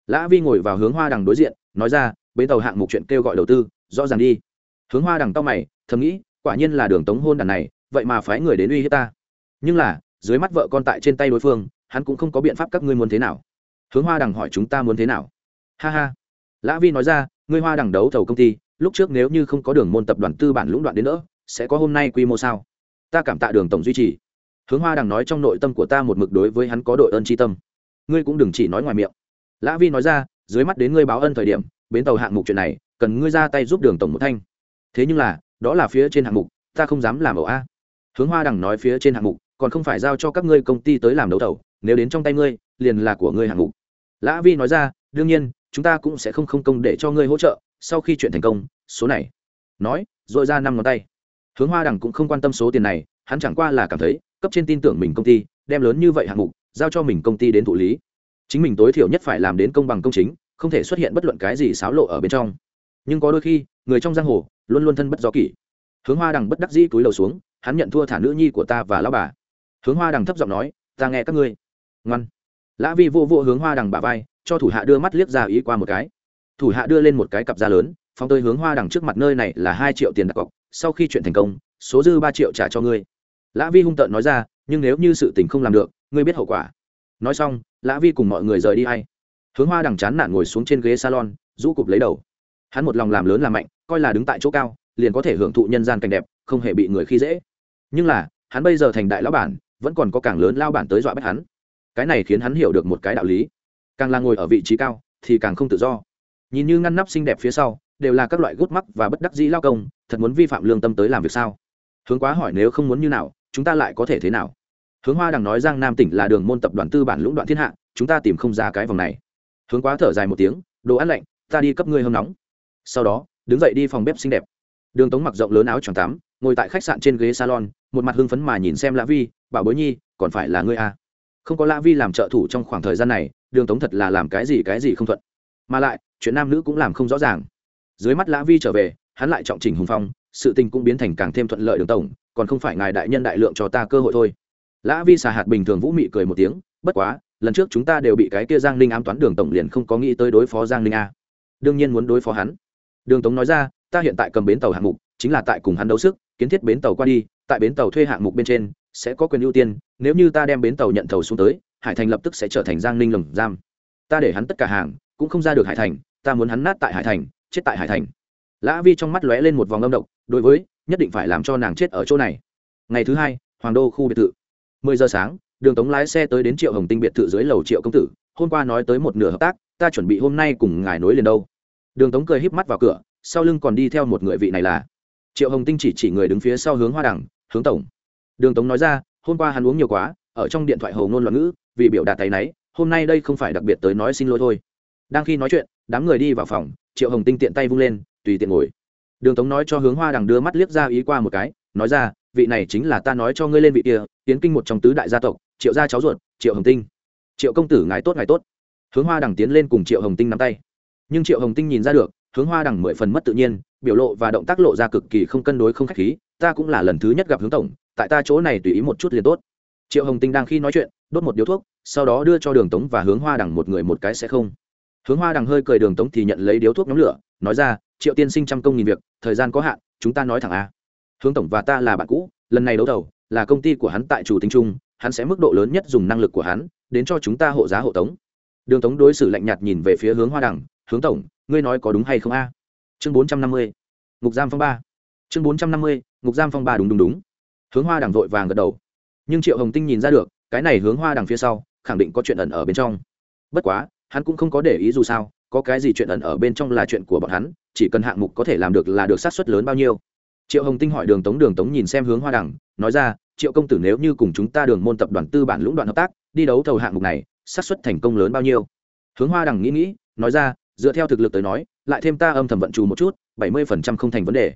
Lã vi ngồi vào hướng hoa đằng đối diện, nói ra, bến tàu hạng mục chuyện kêu gọi đầu tư, rõ ràng đi. Hướng hoa đằng tao mày, thầm nghĩ, quả nhiên là đường tống hôn đàn này, vậy mà phái người đến uy hiếp ta. Nhưng là, dưới mắt vợ con tại trên tay đối phương, hắn cũng không có biện pháp các ngươi muốn thế nào. Hướng hoa đằng hỏi chúng ta muốn thế nào. Ha ha lã vi nói ra, ngươi hoa đằng đấu thầu công ty, lúc trước nếu như không có đường môn tập đoàn tư bản lũng đoạn đến nữa sẽ có hôm nay quy mô sao? Ta cảm tạ đường tổng duy trì. Hướng hoa đằng nói trong nội tâm của ta một mực đối với hắn có đội ơn tri tâm. Ngươi cũng đừng chỉ nói ngoài miệng. Lã vi nói ra, dưới mắt đến ngươi báo ân thời điểm, bến tàu hạng mục chuyện này, cần ngươi ra tay giúp đường tổng một thanh. Thế nhưng là, đó là phía trên hạng mục, ta không dám làm ẩu a. Hướng hoa đằng nói phía trên hạng mục, còn không phải giao cho các ngươi công ty tới làm đấu thầu, nếu đến trong tay ngươi, liền là của ngươi hạng mục. Lã vi nói ra, đương nhiên chúng ta cũng sẽ không không công để cho ngươi hỗ trợ, sau khi chuyện thành công, số này. Nói dội ra năm ngón tay. Hướng hoa đằng cũng không quan tâm số tiền này, hắn chẳng qua là cảm thấy, cấp trên tin tưởng mình công ty, đem lớn như vậy hạng mục, giao cho mình công ty đến thụ lý. Chính mình tối thiểu nhất phải làm đến công bằng công chính, không thể xuất hiện bất luận cái gì xáo lộ ở bên trong. Nhưng có đôi khi, người trong giang hồ, luôn luôn thân bất do kỷ. Hướng hoa đằng bất đắc dĩ túi lầu xuống, hắn nhận thua thả nữ nhi của ta và lão bà. Hướng hoa đằng thấp giọng nói, ta nghe các ngươi. Ngoan. Lã vi vô vô hướng hoa đằng bà vai cho thủ hạ đưa mắt liếc ra ý qua một cái. Thủ hạ đưa lên một cái cặp da lớn phong tới hướng hoa đằng trước mặt nơi này là hai triệu tiền đặt cọc, sau khi chuyện thành công, số dư ba triệu trả cho ngươi. Lã vi hung tợn nói ra, nhưng nếu như sự tình không làm được, ngươi biết hậu quả. Nói xong, lã vi cùng mọi người rời đi hay hướng hoa đằng chán nản ngồi xuống trên ghế salon, rũ cụp lấy đầu. Hắn một lòng làm lớn làm mạnh, coi là đứng tại chỗ cao, liền có thể hưởng thụ nhân gian cảnh đẹp, không hề bị người khi dễ. Nhưng là, hắn bây giờ thành đại lão bản, vẫn còn có càng lớn lao bản tới dọa bách hắn. Cái này khiến hắn hiểu được một cái đạo lý càng là ngồi ở vị trí cao, thì càng không tự do. Nhìn như ngăn nắp xinh đẹp phía sau, đều là các loại gút mắc và bất đắc dĩ lao công, thật muốn vi phạm lương tâm tới làm việc sao? Hướng quá hỏi nếu không muốn như nào, chúng ta lại có thể thế nào? Hướng hoa đằng nói giang nam tỉnh là đường môn tập đoàn tư bản lũng đoạn thiên hạ, chúng ta tìm không ra cái vòng này. Hướng quá thở dài một tiếng, đồ ăn lạnh, ta đi cấp ngươi hâm nóng. Sau đó, đứng dậy đi phòng bếp xinh đẹp. Đường tống mặc rộng lớn áo choàng tắm ngồi tại khách sạn trên ghế salon, một mặt hưng phấn mà nhìn xem lã vi, bảo bối nhi, còn phải là ngươi à. không có lã vi làm trợ thủ trong khoảng thời gian này đường tống thật là làm cái gì cái gì không thuận. Mà lại, chuyện nam nữ cũng làm không rõ ràng. Dưới mắt lã vi trở về, hắn lại trọng trình hùng phong, sự tình cũng biến thành càng thêm thuận lợi đường tổng, còn không phải ngài đại nhân đại lượng cho ta cơ hội thôi. Lã vi xà hạt bình thường vũ mị cười một tiếng, bất quá, lần trước chúng ta đều bị cái kia giang ninh ám toán đường tổng liền không có nghĩ tới đối phó giang ninh a. Đương nhiên muốn đối phó hắn. Đường tống nói ra, ta hiện tại cầm bến tàu hạng mục, chính là tại cùng hắn đấu sức, kiến thiết bến tàu qua đi, tại bến tàu thuê hạng mục bên trên sẽ có quyền ưu tiên, nếu như ta đem bến tàu nhận thầu xuống tới hải thành lập tức sẽ trở thành giang ninh lồng giam. Ta để hắn tất cả hàng, cũng không ra được hải thành, ta muốn hắn nát tại hải thành, chết tại hải thành. Lã vi trong mắt lóe lên một vòng âm độc, đối với, nhất định phải làm cho nàng chết ở chỗ này. Ngày thứ hai, hoàng đô khu biệt thự. Mười giờ sáng, đường tống lái xe tới đến triệu hồng tinh biệt thự dưới lầu triệu công tử, hôm qua nói tới một nửa hợp tác, ta chuẩn bị hôm nay cùng ngài nối liền đâu. Đường tống cười híp mắt vào cửa, sau lưng còn đi theo một người vị này là. Triệu hồng tinh chỉ chỉ người đứng phía sau hướng hoa đằng, hướng tổng. Đường tống nói ra, hôm qua hắn uống nhiều quá, ở trong điện thoại hầu ngôn loạn ngữ vì biểu đạt tay náy, hôm nay đây không phải đặc biệt tới nói xin lỗi thôi. Đang khi nói chuyện, đám người đi vào phòng, triệu hồng tinh tiện tay vung lên, tùy tiện ngồi. Đường tống nói cho hướng hoa đằng đưa mắt liếc ra ý qua một cái, nói ra, vị này chính là ta nói cho ngươi lên vị kia, tiến kinh một trong tứ đại gia tộc, triệu gia cháu ruột, triệu hồng tinh. Triệu công tử ngài tốt ngài tốt. Hướng hoa đằng tiến lên cùng triệu hồng tinh nắm tay. Nhưng triệu hồng tinh nhìn ra được, hướng hoa đằng mười phần mất tự nhiên, biểu lộ và động tác lộ ra cực kỳ không cân đối không k h á c h khí, ta cũng là lần thứ nhất gặp hướng tổng, tại ta chỗ này tùy ý một chút liền tốt triệu hồng tinh đang khi nói chuyện đốt một điếu thuốc sau đó đưa cho đường tống và hướng hoa đằng một người một cái sẽ không. Hướng hoa đằng hơi cười đường tống thì nhận lấy điếu thuốc nhóm lửa nói ra triệu tiên sinh trăm công nghìn việc thời gian có hạn chúng ta nói thẳng a. Hướng tổng và ta là bạn cũ lần này đấu thầu là công ty của hắn tại chủ tính Trung, hắn sẽ mức độ lớn nhất dùng năng lực của hắn đến cho chúng ta hộ giá hộ tống. Đường tống đối xử lạnh nhạt nhìn về phía hướng hoa đằng hướng tổng ngươi nói có đúng hay không a? Chương bốn trăm năm mươi ngục giam phong ba. Chương bốn trăm năm mươi ngục giam phong ba đúng đúng đúng. Hướng hoa đằng vội vàng gật đầu nhưng triệu hồng tinh nhìn ra được, cái này hướng hoa đằng phía sau, khẳng định có chuyện ẩn ở bên trong. Bất quá, hắn cũng không có để ý dù sao, có cái gì chuyện ẩn ở bên trong là chuyện của bọn hắn, chỉ cần hạng mục có thể làm được là được sát xuất lớn bao nhiêu. Triệu hồng tinh hỏi đường tống đường tống nhìn xem hướng hoa đằng, nói ra, triệu công tử nếu như cùng chúng ta đường môn tập đoàn tư bản lũng đoạn hợp tác, đi đấu thầu hạng mục này sát xuất thành công lớn bao nhiêu? Hướng hoa đằng nghĩ nghĩ, nói ra, dựa theo thực lực tới nói, lại thêm ta âm thầm vận trù một chút, bảy mươi phần trăm không thành vấn đề.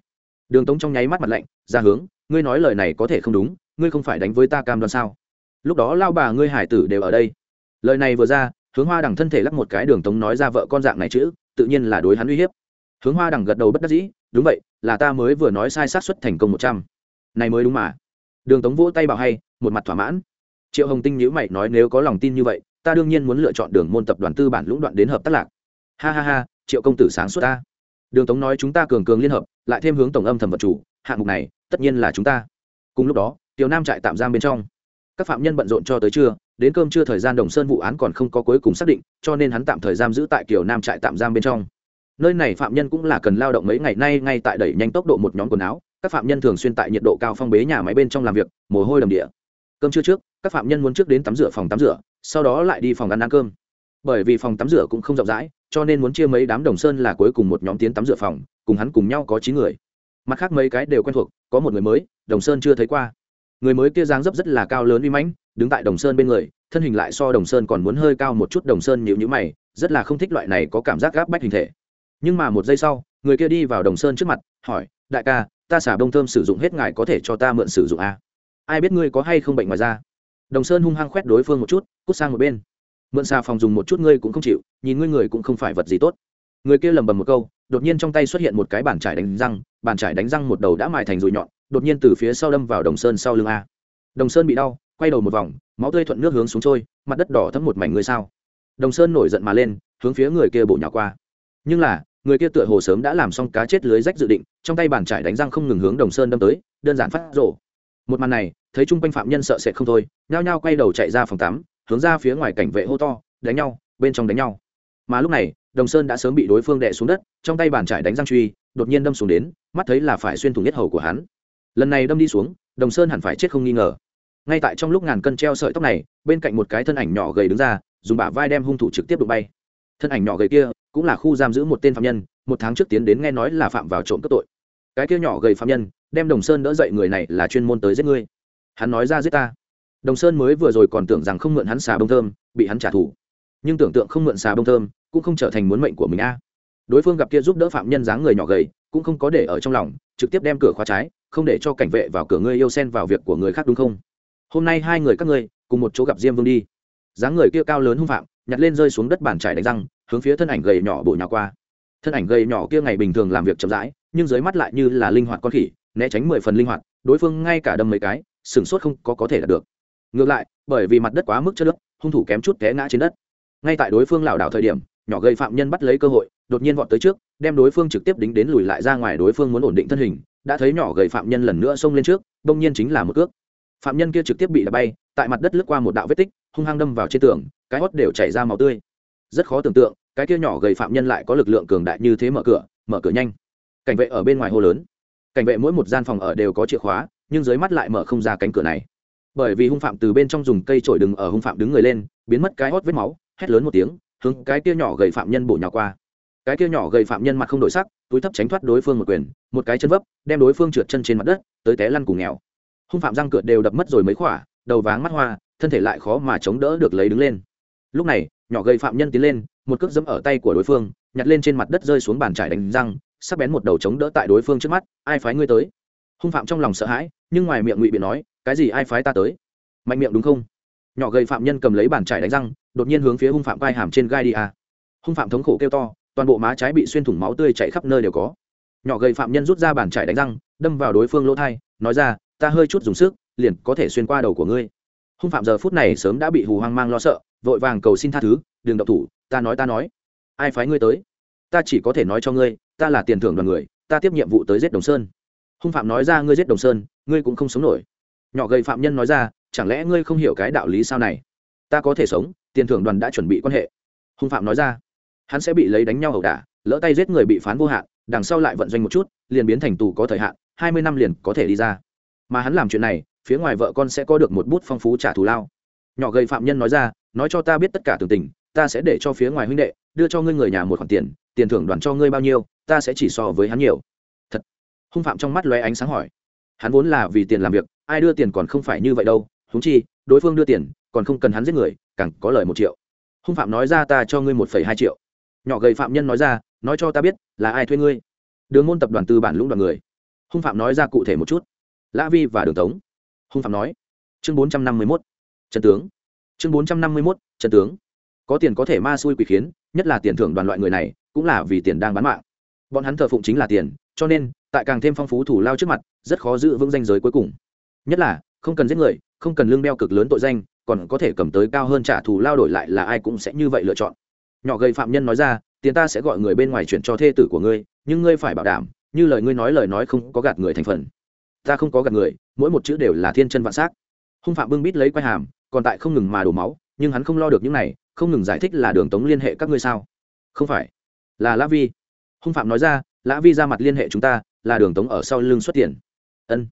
Đường tống trong nháy mắt mặt lạnh, ra hướng, ngươi nói lời này có thể không đúng ngươi không phải đánh với ta cam đoan sao? Lúc đó lao bà ngươi hải tử đều ở đây. Lời này vừa ra, hướng hoa đằng thân thể lắc một cái đường tống nói ra vợ con dạng này chữ, tự nhiên là đối hắn uy hiếp. Hướng hoa đằng gật đầu bất đắc dĩ, đúng vậy, là ta mới vừa nói sai sát xuất thành công một trăm. Này mới đúng mà. Đường tống vỗ tay bảo hay, một mặt thỏa mãn. Triệu hồng tinh nhữ mày nói, nếu có lòng tin như vậy, ta đương nhiên muốn lựa chọn đường môn tập đoàn tư bản lũng đoạn đến hợp tác lạc. Ha ha ha, triệu công tử sáng suốt ta. Đường tống nói, chúng ta cường cường liên hợp, lại thêm hướng tổng âm thầm vật chủ, hạng mục này, tất nhiên là chúng ta. Cùng lúc đó tiểu nam trại tạm giam bên trong. Các phạm nhân bận rộn cho tới trưa, đến cơm trưa thời gian đồng sơn vụ án còn không có cuối cùng xác định, cho nên hắn tạm thời giam giữ tại kiểu nam trại tạm giam bên trong. Nơi này phạm nhân cũng là cần lao động mấy ngày nay, ngay tại đẩy nhanh tốc độ một nhóm quần áo. Các phạm nhân thường xuyên tại nhiệt độ cao phong bế nhà máy bên trong làm việc, mồ hôi đầm địa. Cơm trưa trước, các phạm nhân muốn trước đến tắm rửa phòng tắm rửa, sau đó lại đi phòng ăn ăn cơm. Bởi vì phòng tắm rửa cũng không rộng rãi, cho nên muốn chia mấy đám đồng sơn là cuối cùng một nhóm tiến tắm rửa phòng, cùng hắn cùng nhau có chín người. Mặt khác mấy cái đều quen thuộc, có một người mới, đồng sơn chưa thấy qua người mới kia dáng dấp rất là cao lớn uy mãnh, đứng tại đồng sơn bên người, thân hình lại so đồng sơn còn muốn hơi cao một chút, đồng sơn nhịu nhữ mày, rất là không thích loại này có cảm giác gáp bách hình thể. Nhưng mà một giây sau, người kia đi vào đồng sơn trước mặt, hỏi, đại ca, ta xả bông thơm sử dụng hết ngài có thể cho ta mượn sử dụng à? ai biết ngươi có hay không bệnh ngoài da? Đồng sơn hung hăng khoét đối phương một chút, cút sang một bên. Mượn xà phòng dùng một chút, ngươi cũng không chịu, nhìn ngươi người cũng không phải vật gì tốt. Người kia lầm bầm một câu, đột nhiên trong tay xuất hiện một cái bàn trải đánh răng, bàn trải đánh răng một đầu đã mài thành rùi nhọn đột nhiên từ phía sau đâm vào đồng sơn sau lưng a. Đồng sơn bị đau, quay đầu một vòng, máu tươi thuận nước hướng xuống trôi, mặt đất đỏ thấm một mảnh người sao? Đồng sơn nổi giận mà lên, hướng phía người kia bổ nhỏ qua. Nhưng là, người kia tựa hồ sớm đã làm xong cá chết lưới rách dự định, trong tay bàn trải đánh răng không ngừng hướng đồng sơn đâm tới, đơn giản phát rổ một màn này, thấy chung quanh phạm nhân sợ sệt không thôi, nhao nhao quay đầu chạy ra phòng tắm, hướng ra phía ngoài cảnh vệ hô to, đánh nhau, bên trong đánh nhau. Mà lúc này, đồng sơn đã sớm bị đối phương đè xuống đất, trong tay bàn trải đánh răng truy, đột nhiên đâm xuống đến, mắt thấy là phải xuyên thủng nhất hầu của hắn lần này đâm đi xuống, đồng sơn hẳn phải chết không nghi ngờ. Ngay tại trong lúc ngàn cân treo sợi tóc này, bên cạnh một cái thân ảnh nhỏ gầy đứng ra, dùng bả vai đem hung thủ trực tiếp đụng bay. Thân ảnh nhỏ gầy kia cũng là khu giam giữ một tên phạm nhân, một tháng trước tiến đến nghe nói là phạm vào trộm cướp tội. Cái kia nhỏ gầy phạm nhân đem đồng sơn đỡ dậy người này là chuyên môn tới giết ngươi. Hắn nói ra giết ta. Đồng sơn mới vừa rồi còn tưởng rằng không mượn hắn xà bông thơm, bị hắn trả thù. Nhưng tưởng tượng không mượn xà bông thơm, cũng không trở thành muốn mệnh của mình a. Đối phương gặp kia giúp đỡ phạm nhân dáng người nhỏ gầy, cũng không có để ở trong lòng trực tiếp đem cửa khóa trái, không để cho cảnh vệ vào cửa ngươi yêu xen vào việc của người khác đúng không? Hôm nay hai người các ngươi, cùng một chỗ gặp diêm vương đi. Dáng người kia cao lớn hung phạm, nhặt lên rơi xuống đất bàn trải đánh răng, hướng phía thân ảnh gầy nhỏ bổ nhỏ qua. Thân ảnh gầy nhỏ kia ngày bình thường làm việc chậm rãi, nhưng dưới mắt lại như là linh hoạt con khỉ, né tránh mười phần linh hoạt, đối phương ngay cả đâm mấy cái sửng sốt không có có thể đạt được. Ngược lại, bởi vì mặt đất quá mức chất nước hung thủ kém chút té ngã trên đất. Ngay tại đối phương lảo đảo thời điểm, nhỏ gây phạm nhân bắt lấy cơ hội, đột nhiên vọt tới trước đem đối phương trực tiếp đính đến lùi lại ra ngoài đối phương muốn ổn định thân hình, đã thấy nhỏ gầy phạm nhân lần nữa xông lên trước, đông nhiên chính là một cước. Phạm nhân kia trực tiếp bị đập bay, tại mặt đất lướt qua một đạo vết tích, hung hăng đâm vào trên tường, cái hót đều chảy ra màu tươi. Rất khó tưởng tượng, cái kia nhỏ gầy phạm nhân lại có lực lượng cường đại như thế mở cửa mở cửa nhanh. Cảnh vệ ở bên ngoài hô lớn. Cảnh vệ mỗi một gian phòng ở đều có chìa khóa, nhưng dưới mắt lại mở không ra cánh cửa này. Bởi vì hung phạm từ bên trong dùng cây trổi đừng ở hung phạm đứng người lên, biến mất cái hót vết máu, hét lớn một tiếng, hướng cái kia nhỏ gầy phạm nhân bổ nhào qua cái kia nhỏ gầy phạm nhân mặt không đổi sắc, túi thấp tránh thoát đối phương một quyền, một cái chân vấp, đem đối phương trượt chân trên mặt đất, tới té lăn cùng nghèo. Hung phạm răng cượt đều đập mất rồi mấy khỏa, đầu váng mắt hoa, thân thể lại khó mà chống đỡ được lấy đứng lên. Lúc này, nhỏ gầy phạm nhân tiến lên, một cước dẫm ở tay của đối phương, nhặt lên trên mặt đất rơi xuống bàn trải đánh răng, sắc bén một đầu chống đỡ tại đối phương trước mắt, ai phái ngươi tới? Hung phạm trong lòng sợ hãi, nhưng ngoài miệng ngụy biện nói, cái gì ai phái ta tới? Mạnh miệng đúng không? Nhỏ gầy phạm nhân cầm lấy bàn trải đánh răng, đột nhiên hướng phía hung phạm vai hàm trên gai đi à. hung phạm thống khổ kêu to toàn bộ má trái bị xuyên thủng máu tươi chảy khắp nơi đều có. Nhỏ gầy phạm nhân rút ra bàn trải đánh răng, đâm vào đối phương lỗ thai, nói ra, ta hơi chút dùng sức, liền có thể xuyên qua đầu của ngươi. Hung phạm giờ phút này sớm đã bị hù hoang mang lo sợ, vội vàng cầu xin tha thứ, đừng động thủ, ta nói ta nói. Ai phái ngươi tới? Ta chỉ có thể nói cho ngươi, ta là tiền thưởng đoàn người, ta tiếp nhiệm vụ tới giết đồng sơn. Hung phạm nói ra, ngươi giết đồng sơn, ngươi cũng không sống nổi. Nhỏ gầy phạm nhân nói ra, chẳng lẽ ngươi không hiểu cái đạo lý sao này? Ta có thể sống, tiền thưởng đoàn đã chuẩn bị quan hệ. Hung phạm nói ra hắn sẽ bị lấy đánh nhau ẩu đả, lỡ tay giết người bị phán vô hạn, đằng sau lại vận doanh một chút, liền biến thành tù có thời hạn, hai mươi năm liền có thể đi ra. Mà hắn làm chuyện này, phía ngoài vợ con sẽ có được một bút phong phú trả thù lao. Nhỏ gầy phạm nhân nói ra, nói cho ta biết tất cả tường tình, ta sẽ để cho phía ngoài huynh đệ, đưa cho ngươi người nhà một khoản tiền tiền thưởng đoàn cho ngươi bao nhiêu, ta sẽ chỉ so với hắn nhiều. Thật. Hung phạm trong mắt lóe ánh sáng hỏi. Hắn vốn là vì tiền làm việc, ai đưa tiền còn không phải như vậy đâu húng chi, đối phương đưa tiền, còn không cần hắn giết người, càng có lời một triệu. Hung phạm nói ra ta cho ngươi một phẩy hai triệu nhỏ gầy phạm nhân nói ra, nói cho ta biết, là ai thuê ngươi? Đường môn tập đoàn tư bản lũng đoàn người. Hung phạm nói ra cụ thể một chút. Lã vi và đường tống. Hung phạm nói. Chương bốn trăm năm mươi mốt. Trần tướng. Chương bốn trăm năm mươi mốt trần tướng. Có tiền có thể ma xui quỷ khiến, nhất là tiền thưởng đoàn loại người này, cũng là vì tiền đang bán mạng. Bọn hắn thờ phụng chính là tiền, cho nên, tại càng thêm phong phú thủ lao trước mặt, rất khó giữ vững danh giới cuối cùng. Nhất là, không cần giết người, không cần lương đeo cực lớn tội danh, còn có thể cầm tới cao hơn trả thù lao đổi lại là ai cũng sẽ như vậy lựa chọn nhỏ gầy phạm nhân nói ra, tiền ta sẽ gọi người bên ngoài chuyển cho thê tử của ngươi, nhưng ngươi phải bảo đảm, như lời ngươi nói lời nói không có gạt người thành phần. Ta không có gạt người, mỗi một chữ đều là thiên chân vạn s á c hung phạm bưng bít lấy quai hàm, còn tại không ngừng mà đổ máu, nhưng hắn không lo được những này, không ngừng giải thích là đường tống liên hệ các ngươi sao? Không phải, là lã vi. Hung phạm nói ra, lã vi ra mặt liên hệ chúng ta, là đường tống ở sau lưng xuất tiền. Ân.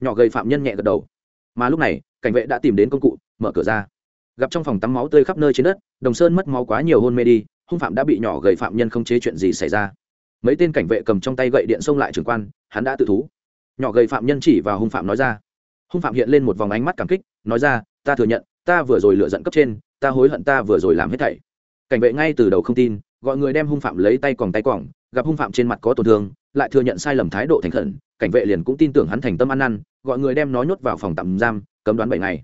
Nhỏ gầy phạm nhân nhẹ gật đầu. Mà lúc này, cảnh vệ đã tìm đến công cụ, mở cửa ra gặp trong phòng tắm máu tươi khắp nơi trên đất, đồng sơn mất máu quá nhiều hôn mê đi, hung phạm đã bị nhỏ gầy phạm nhân không chế chuyện gì xảy ra. Mấy tên cảnh vệ cầm trong tay gậy điện xông lại trường quan, hắn đã tự thú. Nhỏ gầy phạm nhân chỉ vào hung phạm nói ra. Hung phạm hiện lên một vòng ánh mắt cảm kích, nói ra, ta thừa nhận, ta vừa rồi lựa giận cấp trên, ta hối hận ta vừa rồi làm hết thảy. Cảnh vệ ngay từ đầu không tin, gọi người đem hung phạm lấy tay còng tay quòng, gặp hung phạm trên mặt có tổn thương, lại thừa nhận sai lầm thái độ thành khẩn, cảnh vệ liền cũng tin tưởng hắn thành tâm ăn năn, gọi người đem nó nhốt vào phòng tạm giam, cấm đoán bảy ngày.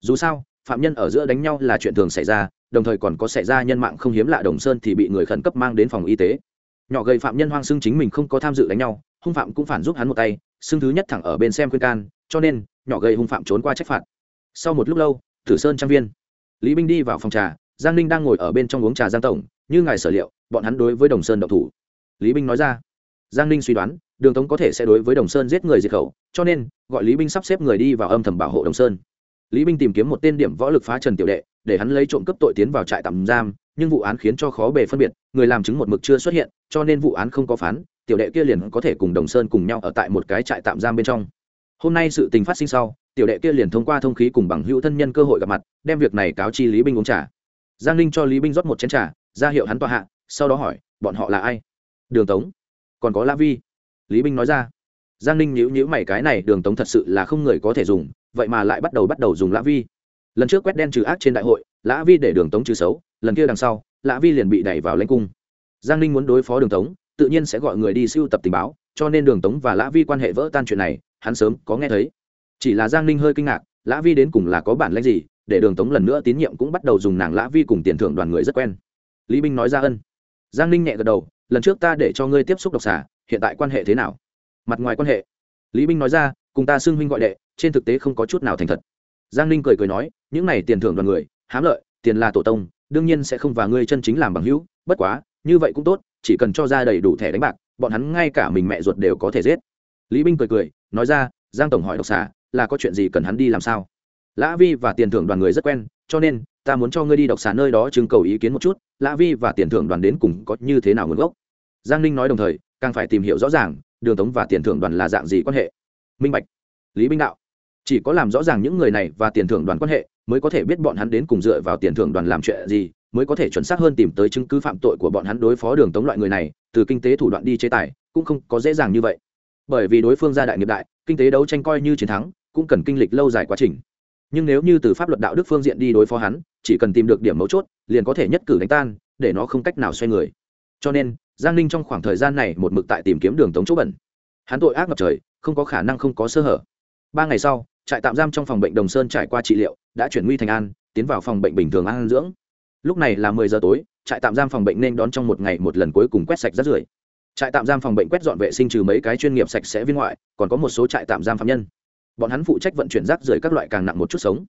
Dù sao phạm nhân ở giữa đánh nhau là chuyện thường xảy ra, đồng thời còn có xảy ra nhân mạng không hiếm lạ đồng sơn thì bị người khẩn cấp mang đến phòng y tế. Nhỏ gầy phạm nhân hoang xưng chính mình không có tham dự đánh nhau, hung phạm cũng phản giúp hắn một tay xưng thứ nhất thẳng ở bên xem khuyên can, cho nên, nhỏ gầy hung phạm trốn qua trách phạt. Sau một lúc lâu, tử sơn trang viên. Lý binh đi vào phòng trà, giang ninh đang ngồi ở bên trong uống trà giang tổng, như ngài sở liệu, bọn hắn đối với đồng sơn độc thủ. Lý binh nói ra. Giang ninh suy đoán, đường tống có thể sẽ đối với đồng sơn giết người diệt khẩu, cho nên, gọi lý binh sắp xếp người đi vào âm thầm bảo hộ đồng sơn lý binh tìm kiếm một tên điểm võ lực phá trần tiểu đệ, để hắn lấy trộm cấp tội tiến vào trại tạm giam, nhưng vụ án khiến cho khó bề phân biệt, người làm chứng một mực chưa xuất hiện, cho nên vụ án không có phán, tiểu đệ kia liền có thể cùng đồng sơn cùng nhau ở tại một cái trại tạm giam bên trong. Hôm nay sự tình phát sinh sau, tiểu đệ kia liền thông qua thông khí cùng bằng hữu thân nhân cơ hội gặp mặt, đem việc này cáo chi lý binh uống trà. Giang ninh cho lý binh rót một chén trà, ra hiệu hắn tọa hạ, sau đó hỏi, bọn họ là ai? Đường tống. Còn có la vi. Lý binh nói ra giang ninh nhữ nhữ mày, cái này đường tống thật sự là không người có thể dùng, vậy mà lại bắt đầu bắt đầu dùng lã vi. Lần trước quét đen trừ ác trên đại hội, lã vi để đường tống trừ xấu, lần kia đằng sau, lã vi liền bị đẩy vào lãnh cung. Giang ninh muốn đối phó đường tống, tự nhiên sẽ gọi người đi siêu tập tình báo, cho nên đường tống và lã vi quan hệ vỡ tan chuyện này, hắn sớm có nghe thấy. Chỉ là giang ninh hơi kinh ngạc, lã vi đến cùng là có bản lãnh gì, để đường tống lần nữa tín nhiệm cũng bắt đầu dùng nàng lã vi cùng tiền thưởng đoàn người rất quen. Lý binh nói ra ân. Giang ninh nhẹ gật đầu, lần trước ta để cho ngươi tiếp xúc độc xả hiện tại quan hệ thế nào? Mặt ngoài quan hệ. Lý binh nói ra, cùng ta xưng huynh gọi đệ, trên thực tế không có chút nào thành thật. Giang ninh cười cười nói, những này tiền thưởng đoàn người, hám lợi, tiền là tổ tông, đương nhiên sẽ không và ngươi chân chính làm bằng hữu, bất quá, như vậy cũng tốt, chỉ cần cho ra đầy đủ thẻ đánh bạc, bọn hắn ngay cả mình mẹ ruột đều có thể giết. Lý binh cười cười, nói ra, giang tổng hỏi độc xà, là có chuyện gì cần hắn đi làm sao? Lã vi và tiền thưởng đoàn người rất quen, cho nên, ta muốn cho ngươi đi độc xà nơi đó trưng cầu ý kiến một chút, lã vi và tiền thưởng đoàn đến cùng có như thế nào nguồn gốc? Giang ninh nói đồng thời, càng phải tìm hiểu rõ ràng đường tống và tiền thưởng đoàn là dạng gì quan hệ? Minh bạch. Lý binh đạo. Chỉ có làm rõ ràng những người này và tiền thưởng đoàn quan hệ, mới có thể biết bọn hắn đến cùng dựa vào tiền thưởng đoàn làm chuyện gì, mới có thể chuẩn xác hơn tìm tới chứng cứ phạm tội của bọn hắn đối phó đường tống loại người này, từ kinh tế thủ đoạn đi chế tài, cũng không có dễ dàng như vậy. Bởi vì đối phương gia đại nghiệp đại, kinh tế đấu tranh coi như chiến thắng, cũng cần kinh lịch lâu dài quá trình. Nhưng nếu như từ pháp luật đạo đức phương diện đi đối phó hắn, chỉ cần tìm được điểm mấu chốt, liền có thể nhất cử đánh tan, để nó không cách nào xoay người. Cho nên giang ninh trong khoảng thời gian này một mực tại tìm kiếm đường tống chỗ bẩn. Hắn tội ác ngập trời, không có khả năng không có sơ hở. Ba ngày sau, trại tạm giam trong phòng bệnh đồng sơn trải qua trị liệu, đã chuyển nguy thành an, tiến vào phòng bệnh bình thường an dưỡng. Lúc này là mười giờ tối, trại tạm giam phòng bệnh nên đón trong một ngày một lần cuối cùng quét sạch rác rưởi. Trại tạm giam phòng bệnh quét dọn vệ sinh trừ mấy cái chuyên nghiệp sạch sẽ viên ngoại, còn có một số trại tạm giam phạm nhân. Bọn hắn phụ trách vận chuyển rác rưởi các loại càng nặng một chút sống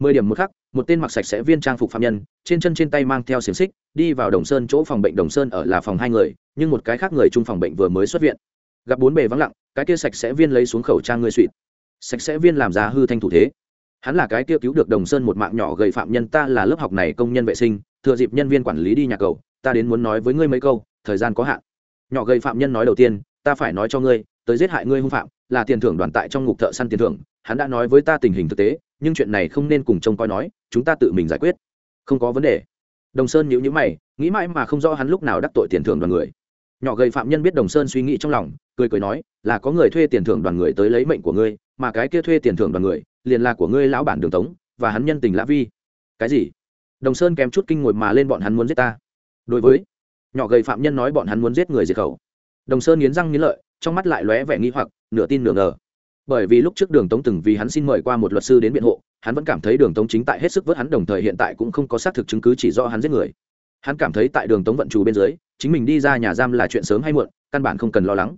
mười điểm một khắc, một tên mặc sạch sẽ viên trang phục phạm nhân, trên chân trên tay mang theo xiềng xích, đi vào đồng sơn chỗ phòng bệnh đồng sơn ở là phòng hai người, nhưng một cái khác người chung phòng bệnh vừa mới xuất viện. Gặp bốn bề vắng lặng, cái kia sạch sẽ viên lấy xuống khẩu trang người suỵt sạch sẽ viên làm ra hư thanh thủ thế. Hắn là cái kia cứu được đồng sơn một mạng nhỏ gầy phạm nhân, ta là lớp học này công nhân vệ sinh, thừa dịp nhân viên quản lý đi nhà cầu, ta đến muốn nói với ngươi mấy câu, thời gian có hạn. Nhỏ gầy phạm nhân nói đầu tiên, ta phải nói cho ngươi, tới giết hại ngươi hung phạm, là tiền thưởng đoàn tại trong ngục thợ săn tiền thưởng, hắn đã nói với ta tình hình thực tế nhưng chuyện này không nên cùng trông coi nói, chúng ta tự mình giải quyết. Không có vấn đề. Đồng sơn nhữ nhữ mày, nghĩ mãi mà không rõ hắn lúc nào đắc tội tiền thưởng đoàn người. Nhỏ gầy phạm nhân biết đồng sơn suy nghĩ trong lòng, cười cười nói, là có người thuê tiền thưởng đoàn người tới lấy mệnh của ngươi, mà cái kia thuê tiền thưởng đoàn người, liền là của ngươi lão bản đường tống và hắn nhân tình lã vi. Cái gì? Đồng sơn kèm chút kinh ngồi mà lên bọn hắn muốn giết ta. Đối với nhỏ gầy phạm nhân nói bọn hắn muốn giết người diệt khẩu. Đồng sơn nghiến răng nghiến lợi, trong mắt lại lóe vẻ nghi hoặc, nửa tin nửa ngờ bởi vì lúc trước đường tống từng vì hắn xin mời qua một luật sư đến biện hộ, hắn vẫn cảm thấy đường tống chính tại hết sức vớt hắn, đồng thời hiện tại cũng không có xác thực chứng cứ chỉ do hắn giết người. Hắn cảm thấy tại đường tống vận trù bên dưới, chính mình đi ra nhà giam là chuyện sớm hay muộn, căn bản không cần lo lắng.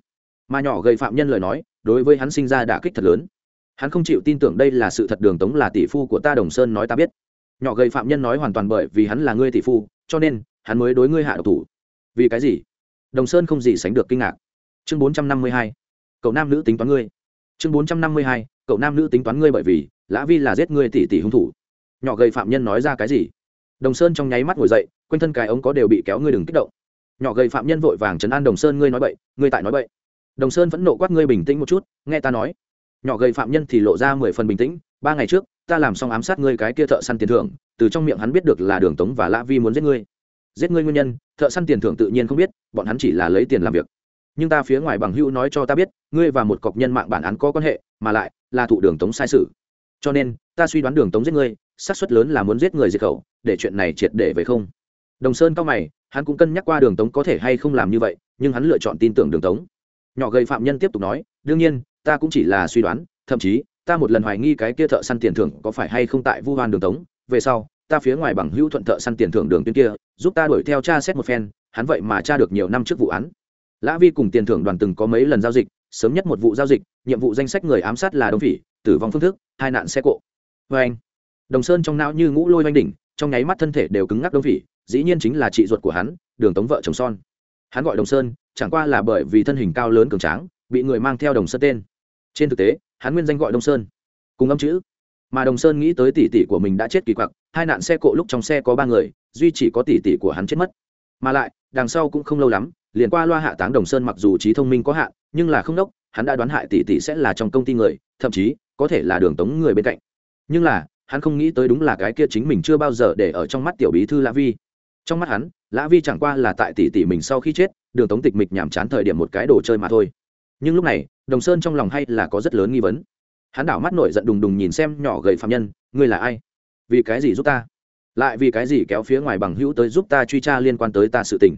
Mà nhỏ gây phạm nhân lời nói, đối với hắn sinh ra đả kích thật lớn. Hắn không chịu tin tưởng đây là sự thật, đường tống là tỷ phu của ta, đồng sơn nói ta biết. Nhỏ gây phạm nhân nói hoàn toàn bởi vì hắn là ngươi tỷ phu, cho nên, hắn mới đối ngươi hạ độc thủ. Vì cái gì? Đồng sơn không gì sánh được kinh ngạc. Chương bốn trăm năm mươi hai, cậu nam nữ tính toán ngươi chương bốn trăm năm mươi hai, cậu nam nữ tính toán ngươi bởi vì lã vi là giết ngươi tỷ tỷ hung thủ. Nhỏ gầy phạm nhân nói ra cái gì? Đồng sơn trong nháy mắt ngồi dậy, quanh thân cái ống có đều bị kéo ngươi đừng kích động. Nhỏ gầy phạm nhân vội vàng chấn an đồng sơn, ngươi nói bậy, ngươi tại nói bậy. Đồng sơn vẫn nộ quát ngươi bình tĩnh một chút, nghe ta nói. Nhỏ gầy phạm nhân thì lộ ra mười phần bình tĩnh, ba ngày trước, ta làm xong ám sát ngươi cái kia thợ săn tiền thưởng, từ trong miệng hắn biết được là đường tống và lã vi muốn giết ngươi. Giết ngươi nguyên nhân, thợ săn tiền thưởng tự nhiên không biết, bọn hắn chỉ là lấy tiền làm việc nhưng ta phía ngoài bằng hữu nói cho ta biết, ngươi và một cọc nhân mạng bản án có quan hệ, mà lại là thụ đường tống sai sự. Cho nên, ta suy đoán đường tống giết ngươi, xác suất lớn là muốn giết người diệt khẩu, để chuyện này triệt để về không. Đồng sơn cao mày, hắn cũng cân nhắc qua đường tống có thể hay không làm như vậy, nhưng hắn lựa chọn tin tưởng đường tống. Nhỏ gầy phạm nhân tiếp tục nói, đương nhiên, ta cũng chỉ là suy đoán, thậm chí, ta một lần hoài nghi cái kia thợ săn tiền thưởng có phải hay không tại vu hoan đường tống. Về sau, ta phía ngoài bằng hữu thuận thợ săn tiền thưởng đường tuyến kia, giúp ta đuổi theo cha xét một phen, hắn vậy mà tra được nhiều năm trước vụ án lã vi cùng tiền thưởng đoàn từng có mấy lần giao dịch, sớm nhất một vụ giao dịch, nhiệm vụ danh sách người ám sát là đông phỉ, tử vong phương thức, hai nạn xe cộ. Vê anh, đồng sơn trong não như ngũ lôi oanh đỉnh, trong nháy mắt thân thể đều cứng ngắc đông phỉ, dĩ nhiên chính là chị ruột của hắn, đường tống vợ chồng son. Hắn gọi đồng sơn, chẳng qua là bởi vì thân hình cao lớn cường tráng, bị người mang theo đồng sơn tên. Trên thực tế, hắn nguyên danh gọi đông sơn, cùng âm chữ. Mà đồng sơn nghĩ tới tỷ tỷ của mình đã chết kỳ quặc, hai nạn xe cộ lúc trong xe có ba người, duy chỉ có tỷ tỷ của hắn chết mất. Mà lại, đằng sau cũng không lâu lắm liền qua loa hạ táng đồng sơn mặc dù trí thông minh có hạn, nhưng là không đốc, hắn đã đoán hại tỷ tỷ sẽ là trong công ty người, thậm chí, có thể là đường tống người bên cạnh. Nhưng là, hắn không nghĩ tới đúng là cái kia chính mình chưa bao giờ để ở trong mắt tiểu bí thư lã vi. Trong mắt hắn, lã vi chẳng qua là tại tỷ tỷ mình sau khi chết, đường tống tịch mịch nhàm chán thời điểm một cái đồ chơi mà thôi. Nhưng lúc này, đồng sơn trong lòng hay là có rất lớn nghi vấn. Hắn đảo mắt nổi giận đùng đùng nhìn xem nhỏ gầy phạm nhân, ngươi là ai? Vì cái gì giúp ta? Lại vì cái gì kéo phía ngoài bằng hữu tới giúp ta truy tra liên quan tới ta sự tình?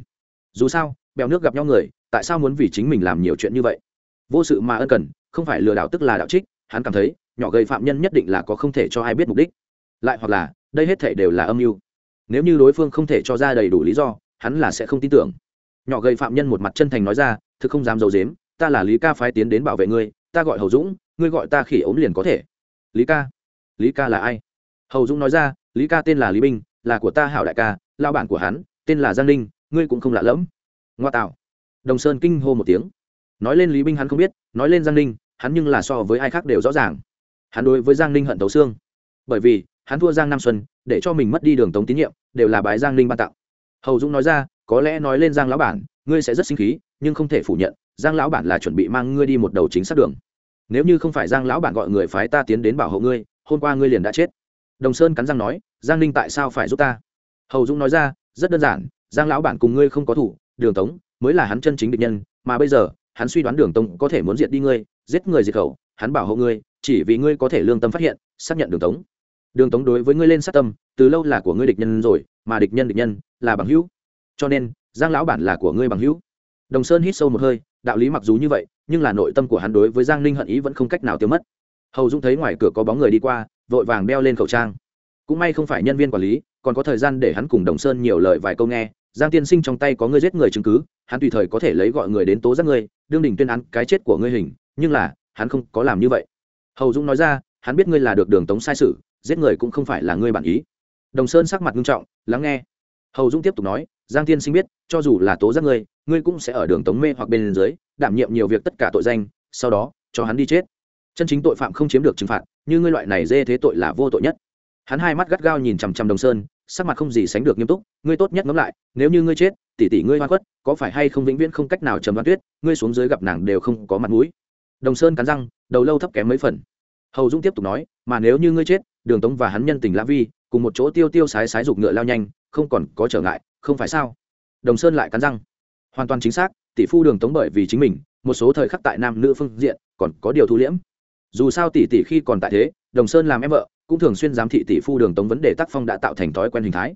Dù sao, bèo nước gặp nhau người, tại sao muốn vì chính mình làm nhiều chuyện như vậy? Vô sự mà ân cần, không phải lừa đảo tức là đạo trích, hắn cảm thấy, nhỏ gây phạm nhân nhất định là có không thể cho ai biết mục đích. Lại hoặc là, đây hết thể đều là âm mưu. Nếu như đối phương không thể cho ra đầy đủ lý do, hắn là sẽ không tin tưởng. Nhỏ gây phạm nhân một mặt chân thành nói ra, thực không dám d i ấ u dếm ta là lý ca phái tiến đến bảo vệ ngươi, ta gọi hầu dũng, ngươi gọi ta khỉ ốm liền có thể. Lý ca? Lý ca là ai? Hầu dũng nói ra, lý ca tên là lý binh là của ta hảo đại ca lao bản của hắn, tên là giang ninh ngươi cũng không lạ lẫm. Ngoa tạo. Đồng sơn kinh hô một tiếng. Nói lên lý binh hắn không biết, nói lên giang ninh, hắn nhưng là so với ai khác đều rõ ràng. Hắn đối với giang ninh hận tấu xương. Bởi vì, hắn thua giang nam xuân, để cho mình mất đi đường tống tín nhiệm, đều là bái giang ninh ban tặng. Hầu dũng nói ra, có lẽ nói lên giang lão bản, ngươi sẽ rất sinh khí, nhưng không thể phủ nhận, giang lão bản là chuẩn bị mang ngươi đi một đầu chính xác đường. Nếu như không phải giang lão bản gọi người phái ta tiến đến bảo hộ ngươi, hôm qua ngươi liền đã chết. Đồng sơn cắn răng nói, giang ninh tại sao phải giúp ta? Hầu dũng nói ra, rất đơn giản giang lão bản cùng ngươi không có thủ, đường tống mới là hắn chân chính địch nhân, mà bây giờ, hắn suy đoán đường tống có thể muốn diệt đi ngươi, giết người diệt khẩu, hắn bảo hộ ngươi, chỉ vì ngươi có thể lương tâm phát hiện, xác nhận đường tống. Đường tống đối với ngươi lên sát tâm, từ lâu là của ngươi địch nhân rồi, mà địch nhân địch nhân là bằng hữu. Cho nên, giang lão bản là của ngươi bằng hữu. Đồng sơn hít sâu một hơi, đạo lý mặc dù như vậy, nhưng là nội tâm của hắn đối với giang ninh hận ý vẫn không cách nào tiêu mất. Hầu dũng thấy ngoài cửa có bóng người đi qua, vội vàng đeo lên khẩu trang. Cũng may không phải nhân viên quản lý còn có thời gian để hắn cùng đồng sơn nhiều lời vài câu nghe, giang tiên sinh trong tay có ngươi giết người chứng cứ, hắn tùy thời có thể lấy gọi người đến tố giác ngươi, đương đình tuyên án cái chết của ngươi hình, nhưng là, hắn không có làm như vậy. Hầu dũng nói ra, hắn biết ngươi là được đường tống sai sự, giết người cũng không phải là ngươi bản ý. Đồng sơn sắc mặt nghiêm trọng, lắng nghe. Hầu dũng tiếp tục nói, giang tiên sinh biết, cho dù là tố giác ngươi ngươi cũng sẽ ở đường tống mê hoặc bên dưới, đảm nhiệm nhiều việc tất cả tội danh, sau đó, cho hắn đi chết. Chân chính tội phạm không chiếm được trừng phạt, như ngươi loại này dê thế tội là vô tội nhất. Hắn hai mắt gắt gao nhìn chằm chằm đồng sơn sắc mặt không gì sánh được nghiêm túc, ngươi tốt nhất ngẫm lại, nếu như ngươi chết, tỷ tỷ ngươi hoa quất có phải hay không vĩnh viễn không cách nào trầm đoan tuyết, ngươi xuống dưới gặp nàng đều không có mặt mũi. Đồng sơn cắn răng, đầu lâu thấp kém mấy phần. Hầu dũng tiếp tục nói, mà nếu như ngươi chết, đường tống và hắn nhân tình lã vi, cùng một chỗ tiêu tiêu sái sái giục ngựa lao nhanh, không còn có trở ngại, không phải sao? Đồng sơn lại cắn răng. Hoàn toàn chính xác, tỷ phu đường tống bởi vì chính mình, một số thời khắc tại nam nữ phương diện, còn có điều thu liễm. Dù sao tỷ tỷ khi còn tại thế, đồng sơn làm em vợ cũng thường xuyên giám thị tỷ phu đường tống vấn đề tác phong đã tạo thành thói quen hình thái.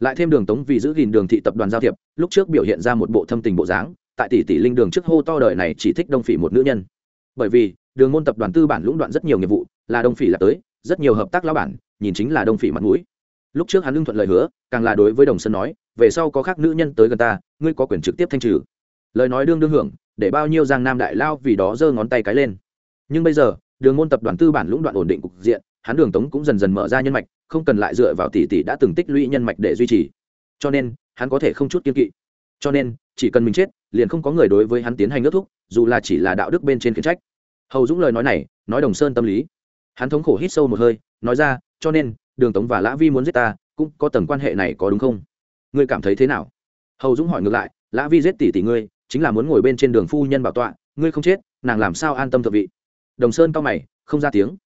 Lại thêm đường tống vì giữ gìn đường thị tập đoàn giao thiệp, lúc trước biểu hiện ra một bộ thâm tình bộ dáng, tại tỷ tỷ linh đường trước hô to đời này chỉ thích đông phỉ một nữ nhân. Bởi vì, đường môn tập đoàn tư bản lũng đoạn rất nhiều nghiệp vụ, là đông phỉ là tới, rất nhiều hợp tác lao bản, nhìn chính là đông phỉ mặt mũi. Lúc trước hắn lương thuận lời hứa, càng là đối với đồng sơn nói, về sau có khác nữ nhân tới gần ta, ngươi có quyền trực tiếp thanh trừ. Lời nói đương đương hưởng, để bao nhiêu giang nam đại lao vì đó giơ ngón tay cái lên. Nhưng bây giờ, đường môn tập đoàn tư bản lũng đoạn ổn định cục diện hắn đường tống cũng dần dần mở ra nhân mạch, không cần lại dựa vào tỷ tỷ đã từng tích lũy nhân mạch để duy trì. Cho nên, hắn có thể không chút kiên kỵ. Cho nên, chỉ cần mình chết, liền không có người đối với hắn tiến hành ước thúc, dù là chỉ là đạo đức bên trên kiến trách. Hầu dũng lời nói này, nói đồng sơn tâm lý. Hắn thống khổ hít sâu một hơi, nói ra, cho nên, đường tống và lã vi muốn giết ta, cũng có tầng quan hệ này có đúng không? Ngươi cảm thấy thế nào? Hầu dũng hỏi ngược lại, lã vi giết tỷ tỷ ngươi, chính là muốn ngồi bên trên đường phu nhân bảo tọa, ngươi không chết, nàng làm sao an tâm thượng vị? Đồng sơn cao mày, không ra tiếng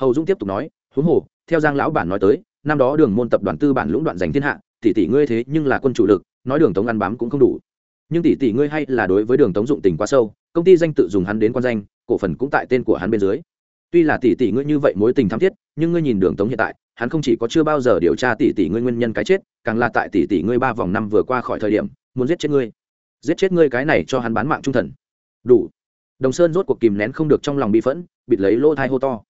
hầu dũng tiếp tục nói, huống hồ, theo giang lão bản nói tới, năm đó đường môn tập đoàn tư bản lũng đoạn giành thiên hạ, tỷ tỷ ngươi thế nhưng là quân chủ lực, nói đường tống ăn bám cũng không đủ. Nhưng tỷ tỷ ngươi hay là đối với đường tống dụng tình quá sâu, công ty danh tự dùng hắn đến quan danh, cổ phần cũng tại tên của hắn bên dưới. Tuy là tỷ tỷ ngươi như vậy mối tình thắm thiết, nhưng ngươi nhìn đường tống hiện tại, hắn không chỉ có chưa bao giờ điều tra tỷ tỷ ngươi nguyên nhân cái chết, càng là tại tỷ tỷ ngươi ba vòng năm vừa qua khỏi thời điểm, muốn giết chết ngươi. Giết chết ngươi cái này cho hắn bán mạng trung thần. Đủ. Đồng sơn rốt cuộc kìm nén không được trong lòng bị phẫn, bịt lấy lỗ thai hô to.